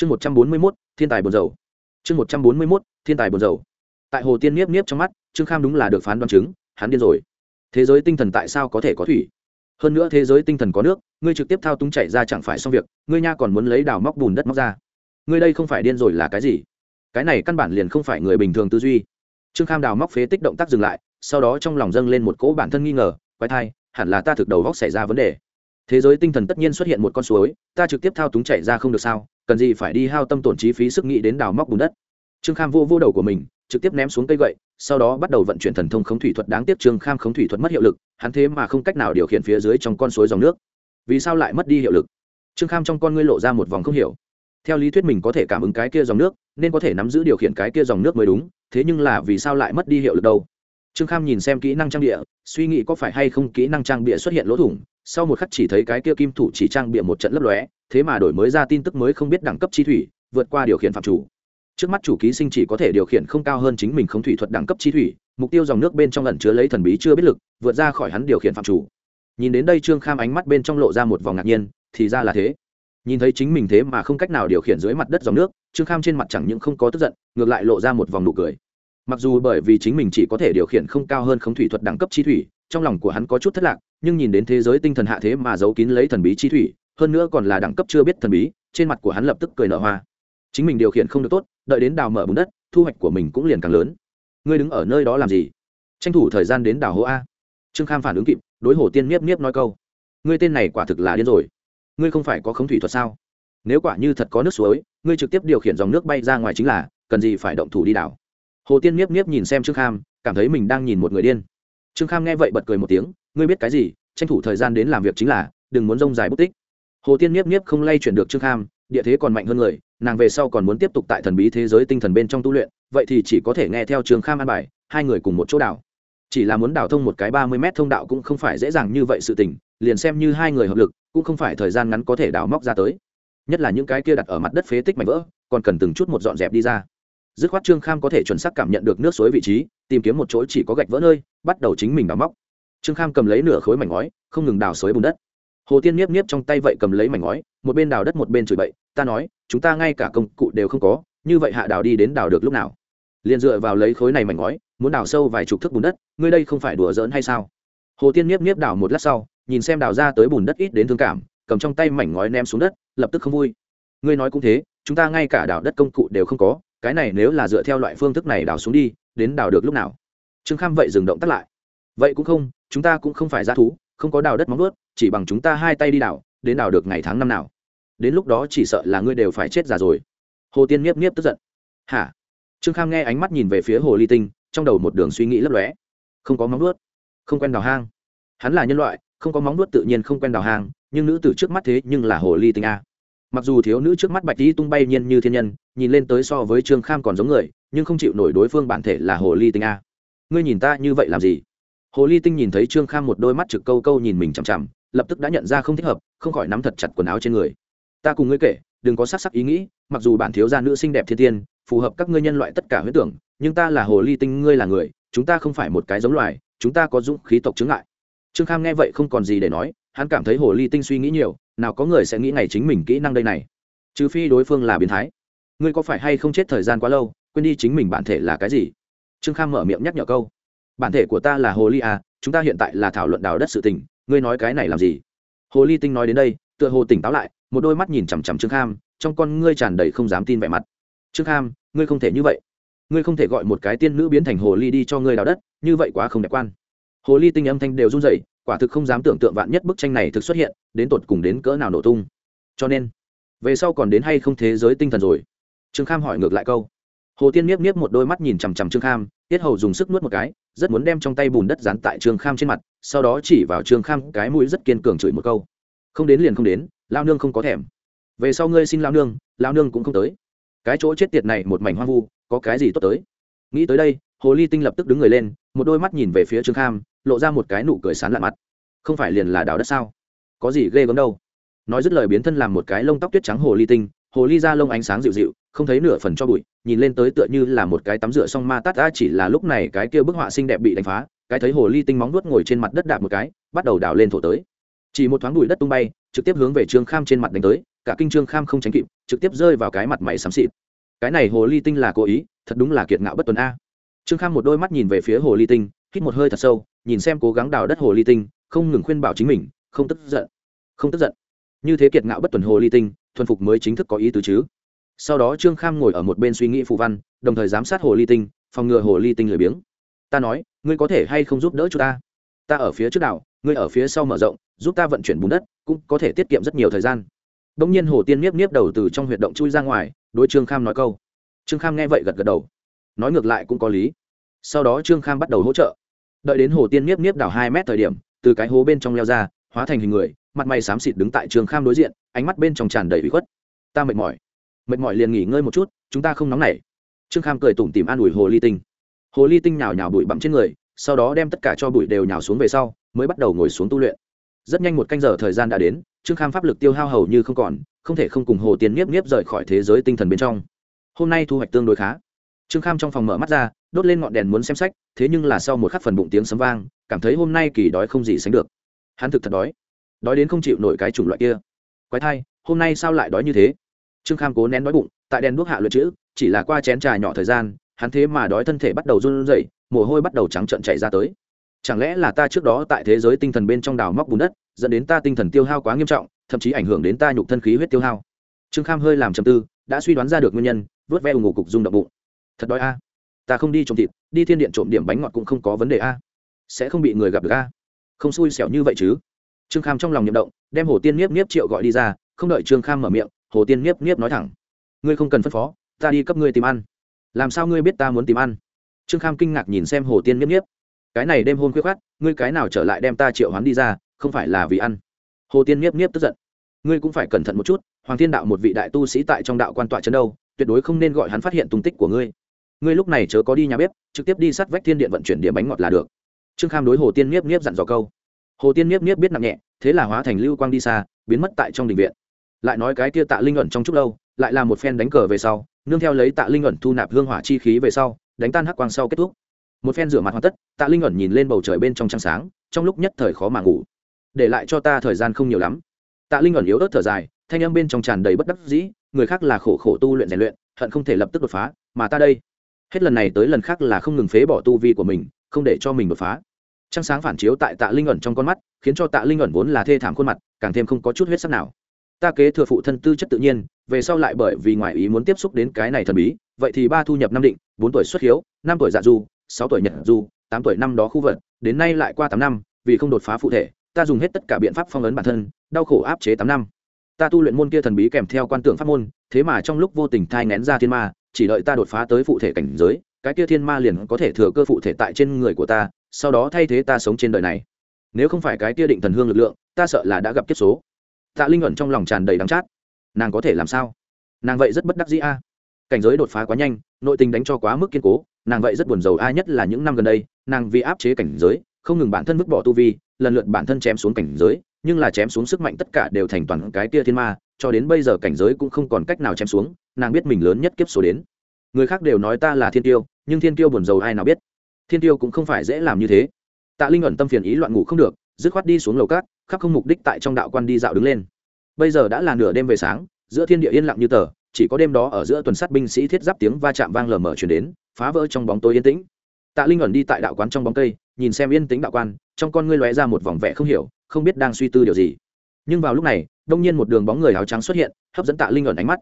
chương một trăm bốn mươi mốt, thiên tài buồn dầu chương một trăm bốn mươi mốt, thiên tài buồn dầu tại hồ tiên niếp niếp trong mắt, trương kham đúng là được phán đoán chứng, hắn điên rồi. Thế giới tinh thần tại sao có thể có thủy? Hơn nữa thế giới tinh thần có nước, ngươi trực tiếp thao túng chạy ra chẳng phải xong việc, ngươi nha còn muốn lấy đào móc bùn đất móc ra. Ngươi đây không phải điên rồi là cái gì? Cái này căn bản liền không phải người bình thường tư duy. Trương kham đào móc phế tích động tác dừng lại, sau đó trong lòng dâng lên một cỗ bản thân nghi ngờ, quái thai, hẳn là ta thực đầu góc xảy ra vấn đề. Thế giới tinh thần tất nhiên xuất hiện một con suối, ta trực tiếp thao túng chạy ra không được sao? Cần gì phải đi hao tâm tổn chi phí sức nghĩ đến đào móc bùn đất. Trương kham vô vô đầu của mình, trực tiếp ném xuống cây gậy, sau đó bắt đầu vận chuyển thần thông khống thủy thuật. Đáng tiếc trương kham khống thủy thuật mất hiệu lực, hắn thế mà không cách nào điều khiển phía dưới trong con suối dòng nước. Vì sao lại mất đi hiệu lực? Trương kham trong con ngươi lộ ra một vòng không hiểu. Theo lý thuyết mình có thể cảm ứng cái kia dòng nước, nên có thể nắm giữ điều khiển cái kia dòng nước mới đúng, thế nhưng là vì sao lại mất đi hiệu lực đâu? Trương kham nhìn xem kỹ năng trang địa suy nghĩ có phải hay không kỹ năng trang bịa xuất hiện lỗ thủng, sau một khắc chỉ thấy cái kia kim thủ chỉ trang bịa một trận lấp lóe thế mà đổi mới ra tin tức mới không biết đẳng cấp chi thủy, vượt qua điều khiển phạm chủ. Trước mắt chủ ký sinh chỉ có thể điều khiển không cao hơn chính mình không thủy thuật đẳng cấp chi thủy, mục tiêu dòng nước bên trong lần chứa lấy thần bí chưa biết lực, vượt ra khỏi hắn điều khiển phạm chủ. Nhìn đến đây trương kham ánh mắt bên trong lộ ra một vòng ngạc nhiên, thì ra là thế. Nhìn thấy chính mình thế mà không cách nào điều khiển dưới mặt đất dòng nước, trương kham trên mặt chẳng những không có tức giận, ngược lại lộ ra một vòng nụ cười. Mặc dù bởi vì chính mình chỉ có thể điều khiển không cao hơn không thủy thuật đẳng cấp chi thủy, trong lòng của hắn có chút thất lạc, nhưng nhìn đến thế giới tinh thần hạ thế mà giấu kín lấy thần bí chi thủy hơn nữa còn là đẳng cấp chưa biết thần bí, trên mặt của hắn lập tức cười nở hoa. Chính mình điều khiển không được tốt, đợi đến đào mở bùn đất, thu hoạch của mình cũng liền càng lớn. Ngươi đứng ở nơi đó làm gì? Tranh thủ thời gian đến đào hố a. Trương kham phản ứng kịp, đối hồ tiên miếp miếp nói câu. Ngươi tên này quả thực là điên rồi. Ngươi không phải có khống thủy thuật sao? Nếu quả như thật có nước suối, ngươi trực tiếp điều khiển dòng nước bay ra ngoài chính là, cần gì phải động thủ đi đảo hồ tiên miếp miếp nhìn xem trương kham, cảm thấy mình đang nhìn một người điên. Trương kham nghe vậy bật cười một tiếng, ngươi biết cái gì? Tranh thủ thời gian đến làm việc chính là, đừng muốn rông dài bút tích hồ tiên nhiếp nhiếp không lay chuyển được trương kham, địa thế còn mạnh hơn người, nàng về sau còn muốn tiếp tục tại thần bí thế giới tinh thần bên trong tu luyện, vậy thì chỉ có thể nghe theo trương kham an bài, hai người cùng một chỗ đảo. Chỉ là muốn đảo thông một cái ba mươi mét thông đạo cũng không phải dễ dàng như vậy sự tình, liền xem như hai người hợp lực, cũng không phải thời gian ngắn có thể đào móc ra tới. Nhất là những cái kia đặt ở mặt đất phế tích mảnh vỡ, còn cần từng chút một dọn dẹp đi ra. Dứt khoát trương kham có thể chuẩn xác cảm nhận được nước suối vị trí, tìm kiếm một chỗ chỉ có gạch vỡ nơi, bắt đầu chính mình đào móc. Trương kham cầm lấy nửa khối mảnh ngói, không ngừng đào suối bùn đất hồ tiên nhiếp nhiếp trong tay vậy cầm lấy mảnh ngói, một bên đào đất một bên chửi bậy, ta nói, chúng ta ngay cả công cụ đều không có, như vậy hạ đào đi đến đào được lúc nào? Liền dựa vào lấy khối này mảnh ngói, muốn đào sâu vài chục thước bùn đất, ngươi đây không phải đùa giỡn hay sao? Hồ tiên nhiếp nhiếp đào một lát sau, nhìn xem đào ra tới bùn đất ít đến thương cảm, cầm trong tay mảnh ngói ném xuống đất, lập tức không vui. Ngươi nói cũng thế, chúng ta ngay cả đào đất công cụ đều không có, cái này nếu là dựa theo loại phương thức này đào xuống đi, đến đào được lúc nào? Trương kham vậy dừng động tắt lại. Vậy cũng không, chúng ta cũng không phải g thú không có đào đất móng ướt chỉ bằng chúng ta hai tay đi đào, đến đào được ngày tháng năm nào. Đến lúc đó chỉ sợ là ngươi đều phải chết già rồi. Hồ tiên nhiếp nhiếp tức giận. Hả? Trương kham nghe ánh mắt nhìn về phía hồ ly tinh, trong đầu một đường suy nghĩ lấp lóe. Không có móng nuốt không quen đào hang. Hắn là nhân loại, không có móng nuốt tự nhiên không quen đào hang, nhưng nữ tử trước mắt thế nhưng là hồ ly tinh a. Mặc dù thiếu nữ trước mắt bạch đi tung bay nhiên như thiên nhân, nhìn lên tới so với trương kham còn giống người, nhưng không chịu nổi đối phương bản thể là hồ ly tinh a. Ngươi nhìn ta như vậy làm gì? Hồ ly tinh nhìn thấy trương kham một đôi mắt trực câu câu nhìn mình chằm chằm, lập tức đã nhận ra không thích hợp, không khỏi nắm thật chặt quần áo trên người. Ta cùng ngươi kể, đừng có sắc sắc ý nghĩ, mặc dù bản thiếu gia nữ xinh đẹp thiên tiên, phù hợp các ngươi nhân loại tất cả huyết tưởng, nhưng ta là hồ ly tinh, ngươi là người, chúng ta không phải một cái giống loài, chúng ta có dũng khí tộc chứng ngại. Trương kham nghe vậy không còn gì để nói, hắn cảm thấy hồ ly tinh suy nghĩ nhiều, nào có người sẽ nghĩ ngày chính mình kỹ năng đây này. Trừ phi đối phương là biến thái. Ngươi có phải hay không chết thời gian quá lâu, quên đi chính mình bản thể là cái gì? Trương kham mở miệng nhắc nhở câu bản thể của ta là hồ ly à chúng ta hiện tại là thảo luận đào đất sự tình, ngươi nói cái này làm gì? Hồ ly tinh nói đến đây, tựa hồ tỉnh táo lại, một đôi mắt nhìn chằm chằm trương kham, trong con ngươi tràn đầy không dám tin vẻ mặt. Trương kham, ngươi không thể như vậy. Ngươi không thể gọi một cái tiên nữ biến thành hồ ly đi cho ngươi đào đất, như vậy quá không đẹp quan. Hồ ly tinh âm thanh đều run rẩy, quả thực không dám tưởng tượng vạn nhất bức tranh này thực xuất hiện, đến tột cùng đến cỡ nào nổ tung. Cho nên, về sau còn đến hay không thế giới tinh thần rồi? Trương kham hỏi ngược lại câu. Hồ tiên miếp miếp một đôi mắt nhìn chằm chằm trương kham tiết hầu dùng sức nuốt một cái, rất muốn đem trong tay bùn đất dán tại trương kham trên mặt, sau đó chỉ vào trương kham cái mũi rất kiên cường chửi một câu. Không đến liền không đến lao nương không có thèm. Về sau ngươi xin lao nương lao nương cũng không tới. Cái chỗ chết tiệt này một mảnh hoang vu, có cái gì tốt tới? Nghĩ tới đây, hồ ly tinh lập tức đứng người lên, một đôi mắt nhìn về phía trương kham, lộ ra một cái nụ cười sán lạ mặt. Không phải liền là đào đất sao? Có gì ghê gớm đâu? Nói dứt lời biến thân làm một cái lông tóc tuyết trắng hồ ly tinh, hồ ly ra lông ánh sáng dịu dịu không thấy nửa phần cho bụi, nhìn lên tới tựa như là một cái tắm rửa xong ma tát ra chỉ là lúc này cái kia bức họa xinh đẹp bị đánh phá, cái thấy hồ ly tinh móng nuốt ngồi trên mặt đất đạp một cái, bắt đầu đào lên thổ tới. Chỉ một thoáng bụi đất tung bay, trực tiếp hướng về trương kham trên mặt đánh tới, cả kinh trương kham không tránh kịp, trực tiếp rơi vào cái mặt mày xám xịt. Cái này hồ ly tinh là cố ý, thật đúng là kiệt ngạo bất tuần a. Trương kham một đôi mắt nhìn về phía hồ ly tinh, hít một hơi thật sâu, nhìn xem cố gắng đào đất hồ ly tinh, không ngừng khuyên bảo chính mình, không tức giận, không tức giận. Như thế kiệt ngạo bất tuần hồ ly tinh, thuần phục mới chính thức có ý tứ chứ sau đó trương kham ngồi ở một bên suy nghĩ phù văn, đồng thời giám sát hồ ly tinh, phòng ngừa hồ ly tinh lười biếng. Ta nói, ngươi có thể hay không giúp đỡ chúng ta? Ta ở phía trước đảo, ngươi ở phía sau mở rộng, giúp ta vận chuyển bùn đất, cũng có thể tiết kiệm rất nhiều thời gian. Đông nhiên hồ tiên niếp niếp đầu từ trong huyệt động chui ra ngoài, đối trương kham nói câu. Trương kham nghe vậy gật gật đầu. Nói ngược lại cũng có lý. Sau đó trương kham bắt đầu hỗ trợ. Đợi đến hồ tiên niếp niếp đảo hai mét thời điểm, từ cái hố bên trong leo ra, hóa thành hình người, mặt mày xám xịt đứng tại trương kham đối diện, ánh mắt bên trong tràn đầy bị khuất. Ta mệt mỏi mệt mỏi liền nghỉ ngơi một chút, chúng ta không nóng nảy. Trương kham cười tủm tìm an ủi hồ ly tinh. Hồ ly tinh nhào nhào bụi bặm trên người, sau đó đem tất cả cho bụi đều nhào xuống về sau, mới bắt đầu ngồi xuống tu luyện. Rất nhanh một canh giờ thời gian đã đến, trương kham pháp lực tiêu hao hầu như không còn, không thể không cùng hồ tiền nhiếp nhiếp rời khỏi thế giới tinh thần bên trong. Hôm nay thu hoạch tương đối khá. Trương kham trong phòng mở mắt ra, đốt lên ngọn đèn muốn xem sách, thế nhưng là sau một khắc phần bụng tiếng sấm vang, cảm thấy hôm nay kỳ đói không gì sánh được. Hắn thực thật đói. Đói đến không chịu nổi cái chủng loại kia. Quái thai, hôm nay sao lại đói như thế? Trương kham cố nén đói bụng, tại đèn đuốc hạ lượt chữ, chỉ là qua chén trà nhỏ thời gian, hắn thế mà đói thân thể bắt đầu run rẩy, mồ hôi bắt đầu trắng trợn chảy ra tới. Chẳng lẽ là ta trước đó tại thế giới tinh thần bên trong đào móc bùn đất, dẫn đến ta tinh thần tiêu hao quá nghiêm trọng, thậm chí ảnh hưởng đến ta nhục thân khí huyết tiêu hao? Trương kham hơi làm trầm tư, đã suy đoán ra được nguyên nhân, vớt ve ủng ngủ cục rung động bụng. Thật đói a. Ta không đi trộm thịt, đi thiên điện trộm điểm bánh ngọt cũng không có vấn đề a. Sẽ không bị người gặp được a. Không xui xẻo như vậy chứ. Trương kham trong lòng nhậm động, đem hồ tiên nhiếp nhiếp triệu gọi đi ra, không đợi trương kham mở miệng hồ tiên nhiếp nhiếp nói thẳng. Ngươi không cần phân phó, ta đi cấp ngươi tìm ăn. Làm sao ngươi biết ta muốn tìm ăn? Trương kham kinh ngạc nhìn xem hồ tiên nhiếp nhiếp cái này đêm hôn khuyết khát ngươi cái nào trở lại đem ta triệu hoán đi ra, không phải là vì ăn. Hồ tiên nhiếp nhiếp tức giận. Ngươi cũng phải cẩn thận một chút, hoàng thiên đạo một vị đại tu sĩ tại trong đạo quan tọa trấn đâu, tuyệt đối không nên gọi hắn phát hiện tung tích của ngươi. Ngươi lúc này chớ có đi nhà bếp, trực tiếp đi sát vách thiên điện vận chuyển điểm bánh ngọt là được. Trương kham đối hồ tiên nhiếp nhiếp dặn dò câu. Hồ tiên nhiếp nhiếp biết nặng nhẹ, thế là hóa thành lưu quang đi xa, biến mất tại trong đình viện lại nói cái kia tạ linh ẩn trong chút lâu, lại là một phen đánh cờ về sau, nương theo lấy tạ linh ẩn thu nạp hương hỏa chi khí về sau, đánh tan hắc quang sau kết thúc. Một phen rửa mặt hoàn tất, tạ linh ẩn nhìn lên bầu trời bên trong trăng sáng, trong lúc nhất thời khó mà ngủ. Để lại cho ta thời gian không nhiều lắm. Tạ linh ẩn yếu ớt thở dài, thanh âm bên trong tràn đầy bất đắc dĩ, người khác là khổ khổ tu luyện rèn luyện, hận không thể lập tức đột phá, mà ta đây. Hết lần này tới lần khác là không ngừng phế bỏ tu vi của mình, không để cho mình đột phá. Trăng sáng phản chiếu tại tạ linh ẩn trong con mắt, khiến cho tạ linh ẩn vốn là thê thảm khuôn mặt, càng thêm không có chút huyết sắc nào ta kế thừa phụ thân tư chất tự nhiên, về sau lại bởi vì ngoại ý muốn tiếp xúc đến cái này thần bí, vậy thì ba thu nhập năm định, bốn tuổi xuất hiếu, năm tuổi dạ du, sáu tuổi nhật du, tám tuổi năm đó khu vật, đến nay lại qua tám năm, vì không đột phá phụ thể, ta dùng hết tất cả biện pháp phong ấn bản thân, đau khổ áp chế tám năm. Ta tu luyện môn kia thần bí kèm theo quan tượng pháp môn, thế mà trong lúc vô tình thai ngén ra thiên ma, chỉ đợi ta đột phá tới phụ thể cảnh giới, cái kia thiên ma liền có thể thừa cơ phụ thể tại trên người của ta, sau đó thay thế ta sống trên đời này. Nếu không phải cái kia định thần hương lực lượng, ta sợ là đã gặp kiếp số tạ linh ẩn trong lòng tràn đầy đắng chát. Nàng có thể làm sao? Nàng vậy rất bất đắc dĩ a. Cảnh giới đột phá quá nhanh, nội tình đánh cho quá mức kiên cố, nàng vậy rất buồn rầu a, nhất là những năm gần đây, nàng vì áp chế cảnh giới, không ngừng bản thân vứt bỏ tu vi, lần lượt bản thân chém xuống cảnh giới, nhưng là chém xuống sức mạnh tất cả đều thành toàn cái kia thiên ma, cho đến bây giờ cảnh giới cũng không còn cách nào chém xuống, nàng biết mình lớn nhất kiếp số đến. Người khác đều nói ta là thiên tiêu, nhưng thiên tiêu buồn rầu ai nào biết. Thiên tiêu cũng không phải dễ làm như thế. Tạ linh ẩn tâm phiền ý loạn ngủ không được, dứt khoát đi xuống lầu cát, khắp không mục đích tại trong đạo quan đi dạo đứng lên bây giờ đã là nửa đêm về sáng, giữa thiên địa yên lặng như tờ, chỉ có đêm đó ở giữa tuần sát binh sĩ thiết giáp tiếng va chạm vang lờ mờ chuyển đến, phá vỡ trong bóng tối yên tĩnh. Tạ linh ẩn đi tại đạo quán trong bóng cây, nhìn xem yên tĩnh đạo quan, trong con ngươi lóe ra một vòng vẻ không hiểu, không biết đang suy tư điều gì. Nhưng vào lúc này, đông nhiên một đường bóng người áo trắng xuất hiện, hấp dẫn tạ linh ẩn ánh mắt.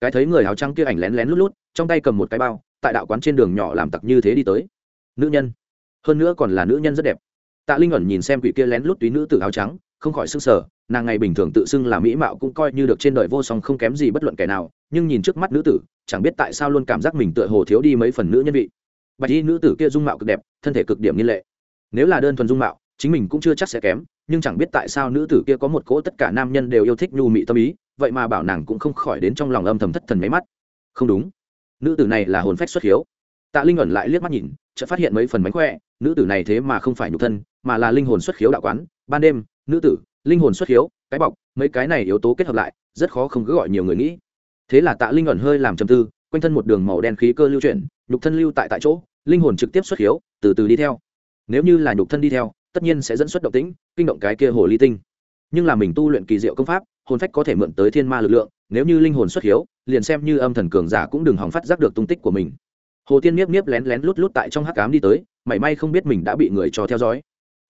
Cái thấy người áo trắng kia ảnh lén lén lút lút, trong tay cầm một cái bao, tại đạo quán trên đường nhỏ làm tặc như thế đi tới. Nữ nhân. Hơn nữa còn là nữ nhân rất đẹp. Tạ linh ẩn nhìn xem quỷ kia lén lút túy nữ tử áo trắng, không khỏi sức sở nàng ngày bình thường tự xưng là mỹ mạo cũng coi như được trên đời vô song không kém gì bất luận kẻ nào, nhưng nhìn trước mắt nữ tử, chẳng biết tại sao luôn cảm giác mình tựa hồ thiếu đi mấy phần nữ nhân vị. Bạch y nữ tử kia dung mạo cực đẹp, thân thể cực điểm nghiên lệ. Nếu là đơn thuần dung mạo, chính mình cũng chưa chắc sẽ kém, nhưng chẳng biết tại sao nữ tử kia có một cỗ tất cả nam nhân đều yêu thích nhu mị tâm ý, vậy mà bảo nàng cũng không khỏi đến trong lòng âm thầm thất thần máy mắt. Không đúng. Nữ tử này là hồn phách xuất hiếu. Tạ linh ẩn lại liếc mắt nhìn, chợt phát hiện mấy phần mánh khỏe, nữ tử này thế mà không phải nhục thân, mà là linh hồn xuất khiếu đạo quán. Ban đêm, nữ tử linh hồn xuất hiếu, cái bọc mấy cái này yếu tố kết hợp lại rất khó không cứ gọi nhiều người nghĩ. Thế là tạ linh ẩn hơi làm trầm tư quanh thân một đường màu đen khí cơ lưu chuyển nhục thân lưu tại tại chỗ linh hồn trực tiếp xuất hiếu, từ từ đi theo. Nếu như là nhục thân đi theo tất nhiên sẽ dẫn xuất động tĩnh kinh động cái kia hồ ly tinh. Nhưng là mình tu luyện kỳ diệu công pháp hồn phách có thể mượn tới thiên ma lực lượng nếu như linh hồn xuất hiếu liền xem như âm thần cường giả cũng đừng hòng phát giác được tung tích của mình. Hồ tiên miếp miếp lén lén lút lút tại trong hắc cám đi tới mảy may không biết mình đã bị người cho theo dõi.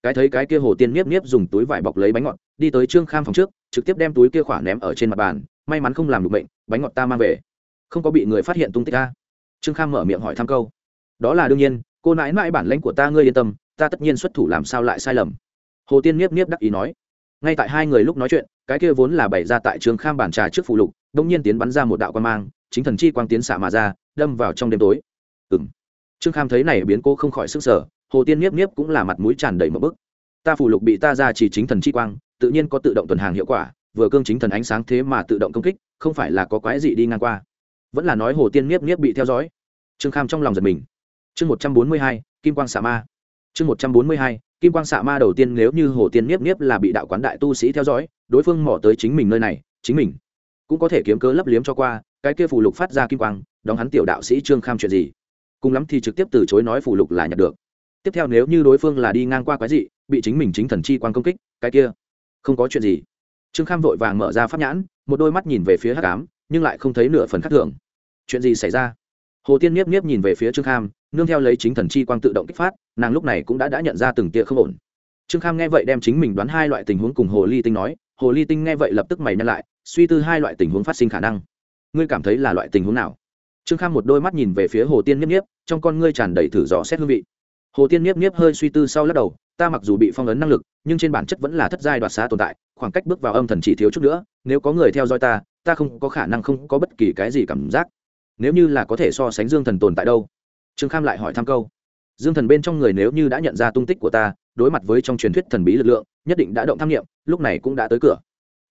Cái thấy cái kia hồ tiên miếp miếp dùng túi vải bọc lấy bánh ngọt đi tới trương kham phòng trước, trực tiếp đem túi kia khỏa ném ở trên mặt bàn, may mắn không làm được bệnh, bánh ngọt ta mang về. Không có bị người phát hiện tung tích ta trương kham mở miệng hỏi thăm câu. Đó là đương nhiên, cô nãi mãi bản lãnh của ta ngươi yên tâm, ta tất nhiên xuất thủ làm sao lại sai lầm. Hồ tiên nhiếp nhiếp đắc ý nói. Ngay tại hai người lúc nói chuyện, cái kia vốn là bày ra tại trường kham bản trà trước phụ lục đông nhiên tiến bắn ra một đạo quan mang, chính thần chi quang tiến xạ mà ra, đâm vào trong đêm tối. Ừ m trương kham thấy này biến cô không khỏi sức sở hồ tiên nhiếp nhiếp cũng là mặt mũi tràn đầy một bức. Ta phủ lục bị ta ra chỉ chính thần chi quang tự nhiên có tự động tuần hàng hiệu quả, vừa cương chính thần ánh sáng thế mà tự động công kích, không phải là có quái gì đi ngang qua. Vẫn là nói hồ tiên niếp niếp bị theo dõi. Trương kham trong lòng giật mình. Chương một trăm bốn mươi hai, kim quang xạ ma. Chương một trăm bốn mươi hai, kim quang xạ ma đầu tiên nếu như hồ tiên niếp niếp là bị đạo quán đại tu sĩ theo dõi, đối phương mỏ tới chính mình nơi này, chính mình cũng có thể kiếm cớ lấp liếm cho qua, cái kia phù lục phát ra kim quang, đóng hắn tiểu đạo sĩ trương kham chuyện gì? Cùng lắm thì trực tiếp từ chối nói phù lục là nhặt được. Tiếp theo nếu như đối phương là đi ngang qua quái dị, bị chính mình chính thần chi quang công kích, cái kia không có chuyện gì. Trương kham vội vàng mở ra pháp nhãn, một đôi mắt nhìn về phía hắc ám, nhưng lại không thấy nửa phần khác thường. Chuyện gì xảy ra? Hồ tiên nhiếp nhiếp nhìn về phía trương kham, nương theo lấy chính thần chi quang tự động kích phát, nàng lúc này cũng đã đã nhận ra từng tia không ổn. Trương kham nghe vậy đem chính mình đoán hai loại tình huống cùng hồ ly tinh nói, hồ ly tinh nghe vậy lập tức mày nhăn lại, suy tư hai loại tình huống phát sinh khả năng. Ngươi cảm thấy là loại tình huống nào? Trương kham một đôi mắt nhìn về phía hồ tiên nhiếp nhiếp trong con ngươi tràn đầy thử dò xét hương vị. Hồ tiên nhiếp nhiếp hơi suy tư sau lắc đầu ta mặc dù bị phong ấn năng lực, nhưng trên bản chất vẫn là thất giai đoạt xá tồn tại, khoảng cách bước vào âm thần chỉ thiếu chút nữa, nếu có người theo dõi ta ta không có khả năng không có bất kỳ cái gì cảm giác. Nếu như là có thể so sánh dương thần tồn tại đâu? Trương kham lại hỏi thăm câu. Dương thần bên trong người nếu như đã nhận ra tung tích của ta, đối mặt với trong truyền thuyết thần bí lực lượng, nhất định đã động tham nghiệm lúc này cũng đã tới cửa.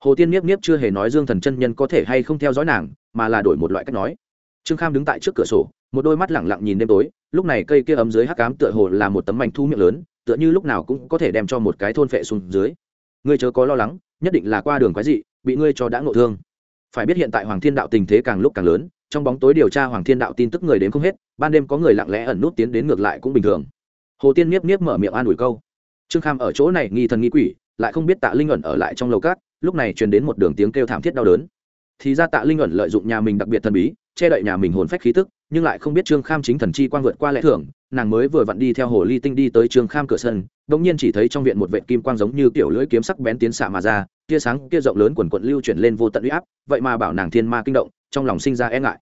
Hồ tiên nhiếp nhiếp chưa hề nói dương thần chân nhân có thể hay không theo dõi nàng, mà là đổi một loại cách nói. Trương kham đứng tại trước cửa sổ, một đôi mắt lẳng lặng nhìn đêm tối, lúc này cây kia ấm dưới hắc cám tựa hồ là một tấm mảnh thu miệng lớn tựa như lúc nào cũng có thể đem cho một cái thôn phệ xuống dưới. Ngươi chớ có lo lắng, nhất định là qua đường quái dị, bị ngươi cho đã ngộ thương. Phải biết hiện tại hoàng thiên đạo tình thế càng lúc càng lớn, trong bóng tối điều tra hoàng thiên đạo tin tức người đến không hết, ban đêm có người lặng lẽ ẩn nút tiến đến ngược lại cũng bình thường. Hồ tiên miếp miếp mở miệng an ủi câu. Trương kham ở chỗ này nghi thần nghi quỷ, lại không biết tạ linh ẩn ở lại trong lầu cát, lúc này truyền đến một đường tiếng kêu thảm thiết đau đớn. Thì ra tạ linh ẩn lợi dụng nhà mình đặc biệt thần bí che đậy nhà mình hồn phách khí tức, nhưng lại không biết trương kham chính thần chi quang vượt qua lẽ thưởng nàng mới vừa vặn đi theo hồ ly tinh đi tới trương kham cửa sân bỗng nhiên chỉ thấy trong viện một vệ kim quang giống như kiểu lưỡi kiếm sắc bén tiến xạ mà ra, tia sáng kia rộng lớn quần quận lưu chuyển lên vô tận u y áp, vậy mà bảo nàng thiên ma kinh động, trong lòng sinh ra e ngại.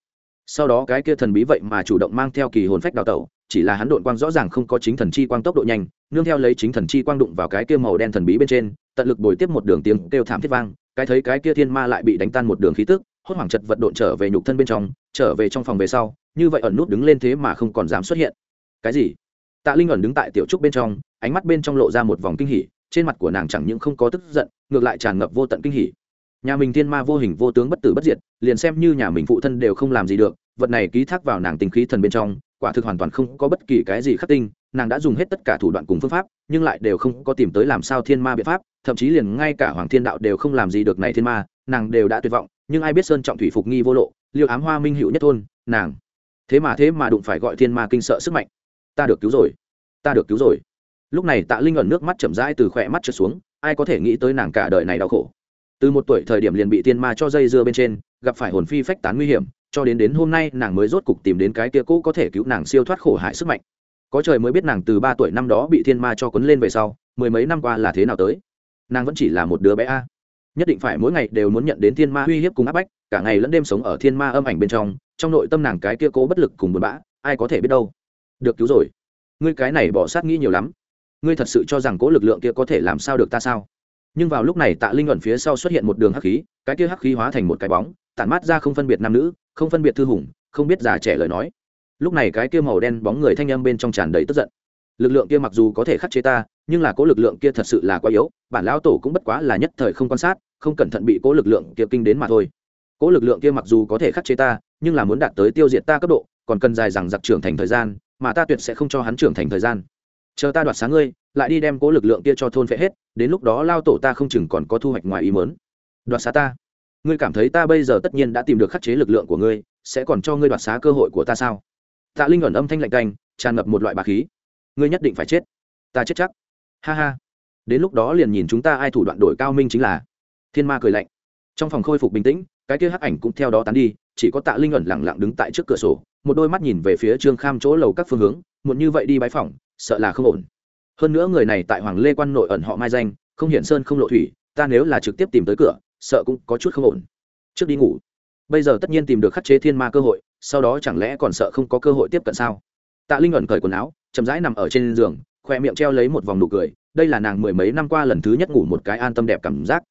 Sau đó cái kia thần bí vậy mà chủ động mang theo kỳ hồn phách đào tẩu, chỉ là hắn độn quang rõ ràng không có chính thần chi quang tốc độ nhanh, nương theo lấy chính thần chi quang đụng vào cái kia màu đen thần bí bên trên, tận lực bồi tiếp một đường tiếng kêu thảm thiết vang, cái thấy cái kia thiên ma lại bị đánh tan một đường khí tức hốt hoảng chật vật độn trở về nhục thân bên trong, trở về trong phòng về sau, như vậy ẩn nút đứng lên thế mà không còn dám xuất hiện. Cái gì? Tạ linh ẩn đứng tại tiểu trúc bên trong, ánh mắt bên trong lộ ra một vòng kinh hỉ, trên mặt của nàng chẳng những không có tức giận, ngược lại tràn ngập vô tận kinh hỉ. Nhà mình thiên ma vô hình vô tướng bất tử bất diệt, liền xem như nhà mình phụ thân đều không làm gì được, vật này ký thác vào nàng tình khí thần bên trong, quả thực hoàn toàn không có bất kỳ cái gì khắc tinh, nàng đã dùng hết tất cả thủ đoạn cùng phương pháp, nhưng lại đều không có tìm tới làm sao thiên ma biện pháp, thậm chí liền ngay cả hoàng thiên đạo đều không làm gì được này thiên ma, nàng đều đã tuyệt vọng nhưng ai biết sơn trọng thủy phục nghi vô lộ, liêu ám hoa minh hữu nhất thôn, nàng. Thế mà thế mà đụng phải gọi thiên ma kinh sợ sức mạnh. Ta được cứu rồi. Ta được cứu rồi. Lúc này tạ linh ẩn nước mắt chậm rãi từ khỏe mắt trượt xuống, ai có thể nghĩ tới nàng cả đời này đau khổ. Từ một tuổi thời điểm liền bị thiên ma cho dây dưa bên trên, gặp phải hồn phi phách tán nguy hiểm, cho đến đến hôm nay nàng mới rốt cục tìm đến cái tia cũ có thể cứu nàng siêu thoát khổ hại sức mạnh. Có trời mới biết nàng từ ba tuổi năm đó bị thiên ma cho quấn lên về sau, mười mấy năm qua là thế nào tới. Nàng vẫn chỉ là một đứa bé a nhất định phải mỗi ngày đều muốn nhận đến thiên ma uy hiếp cùng áp bách, cả ngày lẫn đêm sống ở thiên ma âm ảnh bên trong trong nội tâm nàng cái kia cố bất lực cùng buồn bã, ai có thể biết đâu. Được cứu rồi. Ngươi cái này bỏ sát nghĩ nhiều lắm. Ngươi thật sự cho rằng cố lực lượng kia có thể làm sao được ta sao? Nhưng vào lúc này tạ linh ẩn phía sau xuất hiện một đường hắc khí, cái kia hắc khí hóa thành một cái bóng, tản mát ra không phân biệt nam nữ, không phân biệt thư hùng, không biết già trẻ lời nói. Lúc này cái kia màu đen bóng người thanh âm bên trong tràn đầy tức giận. Lực lượng kia mặc dù có thể khắc chế ta, nhưng là cố lực lượng kia thật sự là quá yếu, bản lão tổ cũng bất quá là nhất thời không quan sát không cẩn thận bị cố lực lượng kia kinh đến mà thôi. Cố lực lượng kia mặc dù có thể khắc chế ta, nhưng là muốn đạt tới tiêu diệt ta cấp độ, còn cần dài rằng giặc trưởng thành thời gian, mà ta tuyệt sẽ không cho hắn trưởng thành thời gian. Chờ ta đoạt sáng ngươi, lại đi đem cố lực lượng kia cho thôn phệ hết, đến lúc đó lao tổ ta không chừng còn có thu hoạch ngoài ý mớn đoạt xá ta. Ngươi cảm thấy ta bây giờ tất nhiên đã tìm được khắc chế lực lượng của ngươi, sẽ còn cho ngươi đoạt xá cơ hội của ta sao? Tạ linh ẩn âm thanh lạnh canh, tràn ngập một loại bà khí. Ngươi nhất định phải chết. Ta chết chắc. Ha ha. Đến lúc đó liền nhìn chúng ta ai thủ đoạn đổi cao minh chính là thiên ma cười lạnh. Trong phòng khôi phục bình tĩnh, cái kia hắc ảnh cũng theo đó tán đi, chỉ có tạ linh ẩn lẳng lặng đứng tại trước cửa sổ, một đôi mắt nhìn về phía trương kham chỗ lầu các phương hướng muốn như vậy đi bãi phòng sợ là không ổn. Hơn nữa người này tại hoàng lê quan nội ẩn họ mai danh, không hiển sơn không lộ thủy, ta nếu là trực tiếp tìm tới cửa, sợ cũng có chút không ổn. Trước đi ngủ. Bây giờ tất nhiên tìm được khắc chế thiên ma cơ hội, sau đó chẳng lẽ còn sợ không có cơ hội tiếp cận sao? Tạ linh ẩn cởi quần áo, chậm rãi nằm ở trên giường, khoe miệng treo lấy một vòng nụ cười, đây là nàng mười mấy năm qua lần thứ nhất ngủ một cái an tâm đẹp cảm giác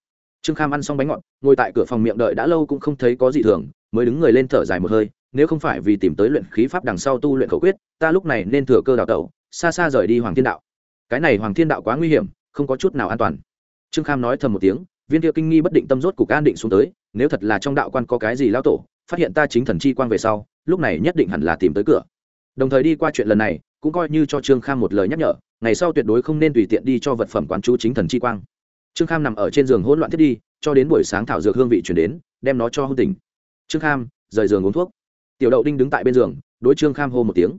trương kham ăn xong bánh ngọt, ngồi tại cửa phòng miệng đợi đã lâu cũng không thấy có gì thường, mới đứng người lên thở dài một hơi, nếu không phải vì tìm tới luyện khí pháp đằng sau tu luyện khẩu quyết, ta lúc này nên thừa cơ đào tẩu, xa xa rời đi hoàng thiên đạo. Cái này hoàng thiên đạo quá nguy hiểm, không có chút nào an toàn. Trương kham nói thầm một tiếng, viên kia kinh nghi bất định tâm rốt cục an định xuống tới, nếu thật là trong đạo quan có cái gì lao tổ, phát hiện ta chính thần chi quang về sau, lúc này nhất định hẳn là tìm tới cửa. Đồng thời đi qua chuyện lần này, cũng coi như cho trương kham một lời nhắc nhở, ngày sau tuyệt đối không nên tùy tiện đi cho vật phẩm quán chú chính thần chi quang trương kham nằm ở trên giường hỗn loạn thiết đi, cho đến buổi sáng thảo dược hương vị chuyển đến, đem nó cho hôn tỉnh. Trương kham, rời giường uống thuốc. Tiểu đậu đinh đứng tại bên giường, đối trương kham hô một tiếng.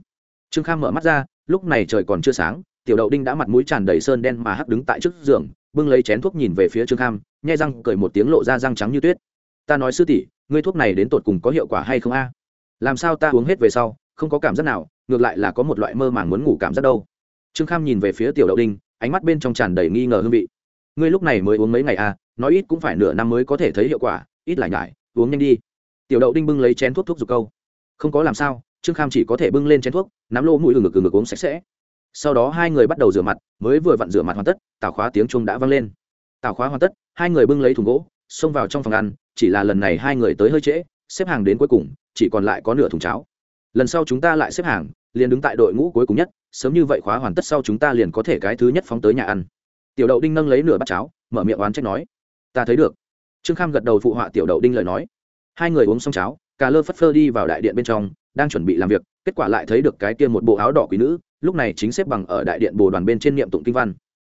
Trương kham mở mắt ra, lúc này trời còn chưa sáng, tiểu đậu đinh đã mặt mũi tràn đầy sơn đen mà hắc đứng tại trước giường, bưng lấy chén thuốc nhìn về phía trương kham, nhai răng, cười một tiếng lộ ra răng trắng như tuyết. Ta nói sư tỷ, ngươi thuốc này đến tột cùng có hiệu quả hay không a? Làm sao ta uống hết về sau, không có cảm giác nào, ngược lại là có một loại mơ màng muốn ngủ cảm giác đâu. Trương kham nhìn về phía tiểu đậu đinh, ánh mắt bên trong tràn đầy nghi ngờ hương vị ngươi lúc này mới uống mấy ngày à? nói ít cũng phải nửa năm mới có thể thấy hiệu quả, ít lại nhải, uống nhanh đi. Tiểu đậu đinh bưng lấy chén thuốc thuốc giục câu. Không có làm sao, trương kham chỉ có thể bưng lên chén thuốc, nắm lỗ mũi ngực ngực uống sạch sẽ. Sau đó hai người bắt đầu rửa mặt, mới vừa vặn rửa mặt hoàn tất tào khóa tiếng chuông đã vang lên. Tào khóa hoàn tất, hai người bưng lấy thùng gỗ, xông vào trong phòng ăn, chỉ là lần này hai người tới hơi trễ, xếp hàng đến cuối cùng, chỉ còn lại có nửa thùng cháo. Lần sau chúng ta lại xếp hàng, liền đứng tại đội ngũ cuối cùng nhất, sớm như vậy khóa hoàn tất sau chúng ta liền có thể cái thứ nhất phóng tới nhà ăn tiểu đậu đinh nâng lấy nửa bát cháo, mở miệng oán trách nói. Ta thấy được. Trương kham gật đầu phụ họa tiểu đậu đinh lời nói. Hai người uống xong cháo, cà lơ phất phơ đi vào đại điện bên trong, đang chuẩn bị làm việc, kết quả lại thấy được cái kia một bộ áo đỏ quý nữ, lúc này chính xếp bằng ở đại điện bồ đoàn bên trên niệm tụng kinh văn.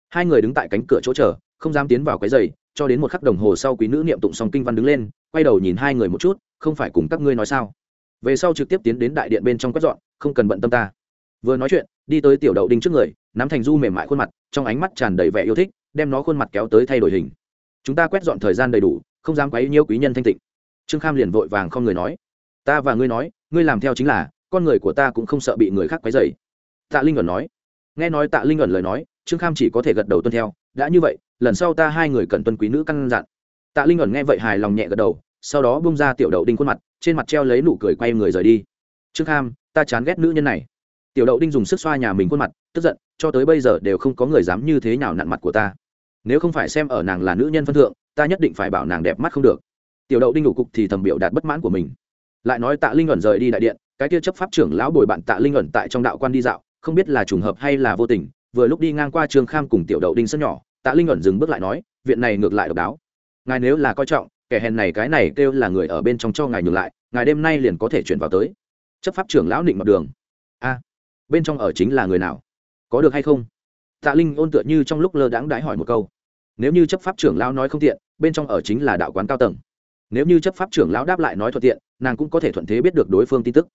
Hai người đứng tại cánh cửa chỗ chờ, không dám tiến vào cái giày, cho đến một khắc đồng hồ sau quý nữ niệm tụng xong kinh văn đứng lên, quay đầu nhìn hai người một chút, không phải cùng các ngươi nói sao? Về sau trực tiếp tiến đến đại điện bên trong quét dọn, không cần bận tâm ta. Vừa nói chuyện, đi tới tiểu đậu đinh trước người, nắm thành du mềm mại khuôn mặt trong ánh mắt tràn đầy vẻ yêu thích, đem nó khuôn mặt kéo tới thay đổi hình. Chúng ta quét dọn thời gian đầy đủ, không dám quấy nhiêu quý nhân thanh tịnh. Trương kham liền vội vàng không người nói. Ta và ngươi nói, ngươi làm theo chính là, con người của ta cũng không sợ bị người khác quấy dày tạ linh ẩn nói. Nghe nói tạ linh ẩn lời nói, trương kham chỉ có thể gật đầu tuân theo. Đã như vậy, lần sau ta hai người cần tuân quý nữ căn dặn. Tạ linh ẩn nghe vậy hài lòng nhẹ gật đầu, sau đó bung ra tiểu đậu đinh khuôn mặt, trên mặt treo lấy nụ cười quay người rời đi. Trương kham, ta chán ghét nữ nhân này. Tiểu đậu đinh dùng sức xoa nhà mình khuôn mặt, tức giận cho tới bây giờ đều không có người dám như thế nào nặn mặt của ta. Nếu không phải xem ở nàng là nữ nhân phân thượng, ta nhất định phải bảo nàng đẹp mắt không được. Tiểu đậu đinh đủ cục thì thầm biểu đạt bất mãn của mình. Lại nói tạ linh ẩn rời đi đại điện, cái kia chấp pháp trưởng lão bồi bạn tạ linh ẩn tại trong đạo quan đi dạo, không biết là trùng hợp hay là vô tình, vừa lúc đi ngang qua trường kham cùng tiểu đậu đinh sân nhỏ, tạ linh ẩn dừng bước lại nói, viện này ngược lại độc đáo. Ngài nếu là coi trọng, kẻ hèn này cái này kêu là người ở bên trong cho ngài nhường lại, ngài đêm nay liền có thể chuyển vào tới. Chấp pháp trưởng lão định mặt đường. A, bên trong ở chính là người nào? Có được hay không? Tạ linh ôn tựa như trong lúc lơ đãng đãi hỏi một câu. Nếu như chấp pháp trưởng lão nói không tiện, bên trong ở chính là đạo quán cao tầng. Nếu như chấp pháp trưởng lão đáp lại nói thuận tiện, nàng cũng có thể thuận thế biết được đối phương tin tức.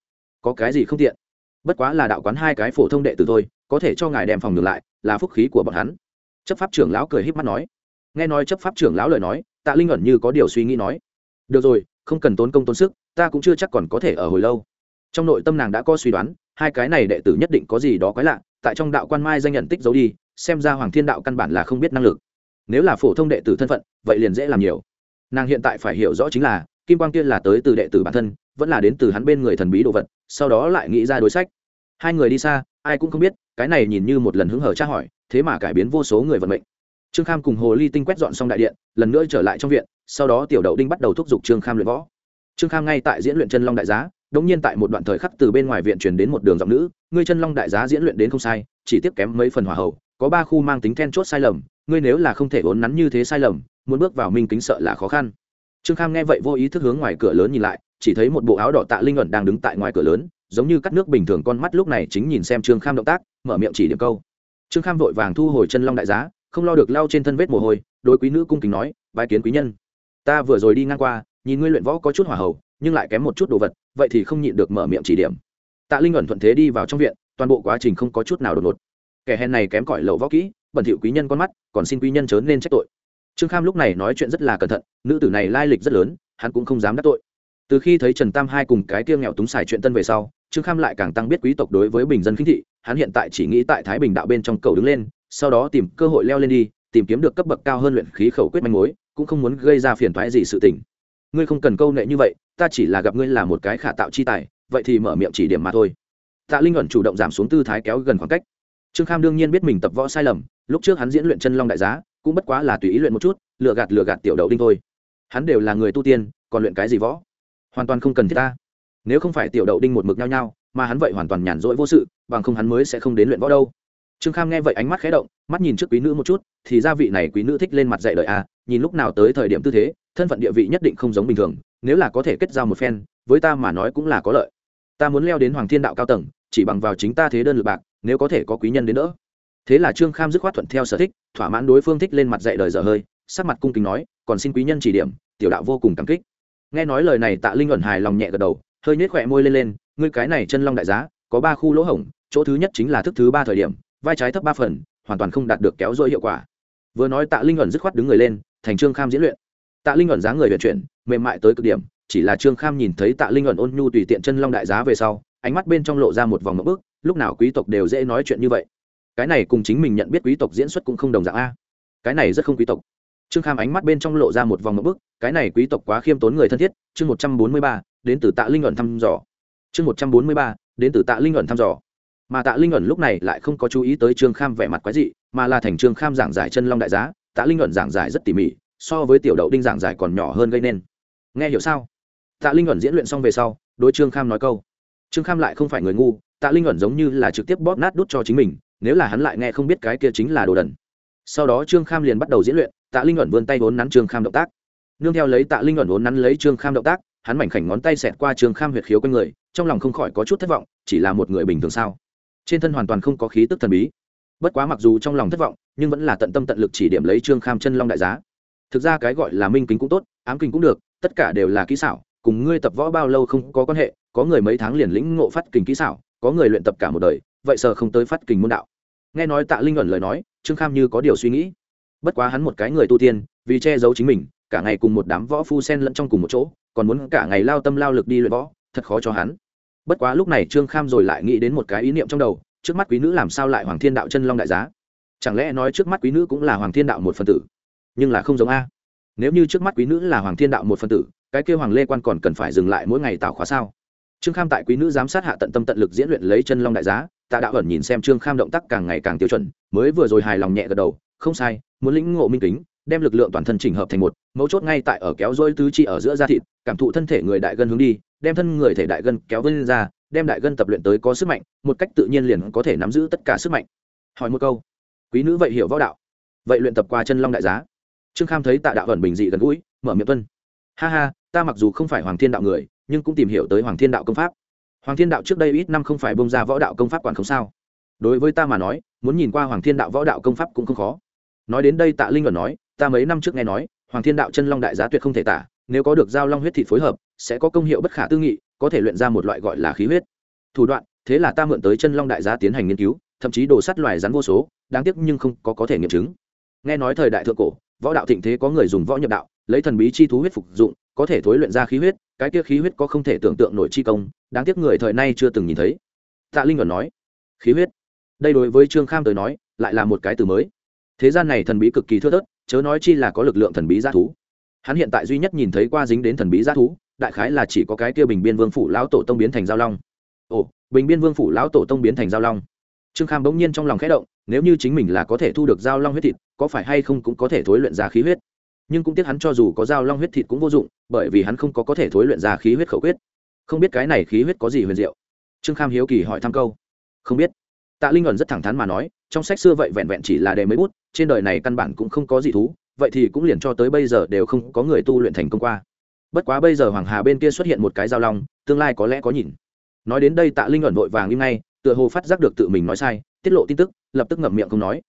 Có cái gì không tiện? Bất quá là đạo quán hai cái phổ thông đệ tử thôi, có thể cho ngài đem phòng ngược lại, là phúc khí của bọn hắn. Chấp pháp trưởng lão cười h í p mắt nói. Nghe nói chấp pháp trưởng lão lời nói, tạ linh ẩn như có điều suy nghĩ nói. Được rồi, không cần tốn công tốn sức, ta cũng chưa chắc còn có thể ở hồi lâu. Trong nội tâm nàng đã có suy đoán hai cái này đệ tử nhất định có gì đó quái lạ, tại trong đạo quan mai danh nhận tích giấu đi, xem ra hoàng thiên đạo căn bản là không biết năng lực. Nếu là phổ thông đệ tử thân phận, vậy liền dễ làm nhiều. Nàng hiện tại phải hiểu rõ chính là, kim quang kia là tới từ đệ tử bản thân, vẫn là đến từ hắn bên người thần bí đồ vật, sau đó lại nghĩ ra đối sách. Hai người đi xa, ai cũng không biết, cái này nhìn như một lần hứng hở tra hỏi, thế mà cải biến vô số người vận mệnh. Trương kham cùng hồ ly tinh quét dọn xong đại điện, lần nữa trở lại trong viện, sau đó tiểu đậu đinh bắt đầu thúc giục trương kham luyện võ. Trương kham ngay tại diễn luyện chân long đại giá đống nhiên tại một đoạn thời khắc từ bên ngoài viện truyền đến một đường giọng nữ, ngươi chân long đại giá diễn luyện đến không sai, chỉ tiếp kém mấy phần hỏa hậu, có ba khu mang tính then chốt sai lầm, ngươi nếu là không thể ốn nắn như thế sai lầm, muốn bước vào minh kính sợ là khó khăn. Trương kham nghe vậy vô ý thức hướng ngoài cửa lớn nhìn lại, chỉ thấy một bộ áo đỏ tạ linh ẩn đang đứng tại ngoài cửa lớn, giống như cắt nước bình thường con mắt lúc này chính nhìn xem trương kham động tác, mở miệng chỉ điểm câu. Trương kham vội vàng thu hồi chân long đại giá, không lo được lau trên thân vết mồ hôi đôi quý nữ cung kính nói bài kiến quý nhân. Ta vừa rồi đi ngang qua, nhìn ngươi luyện võ có chút hỏa hầu nhưng lại kém một chút đồ vật, vậy thì không nhịn được mở miệng chỉ điểm. Tạ linh ẩn thuận thế đi vào trong viện, toàn bộ quá trình không có chút nào đột ngột. Kẻ hèn này kém cỏi lậu võ kỹ, bẩn thỉu quý nhân con mắt, còn xin quý nhân chớ nên trách tội. Trương kham lúc này nói chuyện rất là cẩn thận, nữ tử này lai lịch rất lớn, hắn cũng không dám đắc tội. Từ khi thấy trần tam hai cùng cái tiêu nghèo túng xài chuyện tân về sau, trương kham lại càng tăng biết quý tộc đối với bình dân khinh thị, hắn hiện tại chỉ nghĩ tại thái bình đạo bên trong cầu đứng lên, sau đó tìm cơ hội leo lên đi, tìm kiếm được cấp bậc cao hơn luyện khí khẩu quyết manh mối, cũng không muốn gây ra phiền thoái gì sự tình. Ngươi không cần câu nệ như vậy ta chỉ là gặp ngươi là một cái khả tạo chi tài, vậy thì mở miệng chỉ điểm mà thôi. Tạ linh ẩn chủ động giảm xuống tư thái kéo gần khoảng cách. Trương kham đương nhiên biết mình tập võ sai lầm, lúc trước hắn diễn luyện chân long đại giá, cũng bất quá là tùy ý luyện một chút lựa gạt lựa gạt tiểu đậu đinh thôi. Hắn đều là người tu tiên, còn luyện cái gì võ? Hoàn toàn không cần thiết ta. Nếu không phải tiểu đậu đinh một mực nhau nhau mà hắn vậy hoàn toàn nhàn rỗi vô sự, bằng không hắn mới sẽ không đến luyện võ đâu. Trương kham nghe vậy ánh mắt khé động, mắt nhìn trước quý nữ một chút, thì gia vị này quý nữ thích lên mặt dạy đời à nhìn lúc nào tới thời điểm tư thế, thân phận địa vị nhất định không giống bình thường nếu là có thể kết giao một phen, với ta mà nói cũng là có lợi. Ta muốn leo đến hoàng thiên đạo cao tầng, chỉ bằng vào chính ta thế đơn lực bạc, nếu có thể có quý nhân đến nữa thế là trương kham dứt khoát thuận theo sở thích, thỏa mãn đối phương thích lên mặt dạy đời dở hơi, sắc mặt cung kính nói, còn xin quý nhân chỉ điểm, tiểu đạo vô cùng cảm kích. Nghe nói lời này, tạ linh ẩn hài lòng nhẹ gật đầu, hơi nhếch khỏe môi lên lên, ngươi cái này chân long đại giá, có ba khu lỗ hổng, chỗ thứ nhất chính là thức thứ ba thời điểm, vai trái thấp ba phần, hoàn toàn không đạt được kéo dỗi hiệu quả. Vừa nói tạ linh ẩn dứt khoát đứng người lên, thành trương kham diễn luyện tạ linh ẩn dáng người vận chuyển, mềm mại tới cực điểm, chỉ là trương kham nhìn thấy tạ linh ẩn ôn nhu tùy tiện chân long đại giá về sau, ánh mắt bên trong lộ ra một vòng mẫu bức, lúc nào quý tộc đều dễ nói chuyện như vậy. Cái này cùng chính mình nhận biết quý tộc diễn xuất cũng không đồng dạng a. Cái này rất không quý tộc. Trương kham ánh mắt bên trong lộ ra một vòng mẫu bức, cái này quý tộc quá khiêm tốn người thân thiết, chương một trăm bốn mươi ba, đến từ tạ linh ẩn thăm dò. Chương một trăm bốn mươi ba, đến từ tạ linh ẩn thăm dò. Mà tạ linh ẩn lúc này lại không có chú ý tới trương kham vẻ mặt quái dị, mà là thành trương kham giảng giải chân long đại giá, tạ linh ẩn giảng giải rất tỉ mỉ so với tiểu đậu đinh giảng giải còn nhỏ hơn gây nên. Nghe hiểu sao? Tạ linh ẩn diễn luyện xong về sau, đối trương kham nói câu. Trương kham lại không phải người ngu, tạ linh ẩn giống như là trực tiếp bóp nát đút cho chính mình, nếu là hắn lại nghe không biết cái kia chính là đồ đần. Sau đó trương kham liền bắt đầu diễn luyện, tạ linh ẩn vươn tay vốn nắn trương kham động tác. Nương theo lấy tạ linh ẩn vốn nắn lấy trương kham động tác, hắn mảnh khảnh ngón tay xẹt qua trương kham huyệt khiếu quanh người, trong lòng không khỏi có chút thất vọng, chỉ là một người bình thường sao? Trên thân hoàn toàn không có khí tức thần bí. Bất quá mặc dù trong lòng thất vọng, nhưng vẫn là tận tâm tận lực chỉ điểm lấy trương kham chân long đại giá thực ra cái gọi là minh kính cũng tốt, ám kính cũng được, tất cả đều là kỹ xảo, cùng ngươi tập võ bao lâu không có quan hệ, có người mấy tháng liền lĩnh ngộ phát kình kỹ xảo, có người luyện tập cả một đời, vậy sợ không tới phát kình môn đạo. Nghe nói tạ linh ẩn lời nói, trương kham như có điều suy nghĩ. Bất quá hắn một cái người tu tiên, vì che giấu chính mình, cả ngày cùng một đám võ phu sen lẫn trong cùng một chỗ, còn muốn cả ngày lao tâm lao lực đi luyện võ, thật khó cho hắn. Bất quá lúc này trương kham rồi lại nghĩ đến một cái ý niệm trong đầu, trước mắt quý nữ làm sao lại hoàng thiên đạo chân long đại giá? Chẳng lẽ nói trước mắt quý nữ cũng là hoàng thiên đạo một phần tử? Nhưng là không giống a. Nếu như trước mắt quý nữ là hoàng thiên đạo một phần tử, cái kêu hoàng lê quan còn cần phải dừng lại mỗi ngày tạo khóa sao? Trương kham tại quý nữ giám sát hạ tận tâm tận lực diễn luyện lấy chân long đại giá, tạ đạo ẩn nhìn xem trương kham động tác càng ngày càng tiêu chuẩn, mới vừa rồi hài lòng nhẹ gật đầu, không sai, muốn lĩnh ngộ minh kính, đem lực lượng toàn thân chỉnh hợp thành một, mấu chốt ngay tại ở kéo dôi tứ chi ở giữa da thịt, cảm thụ thân thể người đại gân hướng đi, đem thân người thể đại gân kéo vươn ra, đem đại gân tập luyện tới có sức mạnh, một cách tự nhiên liền có thể nắm giữ tất cả sức mạnh. Hỏi một câu, quý nữ vậy hiểu võ đạo, vậy luyện tập qua chân long đại giá? Trương kham thấy tạ đạo ẩn bình dị gần gũi, mở miệng tuân. Ha ha, ta mặc dù không phải hoàng thiên đạo người, nhưng cũng tìm hiểu tới hoàng thiên đạo công pháp. Hoàng thiên đạo trước đây ít năm không phải bông ra võ đạo công pháp quản không sao. Đối với ta mà nói, muốn nhìn qua hoàng thiên đạo võ đạo công pháp cũng không khó. Nói đến đây tạ linh ẩn nói, ta mấy năm trước nghe nói, hoàng thiên đạo chân long đại giá tuyệt không thể tả, nếu có được giao long huyết thịt phối hợp, sẽ có công hiệu bất khả tư nghị, có thể luyện ra một loại gọi là khí huyết. Thủ đoạn, thế là ta mượn tới chân long đại giá tiến hành nghiên cứu, thậm chí đồ sắt loài rắn vô số, đáng tiếc nhưng không có có thể nghiệm chứng. Nghe nói thời đại thượng cổ võ đạo thịnh thế có người dùng võ nhập đạo, lấy thần bí chi thú huyết phục dụng, có thể thối luyện ra khí huyết, cái kia khí huyết có không thể tưởng tượng nổi chi công, đáng tiếc người thời nay chưa từng nhìn thấy. Tạ linh còn nói. Khí huyết? Đây đối với trương kham tới nói, lại là một cái từ mới. Thế gian này thần bí cực kỳ thưa thớt, chớ nói chi là có lực lượng thần bí g thú. Hắn hiện tại duy nhất nhìn thấy qua dính đến thần bí g thú, đại khái là chỉ có cái kia bình biên vương phủ lão tổ tông biến thành giao long. Ồ, bình biên vương phủ lão tổ tông biến thành giao long. Trương kham bỗng nhiên trong lòng khẽ động nếu như chính mình là có thể thu được giao long huyết thịt, có phải hay không cũng có thể thối luyện ra khí huyết? Nhưng cũng tiếc hắn cho dù có giao long huyết thịt cũng vô dụng, bởi vì hắn không có có thể thối luyện ra khí huyết khẩu quyết. không biết cái này khí huyết có gì huyền diệu? Trương kham hiếu kỳ hỏi thăm câu. Không biết. Tạ linh ẩn rất thẳng thắn mà nói, trong sách xưa vậy vẹn vẹn chỉ là đề mấy bút, trên đời này căn bản cũng không có gì thú, vậy thì cũng liền cho tới bây giờ đều không có người tu luyện thành công qua. Bất quá bây giờ hoàng hà bên kia xuất hiện một cái giao long, tương lai có lẽ có nhìn. Nói đến đây tạ linh ẩn vội vàng im ngay, tựa hồ phát giác được tự mình nói sai, tiết lộ tin tức lập tức ngậm miệng không nói.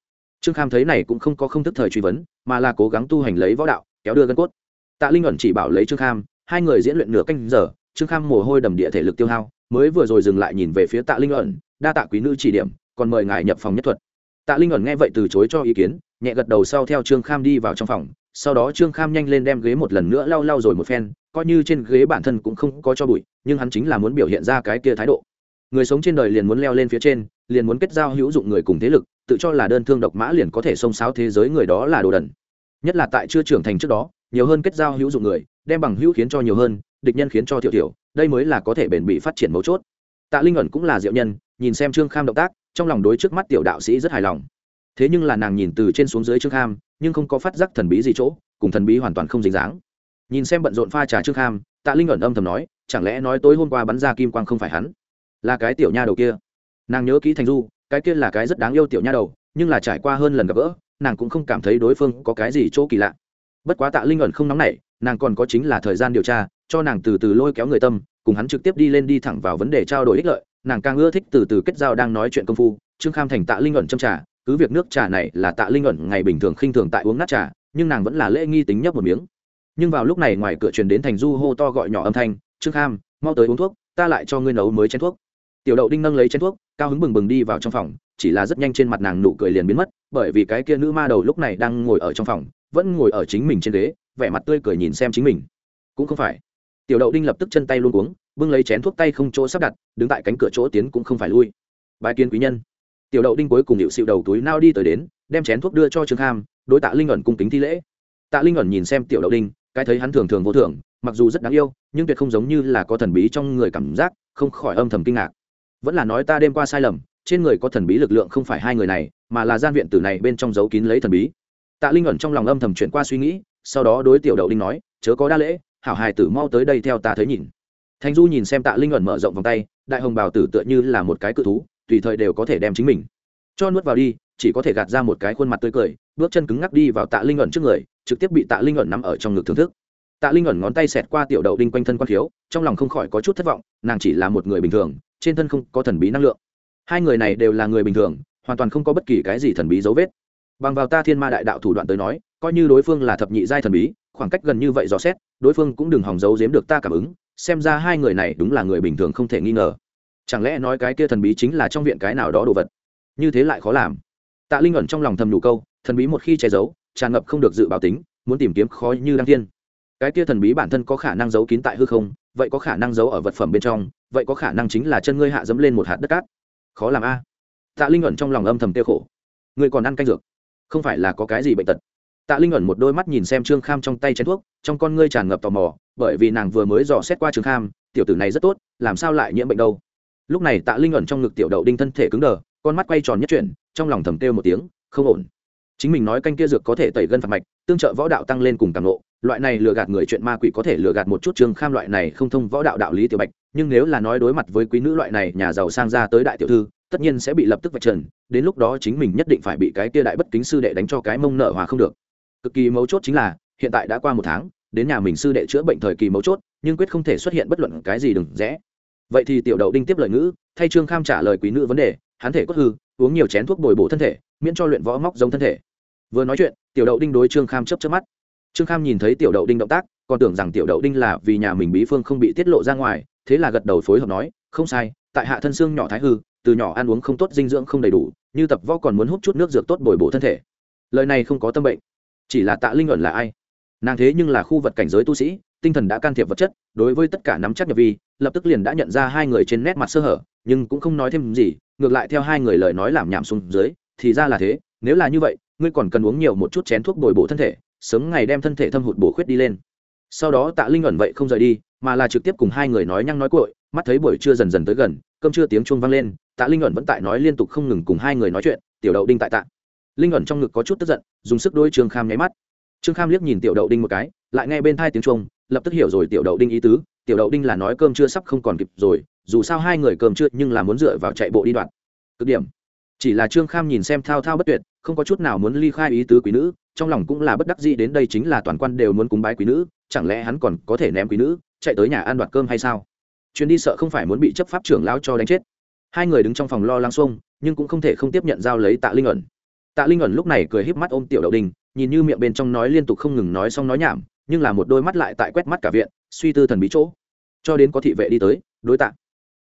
Trương kham thấy này cũng không có không thức thời truy vấn, mà là cố gắng tu hành lấy võ đạo, kéo đưa gân cốt. Tạ linh ẩn chỉ bảo lấy trương kham, hai người diễn luyện nửa canh giờ, trương kham mồ hôi đầm địa thể lực tiêu hao, mới vừa rồi dừng lại nhìn về phía tạ linh ẩn, đa tạ quý nữ chỉ điểm, còn mời ngài nhập phòng nhất thuật. Tạ linh ẩn nghe vậy từ chối cho ý kiến, nhẹ gật đầu sau theo trương kham đi vào trong phòng. Sau đó trương kham nhanh lên đem ghế một lần nữa lau lau rồi một phen, coi như trên ghế bản thân cũng không có cho bụi, nhưng hắn chính là muốn biểu hiện ra cái kia thái độ. Người sống trên đời liền muốn leo lên phía trên liền muốn kết giao hữu dụng người cùng thế lực, tự cho là đơn thương độc mã liền có thể xông xáo thế giới người đó là đồ đần. Nhất là tại chưa trưởng thành trước đó, nhiều hơn kết giao hữu dụng người, đem bằng hữu khiến cho nhiều hơn, địch nhân khiến cho thiểu thiểu đây mới là có thể bền bị phát triển mấu chốt. Tạ linh ẩn cũng là diệu nhân, nhìn xem trương kham động tác, trong lòng đối trước mắt tiểu đạo sĩ rất hài lòng. Thế nhưng là nàng nhìn từ trên xuống dưới trương kham, nhưng không có phát giác thần bí gì chỗ, cùng thần bí hoàn toàn không dính dáng. Nhìn xem bận rộn pha trà trương kham, tạ linh ẩn âm thầm nói, chẳng lẽ nói tối hôm qua bắn ra kim quang không phải hắn? Là cái tiểu nha đầu kia nàng nhớ kỹ thành du, cái kia là cái rất đáng yêu tiểu nha đầu, nhưng là trải qua hơn lần gặp gỡ, nàng cũng không cảm thấy đối phương có cái gì chỗ kỳ lạ. Bất quá tạ linh ẩn không nóng nảy, nàng còn có chính là thời gian điều tra, cho nàng từ từ lôi kéo người tâm, cùng hắn trực tiếp đi lên đi thẳng vào vấn đề trao đổi ích lợi, nàng càng ưa thích từ từ kết giao đang nói chuyện công phu. Trương kham thành tạ linh ẩn châm trà, cứ việc nước trà này là tạ linh ẩn ngày bình thường khinh thường tại uống nát trà, nhưng nàng vẫn là lễ nghi tính nhấp một miếng. Nhưng vào lúc này ngoài cửa truyền đến thành du hô to gọi nhỏ âm thanh, trương kham, mau tới uống thuốc, ta lại cho ngươi nấu mới chén thuốc. Tiểu đậu đinh nâng lấy chén thuốc cao hứng bừng bừng đi vào trong phòng, chỉ là rất nhanh trên mặt nàng nụ cười liền biến mất, bởi vì cái kia nữ ma đầu lúc này đang ngồi ở trong phòng, vẫn ngồi ở chính mình trên ghế, vẻ mặt tươi cười nhìn xem chính mình. Cũng không phải. Tiểu đậu đinh lập tức chân tay luôn uống bưng lấy chén thuốc tay không chỗ sắp đặt, đứng tại cánh cửa chỗ tiến cũng không phải lui. Bài kiến quý nhân. Tiểu đậu đinh cuối cùng hiệu xịu đầu túi nao đi tới đến, đem chén thuốc đưa cho trương kham, đối tạ linh ẩn cung kính thi lễ. Tạ linh ẩn nhìn xem tiểu đậu đinh, cái thấy hắn thường thường vô thường, mặc dù rất đáng yêu, nhưng tuyệt không giống như là có thần bí trong người cảm giác, không khỏi âm thầm kinh ngạc vẫn là nói ta đêm qua sai lầm, trên người có thần bí lực lượng không phải hai người này, mà là gian viện tử này bên trong giấu kín lấy thần bí. Tạ linh ẩn trong lòng âm thầm chuyển qua suy nghĩ, sau đó đối tiểu đậu đinh nói, chớ có đa lễ, hảo hài tử mau tới đây theo ta thấy nhìn. Thanh du nhìn xem tạ linh ẩn mở rộng vòng tay, đại hồng bào tử tựa như là một cái cự thú, tùy thời đều có thể đem chính mình cho nuốt vào đi, chỉ có thể gạt ra một cái khuôn mặt tươi cười, bước chân cứng ngắc đi vào tạ linh ẩn trước người, trực tiếp bị tạ linh ẩn nằm ở trong ngực thưởng thức. Tạ linh ẩn ngón tay xẹt qua tiểu đậu đinh quanh thân quan thiếu trong lòng không khỏi có chút thất vọng, nàng chỉ là một người bình thường trên thân không có thần bí năng lượng. Hai người này đều là người bình thường, hoàn toàn không có bất kỳ cái gì thần bí dấu vết. Bằng vào ta thiên ma đại đạo thủ đoạn tới nói, coi như đối phương là thập nhị giai thần bí, khoảng cách gần như vậy dò xét, đối phương cũng đừng hòng giấu giếm được ta cảm ứng, xem ra hai người này đúng là người bình thường không thể nghi ngờ. Chẳng lẽ nói cái kia thần bí chính là trong viện cái nào đó đồ vật? Như thế lại khó làm. Tạ linh ẩn trong lòng thầm đủ câu, thần bí một khi che giấu, tràn ngập không được dự báo tính, muốn tìm kiếm khó như đăng thiên. Cái kia thần bí bản thân có khả năng giấu kín tại hư không vậy có khả năng giấu ở vật phẩm bên trong, vậy có khả năng chính là chân ngươi hạ dẫm lên một hạt đất cát. Khó làm a. Tạ linh ẩn trong lòng âm thầm tiêu khổ. Ngươi còn ăn canh dược? Không phải là có cái gì bệnh tật. Tạ linh ẩn một đôi mắt nhìn xem trương kham trong tay chén thuốc, trong con ngươi tràn ngập tò mò, bởi vì nàng vừa mới dò xét qua trương kham, tiểu tử này rất tốt, làm sao lại nhiễm bệnh đâu? Lúc này tạ linh ẩn trong ngực tiểu đậu đinh thân thể cứng đờ, con mắt quay tròn nhất chuyển, trong lòng thầm kêu một tiếng, không ổn. Chính mình nói canh kia dược có thể tẩy gân phạt mạch, tương trợ võ đạo tăng lên cùng càng nộ loại này lừa gạt người chuyện ma quỷ có thể lừa gạt một chút trương kham loại này không thông võ đạo đạo lý tiểu bạch, nhưng nếu là nói đối mặt với quý nữ loại này nhà giàu sang ra tới đại tiểu thư, tất nhiên sẽ bị lập tức vạch trần, đến lúc đó chính mình nhất định phải bị cái kia đại bất kính sư đệ đánh cho cái mông nợ hòa không được. Cực kỳ mấu chốt chính là, hiện tại đã qua một tháng, đến nhà mình sư đệ chữa bệnh thời kỳ mấu chốt, nhưng quyết không thể xuất hiện bất luận cái gì đừng rẽ. Vậy thì tiểu đậu đinh tiếp lời ngữ, thay trương kham trả lời quý nữ vấn đề, hắn thể cốt hư, uống nhiều chén thuốc bồi bổ thân thể, miễn cho luyện võ móc giống thân thể. Vừa nói chuyện, tiểu đậu đinh đối trương kham chấp chấp mắt trương kham nhìn thấy tiểu đậu đinh động tác, còn tưởng rằng tiểu đậu đinh là vì nhà mình bí phương không bị tiết lộ ra ngoài, thế là gật đầu phối hợp nói, không sai, tại hạ thân xương nhỏ thái hư, từ nhỏ ăn uống không tốt, dinh dưỡng không đầy đủ, như tập võ còn muốn hút chút nước dược tốt bồi bổ thân thể. Lời này không có tâm bệnh, chỉ là tạ linh luận là ai? Nàng thế nhưng là khu vật cảnh giới tu sĩ, tinh thần đã can thiệp vật chất, đối với tất cả nắm chắc nhập vi, lập tức liền đã nhận ra hai người trên nét mặt sơ hở, nhưng cũng không nói thêm gì, ngược lại theo hai người lời nói làm nhảm xuống dưới, thì ra là thế, nếu là như vậy, ngươi còn cần uống nhiều một chút chén thuốc bồi bổ thân thể sớm ngày đem thân thể thâm hụt bổ khuyết đi lên. Sau đó tạ linh ẩn vậy không rời đi, mà là trực tiếp cùng hai người nói nhăng nói cội mắt thấy buổi trưa dần dần tới gần, cơm trưa tiếng chuông vang lên, tạ linh ẩn vẫn tại nói liên tục không ngừng cùng hai người nói chuyện, tiểu đậu đinh tại tạ. Linh ẩn trong ngực có chút tức giận, dùng sức đôi trương kham nháy mắt. Trương kham liếc nhìn tiểu đậu đinh một cái, lại nghe bên thai tiếng chuông, lập tức hiểu rồi tiểu đậu đinh ý tứ, tiểu đậu đinh là nói cơm chưa sắp không còn kịp rồi, dù sao hai người cơm chưa nhưng là muốn dựa vào chạy bộ đi đoạn. Cực điểm chỉ là trương kham nhìn xem thao thao bất tuyệt, không có chút nào muốn ly khai ý tứ quý nữ, trong lòng cũng là bất đắc dĩ đến đây chính là toàn quan đều muốn cúng bái quý nữ, chẳng lẽ hắn còn có thể ném quý nữ, chạy tới nhà ăn đoạt cơm hay sao? Chuyến đi sợ không phải muốn bị chấp pháp trưởng lão cho đánh chết. Hai người đứng trong phòng lo lắng xuông, nhưng cũng không thể không tiếp nhận giao lấy tạ linh ẩn. Tạ linh ẩn lúc này cười híp mắt ôm tiểu đậu đình, nhìn như miệng bên trong nói liên tục không ngừng nói xong nói nhảm, nhưng là một đôi mắt lại tại quét mắt cả viện, suy tư thần bí chỗ. Cho đến có thị vệ đi tới, đối tạ.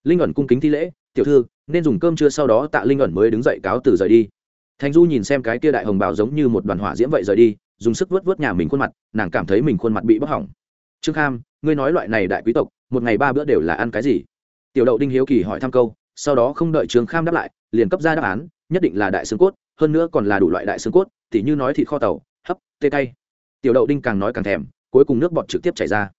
Linh ẩn cung kính thi lễ tiểu thư, nên dùng cơm trưa sau đó tạ linh ẩn mới đứng dậy cáo từ rời đi. Thành du nhìn xem cái kia đại hồng bào giống như một đoàn hỏa diễm vậy rời đi, dùng sức vớt vớt nhà mình khuôn mặt, nàng cảm thấy mình khuôn mặt bị bốc hỏng. Trương kham, ngươi nói loại này đại quý tộc, một ngày ba bữa đều là ăn cái gì? Tiểu đậu đinh hiếu kỳ hỏi thăm câu, sau đó không đợi trương kham đáp lại, liền cấp ra đáp án, nhất định là đại xương cốt, hơn nữa còn là đủ loại đại xương cốt, tỉ như nói thịt kho tàu, hấp, tê tay. tiểu đậu đinh càng nói càng thèm, cuối cùng nước bọt trực tiếp chảy ra.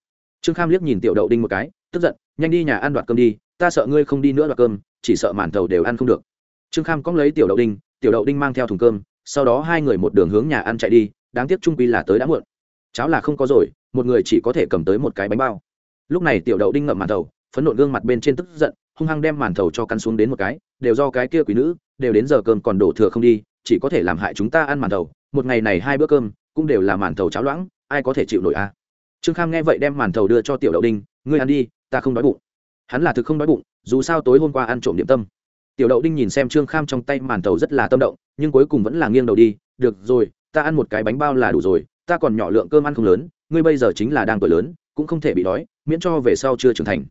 Trương kham liếc nhìn tiểu đậu đinh một cái tức giận, nhanh đi nhà ăn đoạt cơm đi, ta sợ ngươi không đi nữa đoạt cơm, chỉ sợ màn thầu đều ăn không được. Trương kham cóng lấy tiểu đậu đinh, tiểu đậu đinh mang theo thùng cơm, sau đó hai người một đường hướng nhà ăn chạy đi, đáng tiếc trung quy là tới đã muộn. Cháo là không có rồi, một người chỉ có thể cầm tới một cái bánh bao. Lúc này tiểu đậu đinh ngậm màn thầu, phấn nộn gương mặt bên trên tức giận, hung hăng đem màn thầu cho cắn xuống đến một cái, đều do cái kia quý nữ, đều đến giờ cơm còn đổ thừa không đi, chỉ có thể làm hại chúng ta ăn màn thầu, một ngày này hai bữa cơm, cũng đều là màn thầu cháo loãng, ai có thể chịu nổi a à? trương kham nghe vậy đem màn thầu đưa cho tiểu đậu đinh ngươi ăn đi, ta không đói bụng. Hắn là thực không đói bụng, dù sao tối hôm qua ăn trộm điểm tâm. Tiểu đậu đinh nhìn xem trương kham trong tay màn tàu rất là tâm động, nhưng cuối cùng vẫn là nghiêng đầu đi, được rồi, ta ăn một cái bánh bao là đủ rồi, ta còn nhỏ lượng cơm ăn không lớn, ngươi bây giờ chính là đang tuổi lớn, cũng không thể bị đói, miễn cho về sau chưa trưởng thành.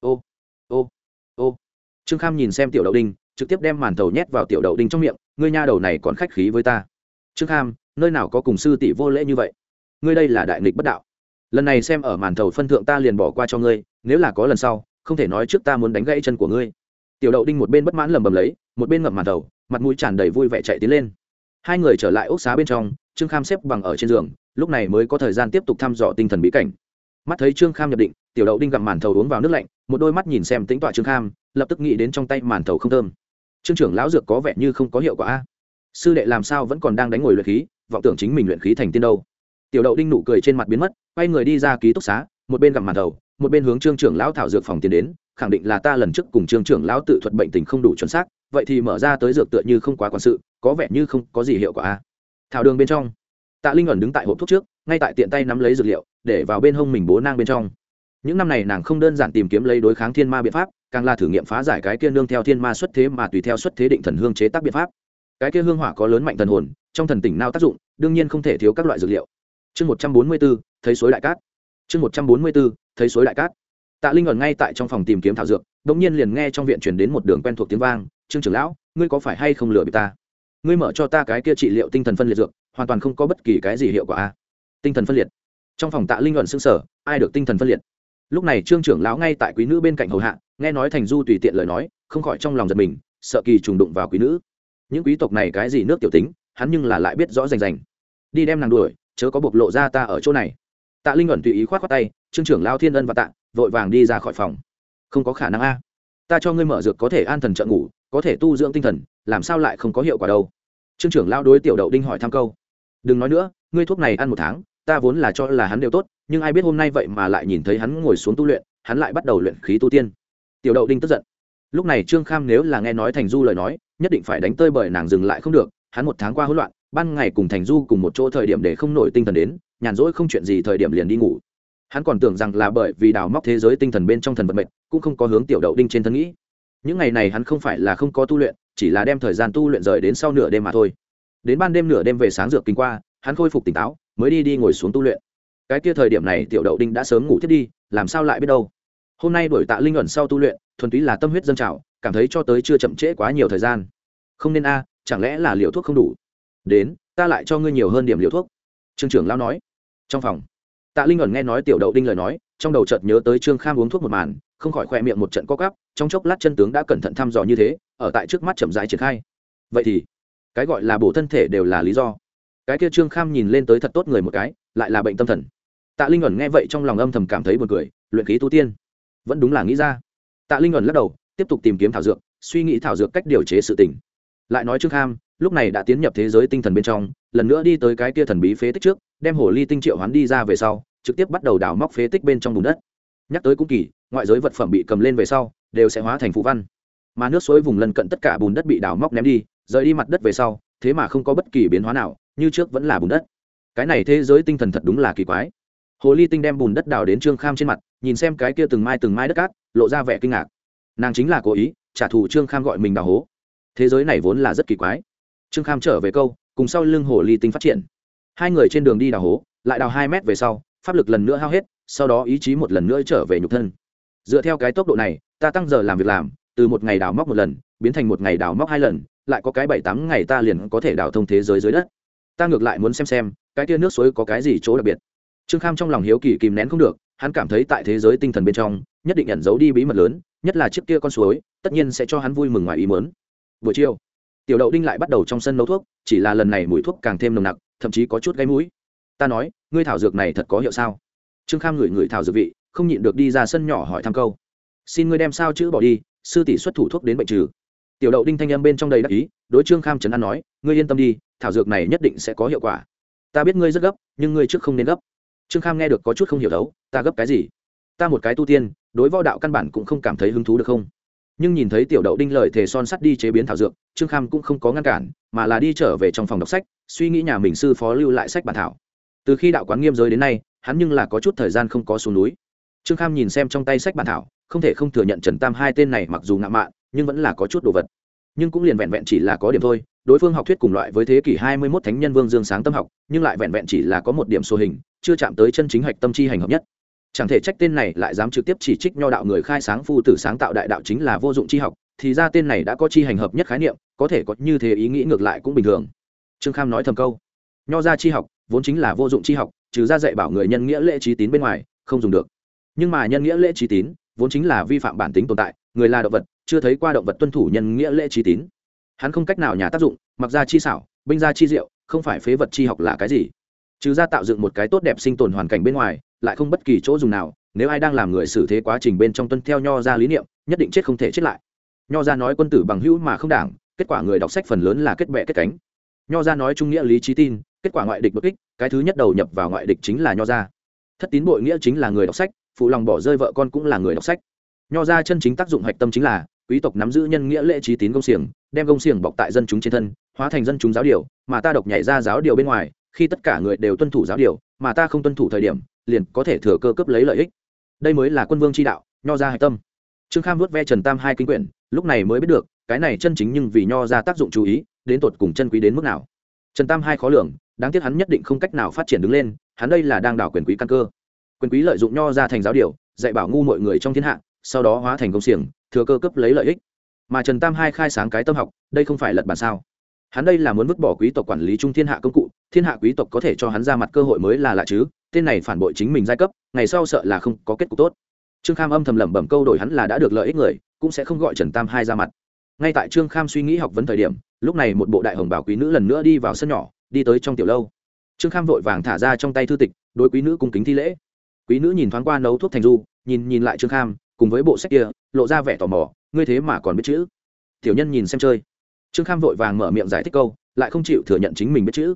Ô ô ô. Trương kham nhìn xem tiểu đậu đinh, trực tiếp đem màn tàu nhét vào tiểu đậu đinh trong miệng, ngươi nha đầu này còn khách khí với ta. Trương kham, nơi nào có cùng sư tỷ vô lễ như vậy? Ngươi đây là đại nghịch bất đạo lần này xem ở màn thầu phân thượng ta liền bỏ qua cho ngươi, nếu là có lần sau, không thể nói trước ta muốn đánh gãy chân của ngươi. Tiểu đậu đinh một bên bất mãn lầm bầm lấy, một bên ngậm màn thầu, mặt mũi tràn đầy vui vẻ chạy tiến lên. Hai người trở lại ốc xá bên trong, trương kham xếp bằng ở trên giường, lúc này mới có thời gian tiếp tục thăm dò tinh thần bí cảnh. Mắt thấy trương kham nhập định, tiểu đậu đinh gặm màn thầu uống vào nước lạnh, một đôi mắt nhìn xem tính tọa trương kham, lập tức nghĩ đến trong tay màn thầu không thơm. Trương trưởng lão dược có vẻ như không có hiệu quả a. Sư đệ làm sao vẫn còn đang đánh ngồi luyện khí, vọng tưởng chính mình luyện khí thành tiên đâu. Tiểu đậu đinh nụ cười trên mặt biến mất quay người đi ra ký túc xá một bên gặm màn đầu, một bên hướng trương trưởng lão thảo dược phòng tiến đến khẳng định là ta lần trước cùng trương trưởng lão tự thuật bệnh tình không đủ chuẩn xác vậy thì mở ra tới dược tựa như không quá quan sự có vẻ như không có gì hiệu quả a. Thảo đường bên trong tạ linh ẩn đứng tại hộp thuốc trước ngay tại tiện tay nắm lấy dược liệu để vào bên hông mình bố nang bên trong. Những năm này nàng không đơn giản tìm kiếm lấy đối kháng thiên ma biện pháp càng là thử nghiệm phá giải cái kia nương theo thiên ma xuất thế mà tùy theo xuất thế định thần hương chế tác biện pháp. Cái kia hương hỏa có lớn mạnh thần hồn trong thần tỉnh nao tác dụng đương nhiên không thể thiếu các loại dược liệu. Chương một trăm bốn mươi bốn thấy suối đại cát. Chương một trăm bốn mươi bốn, thấy suối đại cát. Tạ linh ẩn ngay tại trong phòng tìm kiếm thảo dược đ ỗ n g nhiên liền nghe trong viện chuyển đến một đường quen thuộc tiếng vang, trương trưởng lão, ngươi có phải hay không lừa bị ta? Ngươi mở cho ta cái kia trị liệu tinh thần phân liệt dược, hoàn toàn không có bất kỳ cái gì hiệu quả a. Tinh thần phân liệt. Trong phòng tạ linh ẩn xương sở ai được tinh thần phân liệt? Lúc này trương trưởng lão ngay tại quý nữ bên cạnh hầu hạ, nghe nói thành du tùy tiện lời nói, không khỏi trong lòng giật mình, sợ kỳ trùng đụng vào quý nữ. Những quý tộc này cái gì nước tiểu tính, hắn nhưng là lại biết rõ rành rành. Đi đem nàng đuổi, chớ có bộc lộ ra ta ở chỗ này tạ linh ẩn tùy ý k h o á t khoác tay, trương trưởng lao thiên ân và tạ, vội vàng đi ra khỏi phòng. Không có khả năng a. Ta cho ngươi mở dược có thể an thần trợ ngủ, có thể tu dưỡng tinh thần, làm sao lại không có hiệu quả đâu? Trương trưởng lao đối tiểu đậu đinh hỏi thăm câu. Đừng nói nữa, ngươi thuốc này ăn một tháng, ta vốn là cho là hắn đều tốt, nhưng ai biết hôm nay vậy mà lại nhìn thấy hắn ngồi xuống tu luyện, hắn lại bắt đầu luyện khí tu tiên. Tiểu đậu đinh tức giận. Lúc này trương kham nếu là nghe nói thành du lời nói, nhất định phải đánh tơi bởi nàng dừng lại không được, hắn một tháng qua hỗn loạn, ban ngày cùng thành du cùng một chỗ thời điểm để không nổi tinh thần đến nhàn rỗi không chuyện gì thời điểm liền đi ngủ. Hắn còn tưởng rằng là bởi vì đào móc thế giới tinh thần bên trong thần vận mệnh cũng không có hướng tiểu đậu đinh trên thân nghĩ. Những ngày này hắn không phải là không có tu luyện, chỉ là đem thời gian tu luyện rời đến sau nửa đêm mà thôi. Đến ban đêm nửa đêm về sáng dược kinh qua, hắn khôi phục tỉnh táo, mới đi đi ngồi xuống tu luyện. Cái kia thời điểm này tiểu đậu đinh đã sớm ngủ thiết đi, làm sao lại biết đâu? Hôm nay đổi tạ linh ẩn sau tu luyện, thuần túy là tâm huyết dân trào, cảm thấy cho tới chưa chậm trễ quá nhiều thời gian. Không nên a, chẳng lẽ là liều thuốc không đủ? Đến, ta lại cho ngươi nhiều hơn điểm liều thuốc. Trương trưởng lão nói trong phòng. Tạ linh ẩn nghe nói tiểu đậu đinh lời nói, trong đầu chợt nhớ tới trương kham uống thuốc một màn, không khỏi khoe miệng một trận co cắp trong chốc lát chân tướng đã cẩn thận thăm dò như thế, ở tại trước mắt chậm rãi triển khai. Vậy thì, cái gọi là bổ thân thể đều là lý do. Cái kia trương kham nhìn lên tới thật tốt người một cái, lại là bệnh tâm thần. Tạ linh ẩn nghe vậy trong lòng âm thầm cảm thấy buồn cười, luyện khí tu tiên. Vẫn đúng là nghĩ ra. Tạ linh ẩn lắc đầu, tiếp tục tìm kiếm thảo dược, suy nghĩ thảo dược cách điều chế sự tỉnh lại nói trương kham lúc này đã tiến nhập thế giới tinh thần bên trong, lần nữa đi tới cái kia thần bí phế tích trước, đem hồ ly tinh triệu hoán đi ra về sau, trực tiếp bắt đầu đào móc phế tích bên trong bùn đất. Nhắc tới cũng kỳ, ngoại giới vật phẩm bị cầm lên về sau, đều sẽ hóa thành phụ văn. Mà nước suối vùng lân cận tất cả bùn đất bị đào móc ném đi, rời đi mặt đất về sau, thế mà không có bất kỳ biến hóa nào, như trước vẫn là bùn đất. Cái này thế giới tinh thần thật đúng là kỳ quái. Hồ ly tinh đem bùn đất đào đến trương kham trên mặt, nhìn xem cái kia từng mai từng mai đất cát, lộ ra vẻ kinh ngạc. Nàng chính là cố ý, trả thù trương kham gọi mình đào hố. Thế giới này vốn là rất kỳ quái trương kham trở về câu, cùng sau lưng hồ ly tinh phát triển. Hai người trên đường đi đào hố, lại đào hai mét về sau, pháp lực lần nữa hao hết, sau đó ý chí một lần nữa trở về nhục thân. Dựa theo cái tốc độ này, ta tăng giờ làm việc làm, từ một ngày đào móc một lần, biến thành một ngày đào móc hai lần, lại có cái bảy tám ngày ta liền có thể đào thông thế giới dưới đất. Ta ngược lại muốn xem xem, cái tia nước suối có cái gì chỗ đặc biệt. Trương kham trong lòng hiếu kỳ kìm nén không được, hắn cảm thấy tại thế giới tinh thần bên trong, nhất định ẩn giấu đi bí mật lớn, nhất là chiếc kia con suối, tất nhiên sẽ cho hắn vui mừng ngoài ý mớn buổi chiều tiểu đậu đinh lại bắt đầu trong sân nấu thuốc, chỉ là lần này mùi thuốc càng thêm nồng nặc, thậm chí có chút gáy mũi. Ta nói, ngươi thảo dược này thật có hiệu sao? Trương kham ngửi ngửi thảo dược vị, không nhịn được đi ra sân nhỏ hỏi thăm câu. Xin ngươi đem sao chữ bỏ đi, sư tỷ xuất thủ thuốc đến bệnh trừ. Tiểu đậu đinh thanh âm bên trong đầy đắc ý, đối trương kham trấn an nói, ngươi yên tâm đi, thảo dược này nhất định sẽ có hiệu quả. Ta biết ngươi rất gấp, nhưng ngươi trước không nên gấp. Trương kham nghe được có chút không hiểu đấu ta gấp cái gì? Ta một cái tu tiên, đối võ đạo căn bản cũng không cảm thấy hứng thú được không? Nhưng nhìn thấy tiểu đậu đinh lời thề son sắt đi chế biến thảo dược, trương kham cũng không có ngăn cản, mà là đi trở về trong phòng đọc sách, suy nghĩ nhà mình sư phó lưu lại sách bản thảo. Từ khi đạo quán nghiêm giới đến nay, hắn nhưng là có chút thời gian không có xuống núi. Trương kham nhìn xem trong tay sách bản thảo, không thể không thừa nhận trần tam hai tên này mặc dù ngạo mạn, nhưng vẫn là có chút đồ vật. Nhưng cũng liền vẹn vẹn chỉ là có điểm thôi, đối phương học thuyết cùng loại với thế kỷ hai mươi 21 thánh nhân vương dương sáng tâm học, nhưng lại vẹn vẹn chỉ là có một điểm số hình, chưa chạm tới chân chính hạch tâm chi hành hợp nhất chẳng thể trách tên này lại dám trực tiếp chỉ trích nho đạo người khai sáng phu tử sáng tạo đại đạo chính là vô dụng chi học, thì ra tên này đã có chi hành hợp nhất khái niệm, có thể có như thế ý nghĩ ngược lại cũng bình thường. Trương kham nói thầm câu. Nho ra chi học, vốn chính là vô dụng chi học, trừ ra dạy bảo người nhân nghĩa lễ trí tín bên ngoài, không dùng được. Nhưng mà nhân nghĩa lễ trí tín, vốn chính là vi phạm bản tính tồn tại, người là động vật, chưa thấy qua động vật tuân thủ nhân nghĩa lễ trí tín. Hắn không cách nào nhà tác dụng, mặc ra chi xảo, binh ra chi diệu, không phải phế vật chi học là cái gì. Trừ ra tạo dựng một cái tốt đẹp sinh tồn hoàn cảnh bên ngoài lại không bất kỳ chỗ dùng nào, nếu ai đang làm người xử thế quá trình bên trong tuân theo nho ra lý niệm, nhất định chết không thể chết lại. Nho ra nói quân tử bằng hữu mà không đảng, kết quả người đọc sách phần lớn là kết bệ kết cánh. Nho ra nói trung nghĩa lý trí tin, kết quả ngoại địch bất kích, cái thứ nhất đầu nhập vào ngoại địch chính là nho ra. Thất tín bội nghĩa chính là người đọc sách, phụ lòng bỏ rơi vợ con cũng là người đọc sách. Nho ra chân chính tác dụng hạch tâm chính là, quý tộc nắm giữ nhân nghĩa lễ trí tín công xiềng, đem công xiềng bọc tại dân chúng trên thân, hóa thành dân chúng giáo điều, mà ta độc nhảy ra giáo điều bên ngoài, khi tất cả người đều tuân thủ giáo điều, mà ta không tuân thủ thời điểm liền có thể thừa cơ cấp lấy lợi ích. Đây mới là quân vương tri đạo, nho ra hạch tâm. Trương kham vuốt ve trần tam hai kinh quyển, lúc này mới biết được, cái này chân chính nhưng vì nho ra tác dụng chú ý, đến tột cùng chân quý đến mức nào. Trần tam hai khó lường, đáng tiếc hắn nhất định không cách nào phát triển đứng lên, hắn đây là đang đảo quyền quý căn cơ. Quyền quý lợi dụng nho ra thành giáo điều, dạy bảo ngu mọi người trong thiên hạ, sau đó hóa thành công xiềng, thừa cơ cấp lấy lợi ích. Mà trần tam hai khai sáng cái tâm học, đây không phải lật bản sao? Hắn đây là muốn vứt bỏ quý tộc quản lý trung thiên hạ công cụ, thiên hạ quý tộc có thể cho hắn ra mặt cơ hội mới là lạ chứ, tên này phản bội chính mình giai cấp, ngày sau sợ là không có kết cục tốt. Trương kham âm thầm lẩm bẩm câu đổi hắn là đã được lợi ích người, cũng sẽ không gọi trần tam hai ra mặt. Ngay tại trương kham suy nghĩ học vấn thời điểm, lúc này một bộ đại hồng bảo quý nữ lần nữa đi vào sân nhỏ, đi tới trong tiểu lâu. Trương kham vội vàng thả ra trong tay thư tịch, đối quý nữ cung kính thi lễ. Quý nữ nhìn thoáng qua nấu thuốc thành du, nhìn nhìn lại trương kham, cùng với bộ sách kia, lộ ra vẻ tò mò, ngươi thế mà còn biết chữ? Tiểu nhân nhìn xem chơi trương kham vội vàng mở miệng giải thích câu, lại không chịu thừa nhận chính mình biết chữ.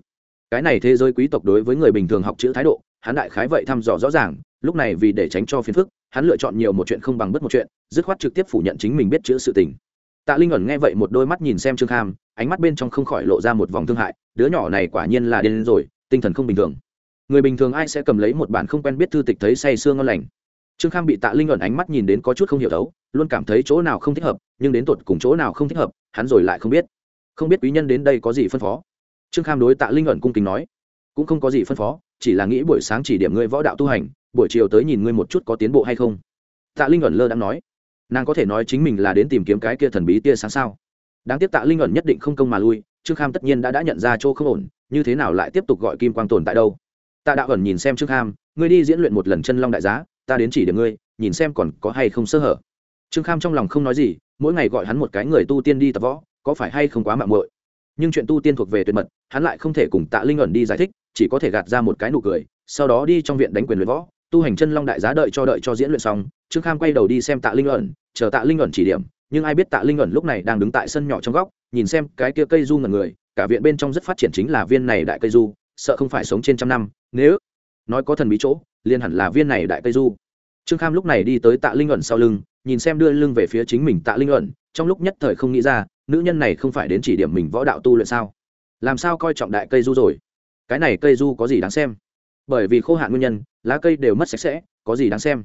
Cái này thế giới quý tộc đối với người bình thường học chữ thái độ, hắn đại khái vậy thăm dò rõ ràng, lúc này vì để tránh cho phiền phức, hắn lựa chọn nhiều một chuyện không bằng bất một chuyện, dứt khoát trực tiếp phủ nhận chính mình biết chữ sự tình. Tạ linh ẩn nghe vậy một đôi mắt nhìn xem trương kham, ánh mắt bên trong không khỏi lộ ra một vòng thương hại, đứa nhỏ này quả nhiên là điên rồi, tinh thần không bình thường. Người bình thường ai sẽ cầm lấy một bản không quen biết thư tịch thấy say sương ngon lành? Trương kham bị tạ linh ẩn ánh mắt nhìn đến có chút không hiểu thấu, luôn cảm thấy chỗ nào không thích hợp, nhưng đến tột cùng chỗ nào không thích hợp hắn rồi lại không biết. Không biết quý nhân đến đây có gì phân phó. Trương kham đối tạ linh ẩn cung kính nói, cũng không có gì phân phó, chỉ là nghĩ buổi sáng chỉ điểm ngươi võ đạo tu hành, buổi chiều tới nhìn ngươi một chút có tiến bộ hay không. Tạ linh ẩn lơ đang nói, nàng có thể nói chính mình là đến tìm kiếm cái kia thần bí tia sáng sao? Đáng tiếc tạ linh ẩn nhất định không công mà lui, trương kham tất nhiên đã đã nhận ra chỗ không ổn, như thế nào lại tiếp tục gọi kim quang tồn tại đâu? Tạ đạo ẩn nhìn xem trương kham, ngươi đi diễn luyện một lần chân long đại giá, ta đến chỉ điểm ngươi, nhìn xem còn có hay không sơ hở. Trương kham trong lòng không nói gì mỗi ngày gọi hắn một cái người tu tiên đi tập võ, có phải hay không quá mạng muội? Nhưng chuyện tu tiên thuộc về tuyệt mật, hắn lại không thể cùng tạ linh ẩn đi giải thích, chỉ có thể gạt ra một cái nụ cười, sau đó đi trong viện đánh quyền luyện võ. Tu hành chân long đại giá đợi cho đợi cho diễn luyện xong, trương kham quay đầu đi xem tạ linh ẩn, chờ tạ linh ẩn chỉ điểm, nhưng ai biết tạ linh ẩn lúc này đang đứng tại sân nhỏ trong góc, nhìn xem cái kia cây du ngần người, cả viện bên trong rất phát triển chính là viên này đại cây du, sợ không phải sống trên trăm năm, nếu nói có thần bí chỗ liên hẳn là viên này đại cây du. Trương kham lúc này đi tới tạ linh ẩn sau lưng nhìn xem đưa lưng về phía chính mình tạ linh ẩn, trong lúc nhất thời không nghĩ ra, nữ nhân này không phải đến chỉ điểm mình võ đạo tu luyện sao? Làm sao coi trọng đại cây du rồi? Cái này cây du có gì đáng xem? Bởi vì khô hạn nguyên nhân, lá cây đều mất sạch sẽ, có gì đáng xem?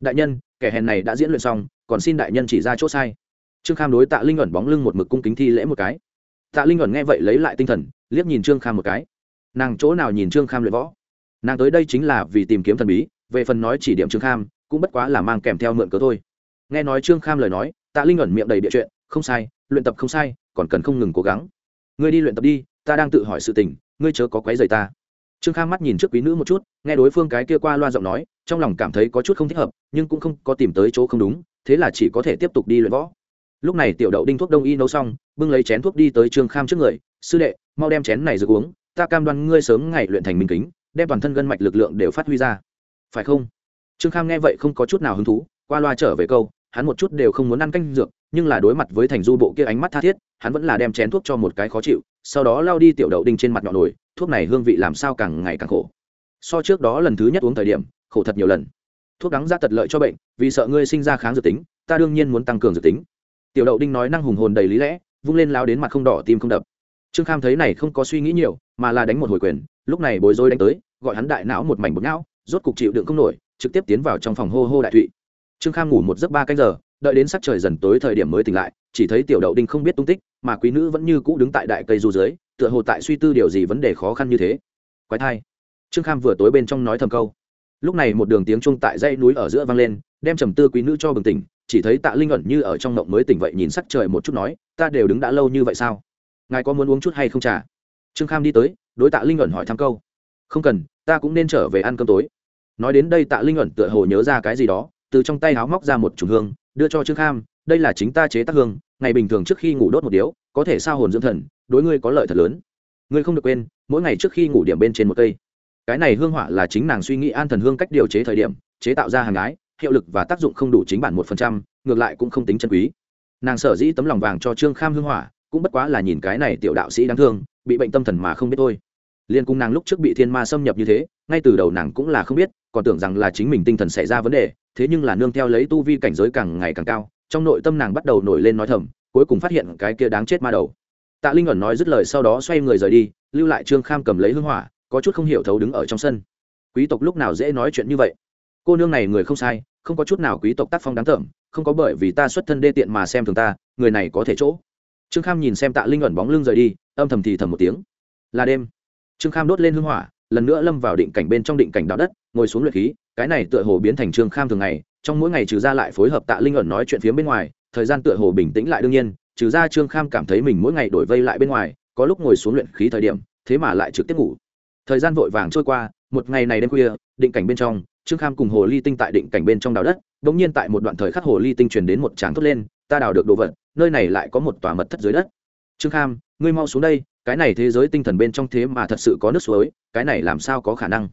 Đại nhân, kẻ hèn này đã diễn luyện xong, còn xin đại nhân chỉ ra chỗ sai. Trương kham đối tạ linh ẩn bóng lưng một mực cung kính thi lễ một cái. Tạ linh ẩn nghe vậy lấy lại tinh thần, liếc nhìn trương kham một cái. Nàng chỗ nào nhìn trương kham luyện võ? Nàng tới đây chính là vì tìm kiếm thần bí, về phần nói chỉ điểm trương kham, cũng bất quá là mang kèm theo mượn cớ thôi nghe nói trương kham lời nói, tạ linh ẩn miệng đầy địa chuyện, không sai, luyện tập không sai, còn cần không ngừng cố gắng. Ngươi đi luyện tập đi, ta đang tự hỏi sự tình, ngươi chớ có quấy rầy ta. Trương kham mắt nhìn trước quý nữ một chút, nghe đối phương cái kia qua loa giọng nói, trong lòng cảm thấy có chút không thích hợp, nhưng cũng không có tìm tới chỗ không đúng, thế là chỉ có thể tiếp tục đi luyện võ. Lúc này tiểu đậu đinh thuốc đông y nấu xong, bưng lấy chén thuốc đi tới trương kham trước người, sư đệ, mau đem chén này rực uống, ta cam đoan ngươi sớm ngày luyện thành minh kính, đem toàn thân gân mạch lực lượng đều phát huy ra. Phải không? Trương kham nghe vậy không có chút nào hứng thú, qua loa trở về câu hắn một chút đều không muốn ăn canh dược, nhưng là đối mặt với thành du bộ kia ánh mắt tha thiết, hắn vẫn là đem chén thuốc cho một cái khó chịu, sau đó lao đi tiểu đậu đinh trên mặt nhọn nồi, thuốc này hương vị làm sao càng ngày càng khổ. So trước đó lần thứ nhất uống thời điểm, khổ thật nhiều lần. Thuốc đắng ra tật lợi cho bệnh, vì sợ ngươi sinh ra kháng dược tính, ta đương nhiên muốn tăng cường dược tính. Tiểu đậu đinh nói năng hùng hồn đầy lý lẽ, vung lên lao đến mặt không đỏ, tim không đập. Trương kham thấy này không có suy nghĩ nhiều, mà là đánh một hồi quyền, lúc này bối rối đánh tới, gọi hắn đại não một mảnh bột não, rốt cục chịu đựng không nổi, trực tiếp tiến vào trong phòng hô hô đại thụy trương kham ngủ một giấc ba canh giờ, đợi đến sắc trời dần tối thời điểm mới tỉnh lại, chỉ thấy tiểu đậu đinh không biết tung tích, mà quý nữ vẫn như cũ đứng tại đại cây du dưới, tựa hồ tại suy tư điều gì vấn đề khó khăn như thế. Quái thai. Trương kham vừa tối bên trong nói thầm câu. Lúc này một đường tiếng chuông tại dãy núi ở giữa vang lên, đem trầm tư quý nữ cho bừng tỉnh, chỉ thấy tạ linh ẩn như ở trong mộng mới tỉnh vậy nhìn sắc trời một chút nói, ta đều đứng đã lâu như vậy sao? Ngài có muốn uống chút hay không trà? Trương kham đi tới, đối tạ linh ẩn hỏi thăm câu. Không cần, ta cũng nên trở về ăn cơm tối. Nói đến đây tạ linh ẩn tựa hồ nhớ ra cái gì đó từ trong tay háo móc ra một chùm hương, đưa cho trương kham, đây là chính ta chế tác hương, ngày bình thường trước khi ngủ đốt một điếu, có thể sao hồn dưỡng thần, đối ngươi có lợi thật lớn. Ngươi không được quên, mỗi ngày trước khi ngủ điểm bên trên một cây. Cái này hương hỏa là chính nàng suy nghĩ an thần hương cách điều chế thời điểm, chế tạo ra hàng ái, hiệu lực và tác dụng không đủ chính bản một phần trăm, ngược lại cũng không tính chân quý. Nàng sở dĩ tấm lòng vàng cho trương kham hương hỏa, cũng bất quá là nhìn cái này tiểu đạo sĩ đáng thương, bị bệnh tâm thần mà không biết thôi. Liên cung nàng lúc trước bị thiên ma xâm nhập như thế, ngay từ đầu nàng cũng là không biết còn tưởng rằng là chính mình tinh thần xảy ra vấn đề, thế nhưng là nương theo lấy tu vi cảnh giới càng ngày càng cao, trong nội tâm nàng bắt đầu nổi lên nói thầm, cuối cùng phát hiện cái kia đáng chết ma đầu. Tạ linh ẩn nói dứt lời sau đó xoay người rời đi, lưu lại trương kham cầm lấy hưng hỏa, có chút không hiểu thấu đứng ở trong sân. Quý tộc lúc nào dễ nói chuyện như vậy? Cô nương này người không sai, không có chút nào quý tộc tác phong đáng thởm, không có bởi vì ta xuất thân đê tiện mà xem thường ta, người này có thể chỗ. Trương kham nhìn xem tạ linh ẩn bóng lưng rời đi, âm thầm thì thầm một tiếng. Là đêm. Trương kham đốt lên hưng hỏa lần nữa lâm vào định cảnh bên trong định cảnh đạo đất, ngồi xuống luyện khí, cái này tựa hồ biến thành trương kham thường ngày, trong mỗi ngày trừ ra lại phối hợp tạ linh ẩn nói chuyện phía bên ngoài, thời gian tựa hồ bình tĩnh lại đương nhiên, trừ ra trương kham cảm thấy mình mỗi ngày đổi vây lại bên ngoài, có lúc ngồi xuống luyện khí thời điểm, thế mà lại trực tiếp ngủ. Thời gian vội vàng trôi qua, một ngày này đêm khuya, định cảnh bên trong, trương kham cùng hồ ly tinh tại định cảnh bên trong đào đất đ ỗ n g nhiên tại một đoạn thời khắc hồ ly tinh truyền đến một tràng thốt lên, ta đào được đồ vật, nơi này lại có một tòa mật thất dưới đất. Trương kham, ngươi mau xuống đây cái này thế giới tinh thần bên trong thế mà thật sự có nước suối, cái này làm sao có khả năng?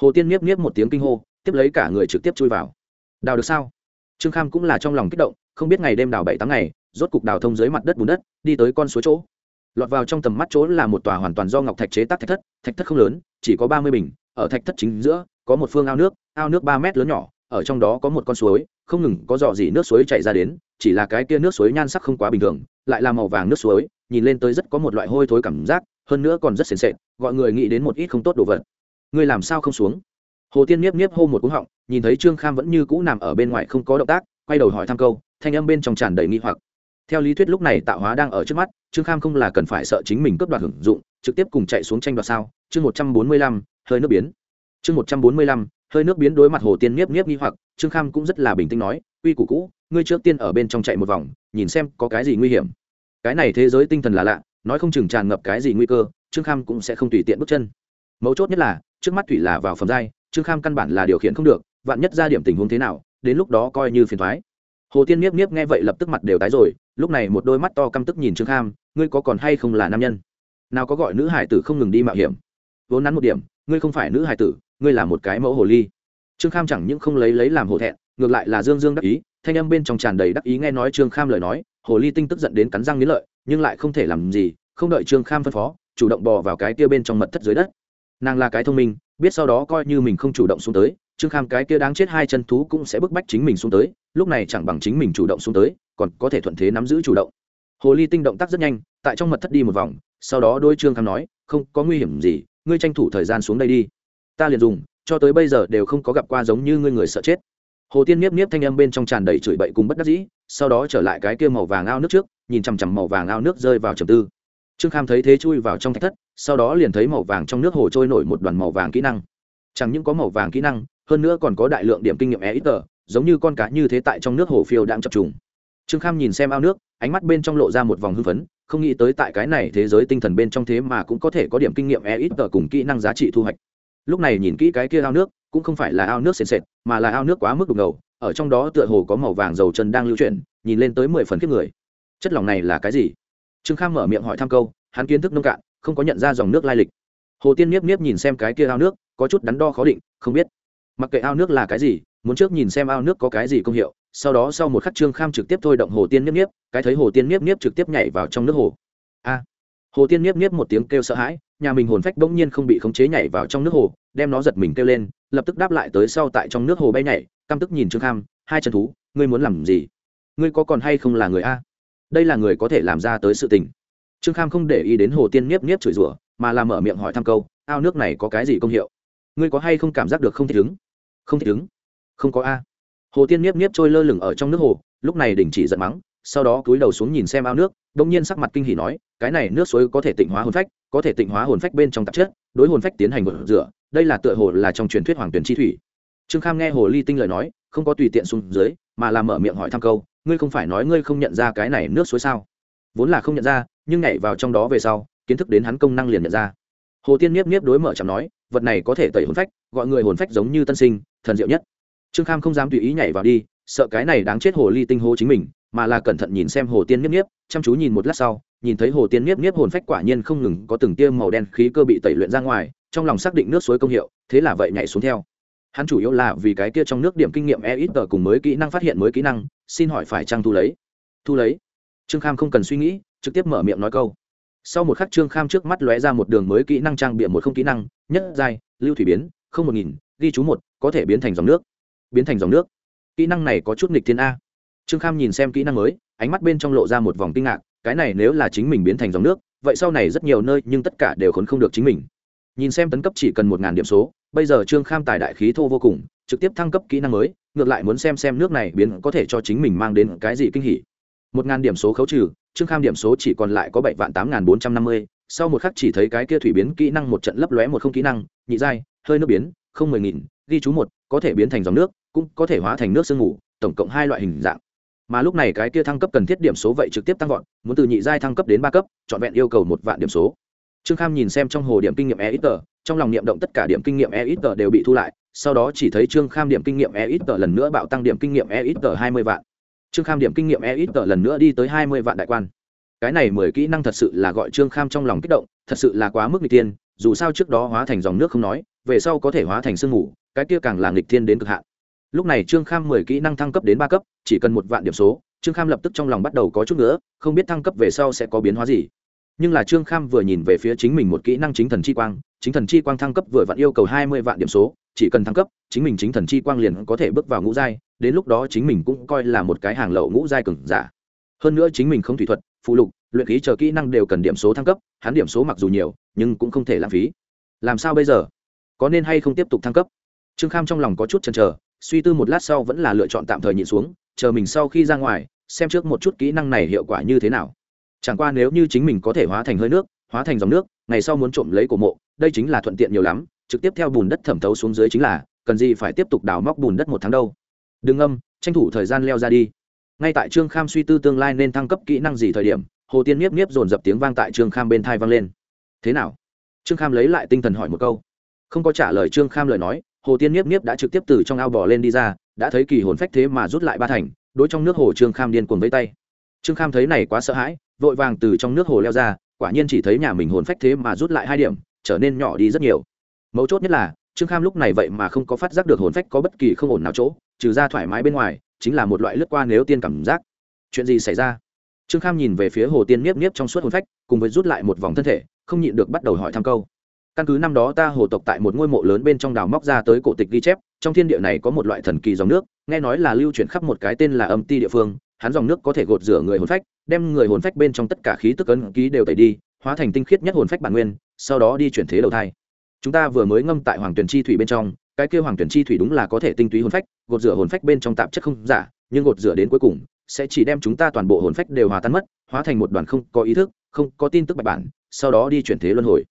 Hồ tiên miếp miếp một tiếng kinh hô, tiếp lấy cả người trực tiếp chui vào. Đào được sao? Trương kham cũng là trong lòng kích động, không biết ngày đêm đào bảy tháng ngày, rốt cục đào thông dưới mặt đất bùn đất, đi tới con suối chỗ. Lọt vào trong tầm mắt chỗ là một tòa hoàn toàn do ngọc thạch chế tác thạch thất thạch thất không lớn, chỉ có ba mươi bình, ở thạch thất chính giữa, có một phương ao nước ao nước ba mét lớn nhỏ, ở trong đó có một con suối, không ngừng có dò dỉ nước suối chảy ra đến, chỉ là cái kia nước suối nhan sắc không quá bình thường, lại là màu vàng nước suối nhìn lên tới rất có một loại hôi thối cảm giác, hơn nữa còn rất sền sệt, gọi người nghĩ đến một ít không tốt đồ vật. Ngươi làm sao không xuống? Hồ tiên niếp niếp hô một cú họng, nhìn thấy trương kham vẫn như cũ nằm ở bên ngoài không có động tác, quay đầu hỏi thăm câu, thanh âm bên trong tràn đầy nghi hoặc. Theo lý thuyết lúc này tạo hóa đang ở trước mắt, trương kham không là cần phải sợ chính mình cướp đoạt hưởng dụng, trực tiếp cùng chạy xuống tranh đoạt sao? Chương một trăm bốn mươi lăm, hơi nước biến. Chương một trăm bốn mươi lăm, hơi nước biến đối mặt hồ tiên nhiếp nhiếp nghi hoặc, trương kham cũng rất là bình tĩnh nói uy củ cũ, ngươi trước tiên ở bên trong chạy một vòng, nhìn xem có cái gì nguy hiểm cái này thế giới tinh thần là lạ, nói không chừng tràn ngập cái gì nguy cơ, trương kham cũng sẽ không tùy tiện bước chân. Mấu chốt nhất là, trước mắt thủy là vào phẩm giai, trương kham căn bản là điều khiển không được, vạn nhất ra điểm tình huống thế nào, đến lúc đó coi như phiền thoái hồ tiên miếp miếp nghe vậy lập tức mặt đều tái rồi, lúc này một đôi mắt to căm tức nhìn trương kham, ngươi có còn hay không là nam nhân? Nào có gọi nữ hải tử không ngừng đi mạo hiểm? Vốn nắn một điểm, ngươi không phải nữ hải tử, ngươi là một cái mẫu hồ ly. Trương kham chẳng những không lấy lấy làm hổ thẹn, ngược lại là dương dương đắc ý, thanh âm bên trong tràn đầy đắc ý nghe nói trương kham lời nói hồ ly tinh tức giận đến cắn răng nghiến lợi, nhưng lại không thể làm gì, không đợi trương kham phân phó, chủ động bò vào cái kia bên trong mật thất dưới đất. Nàng là cái thông minh, biết sau đó coi như mình không chủ động xuống tới, trương kham cái kia đáng chết hai chân thú cũng sẽ bức bách chính mình xuống tới, lúc này chẳng bằng chính mình chủ động xuống tới, còn có thể thuận thế nắm giữ chủ động. Hồ ly tinh động tác rất nhanh, tại trong mật thất đi một vòng, sau đó đôi trương kham nói, không, có nguy hiểm gì, ngươi tranh thủ thời gian xuống đây đi. Ta liền dùng, cho tới bây giờ đều không có gặp qua giống như ngươi người sợ chết. Hồ tiên niếp niếp thanh âm bên trong tràn đầy chửi bậy cùng bất đắc dĩ sau đó trở lại cái kia màu vàng ao nước trước, nhìn chằm chằm màu vàng ao nước rơi vào trầm tư. Trương kham thấy thế chui vào trong thạch thất, sau đó liền thấy màu vàng trong nước hồ trôi nổi một đoàn màu vàng kỹ năng. Chẳng những có màu vàng kỹ năng, hơn nữa còn có đại lượng điểm kinh nghiệm e ít tờ, giống như con cá như thế tại trong nước hồ phiêu đang chập trùng. Trương kham nhìn xem ao nước, ánh mắt bên trong lộ ra một vòng hưng phấn, không nghĩ tới tại cái này thế giới tinh thần bên trong thế mà cũng có thể có điểm kinh nghiệm e ít tờ cùng kỹ năng giá trị thu hoạch. Lúc này nhìn kỹ cái kia ao nước, cũng không phải là ao nước sền sệt, mà là ao nước quá mức đục ngầu ở trong đó tựa hồ có màu vàng dầu chân đang lưu chuyển, nhìn lên tới mười phần kiếp người. Chất lỏng này là cái gì? Trương kham mở miệng hỏi thăm câu, hắn kiến thức nông cạn, không có nhận ra dòng nước lai lịch. Hồ tiên niếp niếp nhìn xem cái kia ao nước, có chút đắn đo khó định, không biết. Mặc kệ ao nước là cái gì, muốn trước nhìn xem ao nước có cái gì công hiệu, sau đó sau một khắc trương kham trực tiếp thôi động hồ tiên niếp niếp, cái thấy hồ tiên niếp niếp trực tiếp nhảy vào trong nước hồ. A! Hồ tiên niếp niếp một tiếng kêu sợ hãi, nhà mình hồn phách bỗng nhiên không bị khống chế nhảy vào trong nước hồ, đem nó giật mình kêu lên, lập tức đáp lại tới sau tại trong nước hồ bay nhảy căm tức nhìn trương kham, hai chân thú, ngươi muốn làm gì? Ngươi có còn hay không là người a? Đây là người có thể làm ra tới sự tình. Trương kham không để ý đến hồ tiên nhiếp nhiếp chửi rủa, mà làm mở miệng hỏi thăm câu, ao nước này có cái gì công hiệu? Ngươi có hay không cảm giác được không thích ứng? Không thích ứng? Không có a. Hồ tiên nhiếp nhiếp trôi lơ lửng ở trong nước hồ, lúc này đình chỉ giận mắng, sau đó cúi đầu xuống nhìn xem ao nước đông nhiên sắc mặt kinh hỉ nói, cái này nước suối có thể tịnh hóa hồn phách, có thể tịnh hóa hồn phách bên trong tạp chất, đối hồn phách tiến hành một rửa, đây là tựa hồ là trong truyền thuyết hoàng tuyển chi thủy trương kham nghe hồ ly tinh lời nói, không có tùy tiện xuống dưới, mà làm mở miệng hỏi thăm câu, ngươi không phải nói ngươi không nhận ra cái này nước suối sao? Vốn là không nhận ra, nhưng nhảy vào trong đó về sau, kiến thức đến hắn công năng liền nhận ra. Hồ tiên nhiếp nhiếp đối mở chẳng nói, vật này có thể tẩy hồn phách, gọi người hồn phách giống như tân sinh, thần diệu nhất. Trương kham không dám tùy ý nhảy vào đi, sợ cái này đáng chết hồ ly tinh hô chính mình, mà là cẩn thận nhìn xem hồ tiên nhiếp nhiếp chăm chú nhìn một lát sau, nhìn thấy hồ tiên nhiếp nhiếp hồn phách quả nhiên không ngừng có từng tia màu đen khí cơ bị tẩy luyện ra ngoài, trong lòng xác định nước suối công hiệu, thế là vậy nhảy xuống theo hắn chủ yếu là vì cái kia trong nước điểm kinh nghiệm e ít tờ cùng mới kỹ năng phát hiện mới kỹ năng, xin hỏi phải trang thu lấy? Thu lấy. Trương kham không cần suy nghĩ, trực tiếp mở miệng nói câu. Sau một khắc trương kham trước mắt lóe ra một đường mới kỹ năng trang bịa một không kỹ năng, nhất giai, lưu thủy biến, không một nghìn, ghi chú một, có thể biến thành dòng nước. Biến thành dòng nước. Kỹ năng này có chút nghịch thiên a. Trương kham nhìn xem kỹ năng mới, ánh mắt bên trong lộ ra một vòng kinh ngạc, cái này nếu là chính mình biến thành dòng nước, vậy sau này rất nhiều nơi nhưng tất cả đều khốn không được chính mình nhìn xem tấn cấp chỉ cần một ngàn điểm số, bây giờ trương kham tài đại khí thô vô cùng, trực tiếp thăng cấp kỹ năng mới, ngược lại muốn xem xem nước này biến có thể cho chính mình mang đến cái gì kinh hỉ. Một ngàn điểm số khấu trừ, trương kham điểm số chỉ còn lại có bảy vạn tám ngàn bốn trăm năm mươi, sau một khắc chỉ thấy cái kia thủy biến kỹ năng một trận lấp lóe một không kỹ năng, nhị giai, hơi nước biến, không mười nghìn, ghi chú một, có thể biến thành dòng nước, cũng có thể hóa thành nước sương ngủ tổng cộng hai loại hình dạng. Mà lúc này cái kia thăng cấp cần thiết điểm số vậy trực tiếp tăng vọt, muốn từ nhị giai thăng cấp đến ba cấp, trọn vẹn yêu cầu một vạn điểm số trương kham nhìn xem trong hồ điểm kinh nghiệm e ít tờ, trong lòng niệm động tất cả điểm kinh nghiệm e ít tờ đều bị thu lại, sau đó chỉ thấy trương kham điểm kinh nghiệm e ít tờ lần nữa bạo tăng điểm kinh nghiệm e ít tờ hai mươi vạn. Trương kham điểm kinh nghiệm e ít tờ lần nữa đi tới hai mươi vạn đại quan. Cái này mười kỹ năng thật sự là gọi trương kham trong lòng kích động, thật sự là quá mức nghịch tiên dù sao trước đó hóa thành dòng nước không nói, về sau có thể hóa thành sương mù, cái kia càng là nghịch thiên đến cực hạn. Lúc này trương kham mười kỹ năng thăng cấp đến ba cấp, chỉ cần một vạn điểm số, trương kham lập tức trong lòng bắt đầu có chút nữa, không biết thăng cấp về sau sẽ có biến hóa gì nhưng là trương kham vừa nhìn về phía chính mình một kỹ năng chính thần chi quang, chính thần chi quang thăng cấp vừa vặn yêu cầu hai mươi vạn điểm số, chỉ cần thăng cấp, chính mình chính thần chi quang liền có thể bước vào ngũ giai, đến lúc đó chính mình cũng coi là một cái hàng lậu ngũ giai cừng giả. Hơn nữa chính mình không thủy thuật, phụ lục, luyện khí chờ kỹ năng đều cần điểm số thăng cấp, hắn điểm số mặc dù nhiều, nhưng cũng không thể lãng phí. Làm sao bây giờ? Có nên hay không tiếp tục thăng cấp? Trương kham trong lòng có chút chần chờ, suy tư một lát sau vẫn là lựa chọn tạm thời nhịn xuống, chờ mình sau khi ra ngoài, xem trước một chút kỹ năng này hiệu quả như thế nào chẳng qua nếu như chính mình có thể hóa thành hơi nước, hóa thành dòng nước, ngày sau muốn trộm lấy cổ mộ, đây chính là thuận tiện nhiều lắm, trực tiếp theo bùn đất thẩm thấu xuống dưới chính là, cần gì phải tiếp tục đào móc bùn đất một tháng đâu. Đừng âm tranh thủ thời gian leo ra đi. Ngay tại trương kham suy tư tương lai nên thăng cấp kỹ năng gì thời điểm, hồ tiên niếp niếp dồn dập tiếng vang tại trương kham bên thai vang lên. Thế nào? Trương kham lấy lại tinh thần hỏi một câu. Không có trả lời trương kham lời nói, hồ tiên niếp niếp đã trực tiếp từ trong ao bò lên đi ra, đã thấy kỳ hồn phách thế mà rút lại ba thành, đối trong nước hồ trương kham điên cuồng với tay. Trương kham thấy này quá sợ hãi vội vàng từ trong nước hồ leo ra, quả nhiên chỉ thấy nhà mình hồn phách thế mà rút lại hai điểm, trở nên nhỏ đi rất nhiều. Mấu chốt nhất là, trương kham lúc này vậy mà không có phát giác được hồn phách có bất kỳ không ổn nào chỗ, trừ ra thoải mái bên ngoài, chính là một loại lướt qua nếu tiên cảm giác. Chuyện gì xảy ra? Trương kham nhìn về phía hồ tiên nhiếp nhiếp trong suốt hồn phách, cùng với rút lại một vòng thân thể, không nhịn được bắt đầu hỏi thăm câu. Căn cứ năm đó ta hồ tộc tại một ngôi mộ lớn bên trong đào móc ra tới cổ tịch ghi chép, trong thiên địa này có một loại thần kỳ dòng nước, nghe nói là lưu chuyển khắp một cái tên là âm ti địa phương hắn dòng nước có thể gột rửa người hồn phách, đem người hồn phách bên trong tất cả khí tức ấn ký đều tẩy đi, hóa thành tinh khiết nhất hồn phách bản nguyên, sau đó đi chuyển thế đầu thai. Chúng ta vừa mới ngâm tại hoàng tuyển chi thủy bên trong, cái kia hoàng tuyển chi thủy đúng là có thể tinh túy hồn phách, gột rửa hồn phách bên trong tạp chất không giả, nhưng gột rửa đến cuối cùng, sẽ chỉ đem chúng ta toàn bộ hồn phách đều hòa tan mất, hóa thành một đoàn không có ý thức, không có tin tức bạch bản, sau đó đi chuyển thế luân hồi.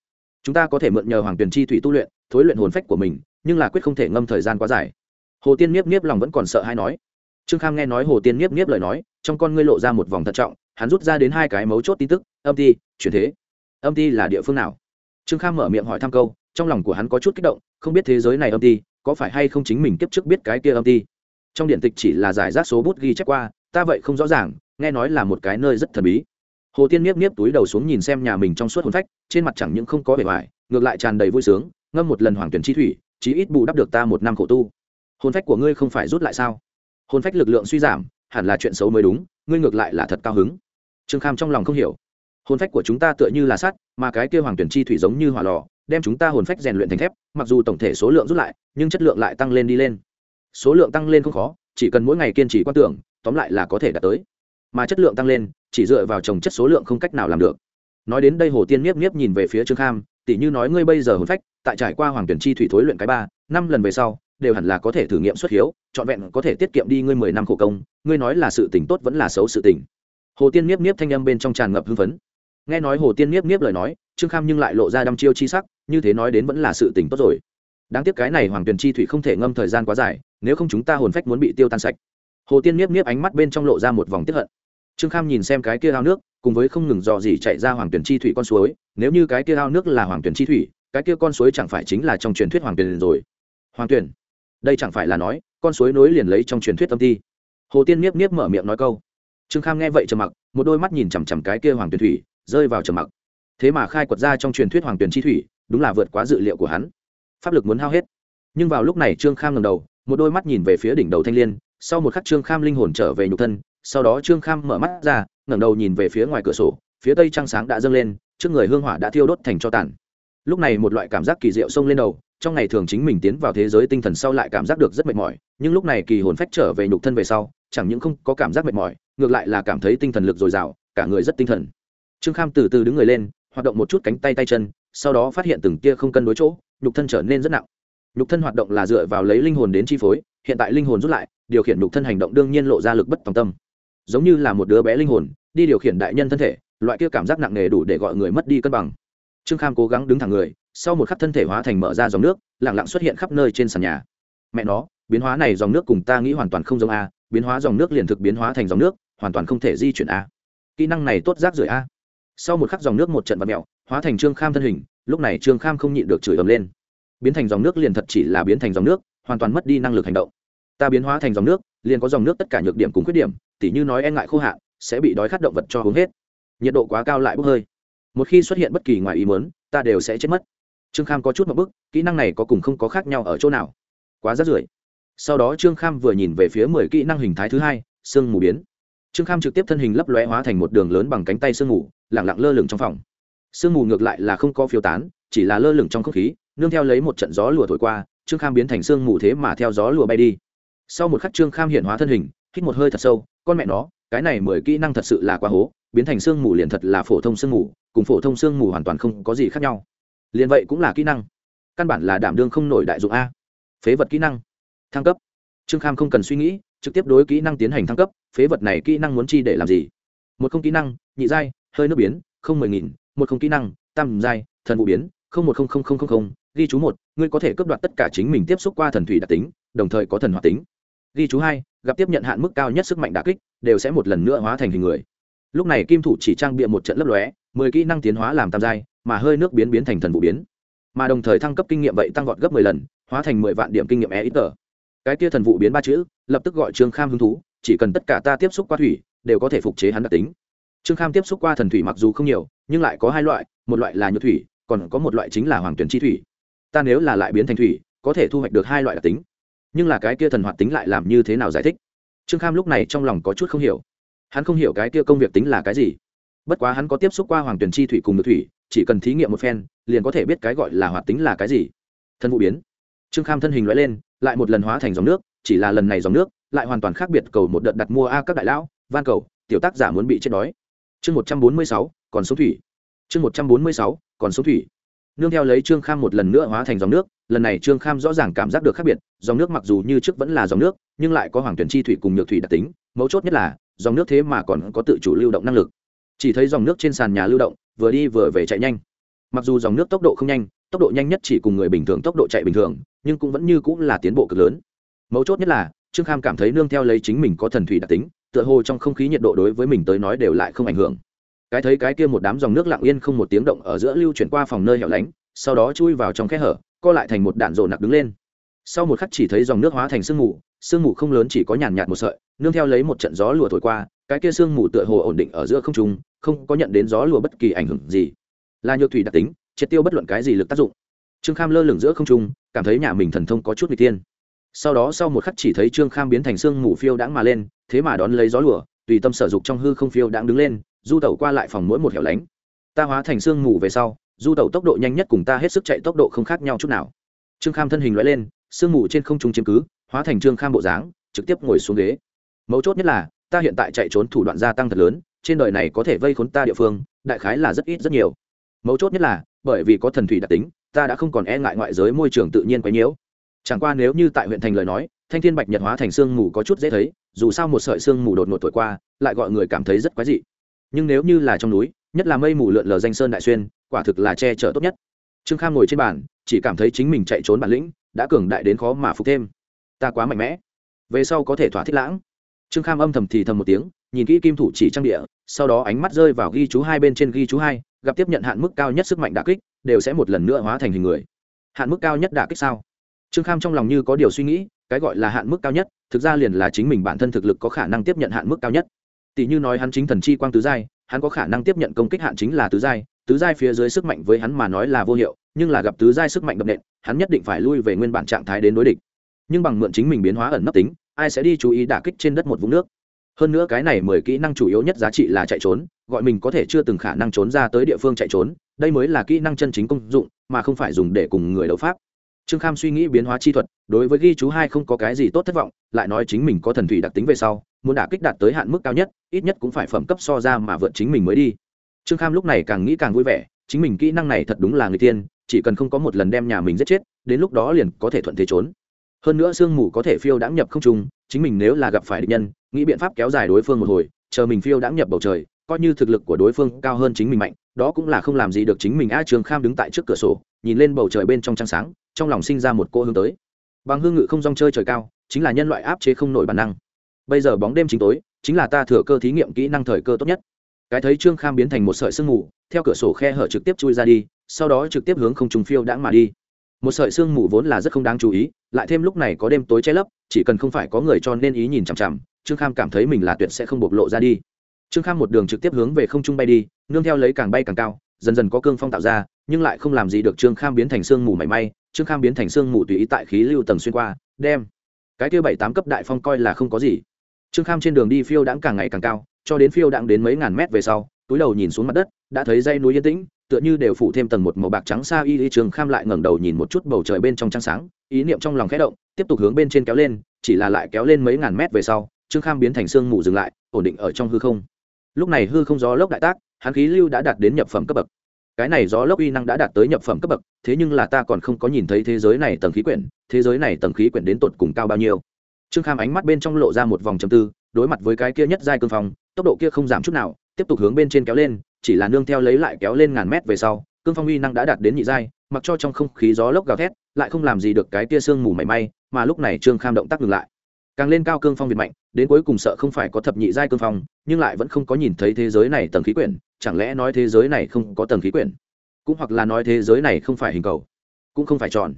Chúng ta có thể mượn nhờ hoàng tuyển chi thủy tu luyện, thối luyện hồn phách của mình, nhưng là quyết không thể ngâm thời gian quá dài. Hồ tiên miếp miếp lòng vẫn còn sợ hay nói trương kham nghe nói hồ tiên niếp niếp lời nói, trong con ngươi lộ ra một vòng thận trọng, hắn rút ra đến hai cái mấu chốt tin tức, âm ti, chuyển thế. Âm ti là địa phương nào? Trương kham mở miệng hỏi thăm câu, trong lòng của hắn có chút kích động, không biết thế giới này âm ti, có phải hay không chính mình kiếp trước biết cái kia âm ti? Trong điện tịch chỉ là giải rác số bút ghi chép qua, ta vậy không rõ ràng, nghe nói là một cái nơi rất thần bí. Hồ tiên niếp niếp túi đầu xuống nhìn xem nhà mình trong suốt hồn phách, trên mặt chẳng những không có vẻ vải ngược lại tràn đầy vui sướng, ngâm một lần hoàng tuyển chi thủy, chí ít bù đắp được ta một năm khổ tu. Hồn phách của ngươi không phải rút lại sao? Hồn phách lực lượng suy giảm, hẳn là chuyện xấu mới đúng, ngươi ngược lại là thật cao hứng. Trương kham trong lòng không hiểu. Hồn phách của chúng ta tựa như là sắt, mà cái kia hoàng tuyển chi thủy giống như hỏa lò, đem chúng ta hồn phách rèn luyện thành thép, mặc dù tổng thể số lượng rút lại, nhưng chất lượng lại tăng lên đi lên. Số lượng tăng lên không khó, chỉ cần mỗi ngày kiên trì quan tưởng, tóm lại là có thể đạt tới. Mà chất lượng tăng lên, chỉ dựa vào trồng chất số lượng không cách nào làm được. Nói đến đây hồ tiên miếp miếp nhìn về phía trương kham Tỉ như nói ngươi bây giờ hồn phách, tại trải qua hoàng tuyển chi thủy thối luyện cái ba, năm lần về sau, đều hẳn là có thể thử nghiệm xuất hiếu, trọn vẹn có thể tiết kiệm đi ngươi mười năm khổ công, ngươi nói là sự tình tốt vẫn là xấu sự tình. hồ tiên Niếp Niếp thanh âm bên trong tràn ngập hưng phấn. Nghe nói hồ tiên Niếp Niếp lời nói, trương kham nhưng lại lộ ra đăm chiêu chi sắc, như thế nói đến vẫn là sự tình tốt rồi. Đáng tiếc cái này hoàng tuyển chi thủy không thể ngâm thời gian quá dài, nếu không chúng ta hồn phách muốn bị tiêu tan sạch. Hồ tiên Niếp Niếp ánh mắt bên trong lộ ra một vòng tiếp hận trương kham nhìn xem cái kia ao nước, cùng với không ngừng dò dỉ chạy ra hoàng tuyển chi thủy con suối, nếu như cái kia ao nước là hoàng tuyển chi thủy, cái kia con suối chẳng phải chính là trong truyền thuyết hoàng tuyển rồi. Hoàng tuyển, đây chẳng phải là nói, con suối nối liền lấy trong truyền thuyết tâm thi hồ tiên niếp niếp mở miệng nói câu. Trương kham nghe vậy trầm mặc, một đôi mắt nhìn chằm chằm cái kia hoàng tuyển thủy, rơi vào trầm mặc. Thế mà khai quật ra trong truyền thuyết hoàng tuyển chi thủy, đúng là vượt quá dự liệu của hắn. Pháp lực muốn hao hết. Nhưng vào lúc này trương kham ngầm đầu, một đôi mắt nhìn về phía đỉnh đầu thanh l i ê n sau một khắc trương kham linh hồn trở về nhục thân sau đó trương kham mở mắt ra, ngẩng đầu nhìn về phía ngoài cửa sổ, phía tây trăng sáng đã dâng lên, trước người hương hỏa đã thiêu đốt thành cho tàn. Lúc này một loại cảm giác kỳ diệu xông lên đầu, trong ngày thường chính mình tiến vào thế giới tinh thần sau lại cảm giác được rất mệt mỏi, nhưng lúc này kỳ hồn phách trở về nhục thân về sau, chẳng những không có cảm giác mệt mỏi, ngược lại là cảm thấy tinh thần lực dồi dào, cả người rất tinh thần. Trương kham từ từ đứng người lên, hoạt động một chút cánh tay tay chân, sau đó phát hiện từng tia không cân đối chỗ, nhục thân trở nên rất nặng. Nhục thân hoạt động là dựa vào lấy linh hồn đến chi phối, hiện tại linh hồn rút lại, điều khiển nhục thân hành động đương nhiên lộ ra lực bất tòng tâm giống như là một đứa bé linh hồn, đi điều khiển đại nhân thân thể, loại kia cảm giác nặng nề đủ để gọi người mất đi cân bằng. Trương kham cố gắng đứng thẳng người, sau một khắc thân thể hóa thành mở ra dòng nước lẳng lặng xuất hiện khắp nơi trên sàn nhà. Mẹ nó, biến hóa này dòng nước cùng ta nghĩ hoàn toàn không giống a, biến hóa dòng nước liền thực biến hóa thành dòng nước, hoàn toàn không thể di chuyển a. Kỹ năng này tốt rác rưởi a. Sau một khắc dòng nước một trận vật mẹo hóa thành trương kham thân hình, lúc này trương kham không nhịn được chửi ầm lên. Biến thành dòng nước liền thật chỉ là biến thành dòng nước, hoàn toàn mất đi năng lực hành động. Ta biến hóa thành dòng nước, liền có dòng nước tất cả nhược điểm cùng khuyết điểm tỉ như nói e ngại khô hạn, sẽ bị đói khát động vật cho uống hết. Nhiệt độ quá cao lại bốc hơi. Một khi xuất hiện bất kỳ ngoài ý muốn, ta đều sẽ chết mất. Trương kham có chút một bức, kỹ năng này có cùng không có khác nhau ở chỗ nào? Quá rất rưởi. Sau đó trương kham vừa nhìn về phía mười kỹ năng hình thái thứ hai, sương mù biến. Trương kham trực tiếp thân hình lấp lóe hóa thành một đường lớn bằng cánh tay sương mù lẳng lặng lơ lửng trong phòng. Sương mù ngược lại là không có phiêu tán, chỉ là lơ lửng trong không khí, nương theo lấy một trận gió lùa thổi qua, trương kham biến thành sương mù thế mà theo gió lùa bay đi. Sau một khắc trương kham hiện hóa thân hình hít một hơi thật sâu, con mẹ nó, cái này mười kỹ năng thật sự là quá hố, biến thành sương mù liền thật là phổ thông sương mù, cùng phổ thông sương mù hoàn toàn không có gì khác nhau. Liền vậy cũng là kỹ năng. Căn bản là đảm đương không nổi đại dụng a. Phế vật kỹ năng. Thăng cấp. Trương kham không cần suy nghĩ, trực tiếp đối kỹ năng tiến hành thăng cấp, phế vật này kỹ năng muốn chi để làm gì? Một không kỹ năng, nhị giai, hơi nước biến, không mười nghìn, một không kỹ năng, tam giai, thần vụ biến, không một không không không không không, ghi chú một, ngươi có thể cấp đoạt tất cả chính mình tiếp xúc qua thần thủy đặc tính, đồng thời có thần hoạt tính. Ghi chú hai gặp tiếp nhận hạn mức cao nhất sức mạnh đả kích, đều sẽ một lần nữa hóa thành hình người. Lúc này kim thủ chỉ trang bịa một trận lấp lóe, mười kỹ năng tiến hóa làm tam giai, mà hơi nước biến biến thành thần vụ biến. Mà đồng thời thăng cấp kinh nghiệm vậy tăng vọt gấp mười lần, hóa thành mười vạn điểm kinh nghiệm e ít tờ cái kia thần vụ biến ba chữ, lập tức gọi trương kham hứng thú, chỉ cần tất cả ta tiếp xúc qua thủy, đều có thể phục chế hắn đặc tính. Trương kham tiếp xúc qua thần thủy mặc dù không nhiều, nhưng lại có hai loại, một loại là nhược thủy, còn có một loại chính là hoàng tuyển chi thủy. Ta nếu là lại biến thành thủy, có thể thu hoạch được hai loại đặc tính nhưng là cái kia thần hoạt tính lại làm như thế nào giải thích? Trương kham lúc này trong lòng có chút không hiểu. Hắn không hiểu cái kia công việc tính là cái gì. Bất quá hắn có tiếp xúc qua hoàng tuyển chi thủy cùng được thủy, chỉ cần thí nghiệm một phen, liền có thể biết cái gọi là hoạt tính là cái gì. Thân vụ biến. Trương kham thân hình loại lên, lại một lần hóa thành dòng nước, chỉ là lần này dòng nước, lại hoàn toàn khác biệt cầu một đợt đặt mua a các đại lão, van cầu, tiểu tác giả muốn bị chết đói. Chương một trăm bốn mươi sáu, còn số thủy. Chương một trăm bốn mươi sáu, còn số thủy. Nương theo lấy trương kham một lần nữa hóa thành dòng nước lần này trương kham rõ ràng cảm giác được khác biệt, dòng nước mặc dù như trước vẫn là dòng nước, nhưng lại có hoàng tuyển chi thủy cùng nhược thủy đặc tính, mấu chốt nhất là, dòng nước thế mà còn có tự chủ lưu động năng lực. Chỉ thấy dòng nước trên sàn nhà lưu động, vừa đi vừa về chạy nhanh. Mặc dù dòng nước tốc độ không nhanh, tốc độ nhanh nhất chỉ cùng người bình thường tốc độ chạy bình thường, nhưng cũng vẫn như cũng là tiến bộ cực lớn. Mấu chốt nhất là, trương kham cảm thấy nương theo lấy chính mình có thần thủy đặc tính, tựa hồ trong không khí nhiệt độ đối với mình tới nói đều lại không ảnh hưởng. Cái thấy cái kia một đám dòng nước lặng yên không một tiếng động ở giữa lưu chuyển qua phòng nơi hẻo lánh, sau đó chui vào trong khe hở co lại thành một đạn rổ nặc đứng lên. Sau một khắc chỉ thấy dòng nước hóa thành sương mù sương mù không lớn chỉ có nhàn nhạt một sợi, nương theo lấy một trận gió lùa thổi qua, cái kia sương mù tựa hồ ổn định ở giữa không trung, không có nhận đến gió lùa bất kỳ ảnh hưởng gì. Là nhược thủy đặc tính, triệt tiêu bất luận cái gì lực tác dụng. Trương kham lơ lửng giữa không trung, cảm thấy nhà mình thần thông có chút n g tiên sau đó sau một khắc chỉ thấy trương kham biến thành sương mù phiêu đãng mà lên, thế mà đón lấy gió lùa, tùy tâm sở dục trong hư không phiêu đãng đứng lên, du tẩu qua lại phòng mỗi một hẻo lánh. Ta hóa thành sương mù về sau du tẩu tốc độ nhanh nhất cùng ta hết sức chạy tốc độ không khác nhau chút nào. Trương kham thân hình loại lên, sương mù trên không trung chiếm cứ, hóa thành trương kham bộ dáng, trực tiếp ngồi xuống ghế. Mấu chốt nhất là, ta hiện tại chạy trốn thủ đoạn gia tăng thật lớn, trên đời này có thể vây khốn ta địa phương, đại khái là rất ít rất nhiều. Mấu chốt nhất là, bởi vì có thần thủy đặc tính, ta đã không còn e ngại ngoại giới môi trường tự nhiên quấy nhiễu chẳng qua nếu như tại huyện thành lời nói, thanh thiên bạch nhật hóa thành sương mù có chút dễ thấy, dù sao một sợi sương mù đột ngột thổi qua, lại gọi người cảm thấy rất quái dị. Nhưng nếu như là trong núi, nhất là mây mù lượn lờ danh sơn đại xuyên quả thực là che chở tốt nhất. Trương kham ngồi trên bàn, chỉ cảm thấy chính mình chạy trốn bản lĩnh, đã cường đại đến khó mà phục thêm. Ta quá mạnh mẽ. Về sau có thể thỏa thích lãng. Trương kham âm thầm thì thầm một tiếng, nhìn kỹ kim thủ chỉ trang địa, sau đó ánh mắt rơi vào ghi chú hai bên trên ghi chú hai, gặp tiếp nhận hạn mức cao nhất sức mạnh đả kích, đều sẽ một lần nữa hóa thành hình người. Hạn mức cao nhất đả kích sao? Trương kham trong lòng như có điều suy nghĩ, cái gọi là hạn mức cao nhất, thực ra liền là chính mình bản thân thực lực có khả năng tiếp nhận hạn mức cao nhất. Tỷ như nói hắn chính thần chi quang tứ giai, hắn có khả năng tiếp nhận công kích hạn chính là tứ giai tứ giai phía dưới sức mạnh với hắn mà nói là vô hiệu, nhưng là gặp tứ giai sức mạnh đậm nện, hắn nhất định phải lui về nguyên bản trạng thái đến đối địch. Nhưng bằng mượn chính mình biến hóa ẩn nấp tính, ai sẽ đi chú ý đả kích trên đất một vũng nước? Hơn nữa cái này mười kỹ năng chủ yếu nhất giá trị là chạy trốn, gọi mình có thể chưa từng khả năng trốn ra tới địa phương chạy trốn, đây mới là kỹ năng chân chính công dụng, mà không phải dùng để cùng người đấu pháp. Trương kham suy nghĩ biến hóa chi thuật, đối với ghi chú hai không có cái gì tốt thất vọng, lại nói chính mình có thần thủy đặc tính về sau, muốn đả kích đạt tới hạn mức cao nhất, ít nhất cũng phải phẩm cấp so ra mà vượt chính mình mới đi trương kham lúc này càng nghĩ càng vui vẻ, chính mình kỹ năng này thật đúng là người tiên, chỉ cần không có một lần đem nhà mình giết chết, đến lúc đó liền có thể thuận thế trốn. Hơn nữa sương mù có thể phiêu đãng nhập không trung, chính mình nếu là gặp phải địch nhân, nghĩ biện pháp kéo dài đối phương một hồi, chờ mình phiêu đãng nhập bầu trời, coi như thực lực của đối phương cao hơn chính mình mạnh, đó cũng là không làm gì được chính mình a trường kham đứng tại trước cửa sổ, nhìn lên bầu trời bên trong trăng sáng, trong lòng sinh ra một cô hướng tới. Bằng hương ngự không rong chơi trời cao, chính là nhân loại áp chế không nổi bản năng. Bây giờ bóng đêm chính tối, chính là ta thừa cơ thí nghiệm kỹ năng thời cơ tốt nhất cái thấy trương kham biến thành một sợi sương mù, theo cửa sổ khe hở trực tiếp chui ra đi, sau đó trực tiếp hướng không trùng phiêu đãng mà đi. Một sợi sương mù vốn là rất không đáng chú ý, lại thêm lúc này có đêm tối che lấp, chỉ cần không phải có người cho nên ý nhìn chằm chằm, trương kham cảm thấy mình là tuyệt sẽ không bộc lộ ra đi. Trương kham một đường trực tiếp hướng về không trung bay đi, nương theo lấy càng bay càng cao, dần dần có cương phong tạo ra, nhưng lại không làm gì được trương kham biến thành sương mù mảy may, trương kham biến thành sương mù tùy ý tại khí lưu tầng xuyên qua, đem cái kia bảy tám cấp đại phong coi là không có gì. Trương kham trên đường đi phiêu đãng càng ngày càng cao cho đến phiêu đặng đến mấy ngàn mét về sau, túi đầu nhìn xuống mặt đất, đã thấy dây núi yên tĩnh, tựa như đều phủ thêm tầng một màu bạc trắng xa y y trường kham lại ngẩng đầu nhìn một chút bầu trời bên trong trăng sáng, ý niệm trong lòng khẽ động, tiếp tục hướng bên trên kéo lên, chỉ là lại kéo lên mấy ngàn mét về sau, trương kham biến thành sương mù dừng lại, ổn định ở trong hư không. Lúc này hư không gió lốc đại tác, hắn khí lưu đã đạt đến nhập phẩm cấp bậc. Cái này gió lốc uy năng đã đạt tới nhập phẩm cấp bậc, thế nhưng là ta còn không có nhìn thấy thế giới này tầng khí quyển, thế giới này tầng khí quyển đến tột cùng cao bao nhiêu. Trương kham ánh mắt bên trong lộ ra một vòng chầm tư, đối mặt với cái kia nhất giai cương phong tốc độ kia không giảm chút nào, tiếp tục hướng bên trên kéo lên, chỉ là nương theo lấy lại kéo lên ngàn mét về sau, cương phong uy năng đã đạt đến nhị giai, mặc cho trong không khí gió lốc gào thét, lại không làm gì được cái tia sương mù mảy may, mà lúc này trương kham động tác ngừng lại. Càng lên cao cương phong việt mạnh, đến cuối cùng sợ không phải có thập nhị giai cương phong, nhưng lại vẫn không có nhìn thấy thế giới này tầng khí quyển, chẳng lẽ nói thế giới này không có tầng khí quyển? Cũng hoặc là nói thế giới này không phải hình cầu, cũng không phải tròn.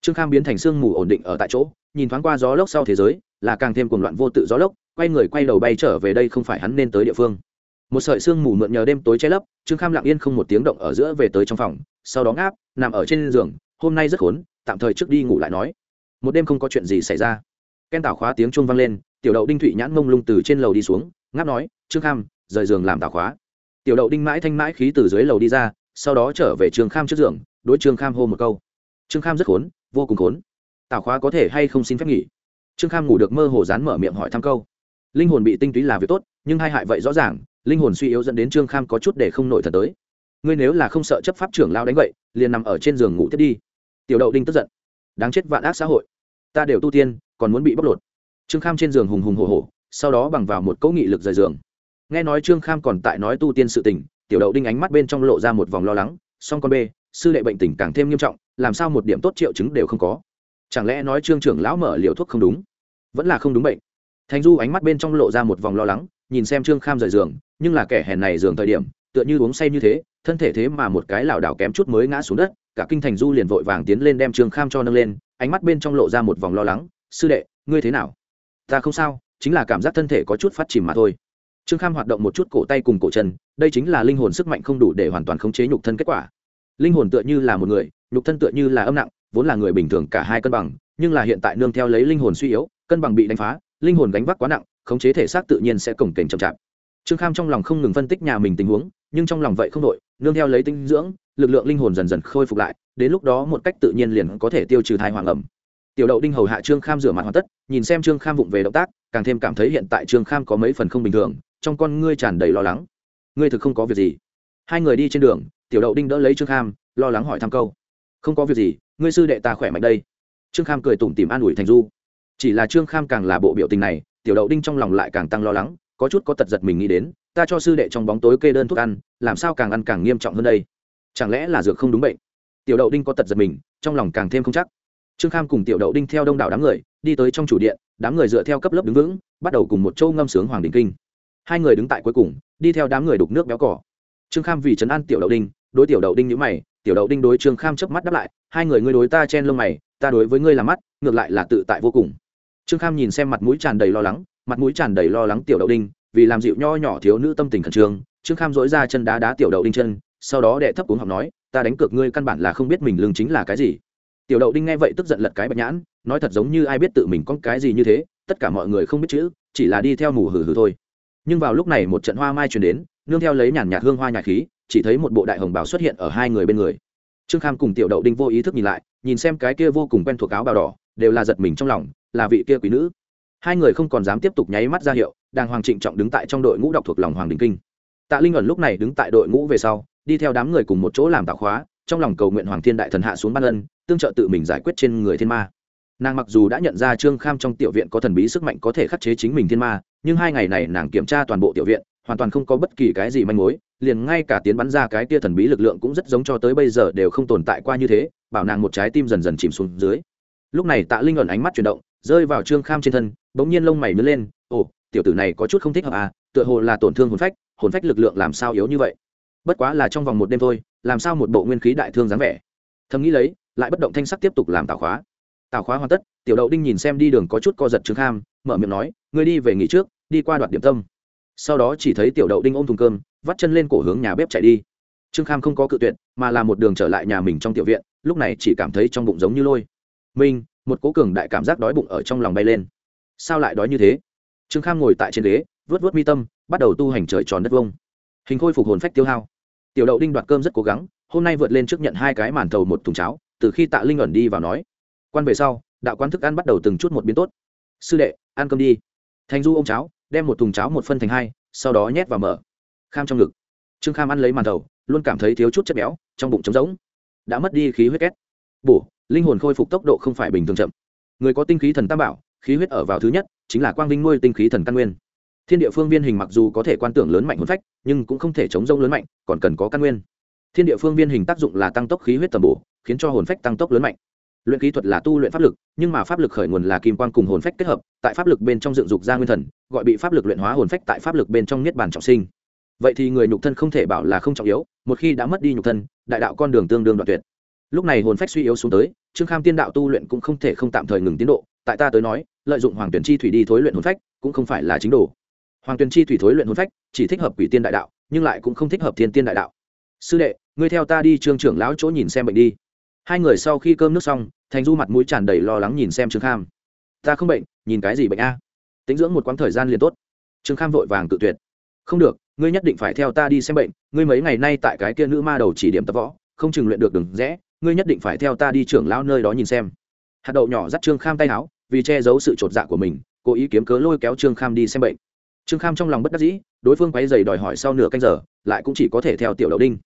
Trương kham biến thành sương mù ổn định ở tại chỗ, nhìn thoáng qua gió lốc sau thế giới, là càng thêm cuồng loạn vô tự gió lốc quay người quay đầu bay trở về đây không phải hắn nên tới địa phương. Một sợi sương mù mượn nhờ đêm tối che lấp, trương kham lặng yên không một tiếng động ở giữa về tới trong phòng, sau đó ngáp, nằm ở trên giường, hôm nay rất khốn, tạm thời trước đi ngủ lại nói. Một đêm không có chuyện gì xảy ra. Ken tảo khóa tiếng chuông vang lên, tiểu đậu đinh thụy nhãn mông lung từ trên lầu đi xuống, ngáp nói, trương kham, rời giường làm tảo khóa. Tiểu đậu đinh mãi thanh mãi khí từ dưới lầu đi ra, sau đó trở về trương kham trước giường, đối trương kham hô một câu. Trương kham rất khốn, vô cùng khốn. Tảo khóa có thể hay không xin phép nghỉ? Trương kham ngủ được mơ hồ dán mở miệng hỏi thăm câu linh hồn bị tinh túy là việc tốt, nhưng hai hại vậy rõ ràng, linh hồn suy yếu dẫn đến trương kham có chút để không nổi thật tới. Ngươi nếu là không sợ chấp pháp trưởng lao đánh vậy, liền nằm ở trên giường ngủ tiếp đi. Tiểu đậu đinh tức giận. Đáng chết vạn ác xã hội. Ta đều tu tiên, còn muốn bị bóc lột. Trương kham trên giường hùng hùng hồ hồ sau đó bằng vào một cỗ nghị lực rời giường. Nghe nói trương kham còn tại nói tu tiên sự tình, tiểu đậu đinh ánh mắt bên trong lộ ra một vòng lo lắng, song con b sư đệ bệnh tình càng thêm nghiêm trọng, làm sao một điểm tốt triệu chứng đều không có. Chẳng lẽ nói trương trưởng lão mở liều thuốc không đúng? Vẫn là không đúng bệnh thành du ánh mắt bên trong lộ ra một vòng lo lắng, nhìn xem trương kham rời giường, nhưng là kẻ hèn này giường thời điểm, tựa như uống say như thế, thân thể thế mà một cái lảo đảo kém chút mới ngã xuống đất, cả kinh thành du liền vội vàng tiến lên đem trương kham cho nâng lên, ánh mắt bên trong lộ ra một vòng lo lắng, sư đệ, ngươi thế nào? Ta không sao, chính là cảm giác thân thể có chút phát chìm mà thôi. Trương kham hoạt động một chút cổ tay cùng cổ chân, đây chính là linh hồn sức mạnh không đủ để hoàn toàn khống chế nhục thân kết quả. Linh hồn tựa như là một người, nhục thân tựa như là âm nặng, vốn là người bình thường cả hai cân bằng, nhưng là hiện tại nương theo lấy linh hồn suy yếu, cân bằng bị đánh phá linh hồn gánh vác quá nặng, khống chế thể xác tự nhiên sẽ cổng kềnh chậm chạp. Trương kham trong lòng không ngừng phân tích nhà mình tình huống, nhưng trong lòng vậy không đội nương theo lấy tinh dưỡng, lực lượng linh hồn dần dần khôi phục lại, đến lúc đó một cách tự nhiên liền có thể tiêu trừ thai hoàng ẩm. Tiểu đậu đinh hầu hạ trương kham rửa mặt hoàn tất, nhìn xem trương kham vụng về động tác, càng thêm cảm thấy hiện tại trương kham có mấy phần không bình thường, trong con ngươi tràn đầy lo lắng. Ngươi thực không có việc gì. Hai người đi trên đường, tiểu đậu đinh đỡ lấy trương kham, lo lắng hỏi thăm câu. Không có việc gì, ngươi sư đệ ta khỏe mạnh đây. Trương kham cười tủm tìm an ủi thành du chỉ là trương kham càng là bộ biểu tình này, tiểu đậu đinh trong lòng lại càng tăng lo lắng, có chút có tật giật mình nghĩ đến, ta cho sư đệ trong bóng tối kê đơn thuốc ăn, làm sao càng ăn càng nghiêm trọng hơn đây? Chẳng lẽ là dược không đúng bệnh? Tiểu đậu đinh có tật giật mình, trong lòng càng thêm không chắc. Trương kham cùng tiểu đậu đinh theo đông đảo đám người, đi tới trong chủ điện, đám người dựa theo cấp lớp đứng vững, bắt đầu cùng một châu ngâm sướng hoàng đình kinh. Hai người đứng tại cuối cùng, đi theo đám người đục nước béo cỏ. Trương kham vì trấn an tiểu đậu đinh, đối tiểu đậu đinh nhữ mày, tiểu đậu đinh đối trương kham chớp mắt đáp lại, hai người ngươi đối ta chen lông mày, ta đối với ngươi là mắt, ngược lại là tự tại vô cùng trương kham nhìn xem mặt mũi tràn đầy lo lắng, mặt mũi tràn đầy lo lắng tiểu đậu đinh, vì làm dịu nho nhỏ thiếu nữ tâm tình khẩn trương trương kham dỗi ra chân đá đá tiểu đậu đinh chân, sau đó đệ thấp uống học nói, ta đánh cược ngươi căn bản là không biết mình lương chính là cái gì. Tiểu đậu đinh nghe vậy tức giận lật cái bạch nhãn, nói thật giống như ai biết tự mình có cái gì như thế, tất cả mọi người không biết chữ, chỉ là đi theo mù hử hử thôi. Nhưng vào lúc này một trận hoa mai truyền đến, nương theo lấy nhàn nhạt hương hoa nhạc khí, chỉ thấy một bộ đại hồng bào xuất hiện ở hai người bên người. Trương kham cùng tiểu đậu đinh vô ý thức nhìn lại, nhìn xem cái kia vô cùng quen thuộc áo bào đỏ, đều là giật mình trong lòng là vị kia quý nữ. Hai người không còn dám tiếp tục nháy mắt ra hiệu đang hoàng trịnh trọng đứng tại trong đội ngũ đọc thuộc lòng hoàng đình kinh. Tạ linh ẩn lúc này đứng tại đội ngũ về sau, đi theo đám người cùng một chỗ làm tạo khóa, trong lòng cầu nguyện hoàng thiên đại thần hạ xuống ban ân, tương trợ tự mình giải quyết trên người thiên ma. Nàng mặc dù đã nhận ra trương kham trong tiểu viện có thần bí sức mạnh có thể khắc chế chính mình thiên ma, nhưng hai ngày này nàng kiểm tra toàn bộ tiểu viện, hoàn toàn không có bất kỳ cái gì manh mối, liền ngay cả tiến bắn ra cái tia thần bí lực lượng cũng rất giống cho tới bây giờ đều không tồn tại qua như thế, bảo nàng một trái tim dần dần chìm xuống dưới. Lúc này tạ linh ẩn ánh mắt chuyển động rơi vào trương kham trên thân, bỗng nhiên lông mày nứt lên, ồ, tiểu tử này có chút không thích hợp à tựa hồ là tổn thương hồn phách hồn phách lực lượng làm sao yếu như vậy? Bất quá là trong vòng một đêm thôi, làm sao một bộ nguyên khí đại thương dáng vẻ? Thầm nghĩ lấy, lại bất động thanh sắc tiếp tục làm tạo khóa. Tạo khóa hoàn tất, tiểu đậu đinh nhìn xem đi đường có chút co giật trương kham, mở miệng nói, ngươi đi về nghỉ trước, đi qua đoạt điểm tâm. Sau đó chỉ thấy tiểu đậu đinh ôm thùng cơm, vắt chân lên cổ hướng nhà bếp chạy đi. Trương kham không có cự tuyệt, mà là một đường trở lại nhà mình trong tiểu viện, lúc này chỉ cảm thấy trong bụng giống như lôi. Minh một cố cường đại cảm giác đói bụng ở trong lòng bay lên. Sao lại đói như thế? Trương kham ngồi tại trên ghế vớt vớt mi tâm, bắt đầu tu hành trời tròn đất vông. Hình khôi phục hồn phách tiêu hao. Tiểu đậu đinh đoạt cơm rất cố gắng, hôm nay vượt lên trước nhận hai cái màn thầu một thùng cháo, từ khi tạ linh ẩn đi vào nói, quan về sau, đạo quán thức ăn bắt đầu từng chút một biến tốt. Sư đệ, ăn cơm đi. Thành du ô m cháo, đem một thùng cháo một phân thành hai, sau đó nhét vào mở. Kham trong ngực. Trương kham ăn lấy màn thầu, luôn cảm thấy thiếu chút chất béo, trong bụng trống rỗng. Đã mất đi khí huyết két. Bổ linh hồn khôi phục tốc độ không phải bình thường chậm. Người có tinh khí thần tam bảo, khí huyết ở vào thứ nhất, chính là quang vinh nuôi tinh khí thần căn nguyên. Thiên địa phương viên hình mặc dù có thể quan tưởng lớn mạnh hồn phách, nhưng cũng không thể chống rông lớn mạnh, còn cần có căn nguyên. Thiên địa phương viên hình tác dụng là tăng tốc khí huyết tầm bổ, khiến cho hồn phách tăng tốc lớn mạnh. Luyện khí thuật là tu luyện pháp lực, nhưng mà pháp lực khởi nguồn là kim quang cùng hồn phách kết hợp, tại pháp lực bên trong dựng dục ra nguyên thần, gọi bị pháp lực luyện hóa hồn phách tại pháp lực bên trong niết bàn trọng sinh. Vậy thì người nhục thân không thể bảo là không trọng yếu, một khi đã mất đi nhục thân, đại đạo con đường tương đương đoạn tuyệt lúc này hồn phách suy yếu xuống tới, trương kham tiên đạo tu luyện cũng không thể không tạm thời ngừng tiến độ, tại ta tới nói, lợi dụng hoàng tuyển chi thủy đi thối luyện hồn phách cũng không phải là chính đồ. Hoàng tuyển chi thủy thối luyện hồn phách chỉ thích hợp quỷ tiên đại đạo, nhưng lại cũng không thích hợp thiên tiên đại đạo. Sư đệ, ngươi theo ta đi trương trưởng lão chỗ nhìn xem bệnh đi. Hai người sau khi cơm nước xong, thành du mặt mũi tràn đầy lo lắng nhìn xem trương kham. Ta không bệnh, nhìn cái gì bệnh a? Tính dưỡng một quãng thời gian liền tốt. Trương kham vội vàng tự tuyệt. Không được, ngươi nhất định phải theo ta đi xem bệnh, ngươi mấy ngày nay tại cái kia nữ ma đầu chỉ điểm tập võ, không chừng luyện được đừng rẽ ngươi nhất định phải theo ta đi trưởng lão nơi đó nhìn xem. Hạt đậu nhỏ dắt trương kham tay áo, vì che giấu sự chột dạ của mình, cố ý kiếm cớ lôi kéo trương kham đi xem bệnh. Trương kham trong lòng bất đắc dĩ, đối phương quay dày đòi hỏi sau nửa canh giờ, lại cũng chỉ có thể theo tiểu đậu đinh.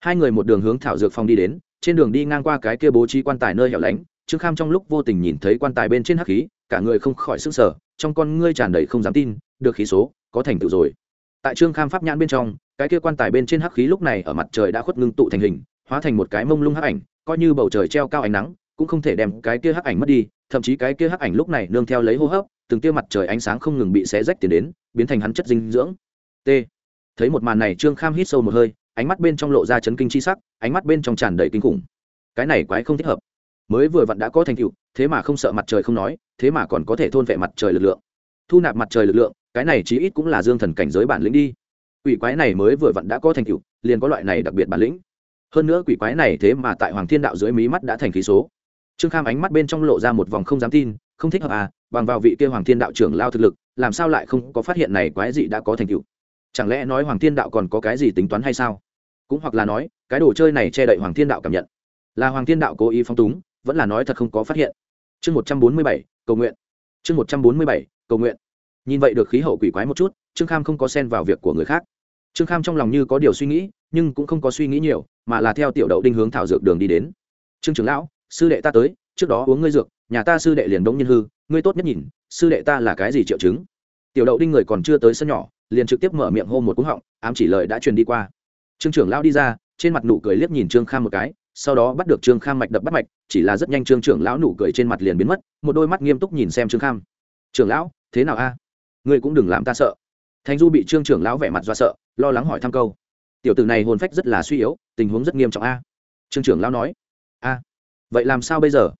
Hai người một đường hướng thảo dược phòng đi đến, trên đường đi ngang qua cái kia bố trí quan tài nơi hẻo lánh, trương kham trong lúc vô tình nhìn thấy quan tài bên trên hắc khí, cả người không khỏi sức sở trong con ngươi tràn đầy không dám tin, được khí số, có thành tựu rồi. Tại trương kham pháp nhãn bên trong, cái kia quan tài bên trên hắc khí lúc này ở mặt trời đã khuất ngưng tụ thành hình, hóa thành một cái mông lung hắc ảnh coi như bầu trời treo cao ánh nắng, cũng không thể đem cái kia hắc ảnh mất đi, thậm chí cái kia hắc ảnh lúc này nương theo lấy hô hấp, từng tia mặt trời ánh sáng không ngừng bị xé rách tiến đến, biến thành hắn chất dinh dưỡng. T. Thấy một màn này, trương kham hít sâu một hơi, ánh mắt bên trong lộ ra chấn kinh chi sắc, ánh mắt bên trong tràn đầy kinh khủng. Cái này quái không thích hợp. Mới vừa vặn đã có thành tựu, thế mà không sợ mặt trời không nói, thế mà còn có thể thôn vệ mặt trời lực lượng. Thu nạp mặt trời lực lượng, cái này chí ít cũng là dương thần cảnh giới bản lĩnh đi. Quỷ quái này mới vừa vặn đã có thành tựu, liền có loại này đặc biệt bản lĩnh hơn nữa quỷ quái này thế mà tại hoàng thiên đạo dưới mí mắt đã thành khí số. Trương kham ánh mắt bên trong lộ ra một vòng không dám tin, không thích hợp à bằng vào vị kia hoàng thiên đạo trưởng lao thực lực, làm sao lại không có phát hiện này quái gì đã có thành tựu? Chẳng lẽ nói hoàng thiên đạo còn có cái gì tính toán hay sao? Cũng hoặc là nói, cái đồ chơi này che đậy hoàng thiên đạo cảm nhận. Là hoàng thiên đạo cố ý phong túng, vẫn là nói thật không có phát hiện. Chương một trăm bốn mươi bảy, cầu nguyện. Chương một trăm bốn mươi bảy, cầu nguyện. Nhìn vậy được khí hậu quỷ quái một chút, trương kham không có xen vào việc của người khác trương kham trong lòng như có điều suy nghĩ, nhưng cũng không có suy nghĩ nhiều, mà là theo tiểu đậu đinh hướng thảo dược đường đi đến. Trương trưởng lão, sư đệ ta tới, trước đó uống ngươi dược, nhà ta sư đệ liền đống nhân hư, ngươi tốt nhất nhìn, sư đệ ta là cái gì triệu chứng? Tiểu đậu đinh người còn chưa tới sân nhỏ, liền trực tiếp mở miệng hô một cú họng, ám chỉ lời đã truyền đi qua. Trương trưởng lão đi ra, trên mặt nụ cười liếc nhìn trương kham một cái, sau đó bắt được trương kham mạch đập bắt mạch, chỉ là rất nhanh trương trưởng lão nụ cười trên mặt liền biến mất, một đôi mắt nghiêm túc nhìn xem trương kham. Trưởng lão, thế nào a? Ngươi cũng đừng làm ta sợ thành du bị trương trưởng lão vẻ mặt do sợ, lo lắng hỏi thăm câu. Tiểu tử này hồn phách rất là suy yếu, tình huống rất nghiêm trọng a. Trương trưởng lão nói. A, vậy làm sao bây giờ?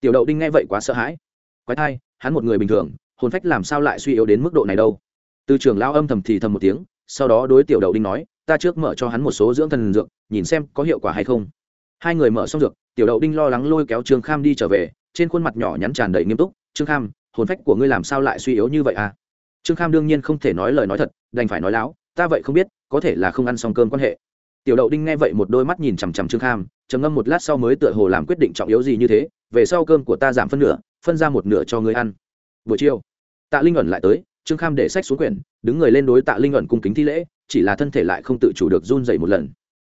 Tiểu đậu đinh nghe vậy quá sợ hãi. Quái thai, hắn một người bình thường, hồn phách làm sao lại suy yếu đến mức độ này đâu? Từ trưởng lão âm thầm thì thầm một tiếng, sau đó đối tiểu đậu đinh nói, ta trước mở cho hắn một số dưỡng thần dược, nhìn xem có hiệu quả hay không. Hai người mở xong dược, tiểu đậu đinh lo lắng lôi kéo trương kham đi trở về, trên khuôn mặt nhỏ nhắn tràn đầy nghiêm túc, trương kham, hồn phách của ngươi làm sao lại suy yếu như vậy à? Trương kham đương nhiên không thể nói lời nói thật, đành phải nói láo, ta vậy không biết, có thể là không ăn xong cơm quan hệ. Tiểu đậu đinh nghe vậy một đôi mắt nhìn chằm chằm trương kham, trầm ngâm một lát sau mới tựa hồ làm quyết định trọng yếu gì như thế, về sau cơm của ta giảm phân nửa, phân ra một nửa cho ngươi ăn. Buổi chiều, tạ linh ẩn lại tới, trương kham để sách xuống quyển, đứng người lên đối tạ linh ẩn cung kính thi lễ, chỉ là thân thể lại không tự chủ được run dậy một lần.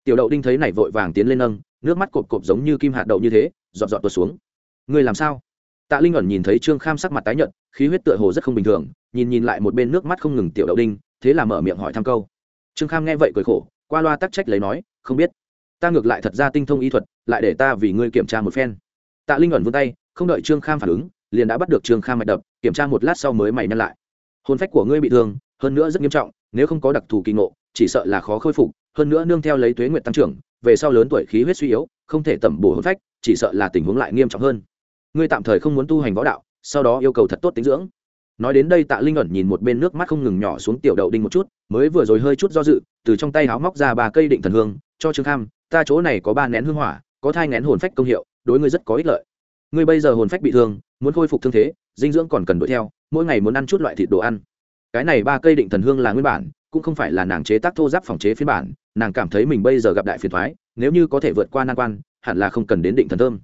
Tiểu đậu đinh thấy này vội vàng tiến lên nâng, nước mắt cộp cộp giống như kim hạt đậu như thế dọn dọn tuột xuống. Ngươi làm sao? Tạ linh ẩn nhìn thấy trương kham sắc mặt tái nhợt, khí huyết tựa hồ rất không bình thường, nhìn nhìn lại một bên nước mắt không ngừng tiểu đậu đinh, thế là mở miệng hỏi thăm câu. Trương kham nghe vậy cười khổ, qua loa tắc trách lấy nói, không biết, ta ngược lại thật ra tinh thông y thuật, lại để ta vì ngươi kiểm tra một phen. Tạ linh ẩn vươn tay, không đợi trương kham phản ứng, liền đã bắt được trương kham mạch đập, kiểm tra một lát sau mới mày nhăn lại. Hôn phách của ngươi bị thương, hơn nữa rất nghiêm trọng, nếu không có đặc thù kỳ ngộ, chỉ sợ là khó khôi phục, hơn nữa nương theo lấy tuế nguyện tăng trưởng, về sau lớn tuổi khí huyết suy yếu, không thể tẩm bổ hôn phách, chỉ sợ là tình huống lại nghiêm trọng hơn ngươi tạm thời không muốn tu hành võ đạo, sau đó yêu cầu thật tốt tính dưỡng. Nói đến đây tạ linh ẩn nhìn một bên nước mắt không ngừng nhỏ xuống tiểu đậu đinh một chút, mới vừa rồi hơi chút do dự, từ trong tay háo móc ra ba cây định thần hương, cho trương kham, ta chỗ này có ba nén hương hỏa, có thai nén hồn phách công hiệu, đối ngươi rất có ích lợi. Ngươi bây giờ hồn phách bị thương, muốn khôi phục thương thế, dinh dưỡng còn cần đuổi theo, mỗi ngày muốn ăn chút loại thịt đồ ăn. Cái này ba cây định thần hương là nguyên bản, cũng không phải là nàng chế tác thô giáp phòng chế phiên bản, nàng cảm thấy mình bây giờ gặp đại phiền thoái nếu như có thể vượt qua nan quan, hẳn là không cần đến định thần thơm.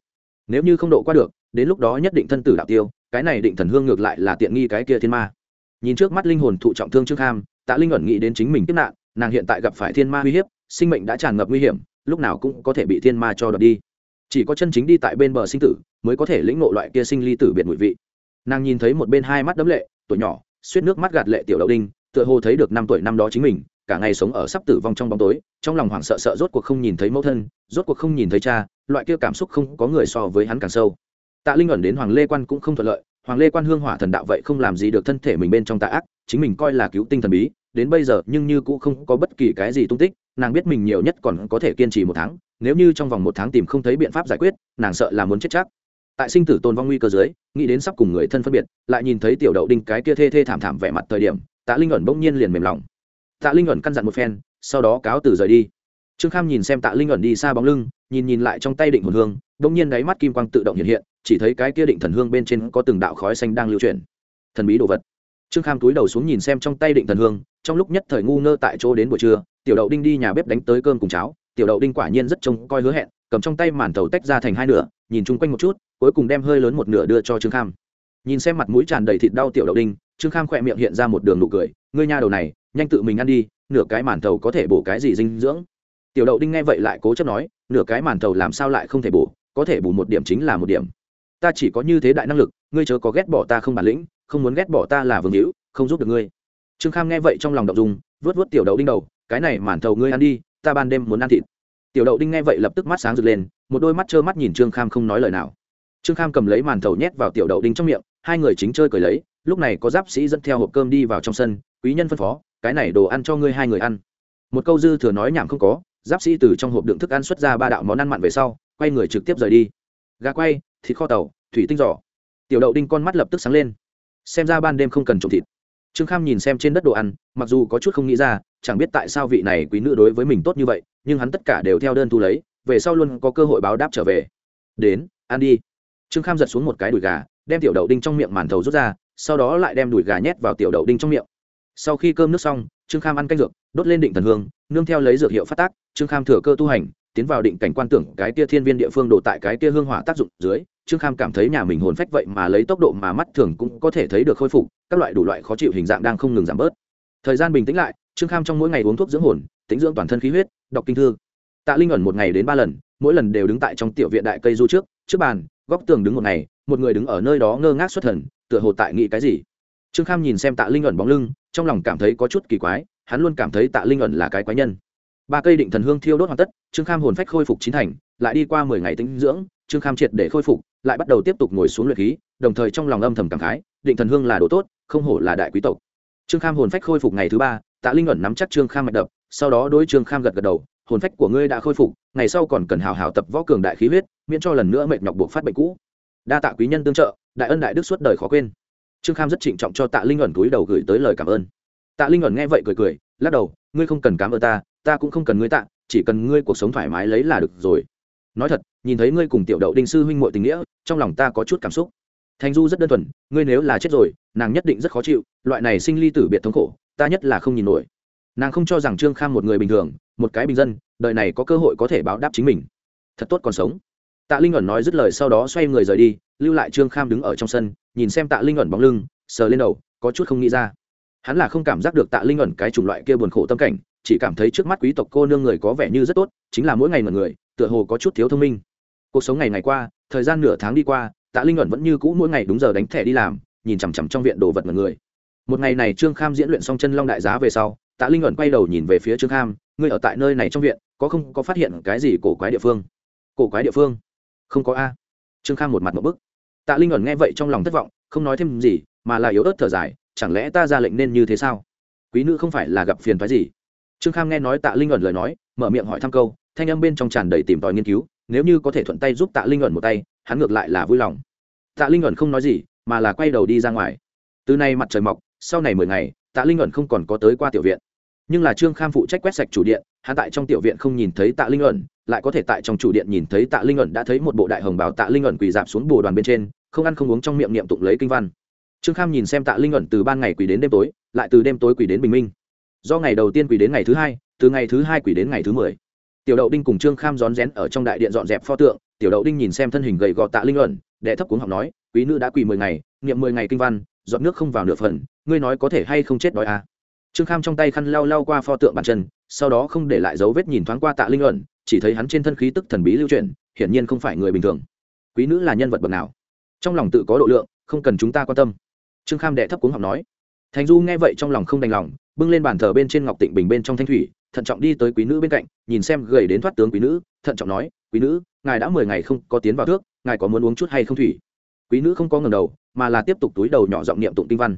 Nếu như không độ qua được đến lúc đó nhất định thân tử đạo tiêu, cái này định thần hương ngược lại là tiện nghi cái kia thiên ma. Nhìn trước mắt linh hồn thụ trọng thương trương kham tạ linh ẩn nghĩ đến chính mình kiếp nạn, nàng hiện tại gặp phải thiên ma uy hiếp, sinh mệnh đã tràn ngập nguy hiểm, lúc nào cũng có thể bị thiên ma cho đợt đi. Chỉ có chân chính đi tại bên bờ sinh tử, mới có thể lĩnh ngộ loại kia sinh ly tử biệt mùi vị. Nàng nhìn thấy một bên hai mắt đấm lệ, tuổi nhỏ suýt nước mắt gạt lệ tiểu đậu đinh, tựa hồ thấy được năm tuổi năm đó chính mình, cả ngày sống ở sắp tử vong trong bóng tối, trong lòng hoảng sợ sợ rốt cuộc không nhìn thấy mẫu thân, rốt cuộc không nhìn thấy cha, loại kia cảm xúc không có người so với hắn càng sâu tạ linh ẩn đến hoàng lê quan cũng không thuận lợi, hoàng lê quan hương hỏa thần đạo vậy không làm gì được thân thể mình bên trong tạ ác, chính mình coi là cứu tinh thần bí, đến bây giờ nhưng như cũng không có bất kỳ cái gì tung tích, nàng biết mình nhiều nhất còn có thể kiên trì một tháng, nếu như trong vòng một tháng tìm không thấy biện pháp giải quyết, nàng sợ là muốn chết chắc. Tại sinh tử tồn vong nguy cơ dưới, nghĩ đến sắp cùng người thân phân biệt, lại nhìn thấy tiểu đậu đinh cái kia thê thê thảm thảm vẻ mặt thời điểm, tạ linh ẩn bỗng nhiên liền mềm lòng. Tạ linh ẩn căn dặn một phen, sau đó cáo từ rời đi. Trương kham nhìn xem tạ linh ẩn đi xa bóng lưng, nhìn nhìn lại trong tay định hồn hương, bỗng nhiên đáy mắt kim quang tự động hiện hiện chỉ thấy cái kia định thần hương bên trên có từng đạo khói xanh đang lưu chuyển. Thần bí đồ vật. Trương kham túi đầu xuống nhìn xem trong tay định thần hương, trong lúc nhất thời ngu ngơ tại chỗ đến buổi trưa, tiểu đậu đinh đi nhà bếp đánh tới cơm cùng cháo, tiểu đậu đinh quả nhiên rất trông coi hứa hẹn, cầm trong tay màn tàu tách ra thành hai nửa, nhìn chung quanh một chút, cuối cùng đem hơi lớn một nửa đưa cho trương kham. Nhìn xem mặt mũi tràn đầy thịt đau tiểu đậu đinh, trương kham khỏe miệng hiện ra một đường nụ cười, ngươi nha đầu này, nhanh tự mình ăn đi, nửa cái màn tàu có thể bổ cái gì dinh dưỡng? Tiểu đậu đinh nghe vậy lại cố chấp nói, nửa cái màn tàu làm sao lại không thể bổ, có thể bù một điểm chính là một điểm ta chỉ có như thế đại năng lực, ngươi chớ có ghét bỏ ta không bản lĩnh, không muốn ghét bỏ ta là vương hữu, không giúp được ngươi. Trương kham nghe vậy trong lòng động dùng vớt vớt tiểu đậu đinh đầu, cái này màn thầu ngươi ăn đi, ta ban đêm muốn ăn thịt. Tiểu đậu đinh nghe vậy lập tức mắt sáng rực lên, một đôi mắt trơ mắt nhìn trương kham không nói lời nào. Trương kham cầm lấy màn thầu nhét vào tiểu đậu đinh trong miệng, hai người chính chơi cười lấy, lúc này có giáp sĩ dẫn theo hộp cơm đi vào trong sân, quý nhân phân phó, cái này đồ ăn cho ngươi hai người ăn. Một câu dư thừa nói nhảm không có, giáp sĩ từ trong hộp đựng thức ăn xuất ra ba đạo món ăn mặn về sau, quay người trực tiếp rời đi. Gà quay thịt kho tàu, thủy tinh giỏ. Tiểu đậu đinh con mắt lập tức sáng lên. Xem ra ban đêm không cần trộm thịt. Trương kham nhìn xem trên đất đồ ăn, mặc dù có chút không nghĩ ra, chẳng biết tại sao vị này quý nữ đối với mình tốt như vậy, nhưng hắn tất cả đều theo đơn thu lấy, về sau luôn có cơ hội báo đáp trở về. Đến, ăn đi. Trương kham giật xuống một cái đùi gà, đem tiểu đậu đinh trong miệng màn thầu rút ra, sau đó lại đem đùi gà nhét vào tiểu đậu đinh trong miệng. Sau khi cơm nước xong, trương kham ăn canh dược, đốt lên định thần hương, nương theo lấy dược hiệu phát tác, trương kham thừa cơ tu hành, tiến vào định cảnh quan tưởng cái tia thiên viên địa phương đổ tại cái tia hương hỏa tác dụng dưới trương kham cảm thấy nhà mình hồn phách vậy mà lấy tốc độ mà mắt thường cũng có thể thấy được khôi phục, các loại đủ loại khó chịu hình dạng đang không ngừng giảm bớt. Thời gian bình tĩnh lại, trương kham trong mỗi ngày uống thuốc dưỡng hồn tính dưỡng toàn thân khí huyết, đọc kinh thư. Tạ linh ẩn một ngày đến ba lần, mỗi lần đều đứng tại trong tiểu viện đại cây du trước trước bàn, góc tường đứng một ngày, một người đứng ở nơi đó ngơ ngác xuất thần, tựa hồ tại nghĩ cái gì. Trương kham nhìn xem tạ linh ẩn bóng lưng, trong lòng cảm thấy có chút kỳ quái, hắn luôn cảm thấy tạ linh ẩn là cái quái nhân. Ba cây định thần hương thiêu đốt hoàn tất, trương kham hồn phách khôi phục chín thành, lại đi qua mười ngày tính dưỡng trương kham triệt để khôi phục, lại bắt đầu tiếp tục ngồi xuống luyện khí, đồng thời trong lòng âm thầm cảm khái, định thần hương là đồ tốt, không hổ là đại quý tộc. Trương kham hồn phách khôi phục ngày thứ ba, tạ linh ẩn nắm chắc trương kham mạch đập, sau đó đối trương kham gật gật đầu, hồn phách của ngươi đã khôi phục, ngày sau còn cần hào hào tập võ cường đại khí huyết, miễn cho lần nữa mệt nhọc buộc phát bệnh cũ. Đa tạ quý nhân tương trợ, đại ân đại đức suốt đời khó quên. Trương kham rất trịnh trọng cho tạ linh ẩn cúi đầu gửi tới lời cảm ơn. Tạ linh ẩn nghe vậy cười cười, lắc đầu, ngươi không cần cảm ơn ta ta cũng không cần ngươi tạ, chỉ cần ngươi cuộc sống thoải mái lấy là được rồi. Nói thật nhìn thấy ngươi cùng tiểu đậu đinh sư huynh muội tình nghĩa, trong lòng ta có chút cảm xúc. Thành du rất đơn thuần, ngươi nếu là chết rồi, nàng nhất định rất khó chịu, loại này sinh ly tử biệt thống khổ, ta nhất là không nhìn nổi. Nàng không cho rằng trương kham một người bình thường, một cái bình dân, đời này có cơ hội có thể báo đáp chính mình. Thật tốt còn sống. Tạ linh ẩn nói dứt lời sau đó xoay người rời đi, lưu lại trương kham đứng ở trong sân, nhìn xem tạ linh ẩn bóng lưng, sờ lên đầu, có chút không nghĩ ra. Hắn là không cảm giác được tạ linh ẩn cái chủng loại kia buồn khổ tâm cảnh, chỉ cảm thấy trước mắt quý tộc cô nương người có vẻ như rất tốt, chính là mỗi ngày mọi người, tựa hồ có chút thiếu thông minh cuộc sống ngày ngày qua, thời gian nửa tháng đi qua, tạ linh ẩn vẫn như cũ mỗi ngày đúng giờ đánh thẻ đi làm, nhìn chằm chằm trong viện đồ vật mọi người. Một ngày này trương kham diễn luyện xong chân long đại giá về sau, tạ linh ẩn quay đầu nhìn về phía trương kham, ngươi ở tại nơi này trong viện, có không, có phát hiện cái gì cổ quái địa phương? Cổ quái địa phương? Không có a. Trương kham một mặt một bức. Tạ linh ẩn nghe vậy trong lòng thất vọng, không nói thêm gì, mà là yếu ớt thở dài, chẳng lẽ ta ra lệnh nên như thế sao? Quý nữ không phải là gặp phiền phái gì? Trương kham nghe nói tạ linh ẩn lời nói, mở miệng hỏi thăm câu, thanh âm bên trong tràn đầy tìm tòi nghiên cứu nếu như có thể thuận tay giúp tạ linh ẩn một tay, hắn ngược lại là vui lòng. Tạ linh ẩn không nói gì, mà là quay đầu đi ra ngoài. Từ nay mặt trời mọc, sau này mười ngày, tạ linh ẩn không còn có tới qua tiểu viện. Nhưng là trương kham phụ trách quét sạch chủ điện, hắn tại trong tiểu viện không nhìn thấy tạ linh ẩn lại có thể tại trong chủ điện nhìn thấy tạ linh ẩn đã thấy một bộ đại hồng bào tạ linh ẩn quỳ dạp xuống bồ đoàn bên trên, không ăn không uống trong miệng niệm tụng lấy kinh văn. Trương kham nhìn xem tạ linh ẩn từ ban ngày quỳ đến đêm tối, lại từ đêm tối quỳ đến bình minh. Do ngày đầu tiên quỳ đến ngày thứ hai, từ ngày thứ hai quỳ đến ngày thứ mười tiểu đậu đinh cùng trương kham rón rén ở trong đại điện dọn dẹp pho tượng, tiểu đậu đinh nhìn xem thân hình gầy gò tạ linh ẩn, đệ thấp cuống học nói, quý nữ đã quỳ mười ngày, niệm mười ngày kinh văn dọn nước không vào nửa phần, ngươi nói có thể hay không chết đói à. trương kham trong tay khăn lau lau qua pho tượng bàn chân, sau đó không để lại dấu vết nhìn thoáng qua tạ linh ẩn, chỉ thấy hắn trên thân khí tức thần bí lưu chuyển, hiển nhiên không phải người bình thường. Quý nữ là nhân vật bậc nào? Trong lòng tự có độ lượng, không cần chúng ta quan tâm. Trương kham đệ thấp cuống học nói. Thành du nghe vậy trong lòng không đành lòng, bưng lên bàn thờ bên trên ngọc tịnh bình bên trong thanh thủy thận trọng đi tới quý nữ bên cạnh, nhìn xem gầy đến thoát tướng quý nữ, thận trọng nói, quý nữ, ngài đã mười ngày không có tiến vào thước, ngài có muốn uống chút hay không thủy? Quý nữ không có ngầm đầu, mà là tiếp tục túi đầu nhỏ giọng niệm tụng tinh văn.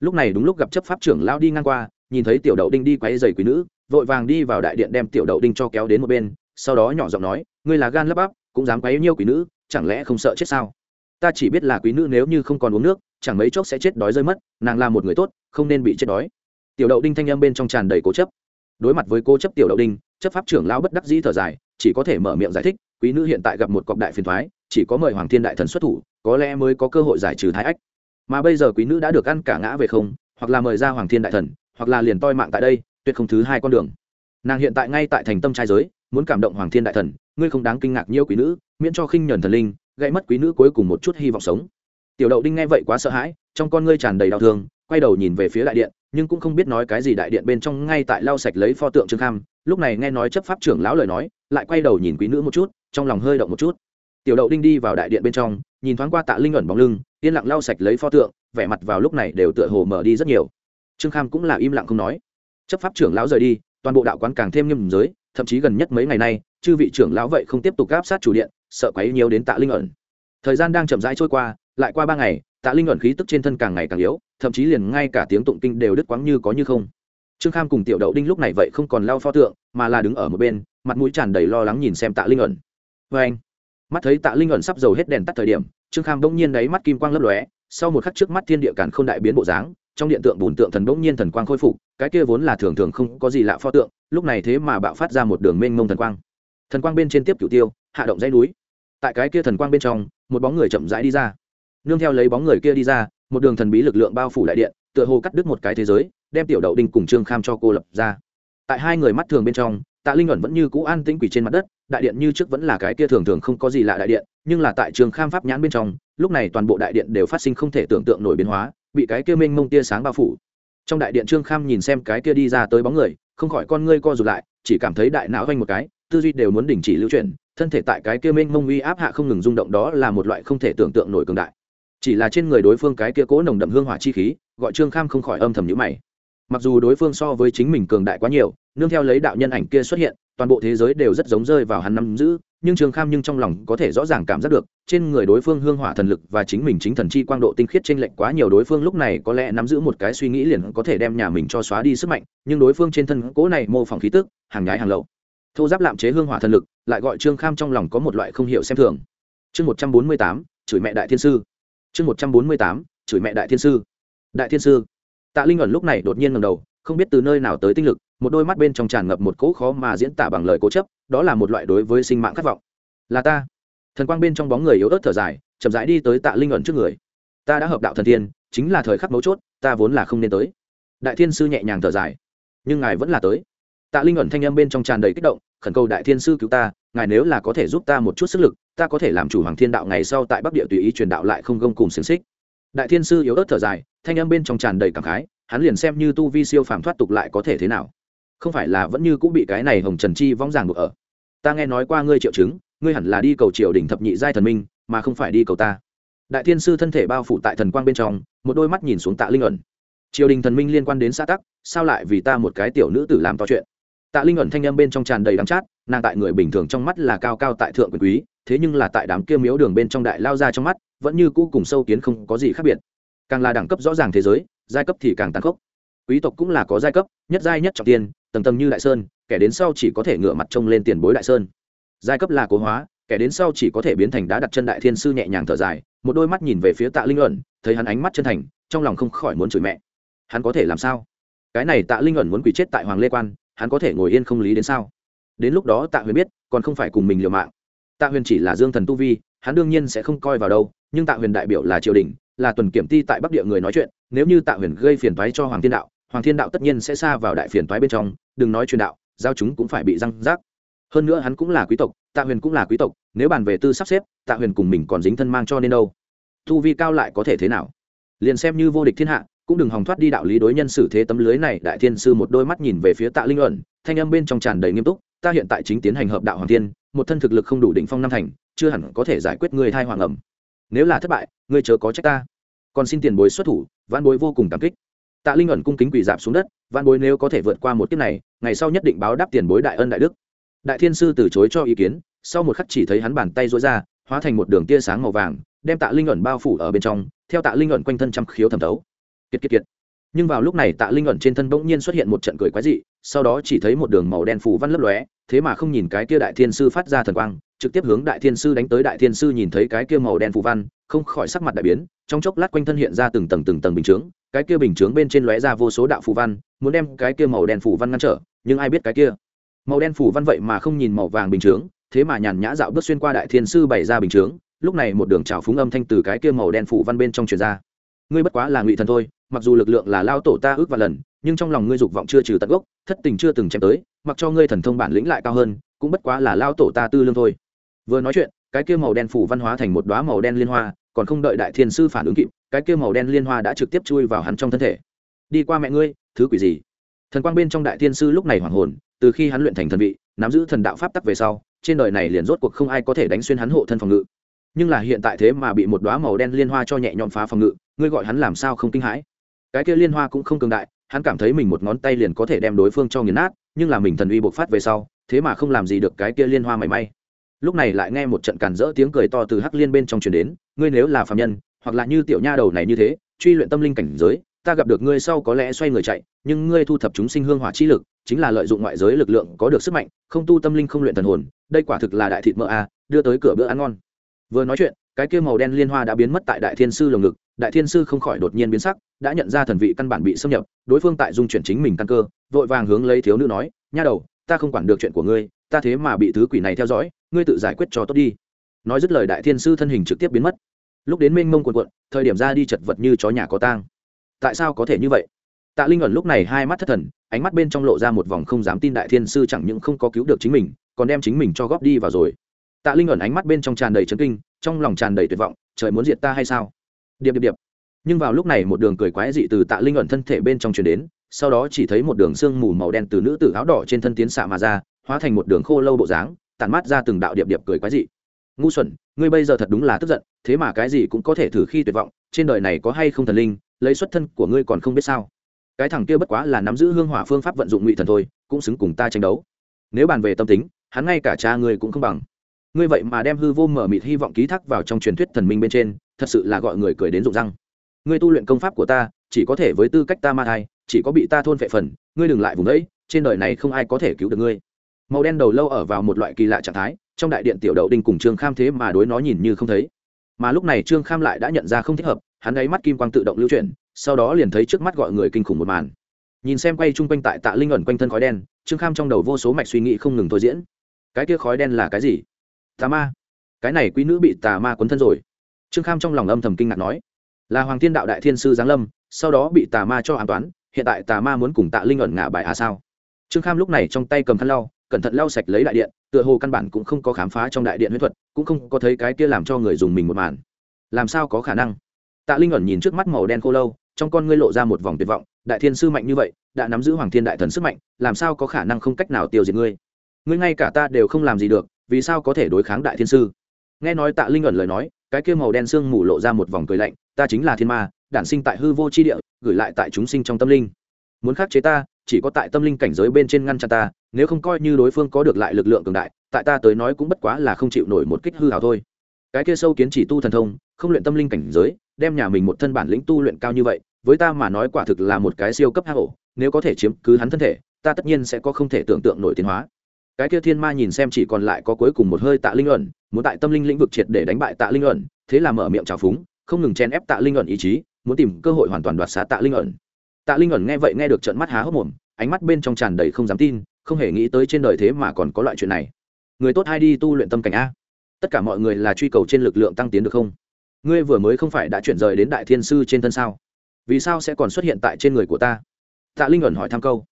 Lúc này đúng lúc gặp chấp pháp trưởng lao đi ngang qua, nhìn thấy tiểu đậu đinh đi quấy giày quý nữ, vội vàng đi vào đại điện đem tiểu đậu đinh cho kéo đến một bên, sau đó nhỏ giọng nói, ngươi là gan lấp bắp, cũng dám quấy nhiêu quý nữ, chẳng lẽ không sợ chết sao? Ta chỉ biết là quý nữ nếu như không còn uống nước, chẳng mấy chốc sẽ chết đói rơi mất, nàng là một người tốt, không nên bị chết đói. Tiểu đậu đinh thanh âm bên trong tràn đầy cố chấp đối mặt với cô chấp tiểu đậu đinh, chấp pháp trưởng lão bất đắc dĩ thở dài, chỉ có thể mở miệng giải thích, quý nữ hiện tại gặp một cọc đại phiền thoái, chỉ có mời hoàng thiên đại thần xuất thủ, có lẽ mới có cơ hội giải trừ thái ách. Mà bây giờ quý nữ đã được ăn cả ngã về không, hoặc là mời ra hoàng thiên đại thần, hoặc là liền toi mạng tại đây, tuyệt không thứ hai con đường. Nàng hiện tại ngay tại thành tâm trai giới, muốn cảm động hoàng thiên đại thần, ngươi không đáng kinh ngạc nhiêu quý nữ, miễn cho khinh nhuần thần linh gây mất quý nữ cuối cùng một chút hy vọng sống. Tiểu đậu đinh nghe vậy quá sợ hãi, trong con ngươi tràn đầy đau thương quay đầu nhìn về phía đại điện, nhưng cũng không biết nói cái gì đại điện bên trong, ngay tại lau sạch lấy pho tượng trương kham, lúc này nghe nói chấp pháp trưởng lão lời nói, lại quay đầu nhìn quý nữ một chút, trong lòng hơi động một chút. Tiểu đậu đinh đi vào đại điện bên trong, nhìn thoáng qua tạ linh ẩn bóng lưng, yên lặng lau sạch lấy pho tượng, vẻ mặt vào lúc này đều tựa hồ mở đi rất nhiều. Trương kham cũng là im lặng không nói. Chấp pháp trưởng lão rời đi, toàn bộ đạo quán càng thêm nghiêm giới, thậm chí gần nhất mấy ngày nay, chư vị trưởng lão vậy không tiếp tục áp sát chủ điện, sợ quấy nhiều đến tạ linh ẩn. Thời gian đang chậm rãi trôi qua, lại qua ba ngày, tạ linh ẩn khí tức trên thân càng ngày càng yếu thậm chí liền ngay cả tiếng tụng kinh đều đứt quãng như có như không. Trương kham cùng tiểu đậu đinh lúc này vậy không còn lao pho tượng, mà là đứng ở một bên, mặt mũi tràn đầy lo lắng nhìn xem tạ linh ẩn. Vê anh, mắt thấy tạ linh ẩn sắp dầu hết đèn tắt thời điểm, trương kham bỗng nhiên đáy mắt kim quang lấp lóe, sau một khắc trước mắt thiên địa càn k h ô n đại biến bộ dáng, trong điện tượng bùn tượng thần bỗng nhiên thần quang khôi phục, cái kia vốn là thường thường không có gì lạ pho tượng, lúc này thế mà bạo phát ra một đường mênh mông thần quang. Thần quang bên trên tiếp cửu tiêu, hạ động dãy núi. Tại cái kia thần quang bên trong, một bóng người chậm rãi đi ra. Nương theo lấy bóng người kia đi ra một đường thần bí lực lượng bao phủ đại điện, tựa hồ cắt đứt một cái thế giới, đem tiểu đậu đinh cùng trương kham cho cô lập ra. Tại hai người mắt thường bên trong, tạ linh ẩn vẫn như cũ an tĩnh quỷ trên mặt đất, đại điện như trước vẫn là cái kia thường thường không có gì lạ đại điện, nhưng là tại trường kham pháp nhãn bên trong, lúc này toàn bộ đại điện đều phát sinh không thể tưởng tượng nổi biến hóa, bị cái kia mênh mông tia sáng bao phủ. Trong đại điện trương kham nhìn xem cái kia đi ra tới bóng người, không khỏi con ngươi co rụt lại, chỉ cảm thấy đại não vanh một cái, tư duy đều muốn đình chỉ lưu chuyển, thân thể tại cái kia mênh mông uy áp hạ không ngừng rung động đó là một loại không thể tưởng tượng nổi cường đại chỉ là trên người đối phương cái kia cố nồng đậm hương hỏa chi khí, gọi trương kham không khỏi âm thầm nhữ mày. Mặc dù đối phương so với chính mình cường đại quá nhiều, nương theo lấy đạo nhân ảnh kia xuất hiện, toàn bộ thế giới đều rất giống rơi vào hắn nắm giữ, nhưng trương kham nhưng trong lòng có thể rõ ràng cảm giác được, trên người đối phương hương hỏa thần lực và chính mình chính thần chi quang độ tinh khiết trinh lệch quá nhiều đối phương lúc này có lẽ nắm giữ một cái suy nghĩ liền có thể đem nhà mình cho xóa đi sức mạnh, nhưng đối phương trên thân cố này mô phỏng khí tức, hàng nhái hàng lậu. Thô giáp lạm chế hương hỏa thần lực, lại gọi trương kham trong lòng có một loại không hiểu xem thường. Chương một trăm bốn mươi tám, chửi mẹ đại thiên sư chương một trăm bốn mươi tám, chửi mẹ đại thiên sư. Đại thiên sư. Tạ linh ẩn lúc này đột nhiên ngầm đầu, không biết từ nơi nào tới tinh lực, một đôi mắt bên trong tràn ngập một cỗ khó mà diễn tả bằng lời cố chấp, đó là một loại đối với sinh mạng khát vọng. Là ta. Thần quang bên trong bóng người yếu ớt thở dài, chậm rãi đi tới tạ linh ẩn trước người. Ta đã hợp đạo thần thiên chính là thời khắc mấu chốt, ta vốn là không nên tới. Đại thiên sư nhẹ nhàng thở dài. Nhưng ngài vẫn là tới. Tạ linh ẩn thanh âm bên trong tràn đầy kích động, khẩn cầu đại thiên sư cứu ta ngài nếu là có thể giúp ta một chút sức lực, ta có thể làm chủ hoàng thiên đạo ngày sau tại bắc địa tùy ý truyền đạo lại không gông cùng xiềng xích. Đại thiên sư yếu ớt thở dài, thanh âm bên trong tràn đầy cảm khái, hắn liền xem như tu vi siêu phàm thoát tục lại có thể thế nào. Không phải là vẫn như cũng bị cái này hồng trần chi vong ràng buộc ở. Ta nghe nói qua ngươi triệu chứng, ngươi hẳn là đi cầu triều đỉnh thập nhị giai thần minh, mà không phải đi cầu ta. Đại thiên sư thân thể bao phủ tại thần quang bên trong, một đôi mắt nhìn xuống tạ linh ẩn. Triều đình thần minh liên quan đến xã tắc, sao lại vì ta một cái tiểu nữ tử làm to chuyện? Tạ linh ẩn thanh â m bên trong tràn đầy đắng chát nàng tại người bình thường trong mắt là cao cao tại thượng quyền quý, thế nhưng là tại đám kia miếu đường bên trong đại lao ra trong mắt, vẫn như cũ cùng sâu kiến không có gì khác biệt. Càng là đẳng cấp rõ ràng thế giới, giai cấp thì càng tàn khốc. Quý tộc cũng là có giai cấp, nhất giai nhất trọng tiên, tầng tầng như đại sơn, kẻ đến sau chỉ có thể ngựa mặt trông lên tiền bối đại sơn. Giai cấp là cố hóa, kẻ đến sau chỉ có thể biến thành đá đặt chân đại thiên sư nhẹ nhàng thở dài, một đôi mắt nhìn về phía tạ linh ẩn, thấy hắn ánh mắt chân thành, trong lòng không khỏi muốn chửi mẹ. Hắn có thể làm sao? Cái này tạ linh ẩn muốn quỷ chết tại hoàng lê quan, hắn có thể ngồi yên không lý đến sao? Đến lúc đó tạ huyền biết, còn không phải cùng mình liều mạng. Tạ huyền chỉ là dương thần tu vi, hắn đương nhiên sẽ không coi vào đâu, nhưng tạ huyền đại biểu là triều đình, là tuần kiểm ti tại bắc địa người nói chuyện, nếu như tạ huyền gây phiền toái cho hoàng thiên đạo, hoàng thiên đạo tất nhiên sẽ xa vào đại phiền toái bên trong, đừng nói truyền đạo, giao chúng cũng phải bị răng rác. Hơn nữa hắn cũng là quý tộc, tạ huyền cũng là quý tộc, nếu bàn về tư sắp xếp, tạ huyền cùng mình còn dính thân mang cho nên đâu. Thu vi cao lại có thể thế nào? Liền xem như vô địch thiên hạ, cũng đừng hòng thoát đi đạo lý đối nhân xử thế tấm lưới này, đại thiên sư một đôi mắt nhìn về phía tạ linh ẩn, thanh âm bên trong tràn đầy nghiêm túc ta hiện tại chính tiến hành hợp đạo hoàng thiên, một thân thực lực không đủ đỉnh phong năm thành, chưa hẳn có thể giải quyết người thai hoàng ẩm. Nếu là thất bại, ngươi chớ có trách ta. Còn xin tiền bối xuất thủ văn bối vô cùng cảm kích. Tạ linh ẩn cung kính quỳ dạp xuống đất văn bối nếu có thể vượt qua một kiếp này, ngày sau nhất định báo đáp tiền bối đại ân đại đức. Đại thiên sư từ chối cho ý kiến, sau một khắc chỉ thấy hắn bàn tay rối ra, hóa thành một đường tia sáng màu vàng, đem tạ linh ẩn bao phủ ở bên trong, theo tạ linh ẩn quanh thân trăm khiếu thẩm thấu. Kiệt kiệt kiệt. Nhưng vào lúc này tạ linh ẩn trên thân bỗng nhiên xuất hiện một trận cười quái dị, sau đó chỉ thấy một đường màu đen phủ văn lấp lóe thế mà không nhìn cái kia đại thiên sư phát ra thần quang, trực tiếp hướng đại thiên sư đánh tới đại thiên sư nhìn thấy cái kia màu đen phủ văn, không khỏi sắc mặt đại biến, trong chốc lát quanh thân hiện ra từng tầng từng tầng bình chướng, cái kia bình chướng bên trên lóe ra vô số đạo phù văn, muốn đem cái kia màu đen phủ văn ngăn trở, nhưng ai biết cái kia màu đen phủ văn vậy mà không nhìn màu vàng bình chướng, thế mà nhàn nhã dạo bước xuyên qua đại thiên sư bày ra bình chướng, lúc này một đường trào phúng âm thanh từ cái kia màu đen phủ văn bên trong truyền ra. Ngươi bất quá là ngụy thần thôi, mặc dù lực lượng là lao tổ ta ước và lần nhưng trong lòng ngươi dục vọng chưa trừ tận gốc, thất tình chưa từng chém tới, mặc cho ngươi thần thông bản lĩnh lại cao hơn, cũng bất quá là lao tổ ta tư lương thôi. Vừa nói chuyện, cái kia màu đen phủ văn hóa thành một đoá màu đen liên hoa, còn không đợi đại thiên sư phản ứng kịp, cái kia màu đen liên hoa đã trực tiếp chui vào hắn trong thân thể. Đi qua mẹ ngươi, thứ quỷ gì? Thần quang bên trong đại thiên sư lúc này hoảng hồn, từ khi hắn luyện thành thần vị, nắm giữ thần đạo pháp tắc về sau, trên đời này liền rốt cuộc không ai có thể đánh xuyên hắn hộ thân phòng ngự. Nhưng là hiện tại thế mà bị một đoá màu đen liên hoa cho nhẹ nhõm phá phòng ngự, ngươi gọi hắn làm sao không kinh hãi? Cái kia liên hoa cũng không cường đại hắn cảm thấy mình một ngón tay liền có thể đem đối phương cho nghiền nát, nhưng là mình thần uy bộc phát về sau, thế mà không làm gì được cái kia liên hoa mảy may. Lúc này lại nghe một trận càn rỡ tiếng cười to từ hắc liên bên trong truyền đến, ngươi nếu là phạm nhân, hoặc là như tiểu nha đầu này như thế, truy luyện tâm linh cảnh giới, ta gặp được ngươi sau có lẽ xoay người chạy, nhưng ngươi thu thập chúng sinh hương hỏa chi lực, chính là lợi dụng ngoại giới lực lượng có được sức mạnh, không tu tâm linh không luyện thần hồn, đây quả thực là đại thịt mỡ a, đưa tới cửa bữa ăn ngon. Vừa nói chuyện cái kia màu đen liên hoa đã biến mất tại đại thiên sư lồng ngực, đại thiên sư không khỏi đột nhiên biến sắc, đã nhận ra thần vị căn bản bị xâm nhập, đối phương tại dung chuyển chính mình căn cơ, vội vàng hướng lấy thiếu nữ nói, nha đầu, ta không quản được chuyện của ngươi, ta thế mà bị thứ quỷ này theo dõi, ngươi tự giải quyết cho tốt đi. Nói dứt lời đại thiên sư thân hình trực tiếp biến mất. Lúc đến mênh mông quần quận thời điểm ra đi chật vật như chó nhà có tang. Tại sao có thể như vậy? Tạ linh ẩn lúc này hai mắt thất thần, ánh mắt bên trong lộ ra một vòng không dám tin đại thiên sư chẳng những không có cứu được chính mình, còn đem chính mình cho góp đi vào rồi. Tạ linh ẩn ánh mắt bên trong tràn đầy trấn kinh trong lòng tràn đầy tuyệt vọng, trời muốn diệt ta hay sao? Điệp điệp điệp. Nhưng vào lúc này một đường cười quái dị từ tạ linh ẩn thân thể bên trong truyền đến, sau đó chỉ thấy một đường sương mù màu đen từ nữ tử áo đỏ trên thân tiến xạ mà ra, hóa thành một đường khô lâu bộ dáng tàn mát ra từng đạo điệp điệp cười quái dị. Ngu xuẩn, ngươi bây giờ thật đúng là tức giận, thế mà cái gì cũng có thể thử khi tuyệt vọng, trên đời này có hay không thần linh, lấy xuất thân của ngươi còn không biết sao? Cái thằng kia bất quá là nắm giữ hương hỏa phương pháp vận dụng ngụy thần thôi, cũng xứng cùng ta tranh đấu. Nếu bàn về tâm tính, hắn ngay cả cha ngươi cũng không bằng ngươi vậy mà đem hư vô mở mịt hy vọng ký thác vào trong truyền thuyết thần minh bên trên, thật sự là gọi người cười đến rụng răng. Ngươi tu luyện công pháp của ta, chỉ có thể với tư cách ta ma thai, chỉ có bị ta thôn phệ phần, ngươi đừng lại vùng ấy trên đời này không ai có thể cứu được ngươi. Màu đen đầu lâu ở vào một loại kỳ lạ trạng thái, trong đại điện tiểu đậu đinh cùng trương kham thế mà đối nó nhìn như không thấy. Mà lúc này trương kham lại đã nhận ra không thích hợp, hắn ấy mắt kim quang tự động lưu chuyển, sau đó liền thấy trước mắt gọi người kinh khủng một màn. Nhìn xem quay chung quanh tại tạ linh ẩn quanh thân khói đen, trương kham trong đầu vô số mạch suy nghĩ không ngừng thôi diễn. Cái kia khói đen là cái gì? Tà ma. Cái này quý nữ bị tà ma quấn thân rồi. Trương kham trong lòng âm thầm kinh ngạc nói, là hoàng thiên đạo đại thiên sư giáng lâm, sau đó bị tà ma cho an toán, hiện tại tà ma muốn cùng tạ linh ẩn ngả bài à sao? Trương kham lúc này trong tay cầm khăn lau, cẩn thận lau sạch lấy đại điện, tựa hồ căn bản cũng không có khám phá trong đại điện huyết thuật, cũng không có thấy cái kia làm cho người dùng mình một màn. Làm sao có khả năng? Tạ linh ẩn nhìn trước mắt màu đen khô lâu, trong con ngươi lộ ra một vòng tuyệt vọng, đại thiên sư mạnh như vậy, đã nắm giữ hoàng thiên đại thần sức mạnh, làm sao có khả năng không cách nào tiêu diệt ngươi? Ngươi ngay cả ta đều không làm gì được vì sao có thể đối kháng đại thiên sư? Nghe nói tạ linh ẩn lời nói, cái kia màu đen sương mù lộ ra một vòng cười lạnh, ta chính là thiên ma, đản sinh tại hư vô c h i địa, gửi lại tại chúng sinh trong tâm linh. Muốn khắc chế ta, chỉ có tại tâm linh cảnh giới bên trên ngăn chặn ta, nếu không coi như đối phương có được lại lực lượng cường đại, tại ta tới nói cũng bất quá là không chịu nổi một kích hư hào thôi. Cái kia sâu kiến chỉ tu thần thông, không luyện tâm linh cảnh giới, đem nhà mình một thân bản lĩnh tu luyện cao như vậy, với ta mà nói quả thực là một cái siêu cấp hạ hổ nếu có thể chiếm cứ hắn thân thể, ta tất nhiên sẽ có không thể tưởng tượng nổi tiến hóa cái kia thiên ma nhìn xem chỉ còn lại có cuối cùng một hơi tạ linh ẩn, muốn tại tâm linh lĩnh vực triệt để đánh bại tạ linh ẩn, thế là mở miệng trào phúng, không ngừng chen ép tạ linh ẩn ý chí, muốn tìm cơ hội hoàn toàn đoạt xá tạ linh ẩn. Tạ linh ẩn nghe vậy nghe được trận mắt há hốc mồm, ánh mắt bên trong tràn đầy không dám tin, không hề nghĩ tới trên đời thế mà còn có loại chuyện này. Người tốt hay đi tu luyện tâm cảnh a. Tất cả mọi người là truy cầu trên lực lượng tăng tiến được không? Ngươi vừa mới không phải đã chuyển rời đến đại thiên sư trên thân sao? Vì sao sẽ còn xuất hiện tại trên người của ta? Tạ linh ẩn hỏi thăm câu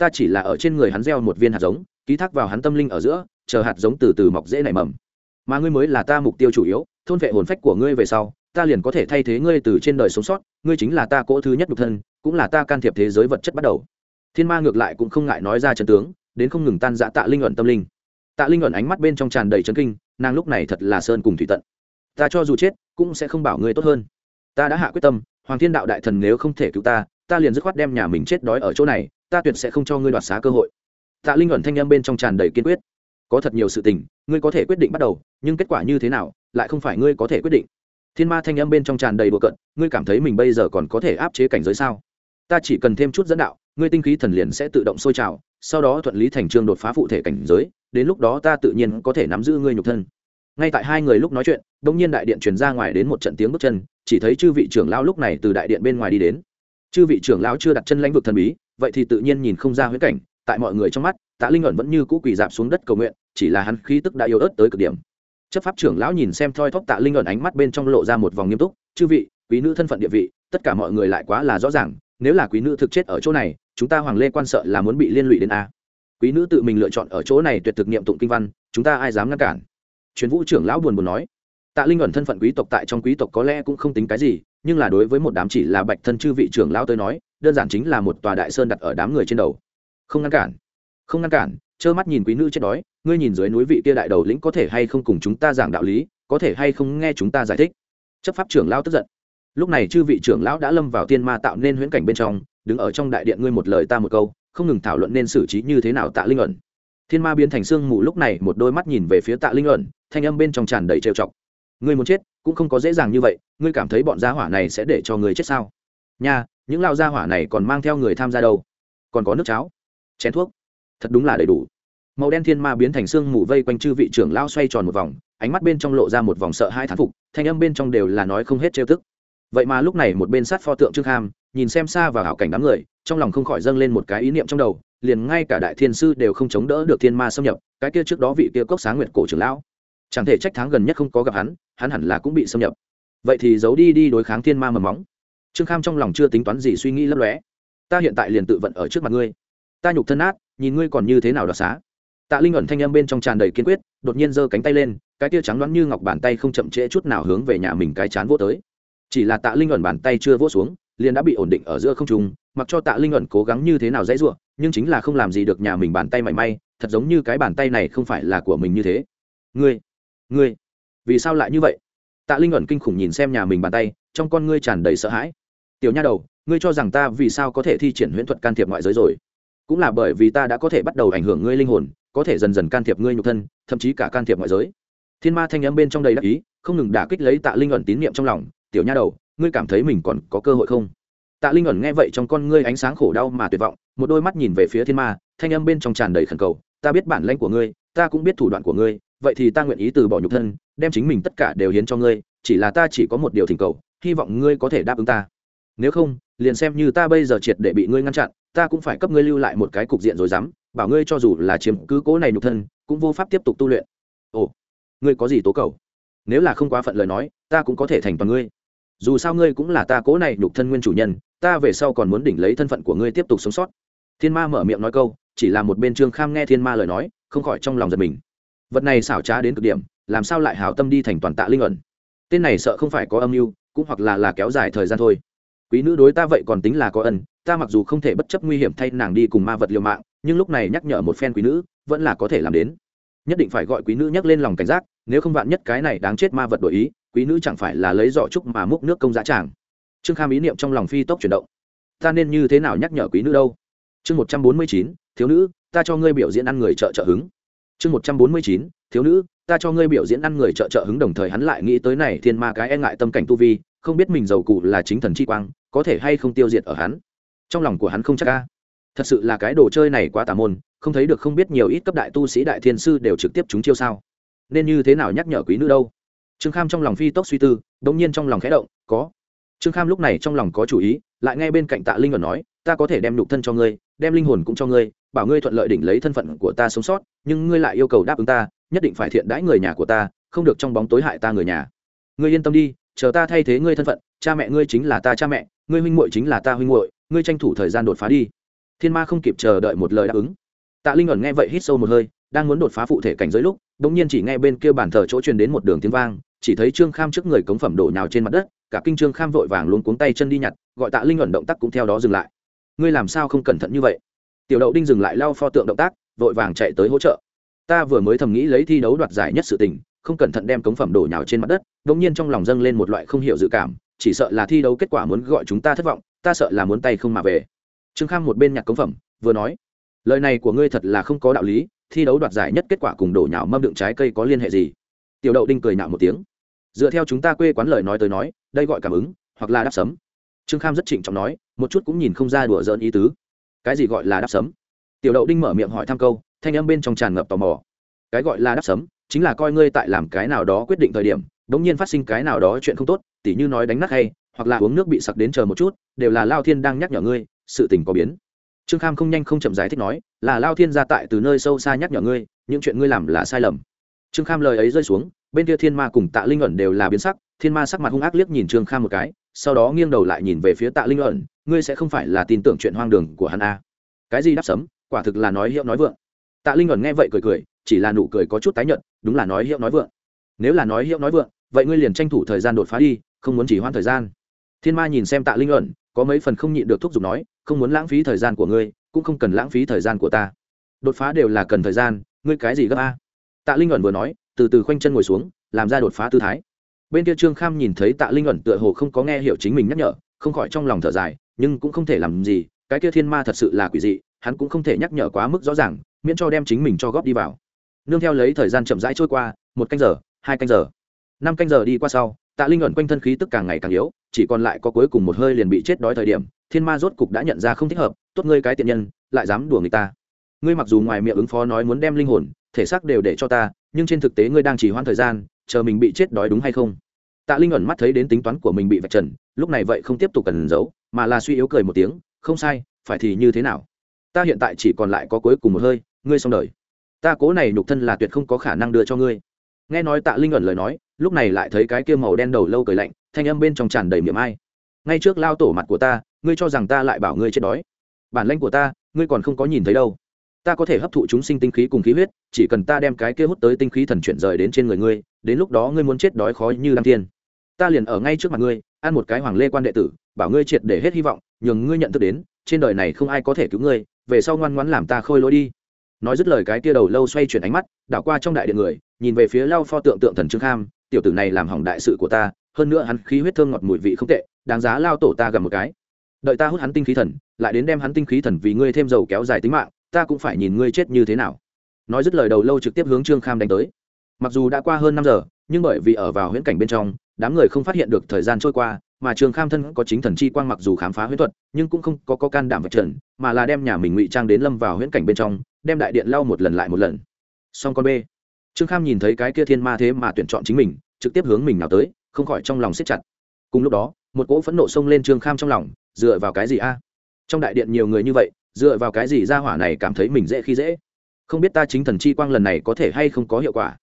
ta chỉ là ở trên người hắn gieo một viên hạt giống, ký thác vào hắn tâm linh ở giữa, chờ hạt giống từ từ mọc dễ nảy mầm. Mà ngươi mới là ta mục tiêu chủ yếu, thôn vệ hồn phách của ngươi về sau, ta liền có thể thay thế ngươi từ trên đời sống sót, ngươi chính là ta cỗ thứ nhất nhục thân, cũng là ta can thiệp thế giới vật chất bắt đầu. Thiên ma ngược lại cũng không ngại nói ra trần tướng, đến không ngừng tan dã tạ linh ẩn tâm linh. Tạ linh ẩn ánh mắt bên trong tràn đầy chấn kinh, nàng lúc này thật là sơn cùng thủy tận. Ta cho dù chết, cũng sẽ không bảo ngươi tốt hơn. Ta đã hạ quyết tâm, hoàng thiên đạo đại thần nếu không thể cứu ta ta liền dứt khoát đem nhà mình chết đói ở chỗ này ta tuyệt sẽ không cho ngươi đoạt xá cơ hội. Tạ linh ẩn thanh â m bên trong tràn đầy kiên quyết. Có thật nhiều sự tình, ngươi có thể quyết định bắt đầu, nhưng kết quả như thế nào, lại không phải ngươi có thể quyết định. Thiên ma thanh â m bên trong tràn đầy bừa cận ngươi cảm thấy mình bây giờ còn có thể áp chế cảnh giới sao? Ta chỉ cần thêm chút dẫn đạo, ngươi tinh khí thần liền sẽ tự động sôi trào, sau đó thuận lý thành trương đột phá phụ thể cảnh giới, đến lúc đó ta tự nhiên có thể nắm giữ ngươi nhục thân. Ngay tại hai người lúc nói chuyện đ ỗ n g nhiên đại điện truyền ra ngoài đến một trận tiếng bước chân, chỉ thấy chư vị trưởng lão lúc này từ đại điện bên ngoài đi đến. Chư vị trưởng lão chưa đặt chân lãnh vực thần bí vậy thì tự nhiên nhìn không ra huyết cảnh, tại mọi người trong mắt, tạ linh ẩn vẫn như cũ quỳ dạp xuống đất cầu nguyện, chỉ là hắn khí tức đã yếu ớt tới cực điểm. Chấp pháp trưởng lão nhìn xem thoi thóp tạ linh ẩn ánh mắt bên trong lộ ra một vòng nghiêm túc, chư vị, quý nữ thân phận địa vị, tất cả mọi người lại quá là rõ ràng, nếu là quý nữ thực chết ở chỗ này, chúng ta hoàng lê quan sợ là muốn bị liên lụy đến a. Quý nữ tự mình lựa chọn ở chỗ này tuyệt thực niệm tụng kinh văn, chúng ta ai dám ngăn cản? Truyền vũ trưởng lão buồn buồn nói. Tạ linh ẩn thân phận quý tộc tại trong quý tộc có lẽ cũng không tính cái gì, nhưng là đối với một đám chỉ là bạch thân chư vị trưởng lão tới nói đơn giản chính là một tòa đại sơn đặt ở đám người trên đầu. Không ngăn cản. Không ngăn cản, trơ mắt nhìn quý nữ chết đói, ngươi nhìn dưới núi vị kia đại đầu lĩnh có thể hay không cùng chúng ta giảng đạo lý, có thể hay không nghe chúng ta giải thích. Chấp pháp trưởng lão tức giận. Lúc này chư vị trưởng lão đã lâm vào tiên ma tạo nên huyễn cảnh bên trong, đứng ở trong đại điện ngươi một lời ta một câu, không ngừng thảo luận nên xử trí như thế nào tạ linh ẩn. Thiên ma biến thành sương mù lúc này một đôi mắt nhìn về phía tạ linh ẩn, thanh âm bên trong tràn đầy trêu chọc. Ngươi muốn chết, cũng không có dễ dàng như vậy, ngươi cảm thấy bọn gia hỏa này sẽ để cho ngươi chết sao? Nha những lao gia hỏa này còn mang theo người tham gia đâu? Còn có nước cháo, chén thuốc. Thật đúng là đầy đủ. Màu đen thiên ma biến thành xương mù vây quanh chư vị trưởng lao xoay tròn một vòng, ánh mắt bên trong lộ ra một vòng sợ hai thán phục, thanh âm bên trong đều là nói không hết trêu tức. Vậy mà lúc này một bên sát pho tượng trương kham, nhìn xem xa và hảo cảnh đám người, trong lòng không khỏi dâng lên một cái ý niệm trong đầu, liền ngay cả đại thiên sư đều không chống đỡ được thiên ma xâm nhập, cái kia trước đó vị kia cốc sáng nguyệt cổ trưởng lão. Chẳng thể trách tháng gần nhất không có gặp hắn hắn hẳn là cũng bị xâm nhập. Vậy thì giấu đi đi đối kháng thiên ma mầm móng trương kham trong lòng chưa tính toán gì suy nghĩ lấp lóe. Ta hiện tại liền tự vận ở trước mặt ngươi. Ta nhục thân át nhìn ngươi còn như thế nào đoạt xá. Tạ linh ẩn thanh âm bên trong tràn đầy kiên quyết, đột nhiên giơ cánh tay lên, cái tia trắng đoán như ngọc bàn tay không chậm trễ chút nào hướng về nhà mình cái chán vô tới. Chỉ là tạ linh ẩn bàn tay chưa vỗ xuống, liền đã bị ổn định ở giữa không trung, mặc cho tạ linh ẩn cố gắng như thế nào dãy ruộng nhưng chính là không làm gì được nhà mình bàn tay mảy may, thật giống như cái bàn tay này không phải là của mình như thế. Ngươi ngươi, vì sao lại như vậy? Tạ linh ẩn kinh khủng nhìn xem nhà mình bàn tay, trong con ngươi tràn đầy sợ hãi tiểu nha đầu, ngươi cho rằng ta vì sao có thể thi triển huyễn thuật can thiệp ngoại giới rồi? Cũng là bởi vì ta đã có thể bắt đầu ảnh hưởng ngươi linh hồn, có thể dần dần can thiệp ngươi nhục thân, thậm chí cả can thiệp ngoại giới. Thiên ma thanh âm bên trong đầy đắc ý, không ngừng đả kích lấy tạ linh ẩn tín niệm trong lòng. Tiểu nha đầu, ngươi cảm thấy mình còn có cơ hội không? Tạ linh ẩn nghe vậy trong con ngươi ánh sáng khổ đau mà tuyệt vọng, một đôi mắt nhìn về phía thiên ma, thanh âm bên trong tràn đầy khẩn cầu. Ta biết bản lãnh của ngươi, ta cũng biết thủ đoạn của ngươi, vậy thì ta nguyện ý từ bỏ nhục thân, đem chính mình tất cả đều hiến cho ngươi, chỉ là ta chỉ có một điều thỉnh cầu, hy vọng ngươi có thể đáp ứng ta nếu không, liền xem như ta bây giờ triệt để bị ngươi ngăn chặn, ta cũng phải cấp ngươi lưu lại một cái cục diện rồi dám, bảo ngươi cho dù là chiếm cứ cố này nhục thân, cũng vô pháp tiếp tục tu luyện. Ồ, ngươi có gì tố cầu? Nếu là không quá phận lời nói, ta cũng có thể thành toàn ngươi. Dù sao ngươi cũng là ta cố này nhục thân nguyên chủ nhân, ta về sau còn muốn đỉnh lấy thân phận của ngươi tiếp tục sống sót. Thiên ma mở miệng nói câu, chỉ là một bên trương kham nghe thiên ma lời nói, không khỏi trong lòng giật mình. Vật này xảo trá đến cực điểm, làm sao lại hào tâm đi thành toàn tạ linh ẩn? Tên này sợ không phải có âm mưu, cũng hoặc là là kéo dài thời gian thôi quý nữ đối ta vậy còn tính là có ân, ta mặc dù không thể bất chấp nguy hiểm thay nàng đi cùng ma vật liều mạng, nhưng lúc này nhắc nhở một phen quý nữ, vẫn là có thể làm đến. Nhất định phải gọi quý nữ nhắc lên lòng cảnh giác, nếu không vạn nhất cái này đáng chết ma vật đổi ý, quý nữ chẳng phải là lấy giỏ trúc mà múc nước công giá tràng. Trương kham ý niệm trong lòng phi tốc chuyển động. Ta nên như thế nào nhắc nhở quý nữ đâu? Chương một trăm bốn mươi chín, thiếu nữ, ta cho ngươi biểu diễn ăn người trợ trợ hứng. Chương một trăm bốn mươi chín, thiếu nữ, ta cho ngươi biểu diễn ăn người trợ trợ hứng đồng thời hắn lại nghĩ tới này thiên ma cái e ngại tâm cảnh tu vi không biết mình giàu cụ là chính thần chi quang, có thể hay không tiêu diệt ở hắn. Trong lòng của hắn không chắc ca thật sự là cái đồ chơi này quá tà môn, không thấy được không biết nhiều ít cấp đại tu sĩ đại thiên sư đều trực tiếp chúng chiêu sao. Nên như thế nào nhắc nhở quý nữ đâu? Trương kham trong lòng phi tốc suy tư đ ỗ n g nhiên trong lòng khẽ động, có. Trương kham lúc này trong lòng có chủ ý, lại nghe bên cạnh tạ linh ẩn nói, ta có thể đem nhục thân cho ngươi, đem linh hồn cũng cho ngươi, bảo ngươi thuận lợi đỉnh lấy thân phận của ta sống sót, nhưng ngươi lại yêu cầu đáp ứng ta, nhất định phải thiện đãi người nhà của ta, không được trong bóng tối hại ta người nhà. Ngươi yên tâm đi chờ ta thay thế ngươi thân phận, cha mẹ ngươi chính là ta cha mẹ, ngươi huynh muội chính là ta huynh muội, ngươi tranh thủ thời gian đột phá đi. Thiên ma không kịp chờ đợi một lời đáp ứng. Tạ linh ẩn nghe vậy hít sâu một hơi, đang muốn đột phá phụ thể cảnh giới lúc bỗng nhiên chỉ nghe bên kia bàn thờ chỗ truyền đến một đường tiếng vang, chỉ thấy trương kham trước người cống phẩm đổ nhào trên mặt đất, cả kinh trương kham vội vàng luôn cuống tay chân đi nhặt, gọi tạ linh ẩn động tác cũng theo đó dừng lại. Ngươi làm sao không cẩn thận như vậy? Tiểu đậu đinh dừng lại lau pho tượng động tác, vội vàng chạy tới hỗ trợ. Ta vừa mới thầm nghĩ lấy thi đấu đoạt giải nhất sự tình không cẩn thận đem cống phẩm đổ nhào trên mặt đất đ ỗ n g nhiên trong lòng dâng lên một loại không hiểu dự cảm, chỉ sợ là thi đấu kết quả muốn gọi chúng ta thất vọng, ta sợ là muốn tay không mà về. Trương kham một bên nhặt cống phẩm, vừa nói, lời này của ngươi thật là không có đạo lý, thi đấu đoạt giải nhất kết quả cùng đổ nhào mâm đựng trái cây có liên hệ gì? Tiểu đậu đinh cười nạo một tiếng, dựa theo chúng ta quê quán lời nói tới nói, đây gọi cảm ứng, hoặc là đáp sấm. Trương kham rất trịnh trọng nói, một chút cũng nhìn không ra đùa dỡn ý tứ. Cái gì gọi là đáp sấm? Tiểu đậu đinh mở miệng hỏi thăm câu, thanh âm bên trong tràn ngập tò mò. Cái gọi là đáp sấm? Chính là coi ngươi tại làm cái nào đó quyết định thời điểm đ ỗ n g nhiên phát sinh cái nào đó chuyện không tốt, tỉ như nói đánh nát hay, hoặc là uống nước bị sặc đến chờ một chút, đều là lao thiên đang nhắc nhở ngươi, sự tình có biến. Trương kham không nhanh không chậm giải thích nói, là lao thiên ra tại từ nơi sâu xa nhắc nhở ngươi, những chuyện ngươi làm là sai lầm. Trương kham lời ấy rơi xuống, bên kia thiên ma cùng tạ linh ẩn đều là biến sắc, thiên ma sắc mặt hung ác liếc nhìn trương kham một cái, sau đó nghiêng đầu lại nhìn về phía tạ linh ẩn, ngươi sẽ không phải là tin tưởng chuyện hoang đường của hắn a à. cái gì đáp sấm, quả thực là nói hiệu nói vượng. Tạ linh ẩn nghe vậy cười cười chỉ là nụ cười có chút tái nhợt, đúng là nói hiệu nói vượng. Nếu là nói hiệu nói vượng, vậy ngươi liền tranh thủ thời gian đột phá đi, không muốn chỉ hoãn thời gian. Thiên ma nhìn xem tạ linh ẩn, có mấy phần không nhịn được thúc giục nói, không muốn lãng phí thời gian của ngươi, cũng không cần lãng phí thời gian của ta. Đột phá đều là cần thời gian, ngươi cái gì gấp a? Tạ linh ẩn vừa nói, từ từ khoanh chân ngồi xuống, làm ra đột phá tư thái. Bên kia trương kham nhìn thấy tạ linh ẩn tựa hồ không có nghe hiểu chính mình nhắc nhở, không khỏi trong lòng thở dài, nhưng cũng không thể làm gì, cái kia thiên ma thật sự là quỷ dị, hắn cũng không thể nhắc nhở quá mức rõ ràng, miễn cho đem chính mình cho góp đi vào nương theo lấy thời gian chậm rãi trôi qua, một canh giờ, hai canh giờ. Năm canh giờ đi qua sau, tạ linh ẩn quanh thân khí tức càng ngày càng yếu, chỉ còn lại có cuối cùng một hơi liền bị chết đói thời điểm, thiên ma rốt cục đã nhận ra không thích hợp, tốt ngươi cái tiện nhân, lại dám đùa người ta. Ngươi mặc dù ngoài miệng ứng phó nói muốn đem linh hồn, thể xác đều để cho ta, nhưng trên thực tế ngươi đang chỉ hoãn thời gian, chờ mình bị chết đói đúng hay không? Tạ linh ẩn mắt thấy đến tính toán của mình bị vạch trần, lúc này vậy không tiếp tục cần giấu, mà là suy yếu cười một tiếng, không sai, phải thì như thế nào? Ta hiện tại chỉ còn lại có cuối cùng một hơi, ngươi xong đời ta cố này nhục thân là tuyệt không có khả năng đưa cho ngươi. Nghe nói tạ linh ẩn lời nói, lúc này lại thấy cái kia màu đen đầu lâu cười lạnh, thanh âm bên trong tràn đầy miệng ai. Ngay trước lao tổ mặt của ta, ngươi cho rằng ta lại bảo ngươi chết đói. Bản lãnh của ta, ngươi còn không có nhìn thấy đâu. Ta có thể hấp thụ chúng sinh tinh khí cùng khí huyết, chỉ cần ta đem cái kia hút tới tinh khí thần chuyển rời đến trên người ngươi, đến lúc đó ngươi muốn chết đói khó như đăng thiên. Ta liền ở ngay trước mặt ngươi, ăn một cái hoàng lê quan đệ tử, bảo ngươi triệt để hết hy vọng, nhường ngươi nhận thức đến, trên đời này không ai có thể cứu ngươi, về sau ngoan ngoãn làm ta khôi lỗi đi nói dứt lời cái kia đầu lâu xoay chuyển ánh mắt đảo qua trong đại điện người nhìn về phía lao pho tượng tượng thần trương kham tiểu tử này làm hỏng đại sự của ta hơn nữa hắn khí huyết thơm ngọt mùi vị không tệ đáng giá lao tổ ta gặp một cái. Đợi ta hút hắn tinh khí thần lại đến đem hắn tinh khí thần vì ngươi thêm dầu kéo dài tính mạng ta cũng phải nhìn ngươi chết như thế nào. Nói dứt lời đầu lâu trực tiếp hướng trương kham đánh tới. Mặc dù đã qua hơn năm giờ nhưng bởi vì ở vào huyễn cảnh bên trong đám người không phát hiện được thời gian trôi qua mà trương kham thân có chính thần chi quang mặc dù khám phá huyễn thuật nhưng cũng không có, có can đảm vật trần mà là đem nhà mình ngụy trang đến lâm vào huyễn cảnh bên trong đem đại điện lau một lần lại một lần. Song con b trương kham nhìn thấy cái kia thiên ma thế mà tuyển chọn chính mình, trực tiếp hướng mình nào tới, không khỏi trong lòng siết chặt. Cùng lúc đó, một cỗ phẫn nộ xông lên trương kham trong lòng, dựa vào cái gì a? Trong đại điện nhiều người như vậy, dựa vào cái gì ra hỏa này cảm thấy mình dễ khi dễ? Không biết ta chính thần chi quang lần này có thể hay không có hiệu quả?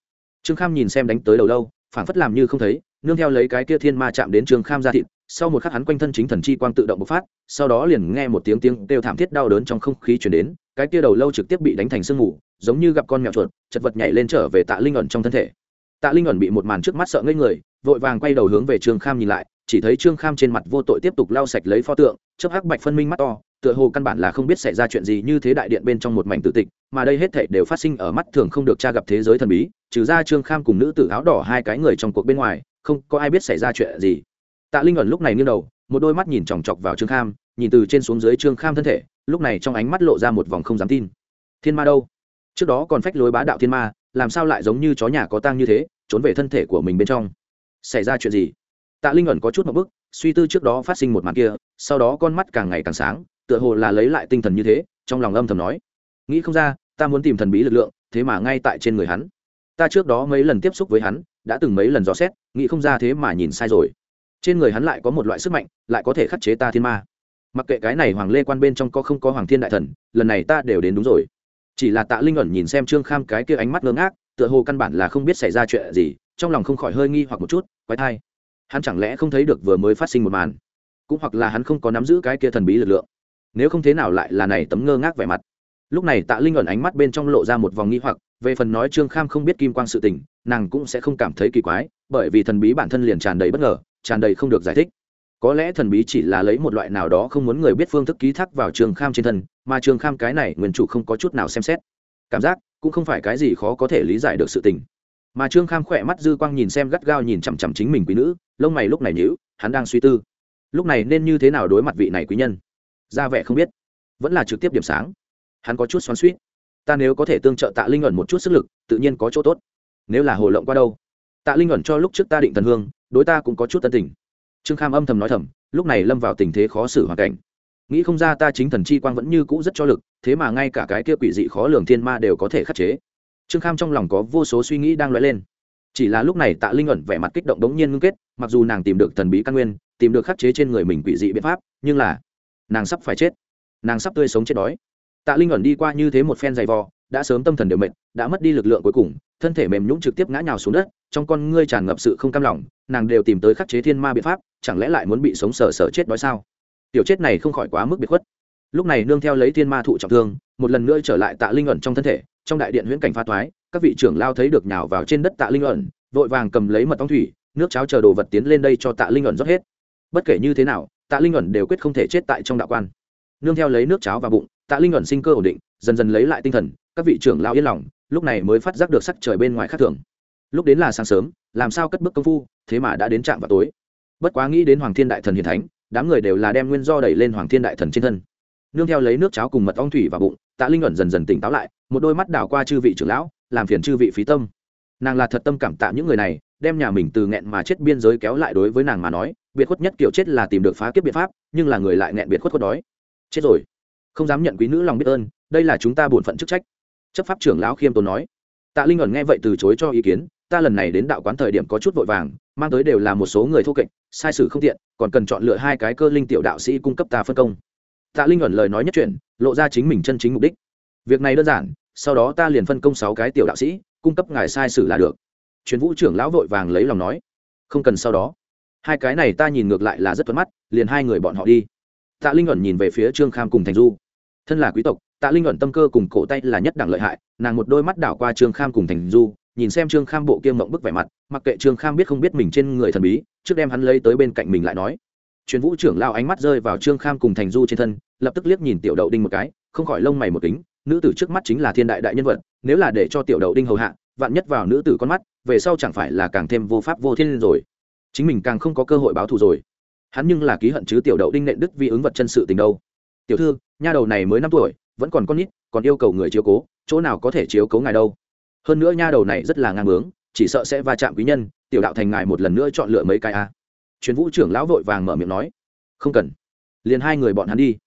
Trương kham nhìn xem đánh tới đầu lâu phản phất làm như không thấy, nương theo lấy cái kia thiên ma chạm đến trương kham ra thịt, sau một khắc hắn quanh thân chính thần chi quang tự động bộc phát, sau đó liền nghe một tiếng tiếng kêu thảm thiết đau đớn trong không khí chuyển đến cái kia đầu lâu trực tiếp bị đánh thành sương mù, giống như gặp con mèo chuột, chật vật nhảy lên trở về tạ linh ẩn trong thân thể. Tạ linh ẩn bị một màn trước mắt sợ ngây người, vội vàng quay đầu hướng về trương kham nhìn lại, chỉ thấy trương kham trên mặt vô tội tiếp tục lau sạch lấy pho tượng, chớp hắc bạch phân minh mắt to, tựa hồ căn bản là không biết xảy ra chuyện gì như thế đại điện bên trong một mảnh tự tịch, mà đây hết thảy đều phát sinh ở mắt thường không được tra gặp thế giới thần bí, trừ ra trương kham cùng nữ tử áo đỏ hai cái người trong cuộc bên ngoài, không có ai biết xảy ra chuyện gì. Tạ linh ẩn lúc này nghiêng đầu, một đôi mắt nhìn chòng chọc vào trương kham nhìn từ trên xuống dưới trương kham thân thể, lúc này trong ánh mắt lộ ra một vòng không dám tin. Thiên ma đâu? Trước đó còn phách lối bá đạo thiên ma, làm sao lại giống như chó nhà có tang như thế, trốn về thân thể của mình bên trong? Xảy ra chuyện gì? Tạ linh ẩn có chút một bức, suy tư trước đó phát sinh một màn kia, sau đó con mắt càng ngày càng sáng, tựa hồ là lấy lại tinh thần như thế, trong lòng âm thầm nói. Nghĩ không ra, ta muốn tìm thần bí lực lượng, thế mà ngay tại trên người hắn. Ta trước đó mấy lần tiếp xúc với hắn, đã từng mấy lần dò xét, nghĩ không ra thế mà nhìn sai rồi. Trên người hắn lại có một loại sức mạnh, lại có thể khắc chế ta thiên ma mặc kệ cái này hoàng lê quan bên trong có không có hoàng thiên đại thần, lần này ta đều đến đúng rồi. Chỉ là tạ linh ẩn nhìn xem trương kham cái kia ánh mắt ngơ ngác, tựa hồ căn bản là không biết xảy ra chuyện gì, trong lòng không khỏi hơi nghi hoặc một chút, quái thai. Hắn chẳng lẽ không thấy được vừa mới phát sinh một màn? Cũng hoặc là hắn không có nắm giữ cái kia thần bí lực lượng. Nếu không thế nào lại là này tấm ngơ ngác vẻ mặt. Lúc này tạ linh ẩn ánh mắt bên trong lộ ra một vòng nghi hoặc, về phần nói trương kham không biết kim quang sự tình, nàng cũng sẽ không cảm thấy kỳ quái, bởi vì thần bí bản thân liền tràn đầy bất ngờ, tràn đầy không được giải thích có lẽ thần bí chỉ là lấy một loại nào đó không muốn người biết phương thức ký thác vào trường kham trên thân, mà trường kham cái này nguyên chủ không có chút nào xem xét. Cảm giác cũng không phải cái gì khó có thể lý giải được sự tình. Mà trương kham khỏe mắt dư quang nhìn xem gắt gao nhìn chằm chằm chính mình quý nữ, lông mày lúc này nhữ hắn đang suy tư. Lúc này nên như thế nào đối mặt vị này quý nhân? Ra vẻ không biết. Vẫn là trực tiếp điểm sáng. Hắn có chút xoắn suýt ta nếu có thể tương trợ tạ linh ẩn một chút sức lực, tự nhiên có chỗ tốt. Nếu là hồ lộng qua đâu? Tạ linh ẩn cho lúc trước ta định thần hương, đối ta cũng có chút tân tình trương kham âm thầm nói thầm, lúc này lâm vào tình thế khó xử hoàn cảnh. Nghĩ không ra ta chính thần chi quang vẫn như cũ rất cho lực, thế mà ngay cả cái kia quỷ dị khó lường thiên ma đều có thể khắc chế. Trương kham trong lòng có vô số suy nghĩ đang lóe lên. Chỉ là lúc này tạ linh ẩn vẻ mặt kích động đống nhiên ngưng kết, mặc dù nàng tìm được thần bí căn nguyên, tìm được khắc chế trên người mình quỷ dị biện pháp, nhưng là nàng sắp phải chết. Nàng sắp tươi sống chết đói. Tạ linh ẩn đi qua như thế một phen dày vò đã sớm tâm thần đều mệt, đã mất đi lực lượng cuối cùng, thân thể mềm nhũng trực tiếp ngã nhào xuống đất, trong con ngươi tràn ngập sự không cam lòng, nàng đều tìm tới khắc chế thiên ma biện pháp, chẳng lẽ lại muốn bị sống sờ sờ chết đói sao? Tiểu chết này không khỏi quá mức biệt khuất. Lúc này nương theo lấy thiên ma thụ trọng thương, một lần nữa trở lại tạ linh ẩn trong thân thể, trong đại điện huyễn cảnh pha thoái các vị trưởng lao thấy được nhào vào trên đất tạ linh ẩn, vội vàng cầm lấy mật ong thủy, nước cháo chờ đồ vật tiến lên đây cho tạ linh ẩn rót hết. Bất kể như thế nào, tạ linh ẩn đều quyết không thể chết tại trong đạo quan. Nương theo lấy nước cháo vào bụng, tạ linh ẩn sinh cơ ổn định, dần dần lấy lại tinh thần các vị trưởng lao yên lòng, lúc này mới phát giác được sắc trời bên ngoài khác thường. Lúc đến là sáng sớm, làm sao cất bước công phu, thế mà đã đến trạm vào tối. Bất quá nghĩ đến hoàng thiên đại thần hiền thánh, đám người đều là đem nguyên do đẩy lên hoàng thiên đại thần trên thân. Nương theo lấy nước cháo cùng mật ong thủy vào bụng, tạ linh ẩn dần dần tỉnh táo lại, một đôi mắt đảo qua chư vị trưởng lão, làm phiền chư vị phí tâm. Nàng là thật tâm cảm tạ những người này, đem nhà mình từ nghẹn mà chết biên giới kéo lại đối với nàng mà nói, biệt khuất nhất kiểu chết là tìm được phá kiếp biện pháp, nhưng là người lại nghẹn biệt khuất khuất đói. Chết rồi. Không dám nhận quý nữ lòng biết ơn, đây là chúng ta bổn phận chức trách chấp pháp trưởng lão khiêm tốn nói. Tạ linh ẩn nghe vậy từ chối cho ý kiến, ta lần này đến đạo quán thời điểm có chút vội vàng, mang tới đều là một số người thô kệch, sai sử không tiện, còn cần chọn lựa hai cái cơ linh tiểu đạo sĩ cung cấp ta phân công. Tạ linh ẩn lời nói nhất chuyện lộ ra chính mình chân chính mục đích. Việc này đơn giản, sau đó ta liền phân công sáu cái tiểu đạo sĩ, cung cấp ngài sai sử là được. Truyền vũ trưởng lão vội vàng lấy lòng nói. Không cần sau đó. Hai cái này ta nhìn ngược lại là rất thuận mắt, liền hai người bọn họ đi. Tạ linh ẩn nhìn về phía trương kham cùng thành du. Thân là quý tộc tạ linh ẩn tâm cơ cùng cổ tay là nhất đẳng lợi hại, nàng một đôi mắt đảo qua trương kham cùng thành du, nhìn xem trương kham bộ kia mộng bức vẻ mặt, mặc kệ trương kham biết không biết mình trên người thần bí, trước đem hắn lấy tới bên cạnh mình lại nói. Truyền vũ trưởng lao ánh mắt rơi vào trương kham cùng thành du trên thân, lập tức liếc nhìn tiểu đậu đinh một cái, không khỏi lông mày một kính, nữ tử trước mắt chính là thiên đại đại nhân vật, nếu là để cho tiểu đậu đinh hầu hạ, vạn nhất vào nữ tử con mắt, về sau chẳng phải là càng thêm vô pháp vô thiên rồi. Chính mình càng không có cơ hội báo thù rồi. Hắn nhưng là ký hận chứ tiểu đậu đinh nện đức vì ứng vật chân sự tình đâu. Tiểu thư, nha đầu này mới năm tuổi vẫn còn con nít, còn yêu cầu người chiếu cố, chỗ nào có thể chiếu cố ngài đâu. Hơn nữa nha đầu này rất là ngang bướng, chỉ sợ sẽ va chạm quý nhân, tiểu đạo thành ngài một lần nữa chọn lựa mấy cái a. À. truyền vũ trưởng lão vội vàng mở miệng nói. Không cần. Liền hai người bọn hắn đi.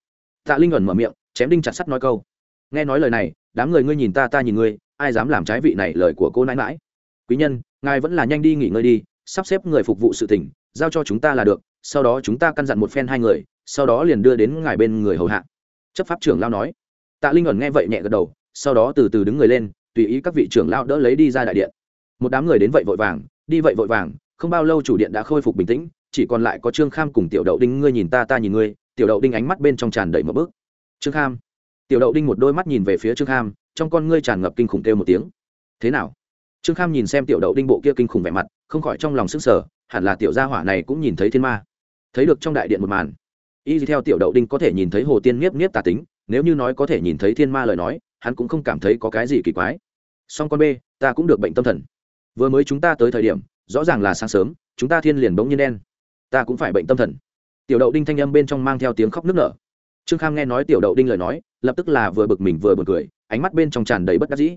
Tạ linh ẩn mở miệng, chém đinh chặt sắt nói câu. Nghe nói lời này, đám người ngươi nhìn ta ta nhìn ngươi, ai dám làm trái vị này lời của cô nãi mãi quý nhân, ngài vẫn là nhanh đi nghỉ ngơi đi, sắp xếp người phục vụ sự tỉnh giao cho chúng ta là được, sau đó chúng ta căn dặn một phen hai người, sau đó liền đưa đến ngài bên người hầu hạ. Chấp pháp trưởng lao nói tạ linh ẩn nghe vậy nhẹ gật đầu, sau đó từ từ đứng người lên, tùy ý các vị trưởng lao đỡ lấy đi ra đại điện. Một đám người đến vậy vội vàng, đi vậy vội vàng, không bao lâu chủ điện đã khôi phục bình tĩnh, chỉ còn lại có trương kham cùng tiểu đậu đinh ngươi nhìn ta ta nhìn ngươi, tiểu đậu đinh ánh mắt bên trong tràn đầy một bước trương kham. Tiểu đậu đinh một đôi mắt nhìn về phía trương kham, trong con ngươi tràn ngập kinh khủng kêu một tiếng. Thế nào? Trương kham nhìn xem tiểu đậu đinh bộ kia kinh khủng vẻ mặt, không khỏi trong lòng sức sở hẳn là tiểu gia hỏa này cũng nhìn thấy thiên ma. Thấy được trong đại điện một màn, y theo tiểu đậu đinh có thể nhìn thấy hồ tiên nhiếp nhiếp tà tính nếu như nói có thể nhìn thấy thiên ma lời nói, hắn cũng không cảm thấy có cái gì kỳ quái. Song con b ta cũng được bệnh tâm thần. Vừa mới chúng ta tới thời điểm, rõ ràng là sáng sớm, chúng ta thiên liền bỗng nhiên đen. Ta cũng phải bệnh tâm thần. Tiểu đậu đinh thanh âm bên trong mang theo tiếng khóc nức nở. Trương kham nghe nói tiểu đậu đinh lời nói, lập tức là vừa bực mình vừa bực cười, ánh mắt bên trong tràn đầy bất đắc dĩ.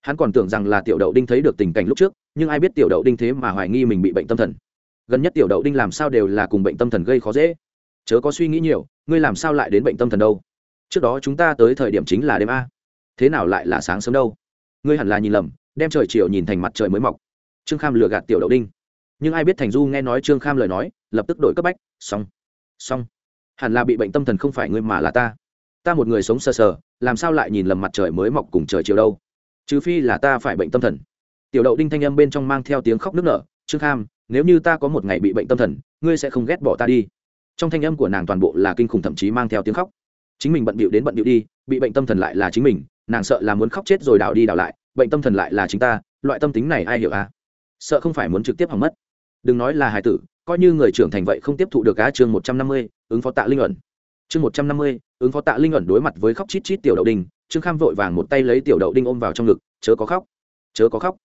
Hắn còn tưởng rằng là tiểu đậu đinh thấy được tình cảnh lúc trước, nhưng ai biết tiểu đậu đinh thế mà hoài nghi mình bị bệnh tâm thần. Gần nhất tiểu đậu đinh làm sao đều là cùng bệnh tâm thần gây khó dễ. Chớ có suy nghĩ nhiều, ngươi làm sao lại đến bệnh tâm thần đâu? Trước đó chúng ta tới thời điểm chính là đêm a. Thế nào lại là sáng sớm đâu? Ngươi hẳn là nhìn lầm, đem trời chiều nhìn thành mặt trời mới mọc. Trương kham lừa gạt tiểu đậu đinh. Nhưng ai biết thành du nghe nói trương kham lời nói, lập tức đổi cấp bách, xong. Xong. Hẳn là bị bệnh tâm thần không phải ngươi mà là ta. Ta một người sống sờ sờ, làm sao lại nhìn lầm mặt trời mới mọc cùng trời chiều đâu? Trừ phi là ta phải bệnh tâm thần. Tiểu đậu đinh thanh âm bên trong mang theo tiếng khóc nức nở, trương kham, nếu như ta có một ngày bị bệnh tâm thần, ngươi sẽ không ghét bỏ ta đi. Trong thanh âm của nàng toàn bộ là kinh khủng thậm chí mang theo tiếng khóc chính mình bận bịu đến bận bịu đi, bị bệnh tâm thần lại là chính mình, nàng sợ là muốn khóc chết rồi đảo đi đảo lại, bệnh tâm thần lại là chính ta, loại tâm tính này ai hiểu à? Sợ không phải muốn trực tiếp hỏng mất. Đừng nói là hài tử, coi như người trưởng thành vậy không tiếp thụ được cá chương một trăm năm mươi, ứng phó tạ linh ẩn. Chương một trăm năm mươi, ứng phó tạ linh ẩn đối mặt với khóc chít chít tiểu đậu đinh, trương kham vội vàng một tay lấy tiểu đậu đinh ôm vào trong ngực, chớ có khóc, chớ có khóc.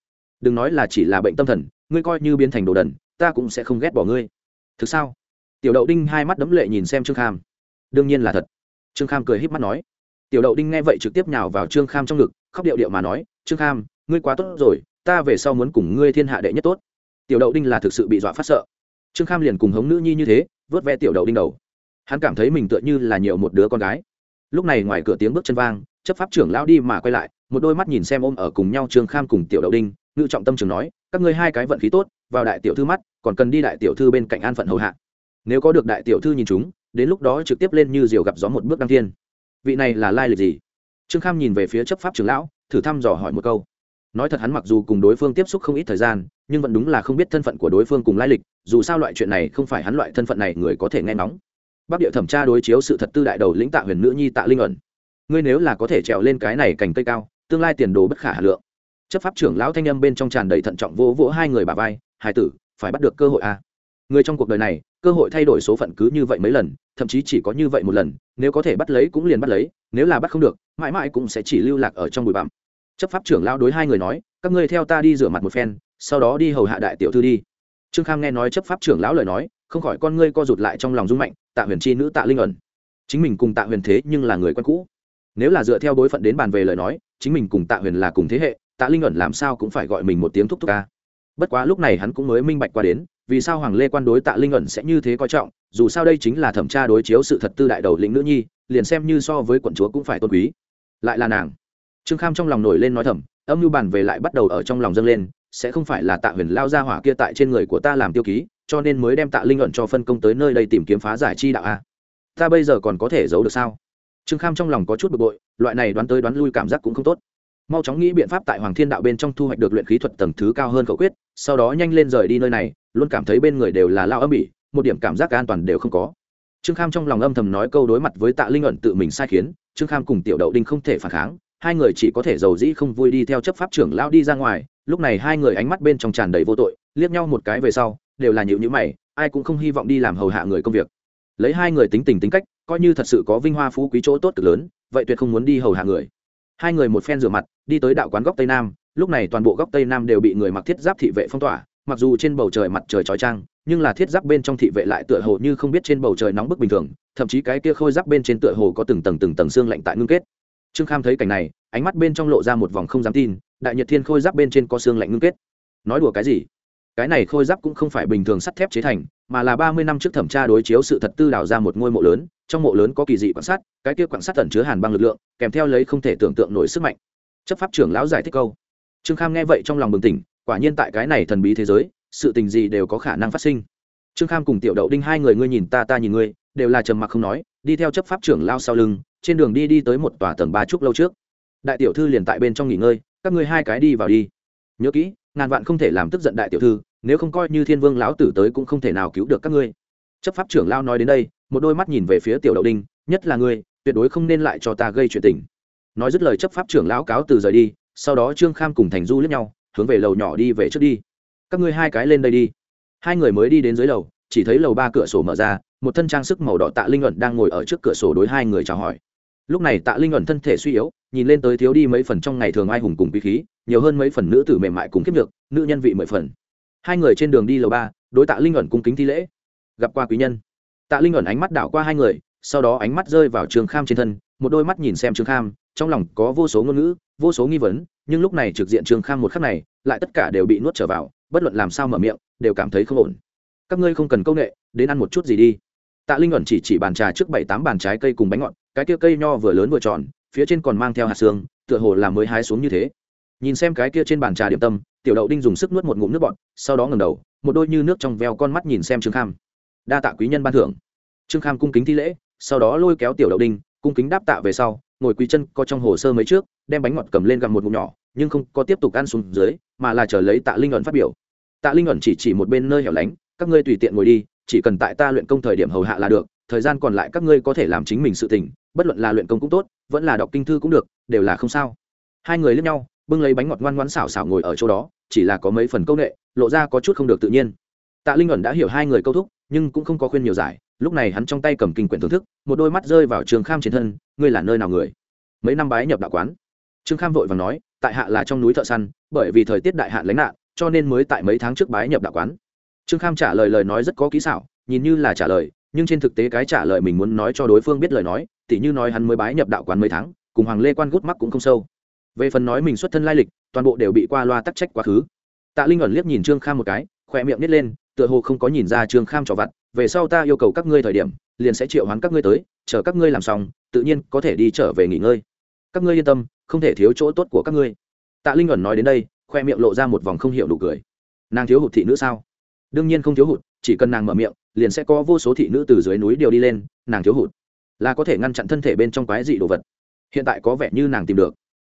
Đừng nói là chỉ là bệnh tâm thần, ngươi coi như biến thành đồ đần, ta cũng sẽ không ghét bỏ ngươi. Thực sao? Tiểu đậu đinh hai mắt đấm lệ nhìn xem trương kham. Đương nhiên là thật trương kham cười híp mắt nói. Tiểu đậu đinh nghe vậy trực tiếp nhào vào trương kham trong ngực, khóc điệu điệu mà nói, trương kham, ngươi quá tốt rồi, ta về sau muốn cùng ngươi thiên hạ đệ nhất tốt. Tiểu đậu đinh là thực sự bị dọa phát sợ. Trương kham liền cùng hống nữ nhi như thế, vớt ve tiểu đậu đinh đầu. Hắn cảm thấy mình tựa như là nhiều một đứa con gái. Lúc này ngoài cửa tiếng bước chân vang, chấp pháp trưởng lao đi mà quay lại, một đôi mắt nhìn xem ôm ở cùng nhau trương kham cùng tiểu đậu đinh, ngự trọng tâm trường nói, các ngươi hai cái vận khí tốt, vào đại tiểu thư mắt, còn cần đi đại tiểu thư bên cạnh an phận hầu hạ. Nếu có được đại tiểu thư nhìn chúng đến lúc đó trực tiếp lên như diều gặp gió một bước đăng thiên. Vị này là lai lịch gì? Trương kham nhìn về phía chấp pháp trưởng lão, thử thăm dò hỏi một câu. Nói thật hắn mặc dù cùng đối phương tiếp xúc không ít thời gian, nhưng vẫn đúng là không biết thân phận của đối phương cùng lai lịch, dù sao loại chuyện này không phải hắn loại thân phận này người có thể nghe nóng bắc địa thẩm tra đối chiếu sự thật tư đại đầu lĩnh tạ huyền nữ nhi tạ linh ẩn. Ngươi nếu là có thể trèo lên cái này cành cây cao, tương lai tiền đồ bất khả hà lượng. Chấp pháp trưởng lão thanh âm bên trong tràn đầy thận trọng vỗ vỗ hai người bà vai, hải tử, phải bắt được cơ hội a à. người trong cuộc đời này cơ hội thay đổi số phận cứ như vậy mấy lần, thậm chí chỉ có như vậy một lần, nếu có thể bắt lấy cũng liền bắt lấy, nếu là bắt không được, mãi mãi cũng sẽ chỉ lưu lạc ở trong bụi bặm. Chấp pháp trưởng lão đối hai người nói, các ngươi theo ta đi rửa mặt một phen, sau đó đi hầu hạ đại tiểu thư đi. Trương kham nghe nói chấp pháp trưởng lão lời nói, không khỏi con ngươi co rụt lại trong lòng rung mạnh, tạ huyền chi nữ tạ linh ẩn. Chính mình cùng tạ huyền thế nhưng là người quen cũ. Nếu là dựa theo đối phận đến bàn về lời nói, chính mình cùng tạ huyền là cùng thế hệ, tạ linh ẩn làm sao cũng phải gọi mình một tiếng thúc thúc ca. Bất quá lúc này hắn cũng mới minh bạch qua đến vì sao hoàng lê quan đối tạ linh ẩn sẽ như thế coi trọng, dù sao đây chính là thẩm tra đối chiếu sự thật tư đại đầu lĩnh nữ nhi, liền xem như so với quận chúa cũng phải tôn quý. Lại là nàng. Trương kham trong lòng nổi lên nói thầm, âm mưu bàn về lại bắt đầu ở trong lòng dâng lên, sẽ không phải là tạ huyền lao ra hỏa kia tại trên người của ta làm tiêu ký, cho nên mới đem tạ linh ẩn cho phân công tới nơi đây tìm kiếm phá giải chi đạo a. Ta bây giờ còn có thể giấu được sao? Trương kham trong lòng có chút bực bội, loại này đoán tới đoán lui cảm giác cũng không tốt. Mau chóng nghĩ biện pháp tại hoàng thiên đạo bên trong thu hoạch được luyện khí thuật tầng thứ cao hơn khẩu quyết, sau đó nhanh lên rời đi nơi này luôn cảm thấy bên người đều là lao âm bỉ một điểm cảm giác an toàn đều không có. Trương kham trong lòng âm thầm nói câu đối mặt với tạ linh ẩn tự mình sai khiến, trương kham cùng tiểu đậu đinh không thể phản kháng, hai người chỉ có thể giàu dĩ không vui đi theo chấp pháp trưởng lao đi ra ngoài, lúc này hai người ánh mắt bên trong tràn đầy vô tội, liếc nhau một cái về sau, đều là nhịu nhữ mày, ai cũng không hy vọng đi làm hầu hạ người công việc. Lấy hai người tính tình tính cách, coi như thật sự có vinh hoa phú quý chỗ tốt cực lớn, vậy tuyệt không muốn đi hầu hạ người. Hai người một phen rửa mặt, đi tới đạo quán góc tây nam, lúc này toàn bộ góc tây nam đều bị người mặc thiết giáp thị vệ phong tỏa mặc dù trên bầu trời mặt trời chói chang nhưng là thiết giáp bên trong thị vệ lại tựa hồ như không biết trên bầu trời nóng bức bình thường, thậm chí cái kia khôi giáp bên trên tựa hồ có từng tầng từng tầng xương lạnh tại ngưng kết. Trương kham thấy cảnh này, ánh mắt bên trong lộ ra một vòng không dám tin, đại nhật thiên khôi giáp bên trên có xương lạnh ngưng kết. Nói đùa cái gì? Cái này khôi giáp cũng không phải bình thường sắt thép chế thành, mà là ba mươi năm trước thẩm tra đối chiếu sự thật tư đào ra một ngôi mộ lớn, trong mộ lớn có kỳ dị quan sát cái kia quan sát tẩn chứa hàn băng lực lượng, kèm theo lấy không thể tưởng tượng nổi sức mạnh. Chấp pháp trưởng lão giải thích câu. Trương kham nghe vậy trong lòng bừng tỉnh quả nhiên tại cái này thần bí thế giới, sự tình gì đều có khả năng phát sinh. Trương kham cùng tiểu đậu đinh hai người ngươi nhìn ta ta nhìn ngươi, đều là trầm mặc không nói, đi theo chấp pháp trưởng lao sau lưng, trên đường đi đi tới một tòa tầng ba trúc lâu trước. Đại tiểu thư liền tại bên trong nghỉ ngơi, các ngươi hai cái đi vào đi. Nhớ kỹ, ngàn vạn không thể làm tức giận đại tiểu thư, nếu không coi như thiên vương lão tử tới cũng không thể nào cứu được các ngươi. Chấp pháp trưởng lao nói đến đây, một đôi mắt nhìn về phía tiểu đậu đinh, nhất là ngươi, tuyệt đối không nên lại cho ta gây chuyện tình. Nói dứt lời chấp pháp trưởng lão cáo từ rời đi, sau đó trương kham cùng thành du lướt nhau hướng về lầu nhỏ đi về trước đi. Các ngươi hai cái lên đây đi. Hai người mới đi đến dưới lầu, chỉ thấy lầu ba cửa sổ mở ra, một thân trang sức màu đỏ tạ linh ẩn đang ngồi ở trước cửa sổ đối hai người chào hỏi. Lúc này tạ linh ẩn thân thể suy yếu, nhìn lên tới thiếu đi mấy phần trong ngày thường ai hùng cùng quý khí, nhiều hơn mấy phần nữ tử mềm mại cùng kiếp được nữ nhân vị mười phần. Hai người trên đường đi lầu ba, đối tạ linh ẩn cung kính thi lễ. Gặp qua quý nhân. Tạ linh ẩn ánh mắt đảo qua hai người, sau đó ánh mắt rơi vào trường kham trên thân, một đôi mắt nhìn xem trường kham, trong lòng có vô số ngôn ngữ vô số nghi vấn, nhưng lúc này trực diện trường kham một khắc này, lại tất cả đều bị nuốt trở vào, bất luận làm sao mở miệng, đều cảm thấy không ổn. Các ngươi không cần công nghệ đến ăn một chút gì đi. Tạ linh ẩn chỉ chỉ bàn trà trước bảy tám bàn trái cây cùng bánh ngọt, cái kia cây nho vừa lớn vừa tròn, phía trên còn mang theo hạt xương, tựa hồ làm mới hái xuống như thế. Nhìn xem cái kia trên bàn trà điểm tâm, tiểu đậu đinh dùng sức nuốt một ngụm nước bọt, sau đó ngầm đầu, một đôi như nước trong veo con mắt nhìn xem trương kham đa tạ quý nhân ban thưởng. Trương kham cung kính thi lễ, sau đó lôi kéo tiểu đậu đinh, cung kính đáp tạ về sau ngồi quý chân co trong hồ sơ mấy trước, đem bánh ngọt cầm lên gặm một ngụm nhỏ, nhưng không có tiếp tục ăn xuống dưới, mà là chờ lấy tạ linh ẩn phát biểu. Tạ linh ẩn chỉ chỉ một bên nơi hẻo lánh, các ngươi tùy tiện ngồi đi, chỉ cần tại ta luyện công thời điểm hầu hạ là được, thời gian còn lại các ngươi có thể làm chính mình sự tình, bất luận là luyện công cũng tốt, vẫn là đọc kinh thư cũng được, đều là không sao. Hai người lướt nhau, bưng lấy bánh ngọt ngoan ngoãn xảo xảo ngồi ở chỗ đó, chỉ là có mấy phần câu nghệ lộ ra có chút không được tự nhiên. Tạ linh ẩn đã hiểu hai người câu thúc, nhưng cũng không có khuyên nhiều giải lúc này hắn trong tay cầm kinh quyển thưởng thức, một đôi mắt rơi vào trường kham trên thân, ngươi là nơi nào người? Mấy năm bái nhập đạo quán. Trương kham vội và nói, tại hạ là trong núi thợ săn, bởi vì thời tiết đại hạn lánh nạn, cho nên mới tại mấy tháng trước bái nhập đạo quán. Trương kham trả lời lời nói rất có kỹ xảo, nhìn như là trả lời, nhưng trên thực tế cái trả lời mình muốn nói cho đối phương biết lời nói, tỉ như nói hắn mới bái nhập đạo quán mấy tháng, cùng hoàng lê quan gút mắc cũng không sâu. Về phần nói mình xuất thân lai lịch, toàn bộ đều bị qua loa tắc trách quá khứ. Tạ linh ẩn liếc nhìn trương kham một cái, khỏe miệng nít lên tựa hồ không có nhìn ra trương kham trò vặt, về sau ta yêu cầu các ngươi thời điểm, liền sẽ triệu hoán các ngươi tới, chờ các ngươi làm xong, tự nhiên có thể đi trở về nghỉ ngơi. Các ngươi yên tâm, không thể thiếu chỗ tốt của các ngươi. Tạ linh ẩn nói đến đây, khoe miệng lộ ra một vòng không hiểu đủ cười. Nàng thiếu hụt thị nữ sao? Đương nhiên không thiếu hụt, chỉ cần nàng mở miệng, liền sẽ có vô số thị nữ từ dưới núi điều đi lên, nàng thiếu hụt. Là có thể ngăn chặn thân thể bên trong quái dị đồ vật. Hiện tại có vẻ như nàng tìm được.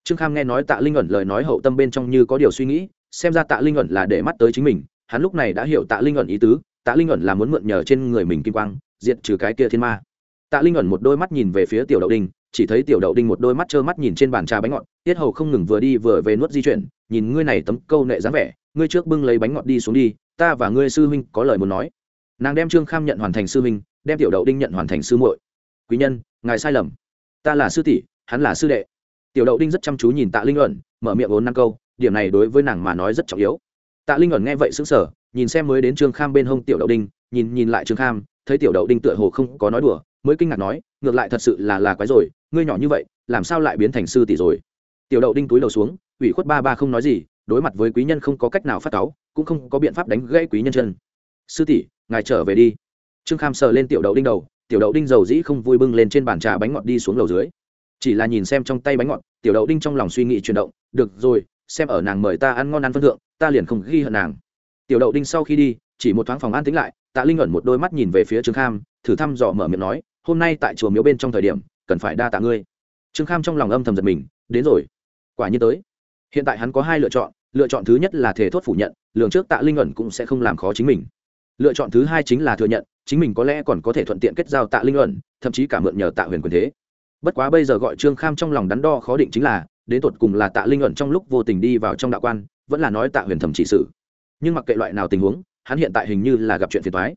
Trương kham nghe nói tạ linh ẩn lời nói hậu tâm bên trong như có điều suy nghĩ, xem ra tạ linh ẩn là để mắt tới chính mình hắn lúc này đã hiểu tạ linh ẩn ý tứ, tạ linh ẩn là muốn mượn nhờ trên người mình kim quang, diệt trừ cái kia thiên ma. Tạ linh ẩn một đôi mắt nhìn về phía tiểu đậu đinh, chỉ thấy tiểu đậu đinh một đôi mắt trơ mắt nhìn trên bàn trà bánh ngọt, tiết hầu không ngừng vừa đi vừa về nuốt di chuyển, nhìn ngươi này tấm câu nệ dáng vẻ, ngươi trước bưng lấy bánh ngọt đi xuống đi, ta và ngươi sư huynh có lời muốn nói. Nàng đem trương kham nhận hoàn thành sư huynh, đem tiểu đậu đinh nhận hoàn thành sư muội. Quý nhân, ngài sai lầm. Ta là sư tỷ, hắn là sư đệ. Tiểu đậu đinh rất chăm chú nhìn tạ linh ẩn, mở miệng vốn năm câu, điểm này đối với nàng mà nói rất trọng yếu tạ linh ẩn nghe vậy sững sờ, nhìn xem mới đến trương kham bên hông tiểu đậu đinh nhìn nhìn lại trương kham thấy tiểu đậu đinh tựa hồ không có nói đùa mới kinh ngạc nói ngược lại thật sự là là quái rồi ngươi nhỏ như vậy làm sao lại biến thành sư tỷ rồi? Tiểu đậu đinh túi đầu xuống ủy khuất ba ba không nói gì đối mặt với quý nhân không có cách nào phát cáu cũng không có biện pháp đánh gãy quý nhân chân. Sư tỷ ngài trở về đi. Trương kham sờ lên tiểu đậu đinh đầu tiểu đậu đinh dầu dĩ không vui bưng lên trên bàn trà bánh ngọt đi xuống lầu dưới. Chỉ là nhìn xem trong tay bánh ngọt tiểu đậu đinh trong lòng suy nghĩ chuyển động được rồi xem ở nàng mời ta ăn ngon ăn phân thượng ta liền không ghi hận nàng. Tiểu đậu đinh sau khi đi, chỉ một thoáng phòng an tính lại, tạ linh ẩn một đôi mắt nhìn về phía trương kham, thử thăm dò mở miệng nói, hôm nay tại chùa miếu bên trong thời điểm, cần phải đa tạ ngươi. Trương kham trong lòng âm thầm giật mình, đến rồi, quả nhiên tới. Hiện tại hắn có hai lựa chọn lựa chọn thứ nhất là thể thốt phủ nhận, lường trước tạ linh ẩn cũng sẽ không làm khó chính mình. Lựa chọn thứ hai chính là thừa nhận, chính mình có lẽ còn có thể thuận tiện kết giao tạ linh ẩn, thậm chí cả mượn nhờ tạ huyền quyền thế. Bất quá bây giờ gọi trương kham trong lòng đắn đo khó định chính là, đến tột cùng là tạ linh ẩn trong lúc vô tình đi vào trong đạo quan vẫn là nói tạ huyền thẩm chỉ sự. Nhưng mặc kệ loại nào tình huống, hắn hiện tại hình như là gặp chuyện phiền thoái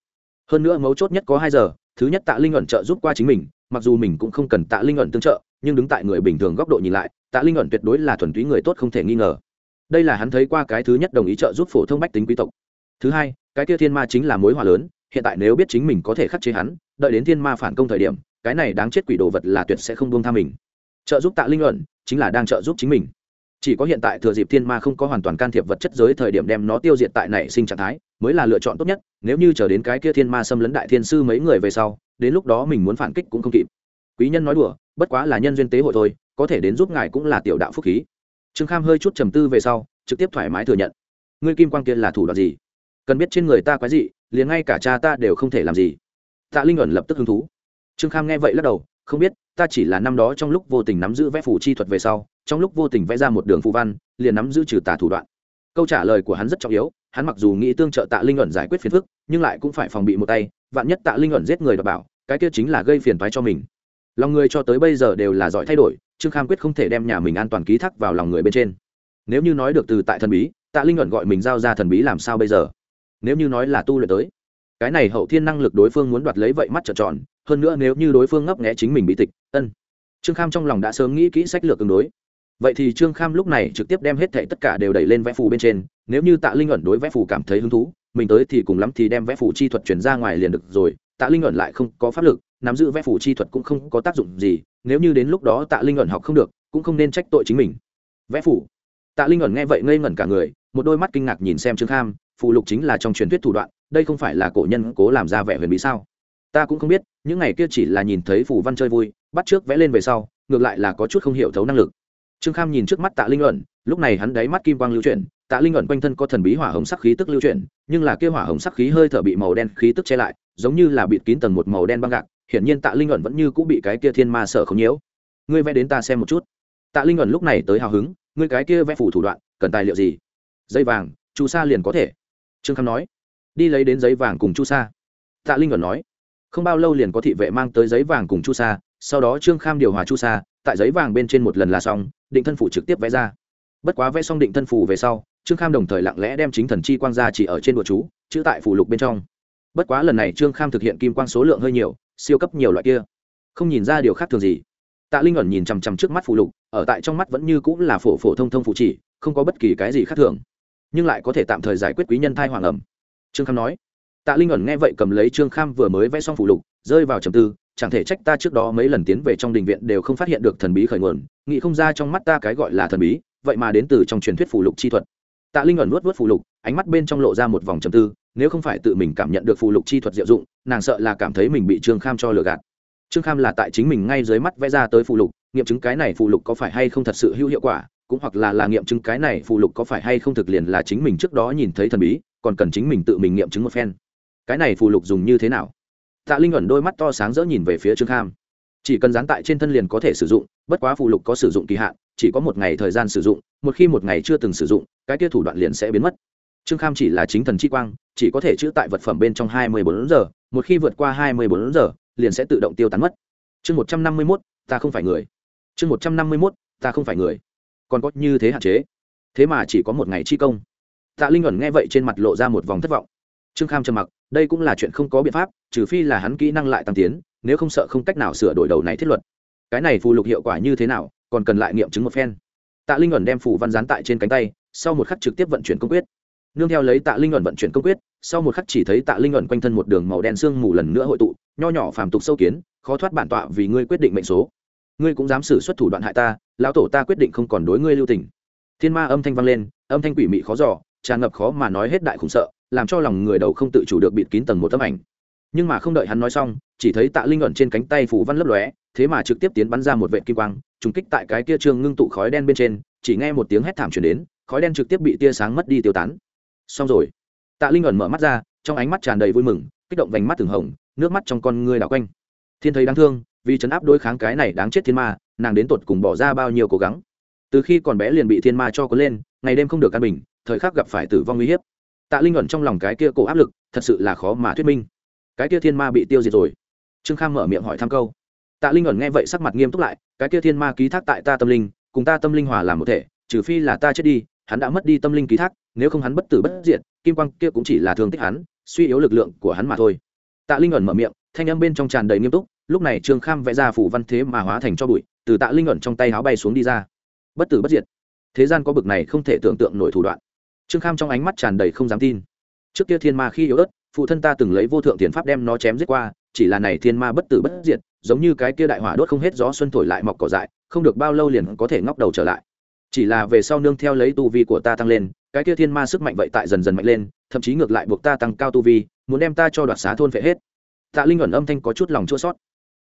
hơn nữa mấu chốt nhất có hai giờ, thứ nhất tạ linh ẩn trợ giúp qua chính mình, mặc dù mình cũng không cần tạ linh ẩn tương trợ, nhưng đứng tại người bình thường góc độ nhìn lại, tạ linh ẩn tuyệt đối là thuần túy người tốt không thể nghi ngờ. Đây là hắn thấy qua cái thứ nhất đồng ý trợ giúp phổ thông bách tính quý tộc. Thứ hai, cái kia thiên ma chính là mối hòa lớn, hiện tại nếu biết chính mình có thể khắc chế hắn, đợi đến thiên ma phản công thời điểm, cái này đáng chết quỷ đồ vật là tuyệt sẽ không buông tha mình. Trợ giúp tạ linh ẩn chính là đang trợ giúp chính mình chỉ có hiện tại thừa dịp thiên ma không có hoàn toàn can thiệp vật chất giới thời điểm đem nó tiêu diệt tại nảy sinh trạng thái, mới là lựa chọn tốt nhất, nếu như chờ đến cái kia thiên ma xâm lấn đại thiên sư mấy người về sau, đến lúc đó mình muốn phản kích cũng không kịp. Quý nhân nói đùa, bất quá là nhân duyên tế hội thôi, có thể đến giúp ngài cũng là tiểu đạo phúc khí. Trương kham hơi chút trầm tư về sau, trực tiếp thoải mái thừa nhận. Ngươi kim quan kia là thủ đoạn gì? Cần biết trên người ta quái gì liền ngay cả cha ta đều không thể làm gì. Tạ linh ẩn lập tức hứng thú. Trương kham nghe vậy lắc đầu, không biết ta chỉ là năm đó trong lúc vô tình nắm giữ vẽ phủ chi thuật về sau, trong lúc vô tình vẽ ra một đường phù văn, liền nắm giữ trừ tà thủ đoạn. Câu trả lời của hắn rất trọng yếu, hắn mặc dù nghĩ tương trợ tạ linh ẩn giải quyết phiền phức, nhưng lại cũng phải phòng bị một tay, vạn nhất tạ linh ẩn giết người đọc bảo, cái kia chính là gây phiền toái cho mình. Lòng người cho tới bây giờ đều là giỏi thay đổi, trương kham quyết không thể đem nhà mình an toàn ký thác vào lòng người bên trên. Nếu như nói được từ tại thần bí, tạ linh ẩn gọi mình giao ra thần bí làm sao bây giờ? Nếu như nói là tu luyện tới, cái này hậu thiên năng lực đối phương muốn đoạt lấy vậy mắt trợn tròn hơn nữa nếu như đối phương ngấp nghẽ chính mình bị tịch, ân. Trương kham trong lòng đã sớm nghĩ kỹ sách lược tương đối. Vậy thì trương kham lúc này trực tiếp đem hết thệ tất cả đều đẩy lên vẽ phù bên trên, nếu như tạ linh ẩn đối vẽ phù cảm thấy hứng thú, mình tới thì cùng lắm thì đem vẽ phù chi thuật chuyển ra ngoài liền được rồi, tạ linh ẩn lại không có pháp lực, nắm giữ vẽ phù chi thuật cũng không có tác dụng gì, nếu như đến lúc đó tạ linh ẩn học không được, cũng không nên trách tội chính mình. Vẽ phù. Tạ linh ẩn nghe vậy ngây ngẩn cả người, một đôi mắt kinh ngạc nhìn xem trương kham, phù lục chính là trong truyền thuyết thủ đoạn, đây không phải là cổ nhân cố làm ra vẻ huyền bí sao? Ta cũng không biết, những ngày kia chỉ là nhìn thấy phù văn chơi vui, bắt trước vẽ lên về sau, ngược lại là có chút không hiểu thấu năng lực. Trương kham nhìn trước mắt tạ linh luận, lúc này hắn đáy mắt kim quang lưu chuyển, tạ linh luận quanh thân có thần bí hỏa hồng sắc khí tức lưu chuyển, nhưng là kia hỏa hồng sắc khí hơi thở bị màu đen khí tức che lại, giống như là bịt kín tầng một màu đen băng gạc, hiển nhiên tạ linh luận vẫn như cũng bị cái kia thiên ma sợ không nhiễu. Ngươi vẽ đến ta xem một chút. Tạ linh luận lúc này tới hào hứng, ngươi cái kia vẽ phủ thủ đoạn, cần tài liệu gì? Dây vàng, chu sa liền có thể. Trương kham nói. Đi lấy đến giấy vàng cùng chu sa. Tạ linh luận nói không bao lâu liền có thị vệ mang tới giấy vàng cùng chu sa, sau đó trương kham điều hòa chu sa, tại giấy vàng bên trên một lần là xong, định thân phủ trực tiếp vẽ ra. Bất quá vẽ xong định thân phủ về sau, trương kham đồng thời lặng lẽ đem chính thần chi quang ra chỉ ở trên bùa chú, chữ tại phủ lục bên trong. Bất quá lần này trương kham thực hiện kim quang số lượng hơi nhiều, siêu cấp nhiều loại kia. Không nhìn ra điều khác thường gì. Tạ linh ẩn nhìn chằm chằm trước mắt phủ lục, ở tại trong mắt vẫn như cũng là phổ phổ thông thông phụ chỉ, không có bất kỳ cái gì khác thường. Nhưng lại có thể tạm thời giải quyết quý nhân thai hoàng ẩm. Trương kham nói tạ linh ẩn nghe vậy cầm lấy trương kham vừa mới vẽ xong phụ lục, rơi vào trầm tư, chẳng thể trách ta trước đó mấy lần tiến về trong đình viện đều không phát hiện được thần bí khởi nguồn, nghĩ không ra trong mắt ta cái gọi là thần bí, vậy mà đến từ trong truyền thuyết phụ lục chi thuật. Tạ linh ẩn nuốt vớt phụ lục, ánh mắt bên trong lộ ra một vòng trầm tư, nếu không phải tự mình cảm nhận được phụ lục chi thuật diệu dụng, nàng sợ là cảm thấy mình bị trương kham cho lừa gạt. Trương kham là tại chính mình ngay dưới mắt vẽ ra tới phụ lục, nghiệm chứng cái này phụ lục có phải hay không thật sự hữu hiệu quả, cũng hoặc là là nghiệm chứng cái này phụ lục có phải hay không thực liền là chính mình trước đó nhìn thấy thần bí, còn cần chính mình tự mình nghiệm chứng một phen cái này phù lục dùng như thế nào? Tạ linh ẩn đôi mắt to sáng rỡ nhìn về phía trương kham. Chỉ cần dán tại trên thân liền có thể sử dụng, bất quá phù lục có sử dụng kỳ hạn, chỉ có một ngày thời gian sử dụng, một khi một ngày chưa từng sử dụng, cái kia thủ đoạn liền sẽ biến mất. Trương kham chỉ là chính thần chi quang, chỉ có thể chữ tại vật phẩm bên trong hai mươi bốn giờ, một khi vượt qua hai mươi bốn giờ, liền sẽ tự động tiêu tán mất. Chương một trăm năm mươi mốt, ta không phải người. Chương một trăm năm mươi mốt, ta không phải người. Còn có như thế hạn chế. Thế mà chỉ có một ngày chi công. Tạ linh ẩn nghe vậy trên mặt lộ ra một vòng thất vọng. Trương kham trầm mặc đây cũng là chuyện không có biện pháp, trừ phi là hắn kỹ năng lại tăng tiến, nếu không sợ không cách nào sửa đổi đầu này thiết luật. Cái này phù lục hiệu quả như thế nào, còn cần lại nghiệm chứng một phen. Tạ linh ẩn đem phù văn dán tại trên cánh tay, sau một khắc trực tiếp vận chuyển công quyết. Nương theo lấy tạ linh ẩn vận chuyển công quyết, sau một khắc chỉ thấy tạ linh ẩn quanh thân một đường màu đen sương mù lần nữa hội tụ, nho nhỏ phàm tục sâu kiến, khó thoát bản tọa vì ngươi quyết định mệnh số. Ngươi cũng dám xử xuất thủ đoạn hại ta, lão tổ ta quyết định không còn đối ngươi lưu tình. Thiên ma âm thanh vang lên, âm thanh quỷ mị khó giỏ tràn ngập khó mà nói hết đại khủng sợ, làm cho lòng người đầu không tự chủ được bịt kín tầng một tấm ảnh. Nhưng mà không đợi hắn nói xong, chỉ thấy tạ linh ẩn trên cánh tay phủ văn lấp lóe, thế mà trực tiếp tiến bắn ra một vệ kim quang, trùng kích tại cái kia trương ngưng tụ khói đen bên trên, chỉ nghe một tiếng hét thảm chuyển đến, khói đen trực tiếp bị tia sáng mất đi tiêu tán. Xong rồi. Tạ linh ẩn mở mắt ra, trong ánh mắt tràn đầy vui mừng, kích động vành mắt từng hồng, nước mắt trong con ngươi đảo quanh. Thiên thấy đáng thương, vì chấn áp đối kháng cái này đáng chết thiên ma, nàng đến tột cùng bỏ ra bao nhiêu cố gắng từ khi còn bé liền bị thiên ma cho có lên, ngày đêm không được căn bình, thời khắc gặp phải tử vong uy hiếp. Tạ linh ẩn trong lòng cái kia cổ áp lực, thật sự là khó mà thuyết minh. Cái kia thiên ma bị tiêu diệt rồi. Trương kham mở miệng hỏi thăm câu. Tạ linh ẩn nghe vậy sắc mặt nghiêm túc lại, cái kia thiên ma ký thác tại ta tâm linh, cùng ta tâm linh hòa làm một thể, trừ phi là ta chết đi, hắn đã mất đi tâm linh ký thác, nếu không hắn bất tử bất diệt, kim quang kia cũng chỉ là thương tích hắn, suy yếu lực lượng của hắn mà thôi. Tạ linh ẩn mở miệng, thanh âm bên trong tràn đầy nghiêm túc, lúc này trương kham vẽ ra phủ văn thế mà hóa thành cho bụi, từ tạ linh ẩn trong tay áo bay xuống đi ra bất tử bất diệt. Thế gian có bực này không thể tưởng tượng nổi thủ đoạn. Trương kham trong ánh mắt tràn đầy không dám tin. Trước kia thiên ma khi yếu ớt, phụ thân ta từng lấy vô thượng thiền pháp đem nó chém giết qua, chỉ là này thiên ma bất tử bất diệt, giống như cái kia đại hỏa đốt không hết gió xuân thổi lại mọc cỏ dại, không được bao lâu liền có thể ngóc đầu trở lại. Chỉ là về sau nương theo lấy tu vi của ta tăng lên, cái kia thiên ma sức mạnh vậy tại dần dần mạnh lên, thậm chí ngược lại buộc ta tăng cao tu vi, muốn đem ta cho đoạt xá thôn phệ hết. Tạ linh ẩn âm thanh có chút lòng chua sót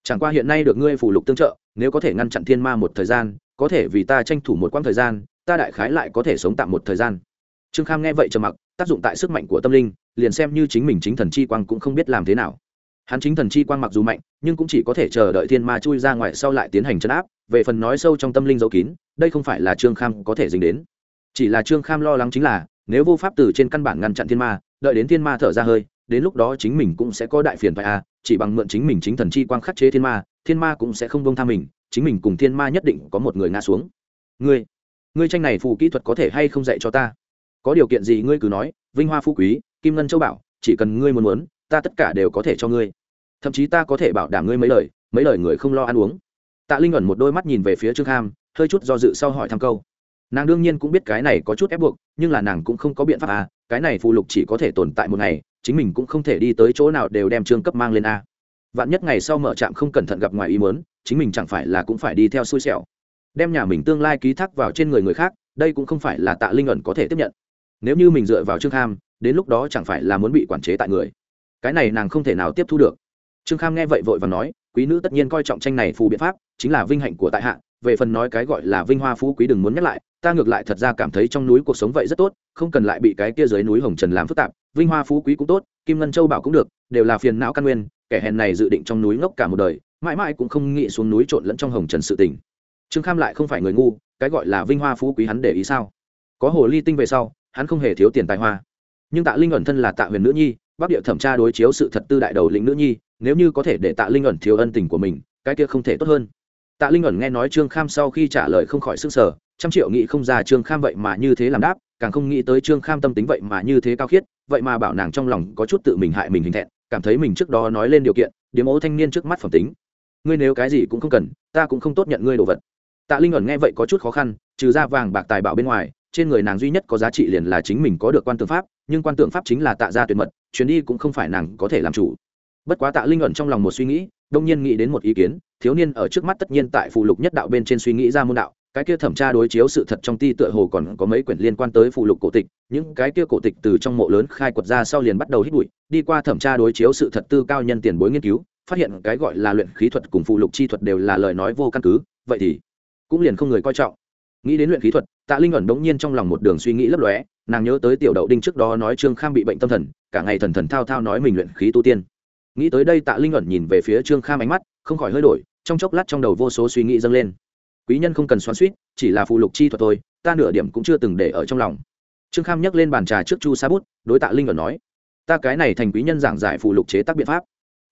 chẳng qua hiện nay được ngươi phủ lục tương trợ, nếu có thể ngăn chặn thiên ma một thời gian có thể vì ta tranh thủ một quãng thời gian ta đại khái lại có thể sống tạm một thời gian. Trương kham nghe vậy trầm mặc tác dụng tại sức mạnh của tâm linh liền xem như chính mình chính thần chi quang cũng không biết làm thế nào. Hắn chính thần chi quang mặc dù mạnh nhưng cũng chỉ có thể chờ đợi thiên ma chui ra ngoài sau lại tiến hành chấn áp về phần nói sâu trong tâm linh giấu kín đây không phải là trương kham có thể dính đến. Chỉ là trương kham lo lắng chính là nếu vô pháp từ trên căn bản ngăn chặn thiên ma đợi đến thiên ma thở ra hơi đến lúc đó chính mình cũng sẽ có đại phiền phải a à, chỉ bằng mượn chính mình chính thần chi quang khắc chế thiên ma thiên ma cũng sẽ không bông tha mình chính mình cùng thiên ma nhất định có một người ngã xuống. Ngươi ngươi tranh này phù kỹ thuật có thể hay không dạy cho ta? Có điều kiện gì ngươi cứ nói, vinh hoa phú quý, kim ngân châu bảo, chỉ cần ngươi muốn muốn, ta tất cả đều có thể cho ngươi. Thậm chí ta có thể bảo đảm ngươi mấy lời mấy lời người không lo ăn uống. Tạ linh ẩn một đôi mắt nhìn về phía trương kham, hơi chút do dự sau hỏi thăm câu. Nàng đương nhiên cũng biết cái này có chút ép buộc, nhưng là nàng cũng không có biện pháp à cái này phù lục chỉ có thể tồn tại một ngày, chính mình cũng không thể đi tới chỗ nào đều đem trương cấp mang lên a. Vạn nhất ngày sau mở trạm không cẩn thận gặp ngoài ý mớn chính mình chẳng phải là cũng phải đi theo xui xẻo. Đem nhà mình tương lai ký thác vào trên người người khác, đây cũng không phải là tạ linh ẩn có thể tiếp nhận. Nếu như mình dựa vào trương kham, đến lúc đó chẳng phải là muốn bị quản chế tại người. Cái này nàng không thể nào tiếp thu được. Trương kham nghe vậy vội và nói, quý nữ tất nhiên coi trọng tranh này phù biện pháp, chính là vinh hạnh của tại hạ, về phần nói cái gọi là vinh hoa phú quý đừng muốn nhắc lại, ta ngược lại thật ra cảm thấy trong núi cuộc sống vậy rất tốt, không cần lại bị cái kia dưới núi hồng trần làm phức tạp, vinh hoa phú quý cũng tốt, kim ngân châu bảo cũng được, đều là phiền não căn nguyên, kẻ hèn này dự định trong núi ngốc cả một đời mãi mãi cũng không nghĩ xuống núi trộn lẫn trong hồng trần sự tình. Trương kham lại không phải người ngu, cái gọi là vinh hoa phú quý hắn để ý sao? Có hồ ly tinh về sau, hắn không hề thiếu tiền tài hoa. Nhưng tạ linh ẩn thân là tạ huyền nữ nhi, bắc địa thẩm tra đối chiếu sự thật tư đại đầu lĩnh nữ nhi, nếu như có thể để tạ linh ẩn thiếu ân tình của mình, cái kia không thể tốt hơn. Tạ linh ẩn nghe nói trương kham sau khi trả lời không khỏi s ư n g sở trăm triệu nghĩ không ra trương kham vậy mà như thế làm đáp, càng không nghĩ tới trương kham tâm tính vậy mà như thế cao khiết, vậy mà bảo nàng trong lòng có chút tự mình hại mình hình thẹn, cảm thấy mình trước đó nói lên điều kiện, điếm ố thanh niên trước mắt phẩm tính ngươi nếu cái gì cũng không cần, ta cũng không tốt nhận ngươi đồ vật. Tạ linh ẩn nghe vậy có chút khó khăn, trừ ra vàng bạc tài bảo bên ngoài, trên người nàng duy nhất có giá trị liền là chính mình có được quan tượng pháp, nhưng quan tượng pháp chính là tạ gia tuyệt mật, chuyến đi cũng không phải nàng có thể làm chủ. Bất quá tạ linh ẩn trong lòng một suy nghĩ, đông nhiên nghĩ đến một ý kiến, thiếu niên ở trước mắt tất nhiên tại phụ lục nhất đạo bên trên suy nghĩ ra môn đạo, cái kia thẩm tra đối chiếu sự thật trong ti tựa hồ còn có mấy quyển liên quan tới phụ lục cổ tịch, những cái kia cổ tịch từ trong mộ lớn khai quật ra sau liền bắt đầu hít bụi, đi qua thẩm tra đối chiếu sự thật tư cao nhân tiền bối nghiên cứu phát hiện cái gọi là luyện khí thuật cùng phụ lục chi thuật đều là lời nói vô căn cứ, vậy thì cũng liền không người coi trọng. Nghĩ đến luyện khí thuật, tạ linh ẩn đống nhiên trong lòng một đường suy nghĩ lấp lóe, nàng nhớ tới tiểu đậu đinh trước đó nói trương kham bị bệnh tâm thần, cả ngày thần thần thao thao nói mình luyện khí tu tiên. Nghĩ tới đây tạ linh ẩn nhìn về phía trương kham ánh mắt, không khỏi hơi đổi, trong chốc lát trong đầu vô số suy nghĩ dâng lên. Quý nhân không cần xoắn suýt chỉ là phụ lục chi thuật thôi, ta nửa điểm cũng chưa từng để ở trong lòng. Trương kham nhấc lên bàn trà trước chu sa bút, đối tạ linh ẩn nói, ta cái này thành quý nhân giảng giải phụ lục chế tác biện pháp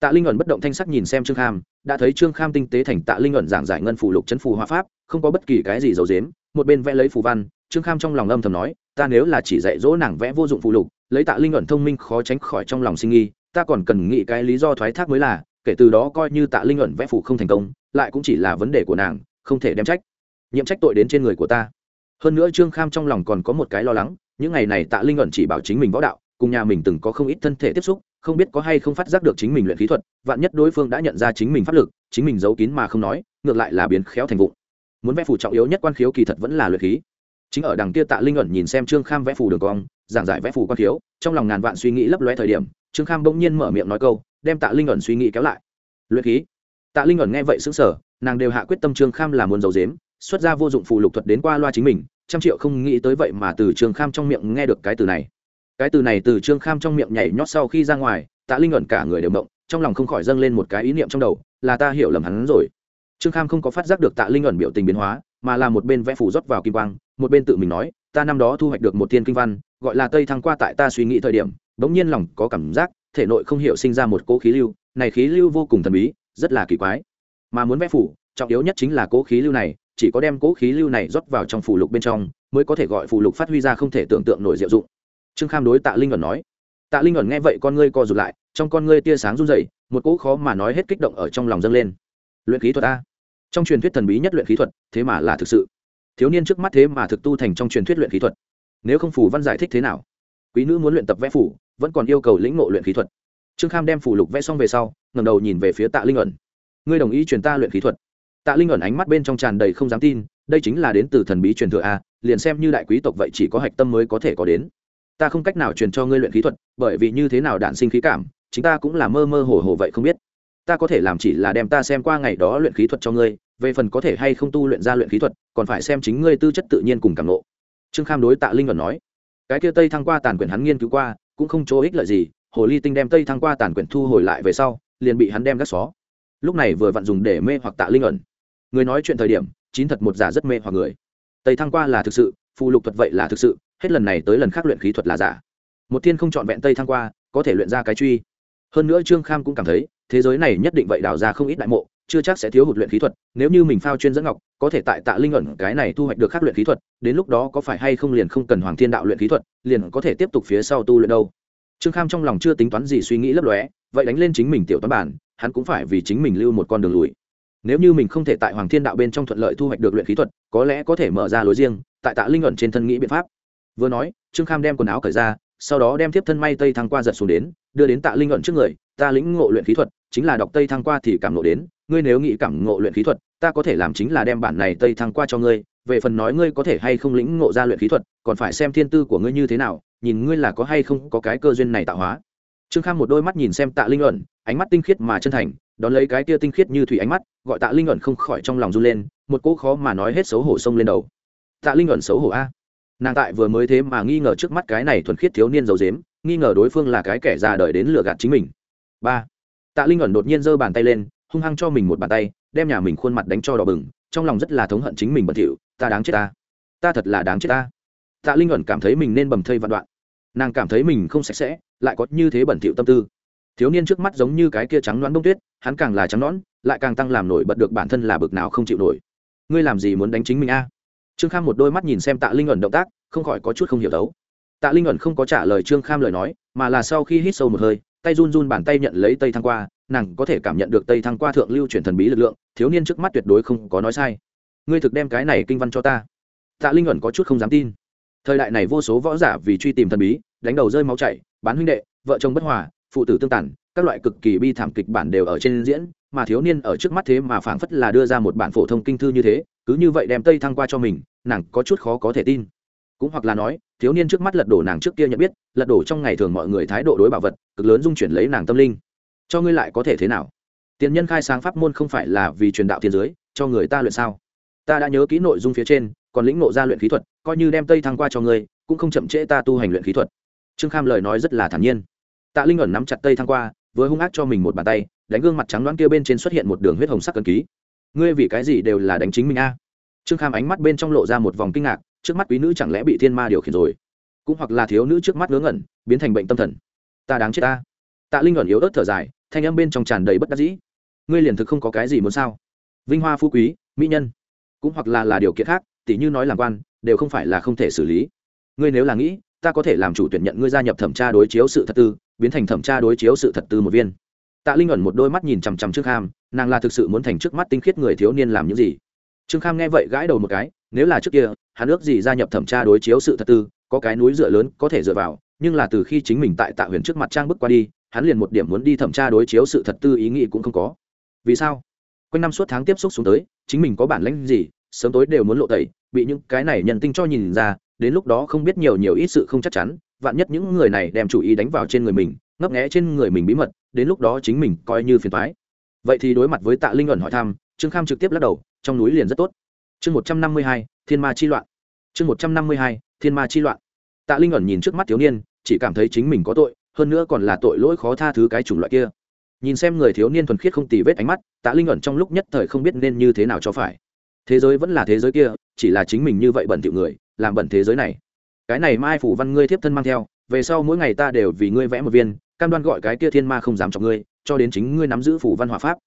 tạ linh ẩn bất động thanh sắc nhìn xem trương kham, đã thấy trương kham tinh tế thành tạ linh ẩn giảng giải ngân phủ lục chấn phù hóa pháp, không có bất kỳ cái gì giấu dếm một bên vẽ lấy phù văn, trương kham trong lòng âm thầm nói, ta nếu là chỉ dạy dỗ nàng vẽ vô dụng phù lục, lấy tạ linh ẩn thông minh khó tránh khỏi trong lòng sinh nghi, ta còn cần nghĩ cái lý do thoái thác mới là, kể từ đó coi như tạ linh ẩn vẽ phù không thành công, lại cũng chỉ là vấn đề của nàng, không thể đem trách, nhiệm trách tội đến trên người của ta. Hơn nữa trương kham trong lòng còn có một cái lo lắng, những ngày này tạ linh ẩn chỉ bảo chính mình võ đạo, cùng nhà mình từng có không ít thân thể tiếp xúc không biết có hay không phát giác được chính mình luyện khí thuật, vạn nhất đối phương đã nhận ra chính mình pháp lực, chính mình giấu kín mà không nói, ngược lại là biến khéo thành vụng. Muốn vẽ phủ trọng yếu nhất quan khiếu kỳ thật vẫn là luyện khí. Chính ở đằng kia tạ linh ẩn nhìn xem trương kham vẽ phù đường cong, giảng giải vẽ phù quan khiếu, trong lòng ngàn vạn suy nghĩ lấp loe thời điểm, trương kham bỗng nhiên mở miệng nói câu, đem tạ linh ẩn suy nghĩ kéo lại. Luyện khí. Tạ linh ẩn nghe vậy xứng sở nàng đều hạ quyết tâm trương kham là muốn giấu dếm xuất ra vô dụng phù lục thuật đến qua loa chính mình, trăm triệu không nghĩ tới vậy mà từ trương kham trong miệng nghe được cái từ này cái từ này từ trương kham trong miệng nhảy nhót sau khi ra ngoài, tạ linh ẩn cả người đều động trong lòng không khỏi dâng lên một cái ý niệm trong đầu, là ta hiểu lầm hắn rồi. Trương kham không có phát giác được tạ linh ẩn biểu tình biến hóa, mà là một bên vẽ phủ rót vào kim quang, một bên tự mình nói, ta năm đó thu hoạch được một thiên kinh văn, gọi là tây thăng qua tại ta suy nghĩ thời điểm, bỗng nhiên lòng có cảm giác, thể nội không hiểu sinh ra một cỗ khí lưu, này khí lưu vô cùng thần bí, rất là kỳ quái. Mà muốn vẽ phủ trọng yếu nhất chính là cỗ khí lưu này, chỉ có đem cỗ khí lưu này rót vào trong phủ lục bên trong, mới có thể gọi phủ lục phát huy ra không thể tưởng tượng nổi diệu dụng trương kham đối tạ linh ẩn nói. Tạ linh ẩn nghe vậy con ngươi co rụt lại, trong con ngươi tia sáng run rẩy, một cỗ khó mà nói hết kích động ở trong lòng dâng lên. Luyện khí thuật a. Trong truyền thuyết thần bí nhất luyện khí thuật, thế mà là thực sự. Thiếu niên trước mắt thế mà thực tu thành trong truyền thuyết luyện khí thuật. Nếu không phủ văn giải thích thế nào? Quý nữ muốn luyện tập vẽ phủ vẫn còn yêu cầu lĩnh ngộ luyện khí thuật. Trương kham đem phủ lục vẽ xong về sau ngầm đầu nhìn về phía tạ linh ẩn. Ngươi đồng ý truyền ta luyện khí thuật? Tạ linh ẩn ánh mắt bên trong tràn đầy không dám tin, đây chính là đến từ thần bí truyền thừa a, liền xem như đại quý tộc vậy chỉ có hạch tâm mới có thể có đến ta không cách nào truyền cho ngươi luyện khí thuật, bởi vì như thế nào đạn sinh khí cảm, chính ta cũng là mơ mơ hồ hồ vậy không biết. Ta có thể làm chỉ là đem ta xem qua ngày đó luyện khí thuật cho ngươi, về phần có thể hay không tu luyện ra luyện khí thuật, còn phải xem chính ngươi tư chất tự nhiên cùng cảm lộ trương kham đối tạ linh ẩn nói. Cái kia tây thăng qua tàn quyển hắn nghiên cứu qua, cũng không chỗ ích lợi gì, hồ ly tinh đem tây thăng qua tàn quyển thu hồi lại về sau, liền bị hắn đem gác xó. Lúc này vừa vặn dùng để mê hoặc tạ linh ẩn người nói chuyện thời điểm, chín thật một giả rất mê hoặc người. Tây thăng qua là thực sự, phù lục thuật vậy là thực sự hết lần này tới lần khác luyện khí thuật là giả. Một thiên không chọn vẹn tây thăng qua, có thể luyện ra cái truy. Hơn nữa trương kham cũng cảm thấy, thế giới này nhất định vậy đào ra không ít đại mộ, chưa chắc sẽ thiếu hụt luyện khí thuật, nếu như mình phao chuyên dẫn ngọc, có thể tại tạ linh ẩn cái này thu hoạch được khác luyện khí thuật, đến lúc đó có phải hay không liền không cần hoàng thiên đạo luyện khí thuật, liền có thể tiếp tục phía sau tu luyện đâu. Trương kham trong lòng chưa tính toán gì suy nghĩ lấp lóe, vậy đánh lên chính mình tiểu toán bản, hắn cũng phải vì chính mình lưu một con đường lùi. Nếu như mình không thể tại hoàng thiên đạo bên trong thuận lợi thu hoạch được luyện khí thuật, có lẽ có thể mở ra lối riêng, tại tạ linh ẩn trên thân nghĩ biện pháp vừa nói trương kham đem quần áo cởi ra sau đó đem tiếp thân may tây thăng qua giật xuống đến đưa đến tạ linh luận trước người ta lĩnh ngộ luyện khí thuật chính là đọc tây thăng qua thì cảm ngộ đến ngươi nếu nghĩ cảm ngộ luyện khí thuật ta có thể làm chính là đem bản này tây thăng qua cho ngươi về phần nói ngươi có thể hay không lĩnh ngộ ra luyện khí thuật còn phải xem thiên tư của ngươi như thế nào nhìn ngươi là có hay không có cái cơ duyên này tạo hóa. Trương kham một đôi mắt nhìn xem tạ linh luận, ánh mắt tinh khiết mà chân thành đón lấy cái kia tinh khiết như thủy ánh mắt gọi tạ linh luận không khỏi trong lòng run lên một cỗ khó mà nói hết xấu hổ sông lên đầu. Tạ linh luận xấu hổ a nàng tại vừa mới thế mà nghi ngờ trước mắt cái này thuần khiết thiếu niên dầu dếm nghi ngờ đối phương là cái kẻ già đời đến lừa gạt chính mình. Ba, tạ linh ẩn đột nhiên giơ bàn tay lên, hung hăng cho mình một bàn tay, đem nhà mình khuôn mặt đánh cho đỏ bừng, trong lòng rất là thống hận chính mình bẩn thỉu, ta đáng chết ta. Ta thật là đáng chết ta. Tạ linh ẩn cảm thấy mình nên bầm thây vạn đoạn. Nàng cảm thấy mình không sạch sẽ, lại có như thế bẩn thỉu tâm tư. Thiếu niên trước mắt giống như cái kia trắng đoán bông tuyết, hắn càng là trắng nón lại càng tăng làm nổi bật được bản thân là bực nào không chịu nổi. Ngươi làm gì muốn đánh chính mình a? Trương kham một đôi mắt nhìn xem tạ linh ẩn động tác, không khỏi có chút không hiểu đấu tạ linh ẩn không có trả lời trương kham lời nói, mà là sau khi hít sâu một hơi, tay run run bàn tay nhận lấy tây thăng qua, nàng có thể cảm nhận được tây thăng qua thượng lưu chuyển thần bí lực lượng, thiếu niên trước mắt tuyệt đối không có nói sai. Ngươi thực đem cái này kinh văn cho ta. Tạ linh ẩn có chút không dám tin. Thời đại này vô số võ giả vì truy tìm thần bí, đánh đầu rơi máu chảy, bán huynh đệ, vợ chồng bất hòa, phụ tử tương tàn, các loại cực kỳ bi thảm kịch bản đều ở trên diễn, mà thiếu niên ở trước mắt thế mà phảng phất là đưa ra một bản phổ thông kinh thư như thế, cứ như vậy đem tây thăng qua cho mình nàng có chút khó có thể tin. Cũng hoặc là nói, thiếu niên trước mắt lật đổ nàng trước kia nhận biết, lật đổ trong ngày thường mọi người thái độ đối bảo vật, cực lớn dung chuyển lấy nàng tâm linh. Cho ngươi lại có thể thế nào? Tiền nhân khai sáng pháp môn không phải là vì truyền đạo thiên giới, cho người ta luyện sao? Ta đã nhớ kỹ nội dung phía trên, còn lĩnh nộ ra luyện khí thuật, coi như đem tây thăng qua cho ngươi, cũng không chậm trễ ta tu hành luyện khí thuật. Trương kham lời nói rất là thản nhiên. Tạ linh ẩn nắm chặt tây thăng qua với hung ác cho mình một bàn tay, đánh gương mặt trắng đoán kia bên trên xuất hiện một đường huyết hồng sắc cần ký. Ngươi vì cái gì đều là đánh chính mình a? Trương kham ánh mắt bên trong lộ ra một vòng kinh ngạc trước mắt quý nữ chẳng lẽ bị thiên ma điều khiển rồi? Cũng hoặc là thiếu nữ trước mắt ngớ ngẩn biến thành bệnh tâm thần. Ta đáng chết ta. Tạ linh ẩn yếu ớt thở dài thanh âm bên trong tràn đầy bất đắc dĩ. Ngươi liền thực không có cái gì muốn sao? Vinh hoa phú quý mỹ nhân. Cũng hoặc là là điều kiện khác tỉ như nói làm quan đều không phải là không thể xử lý. Ngươi nếu là nghĩ ta có thể làm chủ tuyển nhận ngươi gia nhập thẩm tra đối chiếu sự thật tư biến thành thẩm tra đối chiếu sự thật tư một viên. Tạ linh ẩn một đôi mắt nhìn chằm chằm trước ham, nàng là thực sự muốn thành trước mắt tinh khiết người thiếu niên làm những gì? Trương kham nghe vậy gãi đầu một cái, nếu là trước kia, hắn ước gì gia nhập thẩm tra đối chiếu sự thật tư, có cái núi dựa lớn có thể dựa vào, nhưng là từ khi chính mình tại tạ huyền trước mặt trang bước qua đi, hắn liền một điểm muốn đi thẩm tra đối chiếu sự thật tư ý nghĩ cũng không có. Vì sao? Quanh năm suốt tháng tiếp xúc xuống tới, chính mình có bản lãnh gì, sớm tối đều muốn lộ tẩy, bị những cái này nhận tinh cho nhìn ra, đến lúc đó không biết nhiều nhiều ít sự không chắc chắn, vạn nhất những người này đem chủ ý đánh vào trên người mình, ngấp nghẽ trên người mình bí mật, đến lúc đó chính mình coi như phiền thoái vậy thì đối mặt với tạ linh ẩn hỏi thăm trương kham trực tiếp lắc đầu, trong núi liền rất tốt. Chương một trăm năm mươi hai, thiên ma chi loạn. Chương một trăm năm mươi hai, thiên ma chi loạn. Tạ linh ẩn nhìn trước mắt thiếu niên, chỉ cảm thấy chính mình có tội, hơn nữa còn là tội lỗi khó tha thứ cái chủng loại kia. Nhìn xem người thiếu niên thuần khiết không tì vết ánh mắt, tạ linh ẩn trong lúc nhất thời không biết nên như thế nào cho phải. Thế giới vẫn là thế giới kia, chỉ là chính mình như vậy bẩn thiệu người, làm bẩn thế giới này. Cái này mai phủ văn ngươi tiếp thân mang theo, về sau mỗi ngày ta đều vì ngươi vẽ một viên, cam đoan gọi cái kia thiên ma không dám chọc ngươi, cho đến chính ngươi nắm giữ phủ văn hòa pháp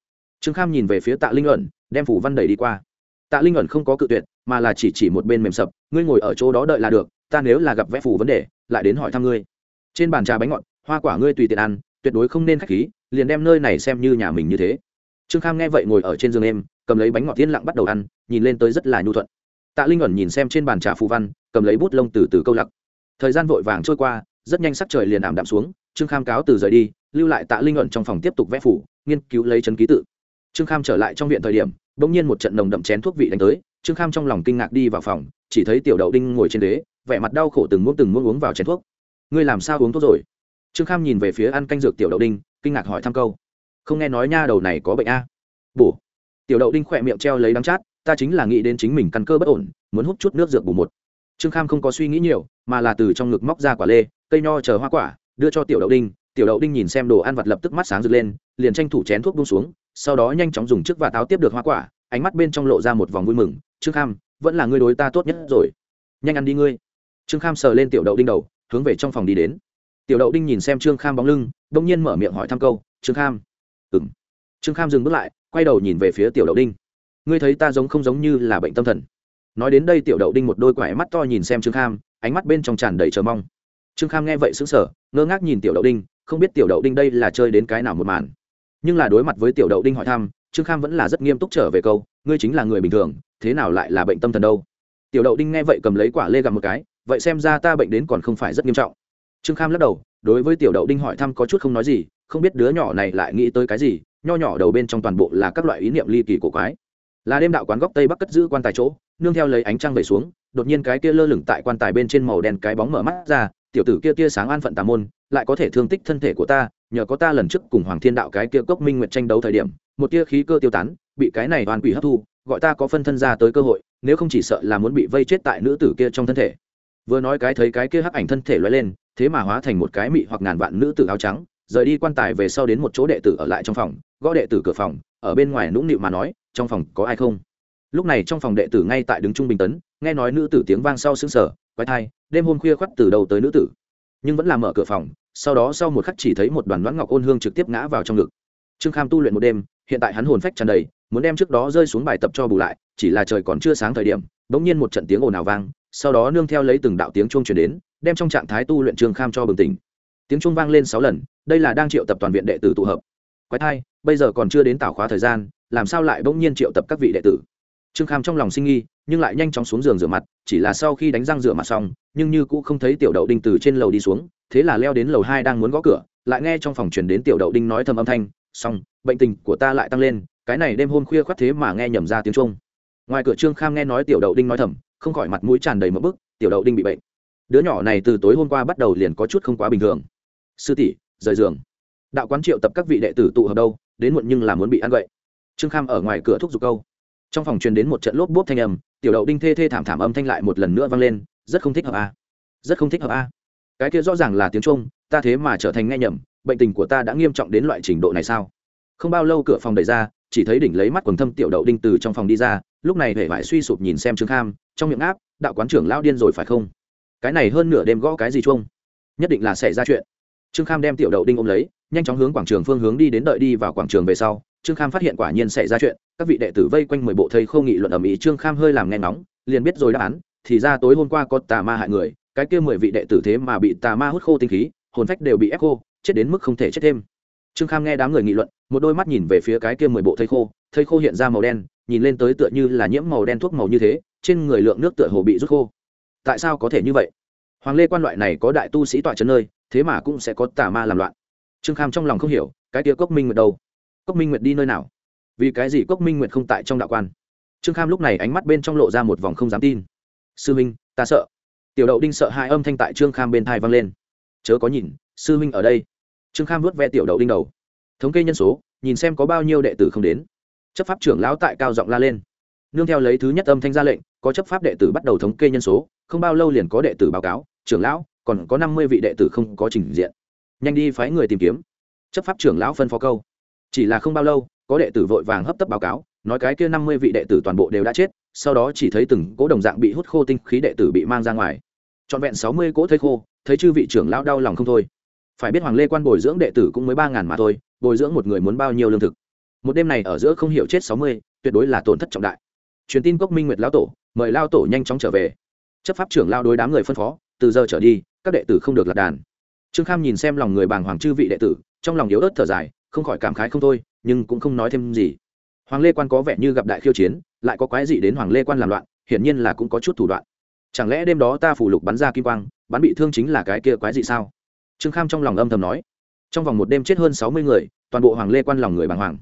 trương kham nhìn về phía tạ linh ẩn, đem phủ văn đẩy đi qua. Tạ linh ẩn không có cự tuyệt, mà là chỉ chỉ một bên mềm sập, ngươi ngồi ở chỗ đó đợi là được, ta nếu là gặp vẽ phủ vấn đề, lại đến hỏi thăm ngươi. Trên bàn trà bánh ngọt, hoa quả ngươi tùy tiện ăn, tuyệt đối không nên khách khí, liền đem nơi này xem như nhà mình như thế. Trương kham nghe vậy ngồi ở trên giường em cầm lấy bánh ngọt tiên lặng bắt đầu ăn, nhìn lên tới rất là nhu thuận. Tạ linh ẩn nhìn xem trên bàn trà phù văn, cầm lấy bút lông từ từ câu lặc. Thời gian vội vàng trôi qua, rất nhanh sắc trời liền ảm đạm xuống, trương kham cáo từ rời đi, lưu lại tạ linh ẩn trong phòng tiếp tục vẽ phủ, nghiên cứu lấy chân ký tự trương kham trở lại trong viện thời điểm đ ỗ n g nhiên một trận nồng đậm chén thuốc vị đánh tới, trương kham trong lòng kinh ngạc đi vào phòng, chỉ thấy tiểu đậu đinh ngồi trên đế vẻ mặt đau khổ từng muỗng từng muỗng uống vào chén thuốc. Ngươi làm sao uống thuốc rồi? Trương kham nhìn về phía ăn canh dược tiểu đậu đinh, kinh ngạc hỏi thăm câu. Không nghe nói nha, đầu này có bệnh a. Bổ. Tiểu đậu đinh khỏe miệng treo lấy đắng chát, ta chính là nghĩ đến chính mình căn cơ bất ổn, muốn hút chút nước dược bù một. Trương kham không có suy nghĩ nhiều, mà là từ trong ngực móc ra quả lê, cây nho chờ hoa quả, đưa cho tiểu đậu đinh. Tiểu đậu đinh nhìn xem đồ ăn vặt lập tức mắt sáng rực lên, liền tranh thủ chén thuốc bung xuống sau đó nhanh chóng dùng chiếc và táo tiếp được hoa quả, ánh mắt bên trong lộ ra một vòng vui mừng, trương kham, vẫn là ngươi đối ta tốt nhất rồi. Nhanh ăn đi ngươi. Trương kham sờ lên tiểu đậu đinh đầu, hướng về trong phòng đi đến. Tiểu đậu đinh nhìn xem trương kham bóng lưng, đông nhiên mở miệng hỏi thăm câu, trương kham? Ừng trương kham dừng bước lại, quay đầu nhìn về phía tiểu đậu đinh. Ngươi thấy ta giống không giống như là bệnh tâm thần? Nói đến đây tiểu đậu đinh một đôi quải mắt to nhìn xem trương kham, ánh mắt bên trong tràn đầy chờ mong. Trương kham nghe vậy xứng sở ngơ ngác nhìn tiểu đậu đinh, không biết tiểu đậu đinh đây là chơi đến cái nào một màn nhưng là đối mặt với tiểu đậu đinh hỏi thăm, trương kham vẫn là rất nghiêm túc trở về câu, ngươi chính là người bình thường, thế nào lại là bệnh tâm thần đâu? Tiểu đậu đinh nghe vậy cầm lấy quả lê gặp một cái, vậy xem ra ta bệnh đến còn không phải rất nghiêm trọng. Trương kham lắc đầu, đối với tiểu đậu đinh hỏi thăm có chút không nói gì, không biết đứa nhỏ này lại nghĩ tới cái gì, nho nhỏ đầu bên trong toàn bộ là các loại ý niệm ly kỳ cổ quái. Là đêm đạo quán góc tây bắc cất giữ quan tài chỗ, nương theo lấy ánh trăng về xuống, đột nhiên cái kia lơ lửng tại quan tài bên trên màu đen cái bóng mở mắt ra, tiểu tử kia tia sáng an phận tà môn, lại có thể thương tích thân thể của ta nhờ có ta lần trước cùng hoàng thiên đạo cái kia cốc minh nguyệt tranh đấu thời điểm, một tia khí cơ tiêu tán, bị cái này toàn quỷ hấp thu, gọi ta có phân thân ra tới cơ hội, nếu không chỉ sợ là muốn bị vây chết tại nữ tử kia trong thân thể. Vừa nói cái thấy cái kia hắc ảnh thân thể loay lên, thế mà hóa thành một cái mị hoặc ngàn vạn nữ tử áo trắng, rời đi quan tài về sau đến một chỗ đệ tử ở lại trong phòng, gõ đệ tử cửa phòng, ở bên ngoài nũng nịu mà nói, trong phòng có ai không? Lúc này trong phòng đệ tử ngay tại đứng trung bình tấn, nghe nói nữ tử tiếng vang sau xứng sở quái thai, đêm hôm khuya khoắt từ đầu tới nữ tử nhưng vẫn là mở cửa phòng, sau đó sau một khắc chỉ thấy một đoàn đoán ngọc ôn hương trực tiếp ngã vào trong ngực. Trương kham tu luyện một đêm, hiện tại hắn hồn phách tràn đầy, muốn đem trước đó rơi xuống bài tập cho bù lại, chỉ là trời còn chưa sáng thời điểm, bỗng nhiên một trận tiếng ồn ào vang, sau đó nương theo lấy từng đạo tiếng chuông truyền đến, đem trong trạng thái tu luyện trương kham cho bừng tỉnh. Tiếng chuông vang lên sáu lần, đây là đang triệu tập toàn viện đệ tử tụ hợp. Quái thai, bây giờ còn chưa đến tảo khóa thời gian, làm sao lại bỗng nhiên triệu tập các vị đệ tử? Trương kham trong lòng sinh nghi, nhưng lại nhanh chóng xuống giường rửa mặt, chỉ là sau khi đánh răng rửa mặt xong, nhưng như cũng không thấy tiểu đậu đinh từ trên lầu đi xuống, thế là leo đến lầu hai đang muốn gõ cửa, lại nghe trong phòng truyền đến tiểu đậu đinh nói thầm âm thanh, xong, bệnh tình của ta lại tăng lên, cái này đêm hôm khuya khoắt thế mà nghe nhầm ra tiếng trung ngoài cửa trương kham nghe nói tiểu đậu đinh nói thầm, không khỏi mặt mũi tràn đầy một bức, tiểu đậu đinh bị bệnh. Đứa nhỏ này từ tối hôm qua bắt đầu liền có chút không quá bình thường. Sư tỷ, rời giường. Đạo quán triệu tập các vị đệ tử tụ hợp đâu, đến muộn nhưng là muốn bị ăn vậy trương kham ở ngoài cửa thúc giục câu trong phòng truyền đến một trận lốp bốp thanh âm, tiểu đậu đinh thê thê thảm thảm âm thanh lại một lần nữa vang lên, rất không thích hợp a à? rất không thích hợp a à? cái kia rõ ràng là tiếng trung, ta thế mà trở thành nghe nhầm, bệnh tình của ta đã nghiêm trọng đến loại trình độ này sao không bao lâu cửa phòng đẩy ra, chỉ thấy đỉnh lấy mắt quần thâm tiểu đậu đinh từ trong phòng đi ra, lúc này hễ vải suy sụp nhìn xem trương kham, trong miệng áp, đạo quán trưởng lao điên rồi phải không cái này hơn nửa đêm gõ cái gì chung nhất định là xảy ra chuyện trương kham đem tiểu đậu đinh ôm lấy, nhanh chóng hướng quảng trường phương hướng đi đến đợi đi vào quảng trường về sau trương kham phát hiện quả nhiên xảy ra chuyện, các vị đệ tử vây quanh mười bộ thầy khâu nghị luận ầm ĩ, trương kham hơi làm nghe ngóng, liền biết rồi đáp án, thì ra tối hôm qua có tà ma hại người, cái kia mười vị đệ tử thế mà bị tà ma hút khô tinh khí, hồn phách đều bị ép khô, chết đến mức không thể chết thêm. Trương kham nghe đám người nghị luận, một đôi mắt nhìn về phía cái kia mười bộ thây khô thây khô hiện ra màu đen, nhìn lên tới tựa như là nhiễm màu đen thuốc màu như thế, trên người lượng nước tựa hồ bị rút khô. Tại sao có thể như vậy? Hoàng lê quan loại này có đại tu sĩ tọa trấn nơi, thế mà cũng sẽ có tà ma làm loạn. Trương kham trong lòng không hiểu, cái kia cốc minh ở đâu? Cốc minh nguyệt đi nơi nào? Vì cái gì cốc minh nguyệt không tại trong đạo quan? Trương kham lúc này ánh mắt bên trong lộ ra một vòng không dám tin. Sư minh, ta sợ. Tiểu đậu đinh sợ hai âm thanh tại trương kham bên thai vang lên. Chớ có nhìn, sư minh ở đây. Trương kham vớt ve tiểu đậu đinh đầu. Thống kê nhân số, nhìn xem có bao nhiêu đệ tử không đến. Chấp pháp trưởng lão tại cao giọng la lên. Nương theo lấy thứ nhất âm thanh ra lệnh, có chấp pháp đệ tử bắt đầu thống kê nhân số, không bao lâu liền có đệ tử báo cáo, trưởng lão, còn có năm mươi vị đệ tử không có trình diện. Nhanh đi phái người tìm kiếm. Chấp pháp trưởng lão phân phó câu chỉ là không bao lâu, có đệ tử vội vàng hấp tấp báo cáo, nói cái kia năm mươi vị đệ tử toàn bộ đều đã chết, sau đó chỉ thấy từng cỗ đồng dạng bị hút khô tinh khí đệ tử bị mang ra ngoài. Trọn vẹn sáu mươi cỗ thấy khô, thấy chư vị trưởng lão đau lòng không thôi. Phải biết hoàng lê quan bồi dưỡng đệ tử cũng mới ba ngàn mà thôi, bồi dưỡng một người muốn bao nhiêu lương thực? Một đêm này ở giữa không hiểu chết sáu mươi, tuyệt đối là tổn thất trọng đại. Truyền tin cốc minh nguyệt lão tổ, mời lao tổ nhanh chóng trở về. Chấp pháp trưởng lao đối đám người phân phó, từ giờ trở đi, các đệ tử không được lạc đàn. Trương kham nhìn xem lòng người bàng hoàng chư vị đệ tử, trong lòng yếu ớt thở dài không khỏi cảm khái không thôi, nhưng cũng không nói thêm gì. Hoàng lê quan có vẻ như gặp đại khiêu chiến, lại có quái gì đến hoàng lê quan làm loạn, hiển nhiên là cũng có chút thủ đoạn. Chẳng lẽ đêm đó ta phủ lục bắn ra kim quang, bắn bị thương chính là cái kia quái gì sao? Trương kham trong lòng âm thầm nói. Trong vòng một đêm chết hơn sáu mươi người, toàn bộ hoàng lê quan lòng người bàng hoàng.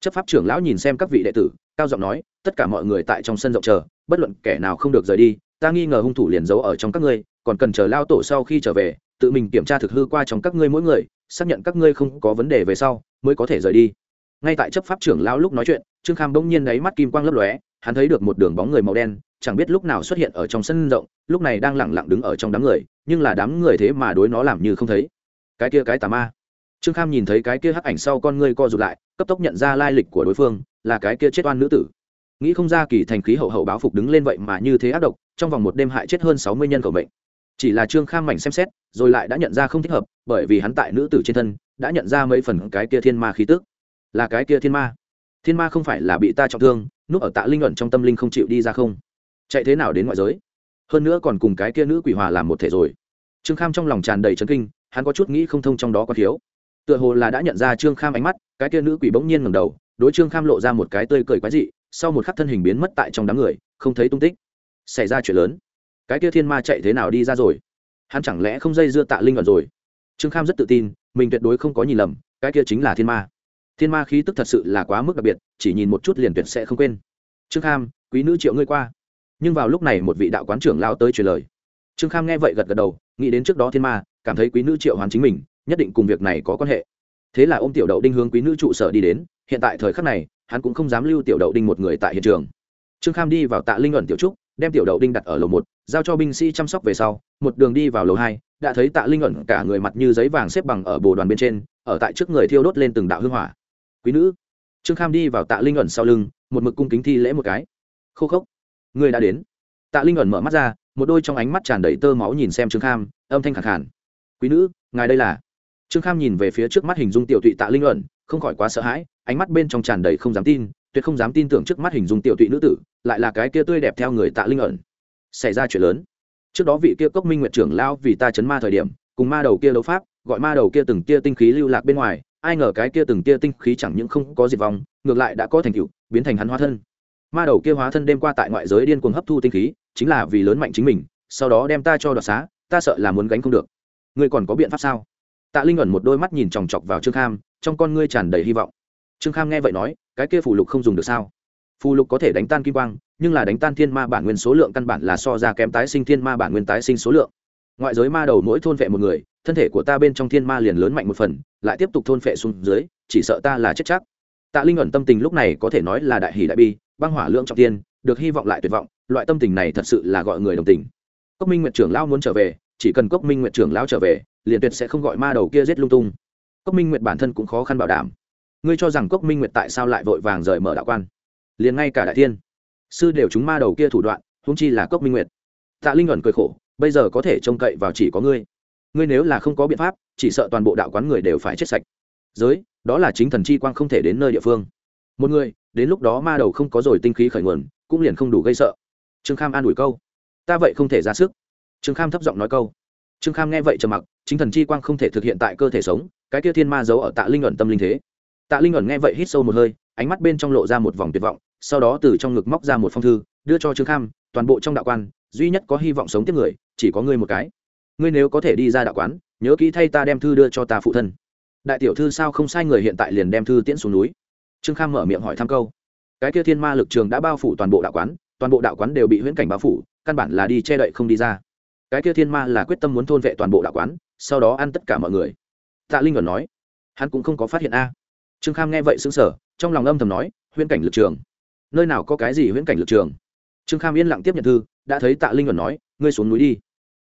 Chấp pháp trưởng lão nhìn xem các vị đệ tử, cao giọng nói, tất cả mọi người tại trong sân rộng chờ, bất luận kẻ nào không được rời đi, ta nghi ngờ hung thủ liền giấu ở trong các ngươi, còn cần chờ lao tổ sau khi trở về, tự mình kiểm tra thực hư qua trong các ngươi mỗi người xác nhận các ngươi không có vấn đề về sau, mới có thể rời đi. Ngay tại chấp pháp trưởng lão lúc nói chuyện, trương kham bỗng nhiên đáy mắt kim quang lấp lóe, hắn thấy được một đường bóng người màu đen, chẳng biết lúc nào xuất hiện ở trong sân rộng, lúc này đang lẳng lặng đứng ở trong đám người, nhưng là đám người thế mà đối nó làm như không thấy. Cái kia cái tà ma. Trương kham nhìn thấy cái kia hắc ảnh sau con ngươi co rụt lại, cấp tốc nhận ra lai lịch của đối phương, là cái kia chết oan nữ tử. Nghĩ không ra kỳ thành khí hậu hậu báo phục đứng lên vậy mà như thế ác độc, trong vòng một đêm hại chết hơn sáu mươi nhân khẩu mệnh. Chỉ là trương kham mảnh xem xét rồi lại đã nhận ra không thích hợp, bởi vì hắn tại nữ tử trên thân đã nhận ra mấy phần cái kia thiên ma khí tức. Là cái kia thiên ma? Thiên ma không phải là bị ta trọng thương, núp ở tạ linh luận trong tâm linh không chịu đi ra không? Chạy thế nào đến ngoại giới? Hơn nữa còn cùng cái kia nữ quỷ hòa làm một thể rồi. Trương kham trong lòng tràn đầy trấn kinh, hắn có chút nghĩ không thông trong đó có thiếu. Tựa hồ là đã nhận ra trương kham ánh mắt, cái kia nữ quỷ bỗng nhiên ngẩng đầu, đối trương kham lộ ra một cái tươi cười quái dị, sau một khắc thân hình biến mất tại trong đám người, không thấy tung tích. Xảy ra chuyện lớn. Cái kia thiên ma chạy thế nào đi ra rồi? Hắn chẳng lẽ không dây dưa tạ linh ẩn rồi? Trương kham rất tự tin, mình tuyệt đối không có nhìn lầm, cái kia chính là thiên ma. Thiên ma khí tức thật sự là quá mức đặc biệt, chỉ nhìn một chút liền tuyệt sẽ không quên. Trương kham, quý nữ triệu ngươi qua. Nhưng vào lúc này một vị đạo quán trưởng lao tới truyền lời. Trương kham nghe vậy gật gật đầu, nghĩ đến trước đó thiên ma, cảm thấy quý nữ triệu hoàn chính mình, nhất định cùng việc này có quan hệ. Thế là ô m tiểu đậu đinh hướng quý nữ trụ sở đi đến, hiện tại thời khắc này, hắn cũng không dám lưu tiểu đậu đinh một người tại hiện trường. Trương kham đi vào tạ linh ẩn tiểu trúc, đem tiểu đậu đinh đặt ở lầu một, giao cho binh sĩ chăm sóc về sau một đường đi vào lầu hai, đã thấy tạ linh ẩn cả người mặt như giấy vàng xếp bằng ở bồ đoàn bên trên, ở tại trước người thiêu đốt lên từng đạo hương hỏa. Quý nữ. Trương kham đi vào tạ linh ẩn sau lưng, một mực cung kính thi lễ một cái. Khô khốc, người đã đến. Tạ linh ẩn mở mắt ra, một đôi trong ánh mắt tràn đầy tơ máu nhìn xem trương kham, âm thanh khẳng khản quý nữ, ngài đây là? Trương kham nhìn về phía trước mắt hình dung tiểu tụy tạ linh ẩn, không khỏi quá sợ hãi, ánh mắt bên trong tràn đầy không dám tin, tuyệt không dám tin tưởng trước mắt hình dung tiểu tụy nữ tử, lại là cái kia tươi đẹp theo người tạ linh ẩn. Xảy ra chuyện lớn trước đó vị kia cốc minh nguyện trưởng lao vì ta chấn ma thời điểm, cùng ma đầu kia đấu pháp, gọi ma đầu kia từng kia tinh khí lưu lạc bên ngoài, ai ngờ cái kia từng kia tinh khí chẳng những không có diệt vong, ngược lại đã có thành tựu, biến thành hắn hóa thân. Ma đầu kia hóa thân đêm qua tại ngoại giới điên cuồng hấp thu tinh khí, chính là vì lớn mạnh chính mình, sau đó đem ta cho đoạt xá, ta sợ là muốn gánh không được. Ngươi còn có biện pháp sao? Tạ linh ẩn một đôi mắt nhìn chòng chọc vào trương kham, trong con ngươi tràn đầy hy vọng. Trương kham nghe vậy nói, cái kia phủ lục không dùng được sao? Phù lục có thể đánh tan kim quang, nhưng là đánh tan thiên ma bản nguyên số lượng căn bản là so ra kém tái sinh thiên ma bản nguyên tái sinh số lượng. Ngoại giới ma đầu mỗi thôn vệ một người, thân thể của ta bên trong thiên ma liền lớn mạnh một phần, lại tiếp tục thôn vệ xuống dưới, chỉ sợ ta là chết chắc. Tạ linh ẩn tâm tình lúc này có thể nói là đại hỷ đại bi, băng hỏa lượng trọng tiên được hy vọng lại tuyệt vọng, loại tâm tình này thật sự là gọi người đồng tình. Cốc minh nguyện trưởng lão muốn trở về, chỉ cần cốc minh nguyện trưởng lão trở về, liền tuyệt sẽ không gọi ma đầu kia giết lung tung. Cốc minh nguyện bản thân cũng khó khăn bảo đảm. Ngươi cho rằng cốc minh nguyện tại sao lại vội vàng rời mở đạo quan? Liền ngay cả đại thiên sư đều chúng ma đầu kia thủ đoạn húng chi là cốc minh nguyệt. tạ linh ẩn cười khổ, bây giờ có thể trông cậy vào chỉ có ngươi. Ngươi nếu là không có biện pháp, chỉ sợ toàn bộ đạo quán người đều phải chết sạch. Giới, đó là chính thần chi quang không thể đến nơi địa phương. Một người, đến lúc đó ma đầu không có rồi tinh khí khởi nguồn, cũng liền không đủ gây sợ. Trương kham an ủi câu. Ta vậy không thể ra sức. Trương kham thấp giọng nói câu. Trương kham nghe vậy trầm mặc, chính thần chi quang không thể thực hiện tại cơ thể sống, cái kia thiên ma giấu ở tạ linh ẩn tâm linh thế. Tạ linh ẩn nghe vậy hít sâu một hơi, ánh mắt bên trong lộ ra một vòng tuyệt vọng sau đó từ trong ngực móc ra một phong thư, đưa cho trương kham, toàn bộ trong đạo quan, duy nhất có hy vọng sống tiếp người, chỉ có ngươi một cái. Ngươi nếu có thể đi ra đạo quán, nhớ kỹ thay ta đem thư đưa cho ta phụ thân. Đại tiểu thư sao không sai người hiện tại liền đem thư tiễn xuống núi. Trương kham mở miệng hỏi thăm câu. Cái kia thiên ma lực trường đã bao phủ toàn bộ đạo quán, toàn bộ đạo quán đều bị huyễn cảnh bao phủ, căn bản là đi che đậy không đi ra. Cái kia thiên ma là quyết tâm muốn thôn vệ toàn bộ đạo quán, sau đó ăn tất cả mọi người. Tạ linh còn nói, hắn cũng không có phát hiện a. Trương kham nghe vậy xứng sở trong lòng âm thầm nói, huyễn cảnh lực trường nơi nào có cái gì huyễn cảnh lực trường? Trương kham yên lặng tiếp nhận thư, đã thấy tạ linh luận nói, ngươi xuống núi đi.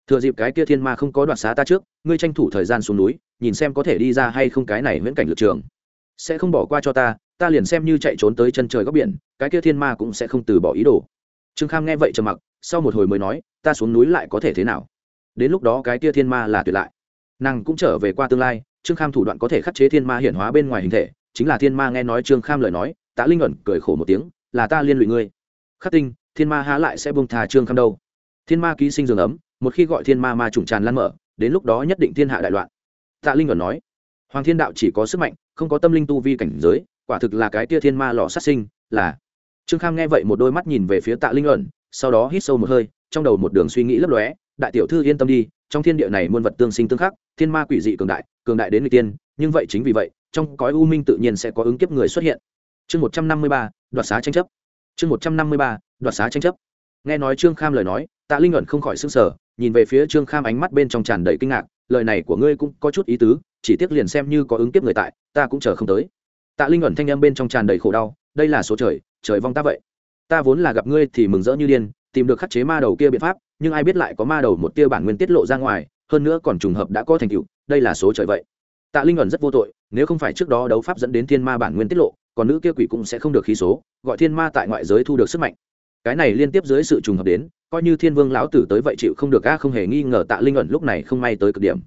Thừa dịp cái kia thiên ma không có đoạt xá ta trước, ngươi tranh thủ thời gian xuống núi, nhìn xem có thể đi ra hay không cái này huyễn cảnh lực trường. Sẽ không bỏ qua cho ta ta liền xem như chạy trốn tới chân trời góc biển, cái kia thiên ma cũng sẽ không từ bỏ ý đồ. Trương kham nghe vậy trầm mặc, sau một hồi mới nói, ta xuống núi lại có thể thế nào? Đến lúc đó cái kia thiên ma là tuyệt lại. Nàng cũng trở về qua tương lai, trương kham thủ đoạn có thể khắc chế thiên ma hiển hóa bên ngoài hình thể, chính là thiên ma nghe nói trương kham lời nói, tạ linh ẩn cười khổ một tiếng là ta liên lụy ngươi. Khắc tinh, thiên ma há lại sẽ bông thà trương kham đâu. Thiên ma ký sinh giường ấm, một khi gọi thiên ma ma trùng tràn lan mở, đến lúc đó nhất định thiên hạ đại loạn. Tạ linh ẩn nói, hoàng thiên đạo chỉ có sức mạnh, không có tâm linh tu vi cảnh giới, quả thực là cái tia thiên ma lò sát sinh, là. Trương kham nghe vậy một đôi mắt nhìn về phía tạ linh ẩn sau đó hít sâu một hơi, trong đầu một đường suy nghĩ lấp lóe, đại tiểu thư yên tâm đi, trong thiên địa này muôn vật tương sinh tương khắc, thiên ma quỷ dị cường đại cường đại đến người tiên, nhưng vậy chính vì vậy, trong cõi u minh tự nhiên sẽ có ứng kiếp người xuất hiện chương một trăm năm mươi ba, đoạt xá tranh chấp. Chương một trăm năm mươi ba, đoạt xá tranh chấp. Nghe nói trương kham lời nói, tạ linh ẩn không khỏi s ư n g sở nhìn về phía trương kham ánh mắt bên trong tràn đầy kinh ngạc, lời này của ngươi cũng có chút ý tứ, chỉ tiếc liền xem như có ứng kiếp người tại, ta cũng chờ không tới. Tạ linh ẩn thanh â m bên trong tràn đầy khổ đau, đây là số trời trời vong ta vậy. Ta vốn là gặp ngươi thì mừng rỡ như điên, tìm được khắc chế ma đầu kia biện pháp, nhưng ai biết lại có ma đầu một tia bản nguyên tiết lộ ra ngoài, hơn nữa còn trùng hợp đã có thành tựu, đây là số trời vậy. Tạ linh ẩn rất vô tội, nếu không phải trước đó đấu pháp dẫn đến thiên ma bản nguyên tiết lộ còn nữ kia quỷ cũng sẽ không được khí số, gọi thiên ma tại ngoại giới thu được sức mạnh. Cái này liên tiếp dưới sự trùng hợp đến, coi như thiên vương lão tử tới vậy chịu không được a, không hề nghi ngờ tạ linh ẩn lúc này không may tới cực điểm.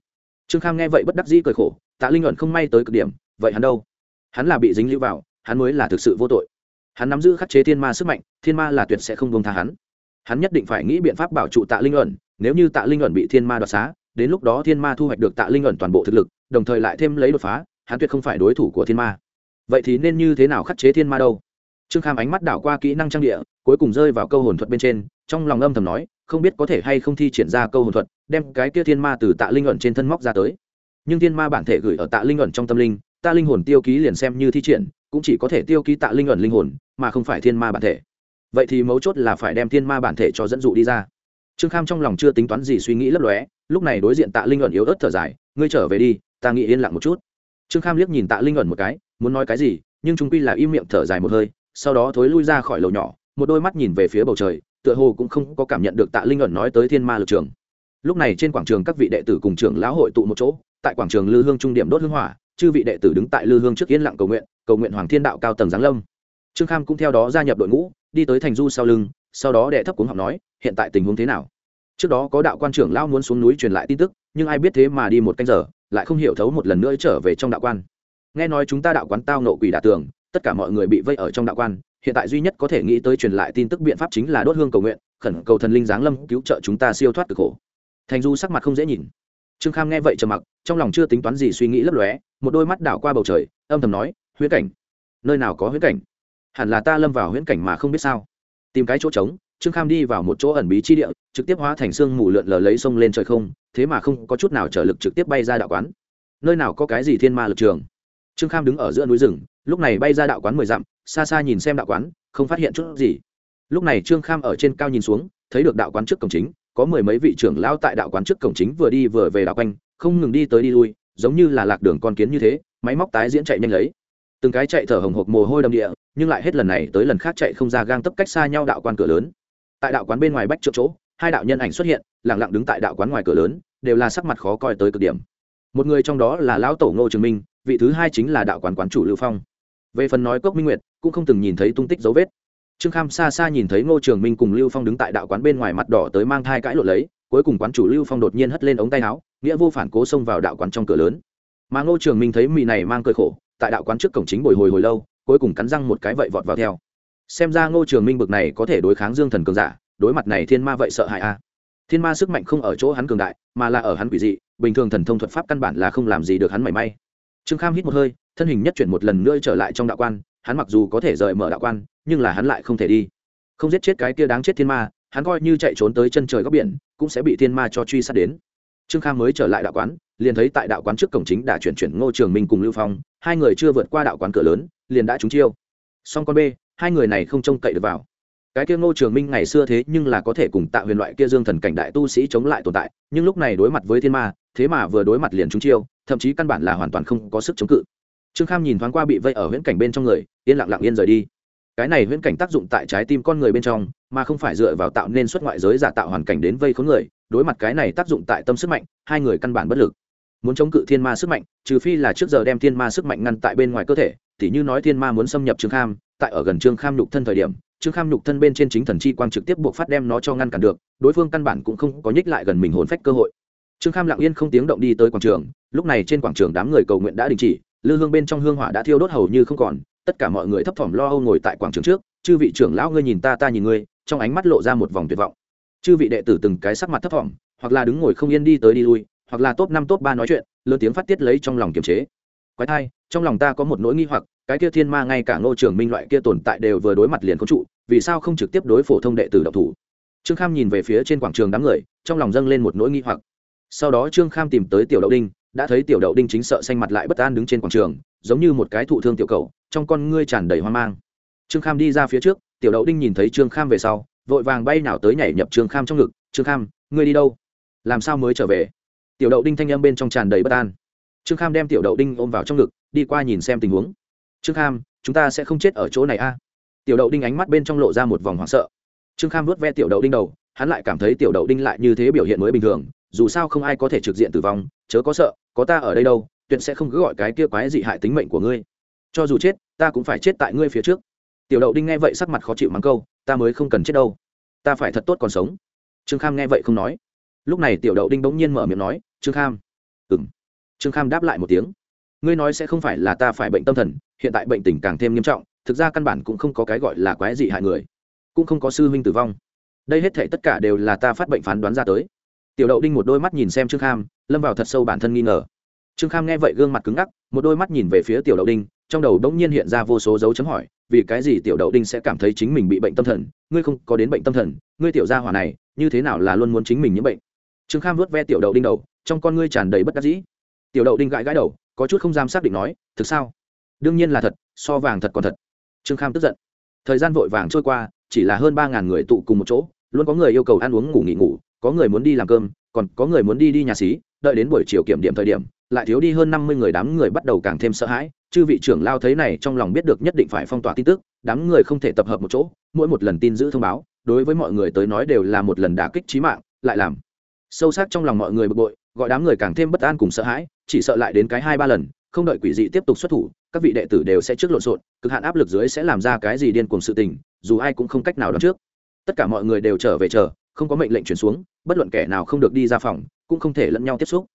Trương kham nghe vậy bất đắc dĩ cười khổ, tạ linh ẩn không may tới cực điểm, vậy hắn đâu? Hắn là bị dính lưu vào, hắn mới là thực sự vô tội. Hắn nắm giữ khắc chế thiên ma sức mạnh, thiên ma là tuyệt sẽ không buông tha hắn. Hắn nhất định phải nghĩ biện pháp bảo trụ tạ linh ẩn, nếu như tạ linh ẩn bị thiên ma đoạt xá, đến lúc đó thiên ma thu hoạch được tạ linh ẩn toàn bộ thực lực, đồng thời lại thêm lấy đột phá, hắn tuyệt không phải đối thủ của thiên ma vậy thì nên như thế nào khắc chế thiên ma đâu? Trương kham ánh mắt đảo qua kỹ năng trang địa, cuối cùng rơi vào câu hồn thuật bên trên, trong lòng âm thầm nói, không biết có thể hay không thi triển ra câu hồn thuật, đem cái kia thiên ma từ tạ linh ẩn trên thân móc ra tới. Nhưng thiên ma bản thể gửi ở tạ linh ẩn trong tâm linh, ta linh hồn tiêu ký liền xem như thi triển, cũng chỉ có thể tiêu ký tạ linh ẩn linh hồn, mà không phải thiên ma bản thể. Vậy thì mấu chốt là phải đem thiên ma bản thể cho dẫn dụ đi ra. Trương kham trong lòng chưa tính toán gì suy nghĩ lấp lóe, lúc này đối diện tạ linh ẩn yếu ớt thở dài, ngươi trở về đi, ta nghĩ yên lặng một chút. Trương kham liếc nhìn tạ linh ẩn một cái muốn nói cái gì, nhưng chúng quy là im miệng thở dài một hơi, sau đó thối lui ra khỏi lầu nhỏ, một đôi mắt nhìn về phía bầu trời, tựa hồ cũng không có cảm nhận được tạ linh ẩn nói tới thiên ma lực trường. Lúc này trên quảng trường các vị đệ tử cùng trưởng lão hội tụ một chỗ, tại quảng trường lư hương trung điểm đốt hương hỏa, chư vị đệ tử đứng tại lư hương trước yên lặng cầu nguyện cầu nguyện hoàng thiên đạo cao tầng giáng lâm. Trương kham cũng theo đó gia nhập đội ngũ, đi tới thành du sau lưng, sau đó đệ thấp cuống học nói, hiện tại tình huống thế nào? Trước đó có đạo quan trưởng lão muốn xuống núi truyền lại tin tức, nhưng ai biết thế mà đi một canh giờ, lại không hiểu thấu một lần nữa trở về trong đạo quan nghe nói chúng ta đạo quán tao nộ quỷ đả tường, tất cả mọi người bị vây ở trong đạo quan, hiện tại duy nhất có thể nghĩ tới truyền lại tin tức biện pháp chính là đốt hương cầu nguyện, khẩn cầu thần linh giáng lâm cứu trợ chúng ta siêu thoát cực khổ. Thành du sắc mặt không dễ nhìn. Trương kham nghe vậy trầm mặc, trong lòng chưa tính toán gì suy nghĩ lấp lóe, một đôi mắt đảo qua bầu trời, âm thầm nói, huyễn cảnh? Nơi nào có huyễn cảnh? Hẳn là ta lâm vào huyễn cảnh mà không biết sao. Tìm cái chỗ trống, trương kham đi vào một chỗ ẩn bí chi địa, trực tiếp hóa thành xương mù lượn lờ lấy sông lên trời không, thế mà không có chút nào trở lực trực tiếp bay ra đạo quán. Nơi nào có cái gì thiên ma lực trường? Trương kham đứng ở giữa núi rừng, lúc này bay ra đạo quán mười dặm, xa xa nhìn xem đạo quán, không phát hiện chút gì. Lúc này trương kham ở trên cao nhìn xuống, thấy được đạo quán trước cổng chính, có mười mấy vị trưởng lao tại đạo quán trước cổng chính vừa đi vừa về đạo quanh, không ngừng đi tới đi lui, giống như là lạc đường con kiến như thế, máy móc tái diễn chạy nhanh lấy. Từng cái chạy thở hồng hộc mồ hôi đầm địa, nhưng lại hết lần này tới lần khác chạy không ra gang tấp cách xa nhau đạo quan cửa lớn. Tại đạo quán bên ngoài bách trước chỗ, hai đạo nhân ảnh xuất hiện lẳng lặng đứng tại đạo quán ngoài cửa lớn, đều là sắc mặt khó coi tới cực điểm. Một người trong đó là lão tổ ngô trường minh vị thứ hai chính là đạo quán quán chủ lưu phong. Về phần nói cốc minh nguyệt, cũng không từng nhìn thấy tung tích dấu vết. Trương kham xa xa nhìn thấy ngô trường minh cùng lưu phong đứng tại đạo quán bên ngoài mặt đỏ tới mang thai cãi lộn lấy, cuối cùng quán chủ lưu phong đột nhiên hất lên ống tay áo, nghĩa vô phản cố xông vào đạo quán trong cửa lớn. Mà ngô trường minh thấy mị này mang cơi khổ, tại đạo quán trước cổng chính bồi hồi hồi lâu, cuối cùng cắn răng một cái vậy vọt vào theo. Xem ra ngô trường minh bực này có thể đối kháng dương thần cường giả, đối mặt này thiên ma vậy sợ hãi a à. thiên ma sức mạnh không ở chỗ hắn cường đại, mà là ở hắn quỷ dị, bình thường thần thông thuật pháp căn bản là không làm gì được hắn mảy may trương kham hít một hơi, thân hình nhất chuyển một lần nữa trở lại trong đạo quan, hắn mặc dù có thể rời mở đạo quan, nhưng là hắn lại không thể đi. Không giết chết cái kia đáng chết thiên ma, hắn coi như chạy trốn tới chân trời góc biển, cũng sẽ bị thiên ma cho truy sát đến. Trương kham mới trở lại đạo quán, liền thấy tại đạo quán trước cổng chính đã chuyển chuyển ngô trường minh cùng lưu phong, hai người chưa vượt qua đạo quán cửa lớn, liền đã trúng chiêu. Song con b hai người này không trông cậy được vào. Cái kia ngô trường minh ngày xưa thế nhưng là có thể cùng tạo huyền loại kia dương thần cảnh đại tu sĩ chống lại tồn tại, nhưng lúc này đối mặt với thiên ma thế mà vừa đối mặt liền trúng chiêu, thậm chí căn bản là hoàn toàn không có sức chống cự. Trương kham nhìn thoáng qua bị vây ở huyễn cảnh bên trong người, yên lặng lặng yên rời đi. Cái này huyễn cảnh tác dụng tại trái tim con người bên trong, mà không phải dựa vào tạo nên xuất ngoại giới giả tạo hoàn cảnh đến vây khốn người, đối mặt cái này tác dụng tại tâm sức mạnh, hai người căn bản bất lực. Muốn chống cự thiên ma sức mạnh, trừ phi là trước giờ đem thiên ma sức mạnh ngăn tại bên ngoài cơ thể thì như nói thiên ma muốn xâm nhập trương kham, tại ở gần trương kham nhục thân thời điểm, trương kham nhục thân bên trên chính thần chi quang trực tiếp buộc phát đem nó cho ngăn cản được, đối phương căn bản cũng không có nhích lại gần mình hồn phách cơ hội trương kham lặng yên không tiếng động đi tới quảng trường, lúc này trên quảng trường đám người cầu nguyện đã đình chỉ, lư hương bên trong hương hỏa đã thiêu đốt hầu như không còn, tất cả mọi người thấp thỏm lo âu ngồi tại quảng trường trước, chư vị trưởng lão ngươi nhìn ta ta nhìn ngươi, trong ánh mắt lộ ra một vòng tuyệt vọng. Chư vị đệ tử từng cái sắc mặt thấp thỏm, hoặc là đứng ngồi không yên đi tới đi lui, hoặc là top năm top ba nói chuyện, lớn tiếng phát tiết lấy trong lòng kiềm chế. Quái thai, trong lòng ta có một nỗi nghi hoặc, cái kia thiên ma ngay cả ngô trường minh loại kia tồn tại đều vừa đối mặt liền có trụ, vì sao không trực tiếp đối phổ thông đệ tử độc thủ? Trương kham nhìn về phía trên quảng trường đám người, trong lòng dâng lên một nỗi nghi hoặc sau đó trương kham tìm tới tiểu đậu đinh, đã thấy tiểu đậu đinh chính sợ xanh mặt lại bất an đứng trên quảng trường, giống như một cái thụ thương tiểu cầu, trong con ngươi tràn đầy hoang mang. Trương kham đi ra phía trước, tiểu đậu đinh nhìn thấy trương kham về sau, vội vàng bay nào tới nhảy nhập trương kham trong ngực, trương kham, ngươi đi đâu? Làm sao mới trở về? Tiểu đậu đinh thanh âm bên trong tràn đầy bất an. Trương kham đem tiểu đậu đinh ôm vào trong ngực, đi qua nhìn xem tình huống. Trương kham, chúng ta sẽ không chết ở chỗ này a. Tiểu đậu đinh ánh mắt bên trong lộ ra một vòng hoảng sợ. Trương kham vớt ve tiểu đậu đinh đầu, hắn lại cảm thấy tiểu đậu đinh lại như thế biểu hiện mới bình thường dù sao không ai có thể trực diện tử vong, chớ có sợ, có ta ở đây đâu, tuyệt sẽ không cứ gọi cái kia quái dị hại tính mệnh của ngươi. Cho dù chết, ta cũng phải chết tại ngươi phía trước. Tiểu đậu đinh nghe vậy sắc mặt khó chịu mắng câu, ta mới không cần chết đâu. Ta phải thật tốt còn sống. Trương kham nghe vậy không nói. Lúc này tiểu đậu đinh bỗng nhiên mở miệng nói, trương kham. Ừ m trương kham đáp lại một tiếng. Ngươi nói sẽ không phải là ta phải bệnh tâm thần, hiện tại bệnh tình càng thêm nghiêm trọng, thực ra căn bản cũng không có cái gọi là quái dị hại người, cũng không có sư huynh tử vong. Đây hết thể tất cả đều là ta phát bệnh phán đoán ra tới tiểu đậu đinh một đôi mắt nhìn xem trương kham, lâm vào thật sâu bản thân nghi ngờ. Trương kham nghe vậy gương mặt cứng ngắc, một đôi mắt nhìn về phía tiểu đậu đinh, trong đầu đ ỗ n g nhiên hiện ra vô số dấu chấm hỏi, vì cái gì tiểu đậu đinh sẽ cảm thấy chính mình bị bệnh tâm thần, ngươi không có đến bệnh tâm thần, ngươi tiểu gia hỏa này, như thế nào là luôn muốn chính mình nhiễm bệnh? Trương kham vớt ve tiểu đậu đinh đầu, trong con ngươi tràn đầy bất đắc dĩ. Tiểu đậu đinh gãi gãi đầu, có chút không dám xác định nói, thực sao? Đương nhiên là thật, so vàng thật còn thật. Trương kham tức giận. Thời gian vội vàng trôi qua, chỉ là hơn ba ngàn người tụ cùng một chỗ, luôn có người yêu cầu ăn uống ngủ nghỉ ngủ có người muốn đi làm cơm, còn có người muốn đi đi nhà xí, đợi đến buổi chiều kiểm điểm thời điểm, lại thiếu đi hơn năm mươi người đám người bắt đầu càng thêm sợ hãi, chư vị trưởng lao thấy này trong lòng biết được nhất định phải phong tỏa tin tức, đám người không thể tập hợp một chỗ, mỗi một lần tin giữ thông báo, đối với mọi người tới nói đều là một lần đả kích trí mạng, lại làm sâu sắc trong lòng mọi người bực bội, gọi đám người càng thêm bất an cùng sợ hãi, chỉ sợ lại đến cái hai ba lần, không đợi quỷ dị tiếp tục xuất thủ, các vị đệ tử đều sẽ trước lộn xộn, cực hạn áp lực dưới sẽ làm ra cái gì điên cuồng sự tình, dù ai cũng không cách nào đoán trước. Tất cả mọi người đều trở về chờ không có mệnh lệnh chuyển xuống, bất luận kẻ nào không được đi ra phòng, cũng không thể lẫn nhau tiếp xúc.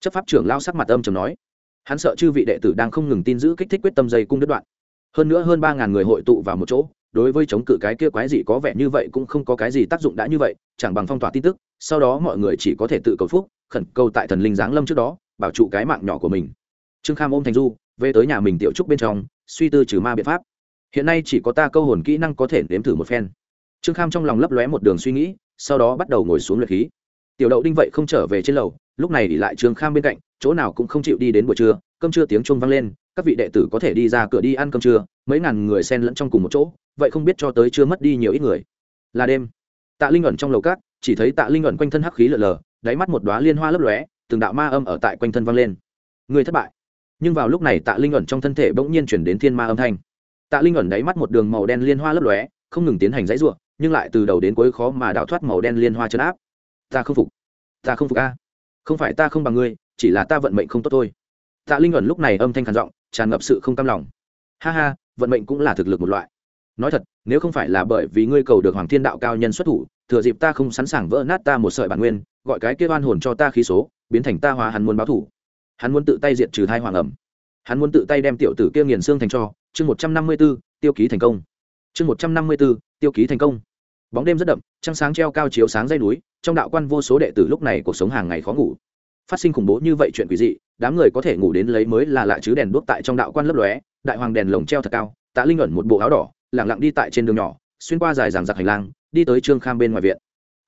Chấp pháp trưởng lao sắc mặt âm chầm nói, hắn sợ chư vị đệ tử đang không ngừng tin giữ kích thích quyết tâm dây cung đứt đoạn. Hơn nữa hơn ba ngàn người hội tụ vào một chỗ, đối với chống cự cái kia quái gì có vẻ như vậy cũng không có cái gì tác dụng đã như vậy, chẳng bằng phong tỏa tin tức, sau đó mọi người chỉ có thể tự cầu phúc, khẩn cầu tại thần linh giáng lâm trước đó, bảo trụ cái mạng nhỏ của mình. Trương kham ôm thành du, về tới nhà mình tiểu trúc bên trong, suy tư trừ ma biện pháp. Hiện nay chỉ có ta câu hồn kỹ năng có thể nếm thử một phen. Trương kham trong lòng lấp lóe một đường suy nghĩ sau đó bắt đầu ngồi xuống luyện khí. Tiểu đậu đinh vậy không trở về trên lầu, lúc này ỉ lại trương kham bên cạnh, chỗ nào cũng không chịu đi đến buổi trưa, cơm trưa tiếng chuông vang lên, các vị đệ tử có thể đi ra cửa đi ăn cơm trưa, mấy ngàn người xen lẫn trong cùng một chỗ, vậy không biết cho tới chưa mất đi nhiều ít người. Là đêm, tạ linh ẩn trong lầu cát chỉ thấy tạ linh ẩn quanh thân hắc khí lờ lờ, đáy mắt một đoá liên hoa lấp lóe, từng đạo ma âm ở tại quanh thân vang lên. Người thất bại. Nhưng vào lúc này tạ linh ẩn trong thân thể bỗng nhiên chuyển đến thiên ma âm thanh. Tạ linh ẩn đáy mắt một đường màu đen liên hoa lấp lóe, không ngừng tiến hành dãy ruộng nhưng lại từ đầu đến cuối khó mà đào thoát màu đen liên hoa chấn áp. Ta không phục. Ta không phục a. Không phải ta không bằng ngươi, chỉ là ta vận mệnh không tốt thôi. Tạ linh ẩn lúc này âm thanh khàn giọng, tràn ngập sự không cam lòng. Ha ha, vận mệnh cũng là thực lực một loại. Nói thật, nếu không phải là bởi vì ngươi cầu được hoàng thiên đạo cao nhân xuất thủ, thừa dịp ta không sẵn sàng vỡ nát ta một sợi bản nguyên, gọi cái kia oan hồn cho ta khí số, biến thành ta hóa hắn muốn báo thủ. Hắn muốn tự tay diệt trừ thai hoàng ẩm. Hắn muốn tự tay đem tiểu tử kia nghiền xương thành cho. Chương một trăm năm mươi b ố tiêu ký thành công. Chương một trăm năm mươi b ố tiêu ký thành công bóng đêm rất đậm, trăng sáng treo cao chiếu sáng dây núi, trong đạo quan vô số đệ tử lúc này cuộc sống hàng ngày khó ngủ. Phát sinh khủng bố như vậy chuyện quỷ dị, đám người có thể ngủ đến lấy mới là lạ chứ đèn đuốc tại trong đạo quan lấp lóe, đại hoàng đèn lồng treo thật cao, tạ linh ẩn một bộ áo đỏ lẳng lặng đi tại trên đường nhỏ, xuyên qua dài dàng giặc hành lang, đi tới trương kham bên ngoài viện.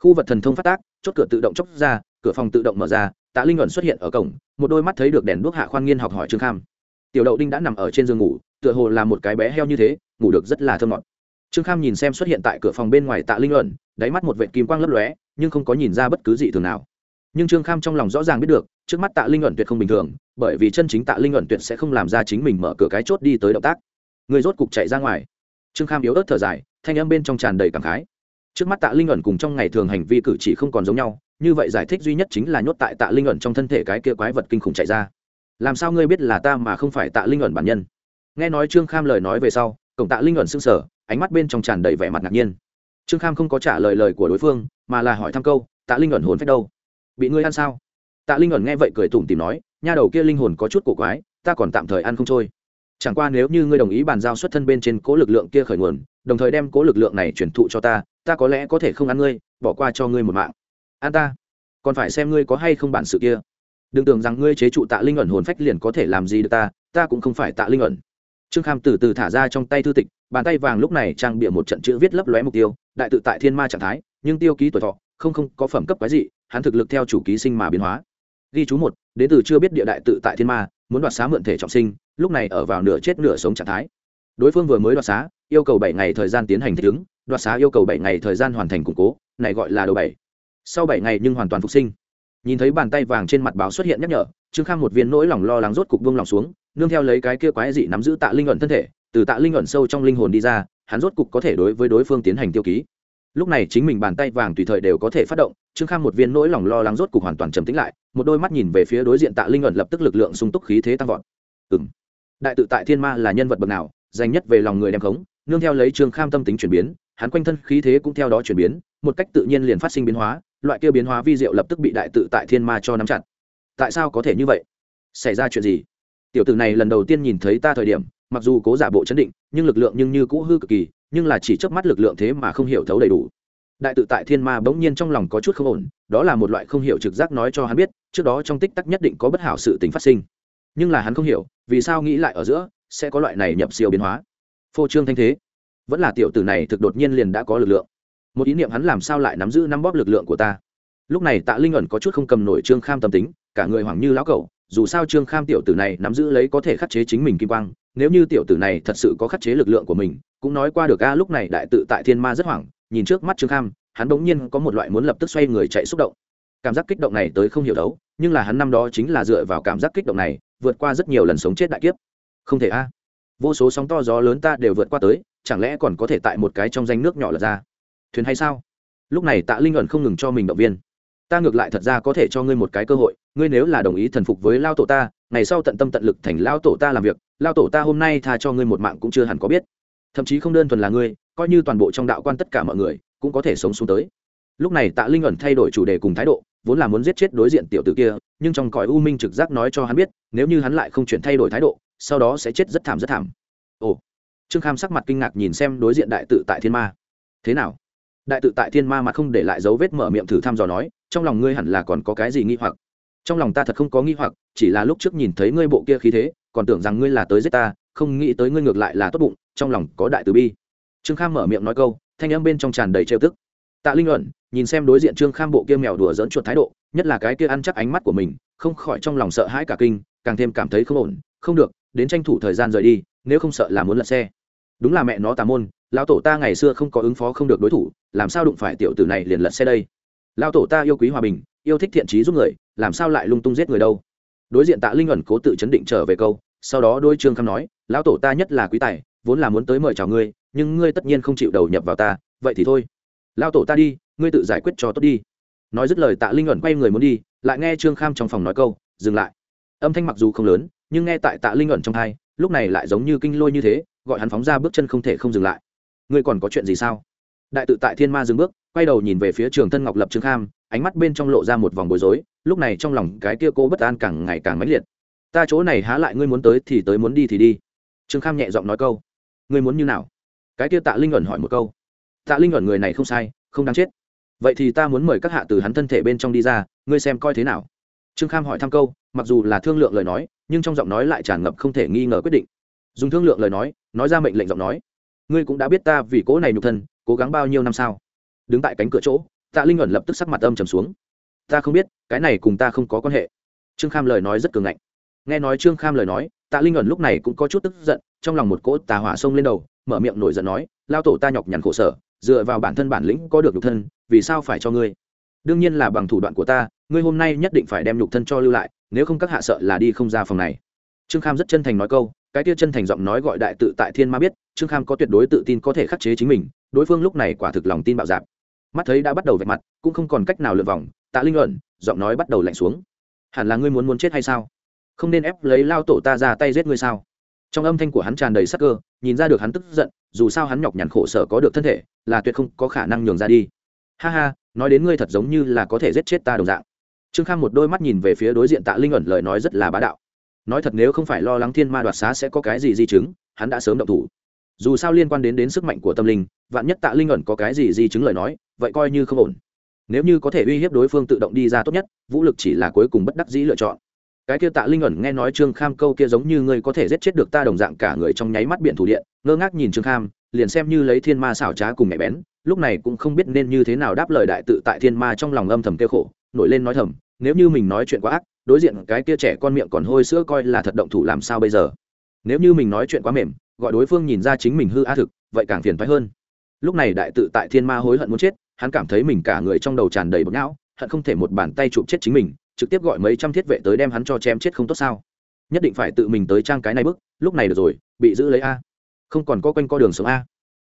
Khu vật thần thông phát tác, chốt cửa tự động chóc ra, cửa phòng tự động mở ra, tạ linh ẩn xuất hiện ở cổng, một đôi mắt thấy được đèn đuốc hạ khoan nghiên học hỏi trương kham. Tiểu đậu đinh đã nằm ở trên giường ngủ, tựa hồ là một cái bé heo như thế, ngủ được rất là thơ ngọt trương kham nhìn xem xuất hiện tại cửa phòng bên ngoài tạ linh luận, đáy mắt một vệ kim quang lấp lóe, nhưng không có nhìn ra bất cứ gì thường nào. Nhưng trương kham trong lòng rõ ràng biết được, trước mắt tạ linh luận tuyệt không bình thường, bởi vì chân chính tạ linh luận tuyệt sẽ không làm ra chính mình mở cửa cái chốt đi tới động tác. Người rốt cục chạy ra ngoài. Trương kham yếu ớt thở dài, thanh âm bên trong tràn đầy cảm khái. Trước mắt tạ linh luận cùng trong ngày thường hành vi cử chỉ không còn giống nhau, như vậy giải thích duy nhất chính là nhốt tại tạ linh luận trong thân thể cái kia quái vật kinh khủng chạy ra. Làm sao ngươi biết là ta mà không phải tạ linh luận bản nhân? Nghe nói trương kham lời nói về sau, cổng tạ linh luận xưng sở ánh mắt bên trong tràn đầy vẻ mặt ngạc nhiên. Trương kham không có trả lời lời của đối phương, mà là hỏi thăm câu, tạ linh ẩn hồn phách đâu? Bị ngươi ăn sao? Tạ linh ẩn nghe vậy cười tủm tìm nói, nha đầu kia linh hồn có chút cổ quái, ta còn tạm thời ăn không trôi. Chẳng qua nếu như ngươi đồng ý bàn giao xuất thân bên trên cố lực lượng kia khởi nguồn, đồng thời đem cố lực lượng này chuyển thụ cho ta ta có lẽ có thể không ăn ngươi, bỏ qua cho ngươi một mạng. An ta? Còn phải xem ngươi có hay không bản sự kia. Đừng tưởng rằng ngươi chế trụ tạ linh ẩn hồn phách liền có thể làm gì được ta ta cũng không phải tạ linh ẩn trương kham từ từ thả ra trong tay thư tịch, bàn tay vàng lúc này trang bịa một trận chữ viết lấp lóe mục tiêu, đại tự tại thiên ma trạng thái, nhưng tiêu ký tuổi thọ, không không, có phẩm cấp quái dị, hắn thực lực theo chủ ký sinh mà biến hóa. Ghi chú một, đến từ chưa biết địa đại tự tại thiên ma, muốn đoạt xá mượn thể trọng sinh, lúc này ở vào nửa chết nửa sống trạng thái. Đối phương vừa mới đoạt xá, yêu cầu bảy ngày thời gian tiến hành thích ứng, đoạt xá yêu cầu bảy ngày thời gian hoàn thành củng cố, này gọi là đầu bảy. Sau bảy ngày nhưng hoàn toàn phục sinh. Nhìn thấy bàn tay vàng trên mặt báo xuất hiện nhắc nhở, trương kham một viên nỗi lòng lo lắng rốt cục vương lòng xuống nương theo lấy cái kia quái dị nắm giữ tạ linh luận thân thể, từ tạ linh luận sâu trong linh hồn đi ra, hắn rốt cục có thể đối với đối phương tiến hành tiêu ký. Lúc này chính mình bàn tay vàng tùy thời đều có thể phát động, trương kham một viên nỗi lòng lo lắng rốt cục hoàn toàn trầm tĩnh lại, một đôi mắt nhìn về phía đối diện tạ linh luận lập tức lực lượng sung túc khí thế tăng vọt. Ừ m đại tự tại thiên ma là nhân vật bậc nào, dành nhất về lòng người đem khống, nương theo lấy trương kham tâm tính chuyển biến, hắn quanh thân khí thế cũng theo đó chuyển biến, một cách tự nhiên liền phát sinh biến hóa, loại kia biến hóa vi diệu lập tức bị đại tự tại thiên ma cho nắm chặt. Tại sao có thể như vậy? Xảy ra chuyện gì? Tiểu tử này lần đầu tiên nhìn thấy ta thời điểm, mặc dù cố giả bộ chấn định, nhưng lực lượng nhưng như cũ hư cực kỳ, nhưng là chỉ chớp mắt lực lượng thế mà không hiểu thấu đầy đủ. Đại tự tại thiên ma bỗng nhiên trong lòng có chút không ổn, đó là một loại không hiểu trực giác nói cho hắn biết, trước đó trong tích tắc nhất định có bất hảo sự tình phát sinh. Nhưng là hắn không hiểu, vì sao nghĩ lại ở giữa, sẽ có loại này nhập siêu biến hóa. Phô trương thanh thế. Vẫn là tiểu tử này thực đột nhiên liền đã có lực lượng. Một ý niệm hắn làm sao lại nắm giữ năm bóp lực lượng của ta. Lúc này tạ linh ẩn có chút không cầm nổi trương kham tâm tính, cả người hoảng như lão cẩu dù sao trương kham tiểu tử này nắm giữ lấy có thể khắc chế chính mình kim quang, nếu như tiểu tử này thật sự có khắc chế lực lượng của mình, cũng nói qua được, a, lúc này đại tự tại thiên ma rất hoảng, nhìn trước mắt trương kham, hắn bỗng nhiên có một loại muốn lập tức xoay người chạy xúc động. Cảm giác kích động này tới không hiểu đấu, nhưng là hắn năm đó chính là dựa vào cảm giác kích động này, vượt qua rất nhiều lần sống chết đại kiếp. Không thể, a. Vô số sóng to gió lớn ta đều vượt qua tới, chẳng lẽ còn có thể tại một cái trong danh nước nhỏ lật ra? Thuyền hay sao? Lúc này tạ linh ẩn không ngừng cho mình động viên ta ngược lại thật ra có thể cho ngươi một cái cơ hội, ngươi nếu là đồng ý thần phục với lao tổ ta, ngày sau tận tâm tận lực thành lao tổ ta làm việc, lao tổ ta hôm nay tha cho ngươi một mạng cũng chưa hẳn có biết. Thậm chí không đơn thuần là ngươi, coi như toàn bộ trong đạo quan tất cả mọi người cũng có thể sống xuống tới. Lúc này tạ linh ẩn thay đổi chủ đề cùng thái độ, vốn là muốn giết chết đối diện tiểu tử kia, nhưng trong cõi u minh trực giác nói cho hắn biết, nếu như hắn lại không chuyển thay đổi thái độ, sau đó sẽ chết rất thảm rất thảm. Ồ. Trương kham sắc mặt kinh ngạc nhìn xem đối diện đại tự tại thiên ma. Thế nào? Đại tự tại thiên ma mà không để lại dấu vết mở miệng thử thăm dò nói trong lòng ngươi hẳn là còn có cái gì nghi hoặc. Trong lòng ta thật không có nghi hoặc, chỉ là lúc trước nhìn thấy ngươi bộ kia khí thế, còn tưởng rằng ngươi là tới giết ta, không nghĩ tới ngươi ngược lại là tốt bụng, trong lòng có đại từ bi. Trương kham mở miệng nói câu, thanh âm bên trong tràn đầy trêu tức. Tạ linh luận, nhìn xem đối diện trương kham bộ kia mèo đùa dẫn chuột thái độ, nhất là cái kia ăn chắc ánh mắt của mình, không khỏi trong lòng sợ hãi cả kinh, càng thêm cảm thấy không ổn. Không được, đến tranh thủ thời gian rời đi, nếu không sợ là muốn lật xe. Đúng là mẹ nó tà môn, lão tổ ta ngày xưa không có ứng phó không được đối thủ, làm sao đụng phải tiểu tử này liền lật xe đây? Lão tổ ta yêu quý hòa bình, yêu thích thiện trí giúp người, làm sao lại lung tung giết người đâu? Đối diện tạ linh ẩn cố tự chấn định trở về câu, sau đó đôi trương kham nói lão tổ ta nhất là quý tài, vốn là muốn tới mời chào ngươi, nhưng ngươi tất nhiên không chịu đầu nhập vào ta, vậy thì thôi. Lão tổ ta đi, ngươi tự giải quyết cho tốt đi. Nói dứt lời tạ linh ẩn quay người muốn đi, lại nghe trương kham trong phòng nói câu, dừng lại. Âm thanh mặc dù không lớn, nhưng nghe tại tạ linh ẩn trong hai, lúc này lại giống như kinh lôi như thế, gọi hắn phóng ra bước chân không thể không dừng lại. Ngươi còn có chuyện gì sao? Đại tự tại thiên ma dừng bước quay đầu nhìn về phía trường thân ngọc lập trương kham, ánh mắt bên trong lộ ra một vòng bối rối, lúc này trong lòng cái kia cô bất an càng ngày càng mãnh liệt. Ta chỗ này há lại ngươi muốn tới thì tới muốn đi thì đi. Trương kham nhẹ giọng nói câu. Ngươi muốn như nào? Cái kia tạ linh ẩn hỏi một câu. Tạ linh ẩn người này không sai, không đáng chết. Vậy thì ta muốn mời các hạ từ hắn thân thể bên trong đi ra, ngươi xem coi thế nào? Trương kham hỏi thăm câu, mặc dù là thương lượng lời nói, nhưng trong giọng nói lại tràn ngập không thể nghi ngờ quyết định. Dùng thương lượng lời nói nói ra mệnh lệnh giọng nói. Ngươi cũng đã biết ta vì cố này nhục thân, cố gắng bao nhiêu năm sao? Đứng tại cánh cửa chỗ, tạ linh ẩn lập tức sắc mặt âm trầm xuống. Ta không biết, cái này cùng ta không có quan hệ. Trương kham lời nói rất cường ngạnh. Nghe nói trương kham lời nói, tạ linh ẩn lúc này cũng có chút tức giận, trong lòng một cỗ tà hỏa xông lên đầu, mở miệng nổi giận nói, lao tổ ta nhọc nhằn khổ sở, dựa vào bản thân bản lĩnh có được nhục thân, vì sao phải cho ngươi? Đương nhiên là bằng thủ đoạn của ta, ngươi hôm nay nhất định phải đem nhục thân cho lưu lại, nếu không các hạ sợ là đi không ra phòng này. Trương kham rất chân thành nói câu, cái tia chân thành giọng nói gọi đại tự tại thiên ma biết, trương kham có tuyệt đối tự tin có thể khắc chế chính mình, đối phương lúc này quả thực lòng tin bạo dạp mắt thấy đã bắt đầu vạch mặt, cũng không còn cách nào lượt vòng, tạ linh luận giọng nói bắt đầu lạnh xuống. Hẳn là ngươi muốn muốn chết hay sao? Không nên ép lấy lao tổ ta ra tay giết ngươi sao? Trong âm thanh của hắn tràn đầy sắc cơ, nhìn ra được hắn tức giận, dù sao hắn nhọc nhằn khổ sở có được thân thể, là tuyệt không có khả năng nhường ra đi. Ha ha, nói đến ngươi thật giống như là có thể giết chết ta đồng dạng. Trương kham một đôi mắt nhìn về phía đối diện tạ linh ẩn, lời nói rất là bá đạo. Nói thật nếu không phải lo lắng thiên ma đoạt xá sẽ có cái gì di chứng, hắn đã sớm động thủ. Dù sao liên quan đến đến sức mạnh của tâm linh, vạn nhất tạ linh ẩn có cái gì di chứng lời nói vậy coi như không ổn. Nếu như có thể uy hiếp đối phương tự động đi ra tốt nhất, vũ lực chỉ là cuối cùng bất đắc dĩ lựa chọn. Cái kia tạ linh ẩn nghe nói trương kham câu kia giống như ngươi có thể giết chết được ta đồng dạng cả người trong nháy mắt biển thủ điện, ngơ ngác nhìn trương kham, liền xem như lấy thiên ma xảo trá cùng mẹ bén, lúc này cũng không biết nên như thế nào đáp lời đại tự tại thiên ma trong lòng âm thầm kêu khổ, nổi lên nói thầm, nếu như mình nói chuyện quá ác, đối diện cái kia trẻ con miệng còn hôi sữa coi là thật động thủ làm sao bây giờ? Nếu như mình nói chuyện quá mềm, gọi đối phương nhìn ra chính mình hư á thực, vậy càng phiền thoái hơn. Lúc này đại tự tại thiên ma hối hận muốn chết hắn cảm thấy mình cả người trong đầu tràn đầy bực não, hận không thể một bàn tay chụp chết chính mình, trực tiếp gọi mấy trăm thiết vệ tới đem hắn cho chém chết không tốt sao. Nhất định phải tự mình tới trang cái này bức lúc này được rồi, bị giữ lấy a. Không còn có quanh co đường sống a.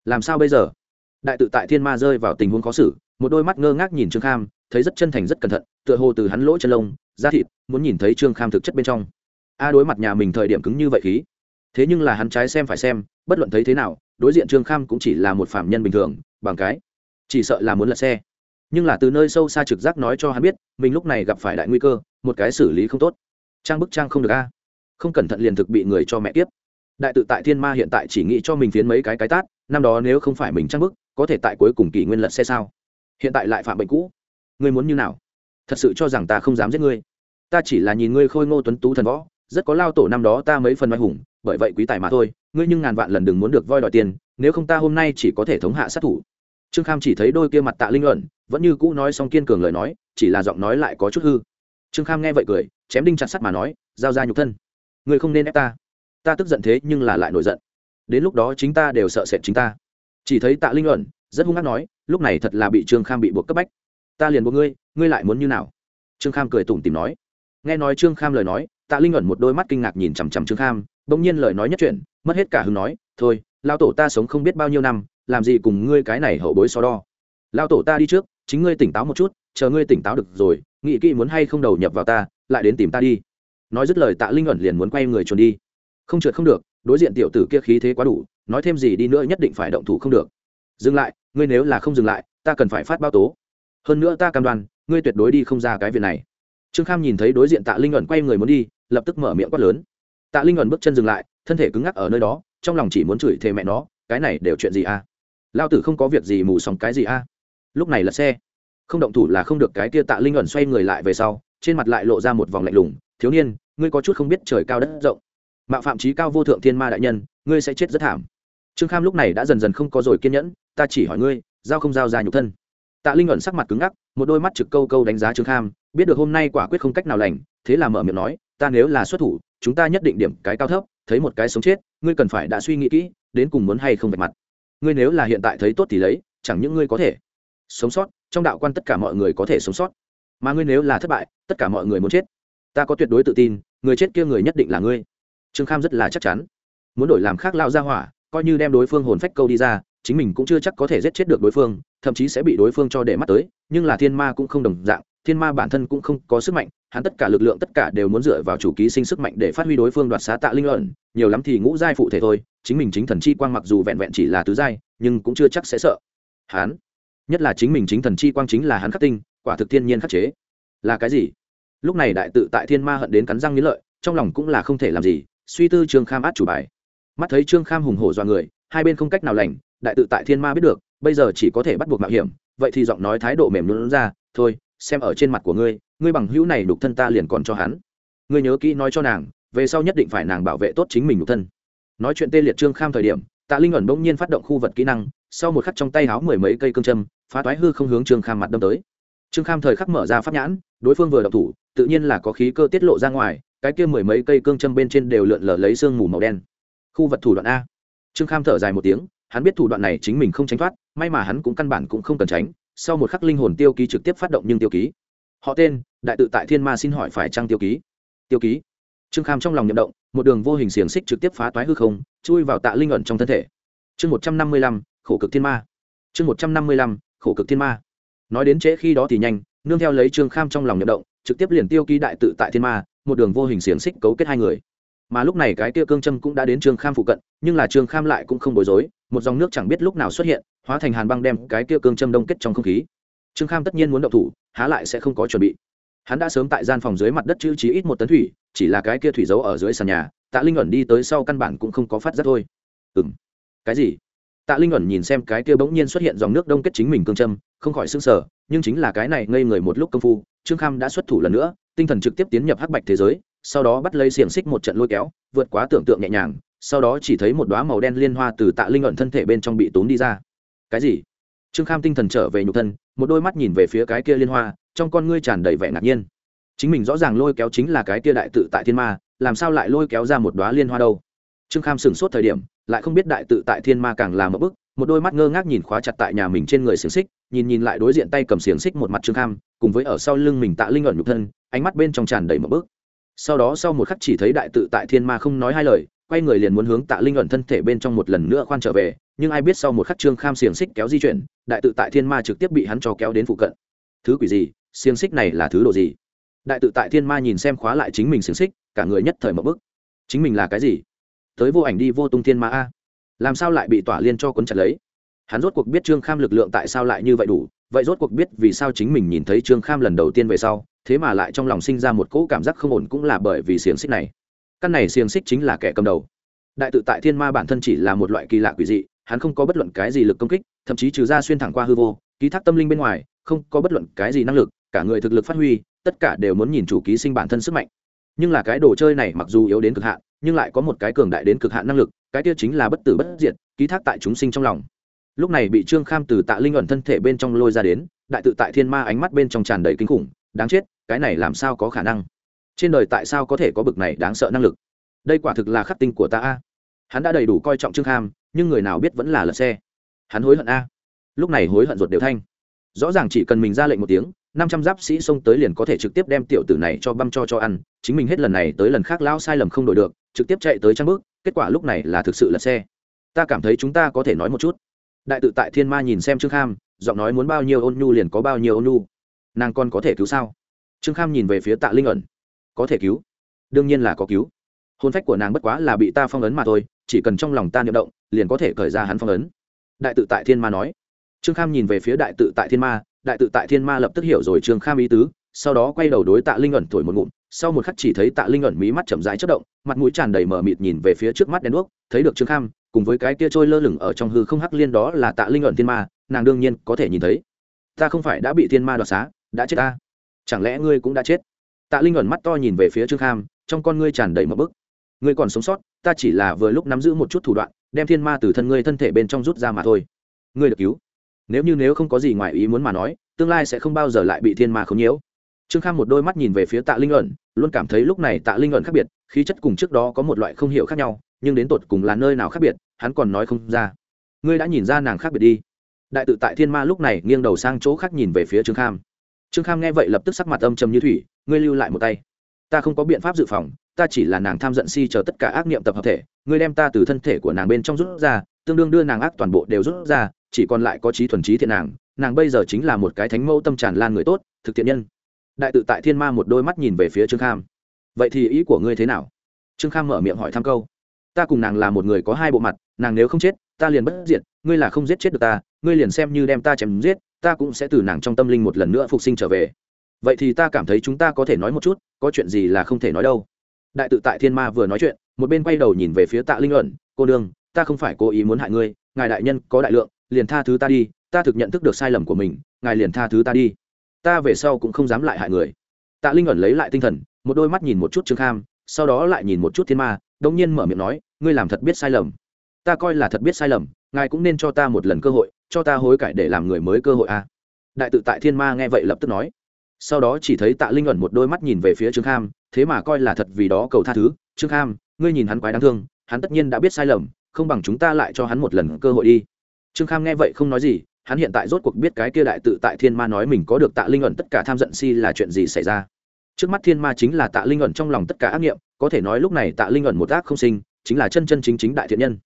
Làm sao bây giờ? Đại tự tại thiên ma rơi vào tình huống khó xử, một đôi mắt ngơ ngác nhìn trương kham, thấy rất chân thành rất cẩn thận, tựa hồ từ hắn lỗ chân lông ra thịt, muốn nhìn thấy trương kham thực chất bên trong. A đối mặt nhà mình thời điểm cứng như vậy khí. Thế nhưng là hắn trái xem phải xem, bất luận thấy thế nào, đối diện trương kham cũng chỉ là một phạm nhân bình thường, bằng cái chỉ sợ là muốn lật xe. Nhưng là từ nơi sâu xa trực giác nói cho hắn biết, mình lúc này gặp phải đại nguy cơ, một cái xử lý không tốt. Trang bức trang không được a. Không cẩn thận liền thực bị người cho mẹ tiếp đại tự tại thiên ma hiện tại chỉ nghĩ cho mình phiến mấy cái cái tát, năm đó nếu không phải mình trang bức, có thể tại cuối cùng kỷ nguyên lật xe sao? Hiện tại lại phạm bệnh cũ. Ngươi muốn như nào? Thật sự cho rằng ta không dám giết ngươi. Ta chỉ là nhìn ngươi khôi ngô tuấn tú thần võ, rất có lao tổ năm đó ta mấy phần mai hùng, bởi vậy quý tài mà thôi, ngươi nhưng ngàn vạn lần đừng muốn được voi đòi tiền, nếu không ta hôm nay chỉ có thể thống hạ sát thủ trương kham chỉ thấy đôi kia mặt tạ linh luận vẫn như cũ nói xong kiên cường lời nói, chỉ là giọng nói lại có chút hư. Trương kham nghe vậy cười, chém đinh chặt sắt mà nói, giao ra nhục thân. Người không nên ép ta. Ta tức giận thế nhưng là lại nổi giận. Đến lúc đó chính ta đều sợ sệt chính ta. Chỉ thấy tạ linh luận rất hung hát nói, lúc này thật là bị trương kham bị buộc cấp bách. Ta liền buộc ngươi ngươi lại muốn như nào? Trương kham cười tủm tìm nói. Nghe nói trương kham lời nói, tạ linh ẩn một đôi mắt kinh ngạc nhìn chằm chằm trương kham, bỗng nhiên lời nói nhất chuyện mất hết cả hứng nói, thôi lao tổ ta sống không biết bao nhiêu năm làm gì cùng ngươi cái này hậu bối so đo. Lao tổ ta đi trước, chính ngươi tỉnh táo một chút, chờ ngươi tỉnh táo được rồi nghị kỹ muốn hay không đầu nhập vào ta, lại đến tìm ta đi. Nói dứt lời tạ linh ẩn liền muốn quay người trốn đi. Không trượt không được, đối diện tiểu tử kia khí thế quá đủ, nói thêm gì đi nữa nhất định phải động thủ không được. Dừng lại, ngươi nếu là không dừng lại, ta cần phải phát báo tố. Hơn nữa ta cam đoan, ngươi tuyệt đối đi không ra cái việc này. Trương kham nhìn thấy đối diện tạ linh ẩn quay người muốn đi, lập tức mở miệng quát lớn. Tạ linh ẩn bước chân dừng lại, thân thể cứng ngắc ở nơi đó, trong lòng chỉ muốn chửi thề mẹ nó, cái này đều chuyện gì à? Lao tử không có việc gì mù sòng cái gì a. À? lúc này là xe. Không động thủ là không được, cái kia tạ linh ẩn xoay người lại về sau, trên mặt lại lộ ra một vòng lạnh lùng, thiếu niên, ngươi có chút không biết trời cao đất rộng. Mạo phạm trí cao vô thượng thiên ma đại nhân, ngươi sẽ chết rất thảm. Trương kham lúc này đã dần dần không có rồi kiên nhẫn, ta chỉ hỏi ngươi, giao không giao ra nhục thân? Tạ linh ẩn sắc mặt cứng ngắc, một đôi mắt trực câu câu đánh giá trương kham, biết được hôm nay quả quyết không cách nào lành, thế là mở miệng nói, ta nếu là xuất thủ, chúng ta nhất định điểm cái cao thấp, thấy một cái sống chết, ngươi cần phải đã suy nghĩ kỹ, đến cùng muốn hay không vạch mặt ngươi nếu là hiện tại thấy tốt thì lấy, chẳng những ngươi có thể sống sót, trong đạo quan tất cả mọi người có thể sống sót. Mà ngươi nếu là thất bại, tất cả mọi người muốn chết. Ta có tuyệt đối tự tin, người chết kia người nhất định là ngươi. Trương kham rất là chắc chắn. Muốn đổi làm khác lao ra hỏa, coi như đem đối phương hồn phách câu đi ra, chính mình cũng chưa chắc có thể giết chết được đối phương, thậm chí sẽ bị đối phương cho để mắt tới, nhưng là thiên ma cũng không đồng dạng, thiên ma bản thân cũng không có sức mạnh, hắn tất cả lực lượng tất cả đều muốn dựa vào chủ ký sinh sức mạnh để phát huy đối phương đoạt xá tạ linh luận, nhiều lắm thì ngũ giai phụ thể thôi chính mình chính thần chi quang mặc dù vẹn vẹn chỉ là tứ giai, nhưng cũng chưa chắc sẽ sợ. Hắn nhất là chính mình chính thần chi quang chính là hắn khắc tinh, quả thực thiên nhiên khắc chế. Là cái gì? Lúc này đại tự tại thiên ma hận đến cắn răng nghĩ lợi, trong lòng cũng là không thể làm gì, suy tư trương kham át chủ bài. Mắt thấy trương kham hùng hổ dọa người, hai bên không cách nào lành, đại tự tại thiên ma biết được, bây giờ chỉ có thể bắt buộc mạo hiểm, vậy thì giọng nói thái độ mềm luôn ra, thôi, xem ở trên mặt của ngươi ngươi bằng hữu này đục thân ta liền còn cho hắn. Ngươi nhớ kỹ nói cho nàng, về sau nhất định phải nàng bảo vệ tốt chính mình đục thân nói chuyện tê liệt trương kham thời điểm, tạ linh ẩn bỗng nhiên phát động khu vật kỹ năng, sau một khắc trong tay háo mười mấy cây cương châm, phá toái hư không hướng trương kham mặt đâm tới. Trương kham thời khắc mở ra pháp nhãn, đối phương vừa đập thủ, tự nhiên là có khí cơ tiết lộ ra ngoài, cái kia mười mấy cây cương châm bên trên đều lượn lờ lấy sương mù màu đen. Khu vật thủ đoạn a. Trương kham thở dài một tiếng, hắn biết thủ đoạn này chính mình không tránh thoát, may mà hắn cũng căn bản cũng không cần tránh, sau một khắc linh hồn tiêu ký trực tiếp phát động nhưng tiêu ký. Họ tên, đại tự tại thiên ma xin hỏi phải trăng tiêu ký? Tiêu ký. Trương kham trong lòng nhậm động một đường vô hình xiềng xích trực tiếp phá toái hư không, chui vào tạ linh ẩn trong thân thể. Chương một trăm năm mươi lăm, khổ cực thiên ma. Chương một trăm năm mươi lăm, khổ cực thiên ma. Nói đến trễ khi đó thì nhanh, nương theo lấy trương kham trong lòng nhậm động, trực tiếp liền tiêu ký đại tự tại thiên ma, một đường vô hình xiềng xích cấu kết hai người. Mà lúc này cái tia cương châm cũng đã đến trương kham phụ cận, nhưng là trương kham lại cũng không bối rối, một dòng nước chẳng biết lúc nào xuất hiện, hóa thành hàn băng đem cái tia cương châm đông kết trong không khí. Trương kham tất nhiên muốn động thủ, há lại sẽ không có chuẩn bị. Hắn đã sớm tại gian phòng dưới mặt đất chữ trí ít một tấn thủy chỉ là cái kia thủy giấu ở dưới sàn nhà, tạ linh ẩn đi tới sau căn bản cũng không có phát giác thôi. Ừ m cái gì? Tạ linh ẩn nhìn xem cái kia bỗng nhiên xuất hiện dòng nước đông kết chính mình cương châm, không khỏi s ư n g sở nhưng chính là cái này ngây người một lúc công phu, trương kham đã xuất thủ lần nữa, tinh thần trực tiếp tiến nhập hắc bạch thế giới, sau đó bắt lấy xiềng xích một trận lôi kéo, vượt quá tưởng tượng nhẹ nhàng, sau đó chỉ thấy một đoá màu đen liên hoa từ tạ linh ẩn thân thể bên trong bị tốn đi ra. Cái gì? Trương kham tinh thần trở về nhục thân, một đôi mắt nhìn về phía cái kia liên hoa, trong con ngươi tràn đầy vẻ ngạc nhiên chính mình rõ ràng lôi kéo chính là cái kia đại tự tại thiên ma, làm sao lại lôi kéo ra một đoá liên hoa đâu? Trương kham sửng sốt thời điểm, lại không biết đại tự tại thiên ma càng làm một bức một đôi mắt ngơ ngác nhìn khóa chặt tại nhà mình trên người xiềng xích, nhìn nhìn lại đối diện tay cầm xiềng xích một mặt trương kham, cùng với ở sau lưng mình tạ linh ẩn nhục thân, ánh mắt bên trong tràn đầy một bức sau đó sau một khắc chỉ thấy đại tự tại thiên ma không nói hai lời, quay người liền muốn hướng tạ linh ẩn thân thể bên trong một lần nữa khoan trở về, nhưng ai biết sau một khắc trương kham xiềng xích kéo di chuyển, đại tự tại thiên ma trực tiếp bị hắn cho kéo đến phụ cận. Thứ quỷ gì? Xiềng xích này là thứ đồ gì? Đại tự tại thiên ma nhìn xem khóa lại chính mình xiềng xích, cả người nhất thời một bức. Chính mình là cái gì? Tới vô ảnh đi vô tung thiên ma a. Làm sao lại bị tỏa liên cho cuốn chặt lấy? Hắn rốt cuộc biết trương kham lực lượng tại sao lại như vậy đủ, vậy rốt cuộc biết vì sao chính mình nhìn thấy trương kham lần đầu tiên về sau, thế mà lại trong lòng sinh ra một cỗ cảm giác không ổn cũng là bởi vì xiềng xích này. Căn này xiềng xích chính là kẻ cầm đầu. Đại tự tại thiên ma bản thân chỉ là một loại kỳ lạ quỷ dị, hắn không có bất luận cái gì lực công kích, thậm chí trừ ra xuyên thẳng qua hư vô, ký thác tâm linh bên ngoài, không có bất luận cái gì năng lực, cả người thực lực phát huy tất cả đều muốn nhìn chủ ký sinh bản thân sức mạnh. Nhưng là cái đồ chơi này mặc dù yếu đến cực hạn, nhưng lại có một cái cường đại đến cực hạn năng lực, cái kia chính là bất tử bất diệt, ký thác tại chúng sinh trong lòng. Lúc này bị trương kham từ tạ linh ẩn thân thể bên trong lôi ra đến, đại tự tại thiên ma ánh mắt bên trong tràn đầy kinh khủng, đáng chết, cái này làm sao có khả năng? Trên đời tại sao có thể có bực này đáng sợ năng lực? Đây quả thực là khắc tinh của ta a. Hắn đã đầy đủ coi trọng trương kham, nhưng người nào biết vẫn là lật xe. Hắn hối hận a. Lúc này hối hận ruột đều thanh. Rõ ràng chỉ cần mình ra lệnh một tiếng năm trăm giáp sĩ xông tới liền có thể trực tiếp đem tiểu tử này cho băm cho cho ăn, chính mình hết lần này tới lần khác lao sai lầm không đổi được, trực tiếp chạy tới trang bước kết quả lúc này là thực sự là xe. Ta cảm thấy chúng ta có thể nói một chút. Đại tự tại thiên ma nhìn xem trương kham, giọng nói muốn bao nhiêu ôn nhu liền có bao nhiêu ôn nhu. Nàng còn có thể cứu sao? Trương kham nhìn về phía tạ linh ẩn. Có thể cứu? Đương nhiên là có cứu. Hôn phách của nàng bất quá là bị ta phong ấn mà thôi, chỉ cần trong lòng ta niệm động, liền có thể cởi ra hắn phong ấn. Đại tự tại thiên ma nói. Trương kham nhìn về phía đại tự tại thiên ma đại tự tại thiên ma lập tức hiểu rồi trương kham ý tứ, sau đó quay đầu đối tạ linh ẩn thổi một ngụm, sau một khắc chỉ thấy tạ linh ẩn mí mắt chậm rãi chất động, mặt mũi tràn đầy mờ mịt nhìn về phía trước mắt đen đuốc, thấy được trương kham, cùng với cái kia trôi lơ lửng ở trong hư không hắc liên đó là tạ linh ẩn thiên ma, nàng đương nhiên có thể nhìn thấy. Ta không phải đã bị thiên ma đoạt xá, đã chết ta. Chẳng lẽ ngươi cũng đã chết? Tạ linh ẩn mắt to nhìn về phía trương kham, trong con ngươi tràn đầy mờ bức. Ngươi còn sống sót, ta chỉ là vừa lúc nắm giữ một chút thủ đoạn, đem thiên ma từ thân ngươi thân thể bên trong rút ra mà thôi. Ngươi được cứu nếu như nếu không có gì ngoài ý muốn mà nói, tương lai sẽ không bao giờ lại bị thiên ma khống nhiễu. Trương kham một đôi mắt nhìn về phía tạ linh ẩn, luôn cảm thấy lúc này tạ linh ẩn khác biệt, khí chất cùng trước đó có một loại không hiểu khác nhau, nhưng đến tột cùng là nơi nào khác biệt, hắn còn nói không ra. Ngươi đã nhìn ra nàng khác biệt đi. Đại tự tại thiên ma lúc này nghiêng đầu sang chỗ khác nhìn về phía trương kham. Trương kham nghe vậy lập tức sắc mặt âm trầm như thủy, ngươi lưu lại một tay. Ta không có biện pháp dự phòng, ta chỉ là nàng tham giận si chờ tất cả ác niệm tập hợp thể, ngươi đem ta từ thân thể của nàng bên trong rút ra tương đương đưa nàng ác toàn bộ đều rút ra, chỉ còn lại có trí thuần trí thiện nàng nàng bây giờ chính là một cái thánh mẫu tâm tràn lan người tốt, thực thiện nhân. Đại tự tại thiên ma một đôi mắt nhìn về phía trương kham. Vậy thì ý của ngươi thế nào? Trương kham mở miệng hỏi thăm câu. Ta cùng nàng là một người có hai bộ mặt, nàng nếu không chết, ta liền bất diệt, ngươi là không giết chết được ta, ngươi liền xem như đem ta chém giết, ta cũng sẽ từ nàng trong tâm linh một lần nữa phục sinh trở về. Vậy thì ta cảm thấy chúng ta có thể nói một chút, có chuyện gì là không thể nói đâu. Đại tự tại thiên ma vừa nói chuyện, một bên quay đầu nhìn về phía tạ linh luận cô đương ta không phải cố ý muốn hại ngươi, ngài đại nhân có đại lượng, liền tha thứ ta đi, ta thực nhận thức được sai lầm của mình, ngài liền tha thứ ta đi. Ta về sau cũng không dám lại hại người. Tạ linh ẩn lấy lại tinh thần, một đôi mắt nhìn một chút trương kham, sau đó lại nhìn một chút thiên ma đông nhiên mở miệng nói, ngươi làm thật biết sai lầm. Ta coi là thật biết sai lầm, ngài cũng nên cho ta một lần cơ hội, cho ta hối cải để làm người mới cơ hội a à. đại tự tại thiên ma nghe vậy lập tức nói. Sau đó chỉ thấy tạ linh ẩn một đôi mắt nhìn về phía trương kham, thế mà coi là thật vì đó cầu tha thứ. Trương kham, ngươi nhìn hắn quái đáng thương, hắn tất nhiên đã biết sai lầm không bằng chúng ta lại cho hắn một lần cơ hội đi. Trương kham nghe vậy không nói gì, hắn hiện tại rốt cuộc biết cái kia đại tự tại thiên ma nói mình có được tạ linh ẩn tất cả tham giận si là chuyện gì xảy ra. Trước mắt thiên ma chính là tạ linh ẩn trong lòng tất cả ác nghiệm, có thể nói lúc này tạ linh ẩn một ác không sinh, chính là chân chân chính chính đại thiện nhân.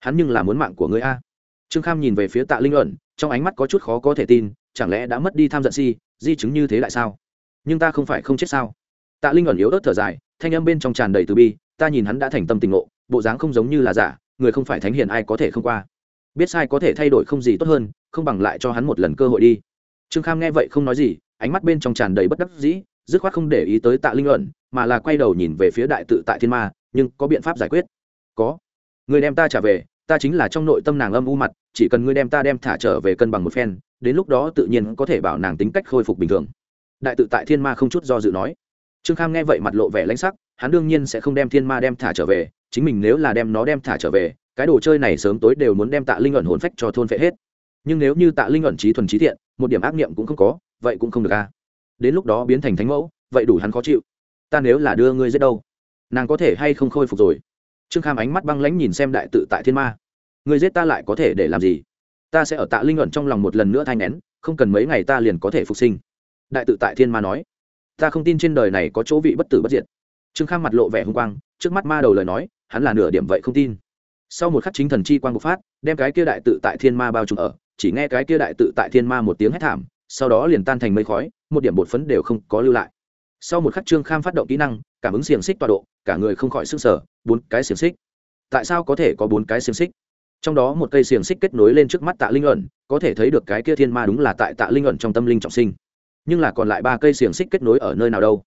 Hắn nhưng là muốn mạng của người a. Trương kham nhìn về phía tạ linh ẩn, trong ánh mắt có chút khó có thể tin, chẳng lẽ đã mất đi tham giận si, di chứng như thế lại sao? Nhưng ta không phải không chết sao? Tạ linh ẩn yếu ớt thở dài, thanh âm bên trong tràn đầy từ bi, ta nhìn hắn đã thành tâm tình ngộ, bộ dáng không giống như là giả người không phải thánh hiền ai có thể không qua. Biết sai có thể thay đổi không gì tốt hơn, không bằng lại cho hắn một lần cơ hội đi. Trương kham nghe vậy không nói gì, ánh mắt bên trong tràn đầy bất đắc dĩ, dứt khoát không để ý tới tạ linh ẩn mà là quay đầu nhìn về phía đại tự tại thiên ma, nhưng có biện pháp giải quyết. Có. Người đem ta trả về, ta chính là trong nội tâm nàng âm u mặt, chỉ cần ngươi đem ta đem thả trở về cân bằng một phen, đến lúc đó tự nhiên có thể bảo nàng tính cách khôi phục bình thường. Đại tự tại thiên ma không chút do dự nói. Trương kham nghe vậy mặt lộ vẻ lãnh sắc, hắn đương nhiên sẽ không đem thiên ma đem thả trở về chính mình nếu là đem nó đem thả trở về, cái đồ chơi này sớm tối đều muốn đem tạ linh ẩn hồn phách cho thôn phệ hết. Nhưng nếu như tạ linh ẩn trí thuần trí thiện, một điểm ác niệm cũng không có, vậy cũng không được a. Đến lúc đó biến thành thánh mẫu, vậy đủ hắn khó chịu. Ta nếu là đưa ngươi giết đâu? Nàng có thể hay không khôi phục rồi? Trương kham ánh mắt băng lãnh nhìn xem đại tự tại thiên ma. Người giết ta lại có thể để làm gì? Ta sẽ ở tạ linh ẩn trong lòng một lần nữa thay nén, không cần mấy ngày ta liền có thể phục sinh. Đại tự tại thiên ma nói. Ta không tin trên đời này có chỗ vị bất tử bất diệt. Trương kham mặt lộ vẻ hung quang, trước mắt ma đầu lời nói hắn là nửa điểm vậy không tin. Sau một khắc chính thần chi quang bộc phát, đem cái kia đại tự tại thiên ma bao trùm ở, chỉ nghe cái kia đại tự tại thiên ma một tiếng hét thảm, sau đó liền tan thành mây khói, một điểm bột phấn đều không có lưu lại. Sau một khắc trương kham phát động kỹ năng, cảm ứng xiềng xích tọa độ, cả người không khỏi s ư n g sở bốn cái xiềng xích. Tại sao có thể có bốn cái xiềng xích? Trong đó một cây xiềng xích kết nối lên trước mắt tạ linh ẩn, có thể thấy được cái kia thiên ma đúng là tại tạ linh ẩn trong tâm linh trọng sinh. Nhưng là còn lại ba cây xiềng xích kết nối ở nơi nào đâu?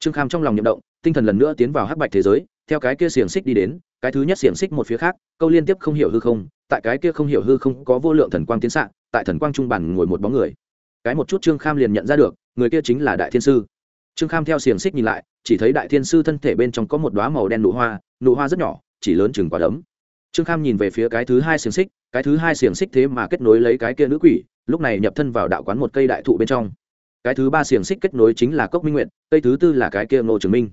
Trương kham trong lòng nhậm động, tinh thần lần nữa tiến vào hắc bạch thế giới theo cái kia xiềng xích đi đến, cái thứ nhất xiềng xích một phía khác, câu liên tiếp không hiểu hư không, tại cái kia không hiểu hư không có vô lượng thần quang tiến s tại thần quang trung bản ngồi một bóng người. Cái một chút trương kham liền nhận ra được, người kia chính là đại thiên sư. Trương kham theo xiềng xích nhìn lại, chỉ thấy đại thiên sư thân thể bên trong có một đoá màu đen nụ hoa nụ hoa rất nhỏ, chỉ lớn chừng quả đấm. Trương kham nhìn về phía cái thứ hai xiềng xích, cái thứ hai xiềng xích thế mà kết nối lấy cái kia nữ quỷ, lúc này nhập thân vào đạo quán một cây đại thụ bên trong. Cái thứ ba xiềng xích kết nối chính là cốc minh nguyện cây thứ tư là cái kia ngô trường minh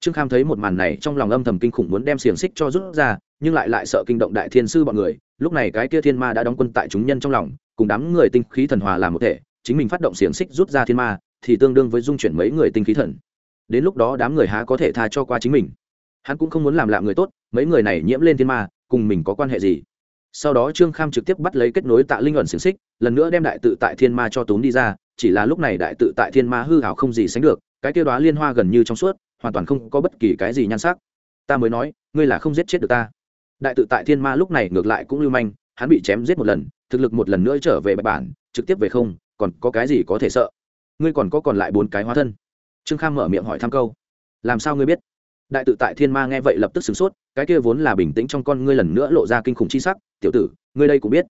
trương kham thấy một màn này trong lòng âm thầm kinh khủng muốn đem xiềng xích cho rút ra, nhưng lại lại sợ kinh động đại thiên sư bọn người. Lúc này cái kia thiên ma đã đóng quân tại chúng nhân trong lòng, cùng đám người tinh khí thần hòa làm một thể, chính mình phát động xiềng xích rút ra thiên ma, thì tương đương với dung chuyển mấy người tinh khí thần. Đến lúc đó đám người há có thể tha cho qua chính mình. Hắn cũng không muốn làm lạ người tốt, mấy người này nhiễm lên thiên ma, cùng mình có quan hệ gì? Sau đó trương kham trực tiếp bắt lấy kết nối tạ linh ẩn xiềng xích, lần nữa đem đại tự tại thiên ma cho tốn đi ra, chỉ là lúc này đại tự tại thiên ma hư hảo không gì sánh được, cái kêu đoá liên hoa gần như trong suốt hoàn toàn không có bất kỳ cái gì nhan sắc. Ta mới nói, ngươi là không giết chết được ta. Đại tự tại thiên ma lúc này ngược lại cũng lưu manh, hắn bị chém giết một lần, thực lực một lần nữa trở về bạch bản, trực tiếp về không, còn có cái gì có thể sợ? Ngươi còn có còn lại bốn cái hóa thân. Trương kham mở miệng hỏi thăm câu. Làm sao ngươi biết? Đại tự tại thiên ma nghe vậy lập tức sửng sốt, cái kia vốn là bình tĩnh trong con ngươi lần nữa lộ ra kinh khủng chi sắc, tiểu tử, ngươi đây cũng biết.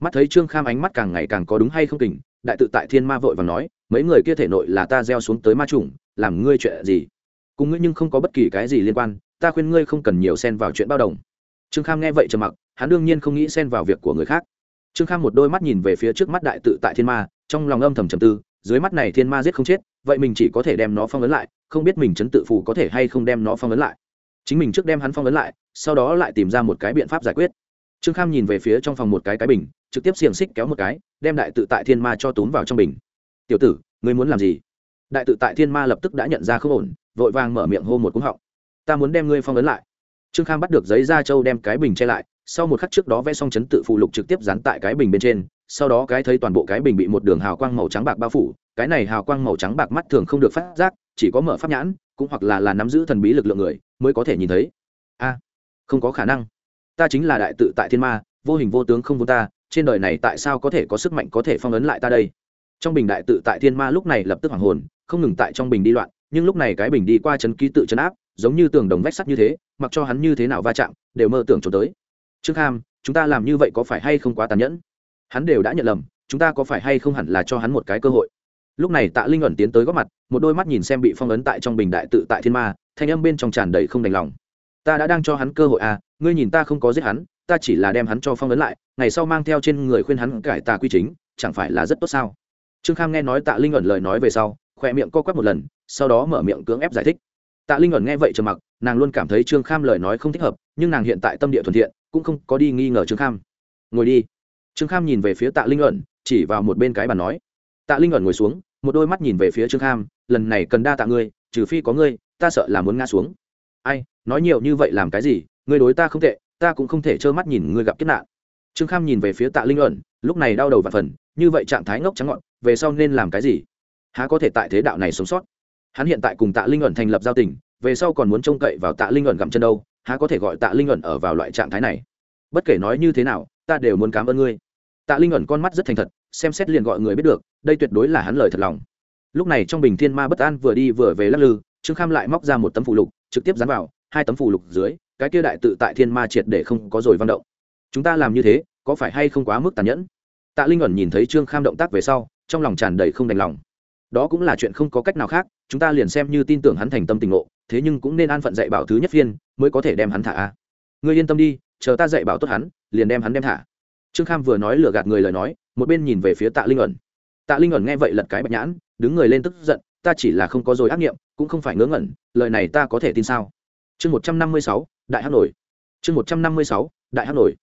Mắt thấy trương kham ánh mắt càng ngày càng có đúng hay không kình đại tự tại thiên ma vội và nói, mấy người kia thể nội là ta gieo xuống tới ma trùng làm ngươi chuyện gì? Cùng ngươi nhưng không có bất kỳ cái gì liên quan, ta khuyên ngươi không cần nhiều xen vào chuyện bao đồng. Trương kham nghe vậy trầm mặc, hắn đương nhiên không nghĩ xen vào việc của người khác. Trương kham một đôi mắt nhìn về phía trước mắt đại tự tại thiên ma, trong lòng âm thầm trầm tư, dưới mắt này thiên ma giết không chết, vậy mình chỉ có thể đem nó phong ấn lại, không biết mình chấn tự phù có thể hay không đem nó phong ấn lại. Chính mình trước đem hắn phong ấn lại, sau đó lại tìm ra một cái biện pháp giải quyết. Trương kham nhìn về phía trong phòng một cái cái bình, trực tiếp xiềng xích kéo một cái, đem đại tự tại thiên ma cho túm vào trong bình. Tiểu tử, ngươi muốn làm gì? Đại tự tại thiên ma lập tức đã nhận ra không ổn vội vàng mở miệng hô một cúng họng. Ta muốn đem ngươi phong ấn lại. Trương kham bắt được giấy da trâu đem cái bình che lại, sau một khắc trước đó vẽ xong chấn tự phụ lục trực tiếp dán tại cái bình bên trên, sau đó cái thấy toàn bộ cái bình bị một đường hào quang màu trắng bạc bao phủ, cái này hào quang màu trắng bạc mắt thường không được phát giác, chỉ có mở pháp nhãn, cũng hoặc là là nắm giữ thần bí lực lượng người mới có thể nhìn thấy. A, không có khả năng. Ta chính là đại tự tại thiên ma, vô hình vô tướng không vô ta, trên đời này tại sao có thể có sức mạnh có thể phong ấn lại ta đây? Trong bình đại tự tại thiên ma lúc này lập tức hoàng hồn, không ngừng tại trong bình đi loạn nhưng lúc này cái bình đi qua chấn ký tự chấn áp, giống như tường đồng vách sắt như thế, mặc cho hắn như thế nào va chạm, đều mơ tưởng trốn tới. Trương kham, chúng ta làm như vậy có phải hay không quá tàn nhẫn? Hắn đều đã nhận lầm, chúng ta có phải hay không hẳn là cho hắn một cái cơ hội? Lúc này tạ linh ẩn tiến tới góp mặt, một đôi mắt nhìn xem bị phong ấn tại trong bình đại tự tại thiên ma, thanh âm bên trong tràn đầy không đành lòng. Ta đã đang cho hắn cơ hội à ngươi nhìn ta không có giết hắn, ta chỉ là đem hắn cho phong ấn lại, ngày sau mang theo trên người khuyên hắn cải tà quy chính, chẳng phải là rất tốt sao? Trương kham nghe nói tạ linh ẩn lời nói về sau khỏe miệng co quắp một lần sau đó mở miệng cưỡng ép giải thích. Tạ linh ẩn nghe vậy trầm mặc nàng luôn cảm thấy trương kham lời nói không thích hợp nhưng nàng hiện tại tâm địa thuận thiện cũng không có đi nghi ngờ trương kham. Ngồi đi. Trương kham nhìn về phía tạ linh ẩn, chỉ vào một bên cái bàn nói. Tạ linh ẩn ngồi xuống một đôi mắt nhìn về phía trương kham lần này cần đa tạ ngươi trừ phi có ngươi ta sợ là muốn ngã xuống. Ai nói nhiều như vậy làm cái gì ngươi đối ta không tệ ta cũng không thể trơ mắt nhìn ngươi gặp kiếp nạn. Trương kham nhìn về phía tạ linh ẩn, lúc này đau đầu và phần như vậy trạng thái ngốc trắng ngọn về sau nên làm cái gì? Há có thể tại thế đạo này sống sót? Hắn hiện tại cùng tạ linh ẩn thành lập giao tình, về sau còn muốn trông cậy vào tạ linh ẩn gặm chân đâu, há có thể gọi tạ linh ẩn ở vào loại trạng thái này? Bất kể nói như thế nào, ta đều muốn cảm ơn ngươi. Tạ linh ẩn con mắt rất thành thật, xem xét liền gọi người biết được, đây tuyệt đối là hắn lời thật lòng. Lúc này trong bình thiên ma bất an vừa đi vừa về lắc lư, trương kham lại móc ra một tấm phụ lục, trực tiếp dán vào, hai tấm phụ lục dưới, cái kia đại tự tại thiên ma triệt để không có rồi văn động. Chúng ta làm như thế, có phải hay không quá mức tàn nhẫn? Tạ linh ẩn nhìn thấy trương kham động tác về sau, trong lòng tràn đầy không đành lòng đó cũng là chuyện không có cách nào khác, chúng ta liền xem như tin tưởng hắn thành tâm tình ngộ, thế nhưng cũng nên an phận dạy bảo thứ nhất viên mới có thể đem hắn thả a. Ngươi yên tâm đi, chờ ta dạy bảo tốt hắn, liền đem hắn đem thả. Trương kham vừa nói lừa gạt người lời nói, một bên nhìn về phía tạ linh ẩn. Tạ linh ẩn nghe vậy lật cái bạch nhãn, đứng người lên tức giận, ta chỉ là không có rồi ác nghiệm, cũng không phải ngớ ngẩn, lời này ta có thể tin sao? Chương một trăm năm mươi sáu, đại hát nổi. Chương một trăm năm mươi sáu, đại hát nổi.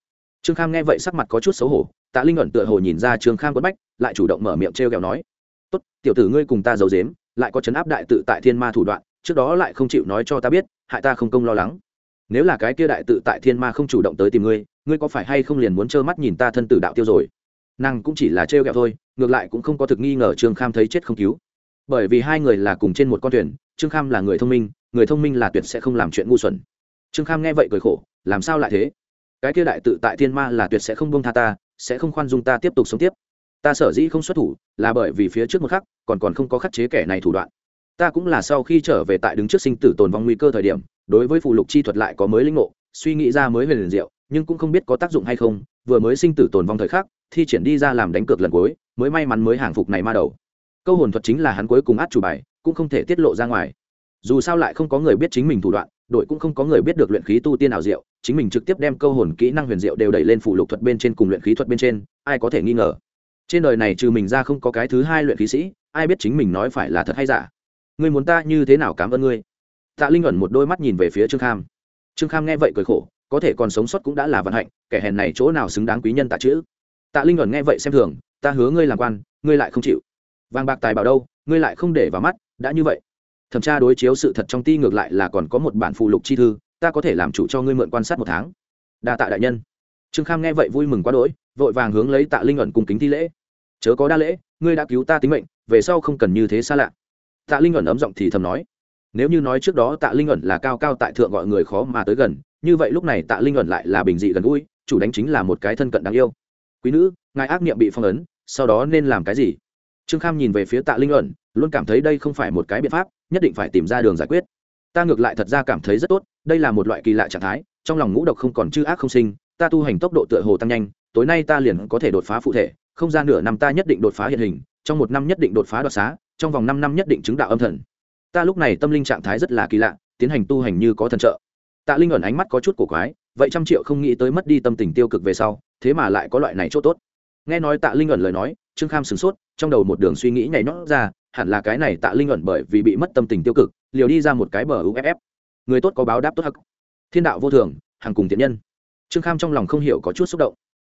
Trương kham nghe vậy sắc mặt có chút xấu hổ, tạ linh ẩn tựa hồ nhìn ra trương kham quất bách, lại chủ động mở miệng t r e o kẹo nói tốt, tiểu tử ngươi cùng ta giấu dếm lại có chấn áp đại tự tại thiên ma thủ đoạn, trước đó lại không chịu nói cho ta biết, hại ta không công lo lắng. Nếu là cái kia đại tự tại thiên ma không chủ động tới tìm ngươi ngươi có phải hay không liền muốn trơ mắt nhìn ta thân tử đạo tiêu rồi? Nàng cũng chỉ là trêu ghẹo thôi, ngược lại cũng không có thực nghi ngờ trương kham thấy chết không cứu. Bởi vì hai người là cùng trên một con thuyền, trương kham là người thông minh, người thông minh là tuyệt sẽ không làm chuyện ngu xuẩn. Trương kham nghe vậy cười khổ, làm sao lại thế? Cái kia đại tự tại thiên ma là tuyệt sẽ không bông tha ta, sẽ không khoan dung ta tiếp tục sống tiếp ta sở dĩ không xuất thủ là bởi vì phía trước một khắc còn còn không có khắc chế kẻ này thủ đoạn. Ta cũng là sau khi trở về tại đứng trước sinh tử tồn vong nguy cơ thời điểm, đối với phụ lục chi thuật lại có mới linh ngộ, suy nghĩ ra mới về liền diệu, nhưng cũng không biết có tác dụng hay không, vừa mới sinh tử tồn vong thời khắc, thi triển đi ra làm đánh cược lần cuối, mới may mắn mới hàng phục này ma đầu. Câu hồn thuật chính là hắn cuối cùng át chủ bài, cũng không thể tiết lộ ra ngoài. Dù sao lại không có người biết chính mình thủ đoạn, đội cũng không có người biết được luyện khí tu tiên ảo diệu, chính mình trực tiếp đem câu hồn kỹ năng huyền diệu đều đẩy lên phụ lục thuật bên trên cùng luyện khí thuật bên trên, ai có thể nghi ngờ trên đời này trừ mình ra không có cái thứ hai luyện khí sĩ, ai biết chính mình nói phải là thật hay giả. Ngươi muốn ta như thế nào cảm ơn ngươi? Tạ linh ẩn một đôi mắt nhìn về phía trương kham. Trương kham nghe vậy cười khổ, có thể còn sống sót cũng đã là vận hạnh, kẻ hèn này chỗ nào xứng đáng quý nhân tạ chữ? Tạ linh ẩn nghe vậy xem thường, ta hứa ngươi làm quan, ngươi lại không chịu. Vàng bạc tài bảo đâu, ngươi lại không để vào mắt, đã như vậy. Thẩm tra đối chiếu sự thật trong ti ngược lại là còn có một bản phụ lục chi thư, ta có thể làm chủ cho ngươi mượn quan sát một tháng. Đa tạ đại nhân. Trương kham nghe vậy vui mừng quá đỗi, vội vàng hướng lấy tạ linh ẩn cùng kính thi lễ chớ có đa lễ, ngươi đã cứu ta tính mệnh, về sau không cần như thế xa lạ. Tạ linh ẩn ấm giọng thì thầm nói. Nếu như nói trước đó tạ linh ẩn là cao cao tại thượng gọi người khó mà tới gần, như vậy lúc này tạ linh ẩn lại là bình dị gần gũi, chủ đánh chính là một cái thân cận đáng yêu. Quý nữ, ngài ác niệm bị phong ấn, sau đó nên làm cái gì? Trương kham nhìn về phía tạ linh ẩn, luôn cảm thấy đây không phải một cái biện pháp, nhất định phải tìm ra đường giải quyết. Ta ngược lại thật ra cảm thấy rất tốt, đây là một loại kỳ lạ trạng thái, trong lòng ngũ độc không còn chư ác không sinh, ta tu hành tốc độ tựa hồ tăng nhanh, tối nay ta liền có thể đột phá phụ thể không gian nửa năm ta nhất định đột phá hiện hình, trong một năm nhất định đột phá đoạt xá, trong vòng năm năm nhất định chứng đạo âm thần. Ta lúc này tâm linh trạng thái rất là kỳ lạ, tiến hành tu hành như có thần trợ. Tạ linh ẩn ánh mắt có chút cổ quái, vậy trăm triệu không nghĩ tới mất đi tâm tình tiêu cực về sau, thế mà lại có loại này chỗ tốt. Nghe nói tạ linh ẩn lời nói, trương kham sửng sốt, trong đầu một đường suy nghĩ nhảy nhót ra, hẳn là cái này tạ linh ẩn bởi vì bị mất tâm tình tiêu cực, liều đi ra một cái bờ uff người tốt có báo đáp tốt hắc. Thiên đạo vô thường, hàng cùng thiện nhân. Trương kham trong lòng không hiểu có chút xúc động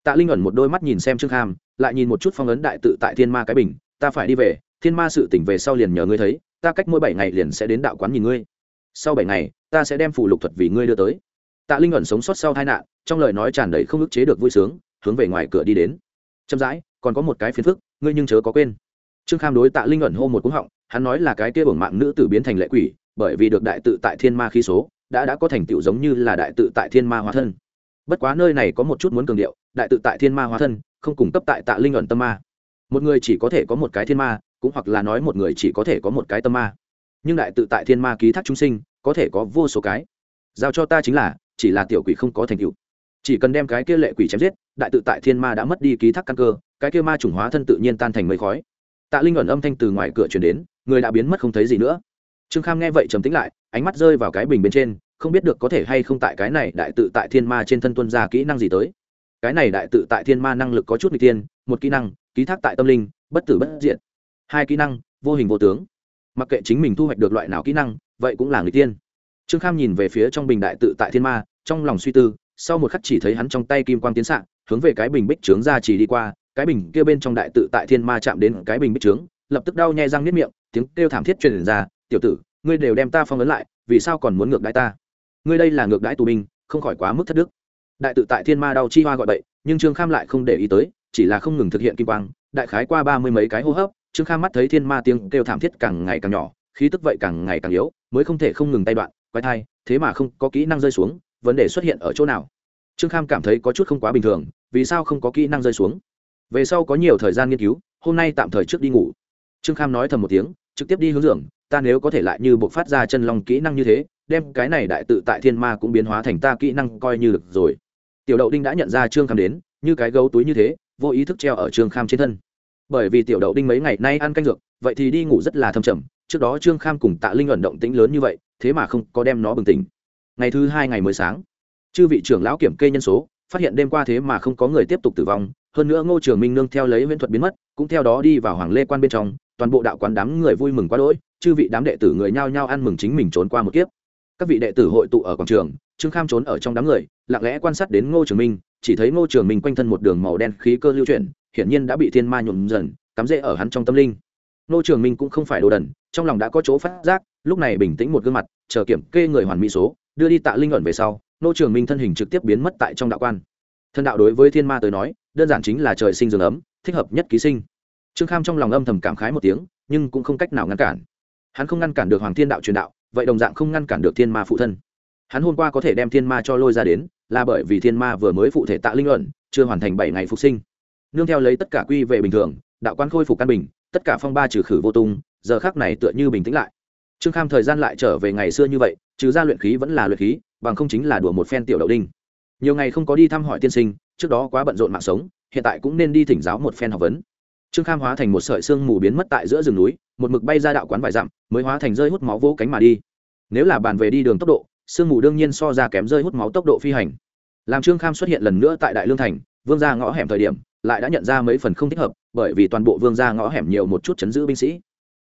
tạ linh ẩn một đôi mắt nhìn xem trương kham, lại nhìn một chút phong ấn đại tự tại thiên ma cái bình, ta phải đi về, thiên ma sự tỉnh về sau liền nhờ ngươi thấy, ta cách mỗi bảy ngày liền sẽ đến đạo quán nhìn ngươi. Sau bảy ngày, ta sẽ đem phủ lục thuật vì ngươi đưa tới. Tạ linh ẩn sống sót sau tai nạn, trong lời nói tràn đầy không ức chế được vui sướng, hướng về ngoài cửa đi đến. Chậm rãi, còn có một cái phiền phức, ngươi nhưng chớ có quên. Trương kham đối tạ linh ẩn hô một cúng họng, hắn nói là cái kia bổng mạng nữ tử biến thành lệ quỷ, bởi vì được đại tự tại thiên ma khí số, đã đã có thành tựu giống như là đại tự tại thiên ma hóa thân bất quá nơi này có một chút muốn cường điệu, đại tự tại thiên ma hóa thân, không cung cấp tại tạ linh ẩn tâm ma. Một người chỉ có thể có một cái thiên ma, cũng hoặc là nói một người chỉ có thể có một cái tâm ma. Nhưng đại tự tại thiên ma ký thác chúng sinh, có thể có vô số cái. Giao cho ta chính là, chỉ là tiểu quỷ không có thành tựu. Chỉ cần đem cái kia lệ quỷ chém giết, đại tự tại thiên ma đã mất đi ký thác căn cơ, cái kia ma chủng hóa thân tự nhiên tan thành mây khói. Tạ linh ẩn âm thanh từ ngoài cửa chuyển đến, người đã biến mất không thấy gì nữa. Trương kham nghe vậy trầm tính lại, ánh mắt rơi vào cái bình bên trên không biết được có thể hay không tại cái này đại tự tại thiên ma trên thân tuân ra kỹ năng gì tới. Cái này đại tự tại thiên ma năng lực có chút n tiên một kỹ năng, ký thác tại tâm linh, bất tử bất diện hai kỹ năng, vô hình vô tướng. Mặc kệ chính mình thu hoạch được loại nào kỹ năng, vậy cũng là người tiên trương kham nhìn về phía trong bình đại tự tại thiên ma, trong lòng suy tư, sau một khắc chỉ thấy hắn trong tay kim quang tiến xạ hướng về cái bình bích trướng ra chỉ đi qua, cái bình kia bên trong đại tự tại thiên ma chạm đến cái bình bích trướng, lập tức đau nhè răng niết miệng, tiếng kêu thảm thiết truyền ra, tiểu tử, ngươi đều đem ta phong ấn lại, vì sao còn muốn ngược đãi ta? Ngươi đây là ngược đãi tù binh, không khỏi quá mức thất đức. Đại tự tại thiên ma đau chi hoa gọi bậy, nhưng trương kham lại không để ý tới, chỉ là không ngừng thực hiện kim quang, đại khái qua ba mươi mấy cái hô hấp, trương kham mắt thấy thiên ma tiếng kêu thảm thiết càng ngày càng nhỏ, khí tức vậy càng ngày càng yếu, mới không thể không ngừng tay đoạn quay thai, thế mà không có kỹ năng rơi xuống, vấn đề xuất hiện ở chỗ nào? Trương kham cảm thấy có chút không quá bình thường, vì sao không có kỹ năng rơi xuống? Về sau có nhiều thời gian nghiên cứu, hôm nay tạm thời trước đi ngủ. Trương kham nói thầm một tiếng, trực tiếp đi hướng dưỡng ta nếu có thể lại như buộc phát ra chân lòng kỹ năng như thế đem cái này đại tự tại thiên ma cũng biến hóa thành ta kỹ năng coi như được rồi. Tiểu đậu đinh đã nhận ra trương kham đến, như cái gấu túi như thế, vô ý thức treo ở trương kham trên thân. Bởi vì tiểu đậu đinh mấy ngày nay ăn canh dược, vậy thì đi ngủ rất là thâm trầm, trước đó trương kham cùng tạ linh ẩn động tĩnh lớn như vậy, thế mà không có đem nó bừng tỉnh. Ngày thứ hai ngày mới sáng, chư vị trưởng lão kiểm kê nhân số, phát hiện đêm qua thế mà không có người tiếp tục tử vong, hơn nữa ngô trường minh nương theo lấy viễn thuật biến mất, cũng theo đó đi vào hoàng lê quan bên trong, toàn bộ đạo quán đám người vui mừng quá đỗi, chư vị đám đệ tử người nhao nhao ăn mừng chính mình trốn qua một kiếp các vị đệ tử hội tụ ở quảng trường, trương kham trốn ở trong đám người, lặng lẽ quan sát đến ngô trường minh, chỉ thấy ngô trường minh quanh thân một đường màu đen khí cơ lưu chuyển, hiển nhiên đã bị thiên ma nhuộm dần, cắm rễ ở hắn trong tâm linh. Ngô trường minh cũng không phải đồ đần, trong lòng đã có chỗ phát giác, lúc này bình tĩnh một gương mặt, chờ kiểm kê người hoàn mỹ số, đưa đi tạ linh ẩn về sau, ngô trường minh thân hình trực tiếp biến mất tại trong đạo quan. Thân đạo đối với thiên ma tới nói, đơn giản chính là trời sinh giường ấm, thích hợp nhất ký sinh. Trương kham trong lòng âm thầm cảm khái một tiếng, nhưng cũng không cách nào ngăn cản. Hắn không ngăn cản được hoàng thiên đạo truyền đạo vậy đồng dạng không ngăn cản được thiên ma phụ thân. Hắn hôm qua có thể đem thiên ma cho lôi ra đến, là bởi vì thiên ma vừa mới phụ thể tạ linh luận, chưa hoàn thành bảy ngày phục sinh. Nương theo lấy tất cả quy về bình thường, đạo quan khôi phục căn bình, tất cả phong ba trừ khử vô tung, giờ khác này tựa như bình tĩnh lại. Trương kham thời gian lại trở về ngày xưa như vậy, trừ ra luyện khí vẫn là luyện khí, bằng không chính là đùa một phen tiểu đậu đinh. Nhiều ngày không có đi thăm hỏi tiên sinh, trước đó quá bận rộn mạng sống, hiện tại cũng nên đi thỉnh giáo một phen học vấn trương kham hóa thành một sợi xương mù biến mất tại giữa rừng núi, một mực bay ra đạo quán vài dặm, mới hóa thành rơi hút máu vỗ cánh mà đi. Nếu là bàn về đi đường tốc độ sương mù đương nhiên so ra kém rơi hút máu tốc độ phi hành. Làm trương kham xuất hiện lần nữa tại đại lương thành, vương gia ngõ hẻm thời điểm, lại đã nhận ra mấy phần không thích hợp, bởi vì toàn bộ vương gia ngõ hẻm nhiều một chút chấn giữ binh sĩ.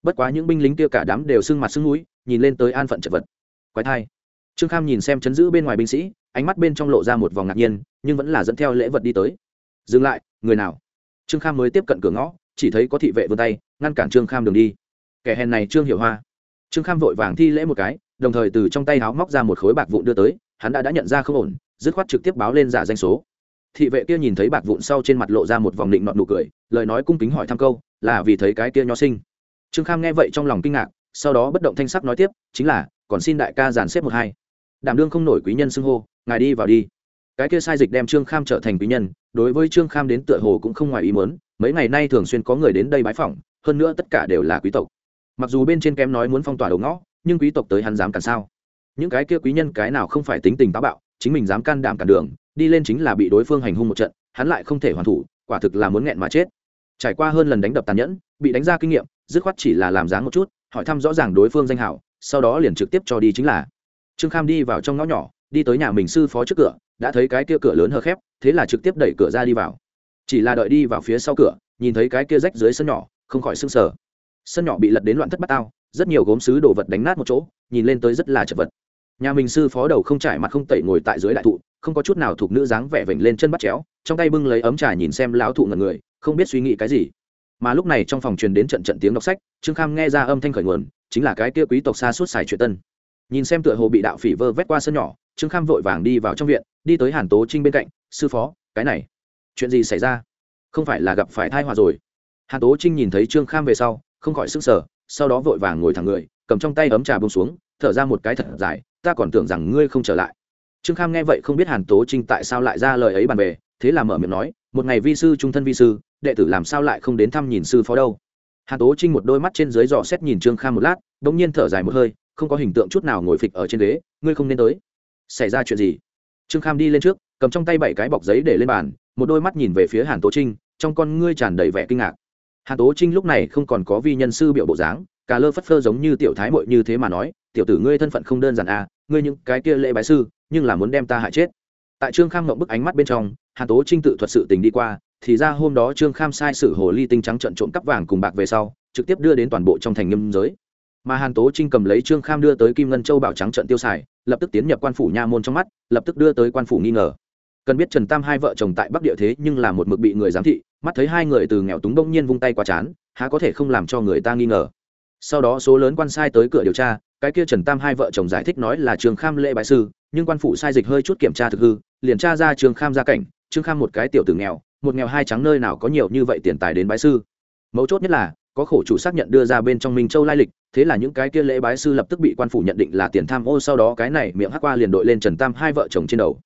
Bất quá những binh lính kia cả đám đều sưng mặt sưng núi, nhìn lên tới an phận chật vật. Quái thai. Trương kham nhìn xem chấn giữ bên ngoài binh sĩ, ánh mắt bên trong lộ ra một vòng ngạc nhiên, nhưng vẫn là dẫn theo lễ vật đi tới. Dừng lại, người nào? Trương kham mới tiếp cận cửa ngõ, chỉ thấy có thị vệ vươn tay, ngăn cản trương kham đường đi. Kẻ hèn này trương hiểu hoa. Trương kham vội vàng thi lễ một cái, đồng thời từ trong tay háo móc ra một khối bạc vụn đưa tới, hắn đã đã nhận ra không ổn, dứt khoát trực tiếp báo lên giả danh số. Thị vệ kia nhìn thấy bạc vụn sau trên mặt lộ ra một vòng định nọn nụ cười, lời nói cung kính hỏi thăm câu, là vì thấy cái kia nho sinh? Trương kham nghe vậy trong lòng kinh ngạc, sau đó bất động thanh sắc nói tiếp, chính là, còn xin đại ca giàn xếp một hai. Đảm đương không nổi quý nhân xưng hô, ngài đi vào đi cái kia sai dịch đem trương kham trở thành quý nhân, đối với trương kham đến tựa hồ cũng không ngoài ý muốn, mấy ngày nay thường xuyên có người đến đây bái phỏng, hơn nữa tất cả đều là quý tộc. Mặc dù bên trên kém nói muốn phong tỏa đầu ngõ, nhưng quý tộc tới hắn dám cản sao? Những cái kia quý nhân cái nào không phải tính tình táo bạo, chính mình dám can đảm cản đường, đi lên chính là bị đối phương hành hung một trận, hắn lại không thể hoàn thủ, quả thực là muốn nghẹn mà chết. Trải qua hơn lần đánh đập tàn nhẫn, bị đánh ra kinh nghiệm, dứt khoát chỉ là làm dáng một chút, hỏi thăm rõ ràng đối phương danh hảo, sau đó liền trực tiếp cho đi chính là. Trương kham đi vào trong ngõ nhỏ, đi tới nhà mình sư phó trước cửa đã thấy cái kia cửa lớn hờ khép, thế là trực tiếp đẩy cửa ra đi vào. Chỉ là đợi đi vào phía sau cửa, nhìn thấy cái kia rách dưới sân nhỏ, không khỏi sưng sờ. Sân nhỏ bị lật đến loạn thất bát tao, rất nhiều gốm sứ đồ vật đánh nát một chỗ, nhìn lên tới rất là chật vật. Nhà mình sư phó đầu không trải mặt không tẩy ngồi tại dưới đại thụ, không có chút nào thuộc nữ dáng vẻ vểnh lên chân bắt chéo, trong tay bưng lấy ấm trà nhìn xem lão thụ ngần người, không biết suy nghĩ cái gì. Mà lúc này trong phòng truyền đến trận trận tiếng đọc sách, trương kham nghe ra âm thanh khởi nguồn, chính là cái kia quý tộc xa suốt xài chuyện tân nhìn xem tựa hồ bị đạo phỉ vơ vét qua sân nhỏ, trương kham vội vàng đi vào trong viện, đi tới hàn tố trinh bên cạnh, sư phó, cái này, chuyện gì xảy ra? Không phải là gặp phải thai hòa rồi. Hàn tố trinh nhìn thấy trương kham về sau, không khỏi sức sở sau đó vội vàng ngồi thẳng người, cầm trong tay ấm trà bông xuống, thở ra một cái thật dài, ta còn tưởng rằng ngươi không trở lại. Trương kham nghe vậy không biết hàn tố trinh tại sao lại ra lời ấy bàn về, thế là mở miệng nói, một ngày vi sư, trung thân vi sư, đệ tử làm sao lại không đến thăm nhìn sư phó đâu? Hàn tố trinh một đôi mắt trên dưới dò xét nhìn trương kham một lát đ ỗ n g nhiên thở dài một hơi không có hình tượng chút nào ngồi phịch ở trên ghế, ngươi không nên tới. Xảy ra chuyện gì? Trương kham đi lên trước, cầm trong tay bảy cái bọc giấy để lên bàn, một đôi mắt nhìn về phía hàn tố trinh, trong con ngươi tràn đầy vẻ kinh ngạc. Hàn tố trinh lúc này không còn có vi nhân sư biểu bộ dáng, cả lơ phất phơ giống như tiểu thái mội như thế mà nói, tiểu tử ngươi thân phận không đơn giản à ngươi những cái kia lễ bái sư, nhưng là muốn đem ta hại chết. Tại trương kham ngậm bức ánh mắt bên trong, hàn tố trinh tự thuật sự tình đi qua, thì ra hôm đó trương kham sai sử hồ ly tinh trắng trận trộm cắp vàng cùng bạc về sau, trực tiếp đưa đến toàn bộ trong thành nghiêm giới mà hàn tố trinh cầm lấy trương kham đưa tới kim ngân châu bảo trắng trận tiêu xài, lập tức tiến nhập quan phủ nha môn trong mắt, lập tức đưa tới quan phủ nghi ngờ. Cần biết trần tam hai vợ chồng tại bắc địa thế nhưng là một mực bị người giám thị, mắt thấy hai người từ nghèo túng bỗng nhiên vung tay qua chán, há có thể không làm cho người ta nghi ngờ. Sau đó số lớn quan sai tới cửa điều tra, cái kia trần tam hai vợ chồng giải thích nói là trường kham lễ bái sư, nhưng quan phụ sai dịch hơi chút kiểm tra thực hư, liền tra ra trường kham gia cảnh, trương kham một cái tiểu tử nghèo, một nghèo hai trắng nơi nào có nhiều như vậy tiền tài đến bái sư. Mấu chốt nhất là, có khổ chủ xác nhận đưa ra bên trong minh châu lai lịch thế là những cái kia lễ bái sư lập tức bị quan phủ nhận định là tiền tham ô, sau đó cái này miệng hắc qua liền đội lên trần tam hai vợ chồng trên đầu.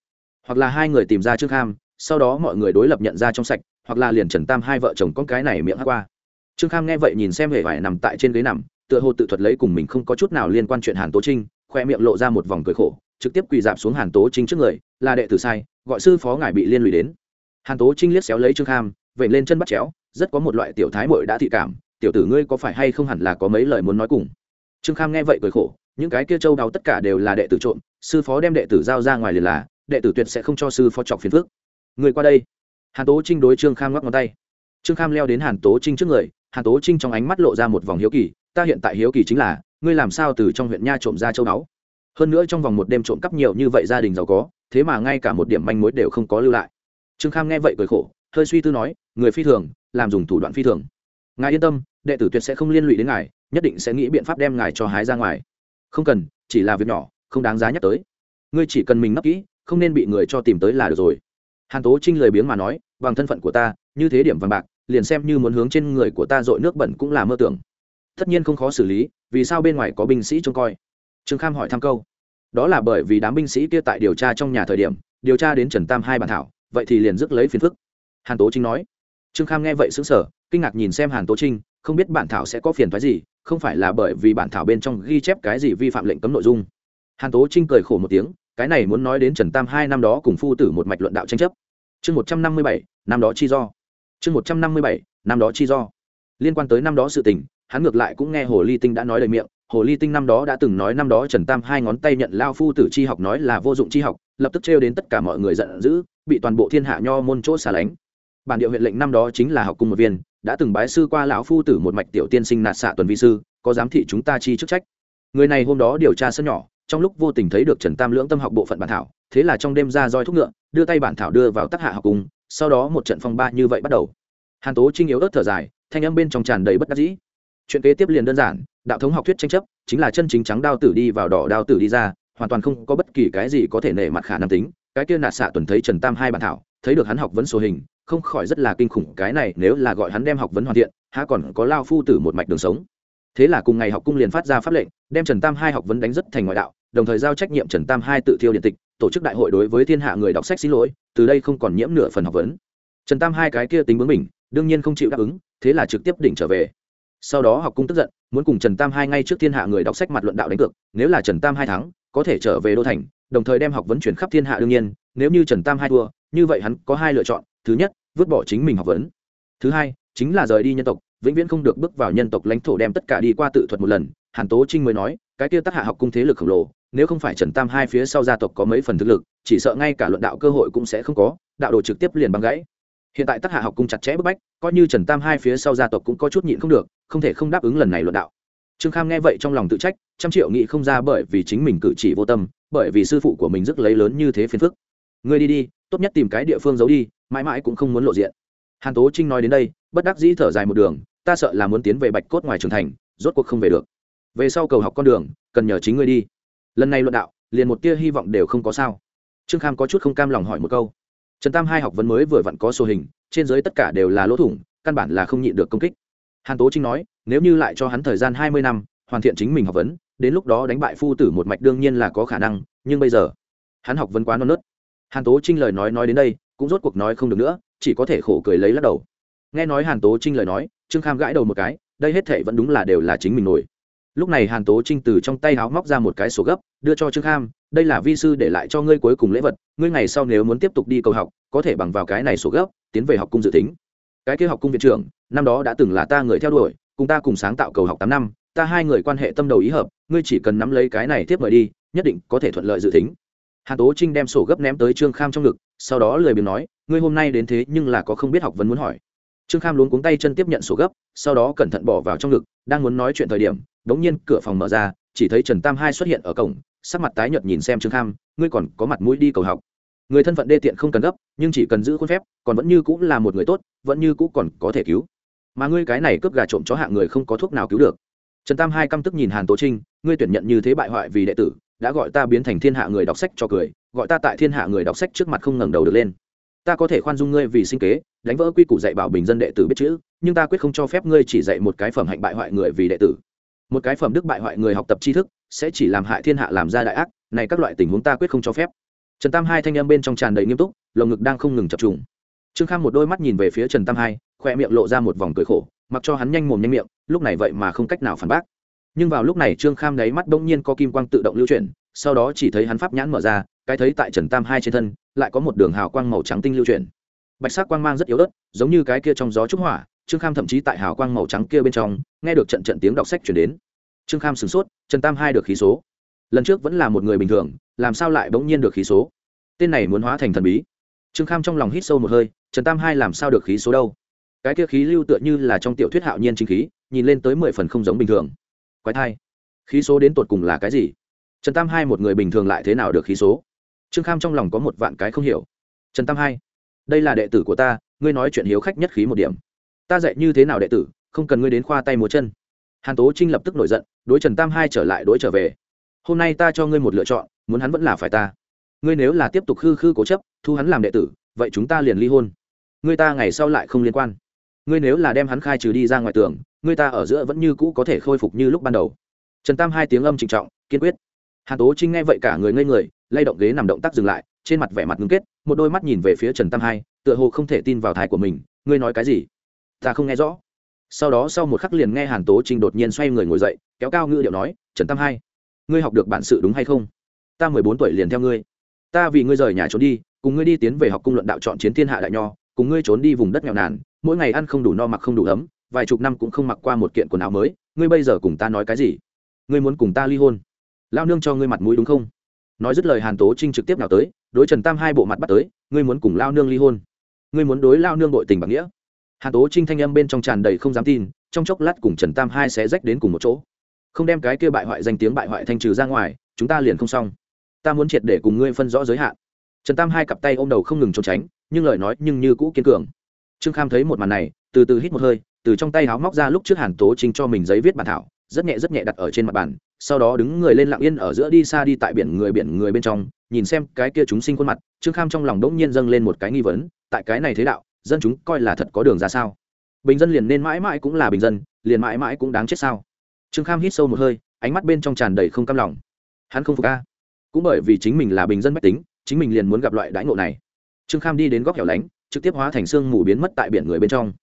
Hoặc là hai người tìm ra trương kham sau đó mọi người đối lập nhận ra trong sạch, hoặc là liền trần tam hai vợ chồng con cái này miệng hắc qua. Trương kham nghe vậy nhìn xem hề vải nằm tại trên ghế nằm, tựa hồ tự thuật lấy cùng mình không có chút nào liên quan chuyện hàn tố trinh, khoe miệng lộ ra một vòng cười khổ, trực tiếp quỳ dạp xuống hàn tố trinh trước người, là đệ tử sai, gọi sư phó ngài bị liên lụy đến. Hàn tố trinh liếc xéo lấy trương kham vậy lên chân bắt chéo, rất có một loại tiểu thái mội đã thị cảm tiểu tử ngươi có phải hay không hẳn là có mấy lời muốn nói cùng? Trương kham nghe vậy cười khổ, những cái kia châu đáo tất cả đều là đệ tử trộm, sư phó đem đệ tử giao ra ngoài liền là, đệ tử tuyệt sẽ không cho sư phó trọc phiền phước người qua đây. Hàn tố trinh đối trương kham ngoắc ngón tay. Trương kham leo đến hàn tố trinh trước người, hàn tố trinh trong ánh mắt lộ ra một vòng hiếu kỳ, ta hiện tại hiếu kỳ chính là, ngươi làm sao từ trong huyện nha trộm ra châu đáo hơn nữa trong vòng một đêm trộm cắp nhiều như vậy gia đình giàu có, thế mà ngay cả một điểm manh mối đều không có lưu lại. Trương kham nghe vậy cười khổ, hơi suy tư nói, người phi thường, làm dùng thủ đoạn phi thường ngài yên tâm, đệ tử tuyệt sẽ không liên lụy đến ngài, nhất định sẽ nghĩ biện pháp đem ngài cho hái ra ngoài. Không cần, chỉ là việc nhỏ, không đáng giá nhắc tới. Ngươi chỉ cần mình nấp kỹ, không nên bị người cho tìm tới là được rồi. Hàn tố trinh lời biếng mà nói, bằng thân phận của ta, như thế điểm vàng bạc, liền xem như muốn hướng trên người của ta dội nước bẩn cũng là mơ tưởng. Tất nhiên không khó xử lý, vì sao bên ngoài có binh sĩ trông coi? Trương kham hỏi thăm câu. Đó là bởi vì đám binh sĩ kia tại điều tra trong nhà thời điểm, điều tra đến trần tam hai bản thảo, vậy thì liền rước lấy phiền phức. Hàn tố trinh nói. Trương kham nghe vậy xứng sở kinh ngạc nhìn xem hàn tố trinh, không biết bản thảo sẽ có phiền thoái gì, không phải là bởi vì bản thảo bên trong ghi chép cái gì vi phạm lệnh cấm nội dung. Hàn tố trinh cười khổ một tiếng, cái này muốn nói đến trần tam hai năm đó cùng phu tử một mạch luận đạo tranh chấp. Chương một trăm năm mươi bảy, năm đó chi do. Chương một trăm năm mươi bảy, năm đó chi do. Liên quan tới năm đó sự tình, hắn ngược lại cũng nghe hồ ly tinh đã nói lời miệng. Hồ ly tinh năm đó đã từng nói năm đó trần tam hai ngón tay nhận lao phu tử chi học nói là vô dụng chi học, lập tức trêu đến tất cả mọi người giận dữ, bị toàn bộ thiên hạ nho môn chỗ xả lánh. Bản điệu huyện lệnh năm đó chính là học cung một viên đã từng bái sư qua lão phu tử một mạch tiểu tiên sinh nạt xạ tuần vi sư, có giám thị chúng ta chi chức trách. Người này hôm đó điều tra sân nhỏ, trong lúc vô tình thấy được trần tam lưỡng tâm học bộ phận bản thảo, thế là trong đêm ra roi thúc ngựa, đưa tay bản thảo đưa vào tác hạ học cùng, sau đó một trận phong ba như vậy bắt đầu. Hàn tố trinh yếu ớt thở dài, thanh âm bên trong tràn đầy bất đắc dĩ. Chuyện kế tiếp liền đơn giản, đạo thống học thuyết tranh chấp, chính là chân chính trắng đao tử đi vào đỏ đao tử đi ra, hoàn toàn không có bất kỳ cái gì có thể nể mặt khả năng tính. Cái kia nạt xạ tuần thấy trần tam hai bản thảo, thấy được hắn học vấn số hình không khỏi rất là kinh khủng, cái này nếu là gọi hắn đem học vấn hoàn thiện, há còn có lao phu tử một mạch đường sống. Thế là cùng ngày học cung liền phát ra pháp lệnh, đem trần tam hai học vấn đánh rất thành ngoại đạo, đồng thời giao trách nhiệm trần tam hai tự thiêu điện tịch, tổ chức đại hội đối với thiên hạ người đọc sách xin lỗi, từ đây không còn nhiễm nửa phần học vấn. Trần tam hai cái kia tính bướng mình đương nhiên không chịu đáp ứng, thế là trực tiếp đỉnh trở về. Sau đó học cung tức giận, muốn cùng trần tam hai ngay trước thiên hạ người đọc sách mặt luận đạo đánh cược, nếu là trần tam hai thắng, có thể trở về đô thành, đồng thời đem học vấn chuyển khắp thiên hạ đương nhiên, nếu như trần tam hai thua, như vậy hắn có hai lựa chọn, thứ nhất vứt bỏ chính mình học vấn. Thứ hai, chính là rời đi nhân tộc, vĩnh viễn không được bước vào nhân tộc lãnh thổ đem tất cả đi qua tự thuật một lần. Hàn tố trinh mới nói, cái kia tác hạ học cung thế lực khổng lồ, nếu không phải trần tam hai phía sau gia tộc có mấy phần thực lực, chỉ sợ ngay cả luận đạo cơ hội cũng sẽ không có, đạo đồ trực tiếp liền băng gãy. Hiện tại tác hạ học cung chặt chẽ bức bách, coi như trần tam hai phía sau gia tộc cũng có chút nhịn không được, không thể không đáp ứng lần này luận đạo. Trương kham nghe vậy trong lòng tự trách, trăm triệu nghĩ không ra bởi vì chính mình cử chỉ vô tâm, bởi vì sư phụ của mình rất lấy lớn như thế phiền phức. Ngươi đi đi tốt nhất tìm cái địa phương giấu đi, mãi mãi cũng không muốn lộ diện. Hàn tố trinh nói đến đây, bất đắc dĩ thở dài một đường, ta sợ là muốn tiến về bạch cốt ngoài trường thành, rốt cuộc không về được. Về sau cầu học con đường, cần nhờ chính ngươi đi. Lần này luận đạo, liền một tia hy vọng đều không có sao. Trương kham có chút không cam lòng hỏi một câu. Trần tam hai học vấn mới vừa vặn có sô hình, trên dưới tất cả đều là lỗ thủng, căn bản là không nhịn được công kích. Hàn tố trinh nói, nếu như lại cho hắn thời gian hai mươi năm, hoàn thiện chính mình học vấn, đến lúc đó đánh bại phu tử một mạch đương nhiên là có khả năng, nhưng bây giờ, hắn học vấn quá non nớt hàn tố trinh lời nói nói đến đây, cũng rốt cuộc nói không được nữa, chỉ có thể khổ cười lấy lắc đầu. Nghe nói hàn tố trinh lời nói, trương kham gãi đầu một cái, đây hết thệ vẫn đúng là đều là chính mình nổi. Lúc này hàn tố trinh từ trong tay háo móc ra một cái sổ gấp, đưa cho trương kham, đây là vi sư để lại cho ngươi cuối cùng lễ vật, ngươi ngày sau nếu muốn tiếp tục đi cầu học, có thể bằng vào cái này sổ gấp, tiến về học cung dự tính. Cái kia học cung viện trưởng, năm đó đã từng là ta người theo đuổi, cùng ta cùng sáng tạo cầu học tám năm, ta hai người quan hệ tâm đầu ý hợp, ngươi chỉ cần nắm lấy cái này tiếp mời đi, nhất định có thể thuận lợi dự tính hàn tố trinh đem sổ gấp ném tới trương kham trong ngực, sau đó lười biếng nói, ngươi hôm nay đến thế nhưng là có không biết học vấn muốn hỏi. Trương kham luống cuống tay chân tiếp nhận sổ gấp, sau đó cẩn thận bỏ vào trong ngực, đang muốn nói chuyện thời điểm đ ố n g nhiên cửa phòng mở ra, chỉ thấy trần tam hai xuất hiện ở cổng, sắc mặt tái nhợt nhìn xem trương kham, ngươi còn có mặt mũi đi cầu học. Người thân phận đê tiện không cần gấp, nhưng chỉ cần giữ khuôn phép, còn vẫn như cũng là một người tốt, vẫn như cũng còn có thể cứu. Mà ngươi cái này cướp gà trộm chó hạng người không có thuốc nào cứu được. Trần tam hai căm tức nhìn hàn tố trinh, ngươi tuyển nhận như thế bại hoại vì đệ tử đã gọi ta biến thành thiên hạ người đọc sách cho cười, gọi ta tại thiên hạ người đọc sách trước mặt không ngẩng đầu được lên. Ta có thể khoan dung ngươi vì sinh kế, đánh vỡ quy củ dạy bảo bình dân đệ tử biết chữ, nhưng ta quyết không cho phép ngươi chỉ dạy một cái phẩm hạnh bại hoại người vì đệ tử. Một cái phẩm đức bại hoại người học tập tri thức, sẽ chỉ làm hại thiên hạ làm ra đại ác, này các loại tình huống ta quyết không cho phép. Trần tam hai thanh em bên trong tràn đầy nghiêm túc, lồng ngực đang không ngừng chập trùng. Trương kham một đôi mắt nhìn về phía trần tam hai, khoe miệng lộ ra một vòng cười khổ, mặc cho hắn nhanh mồm nhanh miệng, lúc này vậy mà không cách nào phản bác nhưng vào lúc này trương kham đáy mắt bỗng nhiên có kim quang tự động lưu chuyển, sau đó chỉ thấy hắn pháp nhãn mở ra, cái thấy tại trần tam hai trên thân, lại có một đường hào quang màu trắng tinh lưu chuyển. Bạch sắc quang mang rất yếu ớt, giống như cái kia trong gió trúc hỏa, trương kham thậm chí tại hào quang màu trắng kia bên trong, nghe được trận trận tiếng đọc sách chuyển đến. Trương kham sửng sốt, trần tam hai được khí số. Lần trước vẫn là một người bình thường, làm sao lại bỗng nhiên được khí số? Tên này muốn hóa thành thần bí. Trương kham trong lòng hít sâu một hơi, trần tam hai làm sao được khí số đâu? Cái kia khí lưu tựa như là trong tiểu thuyết hạo nhiên chính khí, nhìn lên tới mười phần không giống bình thường quái thai. Khí số đến tột cùng là cái gì? Trần tam hai một người bình thường lại thế nào được khí số? Trương kham trong lòng có một vạn cái không hiểu. Trần tam hai, đây là đệ tử của ta, ngươi nói chuyện hiếu khách nhất khí một điểm. Ta dạy như thế nào đệ tử, không cần ngươi đến khoa tay múa chân. Hàn tố trinh lập tức nổi giận, đối trần tam hai trở lại đối trở về. Hôm nay ta cho ngươi một lựa chọn, muốn hắn vẫn là phải ta. Ngươi nếu là tiếp tục khư khư cố chấp, thu hắn làm đệ tử, vậy chúng ta liền ly hôn. Ngươi ta ngày sau lại không liên quan. Ngươi nếu là đem hắn khai trừ đi ra ngoài tường Người ta ở giữa vẫn như cũ có thể khôi phục như lúc ban đầu. Trần tam hai tiếng âm trịnh trọng, kiên quyết. Hàn tố trinh nghe vậy cả người ngây người, lay động ghế nằm động tác dừng lại, trên mặt vẻ mặt ngưng kết, một đôi mắt nhìn về phía trần tam hai, tựa hồ không thể tin vào thai của mình, ngươi nói cái gì? Ta không nghe rõ. Sau đó sau một khắc liền nghe hàn tố trinh đột nhiên xoay người ngồi dậy, kéo cao ngữ điệu nói, trần tam hai, ngươi học được bản sự đúng hay không? Ta mười bốn tuổi liền theo ngươi. Ta vì ngươi rời nhà trốn đi, cùng ngươi đi tiến về học cung luận đạo chọn chiến thiên hạ đại nho, cùng ngươi trốn đi vùng đất nghèo nàn, mỗi ngày ăn không đủ no mặc không đủ ấm vài chục năm cũng không mặc qua một kiện quần áo mới, ngươi bây giờ cùng ta nói cái gì? Ngươi muốn cùng ta ly hôn? Lao nương cho ngươi mặt mũi đúng không? Nói dứt lời hàn tố trinh trực tiếp nào tới, đối trần tam hai bộ mặt bắt tới, ngươi muốn cùng lao nương ly hôn? Ngươi muốn đối lao nương bội tình bằng nghĩa? Hàn tố trinh thanh âm bên trong tràn đầy không dám tin, trong chốc lát cùng trần tam hai sẽ rách đến cùng một chỗ. Không đem cái kia bại hoại danh tiếng bại hoại thanh trừ ra ngoài, chúng ta liền không xong. Ta muốn triệt để cùng ngươi phân rõ giới hạn. Trần tam hai cặp tay ôm đầu không ngừng trốn tránh, nhưng lời nói nhưng như cũ kiên cường. Trương kham thấy một màn này, từ từ hít một hơi từ trong tay háo móc ra lúc trước hàn tố trinh cho mình giấy viết bản thảo, rất nhẹ rất nhẹ đặt ở trên mặt bàn, sau đó đứng người lên lặng yên ở giữa đi xa đi tại biển người biển người bên trong, nhìn xem cái kia chúng sinh khuôn mặt, trương kham trong lòng đỗng nhiên dâng lên một cái nghi vấn, tại cái này thế đạo, dân chúng coi là thật có đường ra sao? Bình dân liền nên mãi mãi cũng là bình dân, liền mãi mãi cũng đáng chết sao? Trương kham hít sâu một hơi, ánh mắt bên trong tràn đầy không cam lòng. Hắn không phục ca cũng bởi vì chính mình là bình dân mách tính, chính mình liền muốn gặp loại đãi ngộ này. Trương kham đi đến góc hẻo lánh, trực tiếp hóa thành xương mù biến mất tại biển người bên trong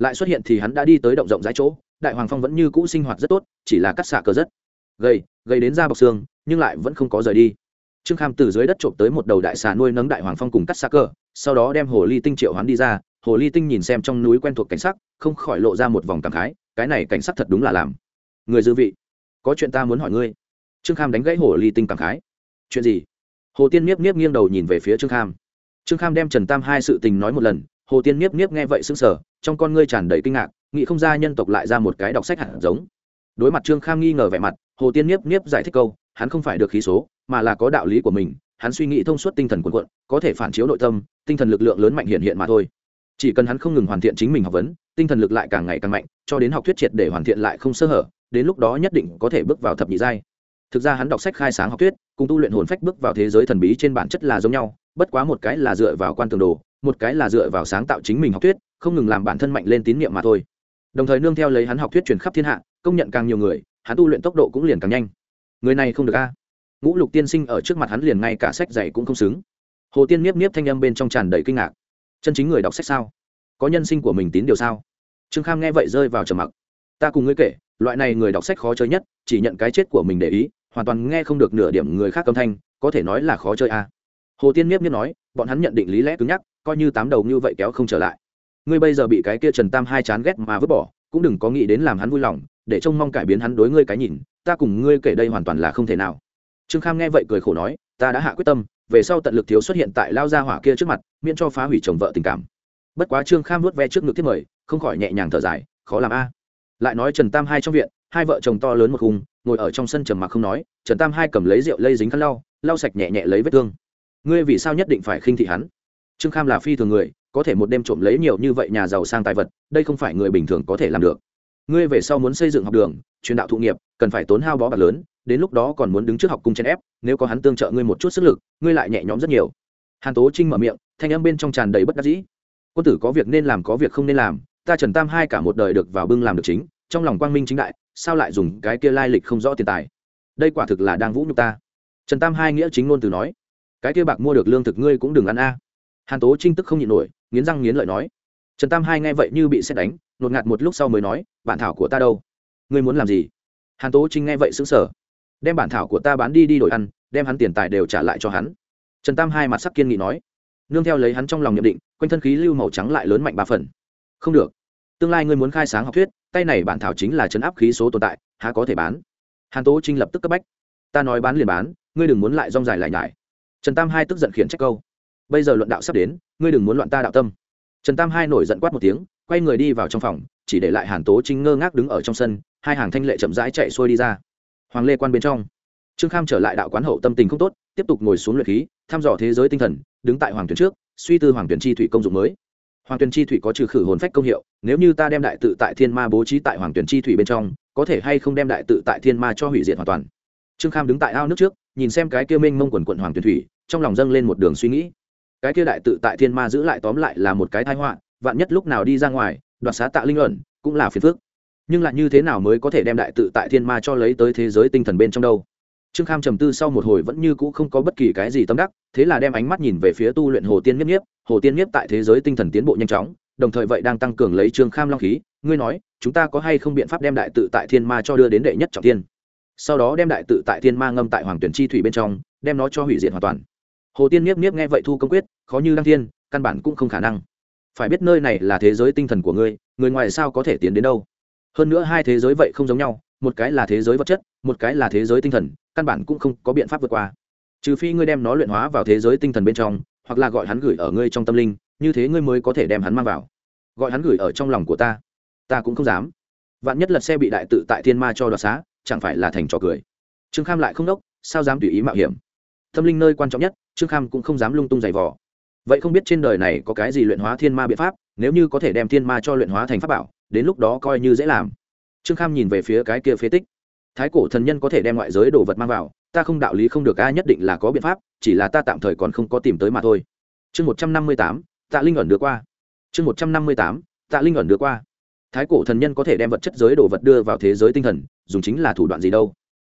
lại xuất hiện thì hắn đã đi tới động rộng rãi chỗ, đại hoàng phong vẫn như cũ sinh hoạt rất tốt, chỉ là cắt xạ cờ rất gầy gầy đến da bọc xương, nhưng lại vẫn không có rời đi. Trương kham từ dưới đất trộm tới một đầu đại xà nuôi nấng đại hoàng phong cùng cắt xạ cờ, sau đó đem hồ ly tinh triệu hắn đi ra. Hồ ly tinh nhìn xem trong núi quen thuộc cảnh sắc, không khỏi lộ ra một vòng cảm khái, cái này cảnh sắc thật đúng là làm. Người dư vị, có chuyện ta muốn hỏi ngươi. Trương kham đánh gãy hồ ly tinh cảm khái. Chuyện gì? Hồ tiên miếp miếp nghiêng đầu nhìn về phía trương kham. Trương kham đem trần tam hai sự tình nói một lần hồ tiên niếp niếp nghe vậy sững sờ, trong con ngươi tràn đầy kinh ngạc, nghĩ không ra nhân tộc lại ra một cái đọc sách hẳn giống. Đối mặt trương kham nghi ngờ vẻ mặt, hồ tiên niếp niếp giải thích câu, hắn không phải được khí số, mà là có đạo lý của mình, hắn suy nghĩ thông suốt tinh thần quần quận có thể phản chiếu nội tâm, tinh thần lực lượng lớn mạnh hiện hiện mà thôi. Chỉ cần hắn không ngừng hoàn thiện chính mình học vấn, tinh thần lực lại càng ngày càng mạnh, cho đến học thuyết triệt để hoàn thiện lại không sơ hở, đến lúc đó nhất định có thể bước vào thập nhị giai. Thực ra hắn đọc sách khai sáng học thuyết, cùng tu luyện hồn phách bước vào thế giới thần bí trên bản chất là giống nhau, bất quá một cái là dựa vào quan tường đồ một cái là dựa vào sáng tạo chính mình học thuyết, không ngừng làm bản thân mạnh lên tín nhiệm mà thôi. Đồng thời nương theo lấy hắn học thuyết truyền khắp thiên hạ, công nhận càng nhiều người, hắn tu luyện tốc độ cũng liền càng nhanh. Người này không được a. Ngũ lục tiên sinh ở trước mặt hắn liền ngay cả sách dạy cũng không xứng. Hồ tiên Miếp Miếp thanh âm bên trong tràn đầy kinh ngạc. Chân chính người đọc sách sao? Có nhân sinh của mình tín điều sao? Trương kham nghe vậy rơi vào trầm mặc. Ta cùng ngươi kể, loại này người đọc sách khó chơi nhất, chỉ nhận cái chết của mình để ý, hoàn toàn nghe không được nửa điểm người khác âm thanh, có thể nói là khó chơi a. Hồ tiên Miếp Miếp nói, bọn hắn nhận định lý lẽ cứng nhắc coi như tám đầu như vậy kéo không trở lại. Ngươi bây giờ bị cái kia trần tam hai chán ghét mà vứt bỏ, cũng đừng có nghĩ đến làm hắn vui lòng, để trông mong cải biến hắn đối ngươi cái nhìn, ta cùng ngươi kể đây hoàn toàn là không thể nào. Trương kham nghe vậy cười khổ nói, ta đã hạ quyết tâm, về sau tận lực thiếu xuất hiện tại lao gia hỏa kia trước mặt, miễn cho phá hủy chồng vợ tình cảm. Bất quá trương kham nuốt ve trước ngực thiết mời, không khỏi nhẹ nhàng thở dài, khó làm a. Lại nói trần tam hai trong viện, hai vợ chồng to lớn một khung, ngồi ở trong sân trầm mặc không nói, trần tam hai cầm lấy rượu lây dính khăn lau lau sạch nhẹ nhẹ lấy vết thương. Ngươi vì sao nhất định phải khinh thị hắn? Trương kham là phi thường người, có thể một đêm trộm lấy nhiều như vậy nhà giàu sang tài vật, đây không phải người bình thường có thể làm được. Ngươi về sau muốn xây dựng học đường, truyền đạo thụ nghiệp, cần phải tốn hao bó bạc lớn, đến lúc đó còn muốn đứng trước học cung chen ép, nếu có hắn tương trợ ngươi một chút sức lực, ngươi lại nhẹ nhõm rất nhiều. Hàn tố trinh mở miệng, thanh âm bên trong tràn đầy bất đắc dĩ. Quân tử có việc nên làm có việc không nên làm, ta trần tam hai cả một đời được vào bưng làm được chính, trong lòng quang minh chính đại, sao lại dùng cái kia lai lịch không rõ tiền tài? Đây quả thực là đang vũ nhục ta. Trần tam hai nghĩa chính ngôn từ nói, cái kia bạc mua được lương thực ngươi cũng đừng ăn a hàn tố trinh tức không nhịn nổi, nghiến răng nghiến lợi nói. Trần tam hai nghe vậy như bị xét đánh, nột ngạt một lúc sau mới nói, bản thảo của ta đâu? Ngươi muốn làm gì? Hàn tố trinh nghe vậy xứng sở đem bản thảo của ta bán đi đi đổi ăn, đem hắn tiền tài đều trả lại cho hắn. Trần tam hai mặt sắc kiên nghị nói. Nương theo lấy hắn trong lòng nhận định, quanh thân khí lưu màu trắng lại lớn mạnh ba phần. Không được. Tương lai ngươi muốn khai sáng học thuyết, tay này bản thảo chính là chấn áp khí số tồn tại, há có thể bán? Hàn tố trinh lập tức cấp bách. Ta nói bán liền bán, ngươi đừng muốn lại rong dài lại nhải. Trần tam hai tức giận khiển trách câu bây giờ luận đạo sắp đến, ngươi đừng muốn loạn ta đạo tâm. Trần tam hai nổi giận quát một tiếng, quay người đi vào trong phòng, chỉ để lại hàn tố trinh ngơ ngác đứng ở trong sân, hai hàng thanh lệ chậm rãi chạy xuôi đi ra. Hoàng lê quan bên trong. Trương kham trở lại đạo quán hậu tâm tình không tốt, tiếp tục ngồi xuống luyện khí, thăm dò thế giới tinh thần, đứng tại hoàng tuyển trước, suy tư hoàng tuyển chi thủy công dụng mới. Hoàng tuyển chi thủy có trừ khử hồn phách công hiệu, nếu như ta đem đại tự tại thiên ma bố trí tại hoàng tuyển chi thủy bên trong, có thể hay không đem đại tự tại thiên ma cho hủy diệt hoàn toàn? Trương kham đứng tại ao nước trước, nhìn xem cái kia minh mông quần quận hoàng tuyển thủy, trong lòng dâng lên một đường suy nghĩ cái kia đại tự tại thiên ma giữ lại tóm lại là một cái thái họa, vạn nhất lúc nào đi ra ngoài, đoạt xá tạ linh luận cũng là phiền phước nhưng lại như thế nào mới có thể đem đại tự tại thiên ma cho lấy tới thế giới tinh thần bên trong đâu? Trương kham trầm tư sau một hồi vẫn như cũ không có bất kỳ cái gì tâm đắc, thế là đem ánh mắt nhìn về phía tu luyện hồ tiên nhất nhiếp hồ tiên nhiếp tại thế giới tinh thần tiến bộ nhanh chóng, đồng thời vậy đang tăng cường lấy trương kham long khí, ngươi nói, chúng ta có hay không biện pháp đem đại tự tại thiên ma cho đưa đến đệ nhất trọng thiên? Sau đó đem đại tự tại thiên ma ngâm tại hoàng tuyển chi thủy bên trong, đem nó cho hủy diệt hoàn toàn hồ tiên nhiếp nhiếp nghe vậy thu công quyết, khó như đăng thiên, căn bản cũng không khả năng. Phải biết nơi này là thế giới tinh thần của ngươi, người ngoài sao có thể tiến đến đâu? Hơn nữa hai thế giới vậy không giống nhau, một cái là thế giới vật chất, một cái là thế giới tinh thần, căn bản cũng không có biện pháp vượt qua. Trừ phi ngươi đem nó luyện hóa vào thế giới tinh thần bên trong, hoặc là gọi hắn gửi ở ngươi trong tâm linh, như thế ngươi mới có thể đem hắn mang vào. Gọi hắn gửi ở trong lòng của ta ta cũng không dám. Vạn nhất lật xe bị đại tự tại thiên ma cho đoạt xá, chẳng phải là thành trò cười. Trương kham lại không đốc, sao dám tùy ý mạo hiểm? Tâm linh nơi quan trọng nhất trương kham cũng không dám lung tung giày vò. Vậy không biết trên đời này có cái gì luyện hóa thiên ma biện pháp, nếu như có thể đem thiên ma cho luyện hóa thành pháp bảo, đến lúc đó coi như dễ làm. Trương kham nhìn về phía cái kia phế tích. Thái cổ thần nhân có thể đem ngoại giới đồ vật mang vào, ta không đạo lý không được ai nhất định là có biện pháp, chỉ là ta tạm thời còn không có tìm tới mà thôi. Chương một trăm năm mươi tám, tạ linh ẩn đưa qua. Chương một trăm năm mươi tám, tạ linh ẩn đưa qua. Thái cổ thần nhân có thể đem vật chất giới đồ vật đưa vào thế giới tinh thần, dùng chính là thủ đoạn gì đâu?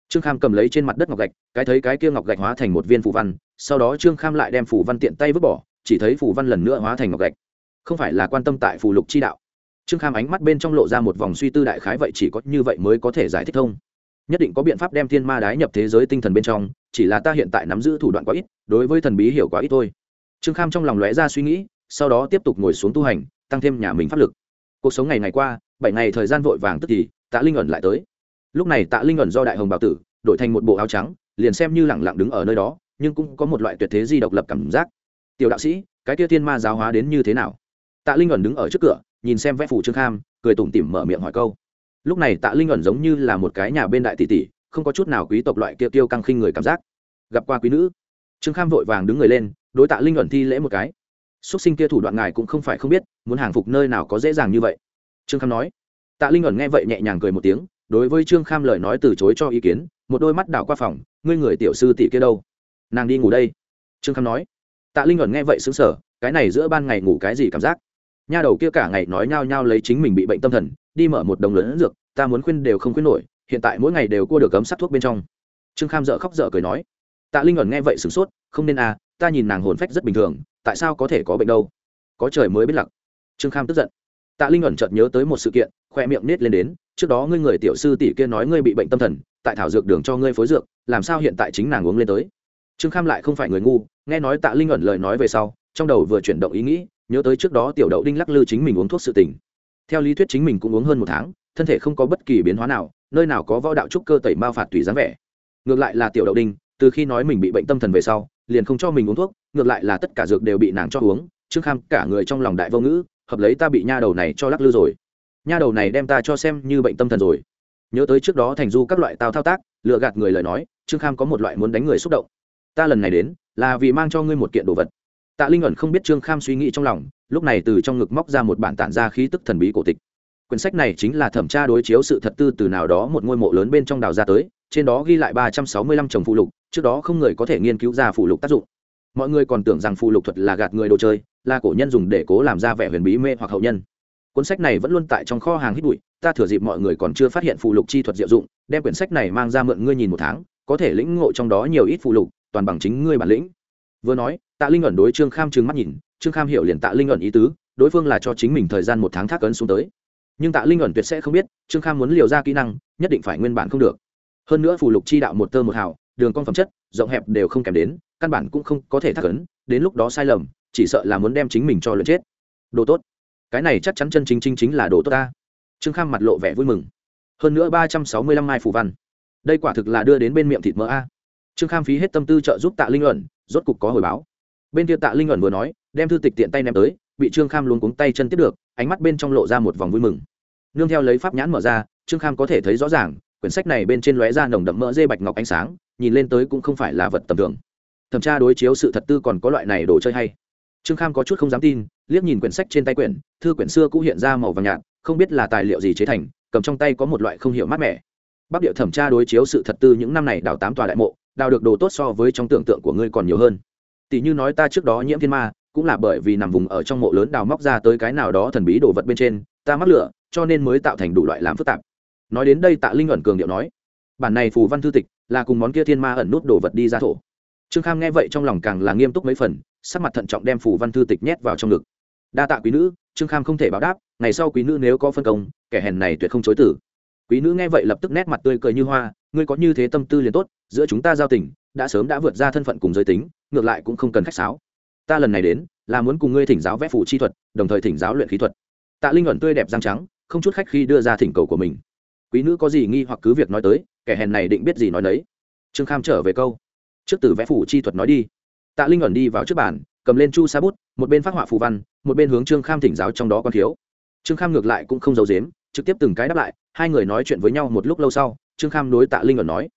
Trương kham cầm lấy trên mặt đất ngọc gạch, cái thấy cái kia ngọc gạch hóa thành một viên phù văn, sau đó trương kham lại đem phù văn tiện tay vứt bỏ, chỉ thấy phù văn lần nữa hóa thành ngọc gạch. Không phải là quan tâm tại phù lục chi đạo. Trương kham ánh mắt bên trong lộ ra một vòng suy tư đại khái vậy chỉ có như vậy mới có thể giải thích thông. Nhất định có biện pháp đem thiên ma đái nhập thế giới tinh thần bên trong, chỉ là ta hiện tại nắm giữ thủ đoạn quá ít, đối với thần bí hiểu quá ít thôi. Trương kham trong lòng lóe ra suy nghĩ, sau đó tiếp tục ngồi xuống tu hành, tăng thêm nhà mình pháp lực. Cuộc sống ngày ngày qua, bảy ngày thời gian vội vàng tức thì, tạ linh ẩn lại tới lúc này tạ linh ẩn do đại hồng bảo tử, đổi thành một bộ áo trắng, liền xem như lẳng lặng đứng ở nơi đó, nhưng cũng có một loại tuyệt thế di độc lập cảm giác. Tiểu đạo sĩ, cái kia thiên ma giáo hóa đến như thế nào? Tạ linh ẩn đứng ở trước cửa, nhìn xem vẽ phủ trương kham, cười tủm tỉm mở miệng hỏi câu. Lúc này tạ linh ẩn giống như là một cái nhà bên đại tỷ tỷ, không có chút nào quý tộc loại kia tiêu căng khinh người cảm giác. Gặp qua quý nữ, trương kham vội vàng đứng người lên, đối tạ linh ẩn thi lễ một cái. Xuất sinh kia thủ đoạn ngài cũng không phải không biết, muốn hàng phục nơi nào có dễ dàng như vậy? Trương kham nói. Tạ linh ẩn nghe vậy nhẹ nhàng cười một tiếng đối với trương kham lời nói từ chối cho ý kiến, một đôi mắt đảo qua phòng, ngươi người tiểu sư tỷ kia đâu? Nàng đi ngủ đây. Trương kham nói. Tạ linh ẩn nghe vậy xứng sở cái này giữa ban ngày ngủ cái gì cảm giác? Nha đầu kia cả ngày nói nhao nhao lấy chính mình bị bệnh tâm thần, đi mở một đồng lớn dược, ta muốn khuyên đều không khuyên nổi, hiện tại mỗi ngày đều cua được cấm sắt thuốc bên trong. Trương kham dợ khóc dợ cười nói. Tạ linh ẩn nghe vậy sửng sốt, không nên à ta nhìn nàng hồn phách rất bình thường, tại sao có thể có bệnh đâu? Có trời mới biết lặc. Trương kham tức giận tạ linh ẩn chợt nhớ tới một sự kiện, khoe miệng nết lên đến, trước đó ngươi người tiểu sư tỷ kia nói ngươi bị bệnh tâm thần, tại thảo dược đường cho ngươi phối dược, làm sao hiện tại chính nàng uống lên tới? Trương kham lại không phải người ngu, nghe nói tạ linh ẩn lời nói về sau, trong đầu vừa chuyển động ý nghĩ, nhớ tới trước đó tiểu đậu đinh lắc lư chính mình uống thuốc sự tình. Theo lý thuyết chính mình cũng uống hơn một tháng, thân thể không có bất kỳ biến hóa nào, nơi nào có võ đạo trúc cơ tẩy mao phạt tùy dáng vẻ. Ngược lại là tiểu đậu đinh, từ khi nói mình bị bệnh tâm thần về sau, liền không cho mình uống thuốc, ngược lại là tất cả dược đều bị nàng cho uống, trương kham cả người trong lòng đại vô ngữ hợp lấy ta bị nha đầu này cho lắc lư rồi. Nha đầu này đem ta cho xem như bệnh tâm thần rồi. Nhớ tới trước đó thành du các loại tao thao tác lựa gạt người lời nói, trương kham có một loại muốn đánh người xúc động. Ta lần này đến, là vì mang cho ngươi một kiện đồ vật. Tạ linh ẩn không biết trương kham suy nghĩ trong lòng, lúc này từ trong ngực móc ra một bản tản ra khí tức thần bí cổ tịch. Quyển sách này chính là thẩm tra đối chiếu sự thật tư từ nào đó một ngôi mộ lớn bên trong đào ra tới, trên đó ghi lại ba trăm sáu mươi lăm chồng phụ lục, trước đó không người có thể nghiên cứu ra phụ lục tác dụng mọi người còn tưởng rằng phụ lục thuật là gạt người đồ chơi, là cổ nhân dùng để cố làm ra vẻ huyền bí mê hoặc hậu nhân. Cuốn sách này vẫn luôn tại trong kho hàng hít bụi, ta thừa dịp mọi người còn chưa phát hiện phụ lục chi thuật diệu dụng, đem quyển sách này mang ra mượn ngươi nhìn một tháng, có thể lĩnh ngộ trong đó nhiều ít phụ lục, toàn bằng chính ngươi bản lĩnh. Vừa nói, tạ linh ẩn đối trương kham trừng mắt nhìn, trương kham hiểu liền tạ linh ẩn ý tứ, đối phương là cho chính mình thời gian một tháng thác ấn xuống tới. Nhưng tạ linh ẩn tuyệt sẽ không biết, trương kham muốn liều ra kỹ năng, nhất định phải nguyên bản không được. Hơn nữa phù lục chi đạo một tơ một hào, đường con phẩm chất, rộng hẹp đều không kèm đến căn bản cũng không có thể thắc ấn, đến lúc đó sai lầm, chỉ sợ là muốn đem chính mình cho lượt chết. Đồ tốt. Cái này chắc chắn chân chính chính chính là đồ tốt ta. Trương kham mặt lộ vẻ vui mừng. Hơn nữa ba trăm sáu mươi lăm mai phù văn. Đây quả thực là đưa đến bên miệng thịt mỡ a. Trương kham phí hết tâm tư trợ giúp tạ linh ẩn rốt cục có hồi báo. Bên kia tạ linh ẩn vừa nói, đem thư tịch tiện tay ném tới, bị trương kham luôn cuống tay chân tiếp được, ánh mắt bên trong lộ ra một vòng vui mừng. Nương theo lấy pháp nhãn mở ra, trương kham có thể thấy rõ ràng, quyển sách này bên trên lóe ra nồng đậm mỡ dê bạch ngọc ánh sáng, nhìn lên tới cũng không phải là vật tầm thường thẩm tra đối chiếu sự thật tư còn có loại này đồ chơi hay. Trương kham có chút không dám tin, liếc nhìn quyển sách trên tay quyển, thư quyển xưa cũng hiện ra màu vàng nhạt, không biết là tài liệu gì chế thành, cầm trong tay có một loại không hiểu mát mẻ. Bắc địa thẩm tra đối chiếu sự thật tư những năm này đào tám tòa đại mộ, đào được đồ tốt so với trong tưởng tượng của ngươi còn nhiều hơn. Tỷ như nói ta trước đó nhiễm thiên ma, cũng là bởi vì nằm vùng ở trong mộ lớn đào móc ra tới cái nào đó thần bí đồ vật bên trên, ta mắc lửa, cho nên mới tạo thành đủ loại làm phức tạp. Nói đến đây tạ linh ẩn cường điệu nói, bản này phù văn thư tịch, là cùng món kia thiên ma ẩn nút đồ vật đi ra thổ trương kham nghe vậy trong lòng càng là nghiêm túc mấy phần, sắc mặt thận trọng đem phủ văn thư tịch nhét vào trong ngực. Đa tạ quý nữ, trương kham không thể báo đáp, ngày sau quý nữ nếu có phân công, kẻ hèn này tuyệt không chối tử. Quý nữ nghe vậy lập tức nét mặt tươi cười như hoa, ngươi có như thế tâm tư liền tốt, giữa chúng ta giao tình, đã sớm đã vượt ra thân phận cùng giới tính, ngược lại cũng không cần khách sáo. Ta lần này đến, là muốn cùng ngươi thỉnh giáo vẽ phủ chi thuật, đồng thời thỉnh giáo luyện khí thuật. Tạ linh ẩn tươi đẹp răng trắng, không chút khách khi đưa ra thỉnh cầu của mình. Quý nữ có gì nghi hoặc cứ việc nói tới, kẻ hèn này định biết gì nói đấy trương kham trở về câu trước từ vẽ phủ chi thuật nói đi. Tạ linh ẩn đi vào trước bàn, cầm lên chu sa bút, một bên phát họa phù văn, một bên hướng trương kham thỉnh giáo trong đó còn thiếu trương kham ngược lại cũng không giấu dếm trực tiếp từng cái đáp lại, hai người nói chuyện với nhau một lúc lâu sau, trương kham đối tạ linh ẩn nói,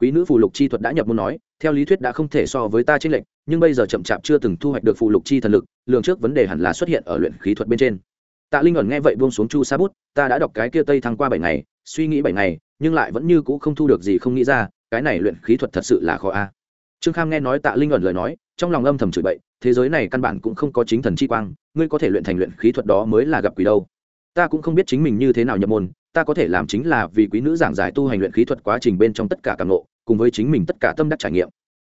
quý nữ phù lục chi thuật đã nhập môn nói, theo lý thuyết đã không thể so với ta trên lệnh nhưng bây giờ chậm chạp chưa từng thu hoạch được phù lục chi thần lực, lường trước vấn đề hẳn là xuất hiện ở luyện khí thuật bên trên. Tạ linh ẩn nghe vậy buông xuống chu sa bút, ta đã đọc cái kia tây thăng qua bảy ngày, suy nghĩ bảy ngày, nhưng lại vẫn như cũ không thu được gì không nghĩ ra, cái này luyện khí thuật thật sự là khó a trương kham nghe nói tạ linh ẩn lời nói, trong lòng âm thầm chửi bậy, thế giới này căn bản cũng không có chính thần chi quang, ngươi có thể luyện thành luyện khí thuật đó mới là gặp quỷ đâu. Ta cũng không biết chính mình như thế nào nhập môn, ta có thể làm chính là vì quý nữ giảng giải tu hành luyện khí thuật quá trình bên trong tất cả cảm ngộ, cùng với chính mình tất cả tâm đắc trải nghiệm.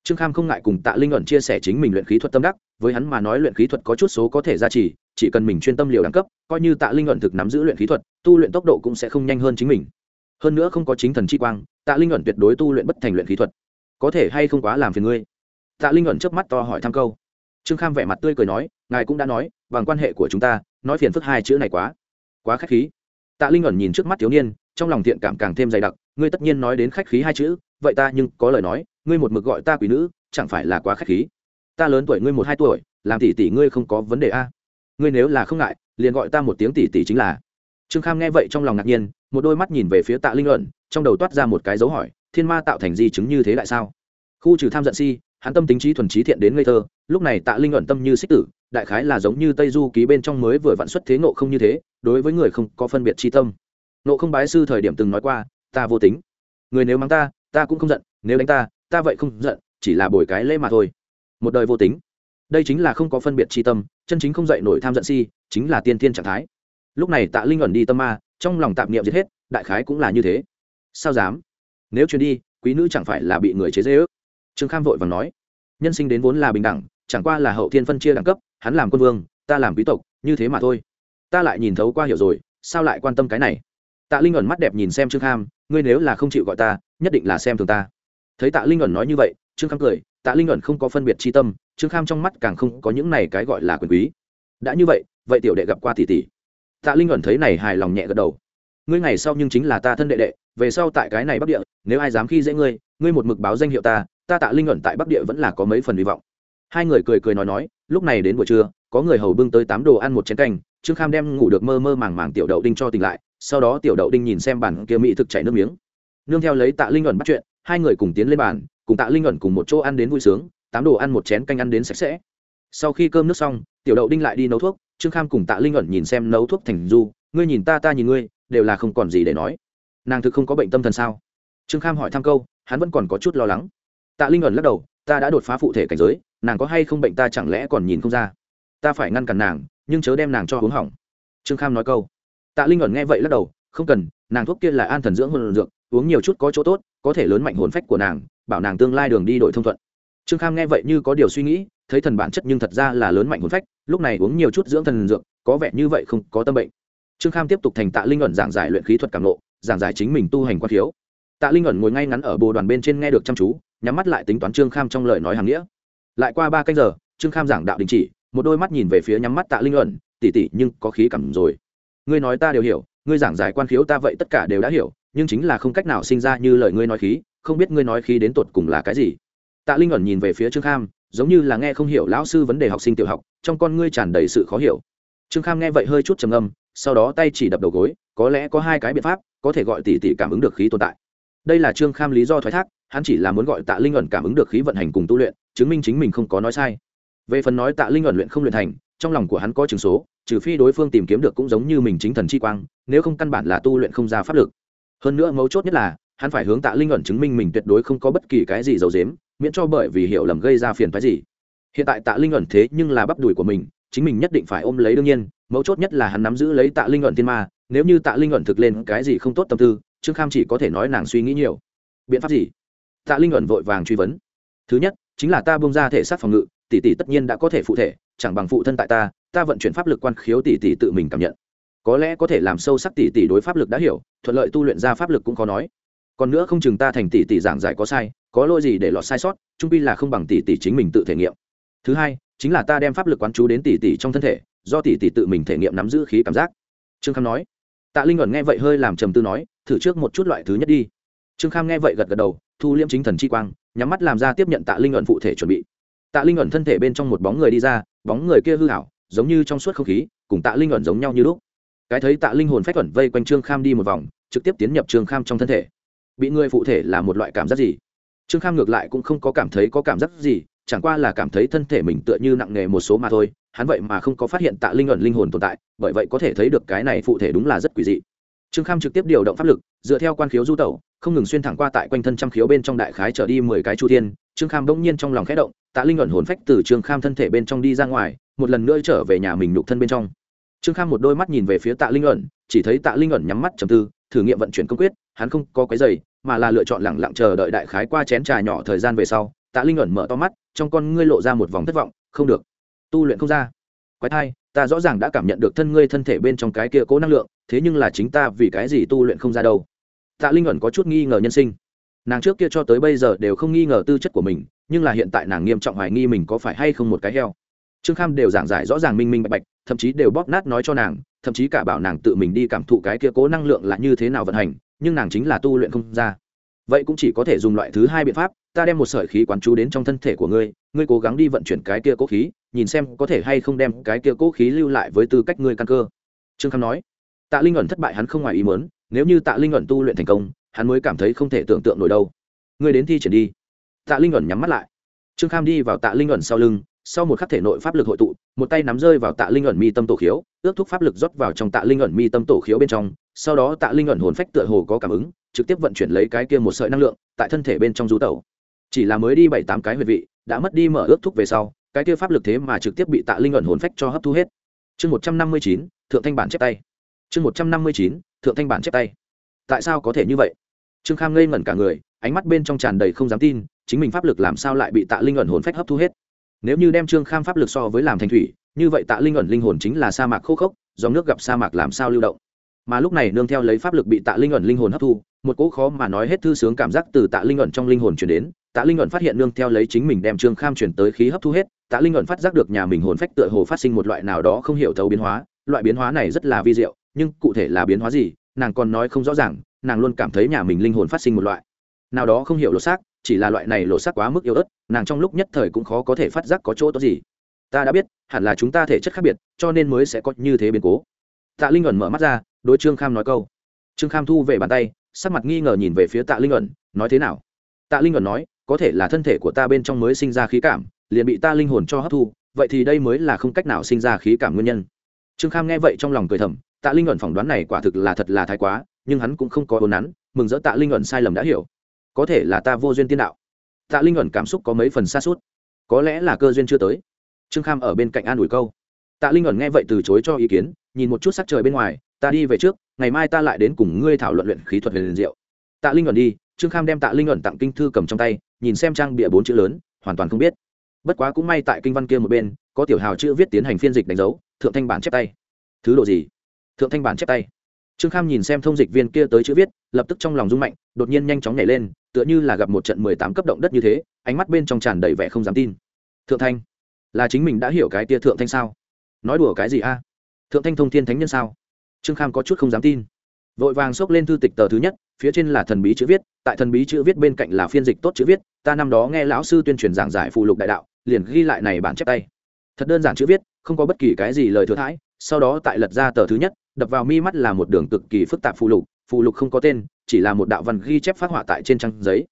Trương kham không ngại cùng tạ linh ẩn chia sẻ chính mình luyện khí thuật tâm đắc, với hắn mà nói luyện khí thuật có chút số có thể ra trì, chỉ cần mình chuyên tâm liều đẳng cấp, coi như tạ linh ẩn thực nắm giữ luyện khí thuật, tu luyện tốc độ cũng sẽ không nhanh hơn chính mình. Hơn nữa không có chính thần chi quang, tạ linh ẩn tuyệt đối tu luyện bất thành luyện khí thuật có thể hay không quá làm phiền ngươi? Tạ linh ẩn trước mắt to hỏi thăm câu. Trương kham vẻ mặt tươi cười nói, ngài cũng đã nói, bằng quan hệ của chúng ta, nói phiền phức hai chữ này quá. Quá khách khí. Tạ linh ẩn nhìn trước mắt thiếu niên, trong lòng thiện cảm càng thêm dày đặc, ngươi tất nhiên nói đến khách khí hai chữ, vậy ta nhưng có lời nói, ngươi một mực gọi ta quỷ nữ, chẳng phải là quá khách khí. Ta lớn tuổi ngươi một hai tuổi, làm tỷ tỷ ngươi không có vấn đề a. Ngươi nếu là không ngại, liền gọi ta một tiếng tỷ tỷ chính là. Trương kham nghe vậy trong lòng ngạc nhiên, một đôi mắt nhìn về phía tạ linh ẩn, trong đầu toát ra một cái dấu hỏi thiên ma tạo thành di chứng như thế lại sao? Khu trừ tham giận si, hắn tâm tính trí thuần trí thiện đến ngây thơ, lúc này tạ linh ẩn tâm như xích tử, đại khái là giống như tây du ký bên trong mới vừa vặn xuất thế nộ không như thế, đối với người không có phân biệt tri tâm. Nộ không bái sư thời điểm từng nói qua, ta vô tính. Người nếu mắng ta ta cũng không giận, nếu đánh ta ta vậy không giận, chỉ là bồi cái lễ mà thôi. Một đời vô tính. Đây chính là không có phân biệt tri tâm, chân chính không dạy nổi tham giận si, chính là tiên tiên trạng thái. Lúc này tạ linh ẩn đi tâm ma, trong lòng tạp niệm giết hết, đại khái cũng là như thế. Sao dám? Nếu chuyến đi, quý nữ chẳng phải là bị người chế dễ ước trương kham vội và nói. Nhân sinh đến vốn là bình đẳng, chẳng qua là hậu thiên phân chia đẳng cấp, hắn làm quân vương, ta làm quý tộc, như thế mà thôi. Ta lại nhìn thấu qua hiểu rồi, sao lại quan tâm cái này? Tạ linh ẩn mắt đẹp nhìn xem trương kham, ngươi nếu là không chịu gọi ta, nhất định là xem thường ta. Thấy tạ linh ẩn nói như vậy, trương kham cười, tạ linh ẩn không có phân biệt tri tâm, trương kham trong mắt càng không có những này cái gọi là quyền quý. Đã như vậy vậy tiểu đệ gặp qua tỷ tỷ. Tạ linh ẩn thấy này hài lòng nhẹ gật đầu. Ngươi ngày sau nhưng chính là ta thân đệ đệ về sau tại cái này bắc địa, nếu ai dám khi dễ ngươi ngươi một mực báo danh hiệu ta ta tạ linh ẩn tại bắc địa vẫn là có mấy phần hy vọng. Hai người cười cười nói nói, lúc này đến buổi trưa, có người hầu bưng tới tám đồ ăn một chén canh, trương kham đem ngủ được mơ mơ màng màng tiểu đậu đinh cho tỉnh lại, sau đó tiểu đậu đinh nhìn xem bản kia mỹ thực chảy nước miếng. Nương theo lấy tạ linh ẩn bắt chuyện, hai người cùng tiến lên bàn, cùng tạ linh ẩn cùng một chỗ ăn đến vui sướng, tám đồ ăn một chén canh ăn đến sạch sẽ. Sau khi cơm nước xong, tiểu đậu đinh lại đi nấu thuốc, trương kham cùng tạ linh ẩn nhìn xem nấu thuốc thành du, ngươi nhìn ta ta nhìn ngươi, đều là không còn gì để nói nàng thực không có bệnh tâm thần sao? Trương kham hỏi thăm câu, hắn vẫn còn có chút lo lắng. Tạ linh ẩn lắc đầu, ta đã đột phá phụ thể cảnh giới, nàng có hay không bệnh ta chẳng lẽ còn nhìn không ra. Ta phải ngăn cản nàng, nhưng chớ đem nàng cho uống hỏng. Trương kham nói câu. Tạ linh ẩn nghe vậy lắc đầu, không cần, nàng thuốc kia là an thần dưỡng hồn dược, uống nhiều chút có chỗ tốt, có thể lớn mạnh hồn phách của nàng, bảo nàng tương lai đường đi đội thông thuận. Trương kham nghe vậy như có điều suy nghĩ, thấy thần bản chất nhưng thật ra là lớn mạnh hồn phách, lúc này uống nhiều chút dưỡng thần dược, có vẻ như vậy không có tâm bệnh. Trương kham tiếp tục thành tạ linh ẩn giảng giải luyện khí thuật cảm lộ giảng giải chính mình tu hành quan thiếu. Tạ linh ẩn ngồi ngay ngắn ở bồ đoàn bên trên nghe được chăm chú, nhắm mắt lại tính toán trương kham trong lời nói hàng nghĩa. Lại qua ba canh giờ, trương kham giảng đạo đình chỉ, một đôi mắt nhìn về phía nhắm mắt tạ linh ẩn tỉ tỉ nhưng có khí cảm rồi. Ngươi nói ta đều hiểu, ngươi giảng giải quan khiếu ta vậy tất cả đều đã hiểu, nhưng chính là không cách nào sinh ra như lời ngươi nói khí, không biết ngươi nói khí đến tột cùng là cái gì. Tạ linh ẩn nhìn về phía trương kham, giống như là nghe không hiểu lão sư vấn đề học sinh tiểu học, trong con ngươi tràn đầy sự khó hiểu. Trương kham nghe vậy hơi chút trầm âm sau đó tay chỉ đập đầu gối, có lẽ có hai cái biện pháp, có thể gọi tỷ tỷ cảm ứng được khí tồn tại. Đây là trương kham lý do thoái thác, hắn chỉ là muốn gọi tạ linh ẩn cảm ứng được khí vận hành cùng tu luyện, chứng minh chính mình không có nói sai. Về phần nói tạ linh ẩn luyện không luyện thành, trong lòng của hắn có chừng số, trừ phi đối phương tìm kiếm được cũng giống như mình chính thần chi quang, nếu không căn bản là tu luyện không ra pháp lực. Hơn nữa mấu chốt nhất là, hắn phải hướng tạ linh ẩn chứng minh mình tuyệt đối không có bất kỳ cái gì giấu dếm miễn cho bởi vì hiểu lầm gây ra phiền phái gì. Hiện tại tạ linh ẩn thế nhưng là bắp đùi của mình chính mình nhất định phải ôm lấy đương nhiên, mấu chốt nhất là hắn nắm giữ lấy tạ linh luận tiên ma, nếu như tạ linh luận thực lên cái gì không tốt tâm tư, trương kham chỉ có thể nói nàng suy nghĩ nhiều. Biện pháp gì? Tạ linh luận vội vàng truy vấn. Thứ nhất, chính là ta bông ra thể xác phòng ngự, tỷ tỷ tất nhiên đã có thể phụ thể, chẳng bằng phụ thân tại ta ta vận chuyển pháp lực quan khiếu tỷ tỷ tự mình cảm nhận. Có lẽ có thể làm sâu sắc tỷ tỷ đối pháp lực đã hiểu, thuận lợi tu luyện ra pháp lực cũng khó nói. Còn nữa không chừng ta thành tỷ tỷ giảng giải có sai, có lỗi gì để lọt sai sót, trung pi là không bằng tỷ tỷ chính mình tự thể nghiệm. Thứ hai chính là ta đem pháp lực quán chú đến tỷ tỷ trong thân thể, do tỷ tỷ tự mình thể nghiệm nắm giữ khí cảm giác. Trương kham nói. Tạ linh ẩn nghe vậy hơi làm trầm tư nói, thử trước một chút loại thứ nhất đi. Trương kham nghe vậy gật gật đầu, thu liễm chính thần chi quang, nhắm mắt làm ra tiếp nhận tạ linh ẩn phụ thể chuẩn bị. Tạ linh ẩn thân thể bên trong một bóng người đi ra, bóng người kia hư hảo giống như trong suốt không khí, cùng tạ linh ẩn giống nhau như lúc. Cái thấy tạ linh hồn phách ẩn vây quanh trương kham đi một vòng, trực tiếp tiến nhập trương kham trong thân thể. Bị người phụ thể là một loại cảm giác gì? Trương kham ngược lại cũng không có cảm thấy có cảm giác gì chẳng qua là cảm thấy thân thể mình tựa như nặng nề một số mà thôi, hắn vậy mà không có phát hiện tạ linh ẩn linh hồn tồn tại, bởi vậy có thể thấy được cái này phụ thể đúng là rất quỷ dị. Trương kham trực tiếp điều động pháp lực, dựa theo quan khiếu du tẩu, không ngừng xuyên thẳng qua tại quanh thân trăm khiếu bên trong đại khái trở đi mười cái chu thiên, trương kham bỗng nhiên trong lòng khẽ động, tạ linh ẩn hồn phách từ trương kham thân thể bên trong đi ra ngoài, một lần nữa trở về nhà mình nhục thân bên trong. Trương kham một đôi mắt nhìn về phía tạ linh ẩn, chỉ thấy tạ linh ẩn nhắm mắt trầm tư, thử nghiệm vận chuyển công quyết, hắn không có cái giày, mà là lựa chọn lẳng lặng chờ đợi đại khái qua chén trà nhỏ thời gian về sau tạ linh ẩn mở to mắt, trong con ngươi lộ ra một vòng thất vọng, không được, tu luyện không ra. Quái thai, ta rõ ràng đã cảm nhận được thân ngươi thân thể bên trong cái kia cố năng lượng, thế nhưng là chính ta vì cái gì tu luyện không ra đâu? Tạ linh ẩn có chút nghi ngờ nhân sinh. Nàng trước kia cho tới bây giờ đều không nghi ngờ tư chất của mình, nhưng là hiện tại nàng nghiêm trọng hoài nghi mình có phải hay không một cái heo. Trương kham đều giảng giải rõ ràng minh minh bạch bạch, thậm chí đều bóp nát nói cho nàng, thậm chí cả bảo nàng tự mình đi cảm thụ cái kia cố năng lượng là như thế nào vận hành, nhưng nàng chính là tu luyện không ra vậy cũng chỉ có thể dùng loại thứ hai biện pháp, ta đem một sợi khí quán chú đến trong thân thể của ngươi ngươi cố gắng đi vận chuyển cái kia cố khí, nhìn xem có thể hay không đem cái kia cố khí lưu lại với tư cách ngươi căn cơ. Trương kham nói. Tạ linh ẩn thất bại hắn không ngoài ý mớn nếu như tạ linh ẩn tu luyện thành công, hắn mới cảm thấy không thể tưởng tượng nổi đâu. Ngươi đến thi triển đi. Tạ linh ẩn nhắm mắt lại. Trương kham đi vào tạ linh ẩn sau lưng, sau một khắc thể nội pháp lực hội tụ, một tay nắm rơi vào tạ linh ẩn mi tâm tổ khiếu, ước thúc pháp lực rót vào trong tạ linh ẩn mi tâm tổ khiếu bên trong, sau đó tạ linh ẩn hồn phách tựa hồ có cảm ứng trực tiếp vận chuyển lấy cái kia một sợi năng lượng tại thân thể bên trong du tẩu. Chỉ là mới đi bảy tám cái huyệt vị, đã mất đi mở ước thúc về sau, cái kia pháp lực thế mà trực tiếp bị tạ linh ẩn hồn phách cho hấp thu hết. Chương một trăm năm mươi chín, thượng thanh bản chép tay. Chương một trăm năm mươi chín, thượng thanh bản chép tay. Tại sao có thể như vậy? Trương kham ngây ngẩn cả người, ánh mắt bên trong tràn đầy không dám tin, chính mình pháp lực làm sao lại bị tạ linh ẩn hồn phách hấp thu hết? Nếu như đem trương kham pháp lực so với làm thành thủy, như vậy tạ linh ẩn linh hồn chính là sa mạc khô khốc, dòng nước gặp sa mạc làm sao lưu động? Mà lúc này nương theo lấy pháp lực bị tạ linh ẩn linh hồn hấp thu một cỗ khó mà nói hết thư sướng cảm giác từ tạ linh ẩn trong linh hồn chuyển đến, tạ linh ẩn phát hiện nương theo lấy chính mình đem trương kham chuyển tới khí hấp thu hết, tạ linh ẩn phát giác được nhà mình hồn phách tựa hồ phát sinh một loại nào đó không hiểu thấu biến hóa, loại biến hóa này rất là vi diệu, nhưng cụ thể là biến hóa gì, nàng còn nói không rõ ràng, nàng luôn cảm thấy nhà mình linh hồn phát sinh một loại nào đó không hiểu lột xác, chỉ là loại này lột xác quá mức yếu ớt, nàng trong lúc nhất thời cũng khó có thể phát giác có chỗ tốt gì. Ta đã biết, hẳn là chúng ta thể chất khác biệt, cho nên mới sẽ có như thế biến cố. Tạ linh ẩn mở mắt ra, đối trương kham nói câu. Trương kham thu về bàn tay sắc mặt nghi ngờ nhìn về phía tạ linh ẩn, nói thế nào? Tạ linh ẩn nói, có thể là thân thể của ta bên trong mới sinh ra khí cảm, liền bị ta linh hồn cho hấp thu, vậy thì đây mới là không cách nào sinh ra khí cảm nguyên nhân. Trương kham nghe vậy trong lòng cười thầm, tạ linh ẩn phỏng đoán này quả thực là thật là thái quá, nhưng hắn cũng không có ồn nắn, mừng rỡ tạ linh ẩn sai lầm đã hiểu. Có thể là ta vô duyên tiên đạo. Tạ linh ẩn cảm xúc có mấy phần xa suốt có lẽ là cơ duyên chưa tới. Trương kham ở bên cạnh an ủi câu. Tạ linh ẩn nghe vậy từ chối cho ý kiến, nhìn một chút sắc trời bên ngoài, ta đi về trước ngày mai ta lại đến cùng ngươi thảo luận luyện khí thuật về liền diệu. Tạ linh ẩn đi, trương kham đem tạ linh ẩn tặng kinh thư cầm trong tay, nhìn xem trang bịa bốn chữ lớn, hoàn toàn không biết. Bất quá cũng may tại kinh văn kia một bên, có tiểu hào chữ viết tiến hành phiên dịch đánh dấu, thượng thanh bản chép tay. Thứ độ gì? Thượng thanh bản chép tay. Trương kham nhìn xem thông dịch viên kia tới chữ viết, lập tức trong lòng rung mạnh, đột nhiên nhanh chóng nhảy lên, tựa như là gặp một trận mười tám cấp động đất như thế, ánh mắt bên trong tràn đầy vẻ không dám tin. Thượng thanh, là chính mình đã hiểu cái tia thượng thanh sao? Nói đùa cái gì a? Thượng thanh thông thiên thánh nhân sao? Trương kham có chút không dám tin. Vội vàng xốc lên thư tịch tờ thứ nhất, phía trên là thần bí chữ viết, tại thần bí chữ viết bên cạnh là phiên dịch tốt chữ viết, ta năm đó nghe lão sư tuyên truyền giảng giải phụ lục đại đạo, liền ghi lại này bản chép tay. Thật đơn giản chữ viết, không có bất kỳ cái gì lời thừa thãi, sau đó tại lật ra tờ thứ nhất, đập vào mi mắt là một đường cực kỳ phức tạp phụ lục phụ lục không có tên, chỉ là một đạo văn ghi chép phát họa tại trên trang giấy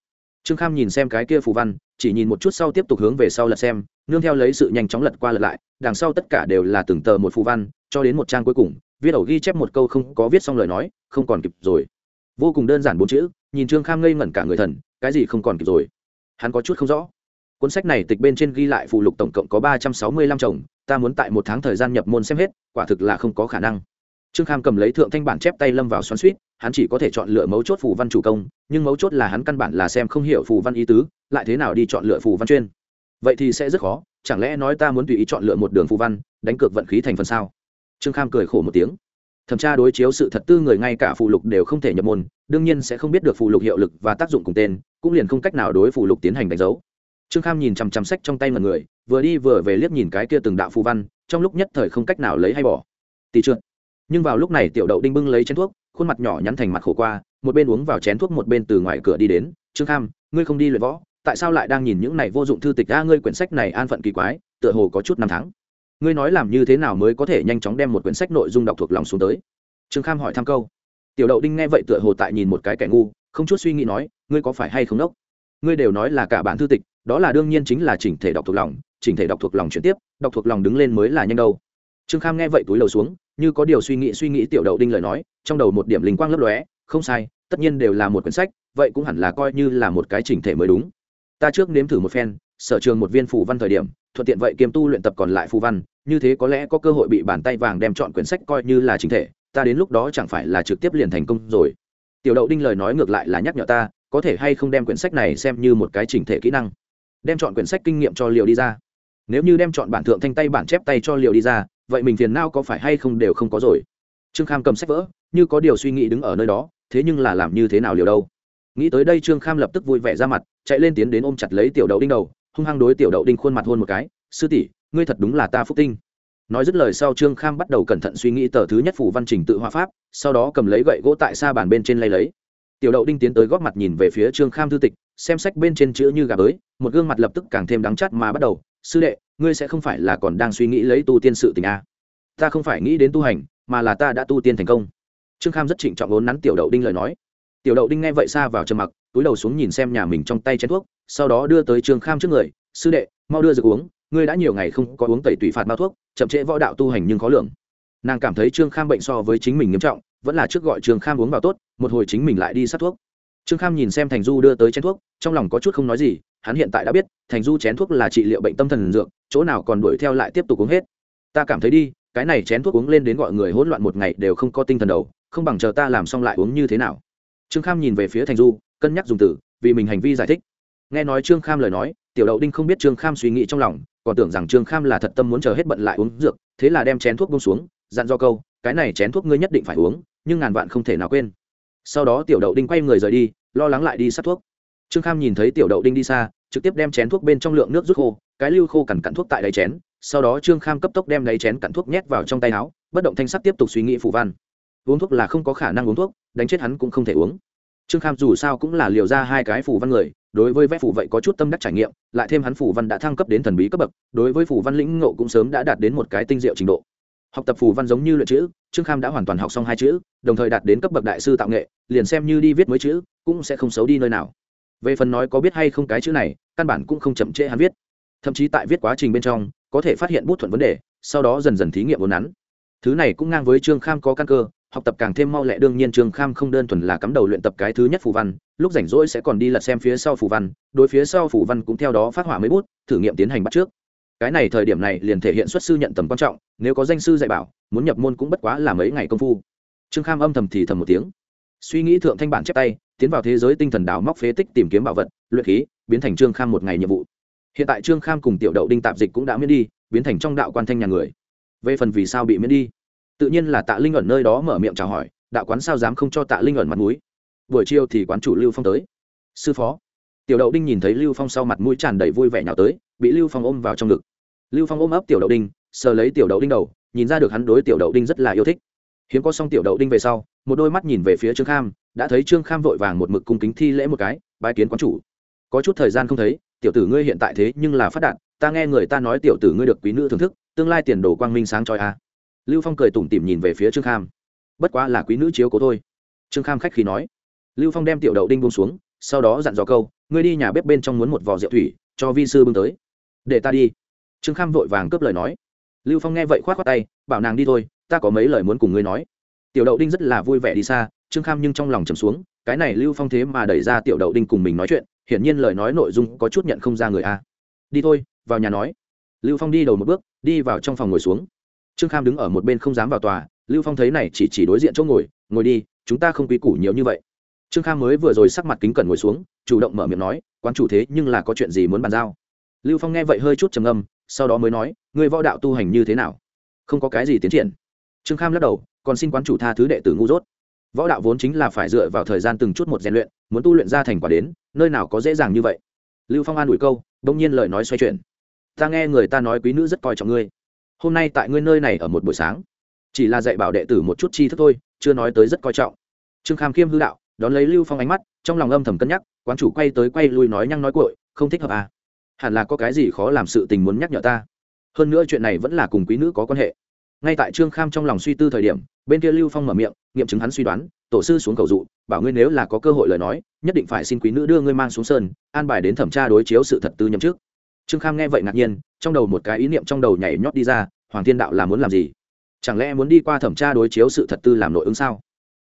trương kham nhìn xem cái kia phù văn, chỉ nhìn một chút sau tiếp tục hướng về sau lật xem, nương theo lấy sự nhanh chóng lật qua lật lại, đằng sau tất cả đều là từng tờ một phù văn, cho đến một trang cuối cùng, viết ẩu ghi chép một câu không có viết xong lời nói, không còn kịp rồi. Vô cùng đơn giản bốn chữ, nhìn trương kham ngây ngẩn cả người thần, cái gì không còn kịp rồi? Hắn có chút không rõ. Cuốn sách này tịch bên trên ghi lại phụ lục tổng cộng có ba trăm sáu mươi lăm chồng, ta muốn tại một tháng thời gian nhập môn xem hết, quả thực là không có khả năng trương kham cầm lấy thượng thanh bản chép tay lâm vào xoắn suýt, hắn chỉ có thể chọn lựa mấu chốt phù văn chủ công, nhưng mấu chốt là hắn căn bản là xem không hiểu phù văn ý tứ, lại thế nào đi chọn lựa phù văn chuyên. Vậy thì sẽ rất khó, chẳng lẽ nói ta muốn tùy ý chọn lựa một đường phù văn, đánh cược vận khí thành phần sao? Trương kham cười khổ một tiếng. Thẩm tra đối chiếu sự thật tư người ngay cả phù lục đều không thể nhập môn, đương nhiên sẽ không biết được phù lục hiệu lực và tác dụng cùng tên, cũng liền không cách nào đối phù lục tiến hành đánh dấu. Trương kham nhìn chằm chằm sách trong tay mọi người, vừa đi vừa về liếc nhìn cái kia từng đạo phù văn, trong lúc nhất thời không cách nào lấy hay bỏ. Tỷ trượt nhưng vào lúc này tiểu đậu đinh bưng lấy chén thuốc, khuôn mặt nhỏ nhắn thành mặt khổ qua, một bên uống vào chén thuốc một bên từ ngoài cửa đi đến, trương kham, ngươi không đi luyện võ, tại sao lại đang nhìn những này vô dụng thư tịch a ngươi quyển sách này an phận kỳ quái, tựa hồ có chút năm tháng. Ngươi nói làm như thế nào mới có thể nhanh chóng đem một quyển sách nội dung đọc thuộc lòng xuống tới? Trương kham hỏi thăm câu. Tiểu đậu đinh nghe vậy tựa hồ tại nhìn một cái kẻ ngu, không chút suy nghĩ nói, ngươi có phải hay không đốc? Ngươi đều nói là cả bản thư tịch, đó là đương nhiên chính là chỉnh thể đọc thuộc lòng, chỉnh thể đọc thuộc lòng chuyển tiếp, đọc thuộc lòng đứng lên mới là nhanh đâu trương kham nghe vậy túi lầu xuống, như có điều suy nghĩ suy nghĩ tiểu đậu đinh lời nói, trong đầu một điểm linh quang lấp lóe, không sai, tất nhiên đều là một quyển sách, vậy cũng hẳn là coi như là một cái chỉnh thể mới đúng. Ta trước nếm thử một phen, sở trường một viên phù văn thời điểm, thuận tiện vậy kiêm tu luyện tập còn lại phù văn, như thế có lẽ có cơ hội bị bàn tay vàng đem chọn quyển sách coi như là chính thể, ta đến lúc đó chẳng phải là trực tiếp liền thành công rồi. Tiểu đậu đinh lời nói ngược lại là nhắc nhở ta, có thể hay không đem quyển sách này xem như một cái chỉnh thể kỹ năng. Đem chọn quyển sách kinh nghiệm cho liều đi ra. Nếu như đem chọn bản thượng thanh tay bản chép tay cho liều đi ra vậy mình phiền não có phải hay không đều không có rồi. Trương kham cầm sách vỡ, như có điều suy nghĩ đứng ở nơi đó, thế nhưng là làm như thế nào liều đâu. Nghĩ tới đây trương kham lập tức vui vẻ ra mặt, chạy lên tiến đến ôm chặt lấy tiểu đậu đinh đầu, hung hăng đối tiểu đậu đinh khuôn mặt hôn một cái, sư tỷ, ngươi thật đúng là ta phúc tinh. Nói dứt lời sau trương kham bắt đầu cẩn thận suy nghĩ tờ thứ nhất phủ văn trình tự hoa pháp, sau đó cầm lấy gậy gỗ tại xa bàn bên trên lay lấy. Tiểu đậu đinh tiến tới góp mặt nhìn về phía trương kham thư tịch, xem sách bên trên chữ như gà bới, một gương mặt lập tức càng thêm đắng chắt mà bắt đầu, sư đệ ngươi sẽ không phải là còn đang suy nghĩ lấy tu tiên sự tình a à. ta không phải nghĩ đến tu hành, mà là ta đã tu tiên thành công. Trương kham rất trịnh trọng ốn nắn tiểu đậu đinh lời nói. Tiểu đậu đinh nghe vậy xa vào trầm mặc, túi đầu xuống nhìn xem nhà mình trong tay chén thuốc, sau đó đưa tới trương kham trước người, sư đệ, mau đưa dược uống, ngươi đã nhiều ngày không có uống tẩy tủy phạt bao thuốc, chậm trễ võ đạo tu hành nhưng khó lường. Nàng cảm thấy trương kham bệnh so với chính mình nghiêm trọng, vẫn là trước gọi trương kham uống vào tốt, một hồi chính mình lại đi sát thuốc. Trương kham nhìn xem thành du đưa tới chén thuốc, trong lòng có chút không nói gì hắn hiện tại đã biết, thành du chén thuốc là trị liệu bệnh tâm thần dược, chỗ nào còn đuổi theo lại tiếp tục uống hết. Ta cảm thấy đi, cái này chén thuốc uống lên đến gọi người hỗn loạn một ngày đều không có tinh thần đầu, không bằng chờ ta làm xong lại uống như thế nào. Trương kham nhìn về phía thành du, cân nhắc dùng từ, vì mình hành vi giải thích. Nghe nói trương kham lời nói, tiểu đậu đinh không biết trương kham suy nghĩ trong lòng, còn tưởng rằng trương kham là thật tâm muốn chờ hết bận lại uống dược, thế là đem chén thuốc bông xuống, dặn do câu, cái này chén thuốc ngươi nhất định phải uống, nhưng ngàn vạn không thể nào quên. Sau đó tiểu đậu đinh quay người rời đi, lo lắng lại đi sát thuốc trương kham nhìn thấy tiểu đậu đinh đi xa, trực tiếp đem chén thuốc bên trong lượng nước rút khô, cái lưu khô cằn cặn thuốc tại đáy chén, sau đó trương kham cấp tốc đem đáy chén cặn thuốc nhét vào trong tay áo, bất động thanh sắc tiếp tục suy nghĩ phù văn. Uống thuốc là không có khả năng uống thuốc, đánh chết hắn cũng không thể uống. Trương kham dù sao cũng là liều ra hai cái phù văn người, đối với vẽ phù vậy có chút tâm đắc trải nghiệm, lại thêm hắn phù văn đã thăng cấp đến thần bí cấp bậc, đối với phù văn lĩnh ngộ cũng sớm đã đạt đến một cái tinh diệu trình độ. Học tập phù văn giống như luyện chữ, trương kham đã hoàn toàn học xong hai chữ, đồng thời đạt đến cấp bậc đại sư tạo nghệ, liền xem như đi viết mới chữ, cũng sẽ không xấu đi nơi nào về phần nói có biết hay không cái chữ này, căn bản cũng không chậm trễ hắn viết. Thậm chí tại viết quá trình bên trong, có thể phát hiện bút thuận vấn đề, sau đó dần dần thí nghiệm vốn nắn. Thứ này cũng ngang với trương kham có căn cơ, học tập càng thêm mau lẹ, đương nhiên trương kham không đơn thuần là cắm đầu luyện tập cái thứ nhất phù văn, lúc rảnh rỗi sẽ còn đi lật xem phía sau phù văn, đối phía sau phù văn cũng theo đó phát hỏa mấy bút, thử nghiệm tiến hành bắt trước. Cái này thời điểm này liền thể hiện xuất sư nhận tầm quan trọng, nếu có danh sư dạy bảo, muốn nhập môn cũng bất quá là mấy ngày công phu. Trương kham âm thầm thì thầm một tiếng. Suy nghĩ thượng thanh bản chép tay tiến vào thế giới tinh thần đào móc phế tích tìm kiếm bảo vật, luyện khí, biến thành trương kham một ngày nhiệm vụ. Hiện tại trương kham cùng tiểu đậu đinh tạp dịch cũng đã miễn đi, biến thành trong đạo quan thanh nhà người. Về phần vì sao bị miễn đi, tự nhiên là tạ linh ẩn nơi đó mở miệng chào hỏi, đạo quán sao dám không cho tạ linh ẩn mặt mũi? Buổi chiều thì quán chủ lưu phong tới. Sư phó. Tiểu đậu đinh nhìn thấy lưu phong sau mặt mũi tràn đầy vui vẻ nhào tới, bị lưu phong ôm vào trong ngực. Lưu phong ôm ấp tiểu đậu đinh, sờ lấy tiểu đậu đinh đầu, nhìn ra được hắn đối tiểu đậu đinh rất là yêu thích. Hiếm có xong tiểu đậu đinh về sau, một đôi mắt nhìn về phía trương kham đã thấy trương kham vội vàng một mực cung kính thi lễ một cái, bái kiến quán chủ. Có chút thời gian không thấy, tiểu tử ngươi hiện tại thế nhưng là phát đạt, ta nghe người ta nói tiểu tử ngươi được quý nữ thưởng thức, tương lai tiền đồ quang minh sáng trói a. À. lưu phong cười tủm tỉm nhìn về phía trương kham. Bất quá là quý nữ chiếu cố thôi. Trương kham khách khí nói. Lưu phong đem tiểu đậu đinh bông xuống, sau đó dặn dò câu, ngươi đi nhà bếp bên trong muốn một vò rượu thủy, cho vi sư bưng tới. Để ta đi. Trương kham vội vàng cướp lời nói. Lưu phong nghe vậy k h o á t khoác tay, bảo nàng đi thôi, ta có mấy lời muốn cùng ngươi nói. Tiểu đậu đinh rất là vui vẻ đi xa trương kham nhưng trong lòng trầm xuống, cái này lưu phong thế mà đẩy ra tiểu đậu đinh cùng mình nói chuyện, hiển nhiên lời nói nội dung có chút nhận không ra người a. Đi thôi, vào nhà nói. Lưu phong đi đầu một bước, đi vào trong phòng ngồi xuống. Trương kham đứng ở một bên không dám vào tòa, lưu phong thấy này chỉ chỉ đối diện chỗ ngồi ngồi đi, chúng ta không quý củ nhiều như vậy. Trương kham mới vừa rồi sắc mặt kính cẩn ngồi xuống, chủ động mở miệng nói, quán chủ thế nhưng là có chuyện gì muốn bàn giao? Lưu phong nghe vậy hơi chút trầm âm sau đó mới nói, người võ đạo tu hành như thế nào? Không có cái gì tiến triển. Trương kham lắc đầu, còn xin quán chủ tha thứ đệ tử ngu dốt võ đạo vốn chính là phải dựa vào thời gian từng chút một rèn luyện, muốn tu luyện ra thành quả đến, nơi nào có dễ dàng như vậy. Lưu phong an ủi câu, đông nhiên lời nói xoay chuyển. Ta nghe người ta nói quý nữ rất coi trọng ngươi. Hôm nay tại ngươi nơi này ở một buổi sáng. Chỉ là dạy bảo đệ tử một chút chi thức thôi, chưa nói tới rất coi trọng. Trương kham khiêm hư đạo, đón lấy lưu phong ánh mắt, trong lòng âm thầm cân nhắc, quán chủ quay tới quay lui nói nhăng nói cội không thích hợp à. Hẳn là có cái gì khó làm sự tình muốn nhắc nhở ta. Hơn nữa chuyện này vẫn là cùng quý nữ có quan hệ. Ngay tại trương kham trong lòng suy tư thời điểm bên kia lưu phong mở miệng nghiệm chứng hắn suy đoán tổ sư xuống cầu dụ bảo ngươi nếu là có cơ hội lời nói nhất định phải xin quý nữ đưa ngươi mang xuống sơn an bài đến thẩm tra đối chiếu sự thật tư nhậm trước trương kham nghe vậy ngạc nhiên trong đầu một cái ý niệm trong đầu nhảy nhót đi ra hoàng thiên đạo là muốn làm gì chẳng lẽ muốn đi qua thẩm tra đối chiếu sự thật tư làm nội ứng sao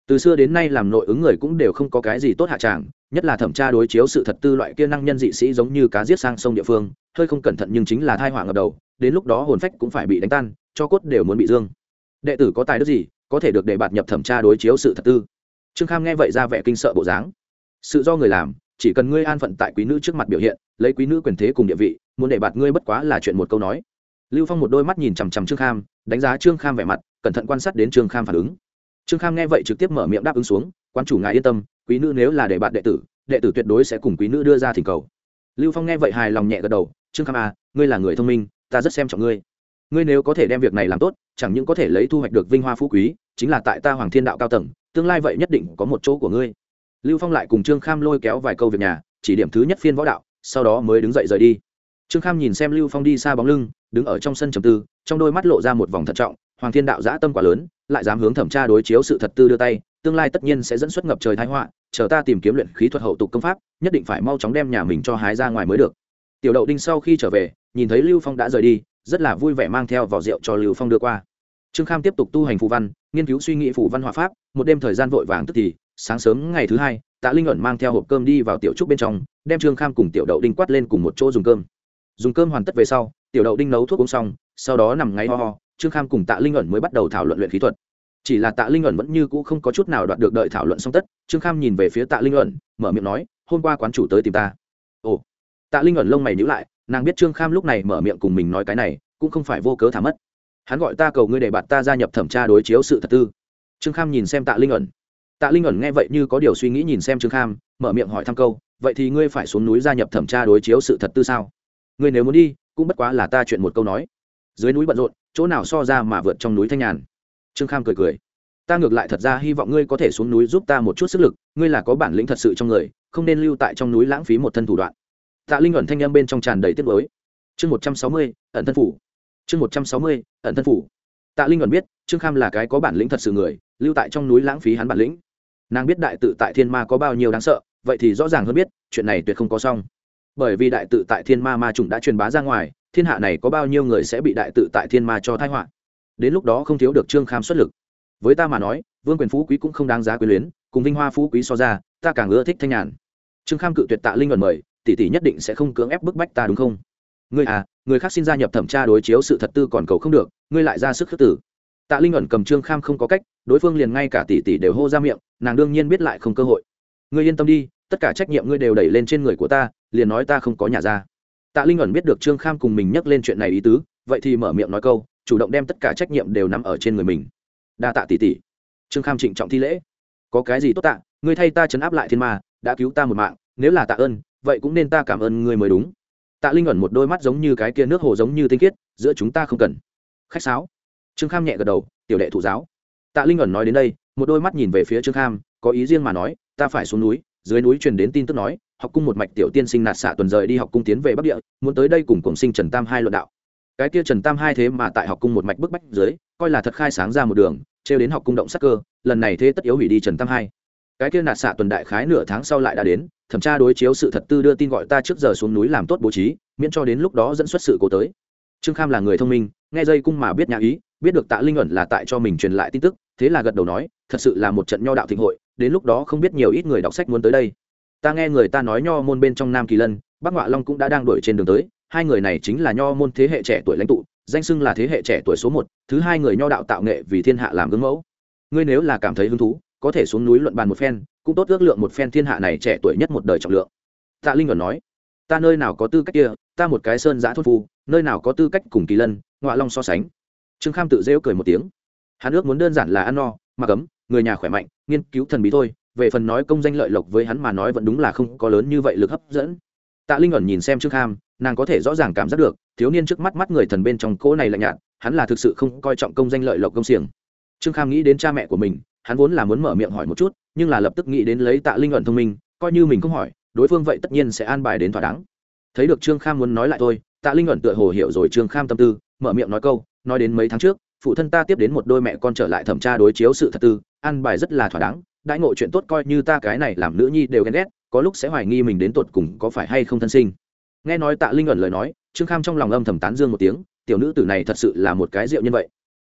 từ xưa đến nay làm nội ứng người cũng đều không có cái gì tốt hạ tràng nhất là thẩm tra đối chiếu sự thật tư loại kia năng nhân dị sĩ giống như cá giết sang sông địa phương hơi không cẩn thận nhưng chính là thai họa ngập đầu đến lúc đó hồn phách cũng phải bị đánh tan cho cốt đều muốn bị dương đệ tử có tài đức gì có thể được đề bạt nhập thẩm tra đối chiếu sự thật tư. Trương kham nghe vậy ra vẻ kinh sợ bộ dáng. Sự do người làm, chỉ cần ngươi an phận tại quý nữ trước mặt biểu hiện, lấy quý nữ quyền thế cùng địa vị, muốn đề bạt ngươi bất quá là chuyện một câu nói. Lưu phong một đôi mắt nhìn chằm chằm trương kham, đánh giá trương kham vẻ mặt, cẩn thận quan sát đến trương kham phản ứng. Trương kham nghe vậy trực tiếp mở miệng đáp ứng xuống quan chủ ngài yên tâm, quý nữ nếu là đề bạt đệ tử đệ tử tuyệt đối sẽ cùng quý nữ đưa ra thỉnh cầu. Lưu phong nghe vậy hài lòng nhẹ gật đầu, trương kham à ngươi là người thông minh, ta rất xem trọng ngươi ngươi nếu có thể đem việc này làm tốt, chẳng những có thể lấy thu hoạch được vinh hoa phú quý, chính là tại ta hoàng thiên đạo cao tầng, tương lai vậy nhất định có một chỗ của ngươi. Lưu phong lại cùng trương kham lôi kéo vài câu việc nhà, chỉ điểm thứ nhất phiên võ đạo, sau đó mới đứng dậy rời đi. Trương kham nhìn xem lưu phong đi xa bóng lưng, đứng ở trong sân trầm tư, trong đôi mắt lộ ra một vòng thận trọng, hoàng thiên đạo giã tâm quá lớn, lại dám hướng thẩm tra đối chiếu sự thật tư đưa tay, tương lai tất nhiên sẽ dẫn xuất ngập trời thái họa, chờ ta tìm kiếm luyện khí thuật hậu tục công pháp, nhất định phải mau chóng đem nhà mình cho hái ra ngoài mới được. Tiểu đậu đinh sau khi trở về, nhìn thấy lưu phong đã rời đi rất là vui vẻ mang theo vỏ rượu cho lưu phong đưa qua. Trương kham tiếp tục tu hành phù văn, nghiên cứu suy nghĩ phù văn hòa pháp, một đêm thời gian vội vàng tức thì, sáng sớm ngày thứ hai, tạ linh ẩn mang theo hộp cơm đi vào tiểu trúc bên trong, đem trương kham cùng tiểu đậu đinh quát lên cùng một chỗ dùng cơm. Dùng cơm hoàn tất về sau, tiểu đậu đinh nấu thuốc uống xong, sau đó nằm ngáy ho ho, trương kham cùng tạ linh ẩn mới bắt đầu thảo luận luyện khí thuật. Chỉ là tạ linh ẩn vẫn như cũ không có chút nào đoạt được đợi thảo luận xong tất, trương kham nhìn về phía tạ linh ẩn, mở miệng nói, hôm qua quán chủ tới tìm ta. Ồ. Tạ linh ẩn lông mày nhữ lại nàng biết trương kham lúc này mở miệng cùng mình nói cái này cũng không phải vô cớ thả mất hắn gọi ta cầu ngươi để bạn ta gia nhập thẩm tra đối chiếu sự thật tư trương kham nhìn xem tạ linh ẩn tạ linh ẩn nghe vậy như có điều suy nghĩ nhìn xem trương kham mở miệng hỏi thăm câu vậy thì ngươi phải xuống núi gia nhập thẩm tra đối chiếu sự thật tư sao ngươi nếu muốn đi cũng bất quá là ta chuyện một câu nói dưới núi bận rộn chỗ nào so ra mà vượt trong núi thanh nhàn trương kham cười cười ta ngược lại thật ra hy vọng ngươi có thể xuống núi giúp ta một chút sức lực ngươi là có bản lĩnh thật sự trong người không nên lưu tại trong núi lãng phí một thân thủ đoạn tạ linh ẩn thanh âm bên trong tràn đầy tiết mới chương một trăm sáu mươi, ẩn thân phủ. Chương một trăm sáu mươi, ẩn thân phủ. Tạ linh ẩn biết, trương kham là cái có bản lĩnh thật sự người, lưu tại trong núi lãng phí hắn bản lĩnh. Nàng biết đại tự tại thiên ma có bao nhiêu đáng sợ, vậy thì rõ ràng hơn biết, chuyện này tuyệt không có xong. Bởi vì đại tự tại thiên ma ma trùng đã truyền bá ra ngoài, thiên hạ này có bao nhiêu người sẽ bị đại tự tại thiên ma cho thái họa? Đến lúc đó không thiếu được trương kham xuất lực. Với ta mà nói, vương quyền phú quý cũng không đáng giá quyền luyến, cùng vinh hoa phú quý so ra, ta càng ưa thích thanh nhàn. Trương kham cự tuyệt tạ linh ẩn mời tỷ tỷ nhất định sẽ không cưỡng ép bức bách ta đúng không? Ngươi à người khác xin gia nhập thẩm tra đối chiếu sự thật tư còn cầu không được, ngươi lại ra sức khước tử tạ linh ẩn cầm trương kham không có cách, đối phương liền ngay cả tỷ tỷ đều hô ra miệng, nàng đương nhiên biết lại không cơ hội. Ngươi yên tâm đi, tất cả trách nhiệm ngươi đều đẩy lên trên người của ta, liền nói ta không có nhà ra. Tạ linh ẩn biết được trương kham cùng mình nhắc lên chuyện này ý tứ, vậy thì mở miệng nói câu, chủ động đem tất cả trách nhiệm đều nằm ở trên người mình. Đa tạ tỷ tỷ. Trương kham trịnh trọng thi lễ. Có cái gì tốt tạ, ngươi thay ta chấn áp lại thiên ma, đã cứu ta một mạng, nếu là tạ ơn vậy cũng nên ta cảm ơn ngươi mới đúng. Tạ linh ẩn một đôi mắt giống như cái kia nước hồ giống như tinh khiết, giữa chúng ta không cần. Khách sáo. Trương kham nhẹ gật đầu, tiểu đệ thụ giáo. Tạ linh ẩn nói đến đây, một đôi mắt nhìn về phía trương kham, có ý riêng mà nói, ta phải xuống núi, dưới núi truyền đến tin tức nói, học cung một mạch tiểu tiên sinh nạt xạ tuần rời đi học cung tiến về bắc địa, muốn tới đây cùng cùng sinh trần tam hai luận đạo. Cái kia trần tam hai thế mà tại học cung một mạch bức bách dưới, coi là thật khai sáng ra một đường, trêu đến học cung động sắc cơ, lần này thế tất yếu hủy đi trần tam hai. Cái kia nạt xạ tuần đại khái nửa tháng sau lại đã đến thẩm tra đối chiếu sự thật tư đưa tin gọi ta trước giờ xuống núi làm tốt bố trí, miễn cho đến lúc đó dẫn xuất sự cố tới. Trương kham là người thông minh, nghe dây cung mà biết nhà ý, biết được tạ linh ẩn là tại cho mình truyền lại tin tức, thế là gật đầu nói, thật sự là một trận nho đạo thịnh hội, đến lúc đó không biết nhiều ít người đọc sách muốn tới đây. Ta nghe người ta nói nho môn bên trong nam kỳ lân bác ngoạ long cũng đã đang đuổi trên đường tới, hai người này chính là nho môn thế hệ trẻ tuổi lãnh tụ, danh xưng là thế hệ trẻ tuổi số một, thứ hai người nho đạo tạo nghệ vì thiên hạ làm gương mẫu. Ngươi nếu là cảm thấy hứng thú, có thể xuống núi luận bàn một phen cũng tốt ước lượng một phen thiên hạ này trẻ tuổi nhất một đời trọng lượng. Tạ linh ẩn nói, ta nơi nào có tư cách kia, ta một cái sơn giã thốt phu, nơi nào có tư cách cùng kỳ lân ngoại long so sánh. Trương kham tự rêu cười một tiếng, hắn ước muốn đơn giản là ăn no mà cấm người nhà khỏe mạnh, nghiên cứu thần bí thôi, về phần nói công danh lợi lộc với hắn mà nói vẫn đúng là không có lớn như vậy lực hấp dẫn. Tạ linh ẩn nhìn xem trương kham, nàng có thể rõ ràng cảm giác được, thiếu niên trước mắt mắt người thần bên trong cỗ này lạnh nhạt, hắn là thực sự không coi trọng công danh lợi lộc công xiềng. Trương kham nghĩ đến cha mẹ của mình hắn vốn là muốn mở miệng hỏi một chút, nhưng là lập tức nghĩ đến lấy tạ linh luận thông minh, coi như mình không hỏi, đối phương vậy tất nhiên sẽ an bài đến thỏa đáng. Thấy được trương kham muốn nói lại thôi, tạ linh luận tựa hồ hiểu rồi trương kham tâm tư, mở miệng nói câu, nói đến mấy tháng trước, phụ thân ta tiếp đến một đôi mẹ con trở lại thẩm tra đối chiếu sự thật tư, an bài rất là thỏa đáng, đãi ngộ chuyện tốt coi như ta cái này làm nữ nhi đều ghen ghét, có lúc sẽ hoài nghi mình đến tột cùng có phải hay không thân sinh. Nghe nói tạ linh ẩn lời nói, trương kham trong lòng âm thầm tán dương một tiếng, tiểu nữ tử này thật sự là một cái rượu nhân vậy.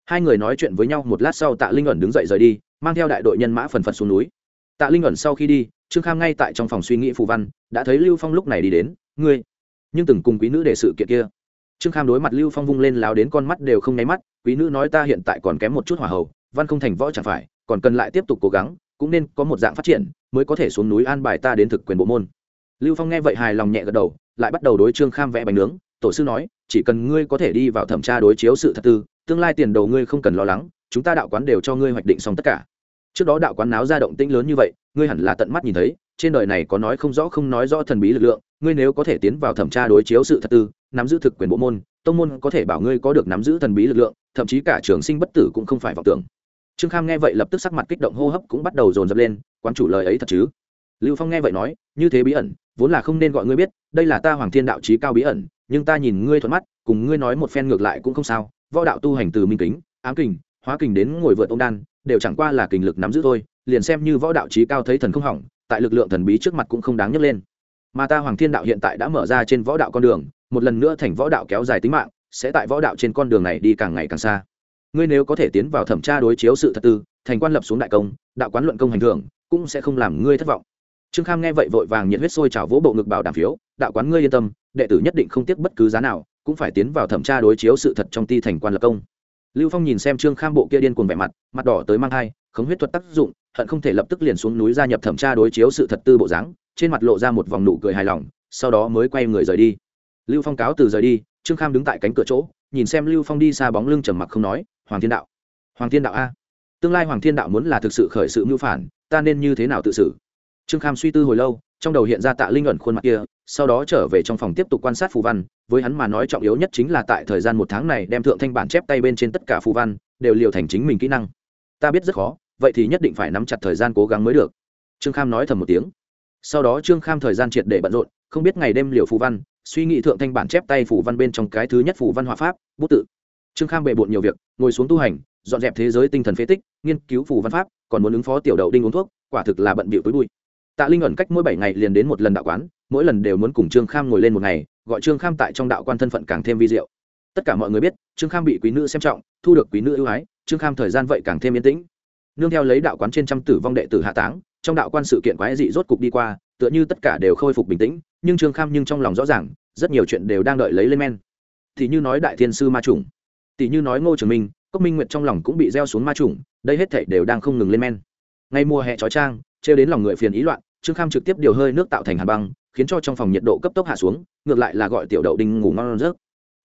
Hai người nói chuyện với nhau một lát sau tạ linh ẩn đứng dậy rời đi mang theo đại đội nhân mã phần phật xuống núi. Tạ linh ẩn sau khi đi, trương kham ngay tại trong phòng suy nghĩ phù văn, đã thấy lưu phong lúc này đi đến. Ngươi? Nhưng từng cùng quý nữ để sự kiện kia. Trương kham đối mặt lưu phong vung lên láo đến con mắt đều không nháy mắt, quý nữ nói ta hiện tại còn kém một chút hỏa hầu, văn không thành võ chẳng phải, còn cần lại tiếp tục cố gắng, cũng nên có một dạng phát triển, mới có thể xuống núi an bài ta đến thực quyền bộ môn. Lưu phong nghe vậy hài lòng nhẹ gật đầu, lại bắt đầu đối trương kham vẽ bánh nướng. Tổ sư nói, chỉ cần ngươi có thể đi vào thẩm tra đối chiếu sự thật tư, tương lai tiền đầu ngươi không cần lo lắng chúng ta đạo quán đều cho ngươi hoạch định xong tất cả. Trước đó đạo quán náo ra động tĩnh lớn như vậy, ngươi hẳn là tận mắt nhìn thấy, trên đời này có nói không rõ không nói rõ thần bí lực lượng, ngươi nếu có thể tiến vào thẩm tra đối chiếu sự thật tư, nắm giữ thực quyền bộ môn, tông môn có thể bảo ngươi có được nắm giữ thần bí lực lượng, thậm chí cả trường sinh bất tử cũng không phải vọng tưởng. Trương kham nghe vậy lập tức sắc mặt kích động hô hấp cũng bắt đầu dồn dập lên, quán chủ lời ấy thật chứ? Lưu phong nghe vậy nói, như thế bí ẩn, vốn là không nên gọi ngươi biết, đây là ta hoàng thiên đạo trí cao bí ẩn, nhưng ta nhìn ngươi thuận mắt, cùng ngươi nói một phen ngược lại cũng không sao, võ đạo tu hành từ minh kính, ám kình hóa kình đến ngồi vượt ông đan, đều chẳng qua là kình lực nắm giữ thôi, liền xem như võ đạo trí cao thấy thần không hỏng, tại lực lượng thần bí trước mặt cũng không đáng nhấc lên. Mà ta hoàng thiên đạo hiện tại đã mở ra trên võ đạo con đường, một lần nữa thành võ đạo kéo dài tính mạng, sẽ tại võ đạo trên con đường này đi càng ngày càng xa. Ngươi nếu có thể tiến vào thẩm tra đối chiếu sự thật tư, thành quan lập xuống đại công, đạo quán luận công hành thường cũng sẽ không làm ngươi thất vọng. Trương kham nghe vậy vội vàng nhiệt huyết sôi trào vỗ bộ ngực bảo đảm phiếu, đạo quán ngươi yên tâm, đệ tử nhất định không tiếc bất cứ giá nào, cũng phải tiến vào thẩm tra đối chiếu sự thật trong ti thành quan lập công lưu phong nhìn xem trương kham bộ kia điên cuồng vẻ mặt mặt đỏ tới mang thai, khống huyết thuật tác dụng, hận không thể lập tức liền xuống núi gia nhập thẩm tra đối chiếu sự thật tư bộ dáng, trên mặt lộ ra một vòng nụ cười hài lòng, sau đó mới quay người rời đi. Lưu phong cáo từ rời đi, trương kham đứng tại cánh cửa chỗ, nhìn xem lưu phong đi xa bóng lưng trầm mặc không nói, hoàng thiên đạo, hoàng thiên đạo a, tương lai hoàng thiên đạo muốn là thực sự khởi sự mưu phản, ta nên như thế nào tự xử? Trương kham suy tư hồi lâu trong đầu hiện ra tạ linh ẩn khuôn mặt kia, sau đó trở về trong phòng tiếp tục quan sát phù văn, với hắn mà nói trọng yếu nhất chính là tại thời gian một tháng này đem thượng thanh bản chép tay bên trên tất cả phù văn, đều liều thành chính mình kỹ năng. Ta biết rất khó, vậy thì nhất định phải nắm chặt thời gian cố gắng mới được. Trương kham nói thầm một tiếng. Sau đó trương kham thời gian triệt để bận rộn, không biết ngày đêm liều phù văn, suy nghĩ thượng thanh bản chép tay phù văn bên trong cái thứ nhất phù văn hòa pháp, bút tự. Trương kham bề bộn nhiều việc, ngồi xuống tu hành, dọn dẹp thế giới tinh thần phế tích, nghiên cứu phù văn pháp, còn muốn ứng phó tiểu đậu đinh uống thuốc, quả thực là bận bịu tối bụi tạ linh ẩn cách mỗi bảy ngày liền đến một lần đạo quán, mỗi lần đều muốn cùng trương kham ngồi lên một ngày, gọi trương kham tại trong đạo quan thân phận càng thêm vi diệu. Tất cả mọi người biết, trương kham bị quý nữ xem trọng, thu được quý nữ ưu ái, trương kham thời gian vậy càng thêm yên tĩnh. Nương theo lấy đạo quán trên trăm tử vong đệ tử hạ táng, trong đạo quan sự kiện quái dị rốt cục đi qua, tựa như tất cả đều khôi phục bình tĩnh, nhưng trương kham nhưng trong lòng rõ ràng, rất nhiều chuyện đều đang đợi lấy lên men. Thì như nói đại thiên sư ma trùng tỷ như nói ngô trường minh, cốc minh nguyệt trong lòng cũng bị gieo xuống ma trùng đây hết thảy đều đang không ngừng lên men. Ngay mùa hè trói trang trêu đến lòng người phiền ý loạn trương kham trực tiếp điều hơi nước tạo thành hàn băng, khiến cho trong phòng nhiệt độ cấp tốc hạ xuống, ngược lại là gọi tiểu đậu đinh ngủ ngon rớt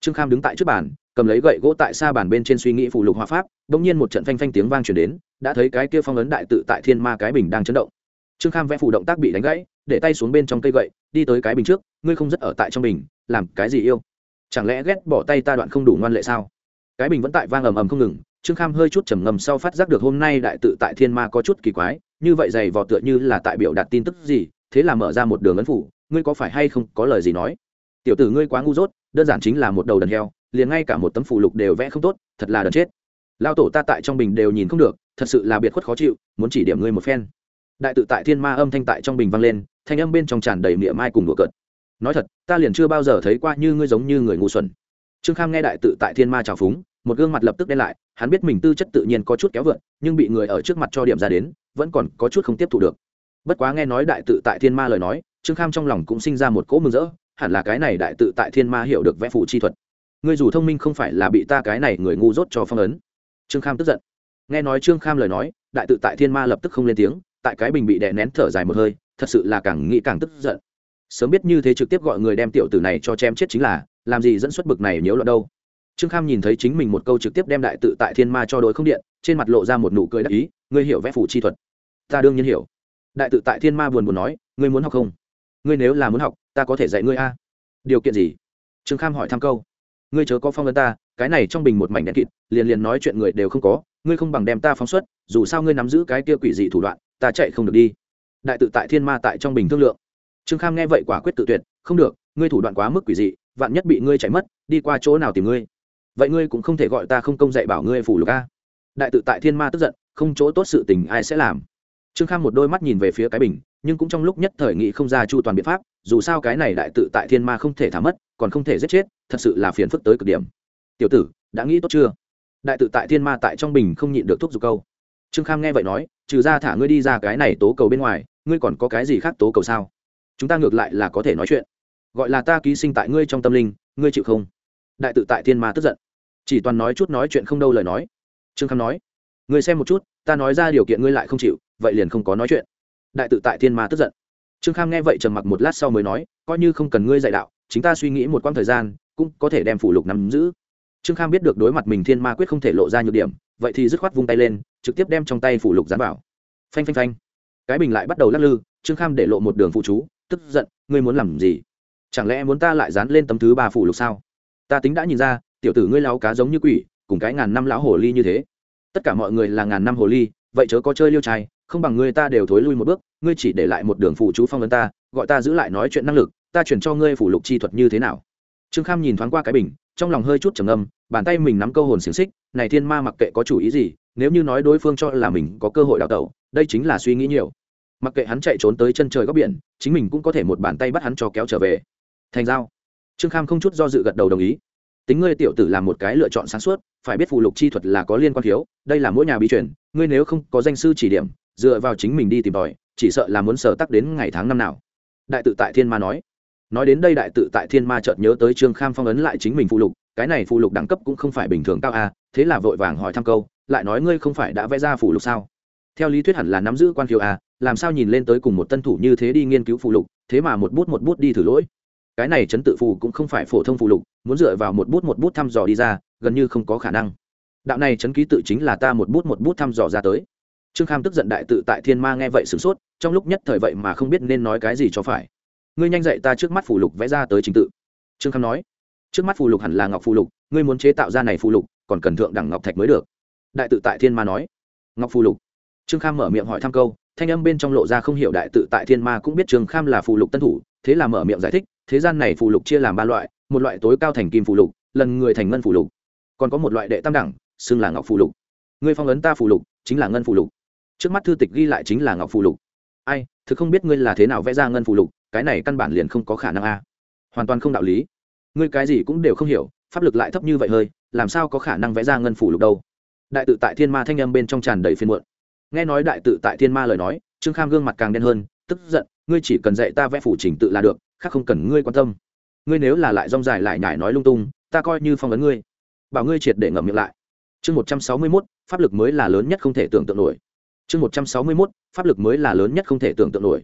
trương kham đứng tại trước bàn, cầm lấy gậy gỗ tại xa bàn bên trên suy nghĩ phụ lục hòa pháp đ ỗ n g nhiên một trận phanh phanh tiếng vang chuyển đến, đã thấy cái kia phong ấn đại tự tại thiên ma cái bình đang chấn động. Trương kham vẽ phụ động tác bị đánh gãy, để tay xuống bên trong cây gậy, đi tới cái bình trước, ngươi không rất ở tại trong bình, làm cái gì yêu? Chẳng lẽ ghét bỏ tay ta đoạn không đủ ngoan lệ sao? Cái bình vẫn tại vang ầm ầm không ngừng trương kham hơi chút trầm ngầm sau phát giác được hôm nay đại tự tại thiên ma có chút kỳ quái, như vậy dày vò tựa như là tại biểu đạt tin tức gì, thế là mở ra một đường ấn phủ, ngươi có phải hay không có lời gì nói? Tiểu tử ngươi quá ngu dốt, đơn giản chính là một đầu đần heo, liền ngay cả một tấm phụ lục đều vẽ không tốt, thật là đần chết. Lao tổ ta tại trong bình đều nhìn không được, thật sự là biệt khuất khó chịu, muốn chỉ điểm ngươi một phen. Đại tự tại thiên ma âm thanh tại trong bình vang lên, thanh âm bên trong tràn đầy miệng mai cùng đùa cợt. Nói thật, ta liền chưa bao giờ thấy qua như ngươi giống như người ngu xuẩn. Trương kham nghe đại tự tại thiên ma trào phúng, một gương mặt lập tức đen lại hắn biết mình tư chất tự nhiên có chút kéo vượn nhưng bị người ở trước mặt cho điểm ra đến, vẫn còn có chút không tiếp thu được. Bất quá nghe nói đại tự tại thiên ma lời nói, trương kham trong lòng cũng sinh ra một cỗ mừng rỡ, hẳn là cái này đại tự tại thiên ma hiểu được vẽ phụ chi thuật. Ngươi dù thông minh không phải là bị ta cái này người ngu dốt cho phong ấn. Trương kham tức giận. Nghe nói trương kham lời nói, đại tự tại thiên ma lập tức không lên tiếng, tại cái bình bị đè nén thở dài một hơi, thật sự là càng nghĩ càng tức giận. Sớm biết như thế trực tiếp gọi người đem tiểu tử này cho chém chết chính là, làm gì dẫn xuất bực này nhiễu loạn đâu trương kham nhìn thấy chính mình một câu trực tiếp đem đại tự tại thiên ma cho đối không điện, trên mặt lộ ra một nụ cười đắc ý, ngươi hiểu vẽ phủ chi thuật? Ta đương nhiên hiểu. Đại tự tại thiên ma buồn buồn nói, ngươi muốn học không? Ngươi nếu là muốn học, ta có thể dạy ngươi a. Điều kiện gì? Trương kham hỏi thăm câu. Ngươi chớ có phong ấn ta, cái này trong bình một mảnh đen kịt, liền liền nói chuyện người đều không có, ngươi không bằng đem ta phóng xuất, dù sao ngươi nắm giữ cái kia quỷ dị thủ đoạn, ta chạy không được đi. Đại tự tại thiên ma tại trong bình thương lượng. Trương kham nghe vậy quả quyết tự tuyệt, không được, ngươi thủ đoạn quá mức quỷ dị, vạn nhất bị ngươi chạy mất, đi qua chỗ nào tìm ngươi? Vậy ngươi cũng không thể gọi ta không công dạy bảo ngươi phủ lục a. Đại tự tại thiên ma tức giận, không chỗ tốt sự tình ai sẽ làm? Trương kham một đôi mắt nhìn về phía cái bình, nhưng cũng trong lúc nhất thời nghị không ra chu toàn biện pháp, dù sao cái này đại tự tại thiên ma không thể thả mất, còn không thể giết chết, thật sự là phiền phức tới cực điểm. Tiểu tử, đã nghĩ tốt chưa? Đại tự tại thiên ma tại trong bình không nhịn được thuốc giục câu. Trương kham nghe vậy nói, trừ ra thả ngươi đi ra cái này tố cầu bên ngoài, ngươi còn có cái gì khác tố cầu sao? Chúng ta ngược lại là có thể nói chuyện. Gọi là ta ký sinh tại ngươi trong tâm linh, ngươi chịu không? Đại tự tại thiên ma tức giận chỉ toàn nói chút nói chuyện không đâu lời nói. Trương kham nói người xem một chút, ta nói ra điều kiện ngươi lại không chịu, vậy liền không có nói chuyện. Đại tự tại thiên ma tức giận. Trương kham nghe vậy trầm mặc một lát sau mới nói, coi như không cần ngươi dạy đạo, chính ta suy nghĩ một quãng thời gian, cũng có thể đem phủ lục nắm giữ. Trương kham biết được đối mặt mình thiên ma quyết không thể lộ ra nhược điểm, vậy thì dứt khoát vung tay lên, trực tiếp đem trong tay phủ lục dán vào. Phanh phanh phanh. Cái bình lại bắt đầu lắc lư, trương kham để lộ một đường phụ chú, tức giận, ngươi muốn làm gì? Chẳng lẽ muốn ta lại dán lên tấm thứ ba phủ lục sao? Ta tính đã nhìn ra tiểu tử ngươi lao cá giống như quỷ, cùng cái ngàn năm lão hồ ly như thế. Tất cả mọi người là ngàn năm hồ ly, vậy chớ có chơi liêu trai, không bằng ngươi ta đều thối lui một bước, ngươi chỉ để lại một đường phụ chú phong ấn ta, gọi ta giữ lại nói chuyện năng lực, ta chuyển cho ngươi phủ lục chi thuật như thế nào. Trương kham nhìn thoáng qua cái bình, trong lòng hơi chút trầm âm bàn tay mình nắm câu hồn xiềng xích, này thiên ma mặc kệ có chủ ý gì, nếu như nói đối phương cho là mình có cơ hội đào tẩu, đây chính là suy nghĩ nhiều. Mặc kệ hắn chạy trốn tới chân trời góc biển, chính mình cũng có thể một bàn tay bắt hắn cho kéo trở về. Thành giao. Trương kham không chút do dự gật đầu đồng ý tính ngươi tiểu tử làm một cái lựa chọn sáng suốt, phải biết phụ lục chi thuật là có liên quan thiếu, đây là mỗi nhà bí truyền, ngươi nếu không có danh sư chỉ điểm, dựa vào chính mình đi tìm tòi, chỉ sợ là muốn sở tắc đến ngày tháng năm nào. Đại tự tại thiên ma nói. Nói đến đây đại tự tại thiên ma chợt nhớ tới trương kham phong ấn lại chính mình phụ lục, cái này phụ lục đẳng cấp cũng không phải bình thường cao a, thế là vội vàng hỏi thăm câu, lại nói ngươi không phải đã vẽ ra phụ lục sao? Theo lý thuyết hẳn là nắm giữ quan khiếu a, làm sao nhìn lên tới cùng một tân thủ như thế đi nghiên cứu phụ lục, thế mà một bút một bút đi thử lỗi. Cái này chấn tự phù cũng không phải phổ thông phụ lục muốn dựa vào một bút một bút thăm dò đi ra, gần như không có khả năng. Đạo này chấn ký tự chính là ta một bút một bút thăm dò ra tới. Trương kham tức giận đại tự tại thiên ma nghe vậy sửng sốt, trong lúc nhất thời vậy mà không biết nên nói cái gì cho phải. Ngươi nhanh dậy ta trước mắt phù lục vẽ ra tới trình tự. Trương kham nói, trước mắt phù lục hẳn là ngọc phù lục, ngươi muốn chế tạo ra này phù lục, còn cần thượng đẳng ngọc thạch mới được. Đại tự tại thiên ma nói, ngọc phù lục. Trương kham mở miệng hỏi thăm câu, thanh âm bên trong lộ ra không hiểu đại tự tại thiên ma cũng biết trương kham là phù lục tân thủ, thế là mở miệng giải thích, thế gian này phù lục chia làm ba loại một loại tối cao thành kim phù lục, lần người thành ngân phù lục. Còn có một loại đệ tam đẳng, xưng là ngọc phù lục. Ngươi phong ấn ta phù lục, chính là ngân phù lục. Trước mắt thư tịch ghi lại chính là ngọc phù lục. Ai, thực không biết ngươi là thế nào vẽ ra ngân phụ lục, cái này căn bản liền không có khả năng a. Hoàn toàn không đạo lý. Ngươi cái gì cũng đều không hiểu, pháp lực lại thấp như vậy hơi, làm sao có khả năng vẽ ra ngân phủ lục đâu? Đại tự tại thiên ma thanh âm bên trong tràn đầy phiên muộn. Nghe nói đại tự tại thiên ma lời nói, trương kham gương mặt càng đen hơn, tức giận, ngươi chỉ cần dạy ta vẽ phủ trình tự là được, khác không cần ngươi quan tâm ngươi nếu là lại rong dài lại nhải nói lung tung, ta coi như phong ấn ngươi. Bảo ngươi triệt để ngậm miệng lại. Chương một trăm sáu mươi mốt, pháp lực mới là lớn nhất không thể tưởng tượng nổi. Chương một trăm sáu mươi mốt, pháp lực mới là lớn nhất không thể tưởng tượng nổi.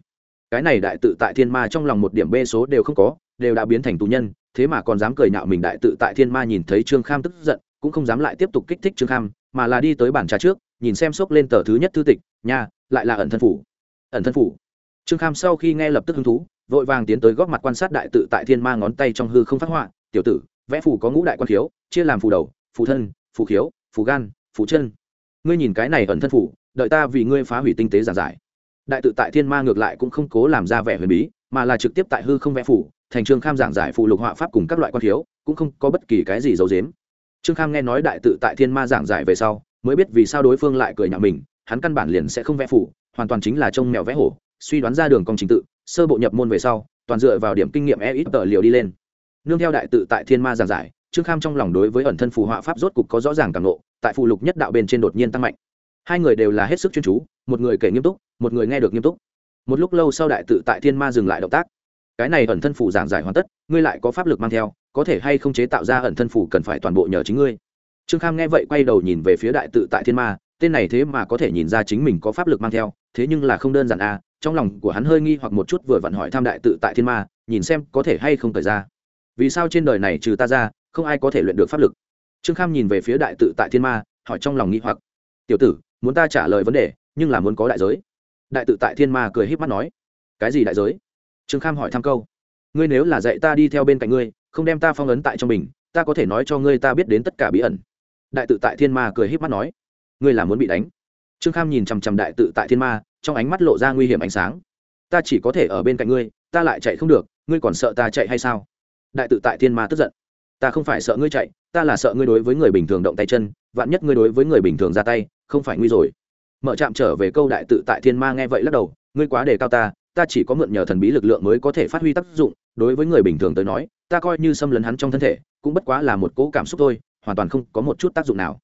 Cái này đại tự tại thiên ma trong lòng một điểm bê số đều không có, đều đã biến thành tù nhân, thế mà còn dám cười nhạo mình đại tự tại thiên ma nhìn thấy trương kham tức giận, cũng không dám lại tiếp tục kích thích trương kham, mà là đi tới bản trà trước, nhìn xem xốc lên tờ thứ nhất thư tịch, nha, lại là ẩn thân phủ. Ẩn thân phủ. Trương kham sau khi nghe lập tức hứng thú vội vàng tiến tới góp mặt quan sát đại tự tại thiên ma ngón tay trong hư không phát họa. Tiểu tử vẽ phù có ngũ đại quan khiếu chia làm phù đầu phù thân phù khiếu phù gan phù chân. Ngươi nhìn cái này ẩn thân phù, đợi ta vì ngươi phá hủy tinh tế giản giải. Đại tự tại thiên ma ngược lại cũng không cố làm ra vẻ huyền bí mà là trực tiếp tại hư không vẽ phủ thành trương kham giảng giải phụ lục họa pháp cùng các loại quan khiếu cũng không có bất kỳ cái gì giấu dếm trương kham nghe nói đại tự tại thiên ma giảng giải về sau mới biết vì sao đối phương lại cười nhạo mình hắn căn bản liền sẽ không vẽ phủ hoàn toàn chính là trông mèo vẽ hổ suy đoán ra đường công trình tự sơ bộ nhập môn về sau, toàn dựa vào điểm kinh nghiệm e ít tờ liều đi lên. Nương theo đại tự tại thiên ma giảng giải, trương kham trong lòng đối với ẩn thân phù họa pháp rốt cục có rõ ràng càng lộ tại phù lục nhất đạo bên trên đột nhiên tăng mạnh. Hai người đều là hết sức chuyên chú, một người kể nghiêm túc, một người nghe được nghiêm túc. Một lúc lâu sau đại tự tại thiên ma dừng lại động tác. Cái này ẩn thân phủ giảng giải hoàn tất, ngươi lại có pháp lực mang theo, có thể hay không chế tạo ra ẩn thân phủ cần phải toàn bộ nhờ chính ngươi. Trương kham nghe vậy quay đầu nhìn về phía đại tự tại thiên ma, tên này thế mà có thể nhìn ra chính mình có pháp lực mang theo, thế nhưng là không đơn giản à trong lòng của hắn hơi nghi hoặc một chút vừa vặn hỏi tham đại tự tại thiên ma, nhìn xem có thể hay không thời ra. Vì sao trên đời này trừ ta ra, không ai có thể luyện được pháp lực? Trương kham nhìn về phía đại tự tại thiên ma, hỏi trong lòng nghi hoặc. Tiểu tử, muốn ta trả lời vấn đề, nhưng là muốn có đại giới. Đại tự tại thiên ma cười h í p mắt nói. Cái gì đại giới? Trương kham hỏi thăm câu. Ngươi nếu là dạy ta đi theo bên cạnh ngươi, không đem ta phong ấn tại trong mình, ta có thể nói cho ngươi ta biết đến tất cả bí ẩn. Đại tự tại thiên ma cười h í p mắt nói. Ngươi là muốn bị đánh trương kham nhìn chằm chằm đại tự tại thiên ma, trong ánh mắt lộ ra nguy hiểm ánh sáng. Ta chỉ có thể ở bên cạnh ngươi, ta lại chạy không được, ngươi còn sợ ta chạy hay sao? Đại tự tại thiên ma tức giận. Ta không phải sợ ngươi chạy, ta là sợ ngươi đối với người bình thường động tay chân, vạn nhất ngươi đối với người bình thường ra tay, không phải nguy rồi. Mở trạm trở về câu đại tự tại thiên ma nghe vậy lắc đầu, ngươi quá đề cao ta ta chỉ có mượn nhờ thần bí lực lượng mới có thể phát huy tác dụng, đối với người bình thường tới nói, ta coi như xâm lấn hắn trong thân thể, cũng bất quá là một cỗ cảm xúc thôi, hoàn toàn không có một chút tác dụng nào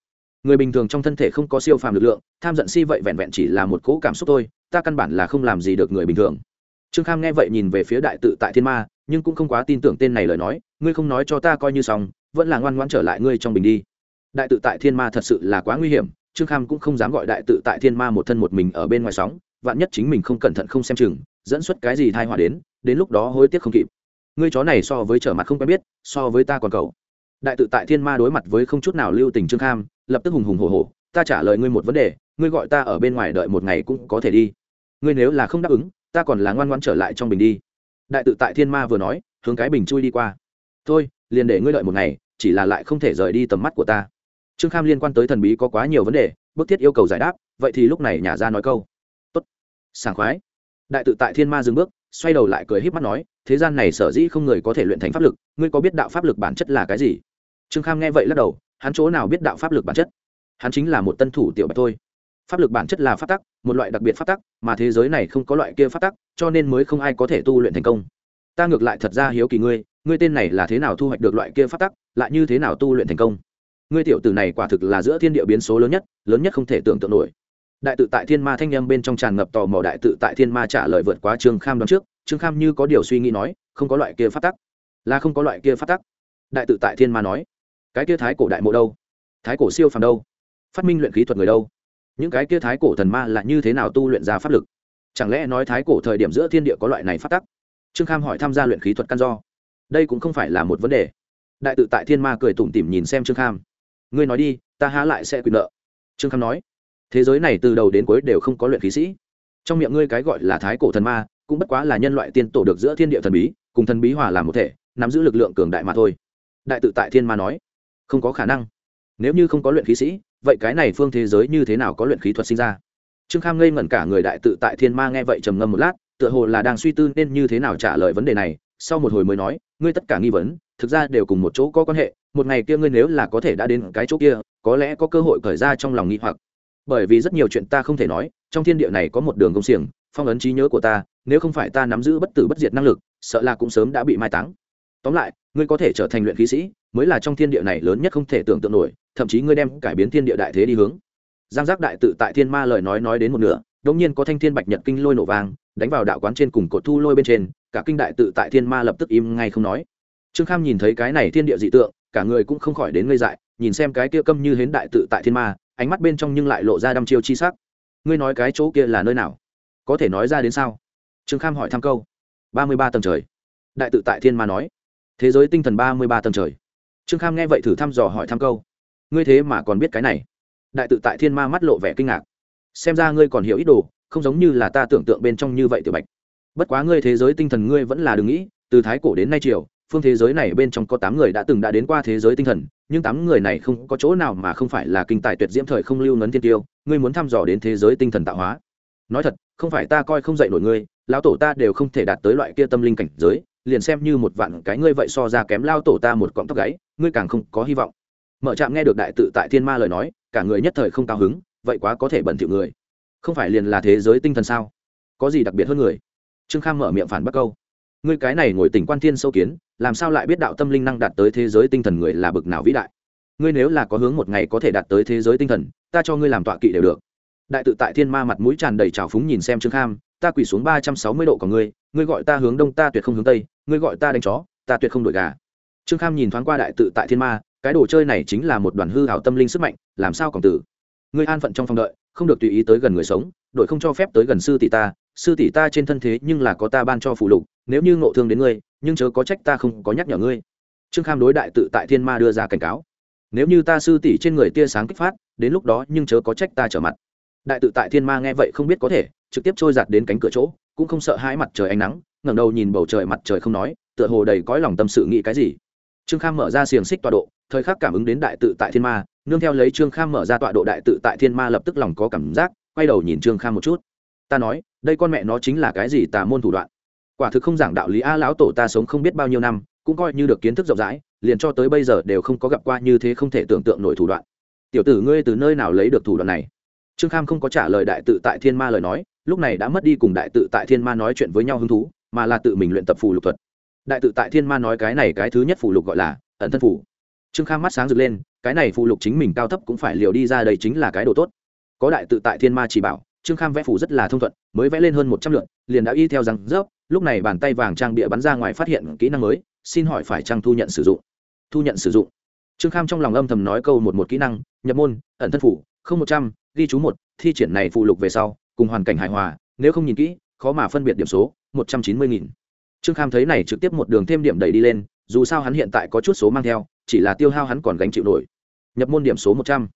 người bình thường trong thân thể không có siêu phàm lực lượng, tham giận si vậy vẹn vẹn chỉ là một cỗ cảm xúc thôi, ta căn bản là không làm gì được người bình thường. Trương kham nghe vậy nhìn về phía đại tự tại thiên ma, nhưng cũng không quá tin tưởng tên này lời nói, ngươi không nói cho ta coi như xong, vẫn là ngoan ngoan trở lại ngươi trong bình đi. Đại tự tại thiên ma thật sự là quá nguy hiểm, trương kham cũng không dám gọi đại tự tại thiên ma một thân một mình ở bên ngoài sóng, vạn nhất chính mình không cẩn thận không xem chừng, dẫn xuất cái gì thai họa đến đến lúc đó hối tiếc không kịp. Ngươi chó này so với trở mặt không quen biết, so với ta còn cầu đại tự tại thiên ma đối mặt với không chút nào lưu tình trương kham, lập tức hùng hùng hổ hổ, ta trả lời ngươi một vấn đề, ngươi gọi ta ở bên ngoài đợi một ngày cũng có thể đi. Ngươi nếu là không đáp ứng, ta còn là ngoan ngoan trở lại trong bình đi. Đại tự tại thiên ma vừa nói, hướng cái bình chui đi qua. Thôi, liền để ngươi đợi một ngày, chỉ là lại không thể rời đi tầm mắt của ta. Trương kham liên quan tới thần bí có quá nhiều vấn đề, bức thiết yêu cầu giải đáp, vậy thì lúc này nhà ra nói câu. Tốt, sảng khoái. Đại tự tại thiên ma dừng bước, xoay đầu lại cười h í p mắt nói thế gian này sở dĩ không người có thể luyện thành pháp lực, ngươi có biết đạo pháp lực bản chất là cái gì? Trương kham nghe vậy lắc đầu, hắn chỗ nào biết đạo pháp lực bản chất? Hắn chính là một tân thủ tiểu bạch thôi. Pháp lực bản chất là pháp tắc, một loại đặc biệt pháp tắc, mà thế giới này không có loại kia pháp tắc, cho nên mới không ai có thể tu luyện thành công. Ta ngược lại thật ra hiếu kỳ ngươi ngươi tên này là thế nào thu hoạch được loại kia pháp tắc, lại như thế nào tu luyện thành công? Ngươi tiểu tử này quả thực là giữa thiên địa biến số lớn nhất lớn nhất không thể tưởng tượng nổi. Đại tự tại thiên ma thanh â m bên trong tràn ngập tò mò đại tự tại thiên ma trả lời vượt quá trương kham đón trước trương kham như có điều suy nghĩ nói, không có loại kia phát tắc. Là không có loại kia phát tắc. Đại tự tại thiên ma nói, cái kia thái cổ đại mộ đâu? Thái cổ siêu phàm đâu? Phát minh luyện khí thuật người đâu? Những cái kia thái cổ thần ma là như thế nào tu luyện ra pháp lực? Chẳng lẽ nói thái cổ thời điểm giữa thiên địa có loại này phát tắc? Trương kham hỏi tham gia luyện khí thuật căn do. Đây cũng không phải là một vấn đề. Đại tự tại thiên ma cười tủm tỉm nhìn xem trương kham. Ngươi nói đi, ta há lại sẽ quyền nợ. Trương kham nói, thế giới này từ đầu đến cuối đều không có luyện khí sĩ. Trong miệng ngươi cái gọi là thái cổ thần ma cũng bất quá là nhân loại tiên tổ được giữa thiên địa thần bí, cùng thần bí hòa làm một thể, nắm giữ lực lượng cường đại mà thôi. Đại tự tại thiên ma nói. Không có khả năng. Nếu như không có luyện khí sĩ, vậy cái này phương thế giới như thế nào có luyện khí thuật sinh ra? Trương kham ngây ngẩn cả người, đại tự tại thiên ma nghe vậy trầm ngâm một lát, tựa hồ là đang suy tư nên như thế nào trả lời vấn đề này, sau một hồi mới nói, ngươi tất cả nghi vấn, thực ra đều cùng một chỗ có quan hệ, một ngày kia ngươi nếu là có thể đã đến cái chỗ kia, có lẽ có cơ hội khởi ra trong lòng nghi hoặc. Bởi vì rất nhiều chuyện ta không thể nói, trong thiên địa này có một đường công xiềng, phong ấn trí nhớ của ta nếu không phải ta nắm giữ bất tử bất diệt năng lực, sợ là cũng sớm đã bị mai táng. Tóm lại, ngươi có thể trở thành luyện khí sĩ, mới là trong thiên địa này lớn nhất không thể tưởng tượng nổi, thậm chí ngươi đem cải biến thiên địa đại thế đi hướng. Giang giác đại tự tại thiên ma lời nói nói đến một nửa đống nhiên có thanh thiên bạch nhật kinh lôi nổ vang, đánh vào đạo quán trên cùng cột thu lôi bên trên, cả kinh đại tự tại thiên ma lập tức im ngay không nói. Trương kham nhìn thấy cái này thiên địa dị tượng, cả người cũng không khỏi đến ngây dại, nhìn xem cái kia câm như hến đại tự tại thiên ma, ánh mắt bên trong nhưng lại lộ ra đăm chiêu chi sắc. Ngươi nói cái chỗ kia là nơi nào? Có thể nói ra đến sao? Trương kham hỏi thăm câu, ba mươi ba tầng trời. Đại tự tại thiên ma nói, thế giới tinh thần ba mươi ba tầng trời. Trương kham nghe vậy thử thăm dò hỏi thăm câu, ngươi thế mà còn biết cái này? Đại tự tại thiên ma mắt lộ vẻ kinh ngạc, xem ra ngươi còn hiểu ít đồ, không giống như là ta tưởng tượng bên trong như vậy tiểu bạch. Bất quá ngươi thế giới tinh thần ngươi vẫn là đừng nghĩ, từ thái cổ đến nay triều, phương thế giới này bên trong có tám người đã từng đã đến qua thế giới tinh thần, nhưng tám người này không có chỗ nào mà không phải là kinh tài tuyệt diễm thời không lưu ngấn thiên tiêu, ngươi muốn thăm dò đến thế giới tinh thần tạo hóa. Nói thật, không phải ta coi không dạy nổi ngươi lão tổ ta đều không thể đạt tới loại kia tâm linh cảnh giới, liền xem như một vạn cái ngươi vậy so ra kém lao tổ ta một cọng tóc gáy, ngươi càng không có hy vọng. Mở trạm nghe được đại tự tại thiên ma lời nói, cả người nhất thời không cao hứng, vậy quá có thể bẩn thiệu người. Không phải liền là thế giới tinh thần sao? Có gì đặc biệt hơn người? Trương kham mở miệng phản bác câu. Ngươi cái này ngồi tỉnh quan thiên sâu kiến, làm sao lại biết đạo tâm linh năng đạt tới thế giới tinh thần người là bực nào vĩ đại? Ngươi nếu là có hướng một ngày có thể đạt tới thế giới tinh thần, ta cho ngươi làm tọa kỵ đều được. Đại tự tại thiên ma mặt mũi tràn đầy trào phúng nhìn xem trương kham ta quỳ xuống ba trăm sáu mươi độ của ngươi ngươi gọi ta hướng đông, ta tuyệt không hướng tây, ngươi gọi ta đánh chó, ta tuyệt không đổi gà. Trương kham nhìn thoáng qua đại tự tại thiên ma, cái đồ chơi này chính là một đoàn hư hảo tâm linh sức mạnh, làm sao còn tử? Ngươi an phận trong phòng đợi, không được tùy ý tới gần người sống đội không cho phép tới gần sư tỷ ta, sư tỷ ta trên thân thế nhưng là có ta ban cho phụ lục, nếu như ngộ thương đến ngươi, nhưng chớ có trách ta không có nhắc nhở ngươi. Trương kham đối đại tự tại thiên ma đưa ra cảnh cáo. Nếu như ta sư tỷ trên người tia sáng kích phát, đến lúc đó nhưng chớ có trách ta trở mặt. Đại tự tại thiên ma nghe vậy không biết có thể trực tiếp trôi giạt đến cánh cửa chỗ, cũng không sợ hãi mặt trời ánh nắng, ngẩng đầu nhìn bầu trời mặt trời không nói, tựa hồ đầy cõi lòng tâm sự nghĩ cái gì. Trương kham mở ra xiềng xích tọa độ, thời khắc cảm ứng đến đại tự tại thiên ma, nương theo lấy trương kham mở ra tọa độ đại tự tại thiên ma lập tức lòng có cảm giác, quay đầu nhìn trương kham một chút. Ta nói, đây con mẹ nó chính là cái gì tà môn thủ đoạn? Quả thực không giảng đạo lý a lão tổ ta sống không biết bao nhiêu năm, cũng coi như được kiến thức rộng rãi, liền cho tới bây giờ đều không có gặp qua như thế không thể tưởng tượng nổi thủ đoạn. Tiểu tử ngươi từ nơi nào lấy được thủ đoạn này? Trương kham không có trả lời đại tự tại thiên ma lời nói lúc này đã mất đi cùng đại tự tại thiên ma nói chuyện với nhau hứng thú, mà là tự mình luyện tập phù lục thuật. Đại tự tại thiên ma nói cái này cái thứ nhất phù lục gọi là ẩn thân phù. Trương kham mắt sáng rực lên, cái này phù lục chính mình cao thấp cũng phải liều đi ra đây chính là cái đồ tốt. Có đại tự tại thiên ma chỉ bảo, trương kham vẽ phù rất là thông thuận, mới vẽ lên hơn một trăm lượt, liền đã y theo rằng rớp lúc này bàn tay vàng trang bịa bắn ra ngoài phát hiện kỹ năng mới, xin hỏi phải trang thu nhận sử dụng? Thu nhận sử dụng. Trương kham trong lòng âm thầm nói câu một một kỹ năng, nhập môn, ẩn thân phủ không một trăm, ghi chú một, thi triển này phụ lục về sau cùng hoàn cảnh hài hòa, nếu không nhìn kỹ, khó mà phân biệt điểm số, một trăm chín mươi nghìn. Trương kham thấy này trực tiếp một đường thêm điểm đẩy đi lên, dù sao hắn hiện tại có chút số mang theo, chỉ là tiêu hao hắn còn gánh chịu nổi. Nhập môn điểm số một trăm.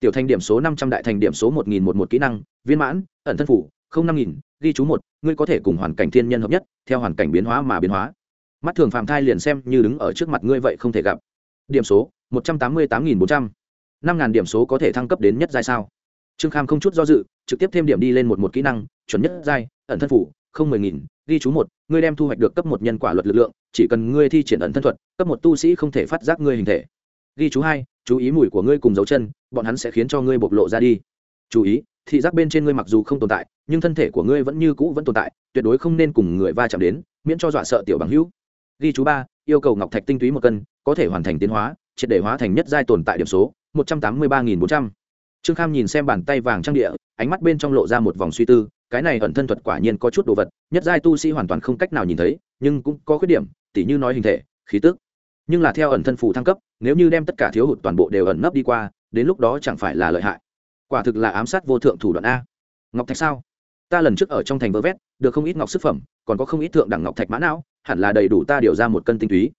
Tiểu thành điểm số năm trăm, đại thành điểm số một nghìn một một kỹ năng, viên mãn, ẩn thân phủ, không năm nghìn, ghi chú một, ngươi có thể cùng hoàn cảnh thiên nhân hợp nhất, theo hoàn cảnh biến hóa mà biến hóa. Mắt thường phạm thai liền xem như đứng ở trước mặt ngươi vậy không thể gặp. Điểm số, một trăm tám mươi tám nghìn bốn trăm. năm ngàn điểm số có thể thăng cấp đến nhất giai sao? Trương kham không chút do dự trực tiếp thêm điểm đi lên một một kỹ năng, chuẩn nhất giai, ẩn thân phủ, không mười nghìn, ghi chú một, ngươi đem thu hoạch được cấp một nhân quả luật lực lượng, chỉ cần ngươi thi triển ẩn thân thuật, cấp một tu sĩ không thể phát giác ngươi hình thể. Ghi chú hai, chú ý mùi của ngươi cùng dấu chân, bọn hắn sẽ khiến cho ngươi bộc lộ ra đi. Chú ý, thị giác bên trên ngươi mặc dù không tồn tại, nhưng thân thể của ngươi vẫn như cũ vẫn tồn tại, tuyệt đối không nên cùng người va chạm đến, miễn cho dọa sợ tiểu bằng hữu. Ghi chú ba, yêu cầu ngọc thạch tinh túy một cân, có thể hoàn thành tiến hóa, triệt để hóa thành nhất giai tồn tại điểm số, một trăm tám mươi ba nghìn bốn trăm trương kham nhìn xem bàn tay vàng trang địa, ánh mắt bên trong lộ ra một vòng suy tư, cái này ẩn thân thuật quả nhiên có chút đồ vật, nhất giai tu sĩ hoàn toàn không cách nào nhìn thấy, nhưng cũng có khuyết điểm, tỉ như nói hình thể, khí tức. Nhưng là theo ẩn thân phù thăng cấp, nếu như đem tất cả thiếu hụt toàn bộ đều ẩn nấp đi qua, đến lúc đó chẳng phải là lợi hại. Quả thực là ám sát vô thượng thủ đoạn a. Ngọc thạch sao? Ta lần trước ở trong thành vơ vét, được không ít ngọc sức phẩm, còn có không ít thượng đẳng ngọc thạch mã não, hẳn là đầy đủ ta điều ra một cân tinh túy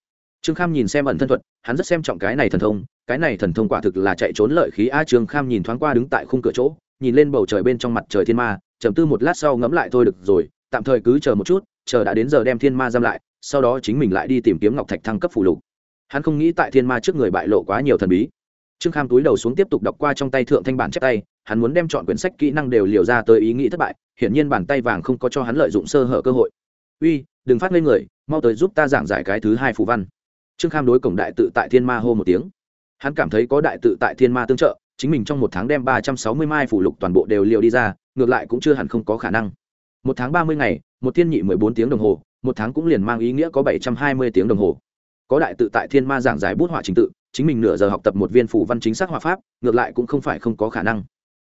trương kham nhìn xem ẩn thân thuật, hắn rất xem trọng cái này thần thông, cái này thần thông quả thực là chạy trốn lợi khí a trương kham nhìn thoáng qua đứng tại khung cửa chỗ, nhìn lên bầu trời bên trong mặt trời thiên ma, trầm tư một lát sau ngẫm lại thôi được rồi, tạm thời cứ chờ một chút, chờ đã đến giờ đem thiên ma giam lại, sau đó chính mình lại đi tìm kiếm ngọc thạch thăng cấp phủ lục. Hắn không nghĩ tại thiên ma trước người bại lộ quá nhiều thần bí. Trương kham túi đầu xuống tiếp tục đọc qua trong tay thượng thanh bản chép tay, hắn muốn đem chọn quyển sách kỹ năng đều liều ra tới ý nghĩ thất bại, hiển nhiên bàn tay vàng không có cho hắn lợi dụng sơ hở cơ hội. Uy, đừng phát lên người, mau tới giúp ta giảng giải cái thứ hai phù văn trương kham đối cổng đại tự tại thiên ma hô một tiếng. Hắn cảm thấy có đại tự tại thiên ma tương trợ, chính mình trong một tháng đem ba trăm sáu mươi mai phủ lục toàn bộ đều liều đi ra, ngược lại cũng chưa hẳn không có khả năng. Một tháng ba mươi ngày, một thiên nhị mười bốn tiếng đồng hồ, một tháng cũng liền mang ý nghĩa có bảy trăm hai mươi tiếng đồng hồ. Có đại tự tại thiên ma giảng giải bút họa trình tự, chính mình nửa giờ học tập một viên phủ văn chính xác họa pháp, ngược lại cũng không phải không có khả năng.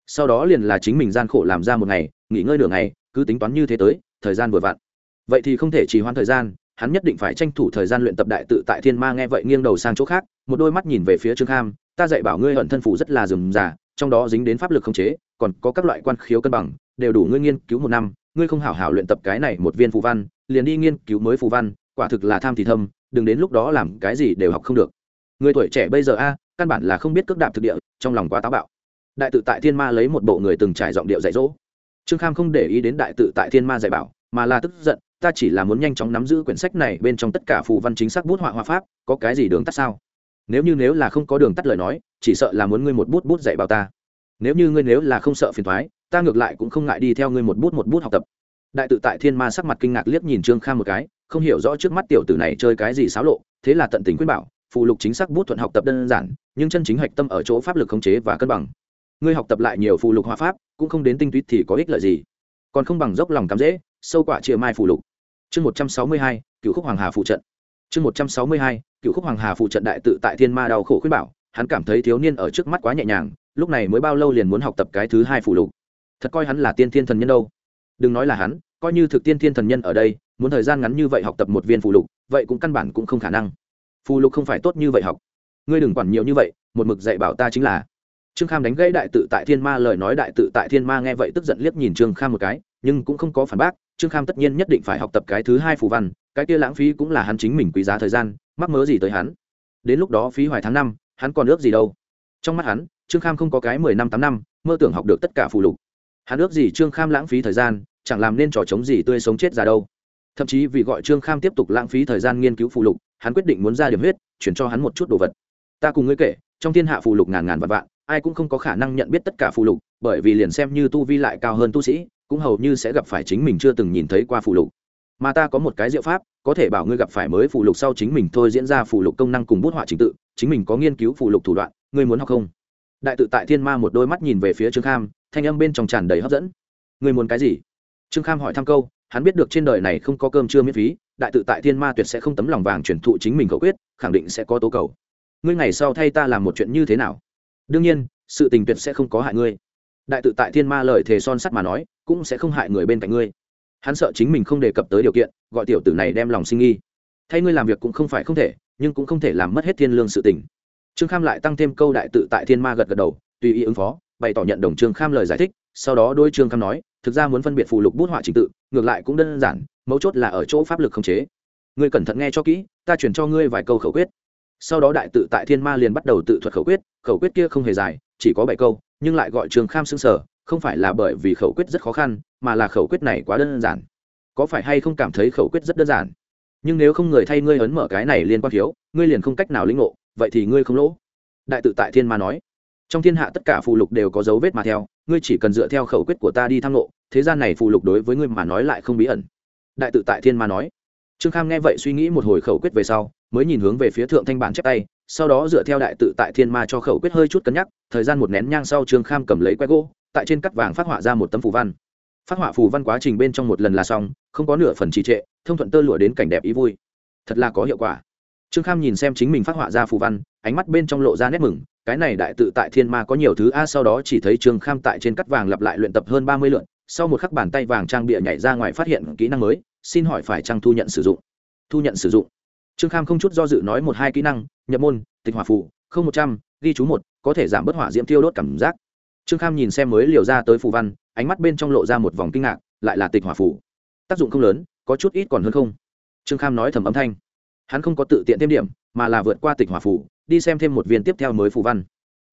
Sau đó liền là chính mình gian khổ làm ra một ngày, nghỉ ngơi nửa ngày, cứ tính toán như thế tới, thời gian vừa vặn. Vậy thì không thể trì hoãn thời gian hắn nhất định phải tranh thủ thời gian luyện tập đại tự tại thiên ma nghe vậy nghiêng đầu sang chỗ khác, một đôi mắt nhìn về phía trương kham, ta dạy bảo ngươi hận thân phủ rất là dườm già, trong đó dính đến pháp lực không chế, còn có các loại quan khiếu cân bằng, đều đủ ngươi nghiên cứu một năm, ngươi không hảo hảo luyện tập cái này một viên phù văn, liền đi nghiên cứu mới phù văn, quả thực là tham thì thâm, đừng đến lúc đó làm cái gì đều học không được. Người tuổi trẻ bây giờ a, căn bản là không biết cước đạp thực địa, trong lòng quá táo bạo. Đại tự tại thiên ma lấy một bộ người từng trải giọng điệu dạy dỗ. Trương kham không để ý đến đại tự tại thiên ma dạy bảo, mà là tức giận ta chỉ là muốn nhanh chóng nắm giữ quyển sách này bên trong tất cả phù văn chính xác bút họa hoa pháp, có cái gì đường tắt sao? Nếu như nếu là không có đường tắt lời nói, chỉ sợ là muốn ngươi một bút bút dạy bảo ta. Nếu như ngươi nếu là không sợ phiền thoái ta ngược lại cũng không ngại đi theo ngươi một bút một bút học tập. Đại tự tại thiên ma sắc mặt kinh ngạc liếc nhìn trương kham một cái, không hiểu rõ trước mắt tiểu tử này chơi cái gì xáo lộ, thế là tận tình khuyên bảo, phụ lục chính xác bút thuận học tập đơn giản, nhưng chân chính hạch tâm ở chỗ pháp lực khống chế và cân bằng. Ngươi học tập lại nhiều phụ lục hóa pháp, cũng không đến tinh túy thì có ích lợi gì. Còn không bằng dốc lòng cắm dễ, sâu quả chia mai phụ lục chương một trăm sáu mươi hai cựu khúc hoàng hà phụ trận. Chương một trăm sáu mươi hai cựu khúc hoàng hà phụ trận đại tự tại thiên ma đau khổ khuyên bảo, hắn cảm thấy thiếu niên ở trước mắt quá nhẹ nhàng, lúc này mới bao lâu liền muốn học tập cái thứ hai phụ lục. Thật coi hắn là tiên thiên thần nhân đâu. Đừng nói là hắn, coi như thực tiên thiên thần nhân ở đây, muốn thời gian ngắn như vậy học tập một viên phụ lục, vậy cũng căn bản cũng không khả năng. Phù lục không phải tốt như vậy học. Ngươi đừng quản nhiều như vậy, một mực dạy bảo ta chính là. Trương kham đánh gãy đại tự tại thiên ma, lời nói đại tự tại thiên ma nghe vậy tức giận liếc nhìn trương kham một cái, nhưng cũng không có phản bác trương kham tất nhiên nhất định phải học tập cái thứ hai phù văn, cái kia lãng phí cũng là hắn chính mình quý giá thời gian, mắc mớ gì tới hắn. Đến lúc đó phí hoài tháng năm, hắn còn ước gì đâu? Trong mắt hắn, trương kham không có cái mười năm tám năm, mơ tưởng học được tất cả phù lục. Hắn ước gì trương kham lãng phí thời gian, chẳng làm nên trò chống gì tươi sống chết ra đâu. Thậm chí vì gọi trương kham tiếp tục lãng phí thời gian nghiên cứu phù lục, hắn quyết định muốn ra điểm huyết, chuyển cho hắn một chút đồ vật. Ta cùng ngươi kể, trong thiên hạ phù lục ngàn ngàn vạn vạn, ai cũng không có khả năng nhận biết tất cả phù lục, bởi vì liền xem như tu vi lại cao hơn tu sĩ cũng hầu như sẽ gặp phải chính mình chưa từng nhìn thấy qua phụ lục. Mà ta có một cái diệu pháp, có thể bảo ngươi gặp phải mới phụ lục sau chính mình thôi diễn ra phụ lục công năng cùng bút họa trình tự, chính mình có nghiên cứu phụ lục thủ đoạn, ngươi muốn học không? Đại tự tại thiên ma một đôi mắt nhìn về phía trương kham, thanh âm bên trong tràn đầy hấp dẫn. Ngươi muốn cái gì? Trương kham hỏi thăm câu, hắn biết được trên đời này không có cơm chưa miễn phí, đại tự tại thiên ma tuyệt sẽ không tấm lòng vàng truyền thụ chính mình cầu quyết, khẳng định sẽ có tố cầu. Ngươi ngày sau thay ta làm một chuyện như thế nào? Đương nhiên, sự tình tuyệt sẽ không có hại ngươi đại tự tại thiên ma lời thề son sắt mà nói, cũng sẽ không hại người bên cạnh ngươi. Hắn sợ chính mình không đề cập tới điều kiện, gọi tiểu tử này đem lòng sinh nghi. Thay ngươi làm việc cũng không phải không thể, nhưng cũng không thể làm mất hết thiên lương sự tình. Trương kham lại tăng thêm câu đại tự tại thiên ma gật gật đầu, tùy ý ứng phó, bày tỏ nhận đồng trương kham lời giải thích, sau đó đôi trương kham nói, thực ra muốn phân biệt phụ lục bút họa trình tự, ngược lại cũng đơn giản, mấu chốt là ở chỗ pháp lực không chế. Ngươi cẩn thận nghe cho kỹ, ta chuyển cho ngươi vài câu khẩu quyết. Sau đó đại tự tại thiên ma liền bắt đầu tự thuật khẩu quyết khẩu quyết kia không hề dài, chỉ có bảy câu nhưng lại gọi trường kham xương sở, không phải là bởi vì khẩu quyết rất khó khăn, mà là khẩu quyết này quá đơn giản. Có phải hay không cảm thấy khẩu quyết rất đơn giản? Nhưng nếu không người thay ngươi ấn mở cái này liên quan thiếu, ngươi liền không cách nào lĩnh ngộ, vậy thì ngươi không lỗ. Đại tự tại thiên ma nói. Trong thiên hạ tất cả phụ lục đều có dấu vết mà theo, ngươi chỉ cần dựa theo khẩu quyết của ta đi tham ngộ, thế gian này phụ lục đối với ngươi mà nói lại không bí ẩn. Đại tự tại thiên ma nói. Trương kham nghe vậy suy nghĩ một hồi khẩu quyết về sau, mới nhìn hướng về phía thượng thanh bản chép tay, sau đó dựa theo đại tự tại thiên ma cho khẩu quyết hơi chút cân nhắc thời gian một nén nhang sau trương kham cầm lấy que gỗ tại trên cắt vàng phát họa ra một tấm phù văn. Phát họa phù văn quá trình bên trong một lần là xong không có nửa phần trì trệ thông thuận tơ lụa đến cảnh đẹp ý vui. Thật là có hiệu quả. Trương kham nhìn xem chính mình phát họa ra phù văn ánh mắt bên trong lộ ra nét mừng cái này đại tự tại thiên ma có nhiều thứ a sau đó chỉ thấy trương kham tại trên cắt vàng lặp lại luyện tập hơn ba mươi lượn sau một khắc bàn tay vàng trang bịa nhảy ra ngoài phát hiện kỹ năng mới xin hỏi phải trang thu nhận sử dụng? Thu nhận sử dụng. Trương kham không chút do dự nói một hai kỹ năng nhập môn tịch hỏa phù, không một trăm ghi chú một có thể giảm bớt hỏa diễm tiêu đốt cảm giác. Trương kham nhìn xem mới liều ra tới phù văn, ánh mắt bên trong lộ ra một vòng kinh ngạc, lại là tịch hỏa phủ tác dụng không lớn, có chút ít còn hơn không. Trương kham nói thầm âm thanh. Hắn không có tự tiện thêm điểm, mà là vượt qua tịch hỏa phủ đi xem thêm một viên tiếp theo mới phù văn.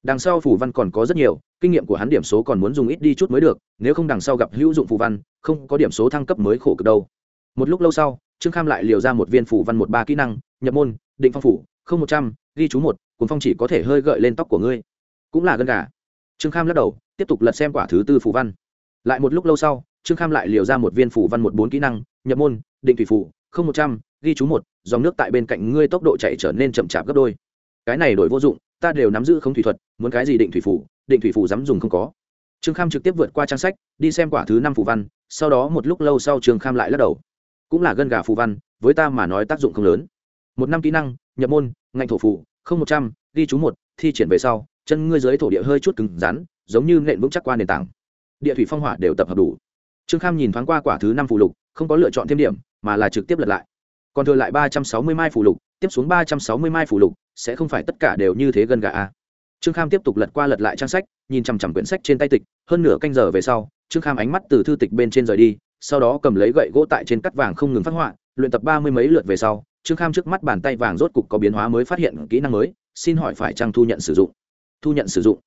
Đằng sau phù văn còn có rất nhiều, kinh nghiệm của hắn điểm số còn muốn dùng ít đi chút mới được, nếu không đằng sau gặp hữu dụng phù văn, không có điểm số thăng cấp mới khổ cực đâu. Một lúc lâu sau, trương kham lại liều ra một viên phù văn một ba kỹ năng, nhập môn, định phong phủ không một trăm, ghi chú một cuốn phong chỉ có thể hơi gợi lên tóc của ngươi. Cũng là gân gà. Trương kham lắc đầu, tiếp tục lật xem quả thứ tư phù văn. Lại một lúc lâu sau, trương kham lại liều ra một viên phù văn một bốn kỹ năng, nhập môn, định thủy phủ không một trăm, ghi chú một, dòng nước tại bên cạnh ngươi tốc độ chạy trở nên chậm chạp gấp đôi. Cái này đổi vô dụng, ta đều nắm giữ không thủy thuật, muốn cái gì định thủy phủ định thủy phủ dám dùng không có. Trương kham trực tiếp vượt qua trang sách, đi xem quả thứ năm phù văn, sau đó một lúc lâu sau trương kham lại lắc đầu. Cũng là gân gà phù văn, với ta mà nói tác dụng không lớn. Một năm kỹ năng nhập môn, ngạnh thổ phủ không một trăm, ghi chú một, thi triển về sau, chân ngươi dưới thổ địa hơi chút cứng rắn, giống như nện vững chắc qua nền tảng. Địa thủy phong hỏa đều tập hợp đủ. Trương kham nhìn thoáng qua quả thứ năm phù lục, không có lựa chọn thêm điểm, mà là trực tiếp lật lại. Còn thừa lại ba trăm sáu mươi mai phù lục, tiếp xuống ba trăm sáu mươi mai phù lục, sẽ không phải tất cả đều như thế gần gà a. Trương kham tiếp tục lật qua lật lại trang sách, nhìn chằm chằm quyển sách trên tay tịch, hơn nửa canh giờ về sau, trương kham ánh mắt từ thư tịch bên trên rời đi, sau đó cầm lấy gậy gỗ tại trên cắt vàng không ngừng phát họa, luyện tập ba mươi mấy lượt về sau trương kham trước mắt bàn tay vàng rốt cục có biến hóa mới phát hiện kỹ năng mới, xin hỏi phải chăng thu nhận sử dụng? Thu nhận sử dụng.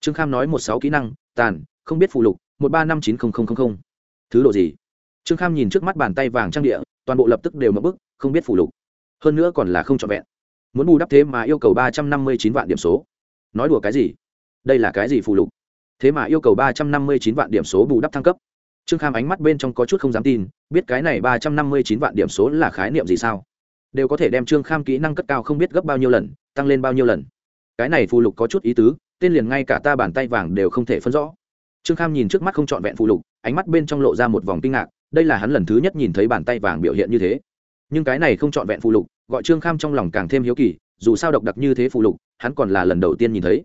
Trương kham nói một sáu kỹ năng, tàn, không biết phụ lục, một ba năm chín nghìn thứ độ gì? Trương kham nhìn trước mắt bàn tay vàng trang địa, toàn bộ lập tức đều mất bức, không biết phụ lục. Hơn nữa còn là không trọn vẹn. Muốn bù đắp thế mà yêu cầu ba trăm năm mươi chín vạn điểm số. Nói đùa cái gì? Đây là cái gì phụ lục? Thế mà yêu cầu ba trăm năm mươi chín vạn điểm số bù đắp thăng cấp. Trương kham ánh mắt bên trong có chút không dám tin, biết cái này ba trăm năm mươi chín vạn điểm số là khái niệm gì sao? Đều có thể đem trương kham kỹ năng cất cao không biết gấp bao nhiêu lần, tăng lên bao nhiêu lần. Cái này phù lục có chút ý tứ, tên liền ngay cả ta bàn tay vàng đều không thể phân rõ. Trương kham nhìn trước mắt không trọn vẹn phù lục, ánh mắt bên trong lộ ra một vòng kinh ngạc, đây là hắn lần thứ nhất nhìn thấy bàn tay vàng biểu hiện như thế. Nhưng cái này không trọn vẹn phù lục, gọi trương kham trong lòng càng thêm hiếu kỳ, dù sao độc đặc như thế phù lục, hắn còn là lần đầu tiên nhìn thấy.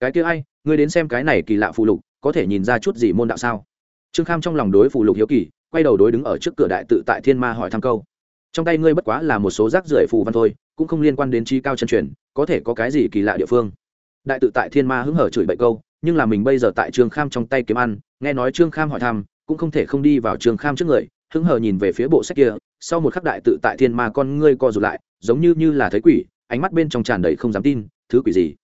Cái kia ai, ngươi đến xem cái này kỳ lạ phù lục, có thể nhìn ra chút gì môn đạo sao? Trương kham trong lòng đối phù lục hiếu kỳ, quay đầu đối đứng ở trước cửa đại tự tại thiên ma hỏi thăm câu trong tay ngươi bất quá là một số rác rưởi phù văn thôi, cũng không liên quan đến trí cao chân truyền, có thể có cái gì kỳ lạ địa phương? Đại tự tại thiên ma hứng hở chửi bậy câu, nhưng là mình bây giờ tại trương kham trong tay kiếm ăn, nghe nói trương kham hỏi thăm, cũng không thể không đi vào trương kham trước người, hứng hờ nhìn về phía bộ sách kia, sau một khắc đại tự tại thiên ma con ngươi co rụt lại, giống như như là thấy quỷ, ánh mắt bên trong tràn đầy không dám tin, thứ quỷ gì?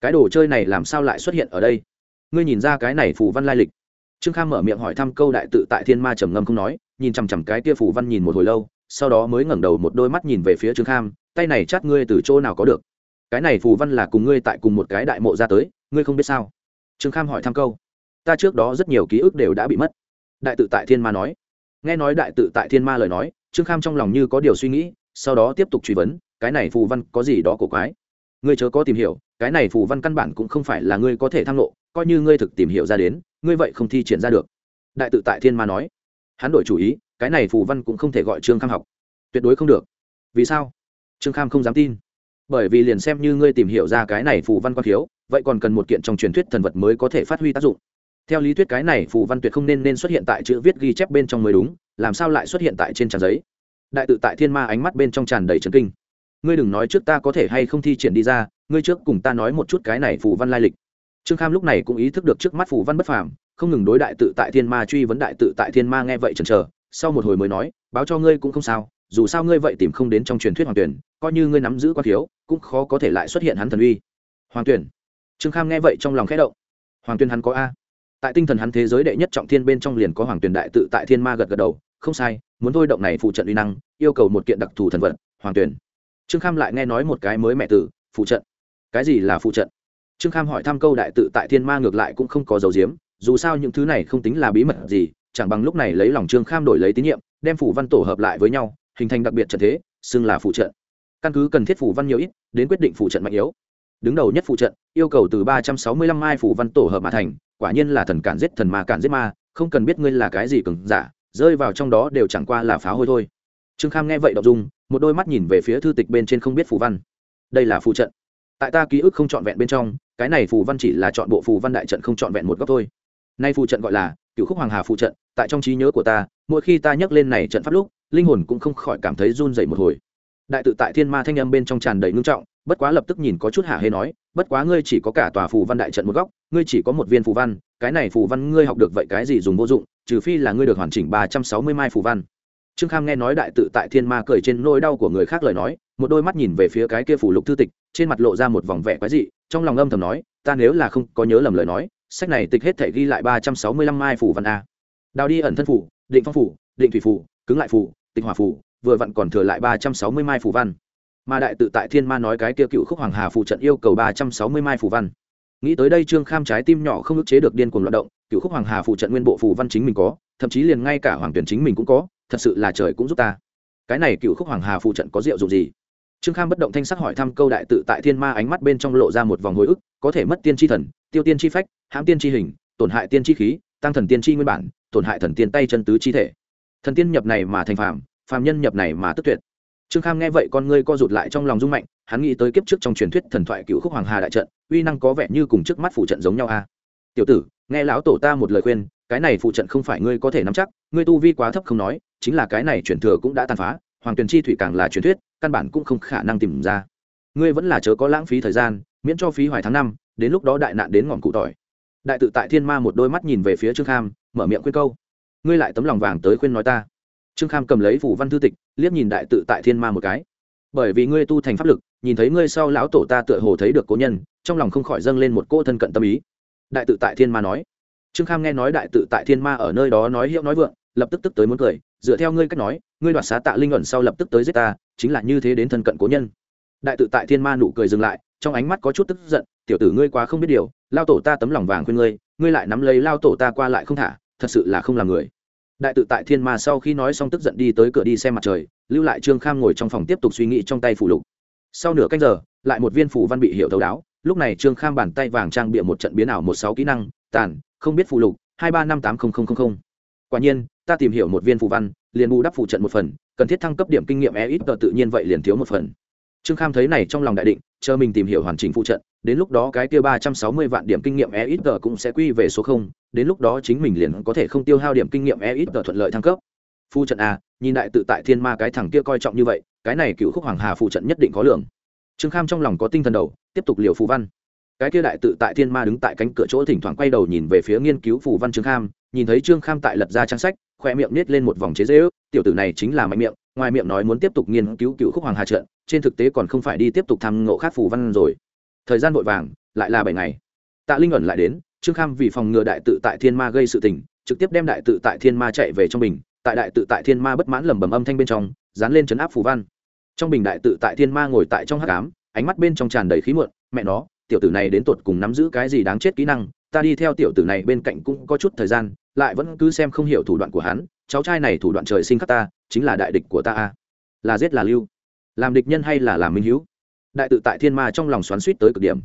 Cái đồ chơi này làm sao lại xuất hiện ở đây? Ngươi nhìn ra cái này phù văn lai lịch. Trương kham mở miệng hỏi thăm câu đại tự tại thiên ma trầm ngâm không nói, nhìn chằm chằm cái kia phù văn nhìn một hồi lâu sau đó mới ngẩng đầu một đôi mắt nhìn về phía trương kham, tay này chát ngươi từ chỗ nào có được? Cái này phù văn là cùng ngươi tại cùng một cái đại mộ ra tới, ngươi không biết sao? Trương kham hỏi thăm câu. Ta trước đó rất nhiều ký ức đều đã bị mất. Đại tự tại thiên ma nói. Nghe nói đại tự tại thiên ma lời nói, trương kham trong lòng như có điều suy nghĩ, sau đó tiếp tục truy vấn, cái này phù văn có gì đó cổ quái? Ngươi chớ có tìm hiểu, cái này phù văn căn bản cũng không phải là ngươi có thể tham lộ coi như ngươi thực tìm hiểu ra đến, ngươi vậy không thi triển ra được. Đại tự tại thiên ma nói. Hắn đổi chủ ý cái này phù văn cũng không thể gọi trương kham học tuyệt đối không được vì sao trương kham không dám tin bởi vì liền xem như ngươi tìm hiểu ra cái này phù văn quan thiếu vậy còn cần một kiện trong truyền thuyết thần vật mới có thể phát huy tác dụng theo lý thuyết cái này phù văn tuyệt không nên nên xuất hiện tại chữ viết ghi chép bên trong mới đúng làm sao lại xuất hiện tại trên tràn giấy đại tự tại thiên ma ánh mắt bên trong tràn đầy trấn kinh ngươi đừng nói trước ta có thể hay không thi triển đi ra ngươi trước cùng ta nói một chút cái này phù văn lai lịch trương kham lúc này cũng ý thức được trước mắt phù văn bất phàm không ngừng đối đại tự tại thiên ma truy vấn đại tự tại thiên ma nghe vậy chần chờ sau một hồi mới nói, báo cho ngươi cũng không sao, dù sao ngươi vậy tìm không đến trong truyền thuyết hoàng tuyển, coi như ngươi nắm giữ quan thiếu, cũng khó có thể lại xuất hiện hắn thần uy. Hoàng tuyển. Trương kham nghe vậy trong lòng khẽ động. Hoàng tuyển hắn có a. Tại tinh thần hắn thế giới đệ nhất trọng thiên bên trong liền có hoàng tuyển đại tự tại thiên ma gật gật đầu, không sai, muốn thôi động này phụ trận uy năng, yêu cầu một kiện đặc thù thần vật, hoàng tuyển. Trương kham lại nghe nói một cái mới mẹ tử, phụ trận. Cái gì là phụ trận? Trương kham hỏi thăm câu đại tự tại thiên ma ngược lại cũng không có dấu diếm, dù sao những thứ này không tính là bí mật gì chẳng bằng lúc này lấy lòng trương kham đổi lấy tín nhiệm, đem phủ văn tổ hợp lại với nhau, hình thành đặc biệt trận thế, xưng là phụ trận. Căn cứ cần thiết phủ văn nhiều ít, đến quyết định phụ trận mạnh yếu. Đứng đầu nhất phụ trận, yêu cầu từ ba trăm sáu mươi lăm mai phủ văn tổ hợp mà thành, quả nhiên là thần cản giết thần mà cản giết ma, không cần biết ngươi là cái gì cứng giả, rơi vào trong đó đều chẳng qua là phá hôi thôi. Trương kham nghe vậy đọc dung, một đôi mắt nhìn về phía thư tịch bên trên không biết phù văn. Đây là phù trận. Tại ta ký ức không trọn vẹn bên trong, cái này phù văn chỉ là chọn bộ phù văn đại trận không trọn vẹn một góc thôi. Nay phù trận gọi là cựu khúc hoàng hà phù trận tại trong trí nhớ của ta, mỗi khi ta nhắc lên này trận pháp lúc, linh hồn cũng không khỏi cảm thấy run dậy một hồi. Đại tự tại thiên ma thanh âm bên trong tràn đầy ngưng trọng, bất quá lập tức nhìn có chút hạ hê nói, bất quá ngươi chỉ có cả tòa phù văn đại trận một góc, ngươi chỉ có một viên phù văn, cái này phù văn ngươi học được vậy cái gì dùng vô dụng, trừ phi là ngươi được hoàn chỉnh ba trăm sáu mươi mai phù văn. Trương kham nghe nói đại tự tại thiên ma cười trên nỗi đau của người khác lời nói, một đôi mắt nhìn về phía cái kia phủ lục thư tịch, trên mặt lộ ra một vòng vẻ quái dị, trong lòng âm thầm nói, ta nếu là không có nhớ lầm lời nói, sách này tịch hết thể ghi lại ba trăm sáu mươi lăm mai phủ văn a đào đi ẩn thân phủ, định phong phủ, định thủy phủ, cứng lại phủ, tịch hỏa phủ, vừa vặn còn thừa lại ba trăm sáu mươi mai phủ văn. Mà đại tự tại thiên ma nói cái kia cựu khúc hoàng hà phụ trận yêu cầu ba trăm sáu mươi mai phủ văn. Nghĩ tới đây trương kham trái tim nhỏ không ức chế được điên cuồng loạt động, cựu khúc hoàng hà phụ trận nguyên bộ phủ văn chính mình có, thậm chí liền ngay cả hoàng tuyển chính mình cũng có, thật sự là trời cũng giúp ta. Cái này cựu khúc hoàng hà phụ trận có diệu dụng gì? Trương kham bất động thanh sắc hỏi thăm câu đại tự tại thiên ma ánh mắt bên trong lộ ra một vòng hồi ức, có thể mất tiên tri thần, tiêu tiên tri phách, hãm tiên tri hình, tổn hại tiên chi khí, tăng thần tiên chi nguyên bản tổn hại thần tiên tay chân tứ chi thể. Thần tiên nhập này mà thành phàm phàm nhân nhập này mà tức tuyệt. Trương kham nghe vậy con ngươi co rụt lại trong lòng rung mạnh, hắn nghĩ tới kiếp trước trong truyền thuyết thần thoại cựu khúc hoàng hà đại trận, uy năng có vẻ như cùng trước mắt phụ trận giống nhau a. Tiểu tử, nghe lão tổ ta một lời khuyên, cái này phụ trận không phải ngươi có thể nắm chắc, ngươi tu vi quá thấp không nói, chính là cái này truyền thừa cũng đã tàn phá, hoàng tuyền chi thủy càng là truyền thuyết, căn bản cũng không khả năng tìm ra. Ngươi vẫn là chớ có lãng phí thời gian, miễn cho phí hoài tháng năm, đến lúc đó đại nạn đến ngọn cụ tỏi đại tự tại thiên ma một đôi mắt nhìn về phía trương kham, mở miệng khuyên câu. Ngươi lại tấm lòng vàng tới khuyên nói ta. Trương kham cầm lấy phủ văn thư tịch, liếc nhìn đại tự tại thiên ma một cái. Bởi vì ngươi tu thành pháp lực, nhìn thấy ngươi sau lão tổ ta tựa hồ thấy được cố nhân, trong lòng không khỏi dâng lên một cỗ thân cận tâm ý. Đại tự tại thiên ma nói. Trương kham nghe nói đại tự tại thiên ma ở nơi đó nói hiệu nói vượng, lập tức tức tới muốn cười, dựa theo ngươi cách nói, ngươi đoạt xá tạ linh ẩn sau lập tức tới giết ta, chính là như thế đến thân cận cố nhân. Đại tự tại thiên ma nụ cười dừng lại, trong ánh mắt có chút tức giận, tiểu tử ngươi quá không biết điều lao tổ ta tấm lòng vàng khuyên ngươi ngươi lại nắm lấy lao tổ ta qua lại không thả, thật sự là không làm người. Đại tự tại thiên ma sau khi nói xong tức giận đi tới cửa đi xem mặt trời, lưu lại trương kham ngồi trong phòng tiếp tục suy nghĩ trong tay phủ lục. Sau nửa canh giờ, lại một viên phủ văn bị hiệu thấu đáo, lúc này trương kham bàn tay vàng trang bịa một trận biến ảo một sáu kỹ năng, tàn, không biết phụ lục, hai ba năm tám nghìn quả nhiên, ta tìm hiểu một viên phù văn, liền bù đắp phụ trận một phần, cần thiết thăng cấp điểm kinh nghiệm e ít tự nhiên vậy liền thiếu một phần trương kham thấy này trong lòng đại định, chờ mình tìm hiểu hoàn chỉnh phụ trận, đến lúc đó cái kia ba trăm sáu mươi vạn điểm kinh nghiệm e ít tờ cũng sẽ quy về số không, đến lúc đó chính mình liền có thể không tiêu hao điểm kinh nghiệm e ít tờ thuận lợi thăng cấp. Phụ trận a, nhìn đại tự tại thiên ma cái thằng kia coi trọng như vậy, cái này cựu khúc hoàng hà phụ trận nhất định có lượng. Trương kham trong lòng có tinh thần đầu, tiếp tục liều phù văn. Cái kia đại tự tại thiên ma đứng tại cánh cửa chỗ thỉnh thoảng quay đầu nhìn về phía nghiên cứu phù văn trương kham, nhìn thấy trương kham tại lật ra trang sách, khoe miệng nết lên một vòng chế dễ ước tiểu tử này chính là mạnh miệng ngoài miệng nói muốn tiếp tục nghiên cứu cựu khúc hoàng hà trận, trên thực tế còn không phải đi tiếp tục tham ngộ khác phù văn rồi. Thời gian vội vàng, lại là bảy ngày. Tạ linh ẩn lại đến, trương kham vì phòng ngừa đại tự tại thiên ma gây sự tình, trực tiếp đem đại tự tại thiên ma chạy về trong bình, tại đại tự tại thiên ma bất mãn lẩm bẩm âm thanh bên trong, dán lên chấn áp phù văn. Trong bình đại tự tại thiên ma ngồi tại trong hát cám ánh mắt bên trong tràn đầy khí muộn, mẹ nó, tiểu tử này đến tột cùng nắm giữ cái gì đáng chết kỹ năng, ta đi theo tiểu tử này bên cạnh cũng có chút thời gian, lại vẫn cứ xem không hiểu thủ đoạn của hắn, cháu trai này thủ đoạn trời sinh khắc ta chính là đại địch của ta a. Là giết là lưu. Làm địch nhân hay là làm minh hữu? Đại tự tại thiên ma trong lòng xoắn suýt tới cực điểm.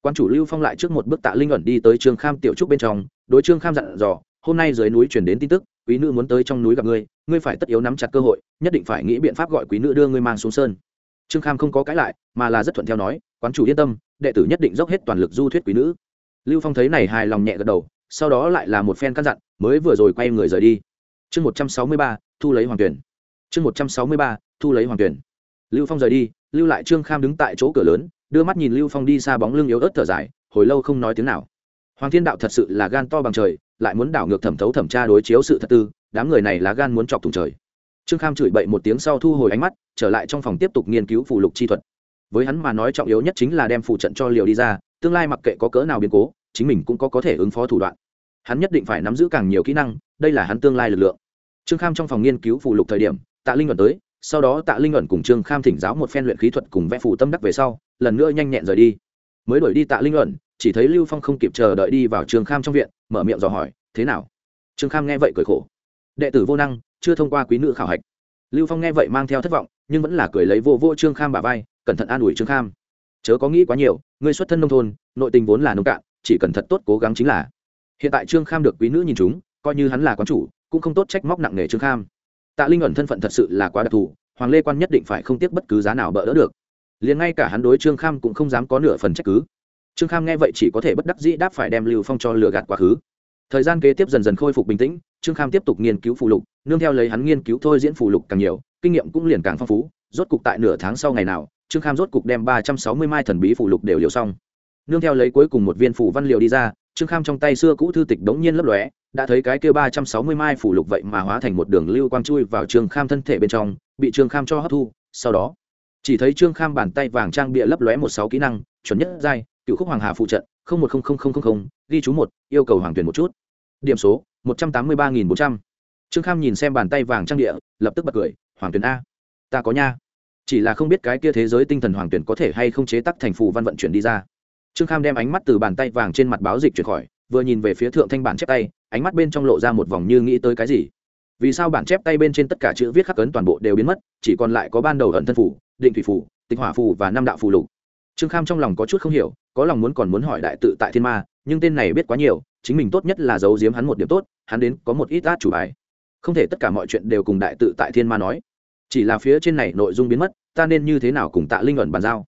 Quan chủ lưu phong lại trước một bước tạ linh ẩn đi tới trương kham tiểu trúc bên trong, đối trương kham dặn dò, hôm nay dưới núi chuyển đến tin tức, quý nữ muốn tới trong núi gặp ngươi ngươi phải tất yếu nắm chặt cơ hội, nhất định phải nghĩ biện pháp gọi quý nữ đưa ngươi mang xuống sơn. Trương kham không có cãi lại, mà là rất thuận theo nói, quán chủ yên tâm, đệ tử nhất định dốc hết toàn lực du thuyết quý nữ. Lưu phong thấy này hài lòng nhẹ gật đầu, sau đó lại là một phen căn dặn, mới vừa rồi quay người rời đi. Chương một trăm sáu mươi ba thu lấy hoàng tuyển. Chương một trăm sáu mươi ba, thu lấy hoàng tuyển. Lưu phong rời đi, lưu lại trương kham đứng tại chỗ cửa lớn, đưa mắt nhìn lưu phong đi xa bóng lưng yếu ớt thở dài, hồi lâu không nói tiếng nào. Hoàng thiên đạo thật sự là gan to bằng trời, lại muốn đảo ngược thẩm thấu thẩm tra đối chiếu sự thật tư, đám người này là gan muốn chọc thủng trời. Trương kham chửi bậy một tiếng sau thu hồi ánh mắt, trở lại trong phòng tiếp tục nghiên cứu phù lục chi thuật. Với hắn mà nói trọng yếu nhất chính là đem phù trận cho liều đi ra, tương lai mặc kệ có cỡ nào biến cố, chính mình cũng có có thể ứng phó thủ đoạn. Hắn nhất định phải nắm giữ càng nhiều kỹ năng, đây là hắn tương lai lực lượng trương kham trong phòng nghiên cứu phụ lục thời điểm, tạ linh luận tới, sau đó tạ linh luận cùng trương kham thỉnh giáo một phen luyện khí thuật cùng vẽ phủ tâm đắc về sau, lần nữa nhanh nhẹn rời đi. Mới đuổi đi tạ linh luận chỉ thấy lưu phong không kịp chờ đợi đi vào trương kham trong viện, mở miệng dò hỏi, thế nào? Trương kham nghe vậy cười khổ. Đệ tử vô năng, chưa thông qua quý nữ khảo hạch. Lưu phong nghe vậy mang theo thất vọng, nhưng vẫn là cười lấy vô vô trương kham bà vai, cẩn thận an ủi trương kham. Chớ có nghĩ quá nhiều, ngươi xuất thân nông thôn, nội tình vốn là nông cạn, chỉ cần thật tốt cố gắng chính là. Hiện tại trương kham được quý nữ nhìn chúng, coi như hắn là quán chủ cũng không tốt trách móc nặng nề trương kham. Tạ linh ẩn thân phận thật sự là quá đặc thù, hoàng lê quan nhất định phải không tiếc bất cứ giá nào bỡ đỡ được. Liền ngay cả hắn đối trương kham cũng không dám có nửa phần trách cứ. Trương kham nghe vậy chỉ có thể bất đắc dĩ đáp phải đem lưu phong cho lừa gạt quá khứ. Thời gian kế tiếp dần dần khôi phục bình tĩnh, trương kham tiếp tục nghiên cứu phù lục, nương theo lấy hắn nghiên cứu thôi diễn phù lục càng nhiều, kinh nghiệm cũng liền càng phong phú, rốt cục tại nửa tháng sau ngày nào, trương kham rốt cục đem ba trăm sáu mươi mai thần bí phù lục đều liều xong. Nương theo lấy cuối cùng một viên phù văn liều đi ra trương kham trong tay xưa cũ thư tịch đống nhiên lấp lóe, đã thấy cái kia ba trăm sáu mươi mai phủ lục vậy mà hóa thành một đường lưu quang chui vào trương kham thân thể bên trong, bị trương kham cho hấp thu, sau đó, chỉ thấy trương kham bàn tay vàng trang bịa lấp lóe một sáu kỹ năng, chuẩn nhất giai, cựu khúc hoàng hà phụ trận, không một không không không không ghi chú một, yêu cầu hoàng tuyển một chút. Điểm số, một trăm tám mươi ba nghìn bốn trăm. Trương kham nhìn xem bàn tay vàng trang địa lập tức bật cười, hoàng tuyển a, ta có nha. Chỉ là không biết cái kia thế giới tinh thần hoàng tuyển có thể hay không chế tắc thành phù văn vận chuyển đi ra trương kham đem ánh mắt từ bàn tay vàng trên mặt báo dịch chuyển khỏi, vừa nhìn về phía thượng thanh bản chép tay, ánh mắt bên trong lộ ra một vòng như nghĩ tới cái gì. Vì sao bản chép tay bên trên tất cả chữ viết khắc ấn toàn bộ đều biến mất, chỉ còn lại có ban đầu ẩn thân phủ, định thủy phủ tịch hỏa phủ và năm đạo phù lục. Trương kham trong lòng có chút không hiểu, có lòng muốn còn muốn hỏi đại tự tại thiên ma, nhưng tên này biết quá nhiều, chính mình tốt nhất là giấu giếm hắn một điểm tốt, hắn đến có một ít át chủ bài. Không thể tất cả mọi chuyện đều cùng đại tự tại thiên ma nói. Chỉ là phía trên này nội dung biến mất, ta nên như thế nào cùng tạ linh ẩn bàn giao?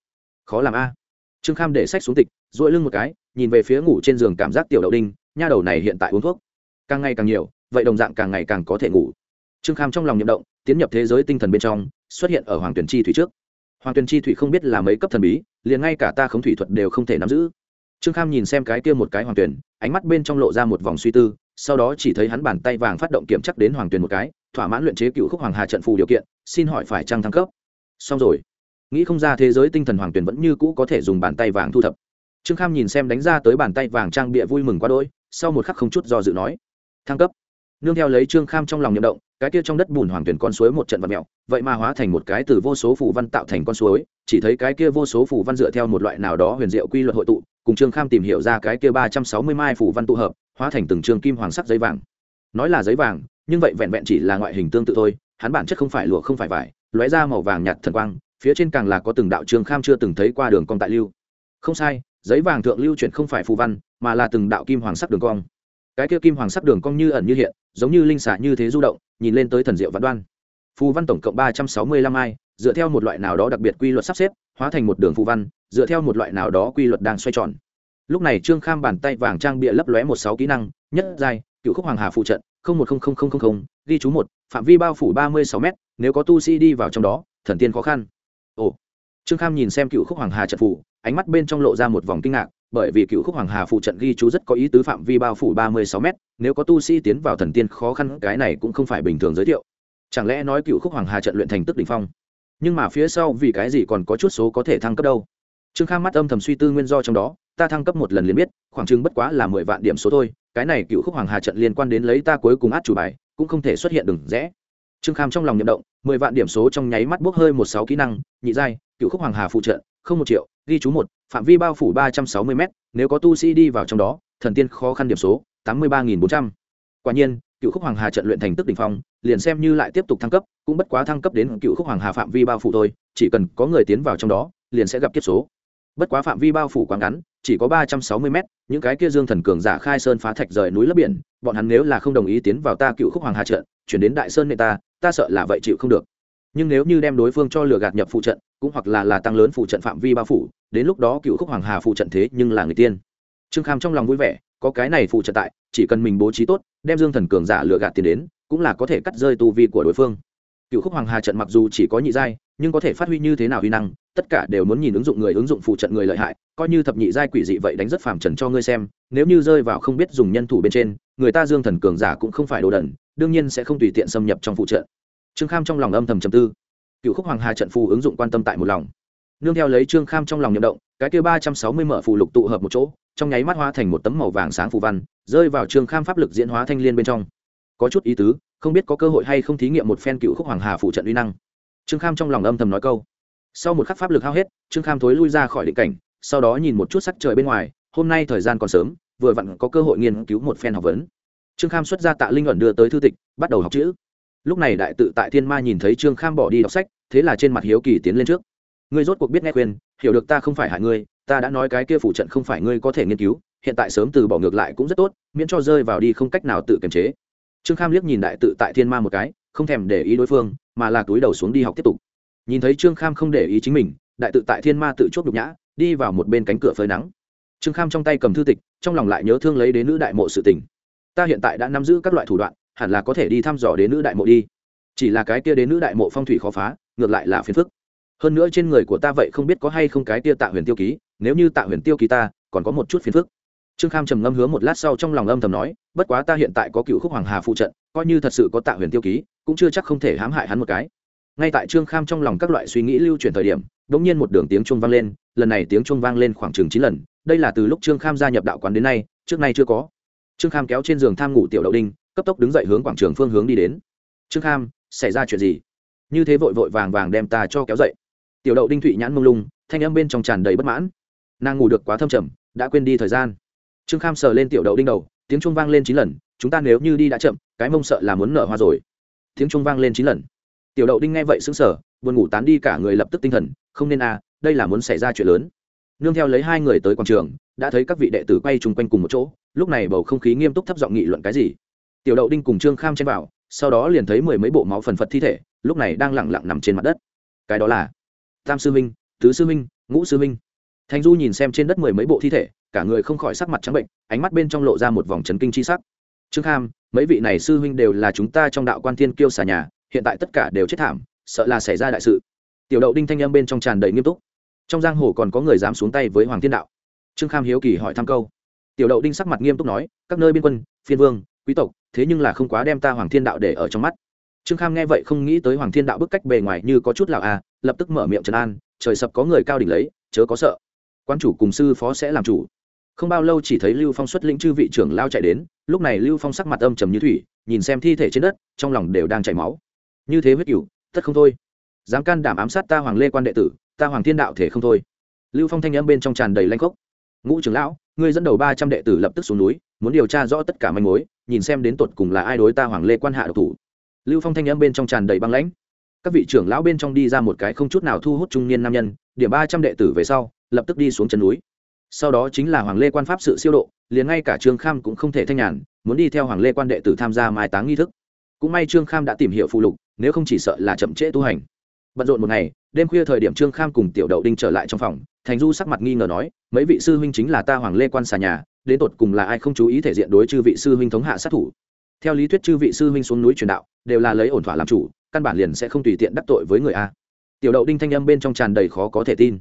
Khó làm a. Trương kham để sách xuống tịch duỗi lưng một cái, nhìn về phía ngủ trên giường cảm giác tiểu đậu đinh, nha đầu này hiện tại uống thuốc. Càng ngày càng nhiều, vậy đồng dạng càng ngày càng có thể ngủ. Trương kham trong lòng nhậm động, tiến nhập thế giới tinh thần bên trong, xuất hiện ở hoàng tuyển chi thủy trước. Hoàng tuyển chi thủy không biết là mấy cấp thần bí, liền ngay cả ta khống thủy thuật đều không thể nắm giữ. Trương kham nhìn xem cái kia một cái hoàng tuyển ánh mắt bên trong lộ ra một vòng suy tư, sau đó chỉ thấy hắn bàn tay vàng phát động kiểm chắc đến hoàng tuyển một cái, thỏa mãn luyện chế cựu khúc hoàng hà trận phù điều kiện, xin hỏi phải trăng thăng cấp? Xong rồi. Nghĩ không ra thế giới tinh thần hoàng tuyển vẫn như cũ có thể dùng bàn tay vàng thu thập trương kham nhìn xem đánh ra tới bàn tay vàng trang bịa vui mừng quá đôi sau một khắc không chút do dự nói, thăng cấp. Nương theo lấy trương kham trong lòng nhậm động, cái kia trong đất bùn hoàng tuyển con suối một trận vật mèo, vậy mà hóa thành một cái từ vô số phù văn tạo thành con suối, chỉ thấy cái kia vô số phù văn dựa theo một loại nào đó huyền diệu quy luật hội tụ, cùng trương kham tìm hiểu ra cái kia ba trăm sáu mươi mai phù văn tụ hợp, hóa thành từng trường kim hoàng sắc giấy vàng. Nói là giấy vàng, nhưng vậy vẹn vẹn chỉ là ngoại hình tương tự thôi, hắn bản chất không phải lụa không phải vải, lóe ra màu vàng nhạt thần quang, phía trên càng là có từng đạo trương kham chưa từng thấy qua đường cong tại lưu. Không sai giấy vàng thượng lưu chuyển không phải phù văn, mà là từng đạo kim hoàng sắc đường cong. Cái kia kim hoàng sắc đường cong như ẩn như hiện, giống như linh xạ như thế du động, nhìn lên tới thần diệu văn đoan. Phù văn tổng cộng ba trăm sáu mươi lăm ai, dựa theo một loại nào đó đặc biệt quy luật sắp xếp, hóa thành một đường phù văn, dựa theo một loại nào đó quy luật đang xoay tròn. Lúc này trương kham bàn tay vàng trang bịa lấp lóe một sáu kỹ năng, nhất giai, cựu khúc hoàng hà phụ trận, không một không không không không ghi chú một, phạm vi bao phủ ba mươi sáu m nếu có tu sĩ đi vào trong đó, thần tiên khó khăn. Ồ trương kham nhìn xem cựu khúc hoàng hà trận phủ ánh mắt bên trong lộ ra một vòng kinh ngạc, bởi vì cựu khúc hoàng hà phụ trận ghi chú rất có ý tứ phạm vi bao phủ ba mươi sáu m nếu có tu sĩ tiến vào thần tiên khó khăn, cái này cũng không phải bình thường giới thiệu. Chẳng lẽ nói cựu khúc hoàng hà trận luyện thành tức đ ỉ n h phong? Nhưng mà phía sau vì cái gì còn có chút số có thể thăng cấp đâu? Trương kham mắt âm thầm suy tư nguyên do trong đó, ta thăng cấp một lần liền biết, khoảng chừng bất quá là mười vạn điểm số thôi, cái này cựu khúc hoàng hà trận liên quan đến lấy ta cuối cùng át chủ bài, cũng không thể xuất hiện đừng rẽ trương kham trong lòng nhậm động, mười vạn điểm số trong nháy mắt bốc hơi một sáu kỹ năng, nhị giai, cựu khúc hoàng hà phụ trợ, không một triệu, ghi chú một, phạm vi bao phủ ba trăm sáu mươi m nếu có tu sĩ đi vào trong đó, thần tiên khó khăn điểm số, tám mươi ba nghìn bốn trăm. Quả nhiên, cựu khúc hoàng hà trận luyện thành tức đ ỉ n h phong, liền xem như lại tiếp tục thăng cấp, cũng bất quá thăng cấp đến cựu khúc hoàng hà phạm vi bao phủ thôi, chỉ cần có người tiến vào trong đó, liền sẽ gặp kiếp số. Bất quá phạm vi bao phủ quá ngắn, chỉ có ba trăm sáu mươi m những cái kia dương thần cường giả khai sơn phá thạch rời núi lấp biển, bọn hắn nếu là không đồng ý tiến vào ta cựu khúc hoàng hà trận, chuyển đến đại sơn nệ ta ta sợ là vậy chịu không được. Nhưng nếu như đem đối phương cho lừa gạt nhập phụ trận, cũng hoặc là là tăng lớn phụ trận phạm vi bao phủ, đến lúc đó cựu khúc hoàng hà phụ trận thế nhưng là người tiên. Trương kham trong lòng vui vẻ, có cái này phụ trận tại, chỉ cần mình bố trí tốt, đem dương thần cường giả lừa gạt tiền đến, cũng là có thể cắt rơi tu vi của đối phương. Cựu khúc hoàng hà trận mặc dù chỉ có nhị giai, nhưng có thể phát huy như thế nào huy năng tất cả đều muốn nhìn ứng dụng người ứng dụng phụ trận người lợi hại, coi như thập nhị giai quỷ dị vậy đánh rất phàm trần cho ngươi xem, nếu như rơi vào không biết dùng nhân thủ bên trên, người ta dương thần cường giả cũng không phải đồ đần, đương nhiên sẽ không tùy tiện xâm nhập trong phụ trận. Trương kham trong lòng âm thầm trầm tư. Cựu khúc hoàng hà trận phù ứng dụng quan tâm tại một lòng. Nương theo lấy trương kham trong lòng nhậm động, cái kia ba trăm sáu mươi mở phù lục tụ hợp một chỗ, trong nháy mắt hóa thành một tấm màu vàng sáng phù văn, rơi vào trương kham pháp lực diễn hóa thanh l i ê n bên trong. Có chút ý tứ, không biết có cơ hội hay không thí nghiệm một phen cựu khúc hoàng hà phụ trận uy năng. Trương kham trong lòng âm thầm nói câu sau một khắc pháp lực hao hết, trương kham thối lui ra khỏi định cảnh, sau đó nhìn một chút sắc trời bên ngoài, hôm nay thời gian còn sớm, vừa vặn có cơ hội nghiên cứu một phen học vấn. Trương kham xuất ra tạ linh luận đưa tới thư tịch, bắt đầu học chữ. Lúc này đại tự tại thiên ma nhìn thấy trương kham bỏ đi đọc sách, thế là trên mặt hiếu kỳ tiến lên trước. Ngươi rốt cuộc biết nghe khuyên, hiểu được ta không phải hại ngươi, ta đã nói cái kia phủ trận không phải ngươi có thể nghiên cứu, hiện tại sớm từ bỏ ngược lại cũng rất tốt, miễn cho rơi vào đi không cách nào tự kiềm chế. Trương kham liếc nhìn đại tự tại thiên ma một cái, không thèm để ý đối phương, mà là túi đầu xuống đi học tiếp tục nhìn thấy trương kham không để ý chính mình, đại tự tại thiên ma tự chốt đục nhã, đi vào một bên cánh cửa phơi nắng. Trương kham trong tay cầm thư tịch, trong lòng lại nhớ thương lấy đến nữ đại mộ sự tình. Ta hiện tại đã nắm giữ các loại thủ đoạn, hẳn là có thể đi thăm dò đến nữ đại mộ đi. Chỉ là cái kia đến nữ đại mộ phong thủy khó phá, ngược lại là phiền phức. Hơn nữa trên người của ta vậy không biết có hay không cái kia tạ huyền tiêu ký, nếu như tạ huyền tiêu ký ta, còn có một chút phiền phức. Trương kham trầm ngâm hứa một lát sau trong lòng âm thầm nói, bất quá ta hiện tại có cựu khúc hoàng hà phụ trận, coi như thật sự có tạ huyền tiêu ký, cũng chưa chắc không thể hãm hại hắn một cái ngay tại trương kham trong lòng các loại suy nghĩ lưu truyền thời điểm đ ỗ n g nhiên một đường tiếng chuông vang lên, lần này tiếng chuông vang lên khoảng chừng chín lần, đây là từ lúc trương kham gia nhập đạo quán đến nay, trước nay chưa có. Trương kham kéo trên giường tham ngủ tiểu đậu đinh, cấp tốc đứng dậy hướng quảng trường phương hướng đi đến. Trương kham, xảy ra chuyện gì? Như thế vội vội vàng vàng đem ta cho kéo dậy. Tiểu đậu đinh thụy nhãn mông lung, thanh âm bên trong tràn đầy bất mãn. Nàng ngủ được quá thâm trầm, đã quên đi thời gian. Trương kham sờ lên tiểu đậu đinh đầu, tiếng trung vang lên chín lần, chúng ta nếu như đi đã chậm, cái mông sợ là muốn nở hoa rồi. Tiếng trung vang lên chín lần tiểu đậu đinh nghe vậy sững sờ, buồn ngủ tán đi cả người lập tức tinh thần, không nên à đây là muốn xảy ra chuyện lớn. Nương theo lấy hai người tới quảng trường, đã thấy các vị đệ tử quay chung quanh cùng một chỗ, lúc này bầu không khí nghiêm túc thấp giọng nghị luận cái gì. Tiểu đậu đinh cùng trương kham chen vào, sau đó liền thấy mười mấy bộ máu phần phật thi thể, lúc này đang lẳng lặng nằm trên mặt đất. Cái đó là tam sư minh, tứ sư minh, ngũ sư minh. Thành du nhìn xem trên đất mười mấy bộ thi thể, cả người không khỏi sắc mặt trắng bệnh, ánh mắt bên trong lộ ra một vòng trấn kinh c h i sắc. Trương kham, mấy vị này sư huynh đều là chúng ta trong đạo quan thiên kiêu xà nhà hiện tại tất cả đều chết thảm, sợ là xảy ra đại sự. Tiểu đậu đinh thanh âm bên trong tràn đầy nghiêm túc. Trong giang hồ còn có người dám xuống tay với hoàng thiên đạo? Trương kham hiếu kỳ hỏi thăm câu. Tiểu đậu đinh sắc mặt nghiêm túc nói, các nơi biên quân, phiên vương, quý tộc, thế nhưng là không quá đem ta hoàng thiên đạo để ở trong mắt. Trương kham nghe vậy không nghĩ tới hoàng thiên đạo bức cách bề ngoài như có chút lạo à lập tức mở miệng trấn an, trời sập có người cao đỉnh lấy, chớ có sợ. Quan chủ cùng sư phó sẽ làm chủ. Không bao lâu chỉ thấy lưu phong xuất lĩnh chư vị trưởng lao chạy đến, lúc này lưu phong sắc mặt âm trầm như thủy, nhìn xem thi thể trên đất, trong lòng đều đang chảy máu như thế huyết cửu tất không thôi. Dám can đảm ám sát ta hoàng lê quan đệ tử, ta hoàng thiên đạo thể không thôi. Lưu phong thanh âm bên trong tràn đầy lanh cốc ngũ trưởng lão, ngươi dẫn đầu ba trăm đệ tử lập tức xuống núi, muốn điều tra rõ tất cả manh mối, nhìn xem đến tột cùng là ai đối ta hoàng lê quan hạ độc thủ. Lưu phong thanh âm bên trong tràn đầy băng lãnh. Các vị trưởng lão bên trong đi ra một cái không chút nào thu hút trung niên nam nhân, điểm ba trăm đệ tử về sau, lập tức đi xuống chân núi. Sau đó chính là hoàng lê quan pháp sự siêu độ, liền ngay cả trương kham cũng không thể thanh nhàn, muốn đi theo hoàng lê quan đệ tử tham gia mai táng nghi thức. Cũng may trương kham đã tìm hiểu phụ lục nếu không chỉ sợ là chậm trễ tu hành. Bận rộn một ngày, đêm khuya thời điểm trương kham cùng tiểu đậu đinh trở lại trong phòng, thành du sắc mặt nghi ngờ nói, mấy vị sư huynh chính là ta hoàng lê quan xà nhà, đến tột cùng là ai không chú ý thể diện đối chư vị sư huynh thống hạ sát thủ? Theo lý thuyết chư vị sư huynh xuống núi truyền đạo, đều là lấy ổn thỏa làm chủ, căn bản liền sẽ không tùy tiện đắc tội với người a. Tiểu đậu đinh thanh âm bên trong tràn đầy khó có thể tin.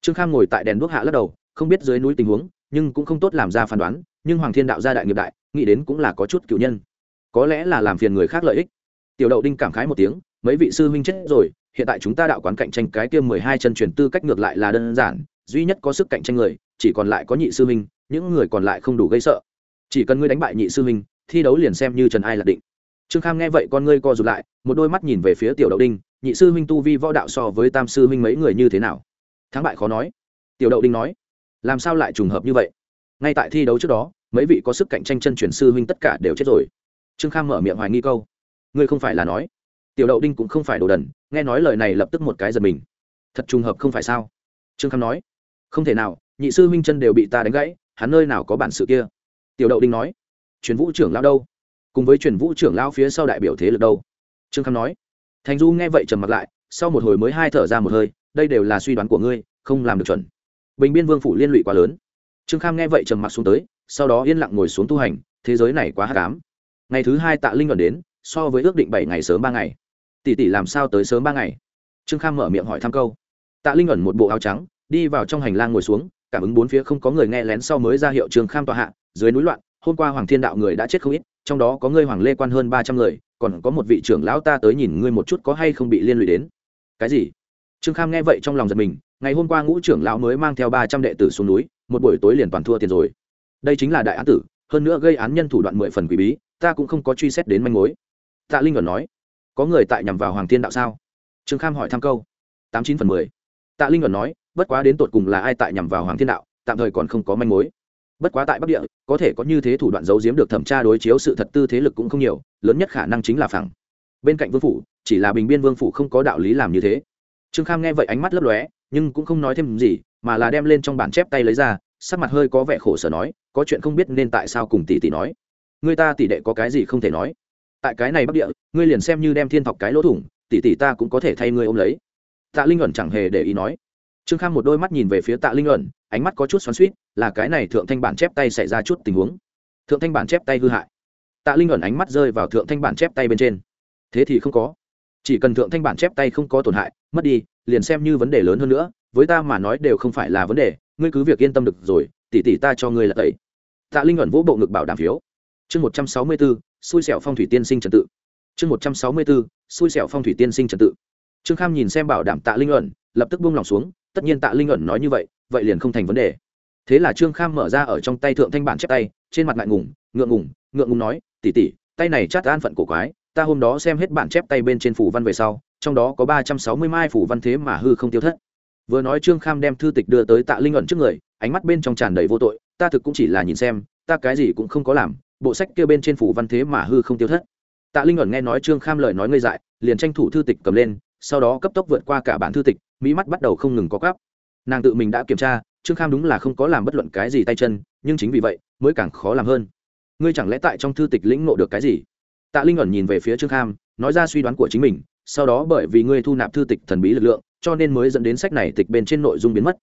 Trương kham ngồi tại đèn đuốc hạ lắc đầu, không biết dưới núi tình huống, nhưng cũng không tốt làm ra phán đoán, nhưng hoàng thiên đạo gia đại nghiệp đại, nghĩ đến cũng là có chút cựu nhân. Có lẽ là làm phiền người khác lợi ích tiểu đậu đinh cảm khái một tiếng, mấy vị sư huynh chết rồi, hiện tại chúng ta đạo quán cạnh tranh cái tiêm mười hai chân truyền tư cách ngược lại là đơn giản, duy nhất có sức cạnh tranh người, chỉ còn lại có nhị sư huynh, những người còn lại không đủ gây sợ. Chỉ cần ngươi đánh bại nhị sư huynh, thi đấu liền xem như trần ai là định. Trương kham nghe vậy con ngươi co rụt lại, một đôi mắt nhìn về phía tiểu đậu đinh, nhị sư huynh tu vi võ đạo so với tam sư huynh mấy người như thế nào? Thắng bại khó nói. Tiểu đậu đinh nói, làm sao lại trùng hợp như vậy? Ngay tại thi đấu trước đó, mấy vị có sức cạnh tranh chân truyền sư huynh tất cả đều chết rồi. Trương kham mở miệng hoài nghi câu ngươi không phải là nói. Tiểu đậu đinh cũng không phải đồ đần, nghe nói lời này lập tức một cái giật mình. Thật trùng hợp không phải sao? Trương kham nói. Không thể nào, nhị sư huynh chân đều bị ta đánh gãy, hắn nơi nào có bản sự kia? Tiểu đậu đinh nói. Truyền vũ trưởng lao đâu? Cùng với truyền vũ trưởng lao phía sau đại biểu thế lực đâu? Trương kham nói. Thành du nghe vậy trầm mặt lại, sau một hồi mới hai thở ra một hơi, đây đều là suy đoán của ngươi, không làm được chuẩn. Bình biên vương phủ liên lụy quá lớn. Trương kham nghe vậy trầm mặc xuống tới, sau đó yên lặng ngồi xuống tu hành, thế giới này quá hát cám ngày thứ hai tạ linh còn đến so với ước định bảy ngày sớm ba ngày. Tỷ tỷ làm sao tới sớm ba ngày? Trương kham mở miệng hỏi thăm câu. Tạ linh ẩn một bộ áo trắng, đi vào trong hành lang ngồi xuống, cảm ứng bốn phía không có người nghe lén sau mới ra hiệu trương kham tọa hạ, dưới núi loạn, hôm qua hoàng thiên đạo người đã chết không ít, trong đó có ngươi hoàng lê quan hơn ba trăm người, còn có một vị trưởng lão ta tới nhìn ngươi một chút có hay không bị liên lụy đến. Cái gì? Trương kham nghe vậy trong lòng giật mình, ngày hôm qua ngũ trưởng lão mới mang theo ba trăm đệ tử xuống núi, một buổi tối liền toàn thua tiền rồi. Đây chính là đại án tử, hơn nữa gây án nhân thủ đoạn mười phần quỷ bí, ta cũng không có truy xét đến manh mối tạ linh còn nói, có người tại nhằm vào hoàng thiên đạo sao? Trương kham hỏi thăm câu, tám chín phần mười. Tạ linh còn nói, bất quá đến tột cùng là ai tại nhằm vào hoàng thiên đạo, tạm thời còn không có manh mối. Bất quá tại bắc địa, có thể có như thế thủ đoạn giấu giếm được thẩm tra đối chiếu sự thật tư thế lực cũng không nhiều, lớn nhất khả năng chính là phẳng. Bên cạnh vương phủ, chỉ là bình biên vương phủ không có đạo lý làm như thế. Trương kham nghe vậy ánh mắt lấp lóe, nhưng cũng không nói thêm gì, mà là đem lên trong bản chép tay lấy ra, sắc mặt hơi có vẻ khổ sở nói, có chuyện không biết nên tại sao cùng tỷ tỷ nói. Người ta tỷ đệ có cái gì không thể nói? Tại cái này bắc địa, ngươi liền xem như đem thiên thọc cái lỗ thủng, tỷ tỷ ta cũng có thể thay ngươi ôm lấy. Tạ linh ẩn chẳng hề để ý nói. Trương kham một đôi mắt nhìn về phía tạ linh ẩn ánh mắt có chút xoắn suýt là cái này thượng thanh bản chép tay xảy ra chút tình huống. Thượng thanh bản chép tay hư hại. Tạ linh ẩn ánh mắt rơi vào thượng thanh bản chép tay bên trên. Thế thì không có. Chỉ cần thượng thanh bản chép tay không có tổn hại, mất đi, liền xem như vấn đề lớn hơn nữa, với ta mà nói đều không phải là vấn đề, ngươi cứ việc yên tâm được rồi, tỷ tỷ ta cho ngươi là tẩy. Tạ linh ẩn vỗ bộ ngực bảo đảm phiếu. Chương một trăm sáu mươi bốn xui xẻo phong thủy tiên sinh trật tự. Chương một trăm sáu mươi bốn xui xẻo phong thủy tiên sinh trật tự. Trương kham nhìn xem bảo đảm tạ linh ẩn, lập tức buông lòng xuống, tất nhiên tạ linh ẩn nói như vậy vậy liền không thành vấn đề. Thế là trương kham mở ra ở trong tay thượng thanh bản chép tay, trên mặt ngại ngùng, ngượng ngùng ngượng ngùng nói tỉ tỉ tay này chát an phận cổ quái, ta hôm đó xem hết bản chép tay bên trên phủ văn về sau, trong đó có ba trăm sáu mươi mai phủ văn thế mà hư không tiêu thất. Vừa nói trương kham đem thư tịch đưa tới tạ linh ẩn trước người, ánh mắt bên trong tràn đầy vô tội, ta thực cũng chỉ là nhìn xem, ta cái gì cũng không có làm bộ sách kia bên trên phủ văn thế mà hư không tiêu thất. Tạ linh ẩn nghe nói trương kham lời nói ngây dại, liền tranh thủ thư tịch cầm lên, sau đó cấp tốc vượt qua cả bản thư tịch, mỹ mắt bắt đầu không ngừng có cắp nàng tự mình đã kiểm tra, trương kham đúng là không có làm bất luận cái gì tay chân, nhưng chính vì vậy, mới càng khó làm hơn. Ngươi chẳng lẽ tại trong thư tịch lĩnh ngộ được cái gì? Tạ linh ẩn nhìn về phía trương kham, nói ra suy đoán của chính mình, sau đó bởi vì ngươi thu nạp thư tịch thần bí lực lượng, cho nên mới dẫn đến sách này tịch bên trên nội dung biến mất.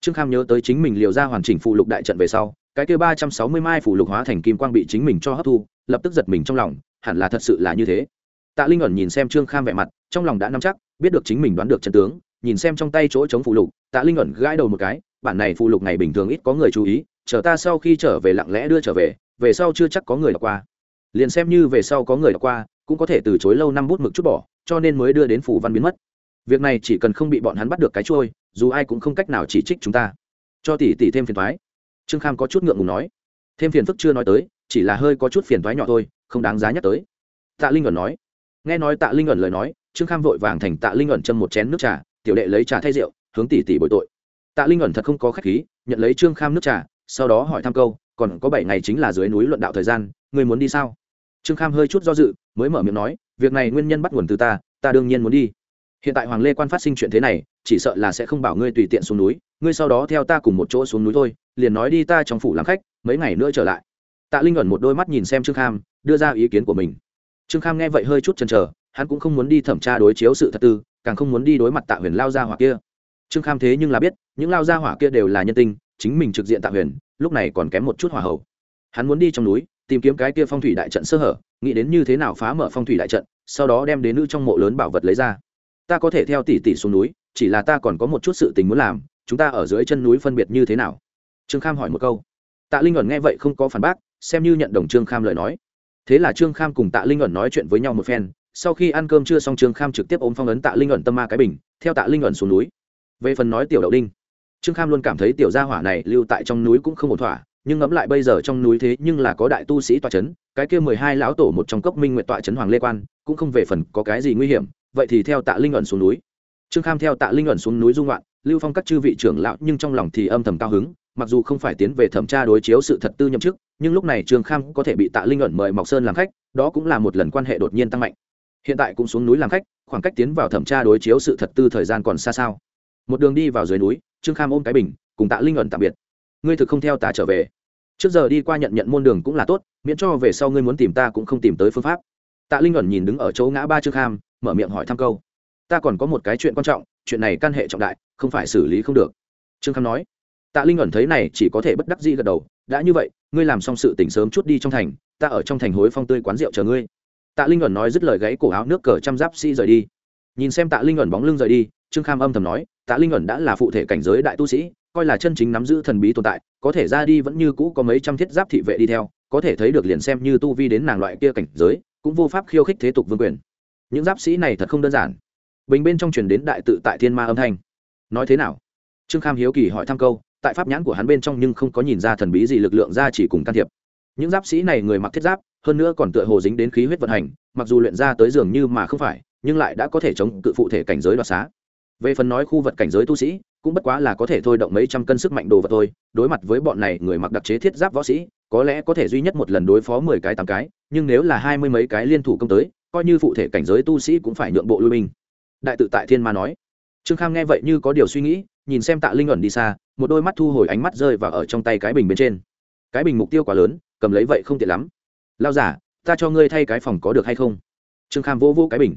Trương kham nhớ tới chính mình liều ra hoàn chỉnh phụ lục đại trận về sau cái kia ba trăm sáu mươi mai phủ lục hóa thành kim quang bị chính mình cho hấp thu, lập tức giật mình trong lòng, hẳn là thật sự là như thế. Tạ linh ẩn nhìn xem trương kham vẻ mặt, trong lòng đã nắm chắc, biết được chính mình đoán được chân tướng, nhìn xem trong tay chỗ chống phụ lục, tạ linh ẩn gãi đầu một cái, bản này phụ lục này bình thường ít có người chú ý, chờ ta sau khi trở về lặng lẽ đưa trở về về sau chưa chắc có người đọc qua. Liền xem như về sau có người đọc qua, cũng có thể từ chối lâu năm bút mực chút bỏ, cho nên mới đưa đến phủ văn biến mất. Việc này chỉ cần không bị bọn hắn bắt được cái trôi dù ai cũng không cách nào chỉ trích chúng ta. Cho tỷ tỷ thêm phiền thoái trương kham có chút ngượng ngùng nói. Thêm phiền phức chưa nói tới, chỉ là hơi có chút phiền thoái nhỏ thôi, không đáng giá nhắc tới. Tạ linh ẩn nói. Nghe nói tạ linh ẩn lời nói, trương kham vội vàng thành tạ linh ẩn châm một chén nước trà, tiểu đệ lấy trà thay rượu, hướng tỷ tỷ bội tội. Tạ linh ẩn thật không có khách khí, nhận lấy trương kham nước trà, sau đó hỏi thăm câu, còn có bảy ngày chính là dưới núi luận đạo thời gian người muốn đi sao? Trương kham hơi chút do dự, mới mở miệng nói, việc này nguyên nhân bắt nguồn từ ta ta đương nhiên muốn đi hiện tại hoàng lê quan phát sinh chuyện thế này, chỉ sợ là sẽ không bảo ngươi tùy tiện xuống núi, ngươi sau đó theo ta cùng một chỗ xuống núi thôi, liền nói đi ta trong phủ làm khách, mấy ngày nữa trở lại. Tạ linh ẩn một đôi mắt nhìn xem trương kham, đưa ra ý kiến của mình. Trương kham nghe vậy hơi chút chần chờ, hắn cũng không muốn đi thẩm tra đối chiếu sự thật tư, càng không muốn đi đối mặt tạ huyền lao gia hỏa kia. Trương kham thế nhưng là biết, những lao gia hỏa kia đều là nhân tinh chính mình trực diện tạ huyền, lúc này còn kém một chút hỏa hậu hắn muốn đi trong núi, tìm kiếm cái kia phong thủy đại trận sơ hở, nghĩ đến như thế nào phá mở phong thủy đại trận, sau đó đem đến nữ trong mộ lớn bảo vật lấy ra ta có thể theo tỷ tỷ xuống núi, chỉ là ta còn có một chút sự tình muốn làm, chúng ta ở dưới chân núi phân biệt như thế nào? Trương kham hỏi một câu. Tạ linh ẩn nghe vậy không có phản bác, xem như nhận đồng trương kham lời nói. Thế là trương kham cùng tạ linh ẩn nói chuyện với nhau một phen, sau khi ăn cơm chưa xong trương kham trực tiếp ôm phong ấn tạ linh ẩn tâm ma cái bình, theo tạ linh ẩn xuống núi. Về phần nói tiểu đậu đinh, trương kham luôn cảm thấy tiểu gia hỏa này lưu tại trong núi cũng không một thỏa, nhưng ngẫm lại bây giờ trong núi thế nhưng là có đại tu sĩ tọa c h ấ n cái kia mười hai lão tổ một trong cốc minh nguyện tọa c h ấ n hoàng lê quan, cũng không về phần có cái gì nguy hiểm vậy thì theo tạ linh ẩn xuống núi. Trương kham theo tạ linh ẩn xuống núi dung loạn lưu phong các chư vị trưởng lão nhưng trong lòng thì âm thầm cao hứng, mặc dù không phải tiến về thẩm tra đối chiếu sự thật tư nhậm chức, nhưng lúc này trương kham có thể bị tạ linh ẩn mời mọc sơn làm khách, đó cũng là một lần quan hệ đột nhiên tăng mạnh. Hiện tại cũng xuống núi làm khách, khoảng cách tiến vào thẩm tra đối chiếu sự thật tư thời gian còn xa sao. Một đường đi vào dưới núi, trương kham ôm cái bình, cùng tạ linh ẩn tạm biệt. Ngươi thực không theo ta trở về. Trước giờ đi qua nhận nhận môn đường cũng là tốt, miễn cho về sau ngươi muốn tìm ta cũng không tìm tới phương pháp. Tạ linh ẩn nhìn đứng ở chỗ ngã ba trương kham mở miệng hỏi thăm câu. Ta còn có một cái chuyện quan trọng, chuyện này căn hệ trọng đại, không phải xử lý không được. Trương kham nói. Tạ linh ẩn thấy này chỉ có thể bất đắc dĩ gật đầu. Đã như vậy, ngươi làm xong sự tỉnh sớm chút đi trong thành, ta ở trong thành hối phong tươi quán rượu chờ ngươi. Tạ linh ẩn nói dứt lời gãy cổ áo nước cờ trăm giáp sĩ rời đi. Nhìn xem tạ linh ẩn bóng lưng rời đi, trương kham âm thầm nói, tạ linh ẩn đã là phụ thể cảnh giới đại tu sĩ, coi là chân chính nắm giữ thần bí tồn tại, có thể ra đi vẫn như cũ có mấy trăm thiết giáp thị vệ đi theo, có thể thấy được liền xem như tu vi đến nàng loại kia cảnh giới, cũng vô pháp khiêu khích thế tục vương quyền những giáp sĩ này thật không đơn giản. Bình bên trong truyền đến đại tự tại thiên ma âm thanh. Nói thế nào? Trương kham hiếu kỳ hỏi thăm câu, tại pháp nhãn của hắn bên trong nhưng không có nhìn ra thần bí gì lực lượng ra chỉ cùng can thiệp. Những giáp sĩ này người mặc thiết giáp, hơn nữa còn tựa hồ dính đến khí huyết vận hành, mặc dù luyện ra tới dường như mà không phải, nhưng lại đã có thể chống cự phụ thể cảnh giới đoạt xá. Về phần nói khu vật cảnh giới tu sĩ, cũng bất quá là có thể thôi động mấy trăm cân sức mạnh đồ vật thôi, đối mặt với bọn này người mặc đặc chế thiết giáp võ sĩ, có lẽ có thể duy nhất một lần đối phó mười cái tám cái, nhưng nếu là hai mươi mấy cái liên thủ công tới coi như phụ thể cảnh giới tu sĩ cũng phải nhượng bộ lui binh. Đại tự tại thiên ma nói. Trương kham nghe vậy như có điều suy nghĩ, nhìn xem tạ linh ẩn đi xa, một đôi mắt thu hồi ánh mắt rơi vào ở trong tay cái bình bên trên. Cái bình mục tiêu quá lớn, cầm lấy vậy không tiện lắm. Lao giả, ta cho ngươi thay cái phòng có được hay không? Trương kham vô vô cái bình.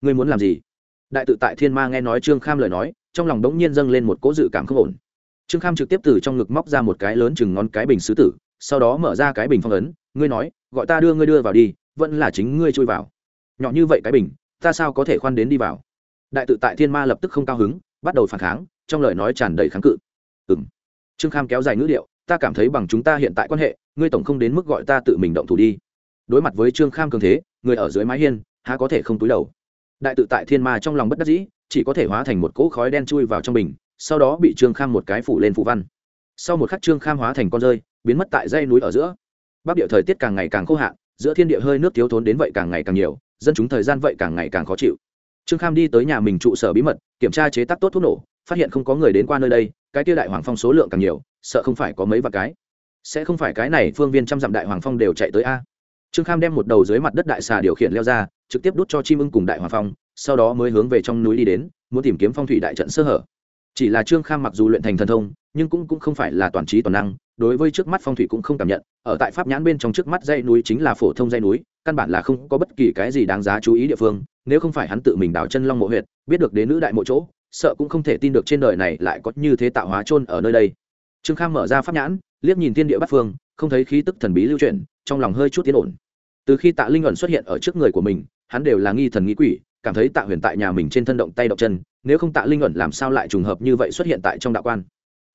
Ngươi muốn làm gì? Đại tự tại thiên ma nghe nói trương kham lời nói, trong lòng đống nhiên dâng lên một cỗ dự cảm không ổn. Trương kham trực tiếp từ trong ngực móc ra một cái lớn chừng ngón cái bình sứ tử, sau đó mở ra cái bình phong ấn, ngươi nói, gọi ta đưa ngươi đưa vào đi, vẫn là chính ngươi chui vào nhỏ như vậy cái bình, ta sao có thể khoan đến đi vào? Đại tự tại thiên ma lập tức không cao hứng, bắt đầu phản kháng, trong lời nói tràn đầy kháng cự. Ừ m trương kham kéo dài ngữ điệu, ta cảm thấy bằng chúng ta hiện tại quan hệ, ngươi tổng không đến mức gọi ta tự mình động thủ đi. Đối mặt với trương kham cường thế, người ở dưới mái hiên, há có thể không túi đầu? Đại tự tại thiên ma trong lòng bất đắc dĩ, chỉ có thể hóa thành một cỗ khói đen chui vào trong bình, sau đó bị trương kham một cái phủ lên phủ văn. Sau một khắc trương kham hóa thành con rơi, biến mất tại dây núi ở giữa. Bắc địa thời tiết càng ngày càng khô hạn, giữa thiên địa hơi nước thiếu thốn đến vậy càng ngày càng nhiều dân chúng thời gian vậy càng ngày càng khó chịu. Trương kham đi tới nhà mình trụ sở bí mật, kiểm tra chế tác tốt thuốc nổ, phát hiện không có người đến qua nơi đây, cái kia đại hoàng phong số lượng càng nhiều, sợ không phải có mấy vạn cái. Sẽ không phải cái này phương viên trăm dặm đại hoàng phong đều chạy tới a. Trương kham đem một đầu dưới mặt đất đại xà điều khiển leo ra, trực tiếp đút cho chim ưng cùng đại hoàng phong, sau đó mới hướng về trong núi đi đến, muốn tìm kiếm phong thủy đại trận sơ hở. Chỉ là trương kham mặc dù luyện thành thần thông, nhưng cũng cũng không phải là toàn trí toàn năng, đối với trước mắt phong thủy cũng không cảm nhận, ở tại pháp nhãn bên trong trước mắt dây núi chính là phổ thông dây núi căn bản là không có bất kỳ cái gì đáng giá chú ý địa phương, nếu không phải hắn tự mình đào chân long mộ huyệt, biết được đến nữ đại mộ chỗ, sợ cũng không thể tin được trên đời này lại có như thế tạo hóa chôn ở nơi đây. Trương kham mở ra pháp nhãn, liếc nhìn thiên địa bát phương, không thấy khí tức thần bí lưu chuyển, trong lòng hơi chút tiến ổn. Từ khi tạ linh ẩn xuất hiện ở trước người của mình, hắn đều là nghi thần nghi quỷ, cảm thấy tạ huyền tại nhà mình trên thân động tay động chân, nếu không tạ linh ẩn làm sao lại trùng hợp như vậy xuất hiện tại trong đạo quan?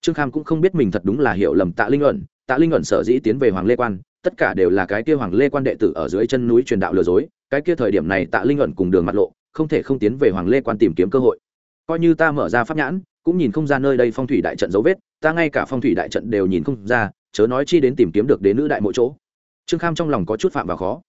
Trương kham cũng không biết mình thật đúng là hiểu lầm tạ linh ẩn, tạ linh ẩn sở dĩ tiến về hoàng lê quan tất cả đều là cái kia hoàng lê quan đệ tử ở dưới chân núi truyền đạo lừa dối, cái kia thời điểm này tạ linh ẩn cùng đường mặt lộ, không thể không tiến về hoàng lê quan tìm kiếm cơ hội. Coi như ta mở ra pháp nhãn, cũng nhìn không ra nơi đây phong thủy đại trận dấu vết, ta ngay cả phong thủy đại trận đều nhìn không ra, chớ nói chi đến tìm kiếm được đến nữ đại mỗi chỗ. Trương kham trong lòng có chút phạm vào khó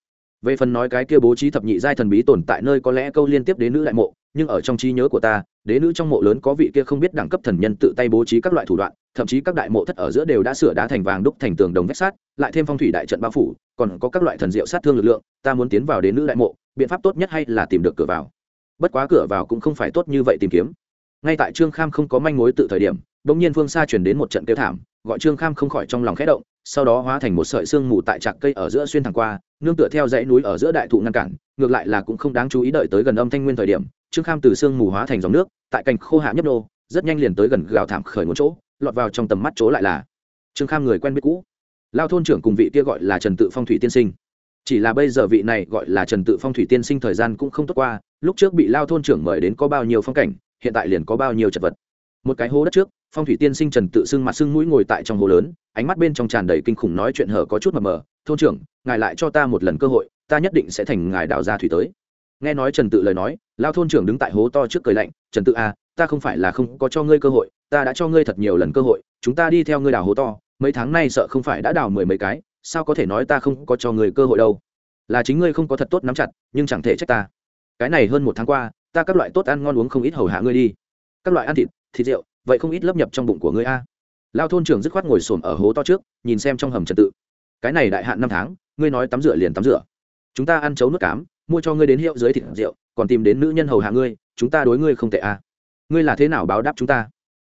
về phần nói cái kia bố trí thập nhị giai thần bí tồn tại nơi có lẽ câu liên tiếp đến nữ đại mộ, nhưng ở trong trí nhớ của ta, đế nữ trong mộ lớn có vị kia không biết đẳng cấp thần nhân tự tay bố trí các loại thủ đoạn, thậm chí các đại mộ thất ở giữa đều đã sửa đá thành vàng đúc thành tường đồng vách sát lại thêm phong thủy đại trận bao phủ, còn có các loại thần diệu sát thương lực lượng, ta muốn tiến vào đến nữ đại mộ, biện pháp tốt nhất hay là tìm được cửa vào. Bất quá cửa vào cũng không phải tốt như vậy tìm kiếm. Ngay tại trương kham không có manh mối tự thời điểm đ ỗ n g nhiên phương xa chuyển đến một trận kêu thảm, gọi trương kham không khỏi trong lòng khẽ động, sau đó hóa thành một sợi xương mù tại trạc cây ở giữa xuyên thẳng qua nương tựa theo dãy núi ở giữa đại thụ ngăn cản, ngược lại là cũng không đáng chú ý đợi tới gần âm thanh nguyên thời điểm, trương kham từ xương mù hóa thành dòng nước, tại cành khô hạ nhấp nô, rất nhanh liền tới gần gào thảm khởi một chỗ, lọt vào trong tầm mắt chỗ lại là trương kham người quen biết cũ. Lao thôn trưởng cùng vị kia gọi là trần tự phong thủy tiên sinh. Chỉ là bây giờ vị này gọi là trần tự phong thủy tiên sinh thời gian cũng không tốt qua, lúc trước bị lao thôn trưởng mời đến có bao nhiêu phong cảnh, hiện tại liền có bao nhiêu chật vật. Một cái hố đất trước, phong thủy tiên sinh trần tự xưng mặt xưng mũi ngồi tại trong hố lớn ánh mắt bên trong tràn đầy kinh khủng nói chuyện hở có chút mờ mờ thôn trưởng ngài lại cho ta một lần cơ hội ta nhất định sẽ thành ngài đào ra thủy tới. Nghe nói trần tự lời nói lao thôn trưởng đứng tại hố to trước cười lạnh trần tự a à, ta không phải là không có cho ngươi cơ hội ta đã cho ngươi thật nhiều lần cơ hội chúng ta đi theo ngươi đào hố to mấy tháng nay sợ không phải đã đào mười mấy cái sao có thể nói ta không có cho người cơ hội đâu? Là chính ngươi không có thật tốt nắm chặt nhưng chẳng thể trách ta. Cái này hơn một tháng qua ta các loại tốt ăn ngon uống không ít hầu hạ ngươi đi. Các loại ăn thịt thịt rượu vậy không ít lấp nhập trong bụng của ngươi a lao thôn trưởng dứt khoát ngồi xổm ở hố to trước, nhìn xem trong hầm trật tự. Cái này đại hạn năm tháng, ngươi nói tắm rửa liền tắm rửa. Chúng ta ăn chấu nước cám, mua cho ngươi đến hiệu dưới thịt rượu, còn tìm đến nữ nhân hầu hạ ngươi, chúng ta đối ngươi không tệ à? ngươi là thế nào báo đáp chúng ta?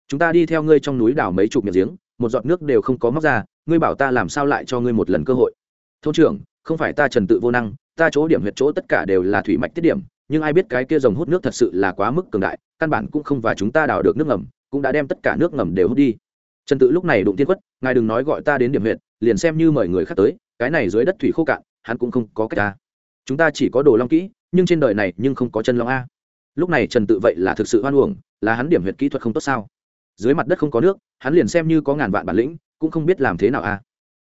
Chúng ta đi theo ngươi trong núi đảo mấy chục miệng giếng, một giọt nước đều không có móc ra, ngươi bảo ta làm sao lại cho ngươi một lần cơ hội? Thôn trưởng, không phải ta trần tự vô năng, ta chỗ điểm huyệt chỗ tất cả đều là thủy mạch tiết điểm, nhưng ai biết cái kia dòng hút nước thật sự là quá mức cường đại, căn bản cũng không và chúng ta đào được nước ngầm, cũng đã đem tất cả nước ngầm đều hút đi trần tự lúc này đụng tiên quất ngài đừng nói gọi ta đến điểm huyệt, liền xem như mời người khác tới, cái này dưới đất thủy khô cạn, hắn cũng không có cách ta. Chúng ta chỉ có đồ long kỹ, nhưng trên đời này nhưng không có chân long a. Lúc này trần tự vậy là thực sự hoan uổng, là hắn điểm huyệt kỹ thuật không tốt sao? Dưới mặt đất không có nước, hắn liền xem như có ngàn vạn bản lĩnh, cũng không biết làm thế nào a.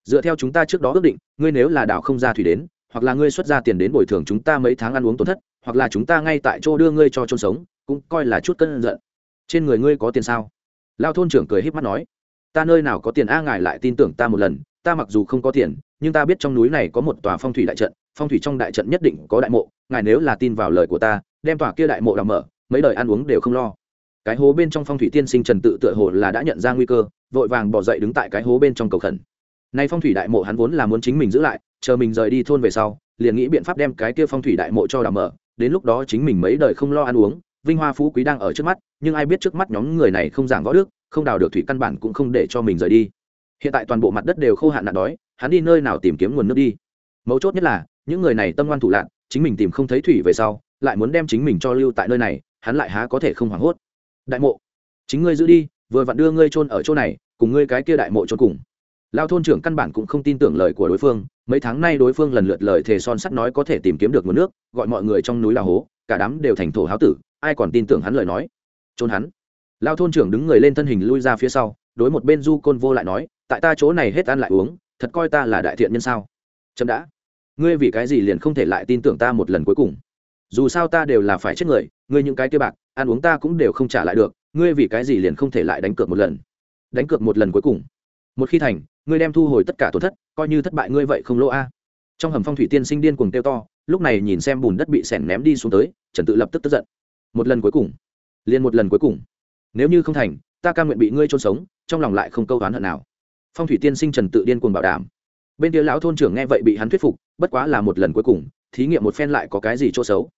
Dựa theo chúng ta trước đó ước định, ngươi nếu là đảo không ra thủy đến, hoặc là ngươi xuất ra tiền đến bồi thường chúng ta mấy tháng ăn uống tổn thất, hoặc là chúng ta ngay tại chỗ đưa ngươi cho chôn sống, cũng coi là chút cân giận. Trên người ngươi có tiền sao? Lao thôn trưởng cười h í p mắt nói ta nơi nào có tiền a, ngài lại tin tưởng ta một lần, ta mặc dù không có tiền, nhưng ta biết trong núi này có một tòa phong thủy đại trận, phong thủy trong đại trận nhất định có đại mộ, ngài nếu là tin vào lời của ta, đem tòa kia đại mộ đ mở, mấy đời ăn uống đều không lo. Cái hố bên trong phong thủy tiên sinh trần tự tựa hồ là đã nhận ra nguy cơ, vội vàng bỏ dậy đứng tại cái hố bên trong cầu khẩn. Nay phong thủy đại mộ hắn vốn là muốn chính mình giữ lại, chờ mình rời đi thôn về sau, liền nghĩ biện pháp đem cái kia phong thủy đại mộ cho đào mở, đến lúc đó chính mình mấy đời không lo ăn uống, vinh hoa phú quý đang ở trước mắt, nhưng ai biết trước mắt nhóm người này không giảng võ đức không đào được thủy căn bản cũng không để cho mình rời đi. Hiện tại toàn bộ mặt đất đều khô hạn nạn đói, hắn đi nơi nào tìm kiếm nguồn nước đi? Mấu chốt nhất là, những người này tâm ngoan thủ lạc chính mình tìm không thấy thủy về sau, lại muốn đem chính mình cho lưu tại nơi này, hắn lại há có thể không hoảng hốt. Đại mộ, chính ngươi giữ đi, vừa vặn đưa ngươi chôn ở chỗ này, cùng ngươi cái kia đại mộ chôn cùng. Lao thôn trưởng căn bản cũng không tin tưởng lời của đối phương, mấy tháng nay đối phương lần lượt lời thề son sắt nói có thể tìm kiếm được nguồn nước, gọi mọi người trong núi là hố, cả đám đều thành thổ háo tử, ai còn tin tưởng hắn lời nói? Trôn hắn lao thôn trưởng đứng người lên thân hình lui ra phía sau, đối một bên du côn vô lại nói, tại ta chỗ này hết ăn lại uống, thật coi ta là đại thiện nhân sao? Chậm đã. Ngươi vì cái gì liền không thể lại tin tưởng ta một lần cuối cùng? Dù sao ta đều là phải chết người, ngươi những cái kia bạc, ăn uống ta cũng đều không trả lại được, ngươi vì cái gì liền không thể lại đánh cược một lần? Đánh cược một lần cuối cùng? Một khi thành, ngươi đem thu hồi tất cả tổn thất, coi như thất bại ngươi vậy không lỗ a. Trong hầm phong thủy tiên sinh điên cuồng kêu to, lúc này nhìn xem bùn đất bị sẻn ném đi xuống tới, trần tự lập tức tức giận. Một lần cuối cùng? Liền một lần cuối cùng? Nếu như không thành, ta ca nguyện bị ngươi trôn sống, trong lòng lại không câu toán hận nào. Phong thủy tiên sinh trần tự điên cuồng bảo đảm. Bên kia lão thôn trưởng nghe vậy bị hắn thuyết phục, bất quá là một lần cuối cùng, thí nghiệm một phen lại có cái gì chỗ xấu.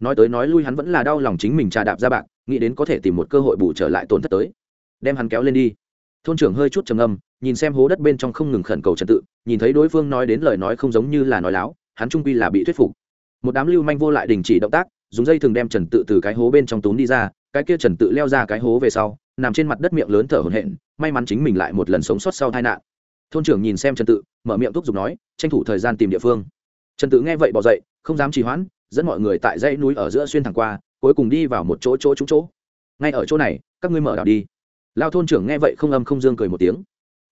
Nói tới nói lui hắn vẫn là đau lòng chính mình trà đạp ra bạc, nghĩ đến có thể tìm một cơ hội bù trở lại tổn thất tới. Đem hắn kéo lên đi. Thôn trưởng hơi chút trầm âm nhìn xem hố đất bên trong không ngừng khẩn cầu trật tự, nhìn thấy đối phương nói đến lời nói không giống như là nói láo, hắn trung quy là bị thuyết phục. Một đám lưu manh vô lại đình chỉ động tác dùng dây thường đem trần tự từ cái hố bên trong túm đi ra, cái kia trần tự leo ra cái hố về sau, nằm trên mặt đất miệng lớn thở hổn hển, may mắn chính mình lại một lần sống sót sau tai nạn. Thôn trưởng nhìn xem trần tự, mở miệng thúc giục nói, tranh thủ thời gian tìm địa phương. Trần tự nghe vậy bỏ dậy, không dám trì hoãn, dẫn mọi người tại dãy núi ở giữa xuyên thẳng qua, cuối cùng đi vào một chỗ chỗ trúng chỗ. Ngay ở chỗ này, các ngươi mở đảo đi. Lao thôn trưởng nghe vậy không âm không dương cười một tiếng.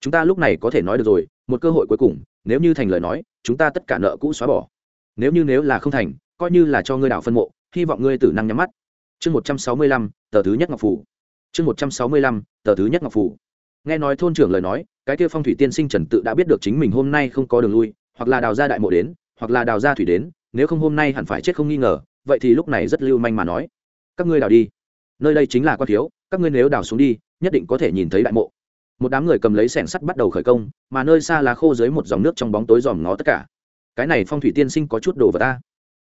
Chúng ta lúc này có thể nói được rồi, một cơ hội cuối cùng, nếu như thành lời nói, chúng ta tất cả nợ cũ xóa bỏ. Nếu như nếu là không thành, coi như là cho ngươi đảo phân mộ hy vọng ngươi tử năng nhắm mắt. Chương một trăm sáu mươi lăm, tờ thứ nhất ngọc phủ. Chương một trăm sáu mươi lăm, tờ thứ nhất ngọc phủ. Nghe nói thôn trưởng lời nói, cái kia phong thủy tiên sinh trần tự đã biết được chính mình hôm nay không có đường lui, hoặc là đào ra đại mộ đến, hoặc là đào ra thủy đến, nếu không hôm nay hẳn phải chết không nghi ngờ, vậy thì lúc này rất lưu manh mà nói. Các ngươi đào đi. Nơi đây chính là quan thiếu, các ngươi nếu đào xuống đi, nhất định có thể nhìn thấy đại mộ. Một đám người cầm lấy sẻng sắt bắt đầu khởi công, mà nơi xa lá khô dưới một dòng nước trong bóng tối dòm ngó tất cả. Cái này phong thủy tiên sinh có chút đồ vào ta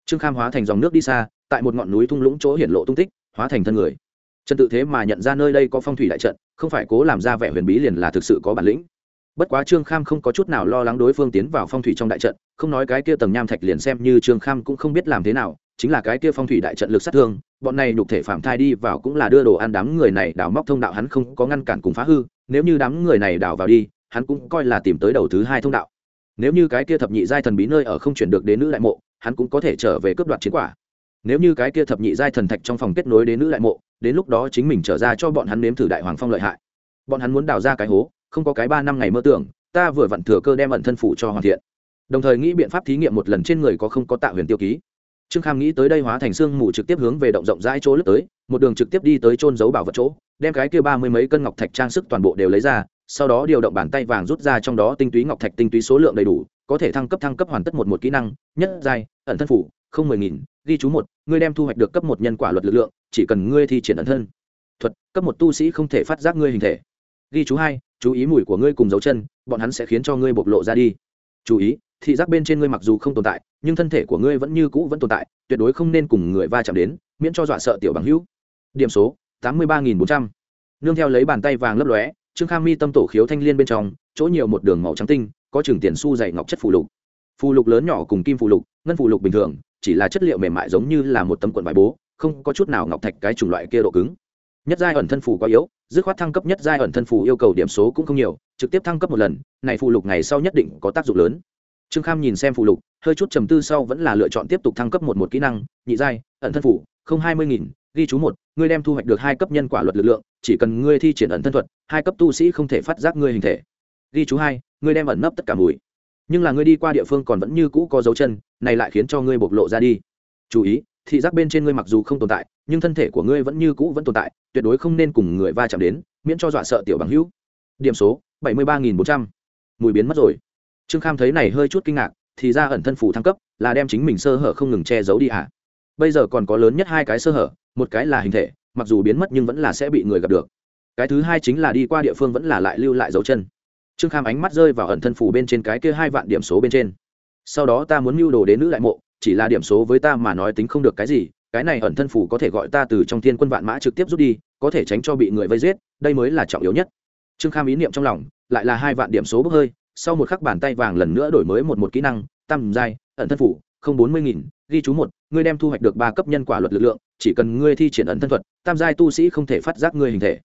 trương kham hóa thành dòng nước đi xa, tại một ngọn núi thung lũng chỗ hiển lộ tung tích, hóa thành thân người. Trần tự thế mà nhận ra nơi đây có phong thủy đại trận, không phải cố làm ra vẻ huyền bí liền là thực sự có bản lĩnh. Bất quá trương kham không có chút nào lo lắng đối phương tiến vào phong thủy trong đại trận, không nói cái kia tầng nham thạch liền xem như trương kham cũng không biết làm thế nào, chính là cái kia phong thủy đại trận lực sát thương, bọn này nhục thể phạm thai đi vào cũng là đưa đồ ăn đám người này đào móc thông đạo hắn không có ngăn cản cùng phá hư, nếu như đám người này đào vào đi, hắn cũng coi là tìm tới đầu thứ hai thông đạo. Nếu như cái kia thập nhị giai thần bí nơi ở không chuyển được đến nữ đại mộ hắn cũng có thể trở về cướp đoạt chiến quả. Nếu như cái kia thập nhị giai thần thạch trong phòng kết nối đến nữ đại mộ, đến lúc đó chính mình trở ra cho bọn hắn nếm thử đại hoàng phong lợi hại. Bọn hắn muốn đào ra cái hố, không có cái ba năm ngày mơ tưởng, ta vừa vặn thừa cơ đem ẩn thân phủ cho hoàn thiện. Đồng thời nghĩ biện pháp thí nghiệm một lần trên người có không có tạo huyền tiêu ký. Trương kham nghĩ tới đây hóa thành xương mù trực tiếp hướng về động rộng rãi chỗ lướt tới, một đường trực tiếp đi tới trôn giấu bảo vật chỗ, đem cái kia ba mươi mấy cân ngọc thạch trang sức toàn bộ đều lấy ra, sau đó điều động bàn tay vàng rút ra trong đó tinh túy ngọc thạch tinh túy số lượng đầy đủ có thể thăng cấp thăng cấp hoàn tất một một kỹ năng, nhất giai, ẩn thân phủ, không mười nghìn, ghi chú một, ngươi đem thu hoạch được cấp một nhân quả luật lực lượng, chỉ cần ngươi thi triển ẩn thân. Thuật, cấp một tu sĩ không thể phát giác ngươi hình thể. Ghi chú hai, chú ý mùi của ngươi cùng dấu chân, bọn hắn sẽ khiến cho ngươi bộc lộ ra đi. Chú ý, thị giác bên trên ngươi mặc dù không tồn tại, nhưng thân thể của ngươi vẫn như cũ vẫn tồn tại, tuyệt đối không nên cùng người va chạm đến, miễn cho dọa sợ tiểu bằng hữu. Điểm số, tám mươi ba nghìn bốn trăm. Nương theo lấy bàn tay vàng lấp lóe, trương kham mi tâm tổ khiếu thanh liên bên trong, chỗ nhiều một đường màu trắng tinh có chừng tiền su dày ngọc chất phù lục. Phù lục lớn nhỏ cùng kim phù lục, ngân phù lục bình thường, chỉ là chất liệu mềm mại giống như là một tấm quần bài bố, không có chút nào ngọc thạch cái chủng loại kia độ cứng. Nhất giai ẩn thân phù quá yếu, dứt khoát thăng cấp nhất giai ẩn thân phù yêu cầu điểm số cũng không nhiều, trực tiếp thăng cấp một lần, này phù lục ngày sau nhất định có tác dụng lớn. Trương kham nhìn xem phù lục, hơi chút trầm tư sau vẫn là lựa chọn tiếp tục thăng cấp một một kỹ năng, nhị giai, ẩn thân phù, không hai mươi nghìn, ghi chú một, ngươi đem thu hoạch được hai cấp nhân quả luật lực lượng, chỉ cần ngươi thi triển ẩn thân thuật, hai cấp tu sĩ không thể phát giác ngươi hình thể. Ghi chú hai ngươi đem ẩn nấp tất cả mùi. Nhưng là ngươi đi qua địa phương còn vẫn như cũ có dấu chân, này lại khiến cho ngươi bộc lộ ra đi. Chú ý, thị giác bên trên ngươi mặc dù không tồn tại, nhưng thân thể của ngươi vẫn như cũ vẫn tồn tại, tuyệt đối không nên cùng người va chạm đến, miễn cho dọa sợ tiểu bằng hữu. Điểm số, bảy mươi ba nghìn bốn trăm. Mùi biến mất rồi. Trương kham thấy này hơi chút kinh ngạc, thì ra ẩn thân phủ thăng cấp là đem chính mình sơ hở không ngừng che giấu đi à? bây giờ còn có lớn nhất hai cái sơ hở, một cái là hình thể, mặc dù biến mất nhưng vẫn là sẽ bị người gặp được. Cái thứ hai chính là đi qua địa phương vẫn là lại lưu lại dấu chân trương kham ánh mắt rơi vào ẩn thân phủ bên trên cái kia hai vạn điểm số bên trên. Sau đó ta muốn mưu đồ đến nữ đại mộ, chỉ là điểm số với ta mà nói tính không được cái gì, cái này ẩn thân phủ có thể gọi ta từ trong thiên quân vạn mã trực tiếp rút đi, có thể tránh cho bị người vây giết, đây mới là trọng yếu nhất. Trương kham ý niệm trong lòng, lại là hai vạn điểm số bốc hơi, sau một khắc bàn tay vàng lần nữa đổi mới một một kỹ năng, tam giai, ẩn thân phủ không bốn mươi nghìn, ghi chú một, ngươi đem thu hoạch được ba cấp nhân quả luật lực lượng, chỉ cần ngươi thi triển ẩn thân thuật, tam giai tu sĩ không thể phát giác ngươi hình thể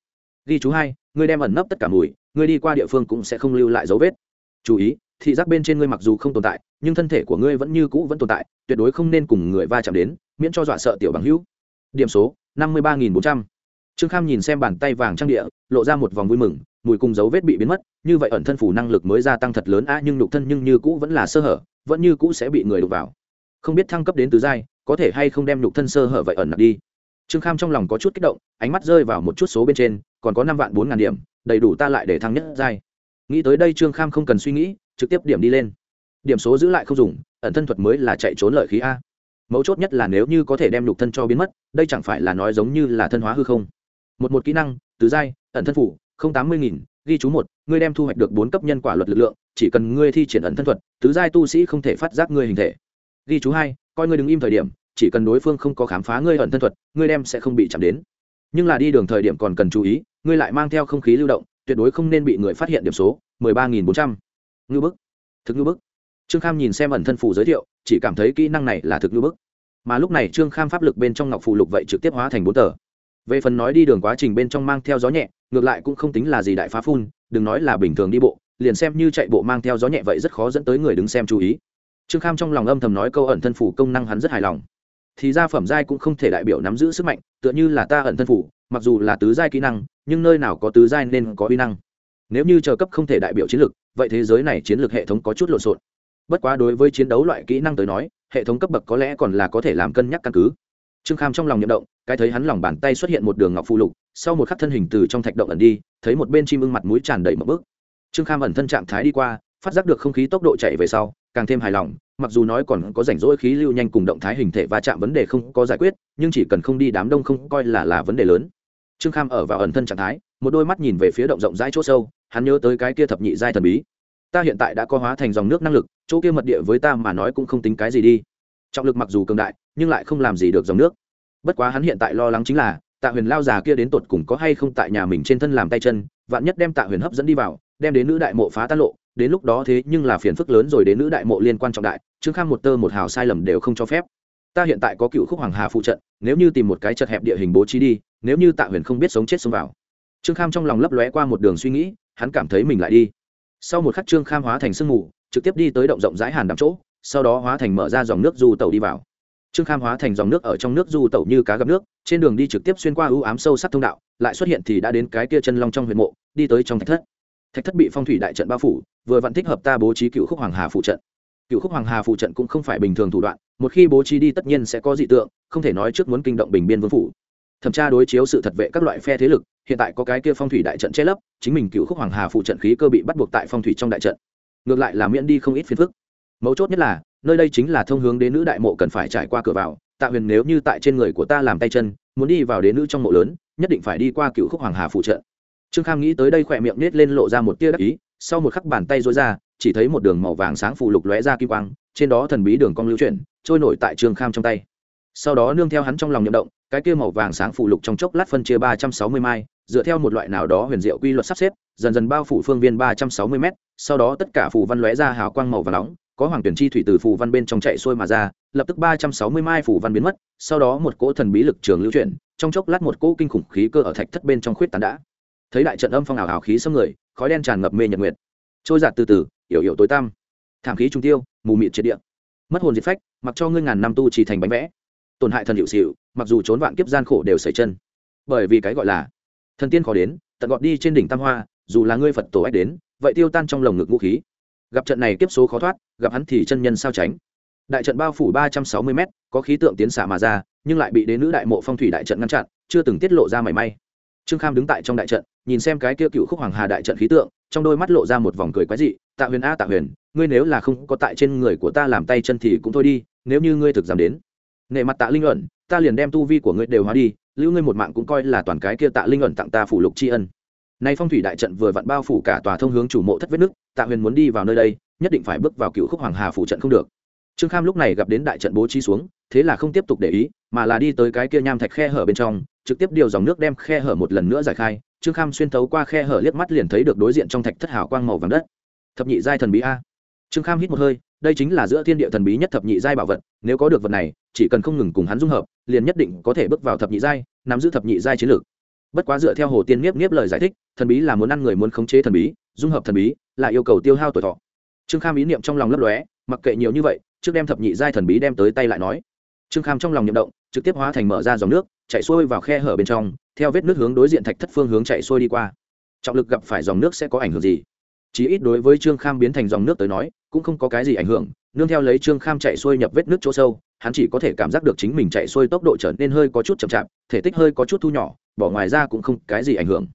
ghi chú hai, ngươi đem ẩn nấp tất cả mùi, ngươi đi qua địa phương cũng sẽ không lưu lại dấu vết. Chú ý, thị giác bên trên ngươi mặc dù không tồn tại, nhưng thân thể của ngươi vẫn như cũ vẫn tồn tại, tuyệt đối không nên cùng người va chạm đến, miễn cho dọa sợ tiểu bằng hữu. Điểm số, năm mươi ba nghìn bốn trăm. Trương kham nhìn xem bàn tay vàng trang địa, lộ ra một vòng vui mừng, mùi cùng dấu vết bị biến mất, như vậy ẩn thân phủ năng lực mới gia tăng thật lớn a nhưng nhục thân nhưng như cũ vẫn là sơ hở, vẫn như cũ sẽ bị người đục vào. Không biết thăng cấp đến tứ giai, có thể hay không đem nhục thân sơ hở vậy ẩn nặc đi. Trương kham trong lòng có chút kích động, ánh mắt rơi vào một chút số bên trên còn có năm vạn bốn ngàn điểm, đầy đủ ta lại để thăng nhất giai. Nghĩ tới đây trương kham không cần suy nghĩ, trực tiếp điểm đi lên. Điểm số giữ lại không dùng, ẩn thân thuật mới là chạy trốn lợi khí a. Mấu chốt nhất là nếu như có thể đem lục thân cho biến mất, đây chẳng phải là nói giống như là thân hóa hư không? Một một kỹ năng, tứ giai, ẩn thân phủ, không tám mươi nghìn, ghi chú một, ngươi đem thu hoạch được bốn cấp nhân quả luật lực lượng, chỉ cần ngươi thi triển ẩn thân thuật, tứ giai tu sĩ không thể phát giác ngươi hình thể. Ghi chú hai, coi ngươi đứng im thời điểm, chỉ cần đối phương không có khám phá ngươi ẩn thân thuật, ngươi đem sẽ không bị chạm đến. Nhưng là đi đường thời điểm còn cần chú ý ngươi lại mang theo không khí lưu động, tuyệt đối không nên bị người phát hiện điểm số, mười ba nghìn bốn trăm. Ngư bức. Thực ngư bức. Trương kham nhìn xem ẩn thân phù giới thiệu, chỉ cảm thấy kỹ năng này là thực ngư bức. Mà lúc này trương kham pháp lực bên trong ngọc phù lục vậy trực tiếp hóa thành bốn tờ. Về phần nói đi đường quá trình bên trong mang theo gió nhẹ, ngược lại cũng không tính là gì đại phá phun, đừng nói là bình thường đi bộ, liền xem như chạy bộ mang theo gió nhẹ vậy rất khó dẫn tới người đứng xem chú ý. Trương kham trong lòng âm thầm nói câu ẩn thân phủ công năng hắn rất hài lòng. Thì ra phẩm giai cũng không thể đại biểu nắm giữ sức mạnh, tựa như là ta ẩn thân phủ mặc dù là tứ giai kỹ năng nhưng nơi nào có tứ giai nên có uy năng. Nếu như chờ cấp không thể đại biểu chiến lược vậy thế giới này chiến lược hệ thống có chút lộn xộn. Bất quá đối với chiến đấu loại kỹ năng tới nói, hệ thống cấp bậc có lẽ còn là có thể làm cân nhắc căn cứ. Trương kham trong lòng nhậm động, cái thấy hắn lòng bàn tay xuất hiện một đường ngọc phụ lục, sau một khắc thân hình từ trong thạch động ẩn đi, thấy một bên chim ưng mặt mũi tràn đầy một bước trương kham ẩn thân trạng thái đi qua, phát giác được không khí tốc độ chạy về sau, càng thêm hài lòng, mặc dù nói còn có rảnh rỗi khí lưu nhanh cùng động thái hình thể va chạm vấn đề không có giải quyết, nhưng chỉ cần không đi đám đông không coi là là vấn đề lớn trương kham ở vào ẩn thân trạng thái, một đôi mắt nhìn về phía động rộng rãi chỗ sâu, hắn nhớ tới cái kia thập nhị giai thần bí. Ta hiện tại đã có hóa thành dòng nước năng lực, chỗ kia mật địa với ta mà nói cũng không tính cái gì đi. Trọng lực mặc dù cường đại, nhưng lại không làm gì được dòng nước. Bất quá hắn hiện tại lo lắng chính là, tạ huyền lao già kia đến tột cùng có hay không tại nhà mình trên thân làm tay chân, vạn nhất đem tạ huyền hấp dẫn đi vào, đem đến nữ đại mộ phá tan lộ, đến lúc đó thế nhưng là phiền phức lớn rồi đến nữ đại mộ liên quan trọng đại, trương kham một tơ một hào sai lầm đều không cho phép. Ta hiện tại có cựu khúc hoàng hà phụ trận, nếu như tìm một cái chật hẹp địa hình bố trí đi nếu như tạ huyền không biết sống chết xông vào. Trương kham trong lòng lấp lóe qua một đường suy nghĩ, hắn cảm thấy mình lại đi. Sau một khắc trương kham hóa thành sương mù, trực tiếp đi tới động rộng rãi hàn đắm chỗ, sau đó hóa thành mở ra dòng nước du tàu đi vào. Trương kham hóa thành dòng nước ở trong nước du tẩu như cá gặp nước, trên đường đi trực tiếp xuyên qua ưu ám sâu sắc thông đạo, lại xuất hiện thì đã đến cái kia chân long trong huyện mộ, đi tới trong thạch thất. Thạch thất bị phong thủy đại trận bao phủ, vừa vặn thích hợp ta bố trí cựu khúc hoàng hà phụ trận. Cựu khúc hoàng hà phụ trận cũng không phải bình thường thủ đoạn, một khi bố trí đi tất nhiên sẽ có dị tượng, không thể nói trước muốn kinh động bình biên vương phủ thẩm tra đối chiếu sự thật vệ các loại phe thế lực, hiện tại có cái kia phong thủy đại trận che lấp, chính mình cựu khúc hoàng hà phụ trận khí cơ bị bắt buộc tại phong thủy trong đại trận. Ngược lại là miễn đi không ít phiền phức. Mấu chốt nhất là, nơi đây chính là thông hướng đến nữ đại mộ cần phải trải qua cửa vào, tạ huyền nếu như tại trên người của ta làm tay chân, muốn đi vào đến nữ trong mộ lớn, nhất định phải đi qua cựu khúc hoàng hà phụ trận. Trương kham nghĩ tới đây khỏe miệng nết lên lộ ra một tia đắc ý, sau một khắc bàn tay rối ra, chỉ thấy một đường màu vàng sáng phụ lục lóe ra kim quang, trên đó thần bí đường cong lưu chuyển, trôi nổi tại trương kham trong tay. Sau đó nương theo hắn trong lòng nhậm động cái kia màu vàng sáng phụ lục trong chốc lát phân chia ba trăm sáu mươi mai, dựa theo một loại nào đó huyền diệu quy luật sắp xếp, dần dần bao phủ phương viên ba trăm sáu mươi m sau đó tất cả phù văn lóe ra hào quang màu và nóng, có hoàng tuyển chi thủy từ phù văn bên trong chạy xuôi mà ra, lập tức ba trăm sáu mươi mai phù văn biến mất, sau đó một cỗ thần bí lực trường lưu chuyển, trong chốc lát một cỗ kinh khủng khí cơ ở thạch thất bên trong khuyết tán đã. Thấy đại trận âm phong ảo ảo khí xâm người, khói đen tràn ngập mê nhật nguyệt. Trôi giạt từ từ, yểu yểu tối tăm. Thảm khí trung tiêu, mù mịt triệt địa. Mất hồn diệt phách, mặc cho ngươi ngàn năm tu chỉ thành bánh vẽ tổn hại thần hiệu xịu mặc dù trốn vạn kiếp gian khổ đều xảy chân. Bởi vì cái gọi là, thần tiên khó đến, tận gọt đi trên đỉnh tam hoa, dù là ngươi phật tổ ách đến, vậy tiêu tan trong lồng ngực vũ khí. Gặp trận này kiếp số khó thoát, gặp hắn thì chân nhân sao tránh. Đại trận bao phủ ba trăm sáu mươi m có khí tượng tiến xả mà ra, nhưng lại bị đến nữ đại mộ phong thủy đại trận ngăn chặn, chưa từng tiết lộ ra mảy may. Trương kham đứng tại trong đại trận, nhìn xem cái kia cựu khúc hoàng hà đại trận khí tượng, trong đôi mắt lộ ra một vòng cười quái dị, tạ huyền a, tạ huyền, ngươi nếu là không có tại trên người của ta làm tay chân thì cũng thôi đi, nếu như ngươi thực dám đến nệ mặt tạ linh ẩn, ta liền đem tu vi của ngươi đều hóa đi lưu ngươi một mạng cũng coi là toàn cái kia tạ linh ẩn tặng ta phủ lục tri ân. Nay phong thủy đại trận vừa vặn bao phủ cả tòa thông hướng chủ mộ thất vết nước tạ huyền muốn đi vào nơi đây nhất định phải bước vào cựu khúc hoàng hà phủ trận không được. Trương kham lúc này gặp đến đại trận bố trí xuống thế là không tiếp tục để ý mà là đi tới cái kia nham thạch khe hở bên trong trực tiếp điều dòng nước đem khe hở một lần nữa giải khai trương kham xuyên thấu qua khe hở liếc mắt liền thấy được đối diện trong thạch thất hào quang màu vàng đất. Thập nhị giai thần bí a. Trương kham hít một hơi đây chính là giữa thiên địa thần bí nhất thập nhị giai bảo vật, nếu có được vật này, chỉ cần không ngừng cùng hắn dung hợp, liền nhất định có thể bước vào thập nhị giai, nắm giữ thập nhị giai chiến lược. Bất quá dựa theo hồ tiên nhiếp nhiếp lời giải thích, thần bí là muốn ăn người muốn khống chế thần bí, dung hợp thần bí là yêu cầu tiêu hao tuổi thọ. Trương kham ý niệm trong lòng lấp lóe, mặc kệ nhiều như vậy, trước đem thập nhị giai thần bí đem tới tay lại nói. Trương kham trong lòng nhậm động, trực tiếp hóa thành mở ra dòng nước, chạy xuôi vào khe hở bên trong, theo vết nước hướng đối diện thạch thất phương hướng chạy xuôi đi qua. Trọng lực gặp phải dòng nước sẽ có ảnh hưởng gì? Chí ít đối với trương kham biến thành dòng nước tới nói, cũng không có cái gì ảnh hưởng, nương theo lấy trương kham chạy xuôi nhập vết nước chỗ sâu, hắn chỉ có thể cảm giác được chính mình chạy xuôi tốc độ trở nên hơi có chút chậm chạp, thể tích hơi có chút thu nhỏ, bỏ ngoài ra cũng không cái gì ảnh hưởng.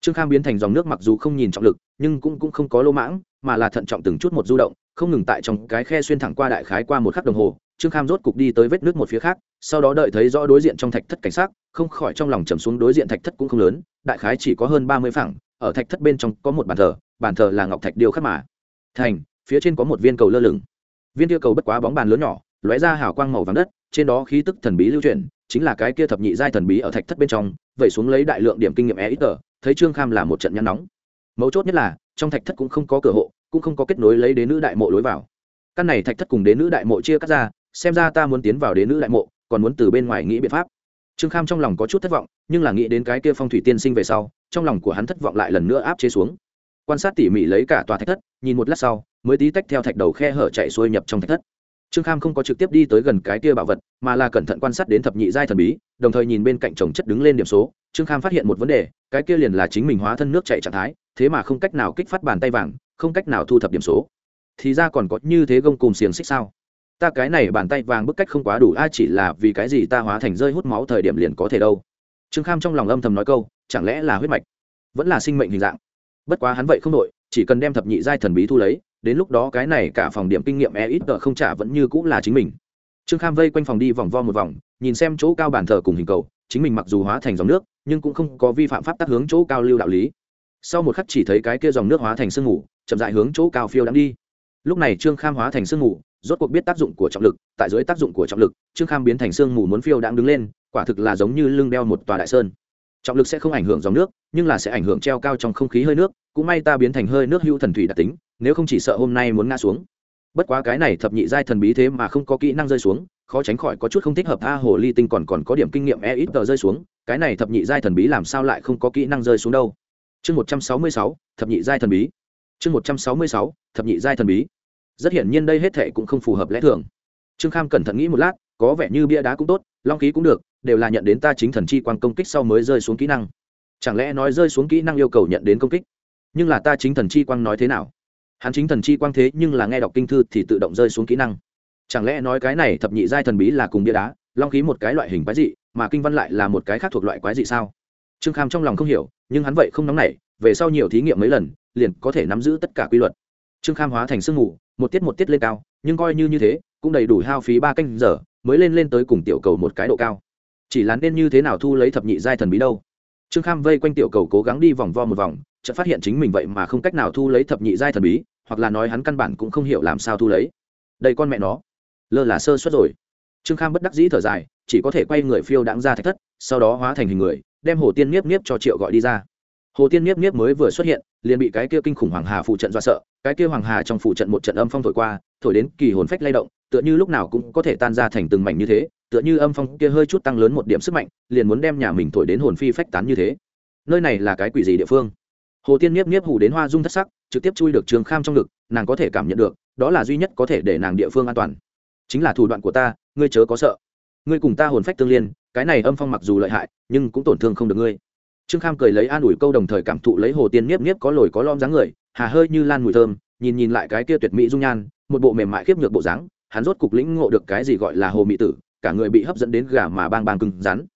Trương kham biến thành dòng nước mặc dù không nhìn trọng lực, nhưng cũng cũng không có lô mãng, mà là thận trọng từng chút một du động, không ngừng tại trong cái khe xuyên thẳng qua đại khái qua một khắc đồng hồ, trương kham rốt cục đi tới vết nước một phía khác, sau đó đợi thấy rõ đối diện trong thạch thất cảnh sát không khỏi trong lòng trầm xuống đối diện thạch thất cũng không lớn, đại khái chỉ có hơn ba mươi phẳng, ở thạch thất bên trong có một bàn thờ bàn thờ là ngọc thạch điêu khắc mà. Thành, phía trên có một viên cầu lơ lửng. Viên kia cầu bất quá bóng bàn lớn nhỏ, lóe ra hào quang màu vàng đất, trên đó khí tức thần bí lưu truyền chính là cái kia thập nhị giai thần bí ở thạch thất bên trong, vậy xuống lấy đại lượng điểm kinh nghiệm e ít tờ thấy trương kham là một trận nhăn nóng. Mấu chốt nhất là, trong thạch thất cũng không có cửa hộ, cũng không có kết nối lấy đến nữ đại mộ lối vào. Căn này thạch thất cùng đến nữ đại mộ chia cắt ra, xem ra ta muốn tiến vào đến nữ đại mộ, còn muốn từ bên ngoài nghĩ biện pháp. Trương kham trong lòng có chút thất vọng, nhưng là nghĩ đến cái kia phong thủy tiên sinh về sau, trong lòng của hắn thất vọng lại lần nữa áp chế xuống quan sát tỉ mỉ lấy cả tòa thạch thất, nhìn một lát sau, mới tí tách theo thạch đầu khe hở chạy xuôi nhập trong thạch thất. Trương kham không có trực tiếp đi tới gần cái kia bảo vật, mà là cẩn thận quan sát đến thập nhị giai thần bí, đồng thời nhìn bên cạnh chồng chất đứng lên điểm số. Trương kham phát hiện một vấn đề, cái kia liền là chính mình hóa thân nước chạy trạng thái, thế mà không cách nào kích phát bàn tay vàng, không cách nào thu thập điểm số. Thì ra còn có như thế gông cùng xiềng xích sao? Ta cái này bàn tay vàng bức cách không quá đủ, a, chỉ là vì cái gì ta hóa thành rơi hút máu thời điểm liền có thể đâu? Trương kham trong lòng âm thầm nói câu, chẳng lẽ là huyết mạch? Vẫn là sinh mệnh hình dạng bất quá hắn vậy không đội chỉ cần đem thập nhị giai thần bí thu lấy đến lúc đó cái này cả phòng điểm kinh nghiệm e ít tờ không trả vẫn như cũng là chính mình. Trương kham vây quanh phòng đi vòng vo một vòng nhìn xem chỗ cao bàn thờ cùng hình cầu chính mình mặc dù hóa thành dòng nước nhưng cũng không có vi phạm pháp tắc hướng chỗ cao lưu đạo lý. Sau một khắc chỉ thấy cái kia dòng nước hóa thành sương ngủ, chậm dại hướng chỗ cao phiêu đang đi. Lúc này trương kham hóa thành sương ngủ, rốt cuộc biết tác dụng của trọng lực tại dưới tác dụng của trọng lực trương kham biến thành sương mù muốn phiêu đang đứng lên quả thực là giống như lưng đeo một tòa đại sơn trọng lực sẽ không ảnh hưởng dòng nước, nhưng là sẽ ảnh hưởng treo cao trong không khí hơi nước, cũng may ta biến thành hơi nước hữu thần thủy đặc tính, nếu không chỉ sợ hôm nay muốn ngã xuống. Bất quá cái này thập nhị giai thần bí thế mà không có kỹ năng rơi xuống, khó tránh khỏi có chút không thích hợp a hồ ly tinh còn còn có điểm kinh nghiệm e ít tờ rơi xuống, cái này thập nhị giai thần bí làm sao lại không có kỹ năng rơi xuống đâu. Chương một trăm sáu mươi sáu, thập nhị giai thần bí. Chương một trăm sáu mươi sáu, thập nhị giai thần bí. Rất hiển nhiên đây hết thệ cũng không phù hợp lẽ thường. Trương kham cẩn thận nghĩ một lát có vẻ như bia đá cũng tốt, long khí cũng được, đều là nhận đến ta chính thần chi quan công kích sau mới rơi xuống kỹ năng. Chẳng lẽ nói rơi xuống kỹ năng yêu cầu nhận đến công kích? Nhưng là ta chính thần chi quang nói thế nào? Hắn chính thần chi quang thế nhưng là nghe đọc kinh thư thì tự động rơi xuống kỹ năng. Chẳng lẽ nói cái này thập nhị giai thần bí là cùng bia đá, long khí một cái loại hình quái dị, mà kinh văn lại là một cái khác thuộc loại quái dị sao? Trương kham trong lòng không hiểu, nhưng hắn vậy không nóng nảy, về sau nhiều thí nghiệm mấy lần, liền có thể nắm giữ tất cả quy luật. Trương kham hóa thành sương mù, một tiết một tiết lên cao, nhưng coi như như thế, cũng đầy đủ hao phí ba canh giờ mới lên lên tới cùng tiểu cầu một cái độ cao. Chỉ là nên như thế nào thu lấy thập nhị giai thần bí đâu? Trương kham vây quanh tiểu cầu cố gắng đi vòng vo một vòng, chợt phát hiện chính mình vậy mà không cách nào thu lấy thập nhị giai thần bí, hoặc là nói hắn căn bản cũng không hiểu làm sao thu lấy. Đây con mẹ nó, lơ là sơ suất rồi. Trương kham bất đắc dĩ thở dài, chỉ có thể quay người phiêu đãng ra thạch thất, sau đó hóa thành hình người, đem hồ tiên niếp niếp cho triệu gọi đi ra. Hồ tiên niếp niếp mới vừa xuất hiện liền bị cái kia kinh khủng hoàng hà phụ trận do sợ, cái kia hoàng hà trong phụ trận một trận âm phong thổi qua, thổi đến kỳ hồn phách lay động, tựa như lúc nào cũng có thể tan ra thành từng mảnh như thế, tựa như âm phong kia hơi chút tăng lớn một điểm sức mạnh, liền muốn đem nhà mình thổi đến hồn phi phách tán như thế. Nơi này là cái quỷ gì địa phương? Hồ tiên nhiếp nhiếp hủ đến hoa dung thất sắc, trực tiếp chui được trường kham trong ngực, nàng có thể cảm nhận được, đó là duy nhất có thể để nàng địa phương an toàn. Chính là thủ đoạn của ta, ngươi chớ có sợ. Ngươi cùng ta hồn phách tương liên, cái này âm phong mặc dù lợi hại, nhưng cũng tổn thương không được ngươi trương kham cười lấy an ủi câu đồng thời cảm thụ lấy hồ tiên nhiếp nhiếp có lồi có lom dáng người, hà hơi như lan mùi thơm, nhìn nhìn lại cái kia tuyệt mỹ dung nhan, một bộ mềm mại khiếp nhược bộ dáng, hắn rốt cục lĩnh ngộ được cái gì gọi là hồ mỹ tử, cả người bị hấp dẫn đến gà mà bang bang cứng rắn.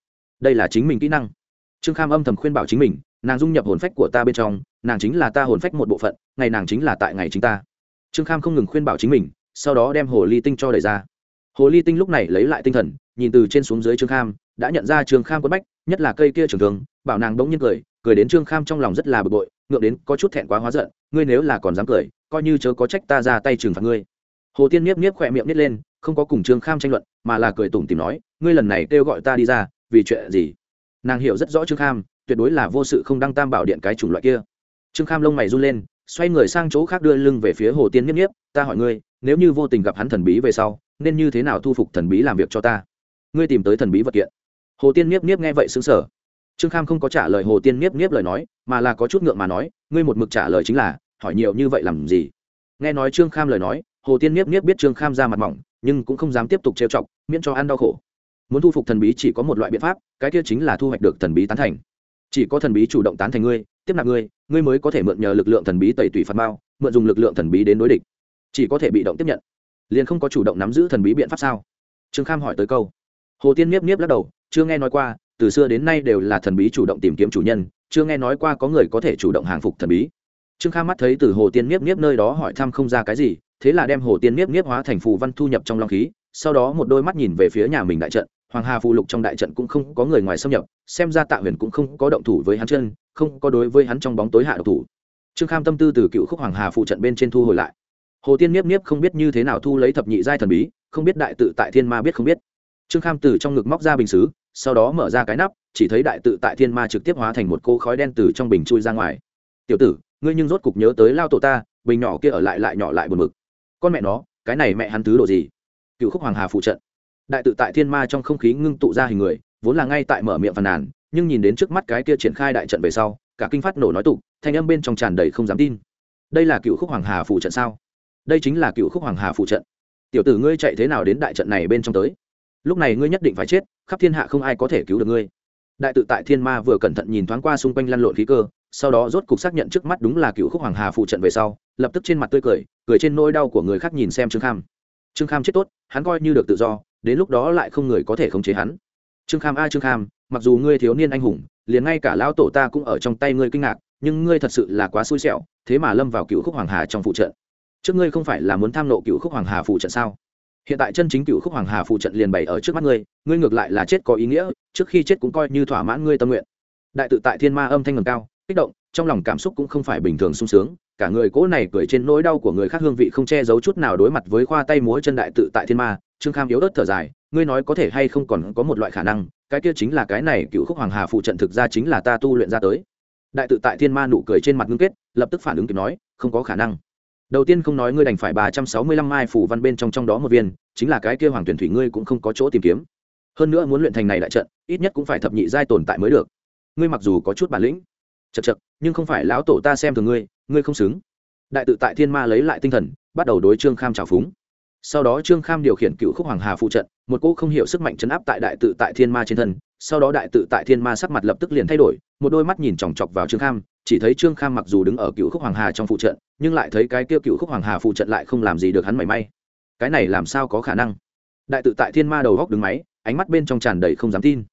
Đây là chính mình kỹ năng. Trương kham âm thầm khuyên bảo chính mình, nàng dung nhập hồn phách của ta bên trong, nàng chính là ta hồn phách một bộ phận, ngày nàng chính là tại ngày chính ta. Trương kham không ngừng khuyên bảo chính mình, sau đó đem hồ ly tinh cho đẩy ra. Hồ ly tinh lúc này lấy lại tinh thần, nhìn từ trên xuống dưới trương kham đã nhận ra trương kham quất bách, nhất là cây kia trường thường bảo nàng đống nhiên cười cười đến trương kham trong lòng rất là bực bội, ngượng đến có chút thẹn quá hóa giận, ngươi nếu là còn dám cười, coi như chớ có trách ta ra tay trừng phạt ngươi. Hồ tiên niếp niếp khỏe miệng nít lên, không có cùng trương kham tranh luận, mà là cười tủm tìm nói, ngươi lần này kêu gọi ta đi ra, vì chuyện gì? Nàng hiểu rất rõ trương kham, tuyệt đối là vô sự không đăng tam bảo điện cái chủng loại kia. Trương kham lông mày run lên, xoay người sang chỗ khác đưa lưng về phía hồ tiên niếp niếp, ta hỏi ngươi, nếu như vô tình gặp hắn thần bí về sau, nên như thế nào thu phục thần bí làm việc cho ta? Ngươi tìm tới thần bí vật kiện hồ tiên niếp niếp nghe vậy xứng sở trương kham không có trả lời hồ tiên niếp niếp lời nói, mà là có chút ngượng mà nói, ngươi một mực trả lời chính là, hỏi nhiều như vậy làm gì? Nghe nói trương kham lời nói, hồ tiên niếp niếp biết trương kham ra mặt mỏng, nhưng cũng không dám tiếp tục trêu chọc, miễn cho ăn đau khổ. Muốn thu phục thần bí chỉ có một loại biện pháp, cái kia chính là thu hoạch được thần bí tán thành. Chỉ có thần bí chủ động tán thành ngươi, tiếp nạp ngươi ngươi mới có thể mượn nhờ lực lượng thần bí tẩy tủy phạt bao mượn dùng lực lượng thần bí đến đối địch. Chỉ có thể bị động tiếp nhận. Liền không có chủ động nắm giữ thần bí biện pháp sao? Trương kham hỏi tới câu. Hồ tiên niếp niếp lắc đầu chưa nghe nói qua, từ xưa đến nay đều là thần bí chủ động tìm kiếm chủ nhân, chưa nghe nói qua có người có thể chủ động hàng phục thần bí. Trương kha mắt thấy từ hồ tiên niếp niếp nơi đó hỏi thăm không ra cái gì, thế là đem hồ tiên niếp niếp hóa thành phù văn thu nhập trong long khí, sau đó một đôi mắt nhìn về phía nhà mình đại trận, hoàng hà phù lục trong đại trận cũng không có người ngoài xâm nhập, xem ra tạ huyền cũng không có động thủ với hắn chân, không có đối với hắn trong bóng tối hạ độc thủ. Trương kham tâm tư từ cựu khúc hoàng hà phụ trận bên trên thu hồi lại. Hồ tiên niếp niếp không biết như thế nào thu lấy thập nhị giai thần bí, không biết đại tự tại thiên ma biết không biết. Trương kham từ trong ngực móc ra bình xứ sau đó mở ra cái nắp, chỉ thấy đại tự tại thiên ma trực tiếp hóa thành một cô khói đen từ trong bình chui ra ngoài. Tiểu tử, ngươi nhưng rốt cục nhớ tới lao tổ ta, bình nhỏ kia ở lại lại nhỏ lại buồn mực con mẹ nó, cái này mẹ hắn thứ độ gì? Cựu khúc hoàng hà phụ trận. Đại tự tại thiên ma trong không khí ngưng tụ ra hình người, vốn là ngay tại mở miệng phàn nàn, nhưng nhìn đến trước mắt cái kia triển khai đại trận về sau, cả kinh phát nổ nói tục, thanh âm bên trong tràn đầy không dám tin. Đây là cựu khúc hoàng hà phụ trận sao? Đây chính là cựu khúc hoàng hà phụ trận. Tiểu tử ngươi chạy thế nào đến đại trận này bên trong tới? Lúc này ngươi nhất định phải chết, khắp thiên hạ không ai có thể cứu được ngươi. Đại tự tại thiên ma vừa cẩn thận nhìn thoáng qua xung quanh lăn lộn khí cơ, sau đó rốt cục xác nhận trước mắt đúng là cựu khúc hoàng hà phụ trận về sau, lập tức trên mặt tươi cười cười trên nỗi đau của người khác nhìn xem trương kham. Trương kham chết tốt, hắn coi như được tự do, đến lúc đó lại không người có thể khống chế hắn. Trương kham a, trương kham, mặc dù ngươi thiếu niên anh hùng, liền ngay cả lão tổ ta cũng ở trong tay ngươi kinh ngạc, nhưng ngươi thật sự là quá xui xẻo, thế mà lâm vào cựu khúc hoàng hà trong phụ trận. Trước ngươi không phải là muốn tham nộ cựu khúc hoàng hà phụ trận sao? Hiện tại chân chính cựu khúc hoàng hà phụ trận liền bày ở trước mắt ngươi ngươi ngược lại là chết có ý nghĩa, trước khi chết cũng coi như thỏa mãn ngươi tâm nguyện. Đại tự tại thiên ma âm thanh ngầm cao, kích động, trong lòng cảm xúc cũng không phải bình thường sung sướng, cả người cố này cười trên nỗi đau của người khác hương vị không che giấu chút nào đối mặt với khoa tay múa chân đại tự tại thiên ma, trương kham yếu ớt thở dài, ngươi nói có thể hay không còn có một loại khả năng, cái kia chính là cái này cựu khúc hoàng hà phụ trận thực ra chính là ta tu luyện ra tới. Đại tự tại thiên ma nụ cười trên mặt ngưng kết, lập tức phản ứng kịp nói, không có khả năng đầu tiên không nói ngươi đành phải ba trăm sáu mươi lăm mai phủ văn bên trong trong đó một viên, chính là cái kia hoàng tuyển thủy ngươi cũng không có chỗ tìm kiếm. Hơn nữa muốn luyện thành này đại trận, ít nhất cũng phải thập nhị giai tồn tại mới được. Ngươi mặc dù có chút bản lĩnh, chật chật, nhưng không phải lão tổ ta xem thường ngươi ngươi không xứng. Đại tự tại thiên ma lấy lại tinh thần, bắt đầu đối trương kham trào phúng. Sau đó trương kham điều khiển cựu khúc hoàng hà phụ trận, một cô không hiểu sức mạnh chấn áp tại đại tự tại thiên ma trên thân, sau đó đại tự tại thiên ma sắc mặt lập tức liền thay đổi, một đôi mắt nhìn chòng chọc vào trương kham chỉ thấy trương kham mặc dù đứng ở cựu khúc hoàng hà trong phụ trận, nhưng lại thấy cái kia cựu khúc hoàng hà phụ trận lại không làm gì được hắn mảy may. Cái này làm sao có khả năng? Đại tự tại thiên ma đầu góc đứng máy, ánh mắt bên trong tràn đầy không dám tin.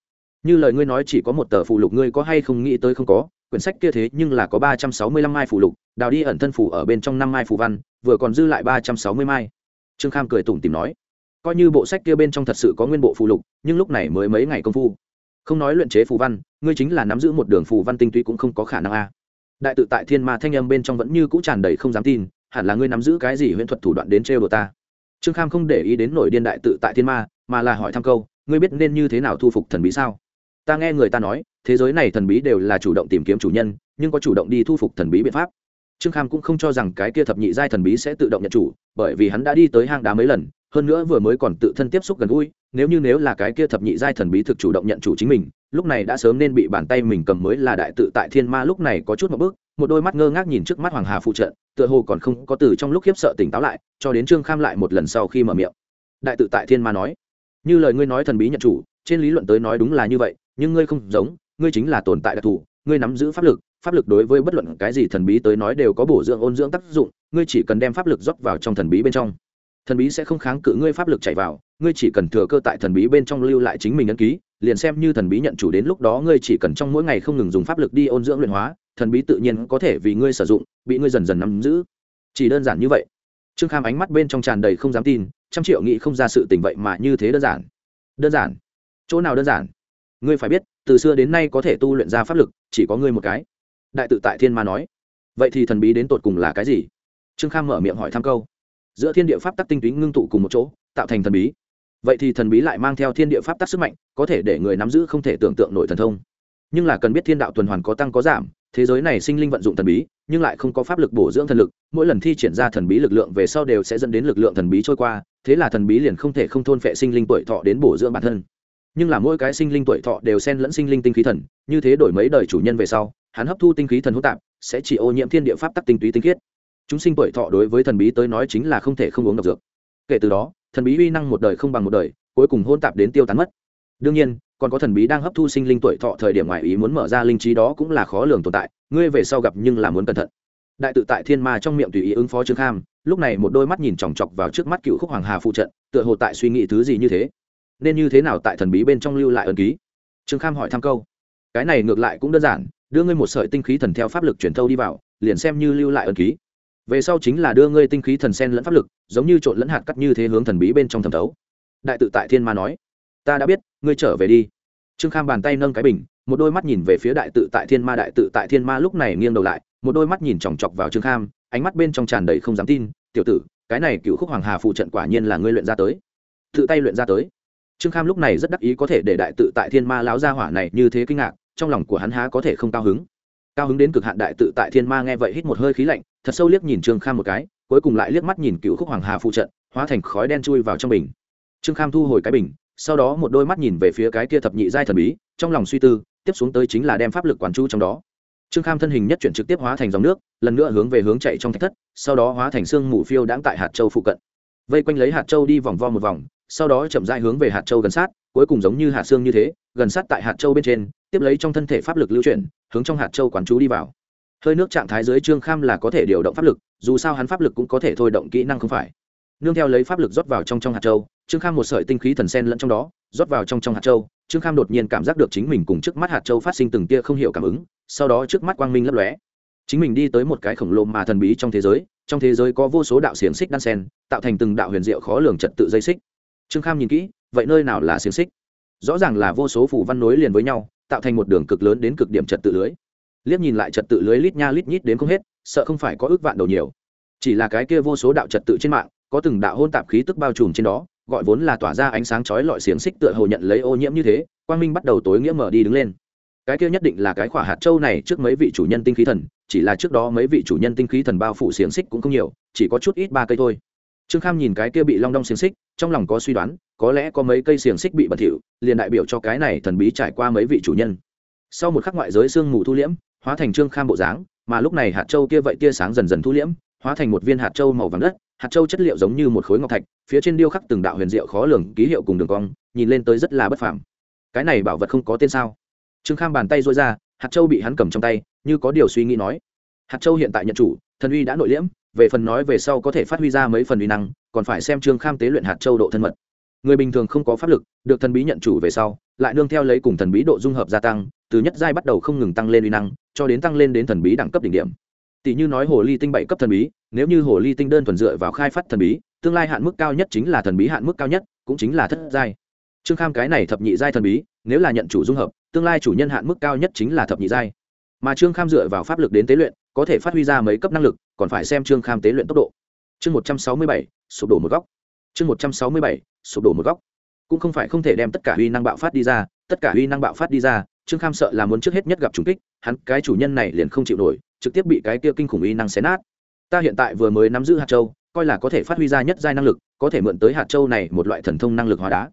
Như lời ngươi nói chỉ có một tờ phụ lục ngươi có hay không nghĩ tới không có, quyển sách kia thế nhưng là có ba trăm sáu mươi lăm mai phụ lục, đào đi ẩn thân phủ ở bên trong năm mai phụ văn, vừa còn dư lại ba trăm sáu mươi mai. Trương kham cười tủm tìm nói, coi như bộ sách kia bên trong thật sự có nguyên bộ phụ lục, nhưng lúc này mới mấy ngày công phu. Không nói luyện chế phù văn, ngươi chính là nắm giữ một đường phù văn tinh túy cũng không có khả năng a đại tự tại thiên ma thanh âm bên trong vẫn như cũ tràn đầy không dám tin, hẳn là ngươi nắm giữ cái gì huyễn thuật thủ đoạn đến trêu đồ ta? Trương kham không để ý đến nổi điên đại tự tại thiên ma, mà là hỏi thăm câu, ngươi biết nên như thế nào thu phục thần bí sao? Ta nghe người ta nói, thế giới này thần bí đều là chủ động tìm kiếm chủ nhân, nhưng có chủ động đi thu phục thần bí biện pháp. Trương kham cũng không cho rằng cái kia thập nhị giai thần bí sẽ tự động nhận chủ, bởi vì hắn đã đi tới hang đá mấy lần, hơn nữa vừa mới còn tự thân tiếp xúc gần gũi nếu như nếu là cái kia thập nhị giai thần bí thực chủ động nhận chủ chính mình, lúc này đã sớm nên bị bàn tay mình cầm mới là đại tự tại thiên ma lúc này có chút một bước, một đôi mắt ngơ ngác nhìn trước mắt hoàng hà phụ trợ, tựa hồ còn không có từ trong lúc khiếp sợ tỉnh táo lại, cho đến trương kham lại một lần sau khi mở miệng. Đại tự tại thiên ma nói, như lời ngươi nói thần bí nhận chủ, trên lý luận tới nói đúng là như vậy, nhưng ngươi không giống, ngươi chính là tồn tại đặc thù, ngươi nắm giữ pháp lực pháp lực đối với bất luận cái gì thần bí tới nói đều có bổ dưỡng, ôn dưỡng tác dụng, ngươi chỉ cần đem pháp lực rót vào trong thần bí bên trong thần bí sẽ không kháng cự ngươi pháp lực chạy vào, ngươi chỉ cần thừa cơ tại thần bí bên trong lưu lại chính mình ấn ký, liền xem như thần bí nhận chủ đến lúc đó ngươi chỉ cần trong mỗi ngày không ngừng dùng pháp lực đi ôn dưỡng luyện hóa, thần bí tự nhiên có thể vì ngươi sử dụng, bị ngươi dần dần nắm giữ. Chỉ đơn giản như vậy. Trương kham ánh mắt bên trong tràn đầy không dám tin, trăm triệu nghĩ không ra sự tình vậy mà như thế đơn giản. Đơn giản? Chỗ nào đơn giản? Ngươi phải biết, từ xưa đến nay có thể tu luyện ra pháp lực, chỉ có ngươi một cái. Đại tự tại thiên ma nói. Vậy thì thần bí đến tột cùng là cái gì? Trương kham mở miệng hỏi thăm câu giữa thiên địa pháp tắc tinh túy ngưng tụ cùng một chỗ, tạo thành thần bí. Vậy thì thần bí lại mang theo thiên địa pháp tắc sức mạnh, có thể để người nắm giữ không thể tưởng tượng nổi thần thông. Nhưng là cần biết thiên đạo tuần hoàn có tăng có giảm, thế giới này sinh linh vận dụng thần bí, nhưng lại không có pháp lực bổ dưỡng thần lực, mỗi lần thi triển ra thần bí lực lượng về sau đều sẽ dẫn đến lực lượng thần bí trôi qua, thế là thần bí liền không thể không thôn phệ sinh linh tuổi thọ đến bổ dưỡng bản thân. Nhưng là mỗi cái sinh linh tuổi thọ đều xen lẫn sinh linh tinh khí thần, như thế đổi mấy đời chủ nhân về sau, hắn hấp thu tinh khí thần hỗn tạp, sẽ chỉ ô nhiễm thiên địa pháp tắc tinh túy tinh khiết chúng sinh tuổi thọ đối với thần bí tới nói chính là không thể không uống độc dược. Kể từ đó, thần bí uy năng một đời không bằng một đời, cuối cùng hôn tạp đến tiêu tán mất. Đương nhiên, còn có thần bí đang hấp thu sinh linh tuổi thọ thời điểm ngoài ý muốn mở ra linh trí đó cũng là khó lường tồn tại, ngươi về sau gặp nhưng là muốn cẩn thận. Đại tự tại thiên ma trong miệng tùy ý ứng phó trương kham, lúc này một đôi mắt nhìn chòng chọc vào trước mắt cựu khúc hoàng hà phụ trận, tựa hồ tại suy nghĩ thứ gì như thế. Nên như thế nào tại thần bí bên trong lưu lại ân ký? Trương kham hỏi thăm câu. Cái này ngược lại cũng đơn giản, đưa ngươi một sợi tinh khí thần theo pháp lực truyền thâu đi vào, liền xem như lưu lại ân ký về sau chính là đưa ngươi tinh khí thần sen lẫn pháp lực, giống như trộn lẫn hạt cắt như thế hướng thần bí bên trong thẩm thấu. Đại tự tại thiên ma nói, ta đã biết, ngươi trở về đi. Trương kham bàn tay nâng cái bình, một đôi mắt nhìn về phía đại tự tại thiên ma, đại tự tại thiên ma lúc này nghiêng đầu lại, một đôi mắt nhìn chòng chọc vào trương kham, ánh mắt bên trong tràn đầy không dám tin, tiểu tử, cái này cựu khúc hoàng hà phụ trận quả nhiên là ngươi luyện ra tới. Tự tay luyện ra tới. Trương kham lúc này rất đắc ý có thể để đại tự tại thiên ma láo ra hỏa này như thế kinh ngạc, trong lòng của hắn há có thể không cao hứng. Cao hứng đến cực hạn đại tự tại thiên ma nghe vậy hít một hơi khí lạnh thật sâu liếc nhìn trương kham một cái, cuối cùng lại liếc mắt nhìn cựu khúc hoàng hà phụ trận, hóa thành khói đen chui vào trong bình. Trương kham thu hồi cái bình, sau đó một đôi mắt nhìn về phía cái kia thập nhị giai thần bí, trong lòng suy tư, tiếp xuống tới chính là đem pháp lực quản chu trong đó. Trương kham thân hình nhất chuyển trực tiếp hóa thành dòng nước, lần nữa hướng về hướng chạy trong thạch thất, sau đó hóa thành xương mù phiêu đãng tại hạt châu phụ cận. Vây quanh lấy hạt châu đi vòng vo một vòng, sau đó chậm rãi hướng về hạt châu gần sát, cuối cùng giống như hạt xương như thế, gần sát tại hạt châu bên trên, tiếp lấy trong thân thể pháp lực lưu chuyển, hướng trong hạt châu quán chú đi vào hơi nước trạng thái dưới trương kham là có thể điều động pháp lực, dù sao hắn pháp lực cũng có thể thôi động kỹ năng không phải. Nương theo lấy pháp lực rót vào trong trong hạt châu, trương kham một sợi tinh khí thần sen lẫn trong đó, rót vào trong trong hạt châu, trương kham đột nhiên cảm giác được chính mình cùng trước mắt hạt châu phát sinh từng tia không hiểu cảm ứng, sau đó trước mắt quang minh lấp lóe. Chính mình đi tới một cái khổng lồ mà thần bí trong thế giới, trong thế giới có vô số đạo xiềng xích đan sen, tạo thành từng đạo huyền diệu khó lường trật tự dây xích. Trương kham nhìn kỹ, vậy nơi nào là xiềng xích? Rõ ràng là vô số phủ văn nối liền với nhau, tạo thành một đường cực lớn đến cực điểm trật tự lưới liếc nhìn lại trật tự lưới lít nha lít nhít đến không hết, sợ không phải có ước vạn đầu nhiều. Chỉ là cái kia vô số đạo trật tự trên mạng, có từng đạo hôn tạp khí tức bao trùm trên đó, gọi vốn là tỏa ra ánh sáng chói lọi xiềng xích tựa hồ nhận lấy ô nhiễm như thế, quang minh bắt đầu tối nghĩa mở đi đứng lên. Cái kia nhất định là cái khỏa hạt châu này trước mấy vị chủ nhân tinh khí thần, chỉ là trước đó mấy vị chủ nhân tinh khí thần bao phủ xiềng xích cũng không nhiều, chỉ có chút ít ba cây thôi. Trương kham nhìn cái kia bị long đong xiềng xích, trong lòng có suy đoán, có lẽ có mấy cây xiềng xích bị bẩn thỉu, liền đại biểu cho cái này thần bí trải qua mấy vị chủ nhân sau một khắc ngoại giới sương mù thu liễm, hóa thành trương kham bộ dáng, mà lúc này hạt châu kia vậy tia sáng dần dần thu liễm, hóa thành một viên hạt châu màu vàng đất, hạt châu chất liệu giống như một khối ngọc thạch, phía trên điêu khắc từng đạo huyền diệu khó lường ký hiệu cùng đường cong, nhìn lên tới rất là bất phàm. Cái này bảo vật không có tên sao? Trương kham bàn tay rối ra, hạt châu bị hắn cầm trong tay, như có điều suy nghĩ nói. Hạt châu hiện tại nhận chủ, thần uy đã nội liễm, về phần nói về sau có thể phát huy ra mấy phần uy năng, còn phải xem trương kham tế luyện hạt châu độ thân mật. Người bình thường không có pháp lực, được thần bí nhận chủ về sau, lại nương theo lấy cùng thần bí độ dung hợp gia tăng từ nhất giai bắt đầu không ngừng tăng lên uy năng, cho đến tăng lên đến thần bí đẳng cấp đỉnh điểm. Tỷ như nói hồ ly tinh bảy cấp thần bí, nếu như hồ ly tinh đơn thuần dựa vào khai phát thần bí, tương lai hạn mức cao nhất chính là thần bí hạn mức cao nhất, cũng chính là thất giai. Trương kham cái này thập nhị giai thần bí, nếu là nhận chủ dung hợp, tương lai chủ nhân hạn mức cao nhất chính là thập nhị giai. Mà trương kham dựa vào pháp lực đến tế luyện, có thể phát huy ra mấy cấp năng lực, còn phải xem trương kham tế luyện tốc độ. Chương một trăm sáu mươi bảy, sụp đổ một góc. Chương một trăm sáu mươi bảy, sụp đổ một góc. Cũng không phải không thể đem tất cả uy năng bạo phát đi ra, tất cả uy năng bạo phát đi ra trương kham sợ là muốn trước hết nhất gặp trùng kích, hắn cái chủ nhân này liền không chịu nổi, trực tiếp bị cái kia kinh khủng uy năng xé nát. Ta hiện tại vừa mới nắm giữ hạt châu, coi là có thể phát huy ra nhất giai năng lực, có thể mượn tới hạt châu này một loại thần thông năng lực hóa đá.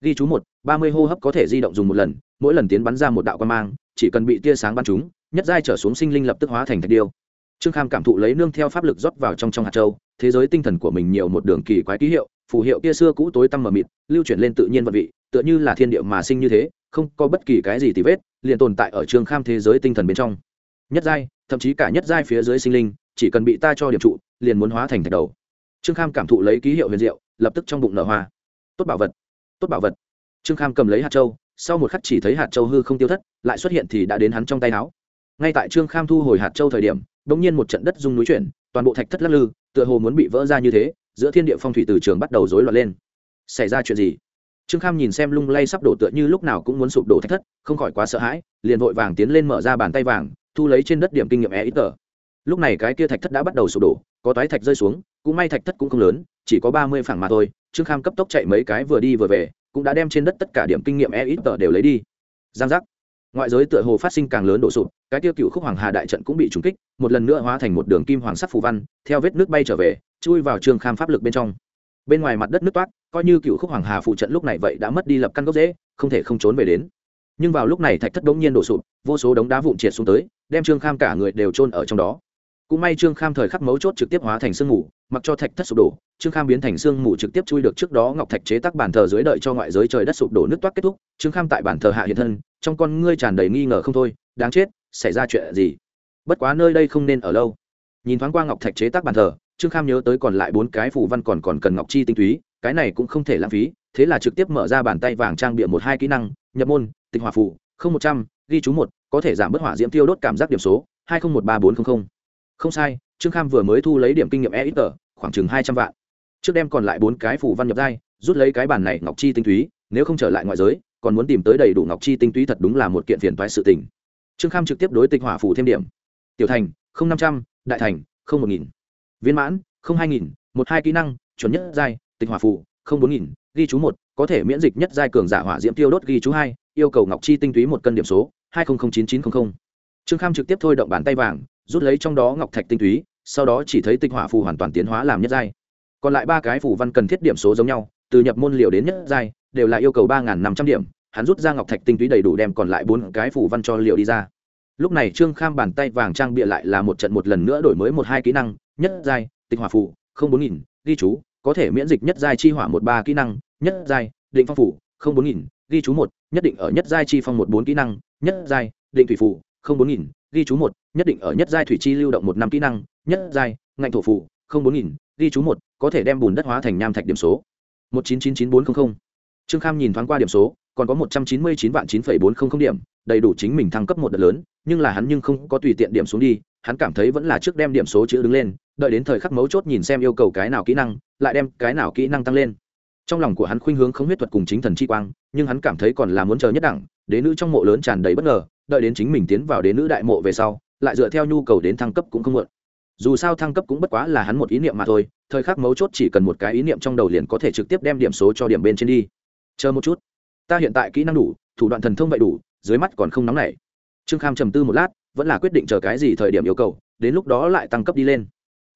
Ghi chú một, ba mươi hô hấp có thể di động dùng một lần, mỗi lần tiến bắn ra một đạo quan mang, chỉ cần bị tia sáng bắn chúng nhất giai trở xuống sinh linh lập tức hóa thành thạch điêu. Trương kham cảm thụ lấy nương theo pháp lực rót vào trong trong hạt châu, thế giới tinh thần của mình nhiều một đường kỳ quái ký hiệu, phù hiệu kia xưa cũ tối tăm mờ mịt, lưu chuyển lên tự nhiên vật vị, tựa như là thiên địa mà sinh như thế không có bất kỳ cái gì tì vết, liền tồn tại ở trương kham thế giới tinh thần bên trong. Nhất giai, thậm chí cả nhất giai phía dưới sinh linh, chỉ cần bị ta cho điểm trụ, liền muốn hóa thành thạch đầu. Trương kham cảm thụ lấy ký hiệu huyền diệu, lập tức trong bụng nở hoa. Tốt bảo vật, tốt bảo vật. Trương kham cầm lấy hạt châu, sau một khắc chỉ thấy hạt châu hư không tiêu thất, lại xuất hiện thì đã đến hắn trong tay áo. Ngay tại trương kham thu hồi hạt châu thời điểm đ ỗ n g nhiên một trận đất rung núi chuyển, toàn bộ thạch thất lắc lư, tựa hồ muốn bị vỡ ra như thế, giữa thiên địa phong thủy từ trường bắt đầu rối loạn lên. Xảy ra chuyện gì? Trương kham nhìn xem lung lay sắp đổ tựa như lúc nào cũng muốn sụp đổ thạch thất, không khỏi quá sợ hãi, liền vội vàng tiến lên mở ra bàn tay vàng, thu lấy trên đất điểm kinh nghiệm e ít tờ lúc này cái kia thạch thất đã bắt đầu sụp đổ, có toái thạch rơi xuống, cũng may thạch thất cũng không lớn, chỉ có ba mươi phẳng mà thôi, trương kham cấp tốc chạy mấy cái vừa đi vừa về, cũng đã đem trên đất tất cả điểm kinh nghiệm e ít tờ đều lấy đi. Giang giác. Ngoại giới tựa hồ phát sinh càng lớn đổ sụp, cái tiêu cựu khúc hoàng hà đại trận cũng bị trúng kích, một lần nữa hóa thành một đường kim hoàng sắc phù văn, theo vết nước bay trở về, chui vào Trương kham pháp lực bên trong bên ngoài mặt đất nước toát, coi như cựu khúc hoàng hà phụ trận lúc này vậy đã mất đi lập căn gốc dễ không thể không trốn về đến. Nhưng vào lúc này thạch thất đống nhiên đổ sụp, vô số đống đá vụn triệt xuống tới, đem trương kham cả người đều trôn ở trong đó. Cũng may trương kham thời khắc mấu chốt trực tiếp hóa thành sương mù, mặc cho thạch thất sụp đổ, trương kham biến thành sương mù trực tiếp chui được trước đó ngọc thạch chế tác bàn thờ dưới đợi cho ngoại giới trời đất sụp đổ nước toát kết thúc, trương kham tại bàn thờ hạ hiện thân, trong con ngươi tràn đầy nghi ngờ không thôi, đáng chết, xảy ra chuyện gì? Bất quá nơi đây không nên ở lâu. Nhìn thoáng qua ngọc thạch chế tác bàn thờ trương kham nhớ tới còn lại bốn cái phù văn còn còn cần ngọc chi tinh túy, cái này cũng không thể lãng phí, thế là trực tiếp mở ra bàn tay vàng trang bịa một hai kỹ năng, nhập môn, tịch hỏa phù, không một trăm, ghi chú một, có thể giảm bớt hỏa diễm tiêu đốt cảm giác điểm số, hai không một ba bốn không không. không sai, trương kham vừa mới thu lấy điểm kinh nghiệm e ít tờ, khoảng chừng hai trăm vạn. Trước đem còn lại bốn cái phủ văn nhập giai, rút lấy cái bản này ngọc chi tinh túy, nếu không trở lại ngoại giới, còn muốn tìm tới đầy đủ ngọc chi tinh túy thật đúng là một kiện phiền toái sự tình. Trương kham trực tiếp đối tịch hỏa phủ thêm điểm. Tiểu thành, không năm trăm, đại thành, không một nghìn viên mãn, không hai nghìn, một hai kỹ năng, chuẩn nhất giai, tịch hỏa phủ không bốn nghìn, ghi chú một, có thể miễn dịch nhất giai cường giả hỏa diễm tiêu đốt ghi chú hai, yêu cầu ngọc chi tinh túy một cân điểm số, hai trăm chín chín trăm linh trương kham trực tiếp thôi động bàn tay vàng, rút lấy trong đó ngọc thạch tinh túy, sau đó chỉ thấy tịch hỏa phù hoàn toàn tiến hóa làm nhất giai. Còn lại ba cái phù văn cần thiết điểm số giống nhau, từ nhập môn liều đến nhất giai, đều là yêu cầu ba năm trăm điểm, hắn rút ra ngọc thạch tinh túy đầy đủ đem còn lại bốn cái phù văn cho liều đi ra lúc này trương kham bàn tay vàng trang bịa lại là một trận một lần nữa đổi mới một hai kỹ năng, nhất giai, tịch hỏa phụ không bốn nghìn, ghi chú, có thể miễn dịch nhất giai chi hỏa một ba kỹ năng, nhất giai, định phong phủ, không bốn nghìn, ghi chú một, nhất định ở nhất giai chi phong một bốn kỹ năng, nhất giai, định thủy phủ, không bốn nghìn, ghi chú một, nhất định ở nhất giai thủy chi lưu động một năm kỹ năng, nhất giai, ngạnh thổ phủ, không bốn nghìn, ghi chú một, có thể đem bùn đất hóa thành nham thạch điểm số. một chín chín chín bốn trăm linh trương kham nhìn thoáng qua điểm số còn có một trăm chín mươi chín vạn chín phẩy bốn trăm linh điểm, đầy đủ chính mình thăng cấp một đợt lớn, nhưng là hắn nhưng không có tùy tiện điểm xuống đi, hắn cảm thấy vẫn là trước đem điểm số chữ đứng lên, đợi đến thời khắc mấu chốt nhìn xem yêu cầu cái nào kỹ năng, lại đem cái nào kỹ năng tăng lên. Trong lòng của hắn khuynh hướng không huyết thuật cùng chính thần chi quang, nhưng hắn cảm thấy còn là muốn chờ nhất đẳng, đế nữ trong mộ lớn tràn đầy bất ngờ, đợi đến chính mình tiến vào đế nữ đại mộ về sau, lại dựa theo nhu cầu đến thăng cấp cũng không muộn. Dù sao thăng cấp cũng bất quá là hắn một ý niệm mà thôi, thời khắc mấu chốt chỉ cần một cái ý niệm trong đầu liền có thể trực tiếp đem điểm số cho điểm bên trên đi. Chờ một chút ta hiện tại kỹ năng đủ, thủ đoạn thần thông vậy đủ, dưới mắt còn không nóng nảy. Trương kham trầm tư một lát, vẫn là quyết định chờ cái gì thời điểm yêu cầu, đến lúc đó lại tăng cấp đi lên.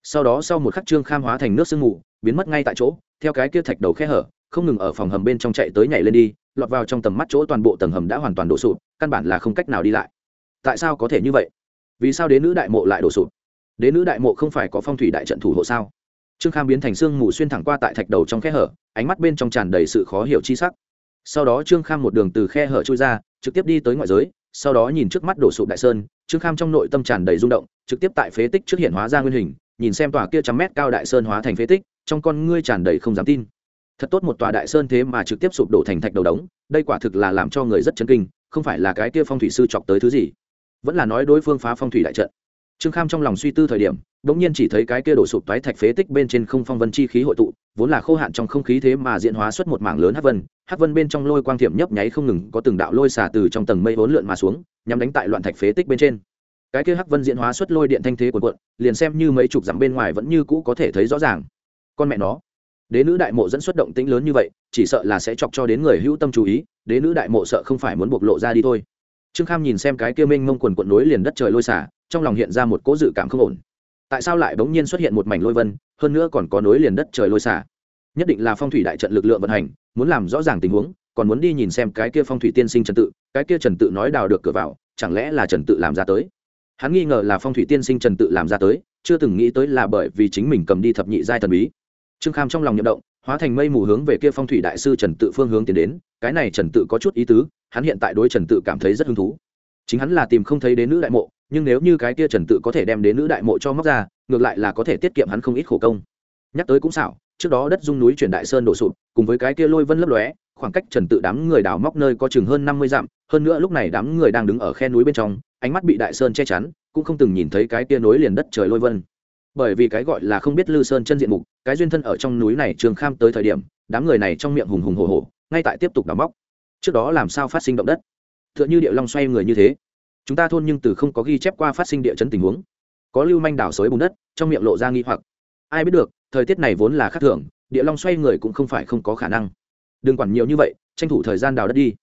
Sau đó sau một khắc trương kham hóa thành nước sương mù, biến mất ngay tại chỗ, theo cái kia thạch đầu khe hở, không ngừng ở phòng hầm bên trong chạy tới nhảy lên đi, lọt vào trong tầm mắt chỗ toàn bộ tầng hầm đã hoàn toàn đổ sụp, căn bản là không cách nào đi lại. Tại sao có thể như vậy? Vì sao đế nữ đại mộ lại đổ sụp? Đế nữ đại mộ không phải có phong thủy đại trận thủ hộ sao? Trương kham biến thành xương mù xuyên thẳng qua tại thạch đầu trong khe hở, ánh mắt bên trong tràn đầy sự khó hiểu chi sắc sau đó trương kham một đường từ khe hở trôi ra, trực tiếp đi tới ngoại giới, sau đó nhìn trước mắt đổ sụp đại sơn, trương kham trong nội tâm tràn đầy rung động, trực tiếp tại phế tích trước hiện hóa ra nguyên hình, nhìn xem tòa kia trăm mét cao đại sơn hóa thành phế tích, trong con ngươi tràn đầy không dám tin. Thật tốt một tòa đại sơn thế mà trực tiếp sụp đổ thành thạch đầu đống, đây quả thực là làm cho người rất chấn kinh, không phải là cái kia phong thủy sư chọc tới thứ gì. Vẫn là nói đối phương phá phong thủy đại trận. Trương kham trong lòng suy tư thời điểm đ ỗ n g nhiên chỉ thấy cái kia đổ sụp toái thạch phế tích bên trên không phong vân chi khí hội tụ, vốn là khô hạn trong không khí thế mà diễn hóa xuất một mảng lớn hát vân hắc vân bên trong lôi quang thiểm nhấp nháy không ngừng, có từng đạo lôi xả từ trong tầng mây vốn lượn mà xuống nhằm đánh tại loạn thạch phế tích bên trên. Cái kia hắc vân diễn hóa xuất lôi điện thanh thế của quận liền xem như mấy chục dặm bên ngoài vẫn như cũ có thể thấy rõ ràng. Con mẹ nó, đế nữ đại mộ dẫn xuất động tĩnh lớn như vậy, chỉ sợ là sẽ chọc cho đến người hữu tâm chú ý, đế nữ đại mộ sợ không phải muốn bộc lộ ra đi thôi. Trương kham nhìn xem cái kia minh mông quần quận nối liền đất trời lôi xả trong lòng hiện ra một cỗ dự cảm không ổn. Tại sao lại bỗng nhiên xuất hiện một mảnh lôi vân, hơn nữa còn có nối liền đất trời lôi xả nhất định là phong thủy đại trận lực lượng vận hành, muốn làm rõ ràng tình huống, còn muốn đi nhìn xem cái kia phong thủy tiên sinh trần tự, cái kia trần tự nói đào được cửa vào, chẳng lẽ là trần tự làm ra tới? Hắn nghi ngờ là phong thủy tiên sinh trần tự làm ra tới, chưa từng nghĩ tới là bởi vì chính mình cầm đi thập nhị giai thần bí. Trương kham trong lòng nhậm động, hóa thành mây mù hướng về kia phong thủy đại sư trần tự phương hướng tiến đến, cái này trần tự có chút ý tứ, hắn hiện tại đối trần tự cảm thấy rất hứng thú. Chính hắn là tìm không thấy đến nữ đại mộ, nhưng nếu như cái kia trần tự có thể đem đến nữ đại mộ cho móc ra, ngược lại là có thể tiết kiệm hắn không ít khổ công. Nhắc tới cũng xảo trước đó đất dung núi chuyển đại sơn đổ sụp, cùng với cái kia lôi vân lấp lóe, khoảng cách trần tự đám người đào móc nơi có chừng hơn năm mươi dặm, hơn nữa lúc này đám người đang đứng ở khe núi bên trong, ánh mắt bị đại sơn che chắn, cũng không từng nhìn thấy cái kia nối liền đất trời lôi vân. Bởi vì cái gọi là không biết lư sơn chân diện mục, cái duyên thân ở trong núi này trường kham tới thời điểm, đám người này trong miệng hùng hùng hồ hồ ngay tại tiếp tục đào móc. Trước đó làm sao phát sinh động đất? T h ư ợ n h ư địa long xoay người như thế. Chúng ta thôn nhưng từ không có ghi chép qua phát sinh địa chấn tình huống. Có lưu manh đảo xới bùn đất, trong miệng lộ ra nghi hoặc. Ai biết được thời tiết này vốn là khắc thường, địa long xoay người cũng không phải không có khả năng. Đừng quản nhiều như vậy, tranh thủ thời gian đào đất đi.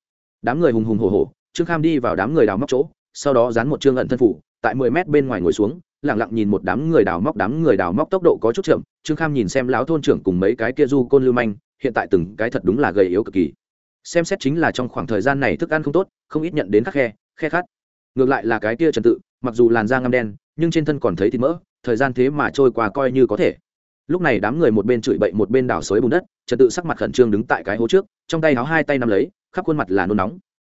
Đám người hùng hùng hồ hồ trương kham đi vào đám người đào móc chỗ, sau đó dán một trương ẩn thân phủ, tại mười mét bên ngoài ngồi xuống lẳng lặng nhìn một đám người đào móc, đám người đào móc tốc độ có chút chậm, trương kham nhìn xem lão thôn trưởng cùng mấy cái kia du côn lưu manh, hiện tại từng cái thật đúng là gầy yếu cực kỳ. Xem xét chính là trong khoảng thời gian này thức ăn không tốt, không ít nhận đến khắc khe khe khát. Ngược lại là cái kia trần tự, mặc dù làn da ngăm đen, nhưng trên thân còn thấy thịt mỡ, thời gian thế mà trôi qua coi như có thể lúc này đám người một bên chửi bậy một bên đào xới bùn đất, trần tự sắc mặt khẩn trương đứng tại cái hố trước, trong tay háo hai tay nắm lấy, khắp khuôn mặt là nôn nóng.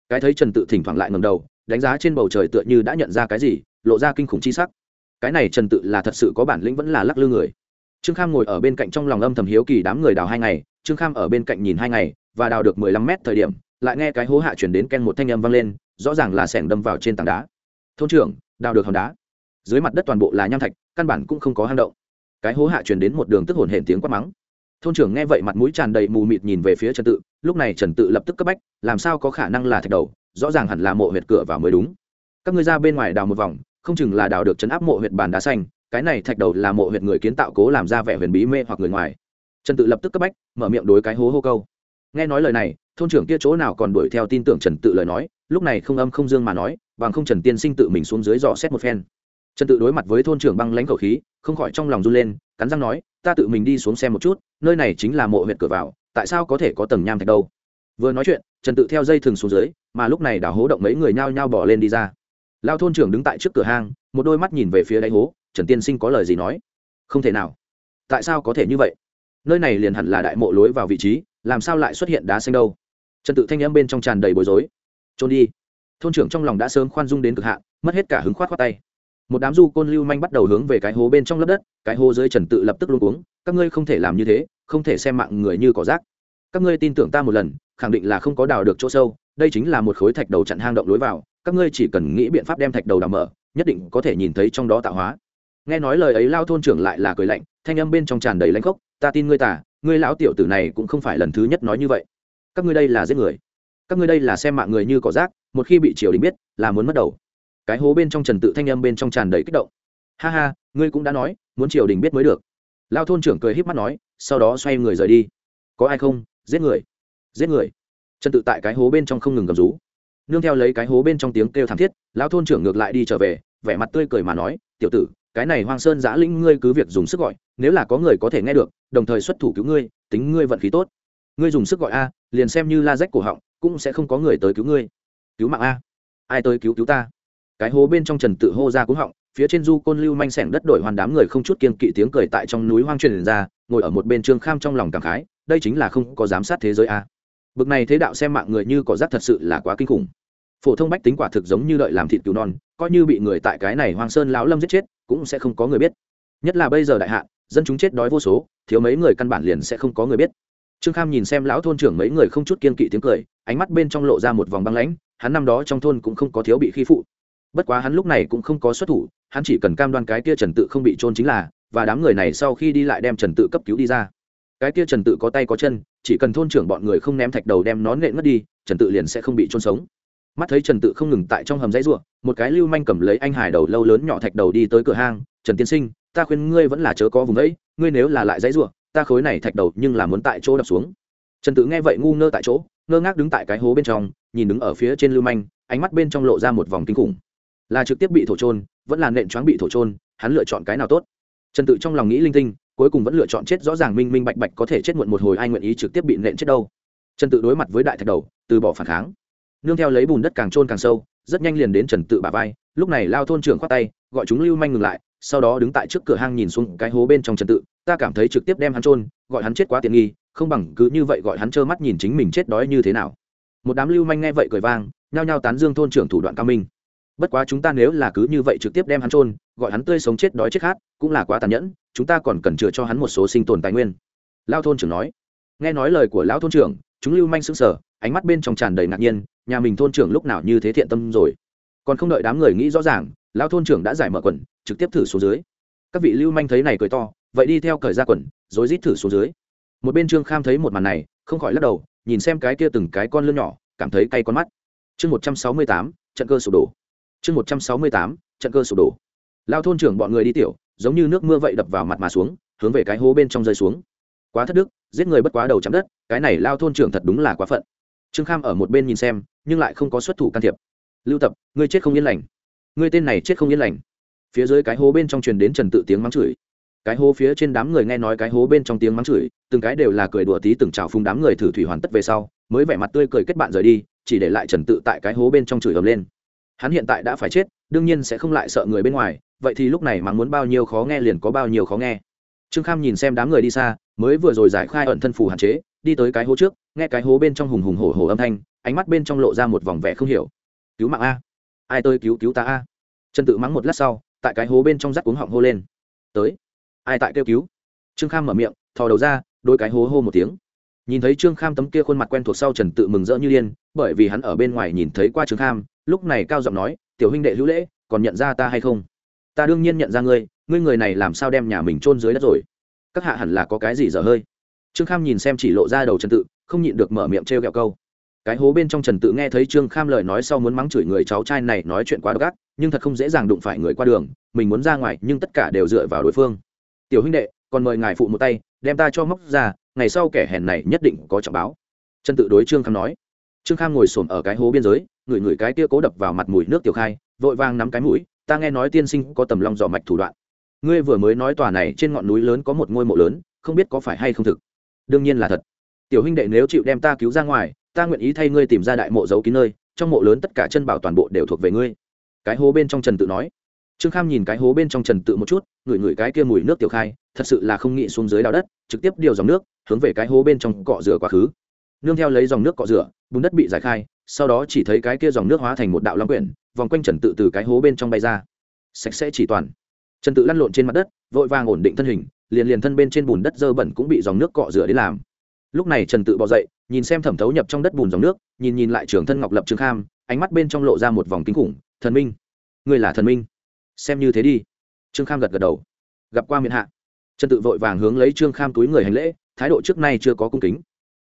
Cái thấy trần tự thỉnh thoảng lại ngầm đầu, đánh giá trên bầu trời tựa như đã nhận ra cái gì, lộ ra kinh khủng chi sắc. Cái này trần tự là thật sự có bản lĩnh vẫn là lắc lư người. Trương kham ngồi ở bên cạnh trong lòng âm thầm hiếu kỳ đám người đào hai ngày, trương kham ở bên cạnh nhìn hai ngày, và đào được mười lăm mét thời điểm, lại nghe cái hố hạ chuyển đến ken một thanh âm vang lên, rõ ràng là sẻng đâm vào trên tảng đá. Thôn trưởng, đào được hòn đá. Dưới mặt đất toàn bộ là nham thạch, căn bản cũng không có hang động cái hố hạ truyền đến một đường tức hồn hển tiếng quát mắng. Thôn trưởng nghe vậy mặt mũi tràn đầy mù mịt nhìn về phía trần tự, lúc này trần tự lập tức cấp bách, làm sao có khả năng là thạch đầu, rõ ràng hẳn là mộ huyệt cửa vào mới đúng. Các ngươi ra bên ngoài đào một vòng, không chừng là đào được chấn áp mộ huyệt bàn đá xanh, cái này thạch đầu là mộ huyệt người kiến tạo cố làm ra vẻ huyền bí mê hoặc người ngoài. Trần tự lập tức cấp bách, mở miệng đối cái hố hô câu. Nghe nói lời này, thôn trưởng kia chỗ nào còn đuổi theo tin tưởng trần tự lời nói, lúc này không âm không dương mà nói, bằng không trần tiên sinh tự mình xuống dưới dò xét một phen trần tự đối mặt với thôn trưởng băng lãnh khẩu khí, không khỏi trong lòng run lên, cắn răng nói, ta tự mình đi xuống xem một chút, nơi này chính là mộ huyện cửa vào, tại sao có thể có tầng nham thạch đâu? Vừa nói chuyện, trần tự theo dây thừng xuống dưới, mà lúc này đảo hố động mấy người nhao nhao bỏ lên đi ra. Lao thôn trưởng đứng tại trước cửa hang, một đôi mắt nhìn về phía đáy hố, trần tiên sinh có lời gì nói? Không thể nào. Tại sao có thể như vậy? Nơi này liền hẳn là đại mộ lối vào vị trí, làm sao lại xuất hiện đá xanh đâu? Trần tự thanh n m bên trong tràn đầy bối rối. Trôn đi. Thôn trưởng trong lòng đã sớm khoan dung đến cực hạn, mất hết cả hứng khoát khoát tay một đám du côn lưu manh bắt đầu hướng về cái hố bên trong lớp đất, cái hố dưới trần tự lập tức luôn uống các ngươi không thể làm như thế, không thể xem mạng người như cỏ rác. Các ngươi tin tưởng ta một lần, khẳng định là không có đào được chỗ sâu, đây chính là một khối thạch đầu chặn hang động lối vào, các ngươi chỉ cần nghĩ biện pháp đem thạch đầu đào mở, nhất định có thể nhìn thấy trong đó tạo hóa. Nghe nói lời ấy, lao thôn trưởng lại là cười lạnh, thanh âm bên trong tràn đầy lãnh khốc, ta tin ngươi tả ngươi lão tiểu tử này cũng không phải lần thứ nhất nói như vậy. Các ngươi đây là giết người. Các ngươi đây là xem mạng người như cỏ rác, một khi bị triều đình biết, là muốn mất đầu cái hố bên trong trần tự thanh âm bên trong tràn đầy kích động. Ha ha, ngươi cũng đã nói, muốn triều đình biết mới được. Lao thôn trưởng cười h í p mắt nói, sau đó xoay người rời đi. Có ai không? Giết người. Giết người. Trần tự tại cái hố bên trong không ngừng gầm rú. Nương theo lấy cái hố bên trong tiếng kêu thảm thiết, lao thôn trưởng ngược lại đi trở về, vẻ mặt tươi cười mà nói, tiểu tử, cái này hoang sơn giã lĩnh ngươi cứ việc dùng sức gọi, nếu là có người có thể nghe được, đồng thời xuất thủ cứu ngươi, tính ngươi vận khí tốt. Ngươi dùng sức gọi a, liền xem như la rách cổ họng, cũng sẽ không có người tới cứu ngươi. Cứu mạng a. Ai tới cứu cứu ta? Cái hố bên trong trần tự hô ra cúng họng, phía trên du côn lưu manh sẻng đất đổi hoàn đám người không chút kiên kỵ tiếng cười tại trong núi hoang truyền ra, ngồi ở một bên trương kham trong lòng cảm khái, đây chính là không có giám sát thế giới a. Bực này thế đạo xem mạng người như cỏ rác thật sự là quá kinh khủng. Phổ thông bách tính quả thực giống như đợi làm thịt cứu non, coi như bị người tại cái này hoang sơn lão lâm giết chết, cũng sẽ không có người biết. Nhất là bây giờ đại hạn, dân chúng chết đói vô số, thiếu mấy người căn bản liền sẽ không có người biết. Trương kham nhìn xem lão thôn trưởng mấy người không chút kiên kỵ tiếng cười, ánh mắt bên trong lộ ra một vòng băng lãnh, hắn năm đó trong thôn cũng không có thiếu bị khi phụ bất quá hắn lúc này cũng không có xuất thủ, hắn chỉ cần cam đoan cái kia trần tự không bị trôn chính là, và đám người này sau khi đi lại đem trần tự cấp cứu đi ra. Cái kia trần tự có tay có chân, chỉ cần thôn trưởng bọn người không ném thạch đầu đem nón nện mất đi, trần tự liền sẽ không bị trôn sống. Mắt thấy trần tự không ngừng tại trong hầm dãy ruộng, một cái lưu manh cầm lấy anh hải đầu lâu lớn nhỏ thạch đầu đi tới cửa hang, trần tiên sinh, ta khuyên ngươi vẫn là chớ có vùng ấy, ngươi nếu là lại dãy ruộng, ta khối này thạch đầu nhưng là muốn tại chỗ đập xuống. Trần tự nghe vậy ngu ngơ tại chỗ, ngơ ngác đứng tại cái hố bên trong, nhìn đứng ở phía trên lưu manh, ánh mắt bên trong lộ ra một vòng kinh khủng là trực tiếp bị thổ trôn vẫn là nện choáng bị thổ trôn hắn lựa chọn cái nào tốt? Trần tự trong lòng nghĩ linh tinh, cuối cùng vẫn lựa chọn chết rõ ràng minh minh bạch bạch có thể chết muộn một hồi ai nguyện ý trực tiếp bị nện chết đâu? Trần tự đối mặt với đại thạch đầu, từ bỏ phản kháng. Nương theo lấy bùn đất càng trôn càng sâu, rất nhanh liền đến trần tự bà vai, lúc này lao thôn trưởng khoát tay, gọi chúng lưu manh ngừng lại, sau đó đứng tại trước cửa hang nhìn xuống cái hố bên trong trần tự, ta cảm thấy trực tiếp đem hắn trôn gọi hắn chết quá tiện nghi, không bằng cứ như vậy gọi hắn trơ mắt nhìn chính mình chết đói như thế nào. Một đám lưu manh nghe vậy cười vang, nhao nhao tán dương thôn trưởng thủ đoạn cao minh bất quá chúng ta nếu là cứ như vậy trực tiếp đem hắn trôn gọi hắn tươi sống chết đói chết khát, cũng là quá tàn nhẫn, chúng ta còn cần chừa cho hắn một số sinh tồn tài nguyên. Lao thôn trưởng nói. Nghe nói lời của lão thôn trưởng, chúng lưu manh sững sờ, ánh mắt bên trong tràn đầy ngạc nhiên, nhà mình thôn trưởng lúc nào như thế thiện tâm rồi. Còn không đợi đám người nghĩ rõ ràng, lão thôn trưởng đã giải mở quần, trực tiếp thử xuống dưới. Các vị lưu manh thấy này cười to, vậy đi theo cởi ra quần, rồi rít thử xuống dưới. Một bên trương kham thấy một màn này, không khỏi lắc đầu, nhìn xem cái kia từng cái con lươn nhỏ, cảm thấy cay con mắt. Chương một trăm sáu mươi tám, trận cơ sụp đổ chương một trăm sáu mươi tám, trận cơ sụp đổ. Lao thôn trưởng bọn người đi tiểu, giống như nước mưa vậy đập vào mặt mà xuống, hướng về cái hố bên trong rơi xuống. Quá thất đức, giết người bất quá đầu chạm đất, cái này lao thôn trưởng thật đúng là quá phận. Trương kham ở một bên nhìn xem, nhưng lại không có xuất thủ can thiệp. Lưu tập, ngươi chết không yên lành. Ngươi tên này chết không yên lành. Phía dưới cái hố bên trong truyền đến trần tự tiếng mắng chửi. Cái hố phía trên đám người nghe nói cái hố bên trong tiếng mắng chửi, từng cái đều là cười đùa tí từng trào phung đám người thử thủy hoàn tất về sau, mới vẻ mặt tươi cười kết bạn rời đi, chỉ để lại trần tự tại cái hố bên trong chửi ầm lên hắn hiện tại đã phải chết, đương nhiên sẽ không lại sợ người bên ngoài, vậy thì lúc này mắng muốn bao nhiêu khó nghe liền có bao nhiêu khó nghe. Trương kham nhìn xem đám người đi xa, mới vừa rồi giải khai ẩn thân phù hạn chế, đi tới cái hố trước, nghe cái hố bên trong hùng hùng hổ hổ âm thanh, ánh mắt bên trong lộ ra một vòng vẻ không hiểu. Cứu mạng a. Ai tôi cứu cứu ta a? Trần tự mắng một lát sau, tại cái hố bên trong rắt cuống họng hô lên. Tới. Ai tại kêu cứu? Trương kham mở miệng, thò đầu ra đôi cái hố hô một tiếng. Nhìn thấy trương kham tấm kia khuôn mặt quen thuộc sau trần tự mừng rỡ như điên, bởi vì hắn ở bên ngoài nhìn thấy qua trương kham lúc này cao giọng nói tiểu huynh đệ hữu lễ còn nhận ra ta hay không? Ta đương nhiên nhận ra ngươi ngươi người này làm sao đem nhà mình chôn dưới đất rồi? Các hạ hẳn là có cái gì dở hơi? Trương kham nhìn xem chỉ lộ ra đầu trần tự không nhịn được mở miệng t r e o kẹo câu. Cái hố bên trong trần tự nghe thấy trương kham lời nói sau muốn mắng chửi người cháu trai này nói chuyện quá gắt, ác nhưng thật không dễ dàng đụng phải người qua đường mình muốn ra ngoài nhưng tất cả đều dựa vào đối phương. Tiểu huynh đệ còn mời ngài phụ một tay đem ta cho móc ra ngày sau kẻ hèn này nhất định có trọng báo. Trần tự đối trương kham nói trương kham ngồi xổm ở cái hố biên giới, ngửi ngửi cái tia cố đập vào mặt mùi nước tiểu khai, vội vàng nắm cái mũi, ta nghe nói tiên sinh có tầm long dò mạch thủ đoạn. Ngươi vừa mới nói tòa này trên ngọn núi lớn có một ngôi mộ lớn, không biết có phải hay không thực? Đương nhiên là thật. Tiểu huynh đệ nếu chịu đem ta cứu ra ngoài, ta nguyện ý thay ngươi tìm ra đại mộ giấu kín nơi, trong mộ lớn tất cả chân bảo toàn bộ đều thuộc về ngươi. Cái hố bên trong trần tự nói. Trương kham nhìn cái hố bên trong trần tự một chút, ngửi ngửi cái kia mùi nước tiểu khai, thật sự là không nghĩ xuống dưới đào đất, trực tiếp điều dòng nước, hướng về cái hố bên trong cọ rửa quá khứ nương theo lấy dòng nước cọ rửa, bùn đất bị giải khai, sau đó chỉ thấy cái kia dòng nước hóa thành một đạo long quyển, vòng quanh trần tự từ cái hố bên trong bay ra. Sạch sẽ chỉ toàn. Trần tự lăn lộn trên mặt đất, vội vàng ổn định thân hình, liền liền thân bên trên bùn đất dơ bẩn cũng bị dòng nước cọ rửa đến làm. Lúc này trần tự bỏ dậy, nhìn xem thẩm thấu nhập trong đất bùn dòng nước, nhìn nhìn lại trường thân ngọc lập trường kham, ánh mắt bên trong lộ ra một vòng kinh khủng, thần minh người là thần minh? Xem như thế đi. Trương kham gật gật đầu. Gặp qua miệng hạ. Trần tự vội vàng hướng lấy trương kham túi người hành lễ, thái độ trước nay chưa có cung kính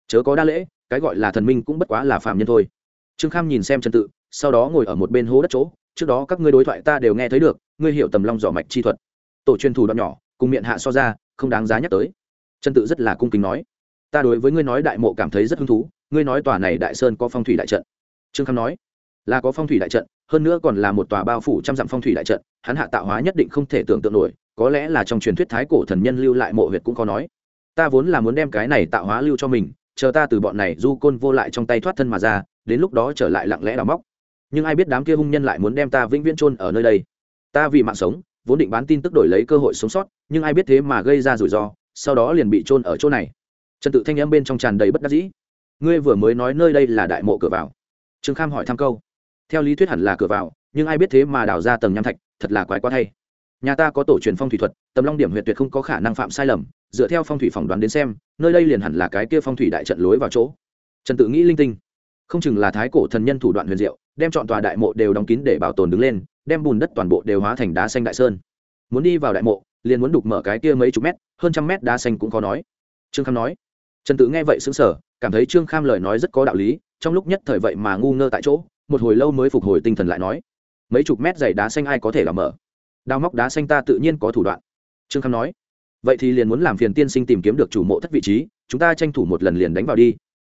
chớ có đa lễ, cái gọi là thần minh cũng bất quá là phạm nhân thôi. Trương kham nhìn xem trần tự, sau đó ngồi ở một bên hố đất chỗ, trước đó các ngươi đối thoại ta đều nghe thấy được, ngươi hiểu tầm long dò mạch chi thuật. Tổ truyền thủ đoạn nhỏ, cùng miệng hạ so ra, không đáng giá nhắc tới. Trần tự rất là cung kính nói, ta đối với ngươi nói đại mộ cảm thấy rất hứng thú, ngươi nói tòa này đại sơn có phong thủy đại trận. Trương kham nói, là có phong thủy đại trận, hơn nữa còn là một tòa bao phủ trăm dặm phong thủy đại trận, hắn hạ tạo hóa nhất định không thể tưởng tượng nổi, có lẽ là trong truyền thuyết thái cổ thần nhân lưu lại mộ huyệt cũng có nói. Ta vốn là muốn đem cái này tạo hóa lưu cho mình chờ ta từ bọn này du côn vô lại trong tay thoát thân mà ra, đến lúc đó trở lại lặng lẽ đào móc. Nhưng ai biết đám kia hung nhân lại muốn đem ta vĩnh viễn chôn ở nơi đây. Ta vì mạng sống, vốn định bán tin tức đổi lấy cơ hội sống sót, nhưng ai biết thế mà gây ra rủi ro, sau đó liền bị chôn ở chỗ này. Trần tự thanh âm bên trong tràn đầy bất đắc dĩ. Ngươi vừa mới nói nơi đây là đại mộ cửa vào. Trương kham hỏi thăm câu. Theo lý thuyết hẳn là cửa vào, nhưng ai biết thế mà đào ra tầng nham thạch, thật là quái quá thay nhà ta có tổ truyền phong thủy thuật, tầm long điểm huyệt tuyệt không có khả năng phạm sai lầm, dựa theo phong thủy phỏng đoán đến xem, nơi đây liền hẳn là cái kia phong thủy đại trận lối vào chỗ. Trần tự nghĩ linh tinh. Không chừng là thái cổ thần nhân thủ đoạn huyền diệu, đem chọn tòa đại mộ đều đóng kín để bảo tồn đứng lên, đem bùn đất toàn bộ đều hóa thành đá xanh đại sơn. Muốn đi vào đại mộ, liền muốn đục mở cái kia mấy chục mét, hơn trăm mét đá xanh cũng có nói. Trương kham nói. Trần tự nghe vậy xứng sở cảm thấy trương kham lời nói rất có đạo lý, trong lúc nhất thời vậy mà ngu ngơ tại chỗ, một hồi lâu mới phục hồi tinh thần lại nói. Mấy chục mét dày đá xanh ai có thể làm mở? Đào móc đá xanh ta tự nhiên có thủ đoạn. Trương kham nói, vậy thì liền muốn làm phiền tiên sinh tìm kiếm được chủ mộ thất vị trí, chúng ta tranh thủ một lần liền đánh vào đi.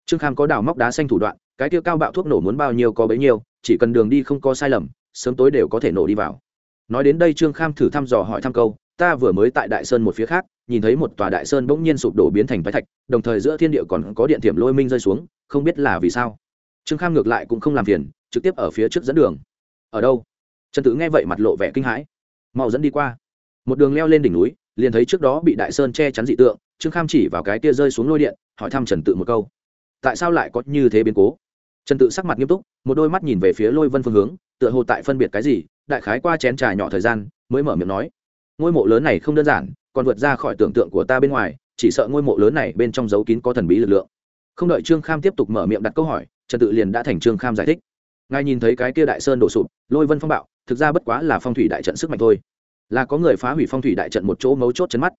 Trương kham có đào móc đá xanh thủ đoạn, cái tiêu cao bạo thuốc nổ muốn bao nhiêu có bấy nhiêu, chỉ cần đường đi không có sai lầm, sớm tối đều có thể nổ đi vào. Nói đến đây trương kham thử thăm dò hỏi thăm câu, ta vừa mới tại đại sơn một phía khác, nhìn thấy một tòa đại sơn bỗng nhiên sụp đổ biến thành bãi thạch, đồng thời giữa thiên địa còn có điện thiểm lôi minh rơi xuống, không biết là vì sao. Trương kham ngược lại cũng không làm phiền, trực tiếp ở phía trước dẫn đường. Ở đâu? Trần tử nghe vậy mặt lộ vẻ kinh hãi mau dẫn đi qua. Một đường leo lên đỉnh núi, liền thấy trước đó bị đại sơn che chắn dị tượng, trương kham chỉ vào cái kia rơi xuống lôi điện, hỏi thăm trần tự một câu. Tại sao lại có như thế biến cố? Trần tự sắc mặt nghiêm túc, một đôi mắt nhìn về phía lôi vân phương hướng, tựa hồ tại phân biệt cái gì, đại khái qua chén trà nhỏ thời gian, mới mở miệng nói. Ngôi mộ lớn này không đơn giản, còn vượt ra khỏi tưởng tượng của ta bên ngoài, chỉ sợ ngôi mộ lớn này bên trong dấu kín có thần bí lực lượng. Không đợi trương kham tiếp tục mở miệng đặt câu hỏi, trần tự liền đã thành trương kham giải thích. Ngài nhìn thấy cái kia đại sơn đổ sụp, lôi vân phong bạo thực ra bất quá là phong thủy đại trận sức mạnh thôi. Là có người phá hủy phong thủy đại trận một chỗ mấu chốt chấn mắt.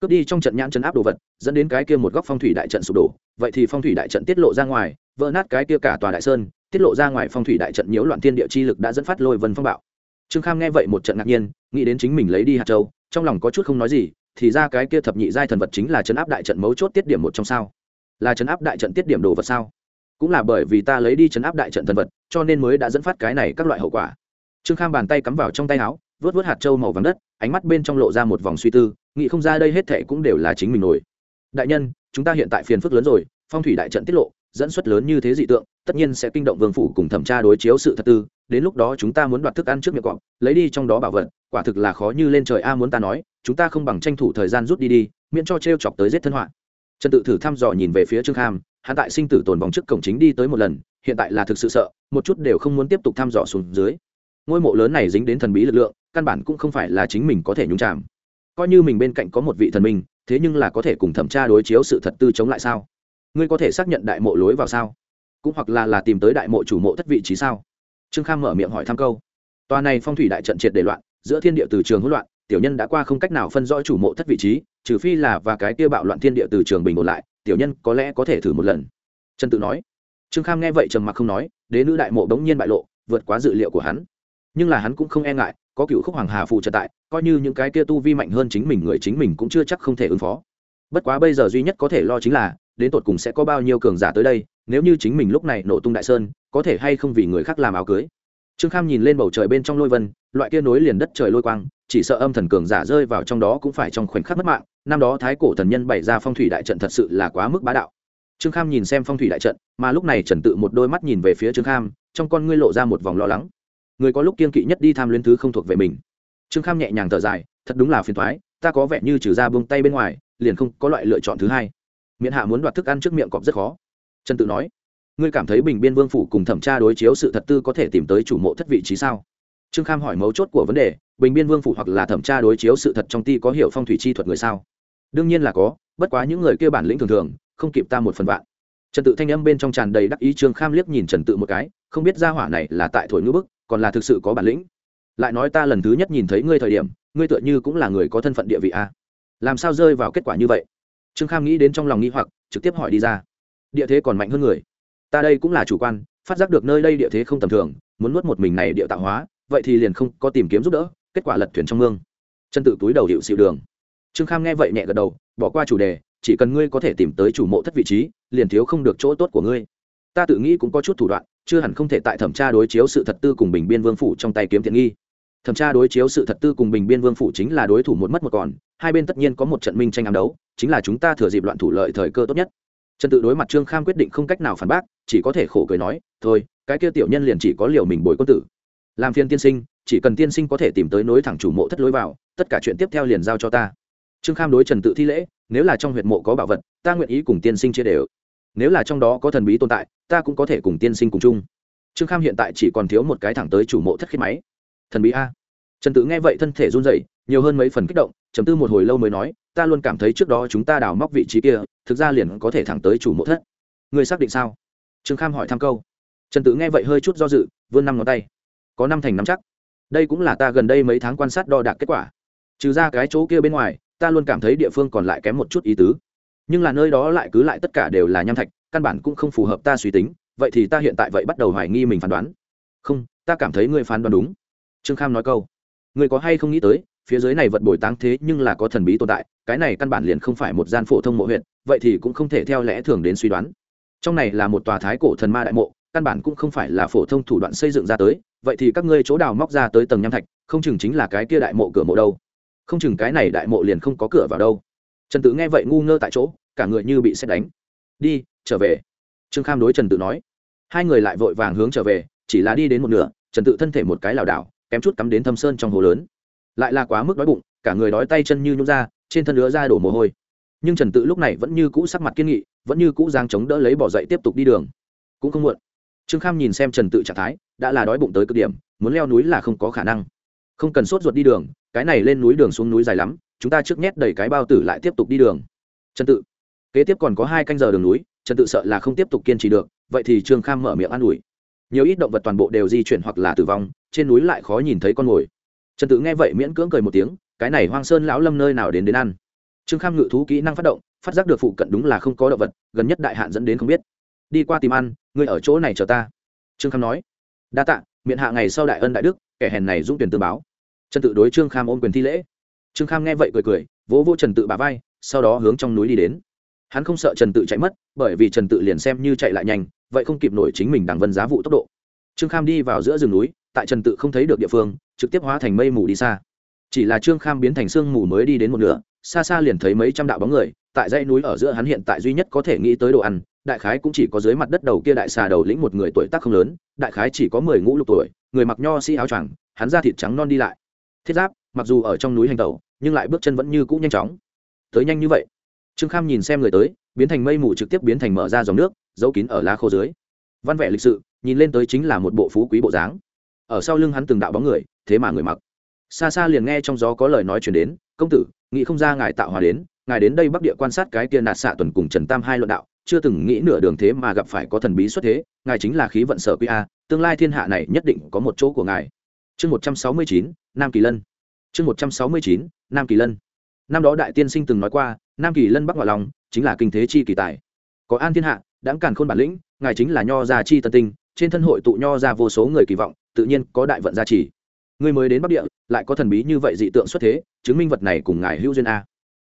Cướp đi trong trận nhãn chấn áp đồ vật, dẫn đến cái kia một góc phong thủy đại trận sụp đổ. Vậy thì phong thủy đại trận tiết lộ ra ngoài, vỡ nát cái kia cả tòa đại sơn, tiết lộ ra ngoài phong thủy đại trận nhiễu loạn thiên địa chi lực đã dẫn phát lôi vân phong bạo. Trương kham nghe vậy một trận ngạc nhiên, nghĩ đến chính mình lấy đi hạt châu, trong lòng có chút không nói gì, thì ra cái kia thập nhị giai thần vật chính là chấn áp đại trận mấu chốt tiết điểm một trong sao. Là chấn áp đại trận tiết điểm đồ vật sao? Cũng là bởi vì ta lấy đi chấn áp đại trận thần vật, cho nên mới đã dẫn phát cái này các loại hậu quả trương kham bàn tay cắm vào trong tay áo vớt vớt hạt trâu màu vàng đất, ánh mắt bên trong lộ ra một vòng suy tư, nghĩ không ra đây hết thệ cũng đều là chính mình nổi. Đại nhân, chúng ta hiện tại phiền phức lớn rồi, phong thủy đại trận tiết lộ, dẫn xuất lớn như thế dị tượng, tất nhiên sẽ kinh động vương phủ cùng thẩm tra đối chiếu sự thật tư, đến lúc đó chúng ta muốn đoạt thức ăn trước miệng cọp, lấy đi trong đó bảo vật, quả thực là khó như lên trời a muốn ta nói, chúng ta không bằng tranh thủ thời gian rút đi đi, miễn cho t r e o chọc tới giết thân họa. Trần tự thử thăm dò nhìn về phía trương kham, hắn tại sinh tử tồn vòng trước cổng chính đi tới một lần, hiện tại là thực sự sợ, một chút đều không muốn tiếp tục thăm dò xuống dưới ngôi mộ lớn này dính đến thần bí lực lượng, căn bản cũng không phải là chính mình có thể nhúng chạm coi như mình bên cạnh có một vị thần minh, thế nhưng là có thể cùng thẩm tra đối chiếu sự thật tư chống lại sao? Ngươi có thể xác nhận đại mộ lối vào sao? Cũng hoặc là là tìm tới đại mộ chủ mộ thất vị trí sao? Trương kham mở miệng hỏi thăm câu. Tòa này phong thủy đại trận triệt để loạn, giữa thiên địa từ trường hỗn loạn, tiểu nhân đã qua không cách nào phân rõ chủ mộ thất vị trí, trừ phi là và cái kia bạo loạn thiên địa từ trường bình ổn lại, tiểu nhân có lẽ có thể thử một lần. Trần tự nói. Trương kham nghe vậy trầm mặc không nói, đế nữ đại mộ đống nhiên bại lộ, vượt quá dự liệu của hắn nhưng là hắn cũng không e ngại, có cựu khúc hoàng hà phụ trợ tại, coi như những cái kia tu vi mạnh hơn chính mình người chính mình cũng chưa chắc không thể ứng phó. Bất quá bây giờ duy nhất có thể lo chính là, đến tột cùng sẽ có bao nhiêu cường giả tới đây, nếu như chính mình lúc này nổ tung đại sơn, có thể hay không vì người khác làm áo cưới. Trương kham nhìn lên bầu trời bên trong lôi vân, loại kia nối liền đất trời lôi quang, chỉ sợ âm thần cường giả rơi vào trong đó cũng phải trong khoảnh khắc mất mạng, năm đó thái cổ thần nhân bày ra phong thủy đại trận thật sự là quá mức bá đạo. Trương kham nhìn xem phong thủy đại trận, mà lúc này trần tự một đôi mắt nhìn về phía trương kham, trong con ngươi lộ ra một vòng lo lắng người có lúc kiên kỵ nhất đi tham luyến thứ không thuộc về mình. Trương kham nhẹ nhàng thở dài, thật đúng là phiền thoái ta có vẻ như trừ ra buông tay bên ngoài, liền không có loại lựa chọn thứ hai. Miễn hạ muốn đoạt thức ăn trước miệng cọp rất khó. Trần tự nói, ngươi cảm thấy bình biên vương phủ cùng thẩm tra đối chiếu sự thật tư có thể tìm tới chủ mộ thất vị trí sao? Trương kham hỏi mấu chốt của vấn đề, bình biên vương phủ hoặc là thẩm tra đối chiếu sự thật trong ti có hiểu phong thủy chi thuật người sao? Đương nhiên là có, bất quá những người kia bản lĩnh thường thường, không kịp ta một phần vạn. Trần tự thanh âm bên trong tràn đầy đắc ý, trương kham liếc nhìn trần tự một cái, không biết ra hỏa này là tại thổi ngữ bức còn là thực sự có bản lĩnh. Lại nói ta lần thứ nhất nhìn thấy ngươi thời điểm, ngươi tựa như cũng là người có thân phận địa vị a. Làm sao rơi vào kết quả như vậy? Trương kham nghĩ đến trong lòng nghi hoặc, trực tiếp hỏi đi ra. Địa thế còn mạnh hơn người. Ta đây cũng là chủ quan, phát giác được nơi đây địa thế không tầm thường, muốn nuốt một mình này địa tạo hóa, vậy thì liền không có tìm kiếm giúp đỡ, kết quả lật thuyền trong mương. Chân tự túi đầu hiệu xịu đường. Trương kham nghe vậy nhẹ gật đầu, bỏ qua chủ đề, chỉ cần ngươi có thể tìm tới chủ mộ thất vị trí, liền thiếu không được chỗ tốt của ngươi. Ta tự nghĩ cũng có chút thủ đoạn chưa hẳn không thể tại thẩm tra đối chiếu sự thật tư cùng bình biên vương phủ trong tay kiếm thiện nghi. Thẩm tra đối chiếu sự thật tư cùng bình biên vương phủ chính là đối thủ một mất một còn, hai bên tất nhiên có một trận minh tranh ám đấu, chính là chúng ta thừa dịp loạn thủ lợi thời cơ tốt nhất. Trần tự đối mặt trương kham quyết định không cách nào phản bác, chỉ có thể khổ cười nói, thôi, cái kia tiểu nhân liền chỉ có liều mình bồi quân tử. Làm phiên tiên sinh, chỉ cần tiên sinh có thể tìm tới nối thẳng chủ mộ thất lối vào, tất cả chuyện tiếp theo liền giao cho ta. Trương kham đối trần tự thi lễ, nếu là trong huyệt mộ có bảo vật, ta nguyện ý cùng tiên sinh chia đều. Nếu là trong đó có thần bí tồn tại ta cũng có thể cùng tiên sinh cùng chung. Trương kham hiện tại chỉ còn thiếu một cái thẳng tới chủ mộ thất khiết máy. Thần bí a. Trần tử nghe vậy thân thể run dậy nhiều hơn mấy phần kích động chấm tư một hồi lâu mới nói, ta luôn cảm thấy trước đó chúng ta đào móc vị trí kia, thực ra liền có thể thẳng tới chủ mộ thất. Người xác định sao? Trương kham hỏi thăm câu. Trần tử nghe vậy hơi chút do dự, vươn năm ngón tay. Có năm thành năm chắc. Đây cũng là ta gần đây mấy tháng quan sát đo đạc kết quả. Trừ ra cái chỗ kia bên ngoài, ta luôn cảm thấy địa phương còn lại kém một chút ý tứ. Nhưng là nơi đó lại cứ lại tất cả đều là nham thạch căn bản cũng không phù hợp ta suy tính, vậy thì ta hiện tại vậy bắt đầu hoài nghi mình phán đoán. Không, ta cảm thấy ngươi phán đoán đúng. Trương kham nói câu. Ngươi có hay không nghĩ tới, phía dưới này vật bồi táng thế nhưng là có thần bí tồn tại, cái này căn bản liền không phải một gian phổ thông mộ huyện vậy thì cũng không thể theo lẽ thường đến suy đoán. Trong này là một tòa thái cổ thần ma đại mộ, căn bản cũng không phải là phổ thông thủ đoạn xây dựng ra tới, vậy thì các ngươi chỗ đào móc ra tới tầng nham thạch, không chừng chính là cái kia đại mộ cửa mộ đâu. Không chừng cái này đại mộ liền không có cửa vào đâu. Trần Tử nghe vậy ngu ngơ tại chỗ, cả người như bị xét đánh. Đi trở về. Trương kham đối trần tự nói. Hai người lại vội vàng hướng trở về, chỉ là đi đến một nửa, trần tự thân thể một cái lảo đảo, kém chút cắm đến thâm sơn trong hồ lớn. Lại là quá mức đói bụng, cả người đói tay chân như nhún ra, trên thân lứa ra đổ mồ hôi. Nhưng trần tự lúc này vẫn như cũ sắc mặt kiên nghị, vẫn như cũ giang chống đỡ lấy bỏ dậy tiếp tục đi đường. Cũng không muộn. Trương kham nhìn xem trần tự trạng thái, đã là đói bụng tới cực điểm, muốn leo núi là không có khả năng. Không cần sốt ruột đi đường, cái này lên núi đường xuống núi dài lắm, chúng ta trước nhét đầy cái bao tử lại tiếp tục đi đường. Trần tự, kế tiếp còn có hai canh giờ đường núi trần tự sợ là không tiếp tục kiên trì được, vậy thì trương kham mở miệng an ủi. Nhiều ít động vật toàn bộ đều di chuyển hoặc là tử vong, trên núi lại khó nhìn thấy con mồi. Trần tự nghe vậy miễn cưỡng cười một tiếng, cái này hoang sơn lão lâm nơi nào đến đến ăn. Trương kham ngự thú kỹ năng phát động, phát giác được phụ cận đúng là không có động vật, gần nhất đại hạn dẫn đến không biết. Đi qua tìm ăn, ngươi ở chỗ này chờ ta. Trương kham nói. Đa tạ, miệng hạ ngày sau đại ân đại đức, kẻ hèn này dũng tuyển tương báo. Trần tự đối trương kham ôm quyền thi lễ. Trương kham nghe vậy cười cười, vỗ vỗ trần tự bà vai, sau đó hướng trong núi đi đến hắn không sợ trần tự chạy mất, bởi vì trần tự liền xem như chạy lại nhanh, vậy không kịp nổi chính mình đằng vân giá vụ tốc độ. Trương kham đi vào giữa rừng núi, tại trần tự không thấy được địa phương, trực tiếp hóa thành mây mù đi xa. Chỉ là trương kham biến thành sương mù mới đi đến một nửa, xa xa liền thấy mấy trăm đạo bóng người, tại dãy núi ở giữa hắn hiện tại duy nhất có thể nghĩ tới đồ ăn, đại khái cũng chỉ có dưới mặt đất đầu kia đại xà đầu lĩnh một người tuổi tác không lớn, đại khái chỉ có mười ngũ lục tuổi, người mặc nho sĩ áo choàng, hắn da thịt trắng non đi lại. Thiết giáp, mặc dù ở trong núi hành tàu nhưng lại bước chân vẫn như cũ nhanh chóng. Tới nhanh như vậy trương kham nhìn xem người tới, biến thành mây mù trực tiếp biến thành mở ra dòng nước, giấu kín ở lá khô dưới. Văn vẻ lịch sự, nhìn lên tới chính là một bộ phú quý bộ dáng. Ở sau lưng hắn từng đạo bóng người, thế mà người mặc. Xa xa liền nghe trong gió có lời nói chuyển đến, công tử, nghĩ không ra ngài tạo hòa đến, ngài đến đây bắc địa quan sát cái kia nạt xạ tuần cùng trần tam hai luận đạo, chưa từng nghĩ nửa đường thế mà gặp phải có thần bí xuất thế, ngài chính là khí vận sở quy a, tương lai thiên hạ này nhất định có một chỗ của ngài. Chương một trăm sáu mươi chín, nam kỳ lân. Chương một trăm sáu mươi chín, nam kỳ lân năm đó đại tiên sinh từng nói qua, nam kỳ lân bắc ngoại lòng chính là kinh thế chi kỳ tài. Có an thiên hạ đáng càn khôn bản lĩnh, ngài chính là nho gia chi tân tinh, trên thân hội tụ nho ra vô số người kỳ vọng, tự nhiên có đại vận gia trì. Người mới đến bắc địa, lại có thần bí như vậy dị tượng xuất thế, chứng minh vật này cùng ngài hữu duyên a.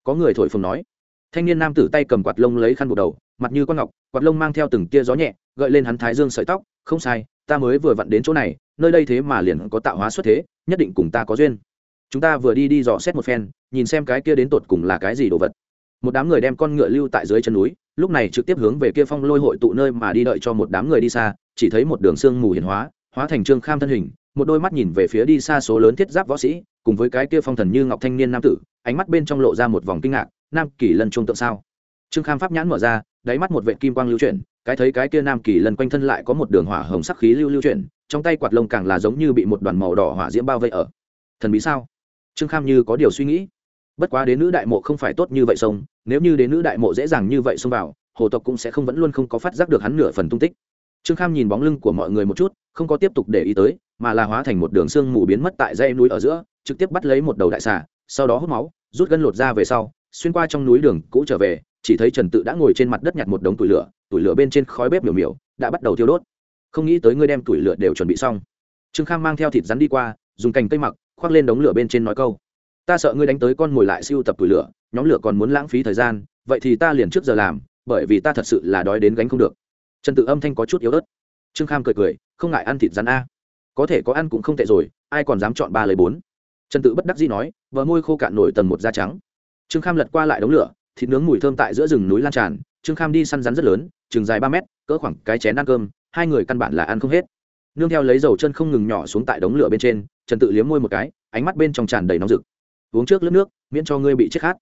Có người thổi phồng nói, thanh niên nam tử tay cầm quạt lông lấy khăn buộc đầu, mặt như con ngọc, quạt lông mang theo từng tia gió nhẹ, gợi lên hắn thái dương sợi tóc, không sai, ta mới vừa vặn đến chỗ này, nơi đây thế mà liền có tạo hóa xuất thế, nhất định cùng ta có duyên chúng ta vừa đi đi dò xét một phen, nhìn xem cái kia đến tột cùng là cái gì đồ vật. Một đám người đem con ngựa lưu tại dưới chân núi, lúc này trực tiếp hướng về kia phong lôi hội tụ nơi mà đi đợi cho một đám người đi xa, chỉ thấy một đường sương mù hiển hóa hóa thành trương kham thân hình, một đôi mắt nhìn về phía đi xa số lớn thiết giáp võ sĩ, cùng với cái kia phong thần như ngọc thanh niên nam tử, ánh mắt bên trong lộ ra một vòng kinh ngạc, nam kỳ lân trung tượng sao? Trương kham pháp nhãn mở ra, đáy mắt một vệ kim quang lưu chuyển, cái thấy cái kia nam kỳ lần quanh thân lại có một đường hỏa hồng sắc khí lưu lưu chuyển, trong tay quạt lông càng là giống như bị một đoàn màu đỏ hỏa diễm bao vây ở. Thần bí sao? Trương kham như có điều suy nghĩ. Bất quá đến nữ đại mộ không phải tốt như vậy sông, nếu như đến nữ đại mộ dễ dàng như vậy xông vào, hồ tộc cũng sẽ không vẫn luôn không có phát giác được hắn nửa phần tung tích. Trương kham nhìn bóng lưng của mọi người một chút, không có tiếp tục để ý tới, mà là hóa thành một đường xương mù biến mất tại dây núi ở giữa, trực tiếp bắt lấy một đầu đại xà, sau đó hút máu, rút gân lột ra về sau, xuyên qua trong núi đường cũ trở về, chỉ thấy trần tự đã ngồi trên mặt đất nhặt một đống tủi lửa tủi lửa bên trên khói bếp miểu miểu, đã bắt đầu thiêu đốt. Không nghĩ tới ngươi đem tủi lửa đều chuẩn bị xong. Trương kham mang theo thịt rắn đi qua, dùng cành cây mặc khoác lên đống lửa bên trên nói câu. Ta sợ ngươi đánh tới con mồi lại siêu tập tủi lửa, nhóm lửa còn muốn lãng phí thời gian, vậy thì ta liền trước giờ làm, bởi vì ta thật sự là đói đến gánh không được. Trần tự âm thanh có chút yếu ớt. Trương kham cười cười, không ngại ăn thịt rắn a. Có thể có ăn cũng không tệ rồi, ai còn dám chọn ba lấy bốn? Trần tự bất đắc dĩ nói, vợ môi khô cạn nổi tầng một da trắng. Trương kham lật qua lại đống lửa, thịt nướng mùi thơm tại giữa rừng núi lan tràn, trương kham đi săn rắn rất lớn, chừng dài ba mét, cỡ khoảng cái chén ăn cơm, hai người căn bản là ăn không hết nương theo lấy dầu chân không ngừng nhỏ xuống tại đống lửa bên trên, trần tự liếm môi một cái, ánh mắt bên trong tràn đầy nóng rực. Uống trước lớp nước, miễn cho ngươi bị chết khát.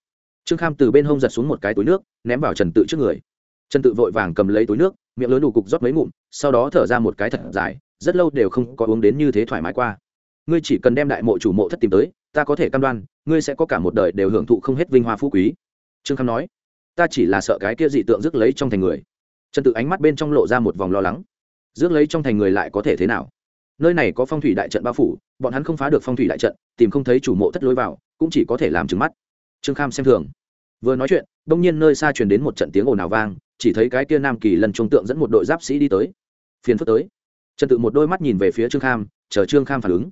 Trương kham từ bên hông giật xuống một cái túi nước, ném vào trần tự trước người. Trần tự vội vàng cầm lấy túi nước, miệng lớn đủ cục rót mấy ngụm, sau đó thở ra một cái thật dài, rất lâu đều không có uống đến như thế thoải mái qua. Ngươi chỉ cần đem đại mộ chủ mộ thất tìm tới, ta có thể cam đoan, ngươi sẽ có cả một đời đều hưởng thụ không hết vinh hoa phú quý. Trương kham nói. Ta chỉ là sợ cái kia dị tượng rước lấy trong thành người. Trần tự ánh mắt bên trong lộ ra một vòng lo lắng rước lấy trong thành người lại có thể thế nào? Nơi này có phong thủy đại trận bao phủ, bọn hắn không phá được phong thủy đại trận, tìm không thấy chủ mộ thất lối vào, cũng chỉ có thể làm trứng mắt. Trương kham xem thường. Vừa nói chuyện, đông nhiên nơi xa truyền đến một trận tiếng ồn ào vang, chỉ thấy cái kia nam kỳ lần trung tượng dẫn một đội giáp sĩ đi tới. Phiền phức tới. Trần tự một đôi mắt nhìn về phía trương kham, chờ trương kham phản ứng.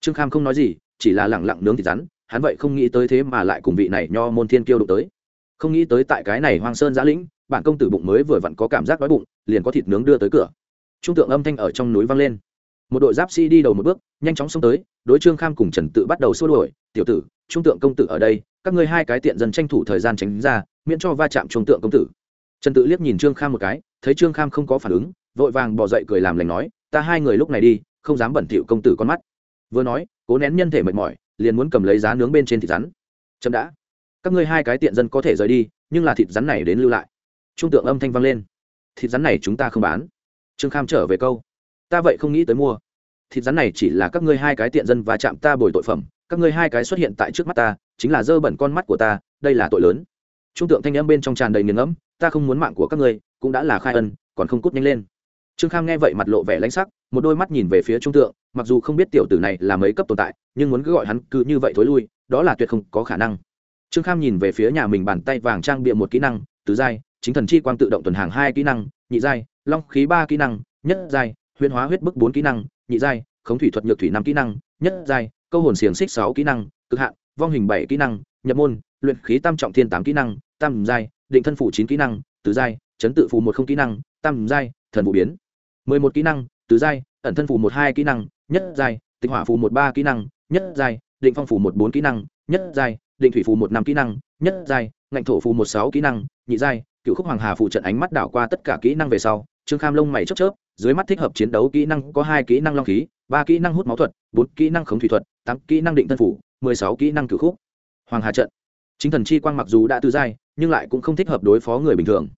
Trương kham không nói gì, chỉ là lẳng lặng nướng thịt rắn, hắn vậy không nghĩ tới thế mà lại cùng vị này nho môn thiên kiêu đụng tới. Không nghĩ tới tại cái này hoang sơn giã lĩnh, bản công tử bụng mới vừa vặn có cảm giác đói bụng, liền có thịt nướng đưa tới cửa trung tượng âm thanh ở trong núi vang lên. Một đội giáp sĩ đi đầu một bước, nhanh chóng xông tới, đối trương kham cùng trần tự bắt đầu xua đuổi. Tiểu tử, trung tượng công tử ở đây, các ngươi hai cái tiện dần tranh thủ thời gian tránh ra, miễn cho va chạm trung tượng công tử. Trần tự liếc nhìn trương kham một cái, thấy trương kham không có phản ứng, vội vàng bỏ dậy cười làm lành nói, ta hai người lúc này đi, không dám bẩn thỉu công tử con mắt. Vừa nói, cố nén nhân thể mệt mỏi, liền muốn cầm lấy giá nướng bên trên thịt rắn. Chậm đã, các ngươi hai cái tiện dân có thể rời đi, nhưng là thịt rắn này đến lưu lại. Trung tượng âm thanh vang lên. Thịt rắn này chúng ta không bán trương kham trở về câu, ta vậy không nghĩ tới mua. Thịt rắn này chỉ là các ngươi hai cái tiện dân và chạm ta bồi tội phẩm, các ngươi hai cái xuất hiện tại trước mắt ta, chính là dơ bẩn con mắt của ta, đây là tội lớn. Trung tượng thanh âm bên trong tràn đầy nghiền ngẫm, ta không muốn mạng của các ngươi, cũng đã là khai ân, còn không cút nhanh lên. Trương kham nghe vậy mặt lộ vẻ lãnh sắc, một đôi mắt nhìn về phía trung tượng, mặc dù không biết tiểu tử này là mấy cấp tồn tại, nhưng muốn cứ gọi hắn cứ như vậy thối lui, đó là tuyệt không có khả năng. Trương kham nhìn về phía nhà mình bàn tay vàng trang bịa một kỹ năng, tứ giai, chính thần chi quang tự động tuần hàng hai kỹ năng, nhị giai long khí ba kỹ năng nhất giai huyễn hóa huyết bức bốn kỹ năng nhị giai khống thủy thuật nhược thủy năm kỹ năng nhất giai câu hồn xiềng xích sáu kỹ năng cực hạn vong hình bảy kỹ năng nhập môn luyện khí tam trọng thiên tám kỹ năng tam giai định thân phủ chín kỹ năng tứ giai chấn tự phù một không kỹ năng tam giai thần vụ biến mười một kỹ năng tứ giai ẩn thân phù một hai kỹ năng nhất giai tịch hỏa phù một ba kỹ năng nhất giai định phong phù một bốn kỹ năng nhất giai định thủy phù một năm kỹ năng nhất giai ngạnh thổ phù một sáu kỹ năng nhị giai cựu khúc hoàng hà phù trận ánh mắt đảo qua tất cả kỹ năng về sau trương kham lông mày chớp chớp dưới mắt thích hợp chiến đấu kỹ năng có hai kỹ năng long khí ba kỹ năng hút máu thuật bốn kỹ năng khống thủy thuật tám kỹ năng định thân phủ mười sáu kỹ năng cửu khúc hoàng hà trận chính thần chi quang mặc dù đã tư giai nhưng lại cũng không thích hợp đối phó người bình thường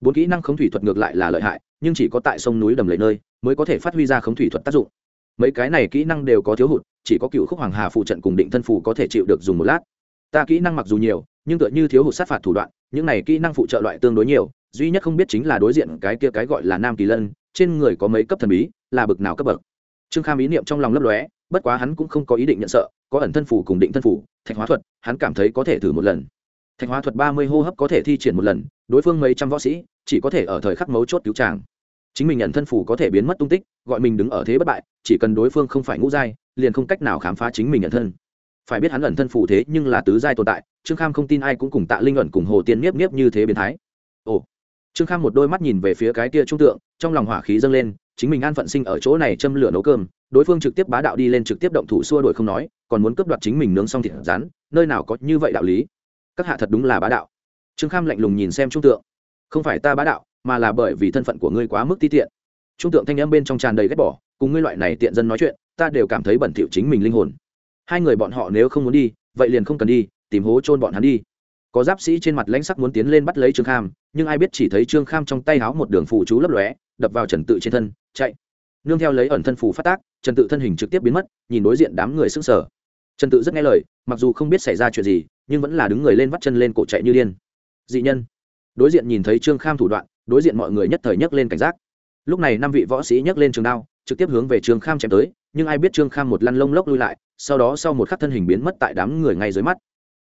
bốn kỹ năng khống thủy thuật ngược lại là lợi hại nhưng chỉ có tại sông núi đầm lầy nơi mới có thể phát huy ra khống thủy thuật tác dụng mấy cái này kỹ năng đều có thiếu hụt chỉ có cựu khúc hoàng hà phụ trận cùng định thân phủ có thể chịu được dùng một lát ta kỹ năng mặc dù nhiều nhưng tựa như thiếu hụt sát phạt thủ đoạn những này kỹ năng phụ trợ loại tương đối nhiều duy nhất không biết chính là đối diện cái kia cái gọi là nam kỳ lân, trên người có mấy cấp thần bí, là bực nào cấp bậc. Trương kham ý niệm trong lòng lấp lóe, bất quá hắn cũng không có ý định nhận sợ, có ẩn thân phủ cùng định thân phủ thạch hóa thuật, hắn cảm thấy có thể thử một lần. Thạch hóa thuật ba mươi hô hấp có thể thi triển một lần, đối phương mấy trăm võ sĩ, chỉ có thể ở thời khắc mấu chốt cứu tràng chính mình nhận thân phủ có thể biến mất tung tích, gọi mình đứng ở thế bất bại, chỉ cần đối phương không phải ngũ giai, liền không cách nào khám phá chính mình nhận thân. Phải biết hắn ẩn thân phủ thế nhưng là tứ giai tồn tại, trương kham không tin ai cũng cùng tạ linh ẩn cùng hồ tiên nhiếp nhiếp như thế biến thái trương kham một đôi mắt nhìn về phía cái kia trung tượng, trong lòng hỏa khí dâng lên, chính mình an phận sinh ở chỗ này châm lửa nấu cơm, đối phương trực tiếp bá đạo đi lên trực tiếp động thủ xua đuổi không nói, còn muốn cướp đoạt chính mình nướng xong thịt rán, nơi nào có như vậy đạo lý? Các hạ thật đúng là bá đạo. Trương kham lạnh lùng nhìn xem trung tượng. Không phải ta bá đạo, mà là bởi vì thân phận của ngươi quá mức ti tiện. Trung tượng thanh âm bên trong tràn đầy ghét bỏ, cùng ngươi loại này tiện dân nói chuyện, ta đều cảm thấy bẩn thỉu chính mình linh hồn. Hai người bọn họ nếu không muốn đi, vậy liền không cần đi, tìm hố chôn bọn hắn đi có giáp sĩ trên mặt lãnh sắc muốn tiến lên bắt lấy trương kham, nhưng ai biết chỉ thấy trương kham trong tay háo một đường phụ chú lấp lóe, đập vào trần tự trên thân, chạy. Nương theo lấy ẩn thân phù phát tác, trần tự thân hình trực tiếp biến mất, nhìn đối diện đám người s ư n g sở trần tự rất nghe lời, mặc dù không biết xảy ra chuyện gì, nhưng vẫn là đứng người lên vắt chân lên cổ chạy như điên. Dị nhân. Đối diện nhìn thấy trương kham thủ đoạn, đối diện mọi người nhất thời nhấc lên cảnh giác. Lúc này năm vị võ sĩ nhấc lên trường đao, trực tiếp hướng về trương kham chém tới, nhưng ai biết trương kham một lăn lông lốc lui lại, sau đó sau một khắc thân hình biến mất tại đám người ngay dưới mắt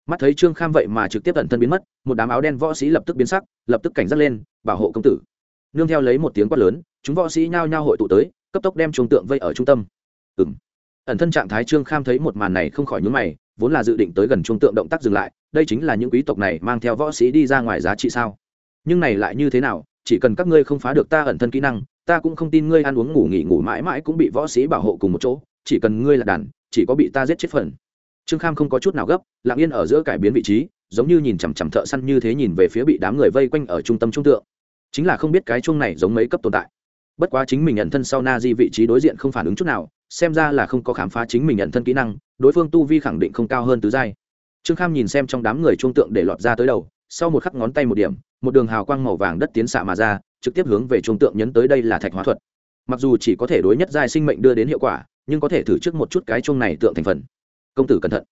mắt thấy trương kham vậy mà trực tiếp tận thân biến mất một đám áo đen võ sĩ lập tức biến sắc lập tức cảnh giác lên bảo hộ công tử nương theo lấy một tiếng quát lớn chúng võ sĩ nhao nhao hội tụ tới cấp tốc đem trung tượng vây ở trung tâm ừng ẩn thân trạng thái trương kham thấy một màn này không khỏi nhún mày vốn là dự định tới gần trung tượng động tác dừng lại đây chính là những quý tộc này mang theo võ sĩ đi ra ngoài giá trị sao nhưng này lại như thế nào chỉ cần các ngươi không phá được ta ẩn thân kỹ năng ta cũng không tin ngươi ăn uống ngủ nghỉ ngủ mãi mãi cũng bị võ sĩ bảo hộ cùng một chỗ chỉ cần ngươi là đàn chỉ có bị ta giết chết phần trương kham không có chút nào gấp, lặng yên ở giữa cải biến vị trí, giống như nhìn chằm chằm thợ săn như thế nhìn về phía bị đám người vây quanh ở trung tâm trung tượng. Chính là không biết cái chuông này giống mấy cấp tồn tại. Bất quá chính mình nhận thân sau na di vị trí đối diện không phản ứng chút nào, xem ra là không có khám phá chính mình nhận thân kỹ năng, đối phương tu vi khẳng định không cao hơn tứ giai. Trương kham nhìn xem trong đám người trung tượng để lọt ra tới đầu, sau một khắc ngón tay một điểm, một đường hào quang màu vàng đất tiến xạ mà ra, trực tiếp hướng về trung tượng nhấn tới đây là thạch hóa thuật. Mặc dù chỉ có thể đối nhất giai sinh mệnh đưa đến hiệu quả, nhưng có thể thử trước một chút cái chuông này tượng thành phần công tử cẩn thận.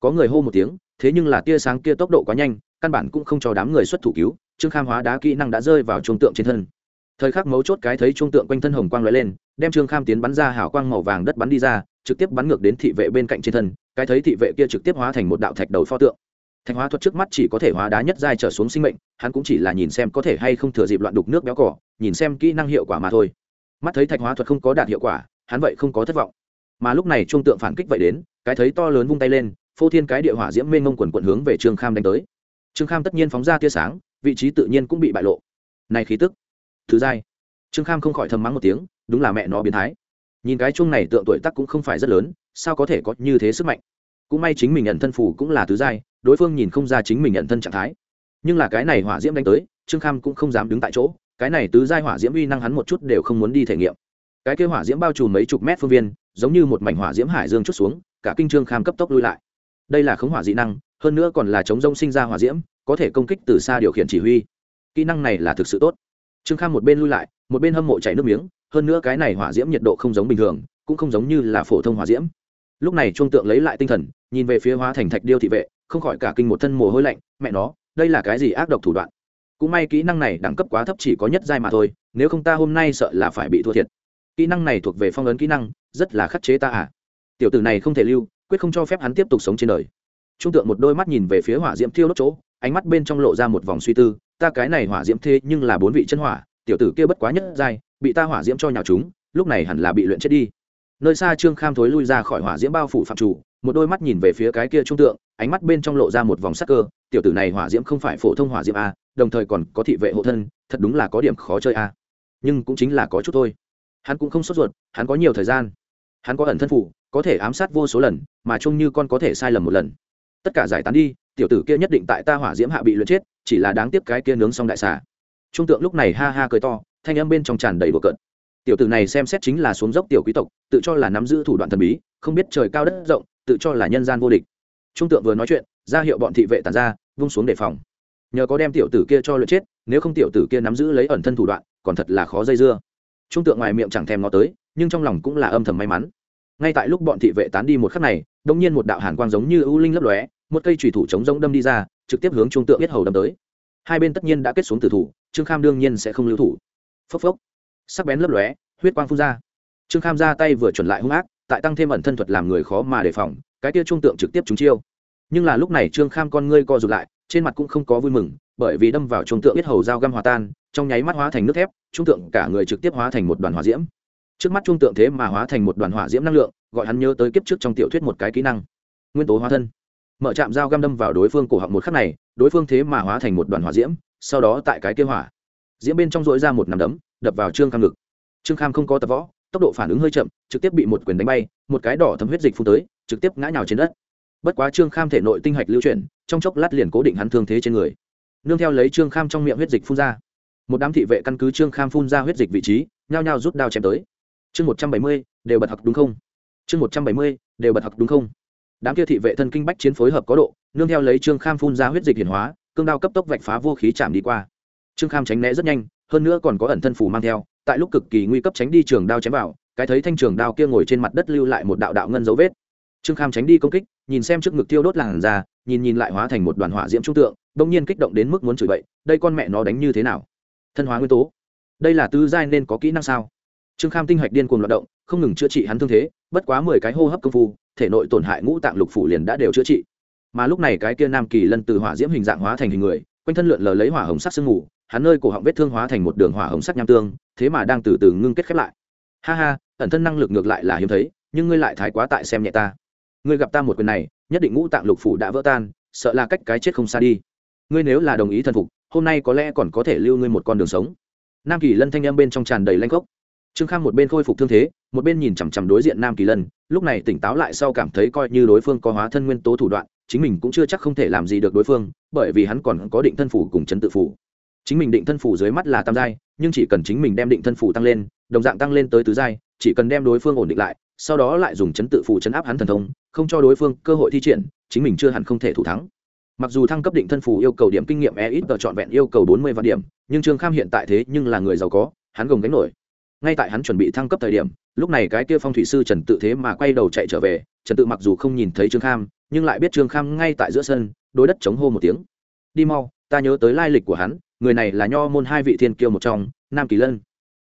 Có người hô một tiếng, thế nhưng là tia sáng kia tốc độ quá nhanh, căn bản cũng không cho đám người xuất thủ cứu, trương kham hóa đá kỹ năng đã rơi vào trung tượng trên thân. Thời khắc mấu chốt cái thấy trung tượng quanh thân hồng quang lóe lên, đem trương kham tiến bắn ra hào quang màu vàng đất bắn đi ra, trực tiếp bắn ngược đến thị vệ bên cạnh trên thân, cái thấy thị vệ kia trực tiếp hóa thành một đạo thạch đầu pho tượng. Thạch hóa thuật trước mắt chỉ có thể hóa đá nhất giai trở xuống sinh mệnh, hắn cũng chỉ là nhìn xem có thể hay không thừa dịp loạn đục nước béo cỏ, nhìn xem kỹ năng hiệu quả mà thôi. Mắt thấy thạch hóa thuật không có đạt hiệu quả, hắn vậy không có thất vọng mà lúc này trung tượng phản kích vậy đến, cái thấy to lớn vung tay lên, phô thiên cái địa hỏa diễm mênh mông quần quận hướng về trương kham đánh tới. Trương kham tất nhiên phóng ra tia sáng, vị trí tự nhiên cũng bị bại lộ. Này khí tức, thứ dai trương kham không khỏi thầm mắng một tiếng, đúng là mẹ nó biến thái. Nhìn cái chung này tượng tuổi tắc cũng không phải rất lớn, sao có thể có như thế sức mạnh? Cũng may chính mình nhận thân phủ cũng là thứ dai đối phương nhìn không ra chính mình nhận thân trạng thái. Nhưng là cái này hỏa diễm đánh tới, trương kham cũng không dám đứng tại chỗ, cái này tứ giai hỏa diễm uy năng hắn một chút đều không muốn đi thể nghiệm cái kêu hỏa diễm bao trùm mấy chục mét phương viên, giống như một mảnh hỏa diễm hải dương chút xuống, cả kinh trương kham cấp tốc lui lại. Đây là khống hỏa dị năng, hơn nữa còn là chống rông sinh ra hỏa diễm, có thể công kích từ xa điều khiển chỉ huy. Kỹ năng này là thực sự tốt. Trương kham một bên lui lại, một bên hâm mộ chảy nước miếng, hơn nữa cái này hỏa diễm nhiệt độ không giống bình thường, cũng không giống như là phổ thông hỏa diễm. Lúc này trung tượng lấy lại tinh thần, nhìn về phía hóa thành thạch điêu thị vệ, không khỏi cả kinh một thân mồ hôi lạnh, mẹ nó, đây là cái gì ác độc thủ đoạn? Cũng may kỹ năng này đẳng cấp quá thấp chỉ có nhất giai mà thôi, nếu không ta hôm nay sợ là phải bị thua thiệt kỹ năng này thuộc về phong ấn kỹ năng, rất là khắc chế ta à. Tiểu tử này không thể lưu, quyết không cho phép hắn tiếp tục sống trên đời. Trung tượng một đôi mắt nhìn về phía hỏa diễm thiêu đốt chỗ, ánh mắt bên trong lộ ra một vòng suy tư, ta cái này hỏa diễm thế nhưng là bốn vị chân hỏa, tiểu tử kia bất quá nhất giai, bị ta hỏa diễm cho nhào chúng, lúc này hẳn là bị luyện chết đi. Nơi xa trương kham thối lui ra khỏi hỏa diễm bao phủ phạm chủ, một đôi mắt nhìn về phía cái kia trung tượng, ánh mắt bên trong lộ ra một vòng sắc cơ, tiểu tử này hỏa diễm không phải phổ thông hỏa diễm a đồng thời còn có thị vệ hộ thân, thật đúng là có điểm khó chơi a nhưng cũng chính là có chút thôi hắn cũng không sốt ruột, hắn có nhiều thời gian. Hắn có ẩn thân phủ, có thể ám sát vô số lần, mà trông như con có thể sai lầm một lần. Tất cả giải tán đi, tiểu tử kia nhất định tại ta hỏa diễm hạ bị luyện chết, chỉ là đáng tiếc cái kia nướng xong đại xà. Trung tượng lúc này ha ha cười to, thanh âm bên trong tràn đầy bừa cợt. Tiểu tử này xem xét chính là xuống dốc tiểu quý tộc, tự cho là nắm giữ thủ đoạn thần bí, không biết trời cao đất rộng, tự cho là nhân gian vô địch. Trung tượng vừa nói chuyện, ra hiệu bọn thị vệ tàn ra, vung xuống đề phòng. Nhờ có đem tiểu tử kia cho lượt chết, nếu không tiểu tử kia nắm giữ lấy ẩn thân thủ đoạn, còn thật là khó dây dưa trung tượng ngoài miệng chẳng thèm ngó tới, nhưng trong lòng cũng là âm thầm may mắn. Ngay tại lúc bọn thị vệ tán đi một khắc này đông nhiên một đạo hàn quang giống như ưu linh lấp lóe, một cây trùy thủ chống rông đâm đi ra, trực tiếp hướng trung tượng biết hầu đâm tới. Hai bên tất nhiên đã kết xuống tử thủ, trương kham đương nhiên sẽ không lưu thủ. Phốc phốc. Sắc bén lấp lóe, huyết quang phun ra. Trương kham ra tay vừa chuẩn lại hung ác, tại tăng thêm ẩn thân thuật làm người khó mà đề phòng, cái kia trung tượng trực tiếp trúng chiêu. Nhưng là lúc này trương kham con ngươi co rụt lại, trên mặt cũng không có vui mừng, bởi vì đâm vào trung tượng biết hầu dao găm hòa tan trong nháy mắt hóa thành nước thép, trung tượng cả người trực tiếp hóa thành một đoàn hỏa diễm. Trước mắt trung tượng thế mà hóa thành một đoàn hỏa diễm năng lượng, gọi hắn nhớ tới kiếp trước trong tiểu thuyết một cái kỹ năng. Nguyên tố hóa thân. Mở chạm dao găm đâm vào đối phương cổ họng một khắc này, đối phương thế mà hóa thành một đoàn hỏa diễm, sau đó tại cái kế hỏa diễm bên trong dội ra một nằm đấm, đập vào trương kham ngực. Trương kham không có tập võ, tốc độ phản ứng hơi chậm, trực tiếp bị một quyền đánh bay, một cái đỏ thấm huyết dịch phun tới, trực tiếp ngã nhào trên đất. Bất quá trương kham thể nội tinh hạch lưu chuyển, trong chốc lát liền cố định hắn thương thế trên người. Nương theo lấy trương kham trong miệng huyết dịch phun ra một đám thị vệ căn cứ trương kham phun ra huyết dịch vị trí, nhao nhao rút đao chém tới. Chương một trăm bảy mươi, đều bật học đúng không? Chương một trăm bảy mươi, đều bật học đúng không? Đám kia thị vệ thân kinh bách chiến phối hợp có độ, nương theo lấy trương kham phun ra huyết dịch hiển hóa, cương đao cấp tốc vạch phá vô khí chạm đi qua. Trương kham tránh né rất nhanh, hơn nữa còn có ẩn thân phủ mang theo, tại lúc cực kỳ nguy cấp tránh đi trường đao chém vào, cái thấy thanh trường đao kia ngồi trên mặt đất lưu lại một đạo đạo ngân dấu vết. Trương kham tránh đi công kích, nhìn xem trước ngực tiêu đốt làn ra nhìn nhìn lại hóa thành một đoàn hỏa diễm trung tượng, bỗng nhiên kích động đến mức muốn chửi bậy, đây con mẹ nó đánh như thế nào? Thân hóa nguyên tố. Đây là tứ giai nên có kỹ năng sao? Trương kham tinh hạch điên cuồng loạt động, không ngừng chữa trị hắn thương thế, bất quá mười cái hô hấp công phu, thể nội tổn hại ngũ tạng lục phủ liền đã đều chữa trị. Mà lúc này cái kia nam kỳ lân từ hỏa diễm hình dạng hóa thành hình người, quanh thân lượn lờ lấy hỏa hồng sắc sương mù, hắn nơi cổ họng vết thương hóa thành một đường hỏa hồng sắc nham tương, thế mà đang từ từ ngưng kết khép lại. Ha ha, ẩn thân năng lực ngược lại là hiếm thấy, nhưng ngươi lại thái quá tại xem nhẹ ta. Ngươi gặp ta một quyền này, nhất định ngũ tạng lục phủ đã vỡ tan, sợ là cách cái chết không xa đi ngươi nếu là đồng ý thần phục, hôm nay có lẽ còn có thể lưu ngươi một con đường sống. Nam kỳ lân thanh em bên trong tràn đầy lanh gốc trương kham một bên khôi phục thương thế, một bên nhìn chằm chằm đối diện nam kỳ lân, lúc này tỉnh táo lại sau cảm thấy coi như đối phương có hóa thân nguyên tố thủ đoạn, chính mình cũng chưa chắc không thể làm gì được đối phương, bởi vì hắn còn có định thân phủ cùng chấn tự phủ. Chính mình định thân phủ dưới mắt là tam giai, nhưng chỉ cần chính mình đem định thân phủ tăng lên, đồng dạng tăng lên tới tứ giai, chỉ cần đem đối phương ổn định lại, sau đó lại dùng chấn tự phủ chấn áp hắn thần thông, không cho đối phương cơ hội thi triển, chính mình chưa hẳn không thể thủ thắng mặc dù thăng cấp định thân phủ yêu cầu điểm kinh nghiệm e ít tờ trọn vẹn yêu cầu bốn mươi vạn điểm, nhưng trương kham hiện tại thế nhưng là người giàu có, hắn gồng gánh nổi. Ngay tại hắn chuẩn bị thăng cấp thời điểm, lúc này cái kia phong thủy sư trần tự thế mà quay đầu chạy trở về, trần tự mặc dù không nhìn thấy trương kham, nhưng lại biết trương kham ngay tại giữa sân, đối đất chống hô một tiếng. Đi mau, ta nhớ tới lai lịch của hắn, người này là nho môn hai vị thiên kiêu một trong, nam kỳ lân.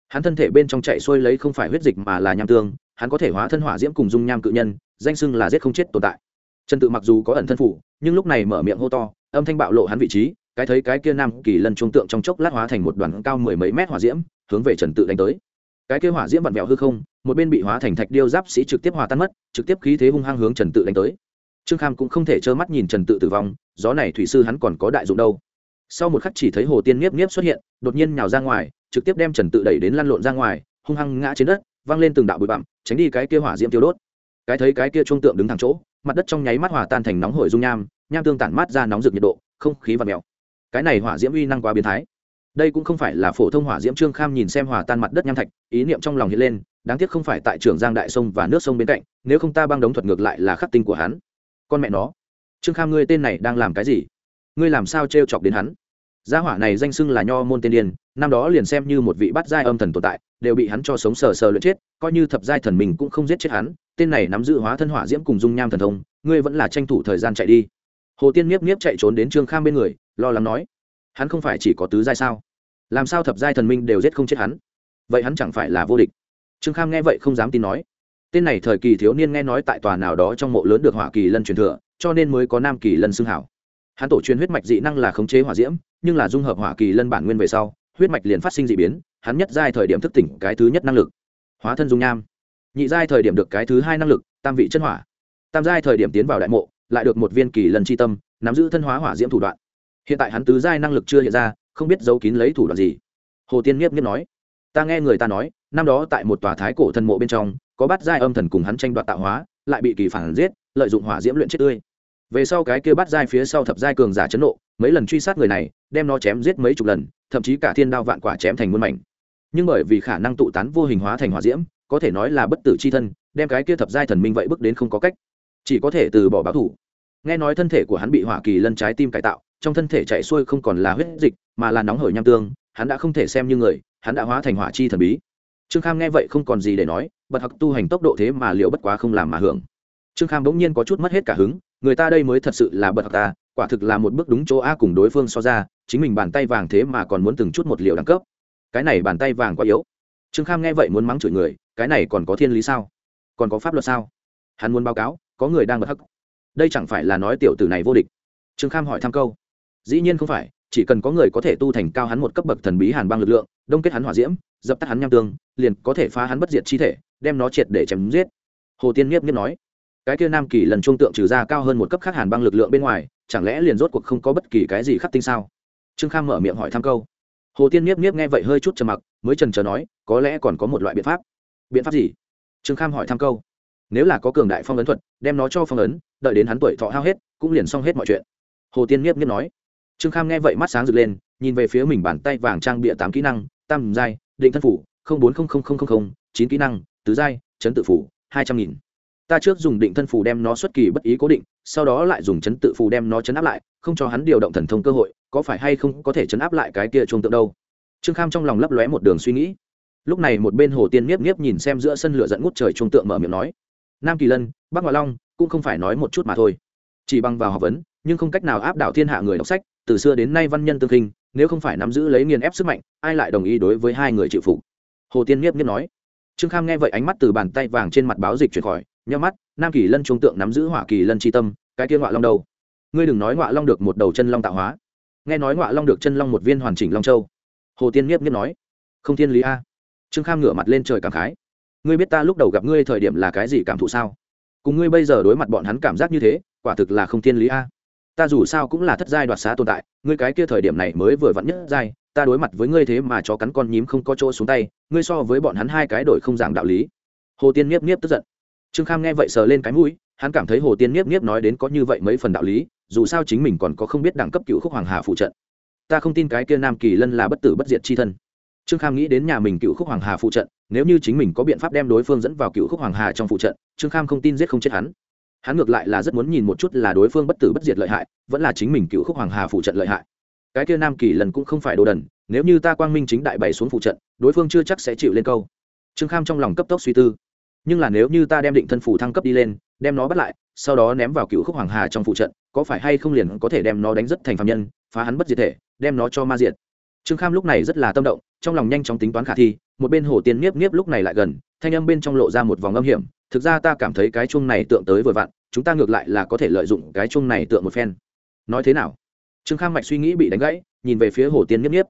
Hắn thân thể bên trong chạy xuôi lấy không phải huyết dịch mà là nham tương, hắn có thể hóa thân hỏa diễm cùng dung nham cự nhân, danh xưng là giết không chết tồn tại trần tự mặc dù có ẩn thân phủ, nhưng lúc này mở miệng hô to, âm thanh bạo lộ hắn vị trí, cái thấy cái kia nam kỳ lân trung tượng trong chốc lát hóa thành một đoàn cao mười mấy mét hỏa diễm, hướng về trần tự đánh tới. Cái kia hỏa diễm vặn vẹo hư không, một bên bị hóa thành thạch điêu giáp sĩ trực tiếp hòa tan mất, trực tiếp khí thế hung hăng hướng trần tự đánh tới. Trương kham cũng không thể trơ mắt nhìn trần tự tử vong, gió này thủy sư hắn còn có đại dụng đâu. Sau một khắc chỉ thấy hồ tiên nhiếp nhiếp xuất hiện, đột nhiên nhào ra ngoài, trực tiếp đem trần tự đẩy đến lăn lộn ra ngoài, hung hăng ngã trên đất, văng lên từng đạo bụi bặm, tránh đi cái kia hỏa diễm tiêu đốt. Cái thấy cái kia trung tượng đứng thẳng chỗ mặt đất trong nháy mắt hòa tan thành nóng hổi dung nham nham tương tản mát ra nóng rực nhiệt độ, không khí và mèo. Cái này hỏa diễm uy năng quá biến thái. Đây cũng không phải là phổ thông hỏa diễm trương kham nhìn xem hòa tan mặt đất nham thạch, ý niệm trong lòng hiện lên, đáng tiếc không phải tại trường giang đại sông và nước sông bên cạnh, nếu không ta băng đống thuật ngược lại là khắc tinh của hắn. Con mẹ nó. Trương kham ngươi tên này đang làm cái gì? Ngươi làm sao t chọc đến hắn? Gia hỏa này danh xưng là nho môn tiên điên năm đó liền xem như một vị bát giai âm thần tồn tại, đều bị hắn cho sống sờ sờ luyện chết, coi như thập giai thần mình cũng không giết chết hắn tên này nắm giữ hóa thân hỏa diễm cùng dung nham thần thông, ngươi vẫn là tranh thủ thời gian chạy đi. Hồ tiên miếp miếp chạy trốn đến trương kham bên người, lo lắng nói, hắn không phải chỉ có tứ giai sao? Làm sao thập giai thần minh đều giết không chết hắn? Vậy hắn chẳng phải là vô địch? Trương kham nghe vậy không dám tin nói, tên này thời kỳ thiếu niên nghe nói tại tòa nào đó trong mộ lớn được hỏa kỳ lân truyền thừa, cho nên mới có nam kỳ lân xưng hảo. Hắn tổ truyền huyết mạch dị năng là khống chế hỏa diễm, nhưng là dung hợp hỏa kỳ lân bản nguyên về sau, huyết mạch liền phát sinh d ị biến, hắn nhất giai thời điểm thức tỉnh cái thứ nhất năng lực, hóa thân dung nham nhị giai thời điểm được cái thứ hai năng lực, tam vị chân hỏa. Tam giai thời điểm tiến vào đại mộ, lại được một viên kỳ lần c tâm, nắm giữ thân hóa hỏa diễm thủ đoạn. Hiện tại hắn tứ giai năng lực chưa hiện ra, không biết giấu kín lấy thủ đoạn gì. Hồ tiên nghiếp nghiếp nói, ta nghe người ta nói, năm đó tại một tòa thái cổ thần mộ bên trong, có bát giai âm thần cùng hắn tranh đoạt tạo hóa, lại bị kỳ phản giết, lợi dụng hỏa diễm luyện chết tươi. Về sau cái kia bắt giai phía sau thập giai cường giả chấn nộ, mấy lần truy sát người này, đem nó chém giết mấy chục lần, thậm chí cả thiên đao vạn quả chém thành muôn mảnh. Nhưng bởi vì khả năng tụ tán vô hình hóa thành hỏa diễm có thể nói là bất tử c h i thân, đem cái kia thập giai thần minh vậy bước đến không có cách. Chỉ có thể từ bỏ báo thủ. Nghe nói thân thể của hắn bị hỏa kỳ lân trái tim cải tạo, trong thân thể chạy xuôi không còn là huyết dịch, mà là nóng hởi nham tương, hắn đã không thể xem như người, hắn đã hóa thành hỏa chi thần bí. Trương kham nghe vậy không còn gì để nói, bật học tu hành tốc độ thế mà liệu bất quá không làm mà hưởng. Trương kham bỗng nhiên có chút mất hết cả hứng, người ta đây mới thật sự là bật học ta, quả thực là một bước đúng chỗ a cùng đối phương so ra, chính mình bàn tay vàng thế mà còn muốn từng chút một liều đẳng cấp. Cái này bàn tay vàng quá yếu trương kham nghe vậy muốn mắng chửi người, cái này còn có thiên lý sao? Còn có pháp luật sao? Hắn muốn báo cáo, có người đang bật hắc. Đây chẳng phải là nói tiểu tử này vô địch. Trương kham hỏi thăm câu. Dĩ nhiên không phải, chỉ cần có người có thể tu thành cao hắn một cấp bậc thần bí hàn băng lực lượng, đông kết hắn hỏa diễm, dập tắt hắn nham tương, liền có thể phá hắn bất diệt chi thể, đem nó triệt để chém giết. Hồ tiên nghiếp nghiếp nói, cái kia nam kỳ lần trung tượng trừ ra cao hơn một cấp khác hàn băng lực lượng bên ngoài, chẳng lẽ liền rốt cuộc không có bất kỳ cái gì khắc tinh sao? Trương kham mở miệng hỏi thăm câu hồ tiên nhiếp nhiếp nghe vậy hơi chút trầm mặc, mới trần trờ nói, có lẽ còn có một loại biện pháp. Biện pháp gì? Trương kham hỏi thăm câu. Nếu là có cường đại phong ấn thuật, đem nó cho phong ấn, đợi đến hắn tuổi thọ hao hết, cũng liền xong hết mọi chuyện. Hồ tiên nhiếp nhiếp nói. Trương kham nghe vậy mắt sáng rực lên, nhìn về phía mình bàn tay vàng trang bịa tám kỹ năng, tam giai, định thân phủ bốn chín kỹ năng, tứ giai, chấn tự phủ, hai trăm nghìn ta trước dùng định thân phù đem nó xuất kỳ bất ý cố định, sau đó lại dùng chấn tự phù đem nó chấn áp lại, không cho hắn điều động thần thông cơ hội, có phải hay không có thể chấn áp lại cái kia trung tượng đâu? Trương kham trong lòng lấp lóe một đường suy nghĩ. Lúc này một bên hồ tiên nhiếp nhiếp nhìn xem giữa sân lửa dẫn ngút trời trung tượng mở miệng nói, nam kỳ lân, bắc ngoại long, cũng không phải nói một chút mà thôi. Chỉ bằng vào học vấn, nhưng không cách nào áp đảo thiên hạ người đọc sách, từ xưa đến nay văn nhân tương kinh nếu không phải nắm giữ lấy nghiền ép sức mạnh, ai lại đồng ý đối với hai người chịu phục? Hồ tiên nhiếp nhiếp nói. Trương kham nghe vậy ánh mắt từ bàn tay vàng trên mặt báo dịch chuyển khỏi nhau mắt, nam kỳ lân trung tượng nắm giữ hỏa kỳ lân tri tâm, cái kia ngọa long đầu ngươi đừng nói ngọa long được một đầu chân long tạo hóa. Nghe nói ngọa long được chân long một viên hoàn chỉnh long châu. Hồ tiên nghiếp nghiếp nói. Không thiên lý a. Trương kham ngửa mặt lên trời cảm khái. Ngươi biết ta lúc đầu gặp ngươi thời điểm là cái gì cảm thụ sao? Cùng ngươi bây giờ đối mặt bọn hắn cảm giác như thế, quả thực là không thiên lý a. Ta dù sao cũng là thất giai đoạt xá tồn tại, ngươi cái kia thời điểm này mới vừa vặn nhất giai, ta đối mặt với ngươi thế mà cho cắn con nhím không có chỗ xuống tay, ngươi so với bọn hắn hai cái đổi không giảng đạo lý. Hồ tiên nghiếp nghiếp tức giận trương kham nghe vậy sờ lên cái mũi, hắn cảm thấy hồ tiên nhiếp nhiếp nói đến có như vậy mấy phần đạo lý, dù sao chính mình còn có không biết đẳng cấp cựu khúc hoàng hà phụ trận. Ta không tin cái kia nam kỳ lân là bất tử bất diệt c h i thân. Trương kham nghĩ đến nhà mình cựu khúc hoàng hà phụ trận, nếu như chính mình có biện pháp đem đối phương dẫn vào cựu khúc hoàng hà trong phụ trận, trương kham không tin giết không chết hắn. Hắn ngược lại là rất muốn nhìn một chút là đối phương bất tử bất diệt lợi hại, vẫn là chính mình cựu khúc hoàng hà phụ trận lợi hại. Cái kia nam kỳ lần cũng không phải đồ đần, nếu như ta quang minh chính đại bày xuống phụ trận, đối phương chưa chắc sẽ chịu lên câu. Trương kham trong lòng cấp tốc suy tư nhưng là nếu như ta đem định thân phủ thăng cấp đi lên, đem nó bắt lại, sau đó ném vào cựu khúc hoàng hà trong phụ trận, có phải hay không liền có thể đem nó đánh rất thành phạm nhân, phá hắn bất diệt thể, đem nó cho ma diệt. Trương kham lúc này rất là tâm động, trong lòng nhanh chóng tính toán khả thi, một bên hồ tiên nhiếp nhiếp lúc này lại gần, thanh âm bên trong lộ ra một vòng âm hiểm, thực ra ta cảm thấy cái chuông này tượng tới vừa vặn, chúng ta ngược lại là có thể lợi dụng cái chuông này tượng một phen. Nói thế nào? Trương kham mạch suy nghĩ bị đánh gãy, nhìn về phía hồ tiên nhiếp nhiếp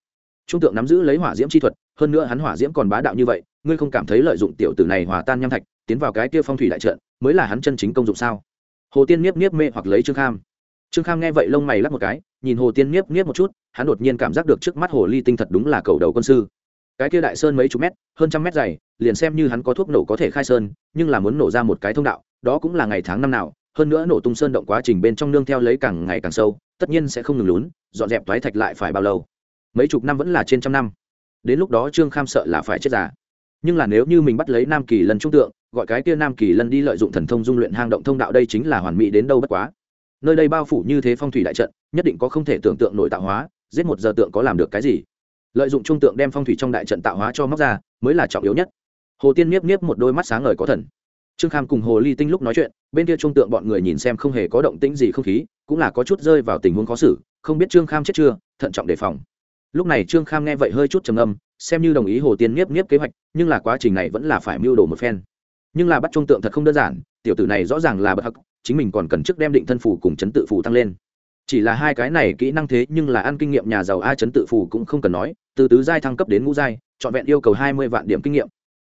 trung tượng nắm giữ lấy hỏa diễm chi thuật hơn nữa hắn hỏa diễm còn bá đạo như vậy, ngươi không cảm thấy lợi dụng tiểu tử này hòa tan nham thạch, tiến vào cái kia phong thủy đại trận, mới là hắn chân chính công dụng sao? Hồ tiên nhiếp nhiếp mê hoặc lấy trương kham. Trương kham nghe vậy lông mày lắc một cái, nhìn hồ tiên nhiếp nhiếp một chút, hắn đột nhiên cảm giác được trước mắt hồ ly tinh thật đúng là cầu đầu quân sư. Cái kia đại sơn mấy chục mét, hơn trăm mét dày, liền xem như hắn có thuốc nổ có thể khai sơn, nhưng là muốn nổ ra một cái thông đạo, đó cũng là ngày tháng năm nào, hơn nữa nổ tung sơn động quá trình bên trong nương theo lấy càng ngày càng sâu, tất nhiên sẽ không ngừng lún, dọn dẹp toái thạch lại phải bao lâu. Mấy chục năm vẫn là trên trăm năm đến lúc đó trương kham sợ là phải chết già. Nhưng là nếu như mình bắt lấy nam kỳ lần trung tượng, gọi cái kia nam kỳ lần đi lợi dụng thần thông dung luyện hang động thông đạo đây chính là hoàn mỹ đến đâu bất quá. Nơi đây bao phủ như thế phong thủy đại trận, nhất định có không thể tưởng tượng nội tạo hóa, giết một giờ tượng có làm được cái gì? Lợi dụng trung tượng đem phong thủy trong đại trận tạo hóa cho móc ra, mới là trọng yếu nhất. Hồ tiên niếp niếp một đôi mắt sáng ngời có thần. Trương kham cùng hồ ly tinh lúc nói chuyện, bên kia trung tượng bọn người nhìn xem không hề có động tĩnh gì không khí, cũng là có chút rơi vào tình huống khó xử, không biết trương kham chết chưa, thận trọng đề phòng lúc này trương kham nghe vậy hơi chút trầm âm xem như đồng ý hồ tiên nhiếp nhiếp kế hoạch, nhưng là quá trình này vẫn là phải mưu đồ một phen. Nhưng là bắt trung tượng thật không đơn giản, tiểu tử này rõ ràng là bậc hắc, chính mình còn cần trước đem định thân phủ cùng chấn tự phủ tăng lên. Chỉ là hai cái này kỹ năng thế nhưng là ăn kinh nghiệm nhà giàu a chấn tự phủ cũng không cần nói, từ tứ giai thăng cấp đến ngũ giai, trọn vẹn yêu cầu hai mươi vạn điểm kinh nghiệm.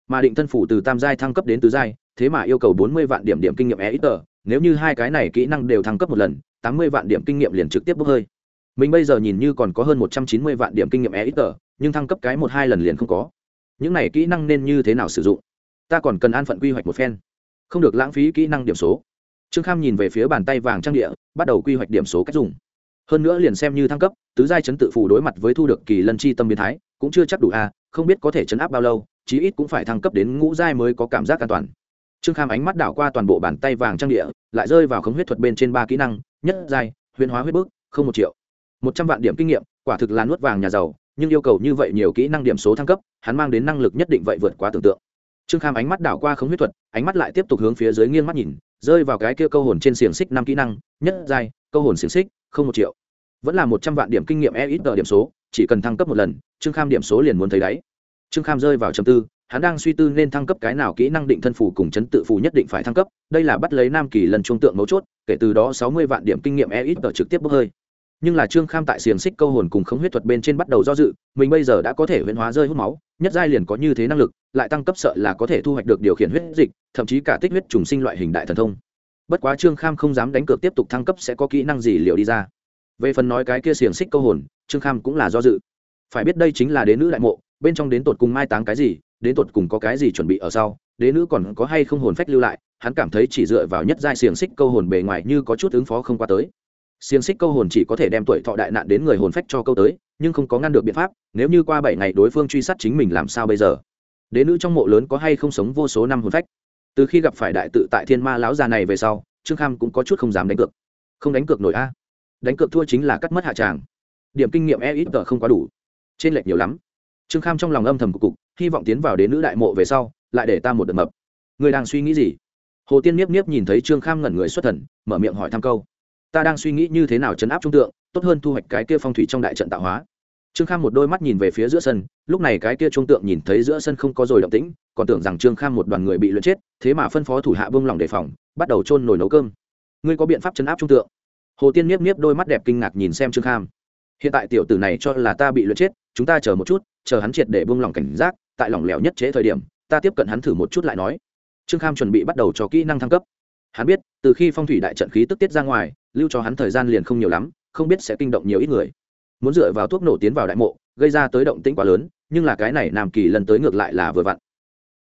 Mà định thân phủ từ tam giai thăng cấp đến tứ giai, thế mà yêu cầu bốn mươi vạn điểm điểm kinh nghiệm e ít tờ, nếu như hai cái này kỹ năng đều thăng cấp một lần, tám mươi vạn điểm kinh nghiệm liền trực tiếp bốc hơi mình bây giờ nhìn như còn có hơn một trăm chín mươi vạn điểm kinh nghiệm e ít tờ, nhưng thăng cấp cái một hai lần liền không có. Những này kỹ năng nên như thế nào sử dụng? Ta còn cần an phận quy hoạch một phen. Không được lãng phí kỹ năng điểm số. Trương kham nhìn về phía bàn tay vàng trang địa, bắt đầu quy hoạch điểm số cách dùng. Hơn nữa liền xem như thăng cấp, tứ giai chấn tự phủ đối mặt với thu được kỳ lân chi tâm biến thái, cũng chưa chắc đủ a, không biết có thể chấn áp bao lâu, chí ít cũng phải thăng cấp đến ngũ giai mới có cảm giác an toàn. Trương kham ánh mắt đảo qua toàn bộ bàn tay vàng trang địa, lại rơi vào khống huyết thuật bên trên ba kỹ năng, nhất giai huyễn hóa huyết bước không một triệu một trăm vạn điểm kinh nghiệm, quả thực là nuốt vàng nhà giàu, nhưng yêu cầu như vậy nhiều kỹ năng điểm số thăng cấp, hắn mang đến năng lực nhất định vậy vượt quá tưởng tượng. Trương kham ánh mắt đảo qua khống huyết thuật, ánh mắt lại tiếp tục hướng phía dưới nghiêng mắt nhìn, rơi vào cái kia câu hồn trên xiềng xích năm kỹ năng, nhất giai, câu hồn xiềng xích, không một triệu. Vẫn là một trăm vạn điểm kinh nghiệm e ít tờ điểm số, chỉ cần thăng cấp một lần, trương kham điểm số liền muốn thấy đáy. Trương kham rơi vào trầm tư, hắn đang suy tư nên thăng cấp cái nào kỹ năng định thân phù cùng chấn tự phù nhất định phải thăng cấp, đây là bắt lấy nam kỳ lần trung tượng mấu chốt, kể từ đó sáu mươi vạn điểm kinh nghiệm e ít tờ trực tiếp bốc hơi nhưng là trương kham tại xiềng xích câu hồn cùng khống huyết thuật bên trên bắt đầu do dự, mình bây giờ đã có thể huyễn hóa rơi hút máu, nhất giai liền có như thế năng lực, lại tăng cấp sợ là có thể thu hoạch được điều khiển huyết dịch, thậm chí cả tích huyết trùng sinh loại hình đại thần thông. Bất quá trương kham không dám đánh cược tiếp tục thăng cấp sẽ có kỹ năng gì liệu đi ra. Về phần nói cái kia xiềng xích câu hồn, trương kham cũng là do dự. Phải biết đây chính là đế nữ đại mộ, bên trong đến tột cùng mai táng cái gì, đến tột cùng có cái gì chuẩn bị ở sau, đế nữ còn có hay không hồn phách lưu lại, hắn cảm thấy chỉ dựa vào nhất giai xiềng xích câu hồn bề ngoài như có chút ứng phó không qua tới xiềng xích câu hồn chỉ có thể đem tuổi thọ đại nạn đến người hồn phách cho câu tới, nhưng không có ngăn được biện pháp, nếu như qua bảy ngày đối phương truy sát chính mình làm sao bây giờ? Đế nữ trong mộ lớn có hay không sống vô số năm hồn phách? Từ khi gặp phải đại tự tại thiên ma lão già này về sau, trương kham cũng có chút không dám đánh cược. Không đánh cược nổi a. Đánh cược thua chính là cắt mất hạ tràng. Điểm kinh nghiệm e ít tờ không quá đủ. Trên lệch nhiều lắm. Trương kham trong lòng âm thầm cục cục, hy vọng tiến vào đến nữ đại mộ về sau, lại để ta một đợt mập. Người đang suy nghĩ gì? Hồ tiên niếp niếp nhìn thấy trương kham ngẩn người xuất thần, mở miệng hỏi thăm câu ta đang suy nghĩ như thế nào chấn áp trung tượng, tốt hơn thu hoạch cái kia phong thủy trong đại trận tạo hóa. Trương kham một đôi mắt nhìn về phía giữa sân, lúc này cái kia trung tượng nhìn thấy giữa sân không có rồi động tĩnh, còn tưởng rằng trương kham một đoàn người bị luyện chết, thế mà phân phó thủ hạ bông lòng đề phòng, bắt đầu trôn nồi nấu cơm. Ngươi có biện pháp chấn áp trung tượng? Hồ tiên miếp miếp đôi mắt đẹp kinh ngạc nhìn xem trương kham. Hiện tại tiểu tử này cho là ta bị luyện chết, chúng ta chờ một chút, chờ hắn triệt để bông lòng cảnh giác, tại lỏng lẻo nhất chế thời điểm, ta tiếp cận hắn thử một chút lại nói. Trương kham chuẩn bị bắt đầu cho kỹ năng thăng cấp. Hắn biết, từ khi phong thủy đại trận khí tức tiết ra ngoài lưu cho hắn thời gian liền không nhiều lắm, không biết sẽ kinh động nhiều ít người. Muốn dựa vào thuốc nổ tiến vào đại mộ, gây ra tới động tĩnh quá lớn, nhưng là cái này nam kỳ lần tới ngược lại là vừa vặn.